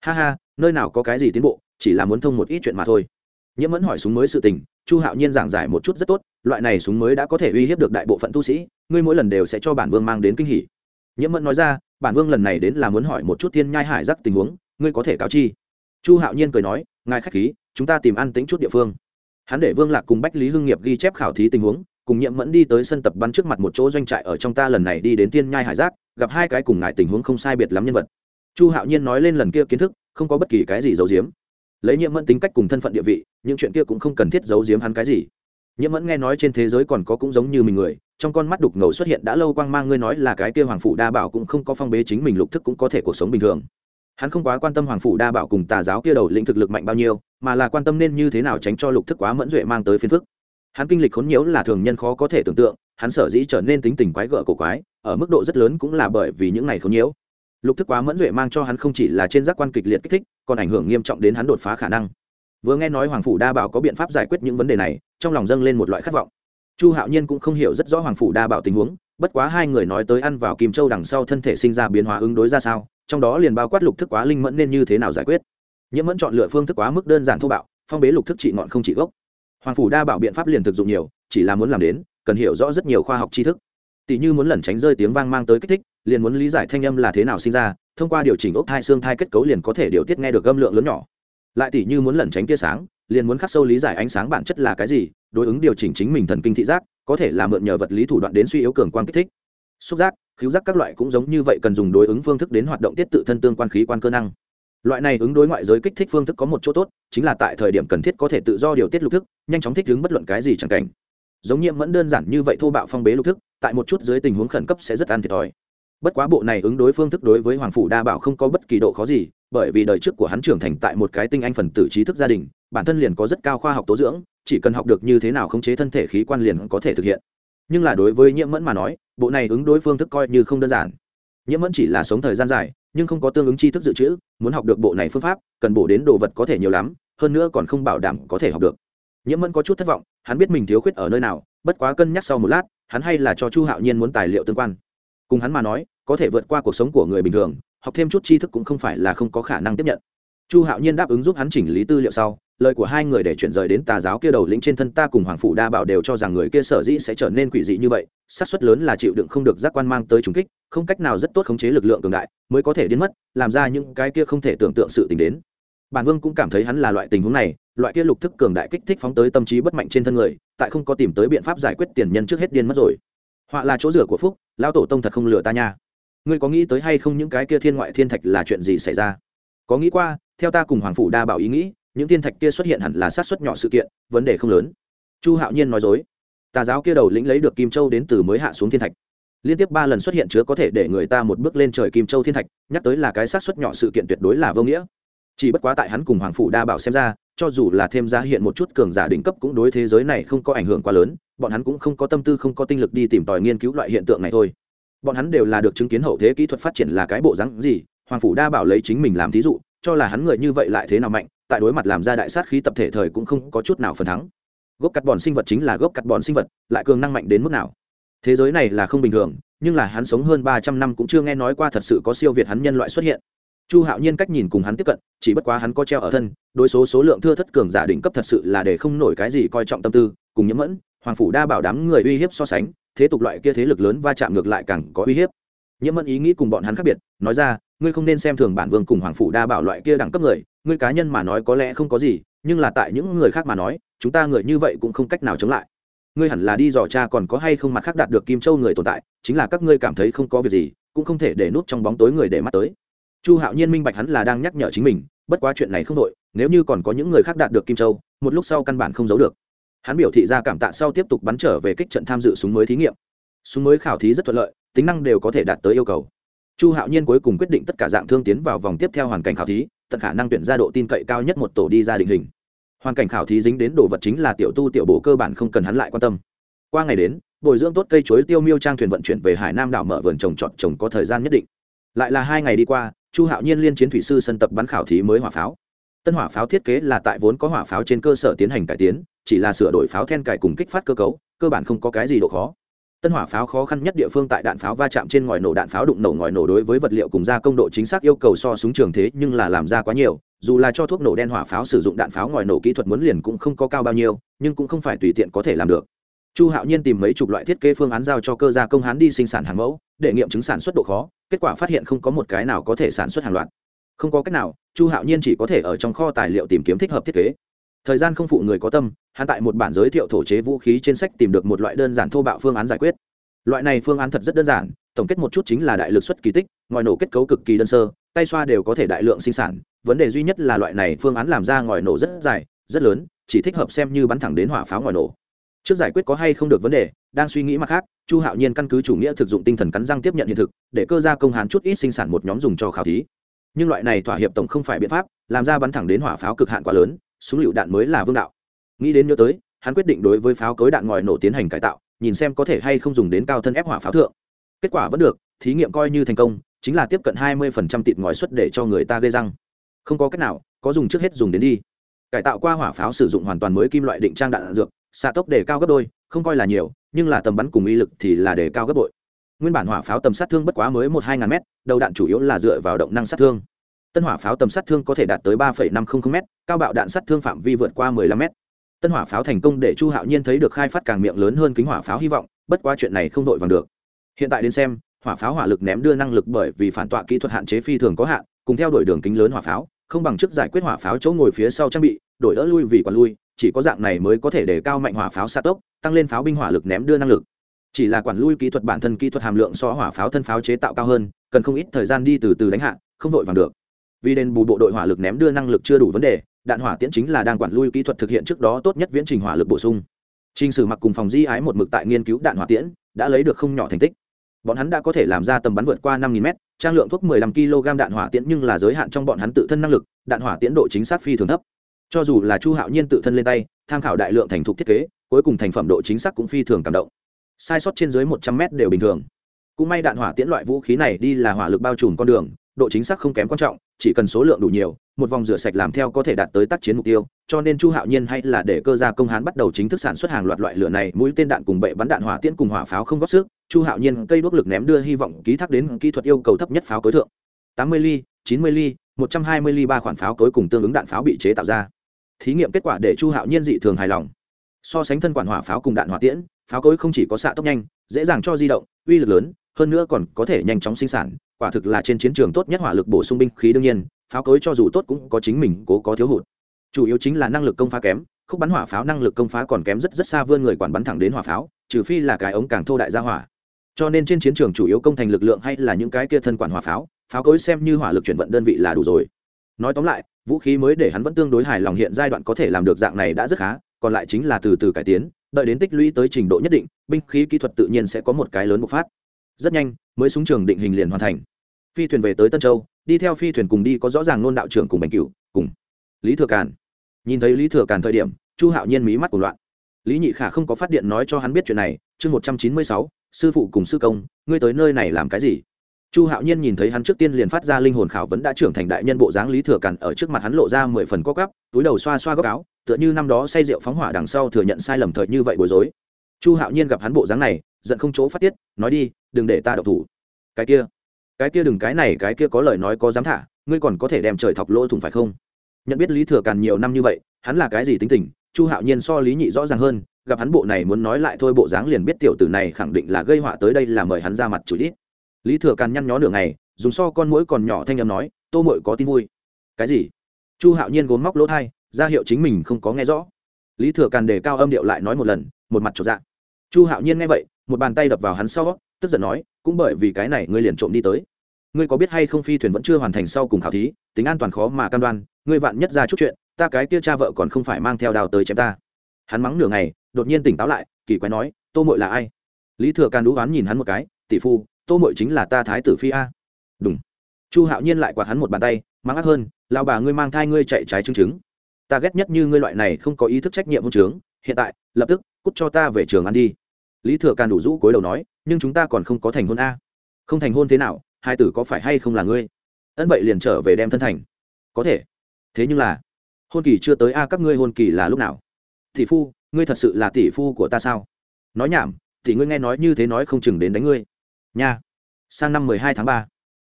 Ha ha, nơi nào có cái gì tiến bộ, chỉ là muốn thông một ít chuyện mà thôi. Nhiễm mẫn hỏi súng mới sự tình, chu hạo nhiên giảng giải một chút rất tốt, loại này súng mới đã có thể uy hiếp được đại bộ phận tu sĩ, ngươi mỗi lần đều sẽ cho bản vương mang đến kinh hỉ. Nhiễm mẫn nói ra, bản vương lần này đến là muốn hỏi một chút thiên nhai hải giác tình huống, ngươi có thể cáo chi? Chu hạo nhiên cười nói, ngài khách khí, chúng ta tìm ăn tính chút địa phương. Hắn để vương lạc cùng bách lý hưng nghiệp ghi chép khảo thí tình huống cùng nhiệm mẫn đi tới sân tập bắn trước mặt một chỗ doanh trại ở trong ta lần này đi đến tiên nhai hải giác, gặp hai cái cùng ngại tình huống không sai biệt lắm nhân vật. Chu hạo nhiên nói lên lần kia kiến thức, không có bất kỳ cái gì giấu giếm. Lấy nhiễm mẫn tính cách cùng thân phận địa vị, những chuyện kia cũng không cần thiết giấu giếm hắn cái gì. Nhiễm mẫn nghe nói trên thế giới còn có cũng giống như mình người, trong con mắt đục ngầu xuất hiện đã lâu quang mang ngươi nói là cái kia hoàng phủ đa bảo cũng không có phong bế chính mình lục thức cũng có thể cuộc sống bình thường. Hắn không quá quan tâm hoàng phủ đa bảo cùng tà giáo kia đầu lĩnh thực lực mạnh bao nhiêu, mà là quan tâm nên như thế nào tránh cho lục thức quá mẫn duệ mang tới phiền phức hắn kinh lịch khốn nhiễu là thường nhân khó có thể tưởng tượng, hắn sở dĩ trở nên tính tình quái gở cổ quái, ở mức độ rất lớn cũng là bởi vì những này khốn nhiễu. Lục thức quá mẫn duệ mang cho hắn không chỉ là trên giác quan kịch liệt kích thích, còn ảnh hưởng nghiêm trọng đến hắn đột phá khả năng. Vừa nghe nói hoàng phủ đa bảo có biện pháp giải quyết những vấn đề này, trong lòng dâng lên một loại khát vọng. Chu hạo nhiên cũng không hiểu rất rõ hoàng phủ đa bảo tình huống, bất quá hai người nói tới ăn vào kim châu đằng sau thân thể sinh ra biến hóa ứng đối ra sao, trong đó liền bao quát lục thức quá linh mẫn nên như thế nào giải quyết. Nhiễm mẫn chọn lựa phương thức quá mức đơn giản thô bạo, phong bế lục thức trị ngọn không trị gốc hoàng phủ đa bảo biện pháp liền thực dụng nhiều, chỉ là muốn làm đến, cần hiểu rõ rất nhiều khoa học tri thức. Tỷ như muốn lẩn tránh rơi tiếng vang mang tới kích thích, liền muốn lý giải thanh âm là thế nào sinh ra, thông qua điều chỉnh ốc thai xương thai kết cấu liền có thể điều tiết nghe được âm lượng lớn nhỏ. Lại tỷ như muốn lẩn tránh tia sáng, liền muốn khắc sâu lý giải ánh sáng bản chất là cái gì, đối ứng điều chỉnh chính mình thần kinh thị giác, có thể là mượn nhờ vật lý thủ đoạn đến suy yếu cường quan kích thích. Xúc giác khiếu giác các loại cũng giống như vậy cần dùng đối ứng phương thức đến hoạt động tiết tự thân tương quan khí quan cơ năng loại này ứng đối ngoại giới kích thích phương thức có một chỗ tốt, chính là tại thời điểm cần thiết có thể tự do điều tiết lục thức, nhanh chóng thích ứng bất luận cái gì chẳng cảnh. Giống nhiễm vẫn đơn giản như vậy thô bạo phong bế lục thức, tại một chút dưới tình huống khẩn cấp sẽ rất ăn thiệt thòi. Bất quá bộ này ứng đối phương thức đối với hoàng phủ đa bảo không có bất kỳ độ khó gì, bởi vì đời trước của hắn trưởng thành tại một cái tinh anh phần tử trí thức gia đình, bản thân liền có rất cao khoa học tố dưỡng, chỉ cần học được như thế nào khống chế thân thể khí quan liền có thể thực hiện. Nhưng là đối với nhiễm mẫn mà nói, bộ này ứng đối phương thức coi như không đơn giản. Nhiễm mẫn chỉ là sống thời gian dài nhưng không có tương ứng tri thức dự trữ, muốn học được bộ này phương pháp, cần bổ đến đồ vật có thể nhiều lắm, hơn nữa còn không bảo đảm có thể học được. Nhiễm mẫn có chút thất vọng, hắn biết mình thiếu khuyết ở nơi nào, bất quá cân nhắc sau một lát, hắn hay là cho chu hạo nhiên muốn tài liệu tương quan. Cùng hắn mà nói, có thể vượt qua cuộc sống của người bình thường, học thêm chút tri thức cũng không phải là không có khả năng tiếp nhận chu hạo nhiên đáp ứng giúp hắn chỉnh lý tư liệu sau, lời của hai người để chuyển rời đến tà giáo kia đầu lĩnh trên thân ta cùng hoàng phủ đa bảo đều cho rằng người kia sở dĩ sẽ trở nên quỷ dị như vậy, xác suất lớn là chịu đựng không được giác quan mang tới trùng kích, không cách nào rất tốt khống chế lực lượng cường đại, mới có thể đến mất, làm ra những cái kia không thể tưởng tượng sự tình đến. Bản vương cũng cảm thấy hắn là loại tình huống này, loại kia lục thức cường đại kích thích phóng tới tâm trí bất mạnh trên thân người, tại không có tìm tới biện pháp giải quyết tiền nhân trước hết điên mất rồi. Họa là chỗ rửa của phúc, lão tổ tông thật không lừa ta nha. Ngươi có nghĩ tới hay không những cái kia thiên ngoại thiên thạch là chuyện gì xảy ra? Có nghĩ qua theo ta cùng hoàng phủ đa bảo ý nghĩ, những thiên thạch kia xuất hiện hẳn là sát xuất nhỏ sự kiện, vấn đề không lớn. Chu hạo nhiên nói dối. Tà giáo kia đầu lĩnh lấy được kim châu đến từ mới hạ xuống thiên thạch. Liên tiếp ba lần xuất hiện chứa có thể để người ta một bước lên trời kim châu thiên thạch, nhắc tới là cái sát xuất nhỏ sự kiện tuyệt đối là vô nghĩa. Chỉ bất quá tại hắn cùng hoàng phủ đa bảo xem ra, cho dù là thêm ra hiện một chút cường giả đỉnh cấp cũng đối thế giới này không có ảnh hưởng quá lớn, bọn hắn cũng không có tâm tư, không có tinh lực đi tìm tòi nghiên cứu loại hiện tượng này thôi. Bọn hắn đều là được chứng kiến hậu thế kỹ thuật phát triển là cái bộ rắn gì, hoàng phủ đa bảo lấy chính mình làm thí dụ cho là hắn người như vậy lại thế nào mạnh, tại đối mặt làm ra đại sát khí tập thể thời cũng không có chút nào phần thắng. Gốc cắt bòn sinh vật chính là gốc cắt bòn sinh vật, lại cường năng mạnh đến mức nào? Thế giới này là không bình thường, nhưng là hắn sống hơn ba trăm năm cũng chưa nghe nói qua thật sự có siêu việt hắn nhân loại xuất hiện. Chu hạo nhiên cách nhìn cùng hắn tiếp cận, chỉ bất quá hắn có treo ở thân, đối số số lượng thưa thất cường giả định cấp thật sự là để không nổi cái gì coi trọng tâm tư, cùng nhiễm mẫn, hoàng phủ đa bảo đám người uy hiếp so sánh, thế tục loại kia thế lực lớn va chạm ngược lại càng có uy hiếp. Nhiễm mẫn ý nghĩ cùng bọn hắn khác biệt, nói ra ngươi không nên xem thường bản vương cùng hoàng phủ đa bảo loại kia đẳng cấp người, ngươi cá nhân mà nói có lẽ không có gì, nhưng là tại những người khác mà nói, chúng ta người như vậy cũng không cách nào chống lại. Ngươi hẳn là đi dò cha còn có hay không mặt khác đạt được kim châu người tồn tại, chính là các ngươi cảm thấy không có việc gì, cũng không thể để nút trong bóng tối người để mắt tới. Chu hạo nhiên minh bạch hắn là đang nhắc nhở chính mình, bất quá chuyện này không đội nếu như còn có những người khác đạt được kim châu, một lúc sau căn bản không giấu được. Hắn biểu thị ra cảm tạ sau tiếp tục bắn trở về kích trận tham dự súng mới thí nghiệm. Súng mới khảo thí rất thuận lợi, tính năng đều có thể đạt tới yêu cầu chu hạo nhiên cuối cùng quyết định tất cả dạng thương tiến vào vòng tiếp theo hoàn cảnh khảo thí, tận khả năng tuyển ra độ tin cậy cao nhất một tổ đi ra định hình. Hoàn cảnh khảo thí dính đến đồ vật chính là tiểu tu tiểu bổ cơ bản không cần hắn lại quan tâm. Qua ngày đến, bồi dưỡng tốt cây chuối tiêu miêu trang thuyền vận chuyển về hải nam đảo mở vườn trồng trọt trồng có thời gian nhất định. Lại là hai ngày đi qua, chu hạo nhiên liên chiến thủy sư sân tập bắn khảo thí mới hỏa pháo. Tân hỏa pháo thiết kế là tại vốn có hỏa pháo trên cơ sở tiến hành cải tiến, chỉ là sửa đổi pháo then cải cùng kích phát cơ cấu, cơ bản không có cái gì độ khó tân hỏa pháo khó khăn nhất địa phương tại đạn pháo va chạm trên ngòi nổ, đạn pháo đụng nổ ngòi nổ đối với vật liệu cùng gia công độ chính xác yêu cầu so súng trường thế nhưng là làm ra quá nhiều. Dù là cho thuốc nổ đen hỏa pháo sử dụng đạn pháo ngòi nổ kỹ thuật muốn liền cũng không có cao bao nhiêu, nhưng cũng không phải tùy tiện có thể làm được. Chu hạo nhiên tìm mấy chục loại thiết kế phương án giao cho cơ gia công hán đi sinh sản hàng mẫu, để nghiệm chứng sản xuất độ khó, kết quả phát hiện không có một cái nào có thể sản xuất hàng loạt. Không có cách nào, chu hạo nhiên chỉ có thể ở trong kho tài liệu tìm kiếm thích hợp thiết kế thời gian không phụ người có tâm, hắn tại một bản giới thiệu thổ chế vũ khí trên sách tìm được một loại đơn giản thô bạo phương án giải quyết. Loại này phương án thật rất đơn giản, tổng kết một chút chính là đại lực xuất kỳ tích, ngòi nổ kết cấu cực kỳ đơn sơ, tay xoa đều có thể đại lượng sinh sản. Vấn đề duy nhất là loại này phương án làm ra ngòi nổ rất dài, rất lớn, chỉ thích hợp xem như bắn thẳng đến hỏa pháo ngòi nổ. Trước giải quyết có hay không được vấn đề, đang suy nghĩ mặt khác, chu hạo nhiên căn cứ chủ nghĩa thực dụng tinh thần cắn răng tiếp nhận hiện thực, để cơ gia công hán chút ít sinh sản một nhóm dùng cho khảo thí. Nhưng loại này thỏa hiệp tổng không phải biện pháp, làm ra bắn thẳng đến hỏa pháo cực hạn quá lớn súng lựu đạn mới là vương đạo. Nghĩ đến nhớ tới hắn quyết định đối với pháo cối đạn ngòi nổ tiến hành cải tạo nhìn xem có thể hay không dùng đến cao thân ép hỏa pháo thượng. Kết quả vẫn được thí nghiệm coi như thành công chính là tiếp cận hai mươi phần trăm tịt ngòi xuất để cho người ta gây răng. Không có cách nào có dùng trước hết dùng đến đi. Cải tạo qua hỏa pháo sử dụng hoàn toàn mới kim loại định trang đạn dược xạ tốc đề cao gấp đôi không coi là nhiều nhưng là tầm bắn cùng uy lực thì là đề cao gấp bội. Nguyên bản hỏa pháo tầm sát thương bất quá mới một hai ngàn mét, đầu đạn chủ yếu là dựa vào động năng sát thương tân hỏa pháo tầm sát thương có thể đạt tới ba năm trăm linh m cao bạo đạn sát thương phạm vi vượt qua 15 m tân hỏa pháo thành công để chu hạo nhiên thấy được khai phát càng miệng lớn hơn kính hỏa pháo hy vọng, bất quá chuyện này không đội vàng được. Hiện tại đến xem, hỏa pháo hỏa lực ném đưa năng lực bởi vì phản tọa kỹ thuật hạn chế phi thường có hạn, cùng theo đuổi đường kính lớn hỏa pháo, không bằng chức giải quyết hỏa pháo chỗ ngồi phía sau trang bị, đổi đỡ lui vì còn lui, chỉ có dạng này mới có thể để cao mạnh hỏa pháo xa tốc, tăng lên pháo binh hỏa lực ném đưa năng lực. Chỉ là quản lui kỹ thuật bản thân kỹ thuật hàm lượng so hỏa pháo thân pháo chế tạo cao hơn, cần không ít thời gian đi từ từ đánh hạ, không vội vàng được vì đền bù bộ đội hỏa lực ném đưa năng lực chưa đủ vấn đề đạn hỏa tiễn chính là đang quản lui kỹ thuật thực hiện trước đó tốt nhất viễn trình hỏa lực bổ sung Trình Sử Mặc cùng phòng Di Ái một mực tại nghiên cứu đạn hỏa tiễn, đã lấy được không nhỏ thành tích. Bọn hắn đã có thể làm ra tầm bắn vượt qua 5000m, trang lượng thuốc 15 kg đạn hỏa tiễn nhưng là giới hạn trong bọn hắn tự thân năng lực, đạn hỏa tiễn độ chính xác phi thường thấp. Cho dù là Chu Hạo Nhiên tự thân lên tay, tham khảo đại lượng thành thục thiết kế, cuối cùng thành phẩm độ chính xác cũng phi thường cảm động. Sai sót trên dưới 100m đều bình thường. Cũng may đạn hỏa tiễn loại vũ khí này đi là hỏa lực bao trùm con đường, độ chính xác không kém quan trọng, chỉ cần số lượng đủ nhiều, một vòng rửa sạch làm theo có thể đạt tới tác chiến mục tiêu cho nên chu hạo nhiên hay là để cơ gia công hán bắt đầu chính thức sản xuất hàng loạt loại lửa này mũi tên đạn cùng bệ bắn đạn hỏa tiễn cùng hỏa pháo không góp sức chu hạo nhiên cây đuốc lực ném đưa hy vọng ký thác đến kỹ thuật yêu cầu thấp nhất pháo cối thượng. Tám mươi ly chín mươi ly một trăm hai mươi ly ba khoản pháo cối cùng tương ứng đạn pháo bị chế tạo ra. Thí nghiệm kết quả để chu hạo nhiên dị thường hài lòng. So sánh thân quản hỏa pháo cùng đạn hỏa tiễn pháo cối không chỉ có xạ tốc nhanh dễ dàng cho di động uy lực lớn hơn nữa còn có thể nhanh chóng sinh sản, quả thực là trên chiến trường tốt nhất hỏa lực bổ sung binh khí đương nhiên, pháo cối cho dù tốt cũng có chính mình cố có thiếu hụt. Chủ yếu chính là năng lực công phá kém, khúc bắn hỏa pháo năng lực công phá còn kém rất rất xa vươn người quản bắn thẳng đến hỏa pháo, trừ phi là cái ống càng thô đại gia hỏa. Cho nên trên chiến trường chủ yếu công thành lực lượng hay là những cái kia thân quản hỏa pháo pháo cối xem như hỏa lực chuyển vận đơn vị là đủ rồi. Nói tóm lại, vũ khí mới để hắn vẫn tương đối hài lòng hiện giai đoạn có thể làm được dạng này đã rất khá, còn lại chính là từ từ cải tiến, đợi đến tích lũy tới trình độ nhất định, binh khí kỹ thuật tự nhiên sẽ có một cái lớn bộc phát rất nhanh, mới súng trường định hình liền hoàn thành. Phi thuyền về tới tân châu, đi theo phi thuyền cùng đi có rõ ràng nôn đạo trưởng cùng bành cựu cùng lý thừa càn. Nhìn thấy lý thừa càn thời điểm, chu hạo nhiên mí mắt của loạn. Lý nhị khả không có phát điện nói cho hắn biết chuyện này, chương một trăm chín mươi sáu, sư phụ cùng sư công, ngươi tới nơi này làm cái gì? Chu hạo nhiên nhìn thấy hắn trước tiên liền phát ra linh hồn khảo vấn đã trưởng thành đại nhân bộ dáng lý thừa càn ở trước mặt hắn lộ ra mười phần co cắp túi đầu xoa xoa góc áo, tựa như năm đó say rượu phóng hỏa đằng sau thừa nhận sai lầm thời như vậy bối rối. Chu hạo nhiên gặp hắn bộ dáng này, giận không chỗ phát tiết, nói đi đừng để ta đậu thủ. Cái kia cái kia đừng, cái này, cái kia có lời nói có dám thả, ngươi còn có thể đem trời thọc lỗ thủng phải không? Nhận biết lý thừa càn nhiều năm như vậy, hắn là cái gì tính tình? Chu hạo nhiên so lý nhị rõ ràng hơn, gặp hắn bộ này muốn nói lại thôi bộ dáng liền biết tiểu tử này khẳng định là gây họa tới đây là mời hắn ra mặt chủ ít lý thừa càn nhăn nhó nửa ngày, dùng so con mũi còn nhỏ thanh âm nói, tô mội có tin vui. Cái gì? Chu hạo nhiên gốm móc lỗ thai, ra hiệu chính mình không có nghe rõ. Lý thừa càn đề cao âm điệu lại nói một lần, một mặt trột dạ. Chu hạo nhiên nghe vậy, một bàn tay đập vào hắn sau tức giận nói, cũng bởi vì cái này ngươi liền trộm đi tới. Ngươi có biết hay không phi thuyền vẫn chưa hoàn thành sau cùng khảo thí, tính an toàn khó mà cam đoan, ngươi vạn nhất ra chút chuyện, ta cái kia cha vợ còn không phải mang theo đào tới chém ta. Hắn mắng nửa ngày, đột nhiên tỉnh táo lại, kỳ quái nói, tô mội là ai? Lý thừa can đũ oán nhìn hắn một cái, tỷ phu, tô mội chính là ta thái tử phi a. Đúng chu hạo nhiên lại quạt hắn một bàn tay, mắng ác hơn lao bà ngươi mang thai ngươi chạy trái chứng chứng ta ghét nhất như ngươi loại này không có ý thức trách nhiệm hôn trướng. Hiện tại, lập tức, cút cho ta về trường ăn đi lý thừa càn đủ rũ cối đầu nói, nhưng chúng ta còn không có thành hôn a. Không thành hôn thế nào? Hai tử có phải hay không là ngươi? Ân vậy liền trở về đem thân thành. Có thể. Thế nhưng là, hôn kỳ chưa tới a, các ngươi hôn kỳ là lúc nào? Tỷ phu, ngươi thật sự là tỷ phu của ta sao? Nói nhảm, tỷ ngươi nghe nói như thế nói không chừng đến đánh ngươi. Nha, sang năm mười hai tháng ba.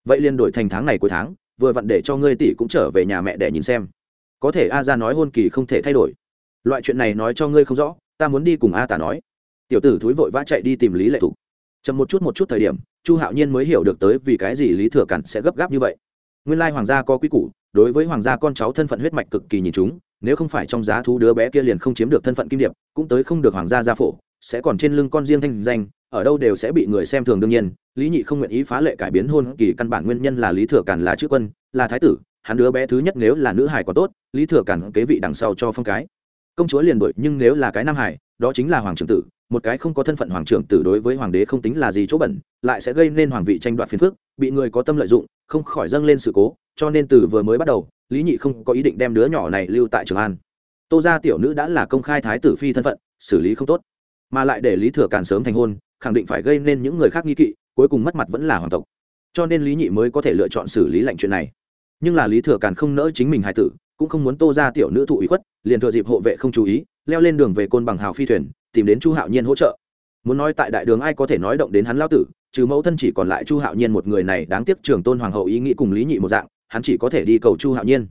Vậy liền đổi thành tháng này cuối tháng, vừa vặn để cho ngươi tỷ cũng trở về nhà mẹ để nhìn xem. Có thể a, ra nói hôn kỳ không thể thay đổi. Loại chuyện này nói cho ngươi không rõ, ta muốn đi cùng a tả nói tiểu tử thúi vội vã chạy đi tìm lý lệ thục. Chậm một chút một chút thời điểm, chu hạo nhiên mới hiểu được tới vì cái gì lý thừa cản sẽ gấp gáp như vậy. Nguyên lai hoàng gia có quy củ, đối với hoàng gia con cháu thân phận huyết mạch cực kỳ nhìn chúng, nếu không phải trong giá thú đứa bé kia liền không chiếm được thân phận kim điệp, cũng tới không được hoàng gia gia phổ, sẽ còn trên lưng con riêng thanh danh, ở đâu đều sẽ bị người xem thường đương nhiên. Lý nhị không nguyện ý phá lệ cải biến hôn kỳ căn bản nguyên nhân là lý thừa cản là chữ quân, là thái tử, hắn đứa bé thứ nhất nếu là nữ hải có tốt, lý thừa cản kế vị đằng sau cho phong cái. Công chúa liền đội nhưng nếu là cái nam hải đó chính là hoàng trưởng tử, một cái không có thân phận hoàng trưởng tử đối với hoàng đế không tính là gì chỗ bẩn, lại sẽ gây nên hoàng vị tranh đoạt phiền phức, bị người có tâm lợi dụng, không khỏi dâng lên sự cố, cho nên từ vừa mới bắt đầu, lý nhị không có ý định đem đứa nhỏ này lưu tại trường an. Tô gia tiểu nữ đã là công khai thái tử phi thân phận, xử lý không tốt, mà lại để lý thừa càn sớm thành hôn, khẳng định phải gây nên những người khác nghi kỵ, cuối cùng mất mặt vẫn là hoàng tộc. Cho nên lý nhị mới có thể lựa chọn xử lý lệnh chuyện này. Nhưng là lý thừa càn không nỡ chính mình hài tử, cũng không muốn tô ra tiểu nữ thụ ý khuất, liền thừa dịp hộ vệ không chú ý leo lên đường về côn bằng hào phi thuyền, tìm đến chu hạo nhiên hỗ trợ. Muốn nói tại đại đường ai có thể nói động đến hắn lao tử, trừ mẫu thân chỉ còn lại chu hạo nhiên một người này, đáng tiếc trường tôn hoàng hậu ý nghĩ cùng lý nhị một dạng, hắn chỉ có thể đi cầu chu hạo nhiên.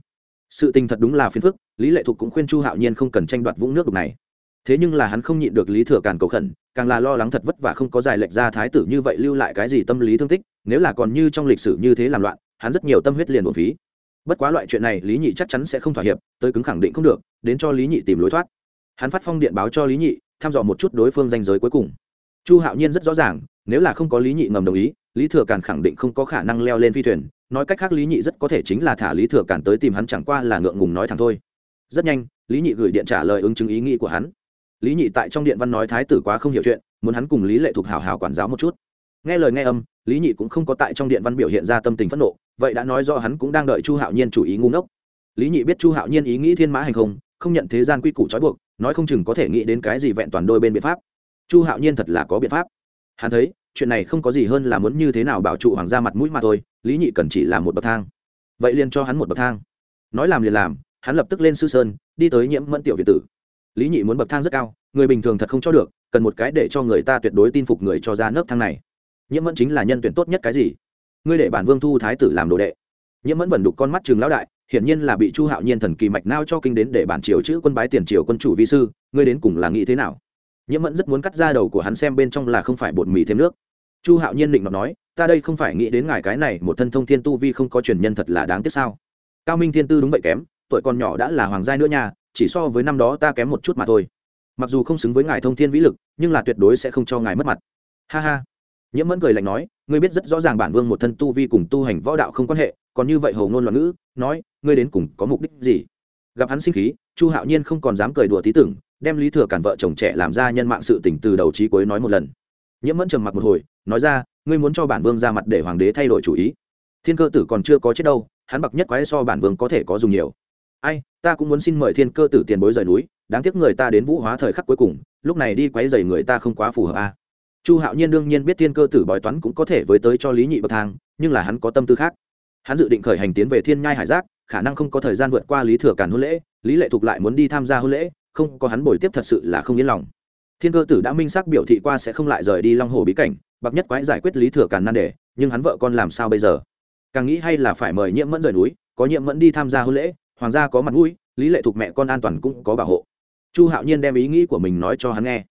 Sự tình thật đúng là phiền phức, lý lệ thục cũng khuyên chu hạo nhiên không cần tranh đoạt vũng nước đục này. Thế nhưng là hắn không nhịn được lý thừa càn cầu khẩn, càng là lo lắng thật vất vả không có dài lệch ra thái tử như vậy lưu lại cái gì tâm lý thương tích, nếu là còn như trong lịch sử như thế làm loạn, hắn rất nhiều tâm huyết liền một phí. Bất quá loại chuyện này lý nhị chắc chắn sẽ không thỏa hiệp, tới cứng khẳng định không được, đến cho lý nhị tìm lối thoát hắn phát phong điện báo cho lý nhị, thăm dò một chút đối phương danh giới cuối cùng. Chu hạo nhiên rất rõ ràng, nếu là không có lý nhị ngầm đồng ý, lý thừa càn khẳng định không có khả năng leo lên phi thuyền. Nói cách khác, lý nhị rất có thể chính là thả lý thừa càn tới tìm hắn chẳng qua là ngượng ngùng nói thẳng thôi. Rất nhanh, lý nhị gửi điện trả lời ứng chứng ý nghĩ của hắn. Lý nhị tại trong điện văn nói thái tử quá không hiểu chuyện, muốn hắn cùng lý lệ thuộc hào hào quản giáo một chút. Nghe lời nghe âm, lý nhị cũng không có tại trong điện văn biểu hiện ra tâm tình phẫn nộ, vậy đã nói do hắn cũng đang đợi chu hạo nhiên chủ ý ngu ngốc. Lý nhị biết chu hạo nhiên ý nghĩ thiên mã hành không không nhận thế gian quy củ trói buộc, nói không chừng có thể nghĩ đến cái gì vẹn toàn đôi bên biện pháp. Chu hạo nhiên thật là có biện pháp. Hắn thấy, chuyện này không có gì hơn là muốn như thế nào bảo trụ hoàng gia mặt mũi mà thôi, lý nhị cần chỉ là một bậc thang. Vậy liền cho hắn một bậc thang. Nói làm liền làm, hắn lập tức lên sư sơn, đi tới nhiễm mẫn tiểu việt tử. Lý nhị muốn bậc thang rất cao, người bình thường thật không cho được, cần một cái để cho người ta tuyệt đối tin phục người cho ra nấc thang này. Nhiễm mẫn chính là nhân tuyển tốt nhất cái gì? Ngươi để bản vương thu thái tử làm đồ đệ. Nhiễm mẫn vẩn đục con mắt trường lão đại hiển nhiên là bị chu hạo nhiên thần kỳ mạch nao cho kinh đến để bản triều chữ quân bái tiền triều quân chủ vi sư, ngươi đến cùng là nghĩ thế nào? Nhiễm mẫn rất muốn cắt ra đầu của hắn xem bên trong là không phải bột mì thêm nước. Chu hạo nhiên định nói, ta đây không phải nghĩ đến ngài cái này, một thân thông thiên tu vi không có truyền nhân thật là đáng tiếc sao? Cao minh thiên tư đúng vậy kém, tuổi còn nhỏ đã là hoàng gia nữa nha, chỉ so với năm đó ta kém một chút mà thôi. Mặc dù không xứng với ngài thông thiên vĩ lực, nhưng là tuyệt đối sẽ không cho ngài mất mặt. Ha ha. Nhiễm mẫn cười lạnh nói, ngươi biết rất rõ ràng bản vương một thân tu vi cùng tu hành võ đạo không quan hệ, còn như vậy hầu ngôn loạn ngữ nói, ngươi đến cùng có mục đích gì? Gặp hắn sinh khí, chu hạo nhiên không còn dám cười đùa tí tưởng, đem lý thừa cản vợ chồng trẻ làm ra nhân mạng sự tỉnh từ đầu trí cuối nói một lần. Nhiễm mẫn trầm mặc một hồi, nói ra, ngươi muốn cho bản vương ra mặt để hoàng đế thay đổi chủ ý. Thiên cơ tử còn chưa có chết đâu, hắn bậc nhất quái so bản vương có thể có dùng nhiều. Ai, ta cũng muốn xin mời thiên cơ tử tiền bối rời núi, đáng tiếc người ta đến vũ hóa thời khắc cuối cùng, lúc này đi quấy dày người ta không quá phù hợp a. À. chu hạo nhiên đương nhiên biết thiên cơ tử bói toán cũng có thể với tới cho lý nhị bậc thang, nhưng là hắn có tâm tư khác hắn dự định khởi hành tiến về thiên nhai hải giác, khả năng không có thời gian vượt qua lý thừa cản hôn lễ, lý lệ thục lại muốn đi tham gia hôn lễ, không có hắn bồi tiếp thật sự là không yên lòng. Thiên cơ tử đã minh xác biểu thị qua sẽ không lại rời đi long hồ bí cảnh, bậc nhất quái giải quyết lý thừa cản nan đề, nhưng hắn vợ con làm sao bây giờ? Càng nghĩ hay là phải mời nhiễm mẫn rời núi, có nhiễm mẫn đi tham gia hôn lễ, hoàng gia có mặt mũi, lý lệ thuộc mẹ con an toàn cũng có bảo hộ. Chu hạo nhiên đem ý nghĩ của mình nói cho hắn nghe.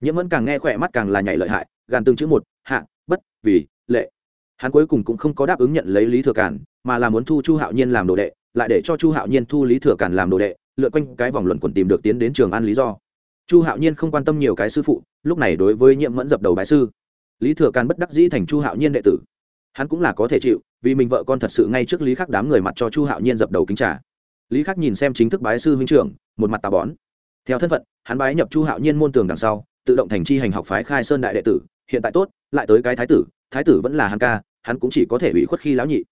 Nhiễm Mẫn càng nghe khỏe mắt càng là nhảy lợi hại, gàn từng chữ một, hạ, bất, vì, lệ hắn cuối cùng cũng không có đáp ứng nhận lấy lý thừa cản mà là muốn thu chu hạo nhiên làm đồ đệ, lại để cho chu hạo nhiên thu lý thừa cản làm đồ đệ, lượn quanh cái vòng luận quẩn tìm được tiến đến trường an lý do. Chu hạo nhiên không quan tâm nhiều cái sư phụ, lúc này đối với nhiễm mẫn dập đầu bái sư. Lý thừa càn bất đắc dĩ thành chu hạo nhiên đệ tử. Hắn cũng là có thể chịu, vì mình vợ con thật sự ngay trước lý khắc đám người mặt cho chu hạo nhiên dập đầu kính trả lý khắc nhìn xem chính thức bái sư huynh trưởng, một mặt tà bón. Theo thân phận, hắn bái nhập chu hạo nhiên môn tường đằng sau, tự động thành chi hành học phái khai sơn đại đệ tử, hiện tại tốt, lại tới cái thái tử thái tử vẫn là hắn ca hắn cũng chỉ có thể bị khuất khi lão nhị.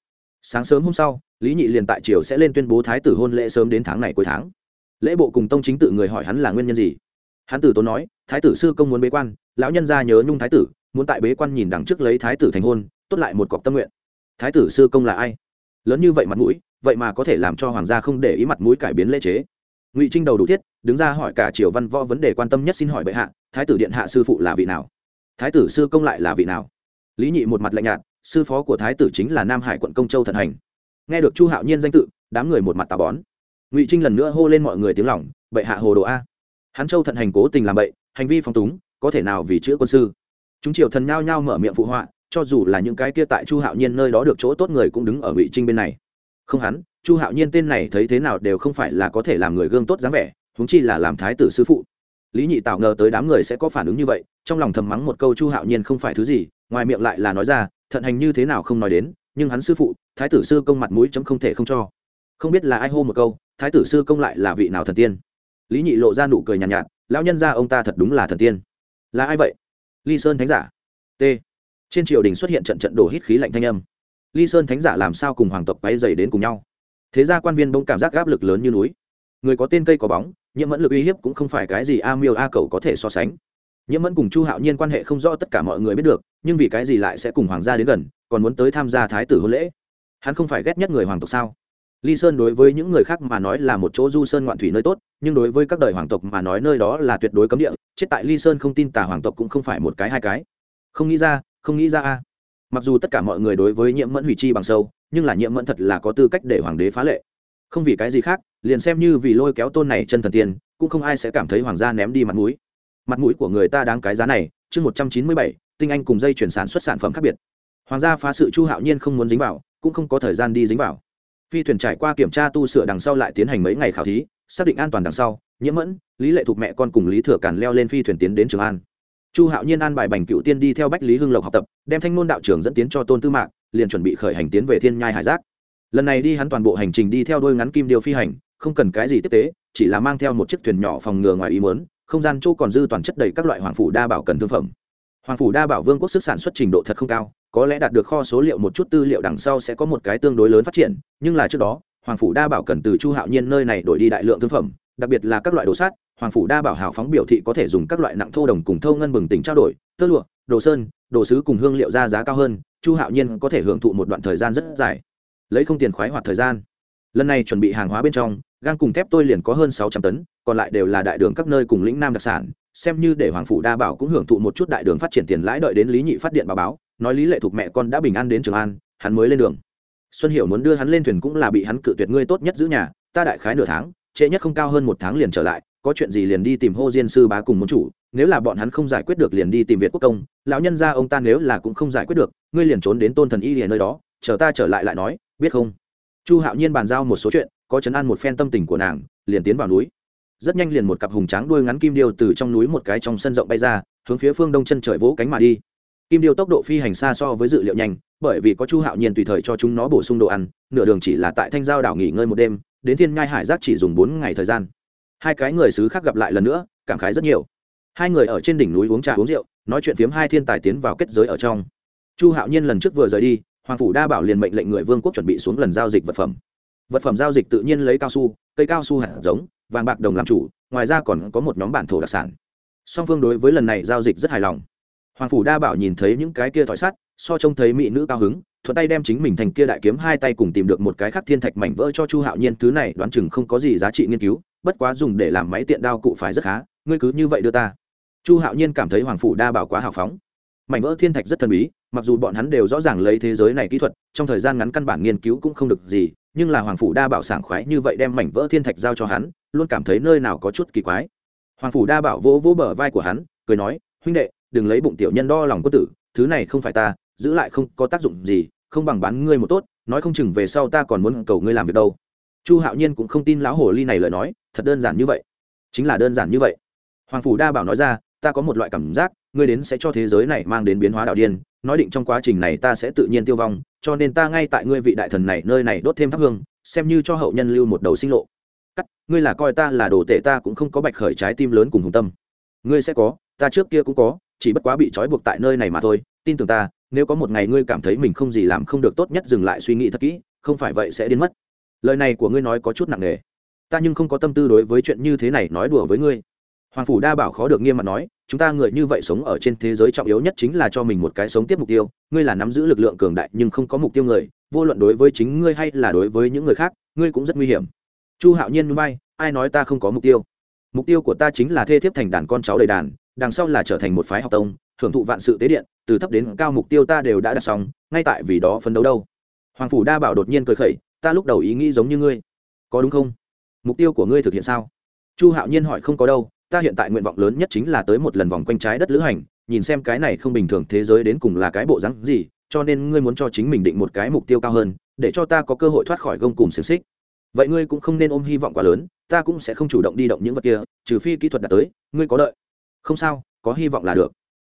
Sáng sớm hôm sau, lý nhị liền tại triều sẽ lên tuyên bố thái tử hôn lễ sớm đến tháng này cuối tháng. Lễ bộ cùng tông chính tự người hỏi hắn là nguyên nhân gì? Hắn tử tốn nói, thái tử sư công muốn bế quan, lão nhân ra nhớ nhung thái tử, muốn tại bế quan nhìn đằng trước lấy thái tử thành hôn, tốt lại một cọc tâm nguyện. Thái tử sư công là ai? Lớn như vậy mặt mũi, vậy mà có thể làm cho hoàng gia không để ý mặt mũi cải biến lễ chế. Ngụy trinh đầu đủ thiết, đứng ra hỏi cả triều văn võ vấn đề quan tâm nhất xin hỏi bệ hạ, thái tử điện hạ sư phụ là vị nào? Thái tử sư công lại là vị nào? Lý nhị một mặt lạnh nhạt sư phó của thái tử chính là nam hải quận công châu thần hành nghe được chu hạo nhiên danh tự đám người một mặt tà bón ngụy trinh lần nữa hô lên mọi người tiếng lỏng bệ hạ hồ đồ a Hán châu thận hành cố tình làm bậy hành vi phong túng có thể nào vì chữ quân sư chúng triều thần nhao nhao mở miệng phụ họa cho dù là những cái kia tại chu hạo nhiên nơi đó được chỗ tốt người cũng đứng ở ngụy trinh bên này không hắn chu hạo nhiên tên này thấy thế nào đều không phải là có thể làm người gương tốt dáng vẻ húng chi là làm thái tử sư phụ lý nhị tạo ngờ tới đám người sẽ có phản ứng như vậy trong lòng thầm mắng một câu chu hạo nhiên không phải thứ gì ngoài miệng lại là nói ra thận hành như thế nào không nói đến nhưng hắn sư phụ thái tử sư công mặt mũi chấm không thể không cho. Không biết là ai hô một câu thái tử sư công lại là vị nào thần tiên? Lý nhị lộ ra nụ cười nhàn nhạt, nhạt lão nhân ra ông ta thật đúng là thần tiên. Là ai vậy? Ly sơn thánh giả. T. Trên triều đình xuất hiện trận trận đổ hít khí lạnh thanh âm. Ly sơn thánh giả làm sao cùng hoàng tộc bay dày đến cùng nhau? Thế ra quan viên bỗng cảm giác áp lực lớn như núi. Người có tên cây có bóng nhiễm mẫn lực uy hiếp cũng không phải cái gì a miêu a cầu có thể so sánh nhiễm mẫn cùng chu hạo nhiên quan hệ không rõ tất cả mọi người biết được, nhưng vì cái gì lại sẽ cùng hoàng gia đến gần, còn muốn tới tham gia thái tử hôn lễ? Hắn không phải ghét nhất người hoàng tộc sao? Ly sơn đối với những người khác mà nói là một chỗ du sơn ngoạn thủy nơi tốt, nhưng đối với các đời hoàng tộc mà nói nơi đó là tuyệt đối cấm địa, chết tại ly sơn không tin tả hoàng tộc cũng không phải một cái hai cái. Không nghĩ ra, không nghĩ ra a. Mặc dù tất cả mọi người đối với nhiễm mẫn hủy chi bằng sâu, nhưng là nhiễm mẫn thật là có tư cách để hoàng đế phá lệ. Không vì cái gì khác, liền xem như vì lôi kéo tôn này chân thần tiên, cũng không ai sẽ cảm thấy hoàng gia ném đi mặt mũi mặt mũi của người ta đáng cái giá này, chương một trăm chín mươi bảy, tinh anh cùng dây chuyển sản xuất sản phẩm khác biệt. Hoàng gia phá sự chu hạo nhiên không muốn dính vào, cũng không có thời gian đi dính vào. Phi thuyền trải qua kiểm tra tu sửa đằng sau lại tiến hành mấy ngày khảo thí, xác định an toàn đằng sau, nhiễm mẫn, lý lệ thuộc mẹ con cùng lý thừa càn leo lên phi thuyền tiến đến trường an. Chu hạo nhiên an bài bành cựu tiên đi theo bách lý hưng lộc học tập, đem thanh môn đạo trưởng dẫn tiến cho tôn tư mạc, liền chuẩn bị khởi hành tiến về thiên nhai hải giác. Lần này đi hắn toàn bộ hành trình đi theo đôi ngắn kim điêu phi hành, không cần cái gì tiếp tế, chỉ là mang theo một chiếc thuyền nhỏ phòng ngừa ngoài ý muốn không gian chỗ còn dư toàn chất đầy các loại hoàng phủ đa bảo cần thương phẩm. Hoàng phủ đa bảo vương quốc sức sản xuất trình độ thật không cao, có lẽ đạt được kho số liệu một chút tư liệu đằng sau sẽ có một cái tương đối lớn phát triển, nhưng là trước đó, hoàng phủ đa bảo cần từ chu hạo nhiên nơi này đổi đi đại lượng thương phẩm, đặc biệt là các loại đồ sát hoàng phủ đa bảo hào phóng biểu thị có thể dùng các loại nặng thô đồng cùng thâu ngân bừng tỉnh trao đổi, tơ lụa, đồ sơn, đồ sứ cùng hương liệu ra giá cao hơn, chu hạo nhiên có thể hưởng thụ một đoạn thời gian rất dài. Lấy không tiền khoái hoạt thời gian. Lần này chuẩn bị hàng hóa bên trong gang cùng thép tôi liền có hơn sáu trăm tấn, còn lại đều là đại đường các nơi cùng lĩnh nam đặc sản. Xem như để hoàng phủ đa bảo cũng hưởng thụ một chút đại đường phát triển tiền lãi đợi đến lý nhị phát điện báo báo, nói lý lệ thuộc mẹ con đã bình an đến trường an, hắn mới lên đường. Xuân hiểu muốn đưa hắn lên thuyền cũng là bị hắn cự tuyệt ngươi tốt nhất giữ nhà, ta đại khái nửa tháng, trễ nhất không cao hơn một tháng liền trở lại, có chuyện gì liền đi tìm hô diên sư bá cùng muốn chủ, nếu là bọn hắn không giải quyết được liền đi tìm việt quốc công, lão nhân gia ông ta nếu là cũng không giải quyết được, ngươi liền trốn đến tôn thần y liền nơi đó, chờ ta trở lại lại nói, biết không? Chu hạo nhiên bàn giao một số chuyện có chấn an một phen tâm tình của nàng, liền tiến vào núi. Rất nhanh liền một cặp hùng tráng đuôi ngắn kim điêu từ trong núi một cái trong sân rộng bay ra, hướng phía phương đông chân trời vỗ cánh mà đi. Kim điêu tốc độ phi hành xa so với dự liệu nhanh, bởi vì có chu hạo nhiên tùy thời cho chúng nó bổ sung đồ ăn, nửa đường chỉ là tại thanh giao đảo nghỉ ngơi một đêm, đến thiên nhai hải giác chỉ dùng bốn ngày thời gian. Hai cái người xứ khác gặp lại lần nữa, cảm khái rất nhiều. Hai người ở trên đỉnh núi uống trà uống rượu, nói chuyện phiếm hai thiên tài tiến vào kết giới ở trong. Chu hạo nhiên lần trước vừa rời đi, hoàng phủ đa bảo liền mệnh lệnh người vương quốc chuẩn bị xuống lần giao dịch vật phẩm vật phẩm giao dịch tự nhiên lấy cao su, cây cao su hạt giống, vàng bạc đồng làm chủ, ngoài ra còn có một nhóm bản thổ đặc sản. Song phương đối với lần này giao dịch rất hài lòng. Hoàng phủ đa bảo nhìn thấy những cái kia thỏi sắt, so trông thấy mỹ nữ cao hứng, thuận tay đem chính mình thành kia đại kiếm hai tay cùng tìm được một cái khắc thiên thạch mảnh vỡ cho chu hạo nhiên, thứ này đoán chừng không có gì giá trị nghiên cứu, bất quá dùng để làm máy tiện đao cụ phải rất khá, ngươi cứ như vậy đưa ta. Chu hạo nhiên cảm thấy hoàng phủ đa bảo quá hào phóng mảnh vỡ thiên thạch rất thần bí, mặc dù bọn hắn đều rõ ràng lấy thế giới này kỹ thuật, trong thời gian ngắn căn bản nghiên cứu cũng không được gì, nhưng là hoàng phủ đa bảo sảng khoái như vậy đem mảnh vỡ thiên thạch giao cho hắn, luôn cảm thấy nơi nào có chút kỳ quái. Hoàng phủ đa bảo vỗ vỗ bờ vai của hắn, cười nói, huynh đệ, đừng lấy bụng tiểu nhân đo lòng quân tử, thứ này không phải ta, giữ lại không có tác dụng gì, không bằng bán ngươi một tốt, nói không chừng về sau ta còn muốn cầu ngươi làm việc đâu. Chu hạo nhiên cũng không tin lão hồ ly này lời nói, thật đơn giản như vậy. Chính là đơn giản như vậy. Hoàng phủ đa bảo nói ra, ta có một loại cảm giác ngươi đến sẽ cho thế giới này mang đến biến hóa đạo điên, nói định trong quá trình này ta sẽ tự nhiên tiêu vong, cho nên ta ngay tại ngươi vị đại thần này nơi này đốt thêm thắp hương, xem như cho hậu nhân lưu một đầu sinh lộ. Cắt, ngươi là coi ta là đồ tệ ta cũng không có bạch khởi trái tim lớn cùng hùng tâm. Ngươi sẽ có, ta trước kia cũng có, chỉ bất quá bị trói buộc tại nơi này mà thôi, tin tưởng ta, nếu có một ngày ngươi cảm thấy mình không gì làm không được tốt nhất dừng lại suy nghĩ thật kỹ, không phải vậy sẽ đến mất. Lời này của ngươi nói có chút nặng nề. Ta nhưng không có tâm tư đối với chuyện như thế này nói đùa với ngươi. Hoàng phủ đa bảo khó được nghiêm mặt nói chúng ta người như vậy sống ở trên thế giới trọng yếu nhất chính là cho mình một cái sống tiếp mục tiêu. Ngươi là nắm giữ lực lượng cường đại nhưng không có mục tiêu người. Vô luận đối với chính ngươi hay là đối với những người khác, ngươi cũng rất nguy hiểm. Chu hạo nhiên núi bay ai nói ta không có mục tiêu? Mục tiêu của ta chính là thê thiếp thành đàn con cháu đầy đàn, đằng sau là trở thành một phái học tông hưởng thụ vạn sự tế điện, từ thấp đến cao mục tiêu ta đều đã đặt xong, ngay tại vì đó phấn đấu đâu. Hoàng phủ đa bảo đột nhiên cười khẩy, ta lúc đầu ý nghĩ giống như ngươi. Có đúng không? Mục tiêu của ngươi thực hiện sao? Chu hạo nhiên hỏi, không có đâu ta hiện tại nguyện vọng lớn nhất chính là tới một lần vòng quanh trái đất lữ hành, nhìn xem cái này không bình thường thế giới đến cùng là cái bộ rắn gì, cho nên ngươi muốn cho chính mình định một cái mục tiêu cao hơn, để cho ta có cơ hội thoát khỏi gông cùng xiềng xích. Vậy ngươi cũng không nên ôm hy vọng quá lớn, ta cũng sẽ không chủ động đi động những vật kia, trừ phi kỹ thuật đạt tới, ngươi có đợi. Không sao, có hy vọng là được.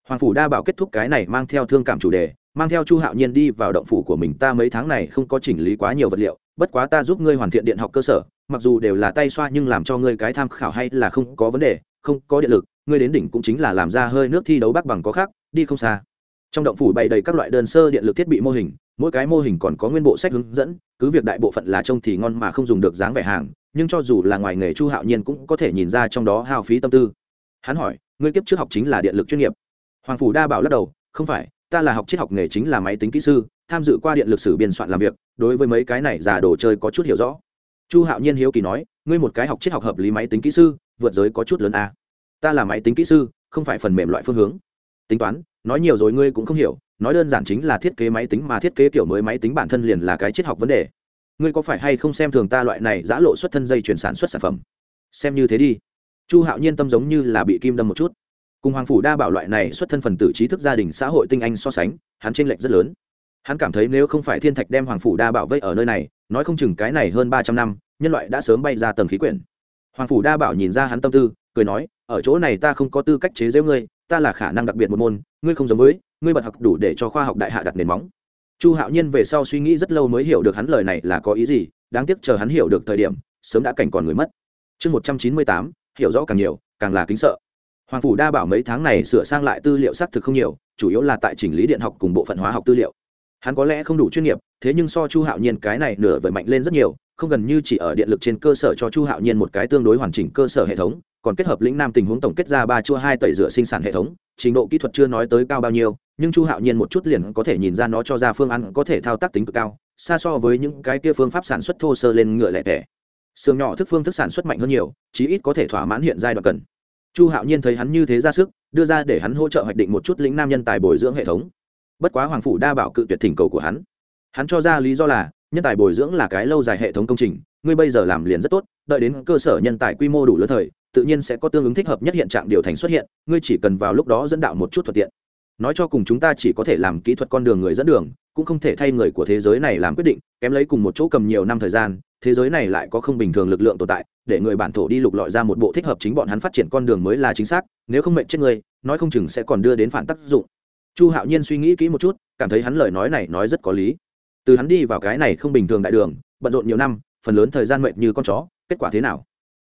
Hoàng phủ đa bảo kết thúc cái này mang theo thương cảm chủ đề mang theo chu hạo nhiên đi vào động phủ của mình, ta mấy tháng này không có chỉnh lý quá nhiều vật liệu, bất quá ta giúp ngươi hoàn thiện điện học cơ sở, mặc dù đều là tay xoa nhưng làm cho ngươi cái tham khảo hay là không có vấn đề, không có điện lực, ngươi đến đỉnh cũng chính là làm ra hơi nước thi đấu bắc bằng có khác, đi không xa. Trong động phủ bày đầy các loại đơn sơ điện lực thiết bị mô hình, mỗi cái mô hình còn có nguyên bộ sách hướng dẫn, cứ việc đại bộ phận là trông thì ngon mà không dùng được dáng vẻ hàng, nhưng cho dù là ngoài nghề chu hạo nhiên cũng có thể nhìn ra trong đó hao phí tâm tư. Hắn hỏi, ngươi kiếp trước học chính là điện lực chuyên nghiệp? Hoàng phủ đa bảo lắc đầu, không phải ta là học triết học nghề chính là máy tính kỹ sư, tham dự qua điện lực sử biên soạn làm việc, đối với mấy cái này giả đồ chơi có chút hiểu rõ. Chu hạo nhiên hiếu kỳ nói, ngươi một cái học triết học hợp lý máy tính kỹ sư, vượt giới có chút lớn a ta là máy tính kỹ sư, không phải phần mềm loại phương hướng. Tính toán, nói nhiều rồi ngươi cũng không hiểu, nói đơn giản chính là thiết kế máy tính mà thiết kế kiểu mới máy tính bản thân liền là cái triết học vấn đề. Ngươi có phải hay không xem thường ta loại này giã lộ xuất thân dây chuyển sản xuất sản phẩm? Xem như thế đi. Chu hạo nhiên tâm giống như là bị kim đâm một chút cùng hoàng phủ đa bảo loại này xuất thân phần tử trí thức gia đình xã hội tinh anh so sánh, hắn tranh lệch rất lớn. Hắn cảm thấy nếu không phải thiên thạch đem hoàng phủ đa bảo vây ở nơi này, nói không chừng cái này hơn ba trăm năm, nhân loại đã sớm bay ra tầng khí quyển. Hoàng phủ đa bảo nhìn ra hắn tâm tư, cười nói, ở chỗ này ta không có tư cách chế giễu ngươi, ta là khả năng đặc biệt một môn, ngươi không giống với, ngươi bật học đủ để cho khoa học đại hạ đặt nền móng. Chu hạo nhiên về sau suy nghĩ rất lâu mới hiểu được hắn lời này là có ý gì, đáng tiếc chờ hắn hiểu được thời điểm, sớm đã cảnh còn người mất. Chương một trăm chín mươi tám, hiểu rõ càng nhiều, càng là kính sợ hoàng phủ đa bảo mấy tháng này sửa sang lại tư liệu xác thực không nhiều, chủ yếu là tại chỉnh lý điện học cùng bộ phận hóa học tư liệu. Hắn có lẽ không đủ chuyên nghiệp, thế nhưng so chu hạo nhiên cái này nửa vời mạnh lên rất nhiều, không gần như chỉ ở điện lực trên cơ sở cho chu hạo nhiên một cái tương đối hoàn chỉnh cơ sở hệ thống, còn kết hợp lĩnh nam tình huống tổng kết ra ba chua hai tẩy rửa sinh sản hệ thống, trình độ kỹ thuật chưa nói tới cao bao nhiêu, nhưng chu hạo nhiên một chút liền có thể nhìn ra nó cho ra phương án có thể thao tác tính cực cao, xa so với những cái kia phương pháp sản xuất thô sơ lên ngựa lẻ tẻ. Xương nhỏ thức phương thức sản xuất mạnh hơn nhiều, chí ít có thể thỏa mãn hiện giai đoạn cần chu hạo nhiên thấy hắn như thế ra sức, đưa ra để hắn hỗ trợ hoạch định một chút lĩnh nam nhân tài bồi dưỡng hệ thống. Bất quá hoàng phủ đa bảo cự tuyệt thỉnh cầu của hắn. Hắn cho ra lý do là, nhân tài bồi dưỡng là cái lâu dài hệ thống công trình, ngươi bây giờ làm liền rất tốt, đợi đến cơ sở nhân tài quy mô đủ lớn thời, tự nhiên sẽ có tương ứng thích hợp nhất hiện trạng điều thành xuất hiện, ngươi chỉ cần vào lúc đó dẫn đạo một chút thuận tiện. Nói cho cùng chúng ta chỉ có thể làm kỹ thuật con đường người dẫn đường cũng không thể thay người của thế giới này làm quyết định, kém lấy cùng một chỗ cầm nhiều năm thời gian, thế giới này lại có không bình thường lực lượng tồn tại, để người bản thổ đi lục lọi ra một bộ thích hợp chính bọn hắn phát triển con đường mới là chính xác, nếu không mệnh chết người, nói không chừng sẽ còn đưa đến phản tác dụng. Chu hạo nhiên suy nghĩ kỹ một chút, cảm thấy hắn lời nói này nói rất có lý. Từ hắn đi vào cái này không bình thường đại đường, bận rộn nhiều năm, phần lớn thời gian mệnh như con chó, kết quả thế nào?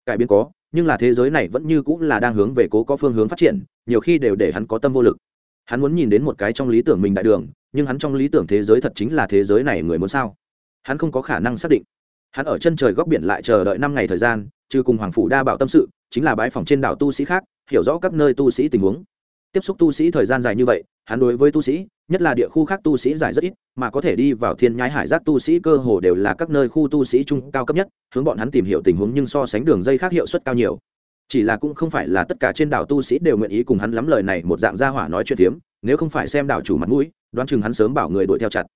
Cải biến có, nhưng là thế giới này vẫn như cũng là đang hướng về cố có phương hướng phát triển, nhiều khi đều để hắn có tâm vô lực hắn muốn nhìn đến một cái trong lý tưởng mình đại đường, nhưng hắn trong lý tưởng thế giới thật chính là thế giới này người muốn sao? Hắn không có khả năng xác định. Hắn ở chân trời góc biển lại chờ đợi năm ngày thời gian, trừ cùng hoàng phủ đa bảo tâm sự, chính là bãi phòng trên đảo tu sĩ khác, hiểu rõ các nơi tu sĩ tình huống. Tiếp xúc tu sĩ thời gian dài như vậy, hắn đối với tu sĩ, nhất là địa khu khác tu sĩ dài rất ít, mà có thể đi vào thiên nhái hải giác tu sĩ cơ hồ đều là các nơi khu tu sĩ trung cao cấp nhất, hướng bọn hắn tìm hiểu tình huống nhưng so sánh đường dây khác hiệu suất cao nhiều chỉ là cũng không phải là tất cả trên đảo tu sĩ đều nguyện ý cùng hắn lắm lời này một dạng gia hỏa nói chuyện phiếm, nếu không phải xem đảo chủ mặt mũi, đoán chừng hắn sớm bảo người đuổi theo chặt.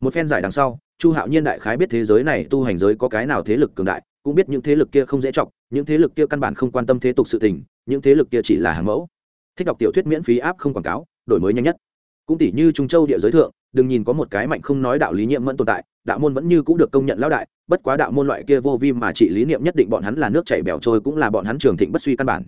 Một phen giải đằng sau, chu hạo nhiên đại khái biết thế giới này tu hành giới có cái nào thế lực cường đại, cũng biết những thế lực kia không dễ chọc, những thế lực kia căn bản không quan tâm thế tục sự tình, những thế lực kia chỉ là hàng mẫu. Thích đọc tiểu thuyết miễn phí áp không quảng cáo, đổi mới nhanh nhất cũng tỷ như trung châu địa giới thượng, đừng nhìn có một cái mạnh không nói đạo lý nhiệm mẫn tồn tại, đạo môn vẫn như cũng được công nhận lão đại, bất quá đạo môn loại kia vô vi mà trị lý niệm nhất định bọn hắn là nước chảy bẻo trôi cũng là bọn hắn trường thịnh bất suy căn bản.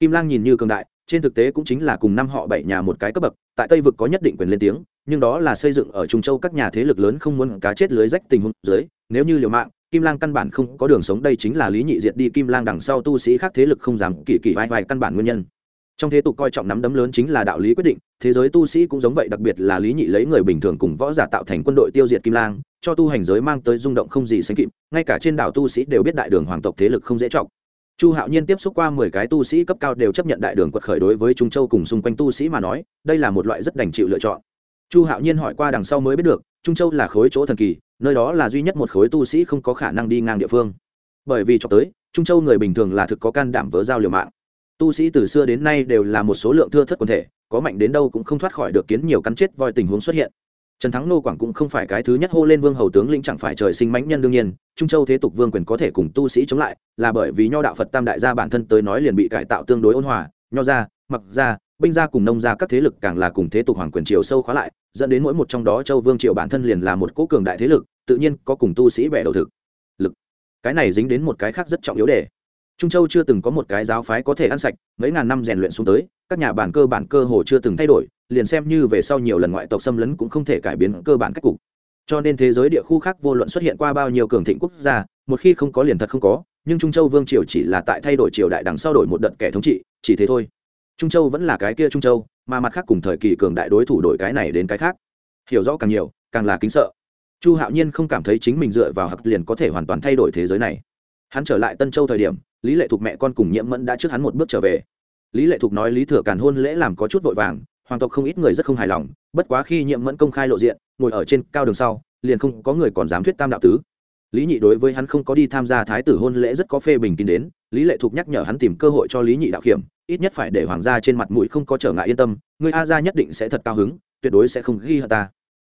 Kim lang nhìn như cường đại, trên thực tế cũng chính là cùng năm họ bảy nhà một cái cấp bậc, tại tây vực có nhất định quyền lên tiếng, nhưng đó là xây dựng ở trung châu các nhà thế lực lớn không muốn cá chết lưới rách tình huống dưới, nếu như liều mạng, kim lang căn bản không có đường sống, đây chính là lý nhị diệt đi kim lang đằng sau tu sĩ khác thế lực không dám kỳ kỳ vai vai căn bản nguyên nhân trong thế tục coi trọng nắm đấm lớn chính là đạo lý quyết định, thế giới tu sĩ cũng giống vậy, đặc biệt là lý nhị lấy người bình thường cùng võ giả tạo thành quân đội tiêu diệt kim lang, cho tu hành giới mang tới rung động không gì sánh kịp, ngay cả trên đảo tu sĩ đều biết đại đường hoàng tộc thế lực không dễ trọng chu hạo nhiên tiếp xúc qua mười cái tu sĩ cấp cao đều chấp nhận đại đường quật khởi đối với trung châu cùng xung quanh tu sĩ mà nói, đây là một loại rất đành chịu lựa chọn. Chu hạo nhiên hỏi qua đằng sau mới biết được, trung châu là khối chỗ thần kỳ, nơi đó là duy nhất một khối tu sĩ không có khả năng đi ngang địa phương. Bởi vì cho tới, trung châu người bình thường là thực có can đảm vớ giao liều mạng tu sĩ từ xưa đến nay đều là một số lượng thưa thất quần thể, có mạnh đến đâu cũng không thoát khỏi được kiến nhiều cắn chết voi tình huống xuất hiện. Trần thắng nô quảng cũng không phải cái thứ nhất hô lên vương hầu tướng lĩnh chẳng phải trời sinh mãnh nhân đương nhiên, trung châu thế tục vương quyền có thể cùng tu sĩ chống lại, là bởi vì nho đạo phật tam đại gia bản thân tới nói liền bị cải tạo tương đối ôn hòa, nho gia, mặc gia, binh gia cùng nông gia các thế lực càng là cùng thế tục hoàng quyền triều sâu khóa lại, dẫn đến mỗi một trong đó châu vương triều bản thân liền là một cố cường đại thế lực, tự nhiên có cùng tu sĩ bẻ đầu thực lực. Cái này dính đến một cái khác rất trọng yếu đề trung châu chưa từng có một cái giáo phái có thể ăn sạch, mấy ngàn năm rèn luyện xuống tới, các nhà bản cơ bản cơ hồ chưa từng thay đổi, liền xem như về sau nhiều lần ngoại tộc xâm lấn cũng không thể cải biến cơ bản cách cục. Cho nên thế giới địa khu khác vô luận xuất hiện qua bao nhiêu cường thịnh quốc gia, một khi không có liền thật không có, nhưng trung châu vương triều chỉ là tại thay đổi triều đại đằng sau đổi một đợt kẻ thống trị, chỉ thế thôi. Trung châu vẫn là cái kia trung châu, mà mặt khác cùng thời kỳ cường đại đối thủ đổi cái này đến cái khác. Hiểu rõ càng nhiều, càng là kính sợ. Chu hạo nhiên không cảm thấy chính mình dựa vào hặc liền có thể hoàn toàn thay đổi thế giới này. Hắn trở lại tân châu thời điểm lý lệ thục mẹ con cùng nhiễm mẫn đã trước hắn một bước trở về. Lý lệ thục nói lý thừa càn hôn lễ làm có chút vội vàng, hoàng tộc không ít người rất không hài lòng, bất quá khi nhiễm mẫn công khai lộ diện, ngồi ở trên cao đường sau, liền không có người còn dám thuyết tam đạo tứ. Lý nhị đối với hắn không có đi tham gia thái tử hôn lễ rất có phê bình kín đến, lý lệ thục nhắc nhở hắn tìm cơ hội cho lý nhị đạo kiểm, ít nhất phải để hoàng gia trên mặt mũi không có trở ngại yên tâm, người a gia nhất định sẽ thật cao hứng, tuyệt đối sẽ không ghi hận ta.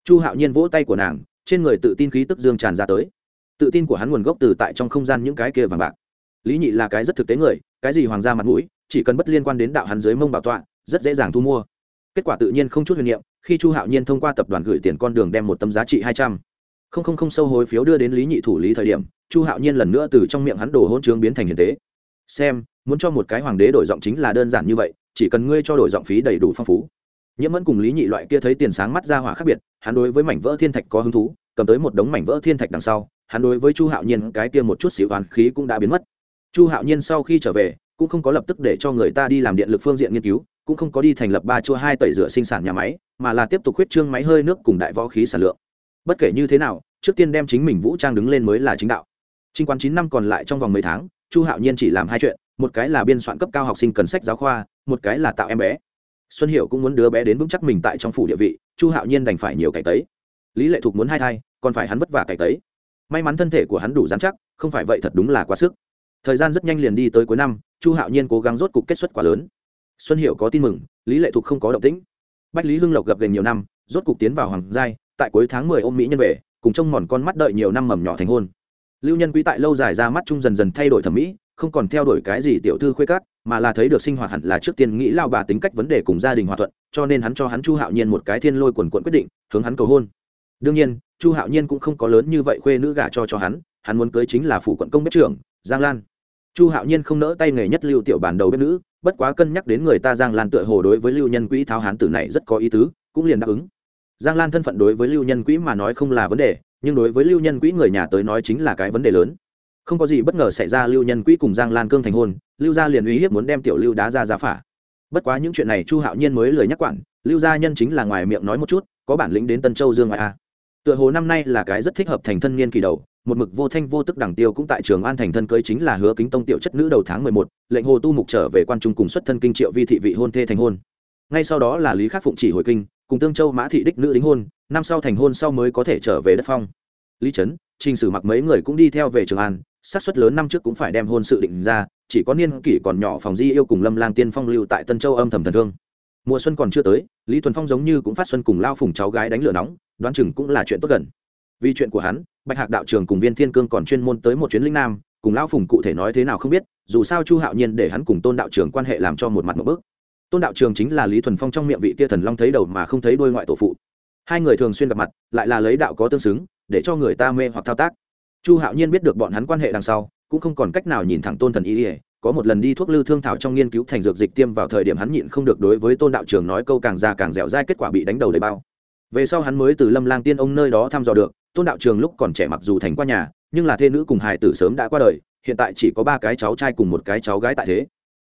Chu hạo nhiên vỗ tay của nàng, trên người tự tin khí tức dương tràn ra tới. Tự tin của hắn nguồn gốc từ tại trong không gian những cái kia vàng bạc lý nhị là cái rất thực tế người, cái gì hoàng gia mặt mũi, chỉ cần bất liên quan đến đạo hắn dưới mông bảo tọa, rất dễ dàng thu mua. Kết quả tự nhiên không chút huyền niệm, khi chu hạo nhiên thông qua tập đoàn gửi tiền con đường đem một tấm giá trị hai trăm. Không không không sâu hối phiếu đưa đến lý nhị thủ lý thời điểm, chu hạo nhiên lần nữa từ trong miệng hắn đổ hôn trướng biến thành hiền tế. Xem, muốn cho một cái hoàng đế đổi giọng chính là đơn giản như vậy, chỉ cần ngươi cho đổi giọng phí đầy đủ phong phú. Nhiễm mẫn cùng lý nhị loại kia thấy tiền sáng mắt ra hỏa khác biệt, hắn đối với mảnh vỡ thiên thạch có hứng thú, cầm tới một đống mảnh vỡ thiên thạch đằng sau, hắn đối với chu hạo nhiên cái kia một chút xíu oán khí cũng đã biến mất chu hạo nhiên sau khi trở về, cũng không có lập tức để cho người ta đi làm điện lực phương diện nghiên cứu, cũng không có đi thành lập ba chua hai tẩy rửa sinh sản nhà máy, mà là tiếp tục huyết trương máy hơi nước cùng đại võ khí sản lượng. Bất kể như thế nào, trước tiên đem chính mình vũ trang đứng lên mới là chính đạo. Trinh quán chín năm còn lại trong vòng mấy tháng, chu hạo nhiên chỉ làm hai chuyện, một cái là biên soạn cấp cao học sinh cần sách giáo khoa, một cái là tạo em bé. Xuân hiệu cũng muốn đứa bé đến vững chắc mình tại trong phủ địa vị, chu hạo nhiên đành phải nhiều cải tấy. Lý lệ thục muốn hai thai, còn phải hắn vất vả cải tấy. May mắn thân thể của hắn đủ dán chắc, không phải vậy thật đúng là quá sức thời gian rất nhanh liền đi tới cuối năm, chu hạo nhiên cố gắng rốt cục kết xuất quá lớn. Xuân hiệu có tin mừng, lý lệ thục không có động tĩnh. Bách lý hưng lộc gặp gần nhiều năm, rốt cục tiến vào hoàng giai, tại cuối tháng mười ôm mỹ nhân về, cùng trông mòn con mắt đợi nhiều năm mầm nhỏ thành hôn. Lưu nhân quý tại lâu dài ra mắt chung dần dần thay đổi thẩm mỹ, không còn theo đuổi cái gì tiểu thư khuê cát mà là thấy được sinh hoạt hẳn là trước tiên nghĩ lao bà tính cách vấn đề cùng gia đình hòa thuận, cho nên hắn cho hắn chu hạo nhiên một cái thiên lôi quần quận quyết định, hướng hắn cầu hôn. Đương nhiên, chu hạo nhiên cũng không có lớn như vậy khuê nữ gả cho cho hắn hắn muốn cưới chính là phủ quận công bếp trưởng, giang lan chu hạo nhiên không nỡ tay nghề nhất lưu tiểu bản đầu bếp nữ, bất quá cân nhắc đến người ta giang lan tựa hồ đối với lưu nhân quỹ tháo hán tử này rất có ý tứ, cũng liền đáp ứng. Giang lan thân phận đối với lưu nhân quỹ mà nói không là vấn đề, nhưng đối với lưu nhân quỹ người nhà tới nói chính là cái vấn đề lớn. Không có gì bất ngờ xảy ra lưu nhân quỹ cùng giang lan cương thành hôn, lưu gia liền uy hiếp muốn đem tiểu lưu đá ra giá phả. Bất quá những chuyện này chu hạo nhiên mới lời nhắc quản, lưu gia nhân chính là ngoài miệng nói một chút, có bản lĩnh đến tân châu dương ngoại a tựa hồ năm nay là cái rất thích hợp thành thân niên kỳ đầu, một mực vô thanh vô tức đằng tiêu cũng tại trường an thành thân cưới chính là hứa kính tông tiểu chất nữ đầu tháng mười một, lệnh hồ tu mục trở về quan trung cùng xuất thân kinh triệu vi thị vị hôn thê thành hôn. Ngay sau đó là lý khắc phụng chỉ hồi kinh, cùng tương châu mã thị đích nữ đính hôn, năm sau thành hôn sau mới có thể trở về đất phong. Lý trấn, trình sử mặc mấy người cũng đi theo về trường an sát suất lớn năm trước cũng phải đem hôn sự định ra, chỉ có niên kỷ còn nhỏ phòng di yêu cùng lâm lang tiên phong lưu tại tân châu âm thầm thần thương. Mùa xuân còn chưa tới, lý thuần phong giống như cũng phát xuân cùng lao phùng cháu gái đánh lửa nóng đoán chừng cũng là chuyện tốt gần. Vì chuyện của hắn, bạch hạc đạo trường cùng viên thiên cương còn chuyên môn tới một chuyến linh nam, cùng Lão phùng cụ thể nói thế nào không biết, dù sao chu hạo nhiên để hắn cùng tôn đạo trường quan hệ làm cho một mặt một bước. Tôn đạo trường chính là lý thuần phong trong miệng vị kia thần long thấy đầu mà không thấy đôi ngoại tổ phụ. Hai người thường xuyên gặp mặt, lại là lấy đạo có tương xứng, để cho người ta mê hoặc thao tác. Chu hạo nhiên biết được bọn hắn quan hệ đằng sau, cũng không còn cách nào nhìn thẳng tôn thần y ỉa có một lần đi thuốc lư thương thảo trong nghiên cứu thành dược dịch tiêm vào thời điểm hắn nhịn không được đối với tôn đạo trường nói câu càng già càng dẻo dai kết quả bị đánh đầu đầy bao về sau hắn mới từ lâm lang tiên ông nơi đó thăm dò được, tôn đạo trường lúc còn trẻ mặc dù thành qua nhà, nhưng là thê nữ cùng hài tử sớm đã qua đời, hiện tại chỉ có ba cái cháu trai cùng một cái cháu gái tại thế.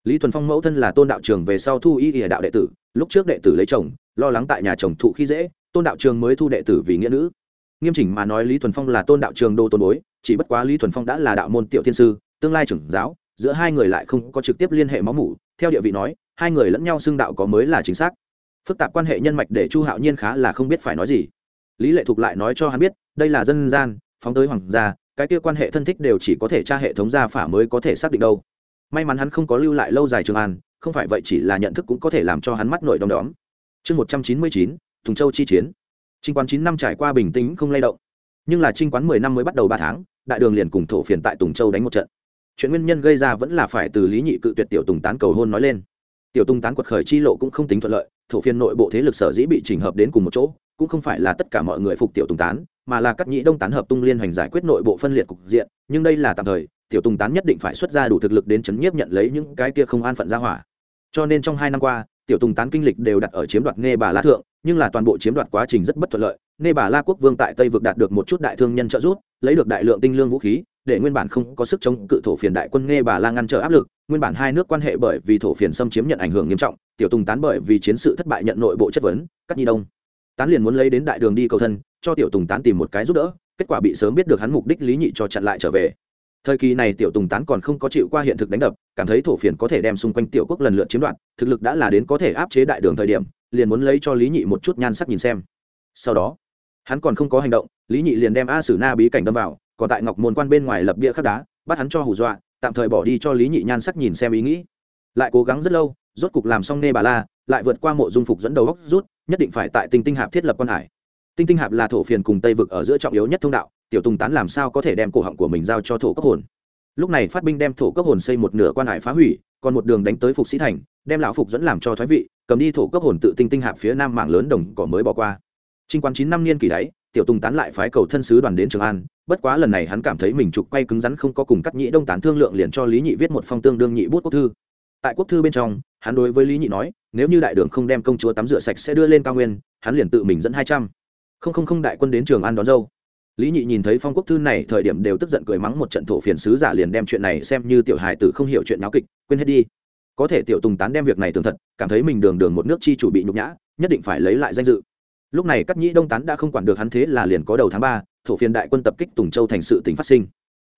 Lý thuần phong mẫu thân là tôn đạo trường về sau thu y ỉa đạo đệ tử, lúc trước đệ tử lấy chồng, lo lắng tại nhà chồng thụ khi dễ, tôn đạo trường mới thu đệ tử vì nghĩa nữ. Nghiêm chỉnh mà nói lý thuần phong là tôn đạo trường đô tôn bối, chỉ bất quá lý thuần phong đã là đạo môn tiểu thiên sư, tương lai trưởng giáo, giữa hai người lại không có trực tiếp liên hệ máu mủ, theo địa vị nói, hai người lẫn nhau xưng đạo có mới là chính xác phức tạp quan hệ nhân mạch để chu hạo nhiên khá là không biết phải nói gì. Lý lệ thục lại nói cho hắn biết, đây là dân gian, phóng tới hoàng gia, cái kia quan hệ thân thích đều chỉ có thể tra hệ thống gia phả mới có thể xác định đâu. May mắn hắn không có lưu lại lâu dài trường an, không phải vậy chỉ là nhận thức cũng có thể làm cho hắn mắt nổi đom đóm. Chương một trăm chín mươi chín, thùng châu chi chiến. Trinh quán chín năm trải qua bình tĩnh không lay động. Nhưng là trinh quán mười năm mới bắt đầu ba tháng, đại đường liền cùng thổ phiền tại tùng châu đánh một trận. Chuyện nguyên nhân gây ra vẫn là phải từ lý nhị cự tuyệt tiểu tùng tán cầu hôn nói lên. Tiểu tùng tán quật khởi chi lộ cũng không tính thuận lợi thổ phiên nội bộ thế lực sở dĩ bị chỉnh hợp đến cùng một chỗ, cũng không phải là tất cả mọi người phục tiểu tùng tán, mà là các Nhĩ đông tán hợp tung liên hoành giải quyết nội bộ phân liệt cục diện, nhưng đây là tạm thời, tiểu tùng tán nhất định phải xuất ra đủ thực lực đến chấn nhiếp nhận lấy những cái kia không an phận ra hỏa. Cho nên trong hai năm qua, tiểu tùng tán kinh lịch đều đặt ở chiếm đoạt nghe bà la thượng, nhưng là toàn bộ chiếm đoạt quá trình rất bất thuận lợi nghe bà la quốc vương tại tây vực đạt được một chút đại thương nhân trợ giúp, lấy được đại lượng tinh lương vũ khí, để nguyên bản không có sức chống cự thổ phiền đại quân nghe bà la ngăn trở áp lực nguyên bản hai nước quan hệ bởi vì thổ phiền xâm chiếm nhận ảnh hưởng nghiêm trọng, tiểu tùng tán bởi vì chiến sự thất bại nhận nội bộ chất vấn, cắt nhi đông. Tán liền muốn lấy đến đại đường đi cầu thân, cho tiểu tùng tán tìm một cái giúp đỡ, kết quả bị sớm biết được hắn mục đích lý nhị cho chặn lại trở về. Thời kỳ này tiểu tùng tán còn không có chịu qua hiện thực đánh đập, cảm thấy thổ phiền có thể đem xung quanh tiểu quốc lần lượt chiếm đoạt, thực lực đã là đến có thể áp chế đại đường thời điểm, liền muốn lấy cho lý nhị một chút nhan sắc nhìn xem. Sau đó, hắn còn không có hành động, lý nhị liền đem a sử na bí cảnh đâm vào, còn tại ngọc môn quan bên ngoài lập bia khắc đá, bắt hắn cho hù dọa tạm thời bỏ đi cho lý nhị nhan sắc nhìn xem ý nghĩ. Lại cố gắng rất lâu, rốt cục làm xong nê bà la, lại vượt qua mộ dung phục dẫn đầu góc rút, nhất định phải tại tinh tinh hạp thiết lập quan hải. Tinh tinh hạp là thổ phiền cùng tây vực ở giữa trọng yếu nhất thông đạo, tiểu tùng tán làm sao có thể đem cổ họng của mình giao cho thổ cấp hồn. Lúc này phát binh đem thổ cấp hồn xây một nửa quan hải phá hủy, còn một đường đánh tới phục sĩ thành, đem lão phục dẫn làm cho thoái vị, cầm đi thổ cấp hồn tự tinh tinh hạp phía nam mạng lớn đồng cỏ mới bỏ qua. Trinh quán chín năm niên kỷ đáy tiểu tùng tán lại phái cầu thân sứ đoàn đến trường an, bất quá lần này hắn cảm thấy mình trục quay cứng rắn không có cùng cắt nhĩ đông tán thương lượng liền cho lý nhị viết một phong tương đương nhị bút quốc thư. Tại quốc thư bên trong, hắn đối với lý nhị nói, nếu như đại đường không đem công chúa tắm rửa sạch sẽ đưa lên cao nguyên, hắn liền tự mình dẫn hai trăm. Không không không đại quân đến trường an đón dâu. Lý nhị nhìn thấy phong quốc thư này, thời điểm đều tức giận cười mắng một trận thổ phiền sứ giả liền đem chuyện này xem như tiểu hài tử không hiểu chuyện náo kịch, quên hết đi. Có thể tiểu tùng tán đem việc này tường thật, cảm thấy mình đường đường một nước chi chủ bị nhục nhã, nhất định phải lấy lại danh dự lúc này các nhĩ đông tán đã không quản được hắn thế là liền có đầu tháng ba, thổ phiền đại quân tập kích tùng châu thành sự tính phát sinh.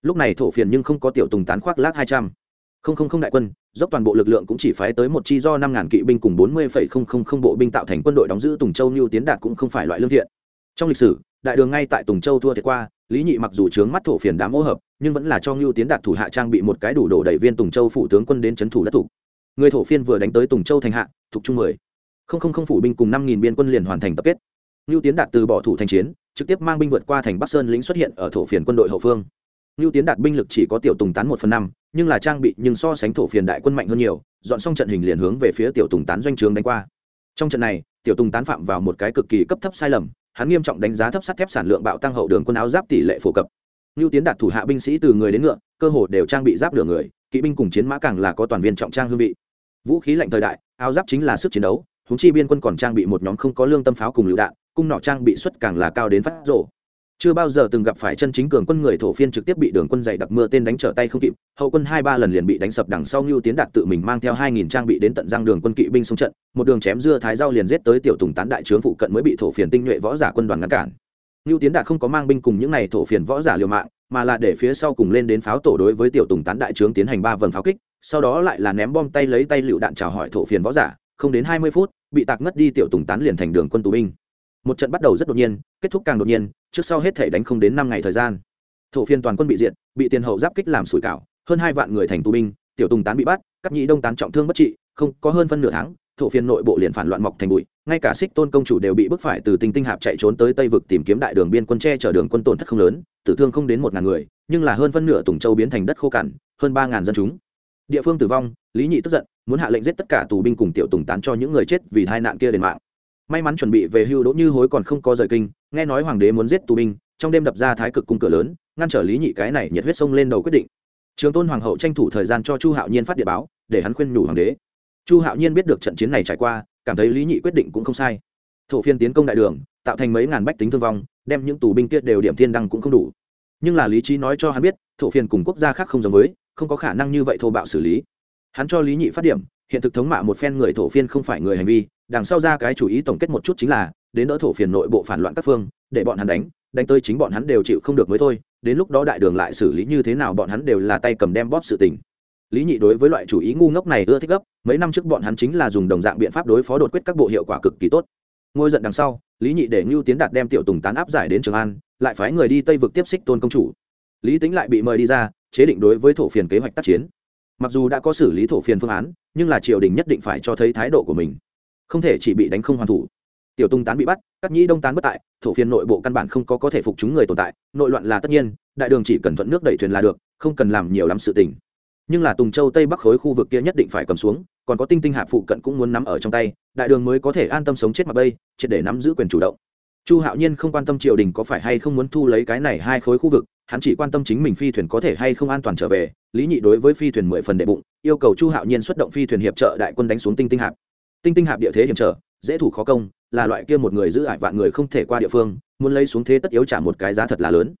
Lúc này thổ phiền nhưng không có tiểu tùng tán khoác lác hai trăm. Không không không đại quân, dốc toàn bộ lực lượng cũng chỉ phái tới một chi do năm ngàn kỵ binh cùng bốn mươi phẩy không không không bộ binh tạo thành quân đội đóng giữ tùng châu như tiến đạt cũng không phải loại lương thiện. Trong lịch sử, đại đường ngay tại tùng châu thua thiệt qua, lý nhị mặc dù trướng mắt thổ phiền đám ô hợp, nhưng vẫn là cho ngưu tiến đạt thủ hạ trang bị một cái đủ đổ đẩy viên tùng châu phụ tướng quân đến c thủ đất thủ. Người thổ phiên vừa đánh tới tùng châu thành hạ, thuộc trung mười không không không phủ binh cùng năm nghìn biên quân liền hoàn thành tập kết. Ngưu tiến đạt từ bỏ thủ thành chiến, trực tiếp mang binh vượt qua thành bắc sơn lĩnh xuất hiện ở thổ phiền quân đội hậu phương. Ngưu tiến đạt binh lực chỉ có tiểu tùng tán một phần năm, nhưng là trang bị nhưng so sánh thổ phiền đại quân mạnh hơn nhiều, dọn xong trận hình liền hướng về phía tiểu tùng tán doanh trường đánh qua. Trong trận này, tiểu tùng tán phạm vào một cái cực kỳ cấp thấp sai lầm, hắn nghiêm trọng đánh giá thấp sắt thép sản lượng bạo tăng hậu đường quân áo giáp tỷ lệ phổ cập. Ngưu tiến đạt thủ hạ binh sĩ từ người đến ngựa, cơ hồ đều trang bị giáp lửa người, kỵ binh cùng chiến mã càng là có toàn viên trọng trang hương vị. Vũ khí lạnh thời đại, áo giáp chính là sức chiến đấu huống chi biên quân còn trang bị một nhóm không có lương tâm pháo cùng lựu đạn, cung nọ trang bị xuất càng là cao đến phát rộ chưa bao giờ từng gặp phải chân chính cường quân người thổ phiên trực tiếp bị đường quân dày đặc mưa tên đánh trở tay không kịp, hậu quân hai ba lần liền bị đánh sập đằng sau ngưu tiến đạt tự mình mang theo hai nghìn trang bị đến tận răng đường quân kỵ binh xuống trận, một đường chém dưa thái rau liền giết tới tiểu tùng tán đại trướng phụ cận mới bị thổ phiền tinh nhuệ võ giả quân đoàn ngăn cản. Ngưu tiến đạt không có mang binh cùng những n à y thổ phiền võ giả liều mạng, mà là để phía sau cùng lên đến pháo tổ đối với tiểu tùng tán đại trướng tiến hành ba vần pháo kích, sau đó lại là ném bom tay lấy tay lựu đạn chào hỏi thổ phiền võ giả không đến hai mươi phút, bị tạc ngất đi tiểu tùng tán liền thành đường quân tù binh. Một trận bắt đầu rất đột nhiên, kết thúc càng đột nhiên, trước sau hết thể đánh không đến năm ngày thời gian. Thổ phiên toàn quân bị diệt, bị tiền hậu giáp kích làm sủi cảo, hơn hai vạn người thành tù binh, tiểu tùng tán bị bắt, các nhị đông tán trọng thương bất trị, không có hơn phân nửa tháng, thổ phiên nội bộ liền phản loạn mọc thành bụi, ngay cả xích tôn công chủ đều bị bức phải từ tinh tinh hạp chạy trốn tới tây vực tìm kiếm đại đường biên quân tre chở đường quân tổn thất không lớn, tử thương không đến một ngàn người, nhưng là hơn phân nửa tùng châu biến thành đất khô cằn, hơn ba ngàn dân chúng. Địa phương tử vong, lý nhị tức giận muốn hạ lệnh giết tất cả tù binh cùng tiểu tùng tán cho những người chết vì tai nạn kia đền mạng. May mắn chuẩn bị về hưu đỗ như hối còn không có rời kinh, nghe nói hoàng đế muốn giết tù binh, trong đêm đập ra thái cực cung cửa lớn, ngăn trở lý nhị cái này nhiệt huyết sông lên đầu quyết định. Trường tôn hoàng hậu tranh thủ thời gian cho chu hạo nhiên phát địa báo, để hắn khuyên nhủ hoàng đế. Chu hạo nhiên biết được trận chiến này trải qua, cảm thấy lý nhị quyết định cũng không sai. Thổ phiên tiến công đại đường, tạo thành mấy ngàn bách tính thương vong, đem những tù binh kia đều điểm thiên đăng cũng không đủ. Nhưng là lý trí nói cho hắn biết, thổ phiên cùng quốc gia khác không giống với, không có khả năng như vậy thô bạo xử lý hắn cho lý nhị phát điểm, hiện thực thống mạ một phen người thổ phiên không phải người hành vi, đằng sau ra cái chủ ý tổng kết một chút chính là, đến đỡ thổ phiền nội bộ phản loạn các phương, để bọn hắn đánh đánh tới chính bọn hắn đều chịu không được mới thôi, đến lúc đó đại đường lại xử lý như thế nào bọn hắn đều là tay cầm đem bóp sự tình. Lý nhị đối với loại chủ ý ngu ngốc này ưa thích gấp, mấy năm trước bọn hắn chính là dùng đồng dạng biện pháp đối phó đột quyết các bộ hiệu quả cực kỳ tốt. Ngôi giận đằng sau, lý nhị để ngưu tiến đạt đem tiểu tùng tán áp giải đến trường an, lại phái người đi tây vực tiếp xích tôn công chủ. Lý tính lại bị mời đi ra, chế định đối với thổ phiền kế hoạch tác chiến mặc dù đã có xử lý thổ phiền phương án, nhưng là triều đình nhất định phải cho thấy thái độ của mình. Không thể chỉ bị đánh không hoàn thủ. Tiểu tung tán bị bắt các nhĩ đông tán bất tại, thổ phiền nội bộ căn bản không có có thể phục chúng người tồn tại, nội loạn là tất nhiên, đại đường chỉ cần thuận nước đẩy thuyền là được, không cần làm nhiều lắm sự tình. Nhưng là tùng châu tây bắc khối khu vực kia nhất định phải cầm xuống, còn có tinh tinh hạ phụ cận cũng muốn nắm ở trong tay, đại đường mới có thể an tâm sống chết mặc bây, triệt để nắm giữ quyền chủ động chu hạo nhiên không quan tâm triều đình có phải hay không muốn thu lấy cái này hai khối khu vực, hắn chỉ quan tâm chính mình phi thuyền có thể hay không an toàn trở về, lý nhị đối với phi thuyền mười phần đệ bụng, yêu cầu chu hạo nhiên xuất động phi thuyền hiệp trợ đại quân đánh xuống tinh tinh hạp. Tinh tinh hạp địa thế hiểm trở, dễ thủ khó công, là loại kia một người giữ ải vạn người không thể qua địa phương, muốn lấy xuống thế tất yếu trả một cái giá thật là lớn.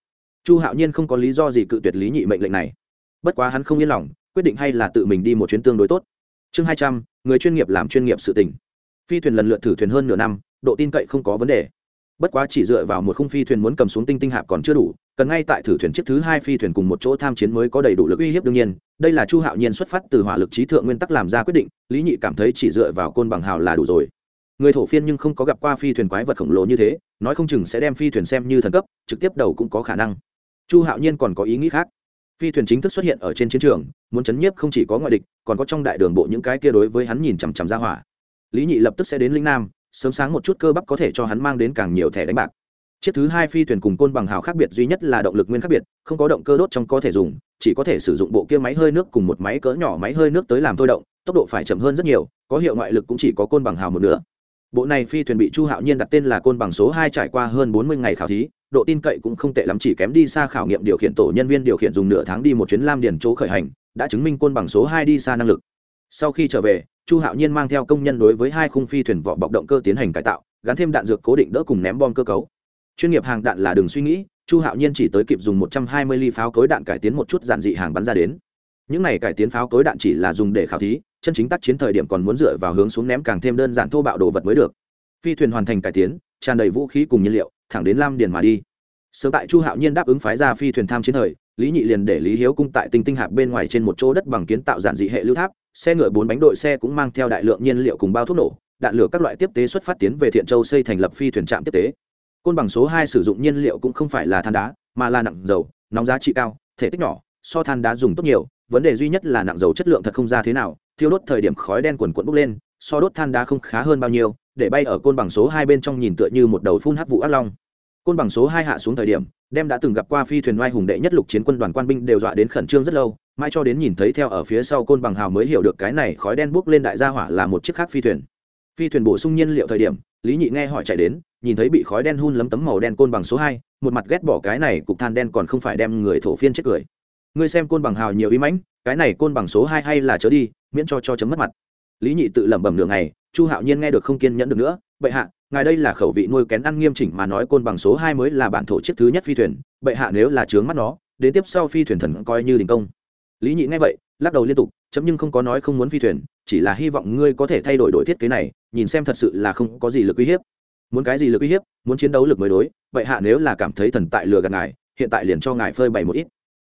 Chu hạo nhiên không có lý do gì cự tuyệt lý nhị mệnh lệnh này. Bất quá hắn không yên lòng, quyết định hay là tự mình đi một chuyến tương đối tốt. Chương hai trăm, người chuyên nghiệp làm chuyên nghiệp sự tỉnh phi thuyền lần lượt thử thuyền hơn nửa năm, độ tin cậy không có vấn đề bất quá chỉ dựa vào một khung phi thuyền muốn cầm xuống tinh tinh hạp còn chưa đủ, cần ngay tại thử thuyền chiếc thứ hai phi thuyền cùng một chỗ tham chiến mới có đầy đủ lực uy hiếp đương nhiên. Đây là chu hạo nhiên xuất phát từ hỏa lực trí thượng nguyên tắc làm ra quyết định, lý nhị cảm thấy chỉ dựa vào côn bằng hào là đủ rồi. Người thổ phiên nhưng không có gặp qua phi thuyền quái vật khổng lồ như thế, nói không chừng sẽ đem phi thuyền xem như thần cấp, trực tiếp đầu cũng có khả năng. Chu hạo nhiên còn có ý nghĩ khác. Phi thuyền chính thức xuất hiện ở trên chiến trường, muốn chấn nhiếp không chỉ có ngoại địch, còn có trong đại đường bộ những cái kia đối với hắn nhìn chằm chằm ra hỏa. Lý nhị lập tức sẽ đến linh nam sớm sáng một chút cơ bắp có thể cho hắn mang đến càng nhiều thẻ đánh bạc. Chiếc thứ hai phi thuyền cùng côn bằng hào khác biệt duy nhất là động lực nguyên khác biệt, không có động cơ đốt trong có thể dùng, chỉ có thể sử dụng bộ kia máy hơi nước cùng một máy cỡ nhỏ máy hơi nước tới làm thôi động, tốc độ phải chậm hơn rất nhiều, có hiệu ngoại lực cũng chỉ có côn bằng hào một nửa. Bộ này phi thuyền bị chu hạo nhiên đặt tên là côn bằng số hai trải qua hơn bốn mươi ngày khảo thí, độ tin cậy cũng không tệ lắm, chỉ kém đi xa khảo nghiệm điều khiển tổ nhân viên điều khiển dùng nửa tháng đi một chuyến lam điền chỗ khởi hành, đã chứng minh côn bằng số hai đi xa năng lực sau khi trở về, chu hạo nhiên mang theo công nhân đối với hai khung phi thuyền vỏ bọc động cơ tiến hành cải tạo, gắn thêm đạn dược cố định đỡ cùng ném bom cơ cấu. Chuyên nghiệp hàng đạn là đừng suy nghĩ, chu hạo nhiên chỉ tới kịp dùng một trăm hai mươi ly pháo cối đạn cải tiến một chút giản dị hàng bắn ra đến. Những này cải tiến pháo cối đạn chỉ là dùng để khảo thí, chân chính tác chiến thời điểm còn muốn dựa vào hướng xuống ném càng thêm đơn giản thô bạo đồ vật mới được. Phi thuyền hoàn thành cải tiến, tràn đầy vũ khí cùng nhiên liệu, thẳng đến lam điền mà đi. Sớm tại chu hạo nhiên đáp ứng phái ra phi thuyền tham chiến thời, lý nhị liền để lý hiếu cung tại tinh tinh hạp bên ngoài trên một chỗ đất bằng kiến tạo giản dị hệ lưu tháp xe ngựa bốn bánh đội xe cũng mang theo đại lượng nhiên liệu cùng bao thuốc nổ, đạn lửa các loại tiếp tế xuất phát tiến về thiện châu xây thành lập phi thuyền trạm tiếp tế. Côn bằng số hai sử dụng nhiên liệu cũng không phải là than đá, mà là nặng dầu, nóng giá trị cao, thể tích nhỏ, so than đá dùng tốt nhiều, vấn đề duy nhất là nặng dầu chất lượng thật không ra thế nào, thiêu đốt thời điểm khói đen quần quận bốc lên, so đốt than đá không khá hơn bao nhiêu, để bay ở côn bằng số hai bên trong nhìn tựa như một đầu phun hắc vụ ác long. Côn bằng số hai hạ xuống thời điểm, đem đã từng gặp qua phi thuyền oai hùng đệ nhất lục chiến quân đoàn quan binh đều dọa đến khẩn trương rất lâu mãi cho đến nhìn thấy theo ở phía sau côn bằng hào mới hiểu được cái này khói đen bốc lên đại gia hỏa là một chiếc khác phi thuyền. Phi thuyền bổ sung nhiên liệu thời điểm, lý nhị nghe hỏi chạy đến, nhìn thấy bị khói đen hun lấm tấm màu đen côn bằng số hai, một mặt ghét bỏ cái này cục than đen còn không phải đem người thổ phiên chết cười. Ngươi xem côn bằng hào nhiều ý mãnh, cái này côn bằng số hai hay là chớ đi, miễn cho cho chấm mất mặt. Lý nhị tự lẩm bẩm đường này chu hạo nhiên nghe được không kiên nhẫn được nữa, bệ hạ, ngài đây là khẩu vị nuôi kén ăn nghiêm chỉnh mà nói côn bằng số hai mới là bản thổ chiếc thứ nhất phi thuyền, bệ hạ nếu là trướng mắt nó, đến tiếp sau phi thuyền thần coi như đình công lý nhị nghe vậy, lắc đầu liên tục, chấm nhưng không có nói không muốn phi thuyền, chỉ là hy vọng ngươi có thể thay đổi đổi thiết kế này, nhìn xem thật sự là không có gì lực uy hiếp. Muốn cái gì lực uy hiếp? Muốn chiến đấu lực mới đối, vậy hạ nếu là cảm thấy thần tại lừa gạt ngài, hiện tại liền cho ngài phơi bày một ít.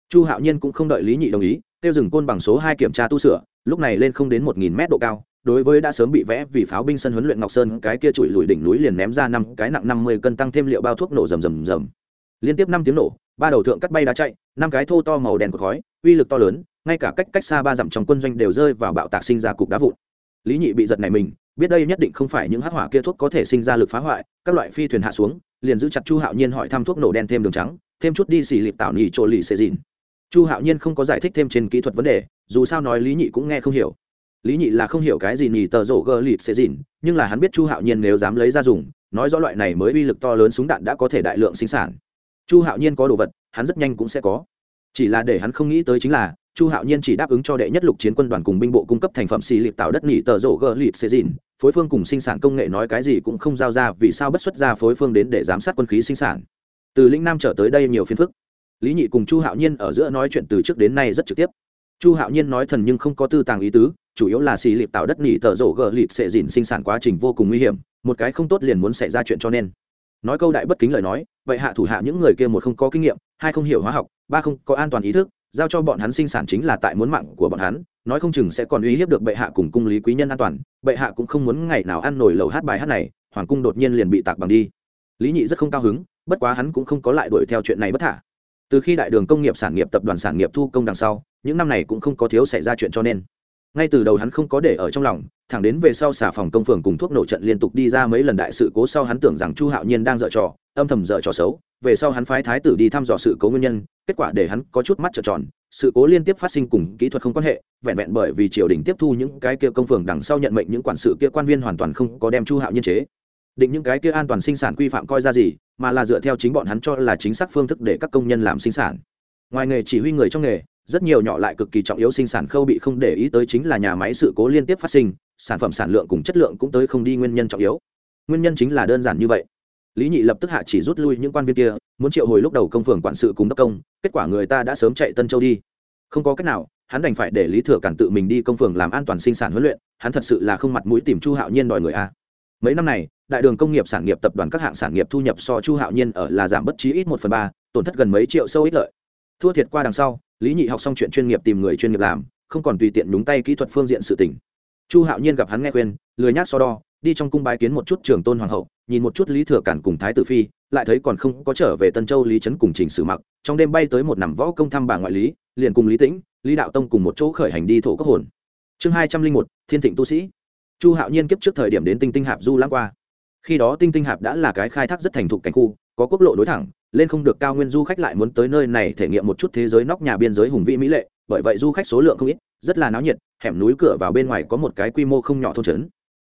Chu hạo nhiên cũng không đợi lý nhị đồng ý, tiêu dừng côn bằng số hai kiểm tra tu sửa, lúc này lên không đến một nghìn mét độ cao, đối với đã sớm bị vẽ vì pháo binh sân huấn luyện ngọc sơn, cái kia trụi lùi đỉnh núi liền ném ra năm, cái nặng năm mươi cân tăng thêm liệu bao thuốc nổ rầm rầm rầm liên tiếp năm tiếng nổ, ba đầu thượng cắt bay đá chạy, năm cái thô to màu đen của khói, uy lực to lớn, ngay cả cách cách xa ba dặm trong quân doanh đều rơi vào bạo tạc sinh ra cục đá vụn. Lý nhị bị giật này mình, biết đây nhất định không phải những hắc hỏa kia thuốc có thể sinh ra lực phá hoại, các loại phi thuyền hạ xuống, liền giữ chặt chu hạo nhiên hỏi thăm thuốc nổ đen thêm đường trắng, thêm chút đi xì lịp tạo nỉ trộn lì xê dìn chu hạo nhiên không có giải thích thêm trên kỹ thuật vấn đề, dù sao nói lý nhị cũng nghe không hiểu. Lý nhị là không hiểu cái gì nhì tờ rổ gờ lịp xê dìn nhưng là hắn biết chu hạo nhiên nếu dám lấy ra dùng, nói rõ loại này mới uy lực to lớn súng đạn đã có thể đại lượng sinh sản chu hạo nhiên có đồ vật, hắn rất nhanh cũng sẽ có. Chỉ là để hắn không nghĩ tới chính là, chu hạo nhiên chỉ đáp ứng cho đệ nhất lục chiến quân đoàn cùng binh bộ cung cấp thành phẩm xì lịp tạo đất nỉ tờ rổ gờ lịp xê dìn phối phương cùng sinh sản công nghệ nói cái gì cũng không giao ra, vì sao bất xuất ra phối phương đến để giám sát quân khí sinh sản. Từ lĩnh nam trở tới đây nhiều phiên phức. Lý nhị cùng chu hạo nhiên ở giữa nói chuyện từ trước đến nay rất trực tiếp. Chu hạo nhiên nói thần nhưng không có tư tàng ý tứ, chủ yếu là xì lịp tạo đất nỉ tờ rổ gờ lịp sẽ dìn sinh sản quá trình vô cùng nguy hiểm, một cái không tốt liền muốn xảy ra chuyện cho nên nói câu đại bất kính lời nói, vậy hạ thủ hạ những người kia một không có kinh nghiệm, hai không hiểu hóa học, ba không có an toàn ý thức, giao cho bọn hắn sinh sản chính là tại muốn mạng của bọn hắn, nói không chừng sẽ còn uy hiếp được bệ hạ cùng cung lý quý nhân an toàn, bệ hạ cũng không muốn ngày nào ăn nổi lầu hát bài hát này, hoàng cung đột nhiên liền bị tạc bằng đi. Lý nhị rất không cao hứng, bất quá hắn cũng không có lại đuổi theo chuyện này bất thả. Từ khi đại đường công nghiệp sản nghiệp tập đoàn sản nghiệp thu công đằng sau, những năm này cũng không có thiếu xảy ra chuyện cho nên ngay từ đầu hắn không có để ở trong lòng, thẳng đến về sau xả phòng công phường cùng thuốc nổ trận liên tục đi ra mấy lần đại sự cố sau hắn tưởng rằng chu hạo nhiên đang dở trò, âm thầm dở trò xấu, về sau hắn phái thái tử đi thăm dò sự cố nguyên nhân, kết quả để hắn có chút mắt trợn tròn, sự cố liên tiếp phát sinh cùng kỹ thuật không quan hệ, vẹn vẹn bởi vì triều đình tiếp thu những cái kia công phường đằng sau nhận mệnh những quản sự kia quan viên hoàn toàn không có đem chu hạo nhiên chế. Định những cái kia an toàn sinh sản quy phạm coi ra gì, mà là dựa theo chính bọn hắn cho là chính xác phương thức để các công nhân làm sinh sản. Ngoài nghề chỉ huy người trong nghề rất nhiều nhỏ lại cực kỳ trọng yếu sinh sản khâu bị không để ý tới chính là nhà máy sự cố liên tiếp phát sinh, sản phẩm sản lượng cùng chất lượng cũng tới không đi nguyên nhân trọng yếu. Nguyên nhân chính là đơn giản như vậy. Lý nhị lập tức hạ chỉ rút lui những quan viên kia, muốn triệu hồi lúc đầu công phường quản sự cùng đốc công, kết quả người ta đã sớm chạy tân châu đi. Không có cách nào, hắn đành phải để lý thừa cản tự mình đi công phường làm an toàn sinh sản huấn luyện, hắn thật sự là không mặt mũi tìm chu hạo nhiên đòi người a. Mấy năm này, đại đường công nghiệp sản nghiệp tập đoàn các hạng sản nghiệp thu nhập so chu hạo nhiên ở là giảm bất chí ít một phần ba, tổn thất gần mấy triệu sâu ích lợi thua thiệt qua đằng sau, lý nhị học xong chuyện chuyên nghiệp tìm người chuyên nghiệp làm, không còn tùy tiện đúng tay kỹ thuật phương diện sự tỉnh chu hạo nhiên gặp hắn nghe khuyên, lười nhác so đo, đi trong cung bái kiến một chút trường tôn hoàng hậu, nhìn một chút lý thừa cản cùng thái tử phi, lại thấy còn không có trở về tân châu lý trấn cùng trình sử mặc, trong đêm bay tới một nằm võ công thăm bà ngoại lý, liền cùng lý tĩnh, lý đạo tông cùng một chỗ khởi hành đi thổ cấp hồn. Chương hai trăm linh một, thiên thịnh tu sĩ. Chu hạo nhiên kiếp trước thời điểm đến tinh tinh hạp du lãng qua khi đó tinh tinh hạp đã là cái khai thác rất thành thục cảnh khu, có quốc lộ đối thẳng, lên không được cao nguyên du khách lại muốn tới nơi này thể nghiệm một chút thế giới nóc nhà biên giới hùng vĩ mỹ lệ, bởi vậy du khách số lượng không ít, rất là náo nhiệt, hẻm núi cửa vào bên ngoài có một cái quy mô không nhỏ thôn trấn.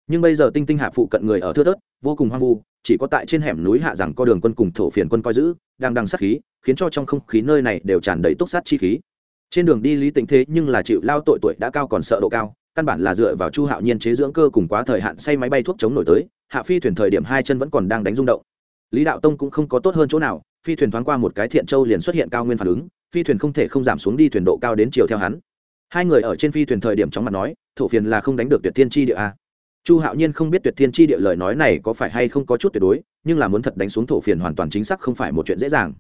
Nhưng bây giờ tinh tinh hạ phụ cận người ở thưa thớt, vô cùng hoang vu, chỉ có tại trên hẻm núi hạ rằng có đường quân cùng thổ phiền quân coi giữ, đang đằng sát khí, khiến cho trong không khí nơi này đều tràn đầy túc sát chi khí. Trên đường đi lý tình thế nhưng là chịu lao tội tuổi đã cao còn sợ độ cao căn bản là dựa vào chu hạo nhiên chế dưỡng cơ cùng quá thời hạn say máy bay thuốc chống nổi tới, hạ phi thuyền thời điểm hai chân vẫn còn đang đánh rung động. Lý đạo tông cũng không có tốt hơn chỗ nào, phi thuyền thoáng qua một cái thiện châu liền xuất hiện cao nguyên phản ứng, phi thuyền không thể không giảm xuống đi thuyền độ cao đến chiều theo hắn. Hai người ở trên phi thuyền thời điểm chóng mặt nói, thổ phiền là không đánh được tuyệt thiên tri địa a. Chu hạo nhiên không biết tuyệt thiên tri địa lời nói này có phải hay không có chút tuyệt đối, nhưng là muốn thật đánh xuống thổ phiền hoàn toàn chính xác không phải một chuyện dễ dàng.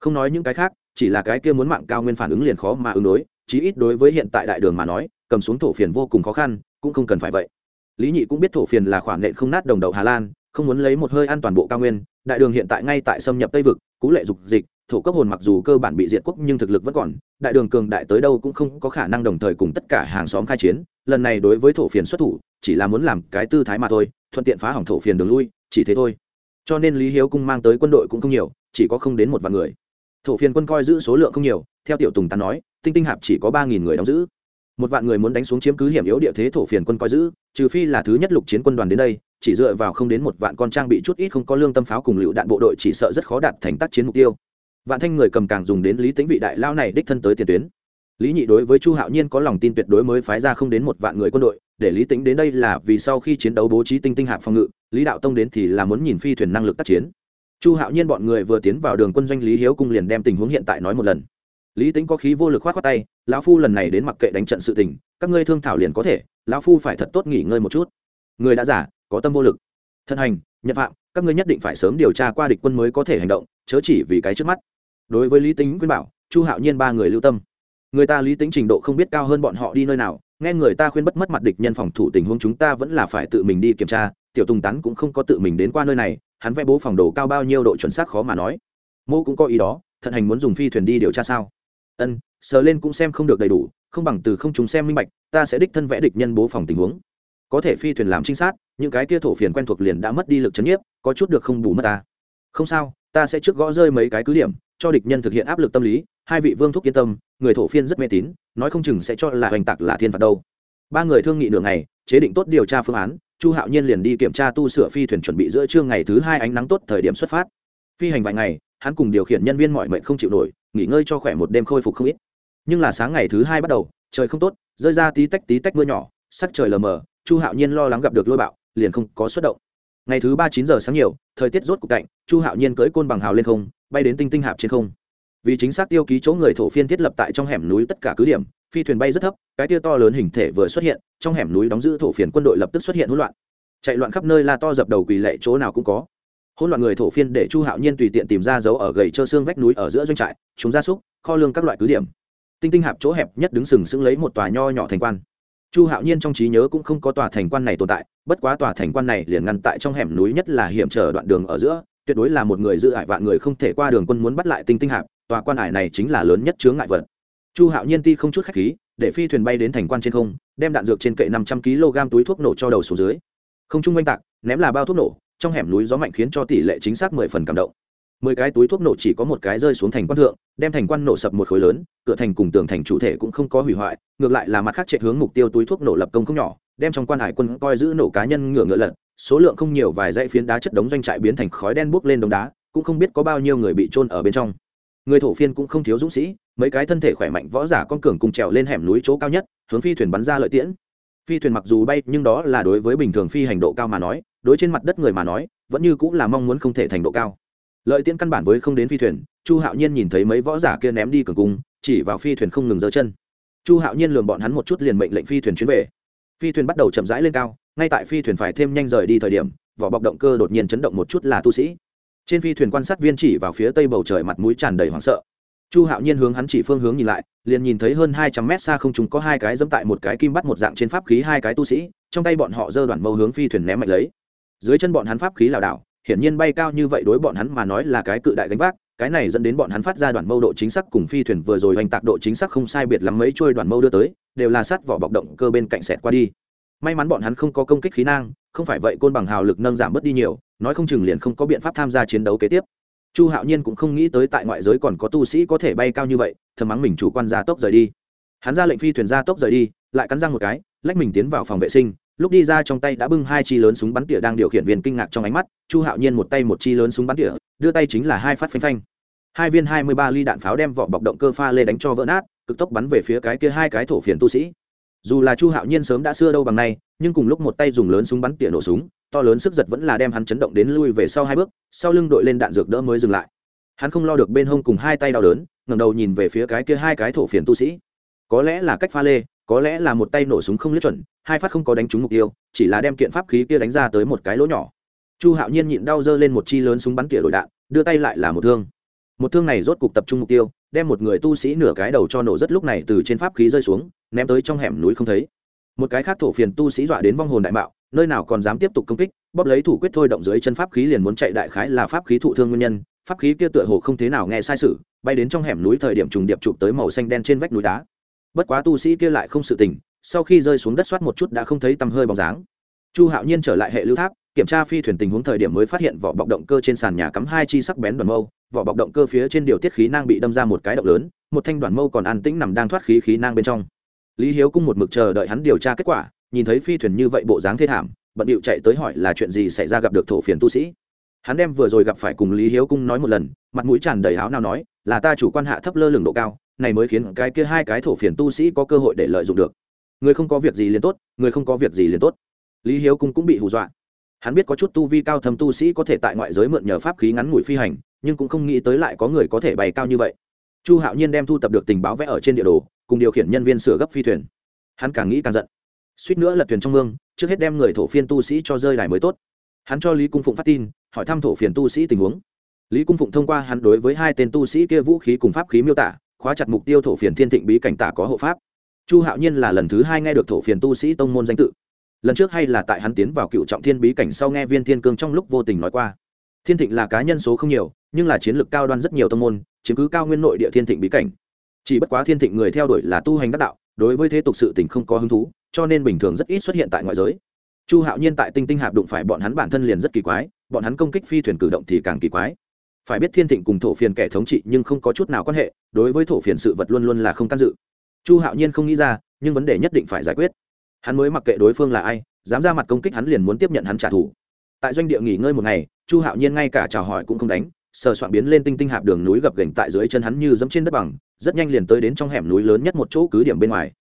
Không nói những cái khác, chỉ là cái kia muốn mạng cao nguyên phản ứng liền khó mà ứng đối, chí ít đối với hiện tại đại đường mà nói cầm xuống thổ phiền vô cùng khó khăn, cũng không cần phải vậy. Lý nhị cũng biết thổ phiền là khoản nện không nát đồng đậu hà lan, không muốn lấy một hơi an toàn bộ cao nguyên, đại đường hiện tại ngay tại xâm nhập tây vực, cú lệ dục dịch, thổ cấp hồn mặc dù cơ bản bị diệt quốc nhưng thực lực vẫn còn, đại đường cường đại tới đâu cũng không có khả năng đồng thời cùng tất cả hàng xóm khai chiến, lần này đối với thổ phiền xuất thủ, chỉ là muốn làm cái tư thái mà thôi, thuận tiện phá hỏng thổ phiền đường lui, chỉ thế thôi. Cho nên lý hiếu cung mang tới quân đội cũng không nhiều, chỉ có không đến một vạn người. Thổ phiền quân coi giữ số lượng không nhiều, theo tiểu tùng tán nói, tinh tinh hạp chỉ có ba nghìn người đóng giữ một vạn người muốn đánh xuống chiếm cứ hiểm yếu địa thế thổ phiền quân coi giữ, trừ phi là thứ nhất lục chiến quân đoàn đến đây, chỉ dựa vào không đến một vạn con trang bị chút ít không có lương tâm pháo cùng lựu đạn bộ đội chỉ sợ rất khó đạt thành tác chiến mục tiêu. Vạn thanh người cầm càng dùng đến lý tính vị đại lao này đích thân tới tiền tuyến. Lý nhị đối với chu hạo nhiên có lòng tin tuyệt đối mới phái ra không đến một vạn người quân đội, để lý tính đến đây là vì sau khi chiến đấu bố trí tinh tinh hạp phòng ngự, lý đạo tông đến thì là muốn nhìn phi thuyền năng lực tác chiến. Chu hạo nhiên bọn người vừa tiến vào đường quân doanh lý hiếu cung liền đem tình huống hiện tại nói một lần lý tính có khí vô lực k h o á t khoác tay, lão phu lần này đến mặc kệ đánh trận sự tình, các ngươi thương thảo liền có thể, lão phu phải thật tốt nghỉ ngơi một chút. Người đã giả có tâm vô lực. Thân hành, nhật phạm, các ngươi nhất định phải sớm điều tra qua địch quân mới có thể hành động, chớ chỉ vì cái trước mắt. Đối với lý tính khuyên bảo, chu hạo nhiên ba người lưu tâm. Người ta lý tính trình độ không biết cao hơn bọn họ đi nơi nào, nghe người ta khuyên bất mất mặt địch nhân phòng thủ tình huống chúng ta vẫn là phải tự mình đi kiểm tra, tiểu tùng tắn cũng không có tự mình đến qua nơi này, hắn vẽ bố phòng đồ cao bao nhiêu độ chuẩn xác khó mà nói. Mô cũng có ý đó, thận hành muốn dùng phi thuyền đi điều tra sao? Ân, sờ lên cũng xem không được đầy đủ, không bằng từ không chúng xem minh bạch, ta sẽ đích thân vẽ địch nhân bố phòng tình huống. Có thể phi thuyền làm trinh sát, những cái kia thổ phiền quen thuộc liền đã mất đi lực c h ấ n nhiếp, có chút được không bù mất ta. Không sao, ta sẽ trước gõ rơi mấy cái cứ điểm, cho địch nhân thực hiện áp lực tâm lý, hai vị vương thúc yên tâm, người thổ phiên rất mê tín, nói không chừng sẽ cho là hoành tạc là thiên phạt đâu. Ba người thương nghị nửa ngày, chế định tốt điều tra phương án, chu hạo nhiên liền đi kiểm tra tu sửa phi thuyền chuẩn bị giữa trưa ngày thứ hai ánh nắng tốt thời điểm xuất phát. Phi hành vài ngày, hắn cùng điều khiển nhân viên mọi mệnh không chịu nổi nghỉ ngơi cho khỏe một đêm khôi phục không ít. Nhưng là sáng ngày thứ hai bắt đầu, trời không tốt, rơi ra tí tách tí tách mưa nhỏ, sắc trời lờ mờ, chu hạo nhiên lo lắng gặp được lôi bạo, liền không có xuất động. Ngày thứ ba chín giờ sáng nhiều, thời tiết rốt cục cạnh chu hạo nhiên cưỡi côn bằng hào lên không, bay đến tinh tinh hạp trên không. Vì chính xác tiêu ký chỗ người thổ phiên thiết lập tại trong hẻm núi tất cả cứ điểm, phi thuyền bay rất thấp, cái tia to lớn hình thể vừa xuất hiện, trong hẻm núi đóng giữ thổ phiền quân đội lập tức xuất hiện hỗn loạn. Chạy loạn khắp nơi la to dập đầu quỳ lệ chỗ nào cũng có hỗn loạn người thổ phiên để chu hạo nhiên tùy tiện tìm ra dấu ở gầy trơ xương vách núi ở giữa doanh trại, chúng gia súc, kho lương các loại cứ điểm. Tinh tinh hạp chỗ hẹp nhất đứng sừng sững lấy một tòa nho nhỏ thành quan. Chu hạo nhiên trong trí nhớ cũng không có tòa thành quan này tồn tại, bất quá tòa thành quan này liền ngăn tại trong hẻm núi nhất là hiểm trở đoạn đường ở giữa, tuyệt đối là một người giữ ải vạn người không thể qua đường quân muốn bắt lại tinh tinh hạp, tòa quan ải này chính là lớn nhất chướng ngại vật. Chu hạo nhiên ti không chút khách khí, để phi thuyền bay đến thành quan trên không, đem đạn dược trên kệ năm trăm kg túi thuốc nổ cho đầu xuống dưới. Không chung oanh tạc, ném là bao thuốc nổ trong hẻm núi gió mạnh khiến cho tỷ lệ chính xác mười phần cảm động. Mười cái túi thuốc nổ chỉ có một cái rơi xuống thành quan thượng, đem thành quan nổ sập một khối lớn, cửa thành cùng tường thành chủ thể cũng không có hủy hoại, ngược lại là mặt khác chạy hướng mục tiêu túi thuốc nổ lập công không nhỏ, đem trong quan hải quân coi giữ nổ cá nhân ngựa ngựa lật, số lượng không nhiều vài dãy phiến đá chất đống doanh trại biến thành khói đen bốc lên đống đá, cũng không biết có bao nhiêu người bị trôn ở bên trong. Người thổ phiên cũng không thiếu dũng sĩ, mấy cái thân thể khỏe mạnh võ giả con cường cùng trèo lên hẻm núi chỗ cao nhất, hướng phi thuyền bắn ra lợi tiễn. Phi thuyền mặc dù bay, nhưng đó là đối với bình thường phi hành độ cao mà nói đối trên mặt đất người mà nói, vẫn như cũng là mong muốn không thể thành độ cao. Lợi tiễn căn bản với không đến phi thuyền, chu hạo nhiên nhìn thấy mấy võ giả kia ném đi cường cung, chỉ vào phi thuyền không ngừng giơ chân. Chu hạo nhiên lường bọn hắn một chút liền mệnh lệnh phi thuyền chuyến về. Phi thuyền bắt đầu chậm rãi lên cao, ngay tại phi thuyền phải thêm nhanh rời đi thời điểm, vỏ bọc động cơ đột nhiên chấn động một chút là tu sĩ. Trên phi thuyền quan sát viên chỉ vào phía tây bầu trời mặt mũi tràn đầy hoảng sợ. Chu hạo nhiên hướng hắn chỉ phương hướng nhìn lại, liền nhìn thấy hơn hai trăm mét xa không chúng có hai cái dẫm tại một cái kim bắt một dạng trên pháp khí hai cái tu sĩ, trong tay bọn họ giơ đoạn mâu hướng phi thuyền ném mạnh lấy dưới chân bọn hắn pháp khí lảo đảo, hiển nhiên bay cao như vậy đối bọn hắn mà nói là cái cự đại gánh vác, cái này dẫn đến bọn hắn phát ra đoạn mâu độ chính xác cùng phi thuyền vừa rồi hoành tạc độ chính xác không sai biệt lắm mấy trôi đoạn mâu đưa tới, đều là sát vỏ bọc động cơ bên cạnh sẹt qua đi. May mắn bọn hắn không có công kích khí năng không phải vậy côn bằng hào lực nâng giảm bớt đi nhiều, nói không chừng liền không có biện pháp tham gia chiến đấu kế tiếp. Chu hạo nhiên cũng không nghĩ tới tại ngoại giới còn có tu sĩ có thể bay cao như vậy, thầm mắng mình chủ quan ra tốc rời đi. Hắn ra lệnh phi thuyền ra tốc rời đi, lại cắn răng một cái, lách mình tiến vào phòng vệ sinh lúc đi ra trong tay đã bưng hai chi lớn súng bắn tỉa đang điều khiển viên kinh ngạc trong ánh mắt, chu hạo nhiên một tay một chi lớn súng bắn tỉa, đưa tay chính là hai phát phanh phanh. Hai viên hai mươi ba ly đạn pháo đem vỏ bọc động cơ pha lê đánh cho vỡ nát, cực tốc bắn về phía cái kia hai cái thổ phiền tu sĩ. Dù là chu hạo nhiên sớm đã xưa đâu bằng nay, nhưng cùng lúc một tay dùng lớn súng bắn tỉa nổ súng, to lớn sức giật vẫn là đem hắn chấn động đến lui về sau hai bước, sau lưng đội lên đạn dược đỡ mới dừng lại. Hắn không lo được bên hông cùng hai tay đau đớn, ngẩng đầu nhìn về phía cái kia hai cái thổ phiền tu sĩ. Có lẽ là cách pha lê có lẽ là một tay nổ súng không liếc chuẩn, hai phát không có đánh trúng mục tiêu, chỉ là đem kiện pháp khí kia đánh ra tới một cái lỗ nhỏ. Chu hạo nhiên nhịn đau dơ lên một chi lớn súng bắn tỉa đổi đạn, đưa tay lại là một thương. Một thương này rốt cục tập trung mục tiêu, đem một người tu sĩ nửa cái đầu cho nổ rất lúc này từ trên pháp khí rơi xuống, ném tới trong hẻm núi không thấy. Một cái khác thổ phiền tu sĩ dọa đến vong hồn đại mạo, nơi nào còn dám tiếp tục công kích, bóp lấy thủ quyết thôi động dưới chân pháp khí liền muốn chạy đại khái là pháp khí thụ thương nguyên nhân, pháp khí kia tựa hồ không thế nào nghe sai sự, bay đến trong hẻm núi thời điểm trùng điệp chụp tới màu xanh đen trên vách núi đá bất quá tu sĩ kia lại không sự tình, sau khi rơi xuống đất soát một chút đã không thấy tăm hơi bóng dáng. Chu hạo nhiên trở lại hệ lưu tháp, kiểm tra phi thuyền tình huống thời điểm mới phát hiện vỏ bọc động cơ trên sàn nhà cắm hai chi sắc bén đoàn mâu. Vỏ bọc động cơ phía trên điều tiết khí nang bị đâm ra một cái động lớn, một thanh đoàn mâu còn an tĩnh nằm đang thoát khí khí nang bên trong. Lý hiếu cung một mực chờ đợi hắn điều tra kết quả, nhìn thấy phi thuyền như vậy bộ dáng thê thảm, bận điệu chạy tới hỏi là chuyện gì xảy ra gặp được thổ phiền tu sĩ. Hắn đem vừa rồi gặp phải cùng lý hiếu cung nói một lần, mặt mũi tràn đầy áo nào nói, là ta chủ quan hạ thấp lơ lửng độ cao này mới khiến cái kia hai cái thổ phiền tu sĩ có cơ hội để lợi dụng được. Người không có việc gì liền tốt, người không có việc gì liền tốt. Lý hiếu cung cũng bị hù dọa. Hắn biết có chút tu vi cao thâm tu sĩ có thể tại ngoại giới mượn nhờ pháp khí ngắn ngủi phi hành, nhưng cũng không nghĩ tới lại có người có thể bày cao như vậy. Chu hạo nhiên đem thu tập được tình báo vẽ ở trên địa đồ, cùng điều khiển nhân viên sửa gấp phi thuyền. Hắn càng nghĩ càng giận. Suýt nữa lật thuyền trong mương, trước hết đem người thổ phiên tu sĩ cho rơi đài mới tốt. Hắn cho lý cung phụng phát tin, hỏi thăm thổ phiền tu sĩ tình huống. Lý cung phụng thông qua hắn đối với hai tên tu sĩ kia vũ khí cùng pháp khí miêu tả khóa chặt mục tiêu thổ phiền thiên thịnh bí cảnh tả có hộ pháp. Chu hạo nhiên là lần thứ hai nghe được thổ phiền tu sĩ tông môn danh tự. Lần trước hay là tại hắn tiến vào cựu trọng thiên bí cảnh sau nghe viên thiên cương trong lúc vô tình nói qua. Thiên thịnh là cá nhân số không nhiều, nhưng là chiến lược cao đoan rất nhiều tông môn, chiếm cứ cao nguyên nội địa thiên thịnh bí cảnh. Chỉ bất quá thiên thịnh người theo đuổi là tu hành đắc đạo, đối với thế tục sự tình không có hứng thú, cho nên bình thường rất ít xuất hiện tại ngoại giới. Chu hạo nhiên tại tinh tinh hạp đụng phải bọn hắn bản thân liền rất kỳ quái, bọn hắn công kích phi thuyền cử động thì càng kỳ quái phải biết thiên thịnh cùng thổ phiền kẻ thống trị nhưng không có chút nào quan hệ, đối với thổ phiền sự vật luôn luôn là không can dự. Chu hạo nhiên không nghĩ ra, nhưng vấn đề nhất định phải giải quyết. Hắn mới mặc kệ đối phương là ai, dám ra mặt công kích hắn liền muốn tiếp nhận hắn trả thù. Tại doanh địa nghỉ ngơi một ngày, chu hạo nhiên ngay cả chào hỏi cũng không đánh, sờ soạn biến lên tinh tinh hạp đường núi gập ghềnh tại dưới chân hắn như dẫm trên đất bằng, rất nhanh liền tới đến trong hẻm núi lớn nhất một chỗ cứ điểm bên ngoài.